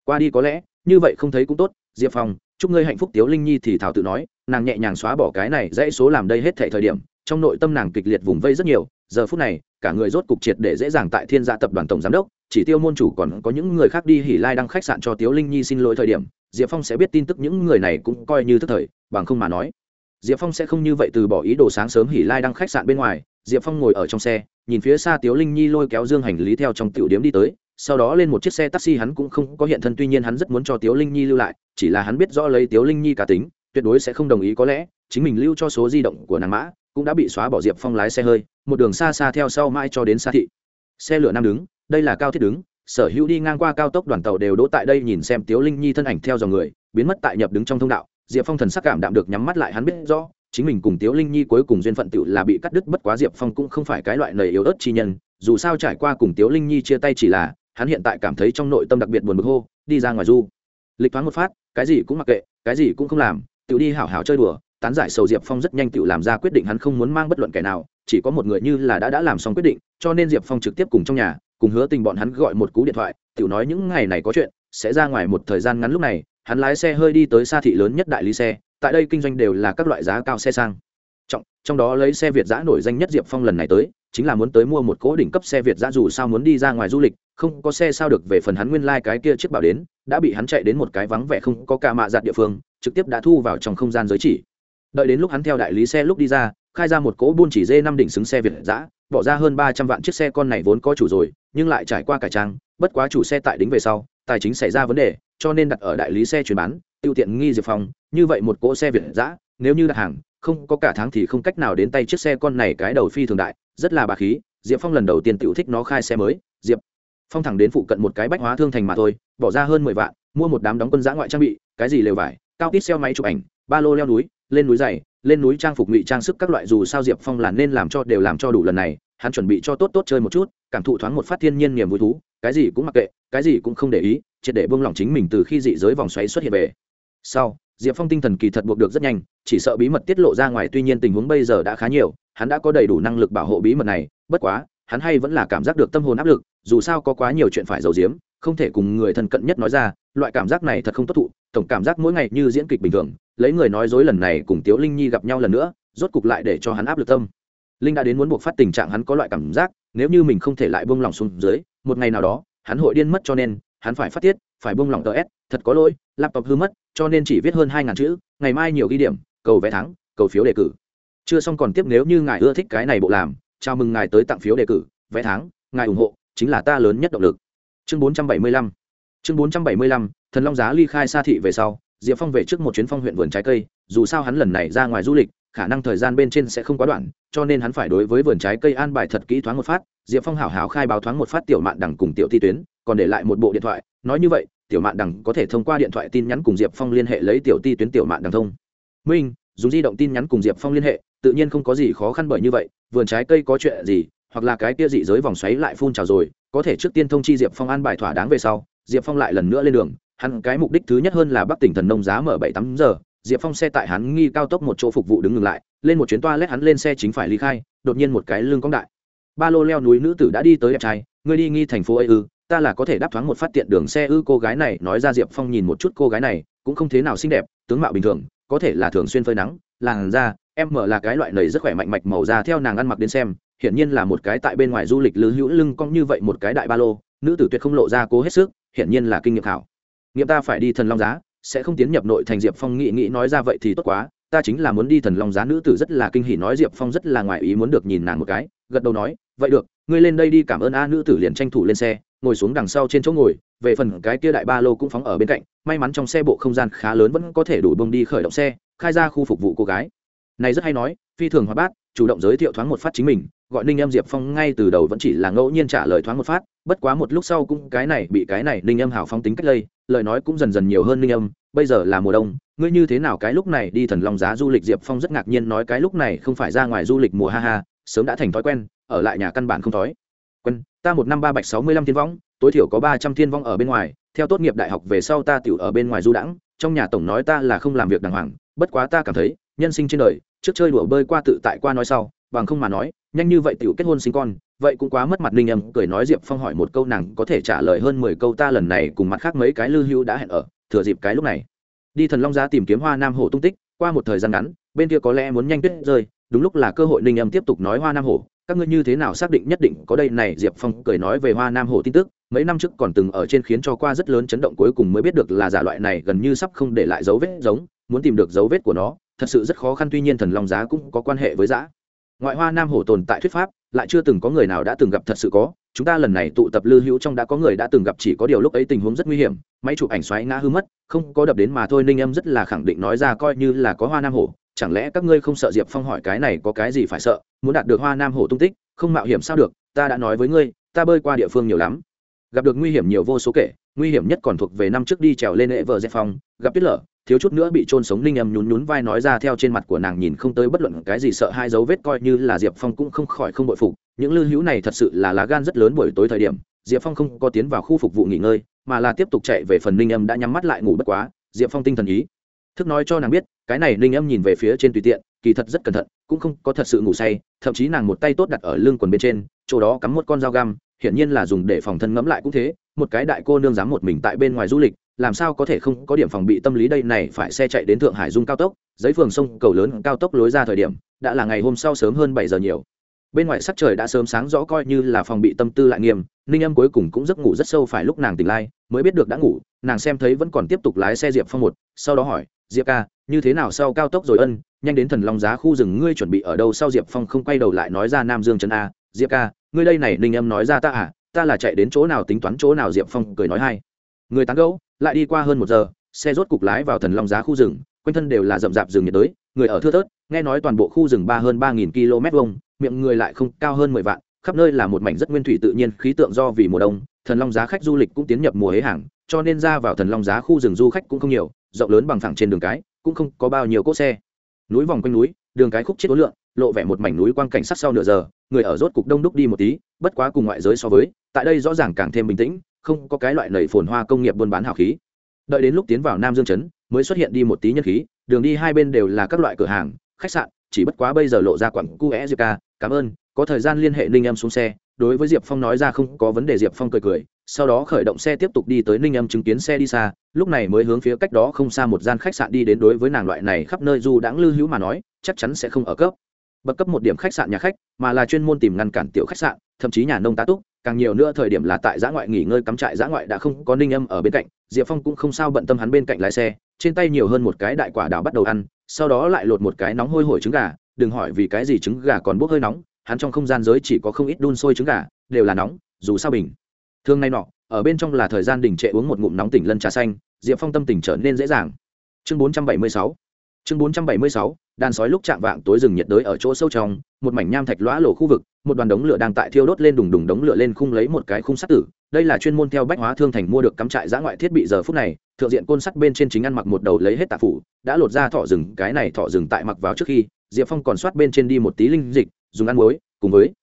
Qua đi có lẽ, như vậy không thấy cũng tốt, diệp phong, chúc ngươi hạnh phúc tiếu linh nhi thì thảo tự nói, nàng nhẹ nhàng xóa bỏ cái này dãy số làm đây hết thể thời điểm, trong nội tâm nàng kịch liệt vùng vây rất nhiều giờ phút này, cả người rốt cục triệt để dễ dàng tại thiên gia tập đoàn tổng giám đốc, chỉ tiêu môn chủ còn có những người khác đi hỉ lai đăng khách sạn cho tiếu linh nhi xin lỗi thời điểm, diệp phong sẽ biết tin tức những người này cũng coi như thức thời, bằng không mà nói. Diệp phong sẽ không như vậy từ bỏ ý đồ sáng sớm hỉ lai đăng khách sạn bên ngoài, diệp phong ngồi ở trong xe, nhìn phía xa tiếu linh nhi lôi kéo dương hành lý theo trong tiểu điếm đi tới, sau đó lên một chiếc xe taxi hắn cũng không có hiện thân tuy nhiên hắn rất muốn cho tiếu linh nhi lưu lại, chỉ là hắn biết rõ lấy tiếu linh nhi cá tính, tuyệt đối sẽ không đồng ý có lẽ, chính mình lưu cho số di động của nàng mã cũng đã bị xóa bỏ diệp phong lái xe hơi, một đường xa xa theo sau mãi cho đến xa thị. Xe lửa nam đứng, đây là cao thiết đứng, sở hữu đi ngang qua cao tốc đoàn tàu đều đỗ tại đây nhìn xem tiếu linh nhi thân ảnh theo dòng người, biến mất tại nhập đứng trong thông đạo, diệp phong thần sắc cảm đạm được nhắm mắt lại hắn biết rõ, chính mình cùng tiếu linh nhi cuối cùng duyên phận tựu là bị cắt đứt bất quá diệp phong cũng không phải cái loại nầy yếu ớt chi nhân, dù sao trải qua cùng tiếu linh nhi chia tay chỉ là, hắn hiện tại cảm thấy trong nội tâm đặc biệt buồn bực hô, đi ra ngoài du. Lịch thoáng một phát, cái gì cũng mặc kệ, cái gì cũng không làm tự đi hảo hảo chơi đùa tán giải sầu diệp phong rất nhanh tự làm ra quyết định, hắn không muốn mang bất luận kẻ nào, chỉ có một người như là đã đã làm xong quyết định, cho nên diệp phong trực tiếp cùng trong nhà, cùng hứa tình bọn hắn gọi một cú điện thoại, tự nói những ngày này có chuyện, sẽ ra ngoài một thời gian ngắn lúc này, hắn lái xe hơi đi tới xa thị lớn nhất đại lý xe, tại đây kinh doanh đều là các loại giá cao xe sang. Trọng, trong đó lấy xe việt giã nổi danh nhất diệp phong lần này tới, chính là muốn tới mua một cố đỉnh cấp xe việt giã, dù sao muốn đi ra ngoài du lịch, không có xe sao được về phần hắn nguyên lai、like、cái kia chiếc bảo đến, đã bị hắn chạy đến một cái vắng vẻ không có ca mạ giặt địa phương, trực tiếp đã thu vào trong không gian giới chỉ đợi đến lúc hắn theo đại lý xe lúc đi ra, khai ra một cỗ buôn chỉ dê năm đỉnh xứng xe việt giã bỏ ra hơn ba trăm vạn chiếc xe con này vốn có chủ rồi, nhưng lại trải qua cải trang, bất quá chủ xe tại đính về sau, tài chính xảy ra vấn đề, cho nên đặt ở đại lý xe chuyển bán, tiêu tiện nghi diệp phong. Như vậy một cỗ xe việt giã nếu như đặt hàng, không có cả tháng thì không cách nào đến tay chiếc xe con này cái đầu phi thường đại, rất là bà khí. Diệp phong lần đầu tiên tự thích nó khai xe mới. Diệp phong thẳng đến phụ cận một cái bách hóa thương thành mà thôi, bỏ ra hơn mười vạn, mua một đám đóng quân giã ngoại trang bị, cái gì lều vải, cao tít xeo máy chụp ảnh, ba lô leo núi lên núi dày, lên núi trang phục ngụy trang sức các loại dù sao diệp phong là nên làm cho đều làm cho đủ lần này, hắn chuẩn bị cho tốt tốt chơi một chút, cảm thụ thoáng một phát thiên nhiên niềm vui thú, cái gì cũng mặc kệ, cái gì cũng không để ý, triệt để buông lỏng chính mình từ khi dị giới vòng xoáy xuất hiện về. Sau, diệp phong tinh thần kỳ thật buộc được rất nhanh, chỉ sợ bí mật tiết lộ ra ngoài tuy nhiên tình huống bây giờ đã khá nhiều, hắn đã có đầy đủ năng lực bảo hộ bí mật này, bất quá, hắn hay vẫn là cảm giác được tâm hồn áp lực, dù sao có quá nhiều chuyện phải giấu giếm không thể cùng người thân cận nhất nói ra, loại cảm giác này thật không tốt thụ, tổng cảm giác mỗi ngày như diễn kịch bình thường, lấy người nói dối lần này cùng tiếu linh nhi gặp nhau lần nữa, rốt cục lại để cho hắn áp lực tâm. Linh đã đến muốn buộc phát tình trạng hắn có loại cảm giác, nếu như mình không thể lại buông lòng xuống dưới, một ngày nào đó, hắn hội điên mất cho nên, hắn phải phát tiết, phải buông lòng tờ s, thật có lỗi, laptop hư mất, cho nên chỉ viết hơn hai ngàn chữ, ngày mai nhiều ghi điểm, cầu vé thắng, cầu phiếu đề cử. Chưa xong còn tiếp nếu như ngài ưa thích cái này bộ làm, chào mừng ngài tới tặng phiếu đề cử, vé thắng, ngài ủng hộ, chính là ta lớn nhất động lực chương bốn trăm bảy mươi lăm. Chương bốn trăm bảy mươi lăm, thần long giá ly khai xa thị về sau, diệp phong về trước một chuyến phong huyện vườn trái cây, dù sao hắn lần này ra ngoài du lịch, khả năng thời gian bên trên sẽ không quá đoạn, cho nên hắn phải đối với vườn trái cây an bài thật kỹ thoáng một phát, diệp phong hảo hảo khai báo thoáng một phát tiểu mạn đằng cùng tiểu thi tuyến, còn để lại một bộ điện thoại, nói như vậy, tiểu mạn đằng có thể thông qua điện thoại tin nhắn cùng diệp phong liên hệ lấy tiểu ti tuyến tiểu mạn đằng thông. Minh, dùng di động tin nhắn cùng diệp phong liên hệ, tự nhiên không có gì khó khăn bởi như vậy, vườn trái cây có chuyện gì hoặc là cái kia dị giới vòng xoáy lại phun trào rồi, có thể trước tiên thông chi diệp phong an bài thỏa đáng về sau, diệp phong lại lần nữa lên đường. Hắn cái mục đích thứ nhất hơn là bắc tỉnh thần nông giá mở bảy tám giờ. Diệp phong xe tại hắn nghi cao tốc một chỗ phục vụ đứng ngừng lại, lên một chuyến toa lét hắn lên xe chính phải ly khai, đột nhiên một cái lưng cong đại. Ba lô leo núi nữ tử đã đi tới đẹp trai, ngươi đi nghi thành phố ấy ư? Ta là có thể đáp thoáng một phát tiện đường xe ư? Cô gái này nói ra diệp phong nhìn một chút cô gái này, cũng không thế nào xinh đẹp, tướng mạo bình thường, có thể là thường xuyên phơi nắng, làn da, em mở là cái loại nầy rất khỏe mạnh mạch màu da theo nàng ăn mặc đến xem hiển nhiên là một cái tại bên ngoài du lịch lư hữu lưng cong như vậy một cái đại ba lô, nữ tử tuyệt không lộ ra cố hết sức, hiển nhiên là kinh nghiệm khảo. Nghiệm ta phải đi thần long giá, sẽ không tiến nhập nội thành diệp phong nghị nghĩ nói ra vậy thì tốt quá, ta chính là muốn đi thần long giá, nữ tử rất là kinh hỉ nói diệp phong rất là ngoài ý muốn được nhìn nàng một cái, gật đầu nói, vậy được, ngươi lên đây đi cảm ơn a, nữ tử liền tranh thủ lên xe, ngồi xuống đằng sau trên chỗ ngồi, về phần cái kia đại ba lô cũng phóng ở bên cạnh, may mắn trong xe bộ không gian khá lớn vẫn có thể đủ bông đi khởi động xe, khai ra khu phục vụ cô gái. Này rất hay nói, phi thường hóa bát, chủ động giới thiệu thoáng một phát chính mình gọi ninh em diệp phong ngay từ đầu vẫn chỉ là ngẫu nhiên trả lời thoáng một phát, bất quá một lúc sau cũng cái này bị cái này ninh em hào phong tính cách lây, lời nói cũng dần dần nhiều hơn ninh em bây giờ là mùa đông, ngươi như thế nào cái lúc này đi thần long giá du lịch diệp phong rất ngạc nhiên nói cái lúc này không phải ra ngoài du lịch mùa ha ha, sớm đã thành thói quen, ở lại nhà căn bản không thói. Quen ta một năm ba bạch sáu mươi lăm thiên võng, tối thiểu có ba trăm thiên vong ở bên ngoài, theo tốt nghiệp đại học về sau ta tiểu ở bên ngoài du đãng, trong nhà tổng nói ta là không làm việc đàng hoàng, bất quá ta cảm thấy, nhân sinh trên đời, trước chơi đùa bơi qua tự tại qua nói sau, bằng không mà nói nhanh như vậy tiểu kết hôn sinh con, vậy cũng quá mất mặt ninh âm cười nói diệp phong hỏi một câu nàng có thể trả lời hơn mười câu ta lần này cùng mặt khác mấy cái lư hữu đã hẹn ở, thừa dịp cái lúc này. Đi thần long giá tìm kiếm hoa nam hồ tung tích, qua một thời gian ngắn, bên kia có lẽ muốn nhanh tuyết rơi, đúng lúc là cơ hội ninh âm tiếp tục nói hoa nam hồ, các ngươi như thế nào xác định nhất định có đây này, diệp phong cười nói về hoa nam hồ tin tức, mấy năm trước còn từng ở trên khiến cho qua rất lớn chấn động cuối cùng mới biết được là giả loại này gần như sắp không để lại dấu vết giống, muốn tìm được dấu vết của nó, thật sự rất khó khăn, tuy nhiên thần long giá cũng có quan hệ với giã ngoại hoa nam hổ tồn tại thuyết pháp, lại chưa từng có người nào đã từng gặp thật sự có. Chúng ta lần này tụ tập lưu hữu trong đã có người đã từng gặp, chỉ có điều lúc ấy tình huống rất nguy hiểm, máy chụp ảnh xoáy ngã hư mất, không có đập đến mà thôi, ninh âm rất là khẳng định nói ra coi như là có hoa nam hổ chẳng lẽ các ngươi không sợ diệp phong hỏi cái này có cái gì phải sợ, muốn đạt được hoa nam hổ tung tích, không mạo hiểm sao được, ta đã nói với ngươi, ta bơi qua địa phương nhiều lắm. Gặp được nguy hiểm nhiều vô số kể, nguy hiểm nhất còn thuộc về năm trước đi trèo lên lễ vợ dẹp phong, gặp tuyết lở thiếu chút nữa bị trôn sống ninh âm nhún nhún vai nói ra theo trên mặt của nàng nhìn không tới bất luận cái gì sợ hai dấu vết coi như là diệp phong cũng không khỏi không bội phục. Những lưu hữu này thật sự là lá gan rất lớn buổi tối thời điểm, diệp phong không có tiến vào khu phục vụ nghỉ ngơi, mà là tiếp tục chạy về phần ninh âm đã nhắm mắt lại ngủ bất quá, diệp phong tinh thần ý. Thức nói cho nàng biết, cái này ninh âm nhìn về phía trên tùy tiện, kỳ thật rất cẩn thận, cũng không có thật sự ngủ say, thậm chí nàng một tay tốt đặt ở lưng quần bên trên, chỗ đó cắm một con dao găm, hiển nhiên là dùng để phòng thân ngẫm lại cũng thế, một cái đại cô nương dám một mình tại bên ngoài du lịch làm sao có thể không có điểm phòng bị tâm lý đây này phải xe chạy đến thượng hải dung cao tốc, giấy phường sông cầu lớn cao tốc lối ra thời điểm, đã là ngày hôm sau sớm hơn bảy giờ nhiều. Bên ngoài sắc trời đã sớm sáng rõ coi như là phòng bị tâm tư lại nghiêm, ninh âm cuối cùng cũng giấc ngủ rất sâu phải lúc nàng tỉnh lai mới biết được đã ngủ, nàng xem thấy vẫn còn tiếp tục lái xe diệp phong một, sau đó hỏi, diệp ca, như thế nào sau cao tốc rồi ân, nhanh đến thần long giá khu rừng ngươi chuẩn bị ở đâu sau? Diệp phong không quay đầu lại nói ra nam dương trấn a, diệp ca, ngươi đây này ninh âm nói ra ta à ta là chạy đến chỗ nào tính toán chỗ nào? Diệp phong cười nói hay người tán gẫu, lại đi qua hơn một giờ, xe rốt cục lái vào thần long giá khu rừng, quanh thân đều là rậm rạp rừng nhiệt đới, người ở thưa thớt, nghe nói toàn bộ khu rừng ba hơn ba nghìn km vuông, miệng người lại không cao hơn mười vạn, khắp nơi là một mảnh rất nguyên thủy tự nhiên, khí tượng do vì mùa đông, thần long giá khách du lịch cũng tiến nhập mùa hế hàng, cho nên ra vào thần long giá khu rừng du khách cũng không nhiều, rộng lớn bằng phẳng trên đường cái, cũng không có bao nhiêu cỗ xe. Núi vòng quanh núi, đường cái khúc chết ối lượng lộ vẻ một mảnh núi quang cảnh sắc sau nửa giờ, người ở rốt cục đông đúc đi một tí, bất quá cùng ngoại giới so với, tại đây rõ ràng càng thêm bình tĩnh không có cái loại nầy phồn hoa công nghiệp buôn bán hào khí. Đợi đến lúc tiến vào nam dương chấn mới xuất hiện đi một tí nhân khí, đường đi hai bên đều là các loại cửa hàng, khách sạn, chỉ bất quá bây giờ lộ ra quặng cu é diệp ca, cảm ơn, có thời gian liên hệ ninh em xuống xe. Đối với diệp phong nói ra không có vấn đề, diệp phong cười cười, sau đó khởi động xe tiếp tục đi tới ninh em chứng kiến xe đi xa, lúc này mới hướng phía cách đó không xa một gian khách sạn đi đến đối với nàng loại này khắp nơi du đãng lưu hữu mà nói, chắc chắn sẽ không ở cấp. Bậc cấp một điểm khách sạn nhà khách, mà là chuyên môn tìm ngăn cản tiểu khách sạn, thậm chí nhà nông tá túc càng nhiều nữa thời điểm là tại giã ngoại nghỉ ngơi cắm trại giã ngoại đã không có ninh âm ở bên cạnh, diệp phong cũng không sao bận tâm hắn bên cạnh lái xe, trên tay nhiều hơn một cái đại quả đào bắt đầu ăn, sau đó lại lột một cái nóng hôi hổi trứng gà, đừng hỏi vì cái gì trứng gà còn bốc hơi nóng, hắn trong không gian giới chỉ có không ít đun sôi trứng gà, đều là nóng, dù sao bình thường nay nọ, ở bên trong là thời gian đình trệ uống một ngụm nóng tỉnh lân trà xanh, diệp phong tâm tình trở nên dễ dàng. Chương bốn trăm bảy mươi sáu chương bốn trăm bảy mươi sáu, đàn sói lúc chạm vạng tối rừng nhiệt đới ở chỗ sâu trong, một mảnh nham thạch lõa lổ khu vực, một đoàn đống lửa đang tại thiêu đốt lên đùng đùng đống lửa lên khung lấy một cái khung sắt tử. Đây là chuyên môn theo bách hóa thương thành mua được cắm trại giã ngoại thiết bị giờ phút này, thượng diện côn sắt bên trên chính ăn mặc một đầu lấy hết tạ phủ, đã lột ra thọ rừng, cái này thọ rừng tại mặc vào trước khi, diệp phong còn soát bên trên đi một tí linh dịch, dùng ăn muối, cùng với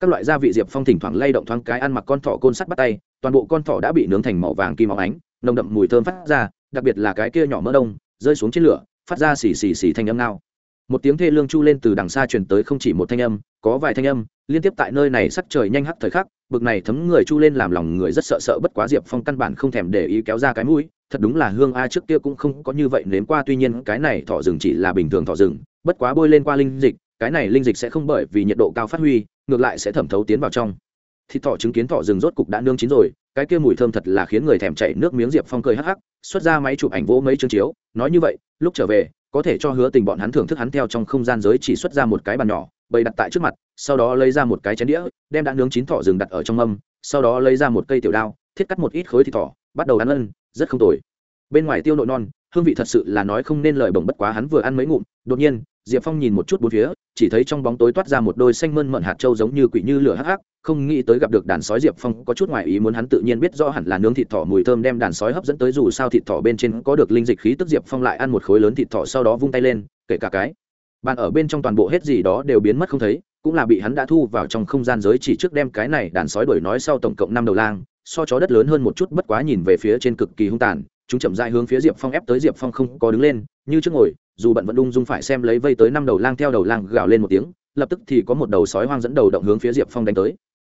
các loại gia vị diệp phong thỉnh thoảng lay động thoáng cái ăn mặc con thỏ côn sắt bắt tay, toàn bộ con thỏ đã bị nướng thành màu vàng kim óng ánh, nồng đậm mùi thơm phát ra, đặc biệt là cái kia nhỏ mỡ đông, rơi xuống trên lửa phát ra xì xì xì thanh âm nào một tiếng thê lương chu lên từ đằng xa truyền tới không chỉ một thanh âm, có vài thanh âm, liên tiếp tại nơi này sắc trời nhanh hắc thời khắc, bực này thấm người chu lên làm lòng người rất sợ sợ bất quá diệp phong căn bản không thèm để ý kéo ra cái mũi, thật đúng là hương a trước kia cũng không có như vậy nếm qua, tuy nhiên cái này thọ rừng chỉ là bình thường thọ rừng, bất quá bôi lên qua linh dịch, cái này linh dịch sẽ không bởi vì nhiệt độ cao phát huy, ngược lại sẽ thẩm thấu tiến vào trong thịt thỏ chứng kiến thỏ rừng rốt cục đã nương chín rồi cái kia mùi thơm thật là khiến người thèm chảy nước miếng diệp phong cười hắc hắc xuất ra máy chụp ảnh vỗ mấy chương chiếu nói như vậy lúc trở về có thể cho hứa tình bọn hắn thưởng thức hắn theo trong không gian giới chỉ xuất ra một cái bàn nhỏ bày đặt tại trước mặt sau đó lấy ra một cái chén đĩa đem đã nướng chín thỏ rừng đặt ở trong âm, sau đó lấy ra một cây tiểu đao thiết cắt một ít khối thịt thỏ bắt đầu ăn ân rất không tồi. Bên ngoài tiêu nội non hương vị thật sự là nói không nên lời bổng bất quá hắn vừa ăn mấy ngụm đột nhiên diệp phong nhìn một chút bốn phía, chỉ thấy trong bóng tối toát ra một đôi xanh mơn mận hạt trâu giống như quỷ như lửa hắc hắc, không nghĩ tới gặp được đàn sói diệp phong có chút ngoài ý muốn hắn tự nhiên biết rõ hẳn là nướng thịt thỏ mùi thơm đem đàn sói hấp dẫn tới dù sao thịt thỏ bên trên có được linh dịch khí tức diệp phong lại ăn một khối lớn thịt thỏ sau đó vung tay lên, kể cả cái. Bàn ở bên trong toàn bộ hết gì đó đều biến mất không thấy, cũng là bị hắn đã thu vào trong không gian giới chỉ trước đem cái này đàn sói đuổi nói sau tổng cộng năm đầu lang, so chó đất lớn hơn một chút bất quá nhìn về phía trên cực kỳ hung tàn, chúng chậm dại hướng phía diệp phong ép tới diệp phong không có đứng lên, như trước ngồi dù bận vẫn ung dung phải xem lấy vây tới năm đầu lang theo đầu lang gào lên một tiếng, lập tức thì có một đầu sói hoang dẫn đầu động hướng phía diệp phong đánh tới.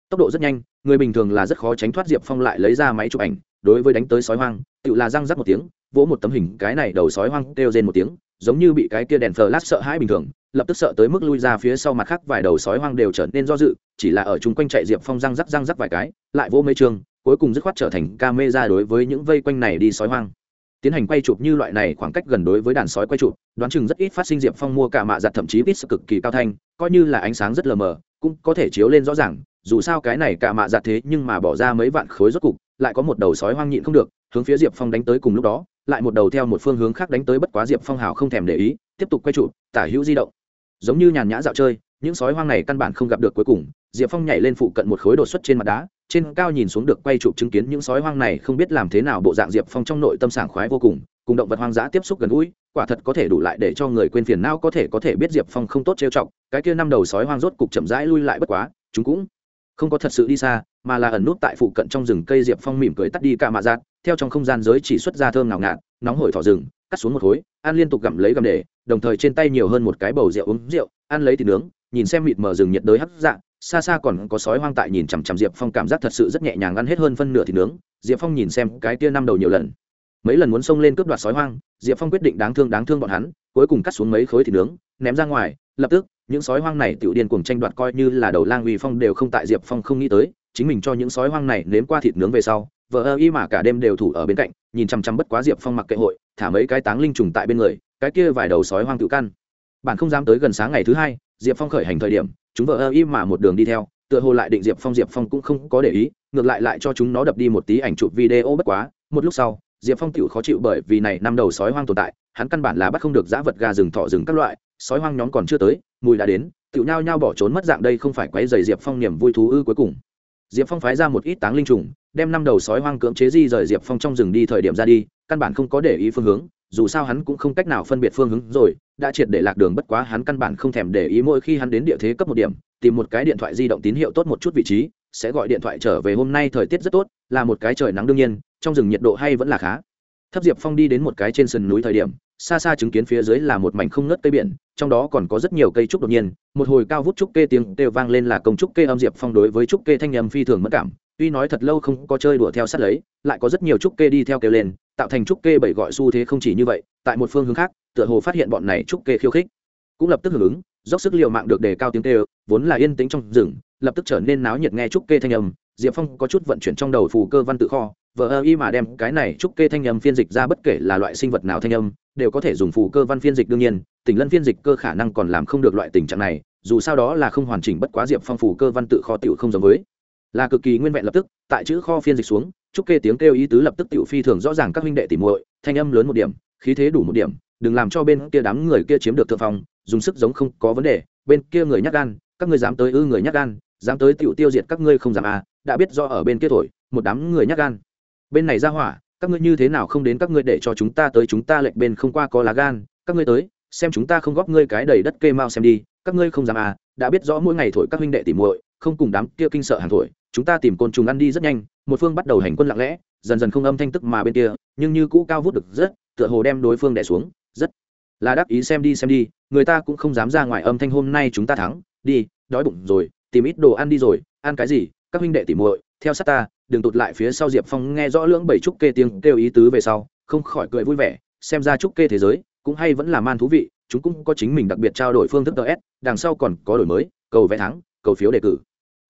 Tốc độ rất nhanh, người bình thường là rất khó tránh thoát diệp phong lại lấy ra máy chụp ảnh, đối với đánh tới sói hoang tự là răng rắc một tiếng, vỗ một tấm hình, cái này đầu sói hoang kêu rên một tiếng, giống như bị cái kia đèn flash sợ hãi bình thường, lập tức sợ tới mức lui ra phía sau mặt khác vài đầu sói hoang đều trở nên do dự, chỉ là ở chung quanh chạy diệp phong răng rắc răng rắc vài cái, lại vỗ mấy trường, cuối cùng dứt khoát trở thành ca mê ra đối với những vây quanh này đi sói hoang tiến hành quay chụp như loại này khoảng cách gần đối với đàn sói quay chụp, đoán chừng rất ít phát sinh diệp phong mua cả mạ giặt thậm chí ít cực kỳ cao thanh, coi như là ánh sáng rất lờ mờ, cũng có thể chiếu lên rõ ràng, dù sao cái này cả mạ giặt thế nhưng mà bỏ ra mấy vạn khối rốt cục, lại có một đầu sói hoang nhịn không được, hướng phía diệp phong đánh tới cùng lúc đó, lại một đầu theo một phương hướng khác đánh tới bất quá diệp phong hào không thèm để ý, tiếp tục quay chụp, tả hữu di động. Giống như nhàn nhã dạo chơi, những sói hoang này căn bản không gặp được cuối cùng diệp phong nhảy lên phụ cận một khối đột xuất trên mặt đá, trên cao nhìn xuống được quay chụp chứng kiến những sói hoang này không biết làm thế nào bộ dạng diệp phong trong nội tâm sảng khoái vô cùng cùng động vật hoang dã tiếp xúc gần gũi, quả thật có thể đủ lại để cho người quên phiền não có thể có thể biết diệp phong không tốt trêu chọc, cái kia năm đầu sói hoang rốt cục chậm rãi lui lại bất quá, chúng cũng không có thật sự đi xa, mà là ẩn nút tại phụ cận trong rừng cây diệp phong mỉm cười tắt đi cả mạ dạt theo trong không gian giới chỉ xuất ra thơm ngào ngạt, nóng hổi thỏ rừng, cắt xuống một khối, ăn liên tục gặm lấy gặm để, đồng thời trên tay nhiều hơn một cái bầu rượu uống rượu, ăn lấy thịt nướng, nhìn xem mịt mờ rừng nhiệt đới hấp dạng xa xa còn có sói hoang tại nhìn chằm chằm diệp phong cảm giác thật sự rất nhẹ nhàng ăn hết hơn phân nửa thịt nướng. Diệp phong nhìn xem cái tia năm đầu nhiều lần. Mấy lần muốn xông lên cướp đoạt sói hoang, diệp phong quyết định đáng thương đáng thương bọn hắn, cuối cùng cắt xuống mấy khối thịt nướng, ném ra ngoài, lập tức, những sói hoang này tiểu điên cuồng tranh đoạt coi như là đầu lang uy phong đều không tại diệp phong không nghĩ tới, chính mình cho những sói hoang này nếm qua thịt nướng về sau vợ ơ y mà cả đêm đều thủ ở bên cạnh, nhìn chằm chằm bất quá diệp phong mặc kệ hội, thả mấy cái táng linh trùng tại bên người, cái kia vài đầu sói hoang tự căn. Bạn không dám tới gần sáng ngày thứ hai, diệp phong khởi hành thời điểm chúng vợ ơ y mà một đường đi theo, tựa hồ lại định diệp phong diệp phong cũng không có để ý, ngược lại lại cho chúng nó đập đi một tí ảnh chụp video bất quá. Một lúc sau, diệp phong tựu khó chịu bởi vì này năm đầu sói hoang tồn tại, hắn căn bản là bắt không được giã vật gà rừng thọ rừng các loại, sói hoang nhóm còn chưa tới, mùi đã đến, tựu nhao nhao bỏ trốn mất dạng đây không phải quấy dày diệp phong niềm vui thú ư cuối cùng. Diệp phong phái ra một ít táng linh trùng, đem năm đầu sói hoang cưỡng chế di rời diệp phong trong rừng đi thời điểm ra đi, căn bản không có để ý phương hướng dù sao hắn cũng không cách nào phân biệt phương hướng rồi, đã triệt để lạc đường bất quá hắn căn bản không thèm để ý mỗi khi hắn đến địa thế cấp một điểm, tìm một cái điện thoại di động tín hiệu tốt một chút vị trí, sẽ gọi điện thoại trở về hôm nay thời tiết rất tốt, là một cái trời nắng đương nhiên, trong rừng nhiệt độ hay vẫn là khá thấp diệp phong đi đến một cái trên sườn núi thời điểm, xa xa chứng kiến phía dưới là một mảnh không ngớt cây biển, trong đó còn có rất nhiều cây trúc đột nhiên, một hồi cao vút trúc kê tiếng kêu vang lên là công trúc kê âm diệp phong đối với trúc kê thanh âm phi thường mất cảm, tuy nói thật lâu không có chơi đùa theo sát lấy, lại có rất nhiều trúc kê đi theo kêu lên, tạo thành trúc kê bảy gọi xu thế không chỉ như vậy, tại một phương hướng khác, tựa hồ phát hiện bọn này trúc kê khiêu khích. Cũng lập tức hưởng ứng, dốc sức l i ề u mạng được đề cao tiếng kêu, vốn là yên tĩnh trong rừng, lập tức trở nên náo nhiệt nghe trúc kê thanh âm, diệp phong có chút vận chuyển trong đầu phù cơ văn tự kho vờ ơ y mà đem cái này trúc kê thanh âm phiên dịch ra bất kể là loại sinh vật nào thanh âm, đều có thể dùng phù cơ văn phiên dịch đương nhiên, tỉnh lân phiên dịch cơ khả năng còn làm không được loại tình trạng này, dù sao đó là không hoàn chỉnh bất quá diệp phong phù cơ văn tự kho tiểu không giống với. Là cực kỳ nguyên vẹn lập tức, tại chữ kho phiên dịch xuống trúc kê tiếng kêu ý tứ lập tức tiểu phi thường rõ ràng các huynh đệ tỉ muội, thanh âm lớn một điểm, khí thế đủ một điểm, đừng làm cho bên kia đám người kia chiếm được thượng phong, dùng sức giống không có vấn đề, bên kia người nhắc gan, các ngươi dám tới ư người nhắc gan, dám tới tiểu tiêu diệt các ngươi không dám à đã biết do ở bên kia thổi, một đám người nhắc gan bên này ra hỏa, các ngươi như thế nào không đến các ngươi để cho chúng ta tới, chúng ta lệnh bên không qua có lá gan, các ngươi tới, xem chúng ta không góp ngươi cái đầy đất kê mau xem đi, các ngươi không dám à đã biết rõ mỗi ngày thổi các huynh đệ tỉ muội, không cùng đám kia kinh sợ hàng thổi, chúng ta tìm côn trùng ăn đi rất nhanh, một phương bắt đầu hành quân lặng lẽ, dần dần không âm thanh tức mà bên kia, nhưng như cũ cao vút được rất, tựa hồ đem đối phương đè xuống, rất là đắc ý xem đi xem đi, người ta cũng không dám ra ngoài âm thanh hôm nay chúng ta thắng, đi, đói bụng rồi, tìm ít đồ ăn đi rồi, ăn cái gì, các huynh đệ tỉ muội, theo sát ta đừng tụt lại phía sau diệp phong nghe rõ lưỡng bảy trúc kê tiếng kêu ý tứ về sau, không khỏi cười vui vẻ, xem ra trúc kê thế giới cũng hay vẫn là man thú vị, chúng cũng có chính mình đặc biệt trao đổi phương thức ts đằng sau còn có đổi mới, cầu vé thắng, cầu phiếu đề cử.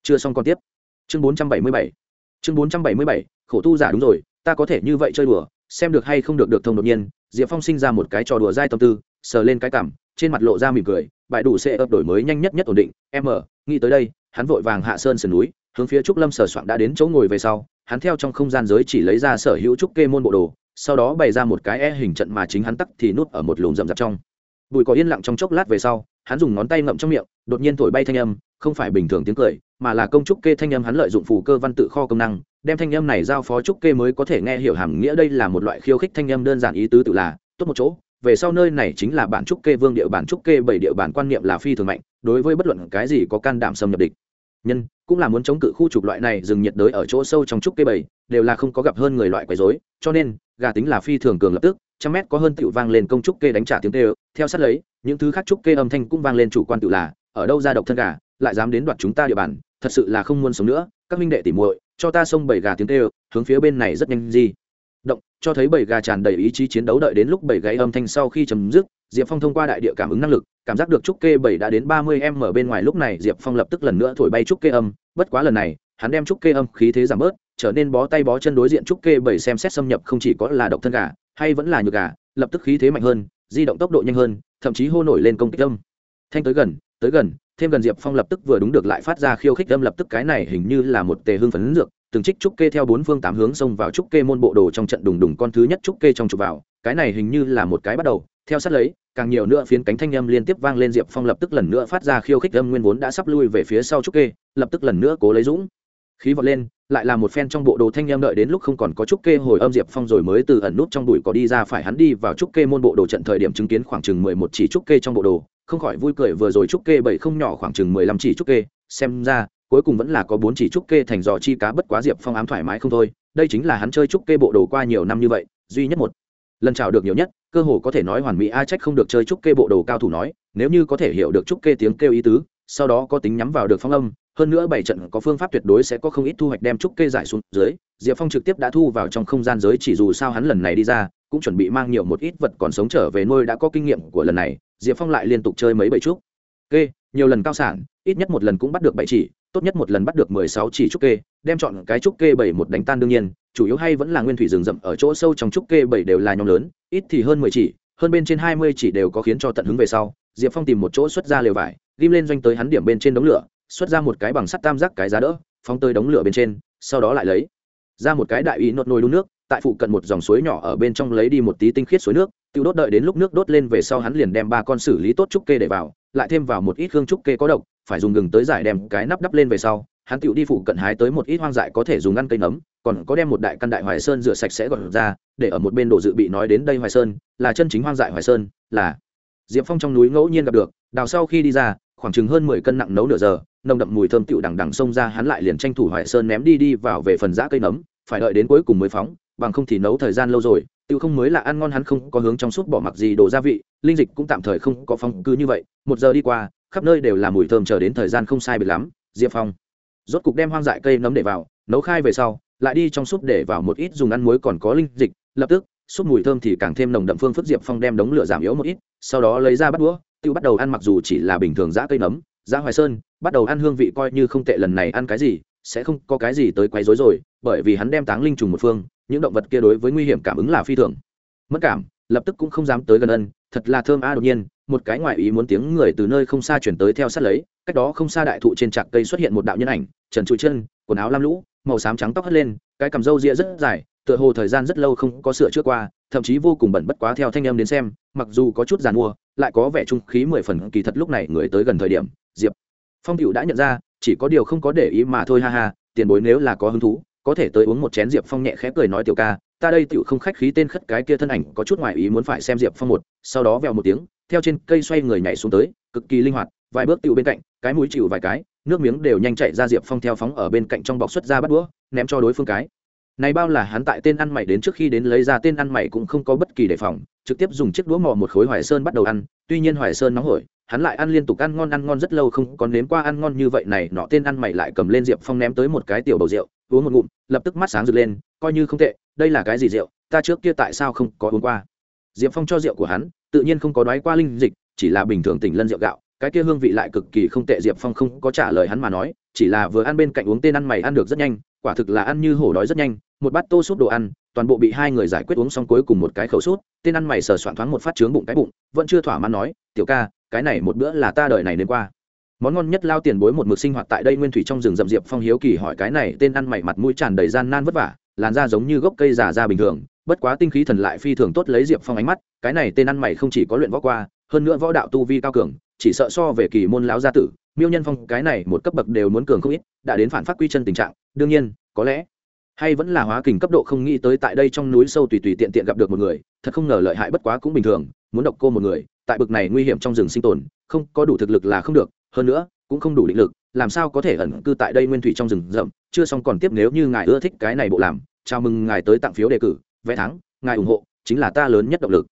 Chưa xong còn tiếp. Chương bốn trăm bảy mươi bảy. Chương bốn trăm bảy mươi bảy, khổ tu giả đúng rồi, ta có thể như vậy chơi đùa, xem được hay không được được thông đột nhiên, diệp phong sinh ra một cái trò đùa dai tâm tư, sờ lên cái cảm, trên mặt lộ ra mỉm cười bại đủ sẽ ấp đổi mới nhanh nhất nhất ổn định m nghĩ tới đây, hắn vội vàng hạ sơn sườn núi hướng phía trúc lâm sở soạn đã đến chỗ ngồi về sau, hắn theo trong không gian giới chỉ lấy ra sở hữu trúc kê môn bộ đồ, sau đó bày ra một cái e hình trận mà chính hắn tắc thì nút ở một lùm rậm rạp trong. Bụi có yên lặng trong chốc lát về sau, hắn dùng ngón tay ngậm trong miệng, đột nhiên thổi bay thanh âm, không phải bình thường tiếng cười, mà là công trúc kê thanh âm hắn lợi dụng phù cơ văn tự kho công năng, đem thanh âm này giao phó trúc kê mới có thể nghe hiểu hàm nghĩa đây là một loại khiêu khích thanh âm đơn giản ý tứ tự là, tốt một chỗ, về sau nơi này chính là bản trúc kê vương địa bản trúc kê bảy địa bản quan niệm là phi thường mạnh, đối với bất luận cái gì có can đảm xâm nhập địch nhân, cũng là muốn chống cự khu trục loại này rừng nhiệt đới ở chỗ sâu trong trúc cây bảy đều là không có gặp hơn người loại quấy rối, cho nên, gà tính là phi thường cường lập tức, trăm mét có hơn tựu vang lên công trúc kê đánh trả tiếng tê theo sát lấy, những thứ khác trúc kê âm thanh cũng vang lên chủ quan tự là, ở đâu ra độc thân gà, lại dám đến đoạt chúng ta địa bàn, thật sự là không muốn sống nữa, các minh đệ tỉ muội, cho ta xông bảy gà tiếng tê hướng phía bên này rất nhanh gì. Động, cho thấy bảy gà tràn đầy ý chí chiến đấu đợi đến lúc bảy gáy âm thanh sau khi chấm dứt diệp phong thông qua đại địa cảm ứng năng lực, cảm giác được trúc kê bảy đã đến ba mươi m ở bên ngoài lúc này diệp phong lập tức lần nữa thổi bay trúc kê âm. Bất quá lần này, hắn đem trúc kê âm khí thế giảm bớt, trở nên bó tay bó chân đối diện trúc kê bảy xem xét xâm nhập không chỉ có là độc thân gà, hay vẫn là nhược gà, lập tức khí thế mạnh hơn, di động tốc độ nhanh hơn, thậm chí hô nổi lên công kích âm. Thanh tới gần tới gần, thêm gần diệp phong lập tức vừa đúng được lại phát ra khiêu khích âm, lập tức cái này hình như là một tề hương phấn dược từng trích trúc kê theo bốn phương tám hướng xông vào trúc kê môn bộ đồ trong trận đùng đùng con thứ nhất trúc kê trong chụp vào, cái này hình như là một cái bắt đầu. Theo sát lấy, càng nhiều nữa phiến cánh thanh âm liên tiếp vang lên diệp phong lập tức lần nữa phát ra khiêu khích âm nguyên vốn đã sắp lui về phía sau trúc kê, lập tức lần nữa cố lấy dũng. Khí vọt lên, lại là một phen trong bộ đồ thanh âm đợi đến lúc không còn có trúc kê hồi âm diệp phong rồi mới từ ẩn nút trong bụi có đi ra phải hắn đi vào trúc kê môn bộ đồ trận thời điểm chứng kiến khoảng chừng mười một chỉ trúc kê trong bộ đồ, không khỏi vui cười vừa rồi trúc kê bảy không nhỏ khoảng chừng mười lăm chỉ trúc kê, xem ra cuối cùng vẫn là có bốn chỉ trúc kê thành giò chi cá bất quá diệp phong ám thoải mái không thôi, đây chính là hắn chơi trúc kê bộ đồ qua nhiều năm như vậy, duy nhất một. Lần chào được nhiều nhất, cơ hồ có thể nói hoàn mỹ, ai trách không được chơi trúc kê bộ đồ cao thủ nói, nếu như có thể hiểu được trúc kê tiếng kêu ý tứ, sau đó có tính nhắm vào được phong âm, hơn nữa bảy trận có phương pháp tuyệt đối sẽ có không ít thu hoạch đem trúc kê giải xuống dưới, diệp phong trực tiếp đã thu vào trong không gian giới chỉ dù sao hắn lần này đi ra, cũng chuẩn bị mang nhiều một ít vật còn sống trở về nuôi đã có kinh nghiệm của lần này, diệp phong lại liên tục chơi mấy bảy trúc. Kê, nhiều lần cao sản, ít nhất một lần cũng bắt được bảy chỉ tốt nhất một lần bắt được mười sáu chỉ trúc kê, đem chọn cái trúc kê bảy một đánh tan đương nhiên, chủ yếu hay vẫn là nguyên thủy rừng rậm ở chỗ sâu trong trúc kê bảy đều là nhóm lớn, ít thì hơn mười chỉ, hơn bên trên hai mươi chỉ đều có khiến cho tận hứng về sau, diệp phong tìm một chỗ xuất ra lều vải, ghim lên doanh tới hắn điểm bên trên đống lửa, xuất ra một cái bằng sắt tam giác cái giá đỡ, phóng tới đống lửa bên trên, sau đó lại lấy ra một cái đại ý nốt nồi đun nước, tại phụ cận một dòng suối nhỏ ở bên trong lấy đi một tí tinh khiết suối nước, tiêu đốt đợi đến lúc nước đốt lên về sau hắn liền đem ba con xử lý tốt trúc kê để vào, lại thêm vào một ít hương trúc kê có độc phải dùng gừng tới giải đem cái nắp đắp lên về sau, hắn tựu đi phụ cận hái tới một ít hoang dại có thể dùng ăn cây nấm, còn có đem một đại căn đại hoài sơn rửa sạch sẽ gọt ra, để ở một bên đồ dự bị nói đến đây hoài sơn, là chân chính hoang dại hoài sơn, là diệp phong trong núi ngẫu nhiên gặp được, đào sau khi đi ra, khoảng chừng hơn mười cân nặng nấu nửa giờ, nồng đậm mùi thơm tựu đằng đằng xông ra, hắn lại liền tranh thủ hoài sơn ném đi đi vào về phần giã cây nấm, phải đợi đến cuối cùng mới phóng, bằng không thì nấu thời gian lâu rồi tự không mới là ăn ngon hắn không có hướng trong suốt bỏ mặc gì đồ gia vị, linh dịch cũng tạm thời không có phong cứ như vậy, một giờ đi qua khắp nơi đều là mùi thơm chờ đến thời gian không sai biệt lắm, diệp phong. Rốt cục đem hoang dại cây nấm để vào, nấu khai về sau, lại đi trong súp để vào một ít dùng ăn muối còn có linh dịch, lập tức, súp mùi thơm thì càng thêm nồng đậm phương phức diệp phong đem đống lửa giảm yếu một ít, sau đó lấy ra bắt đũa tự bắt đầu ăn mặc dù chỉ là bình thường giã cây nấm giã hoài sơn, bắt đầu ăn hương vị coi như không tệ lần này ăn cái gì, sẽ không có cái gì tới quấy rối rồi, bởi vì hắn đem táng linh trùng một phương, những động vật kia đối với nguy hiểm cảm ứng là phi thường. Mất cảm, lập tức cũng không dám tới gần ân thật là thơm a đột nhiên, một cái ngoại ý muốn tiếng người từ nơi không xa chuyển tới theo sát lấy, cách đó không xa đại thụ trên trạc cây xuất hiện một đạo nhân ảnh, trần trụi chân, quần áo lam lũ, màu xám trắng tóc hất lên, cái cằm râu ria rất dài, tựa hồ thời gian rất lâu không có sửa trước qua, thậm chí vô cùng bẩn bất quá theo thanh em đến xem, mặc dù có chút giàn mua, lại có vẻ trung khí mười phần, kỳ thật lúc này người tới gần thời điểm, diệp phong cựu đã nhận ra, chỉ có điều không có để ý mà thôi ha ha, tiền bối nếu là có hứng thú, có thể tới uống một chén diệp phong nhẹ khẽ cười nói tiểu ca ta đây tiểu không khách khí tên khất cái kia thân ảnh có chút ngoài ý muốn phải xem diệp phong một, sau đó vèo một tiếng, theo trên cây xoay người nhảy xuống tới, cực kỳ linh hoạt, vài bước tiểu bên cạnh, cái mũi chịu vài cái, nước miếng đều nhanh chạy ra diệp phong theo phóng ở bên cạnh trong bọc xuất ra bắt đũa, ném cho đối phương cái. Này bao là hắn tại tên ăn mày đến trước khi đến lấy ra tên ăn mày cũng không có bất kỳ đề phòng, trực tiếp dùng chiếc đũa mò một khối hoài sơn bắt đầu ăn, tuy nhiên hoài sơn nóng hổi, hắn lại ăn liên tục ăn ngon ăn ngon rất lâu không còn nếm qua ăn ngon như vậy này, nọ tên ăn mày lại cầm lên diệp phong ném tới một cái tiểu bầu rượu, uống một ngụm, lập tức mắt sáng rực lên, coi như không tệ đây là cái gì rượu? Ta trước kia tại sao không có uống qua? Diệp phong cho rượu của hắn, tự nhiên không có đoái qua linh dịch, chỉ là bình thường tỉnh lân rượu gạo. Cái kia hương vị lại cực kỳ không tệ, diệp phong không có trả lời hắn mà nói, chỉ là vừa ăn bên cạnh uống tên ăn mày ăn được rất nhanh, quả thực là ăn như hổ đói rất nhanh. Một bát tô súp đồ ăn, toàn bộ bị hai người giải quyết uống xong cuối cùng một cái khẩu sút tên ăn mày sờ soạn thoáng một phát trướng bụng cái bụng, vẫn chưa thỏa mãn nói, tiểu ca, cái này một bữa là ta đợi này đến qua. Món ngon nhất lao tiền bối một mực sinh hoạt tại đây nguyên thủy trong rừng rậm, diệp phong hiếu kỳ hỏi cái này tên ăn mày mặt mũi tràn đầy gian nan vất vả làn da giống như gốc cây già da bình thường, bất quá tinh khí thần lại phi thường tốt lấy diệp phong ánh mắt, cái này tên ăn mày không chỉ có luyện võ qua, hơn nữa võ đạo tu vi cao cường, chỉ sợ so về kỳ môn lão gia tử, miêu nhân phong cái này một cấp bậc đều muốn cường không ít, đã đến phản phát quy chân tình trạng, đương nhiên, có lẽ hay vẫn là hóa kình cấp độ không nghĩ tới tại đây trong núi sâu tùy tùy tiện tiện gặp được một người, thật không ngờ lợi hại bất quá cũng bình thường, muốn độc cô một người, tại bực này nguy hiểm trong rừng sinh tồn, không có đủ thực lực là không được, hơn nữa, cũng không đủ định lực làm sao có thể ẩn cư tại đây nguyên thủy trong rừng rậm, chưa xong còn tiếp nếu như ngài ưa thích cái này bộ làm, chào mừng ngài tới tặng phiếu đề cử vé thắng, ngài ủng hộ, chính là ta lớn nhất động lực.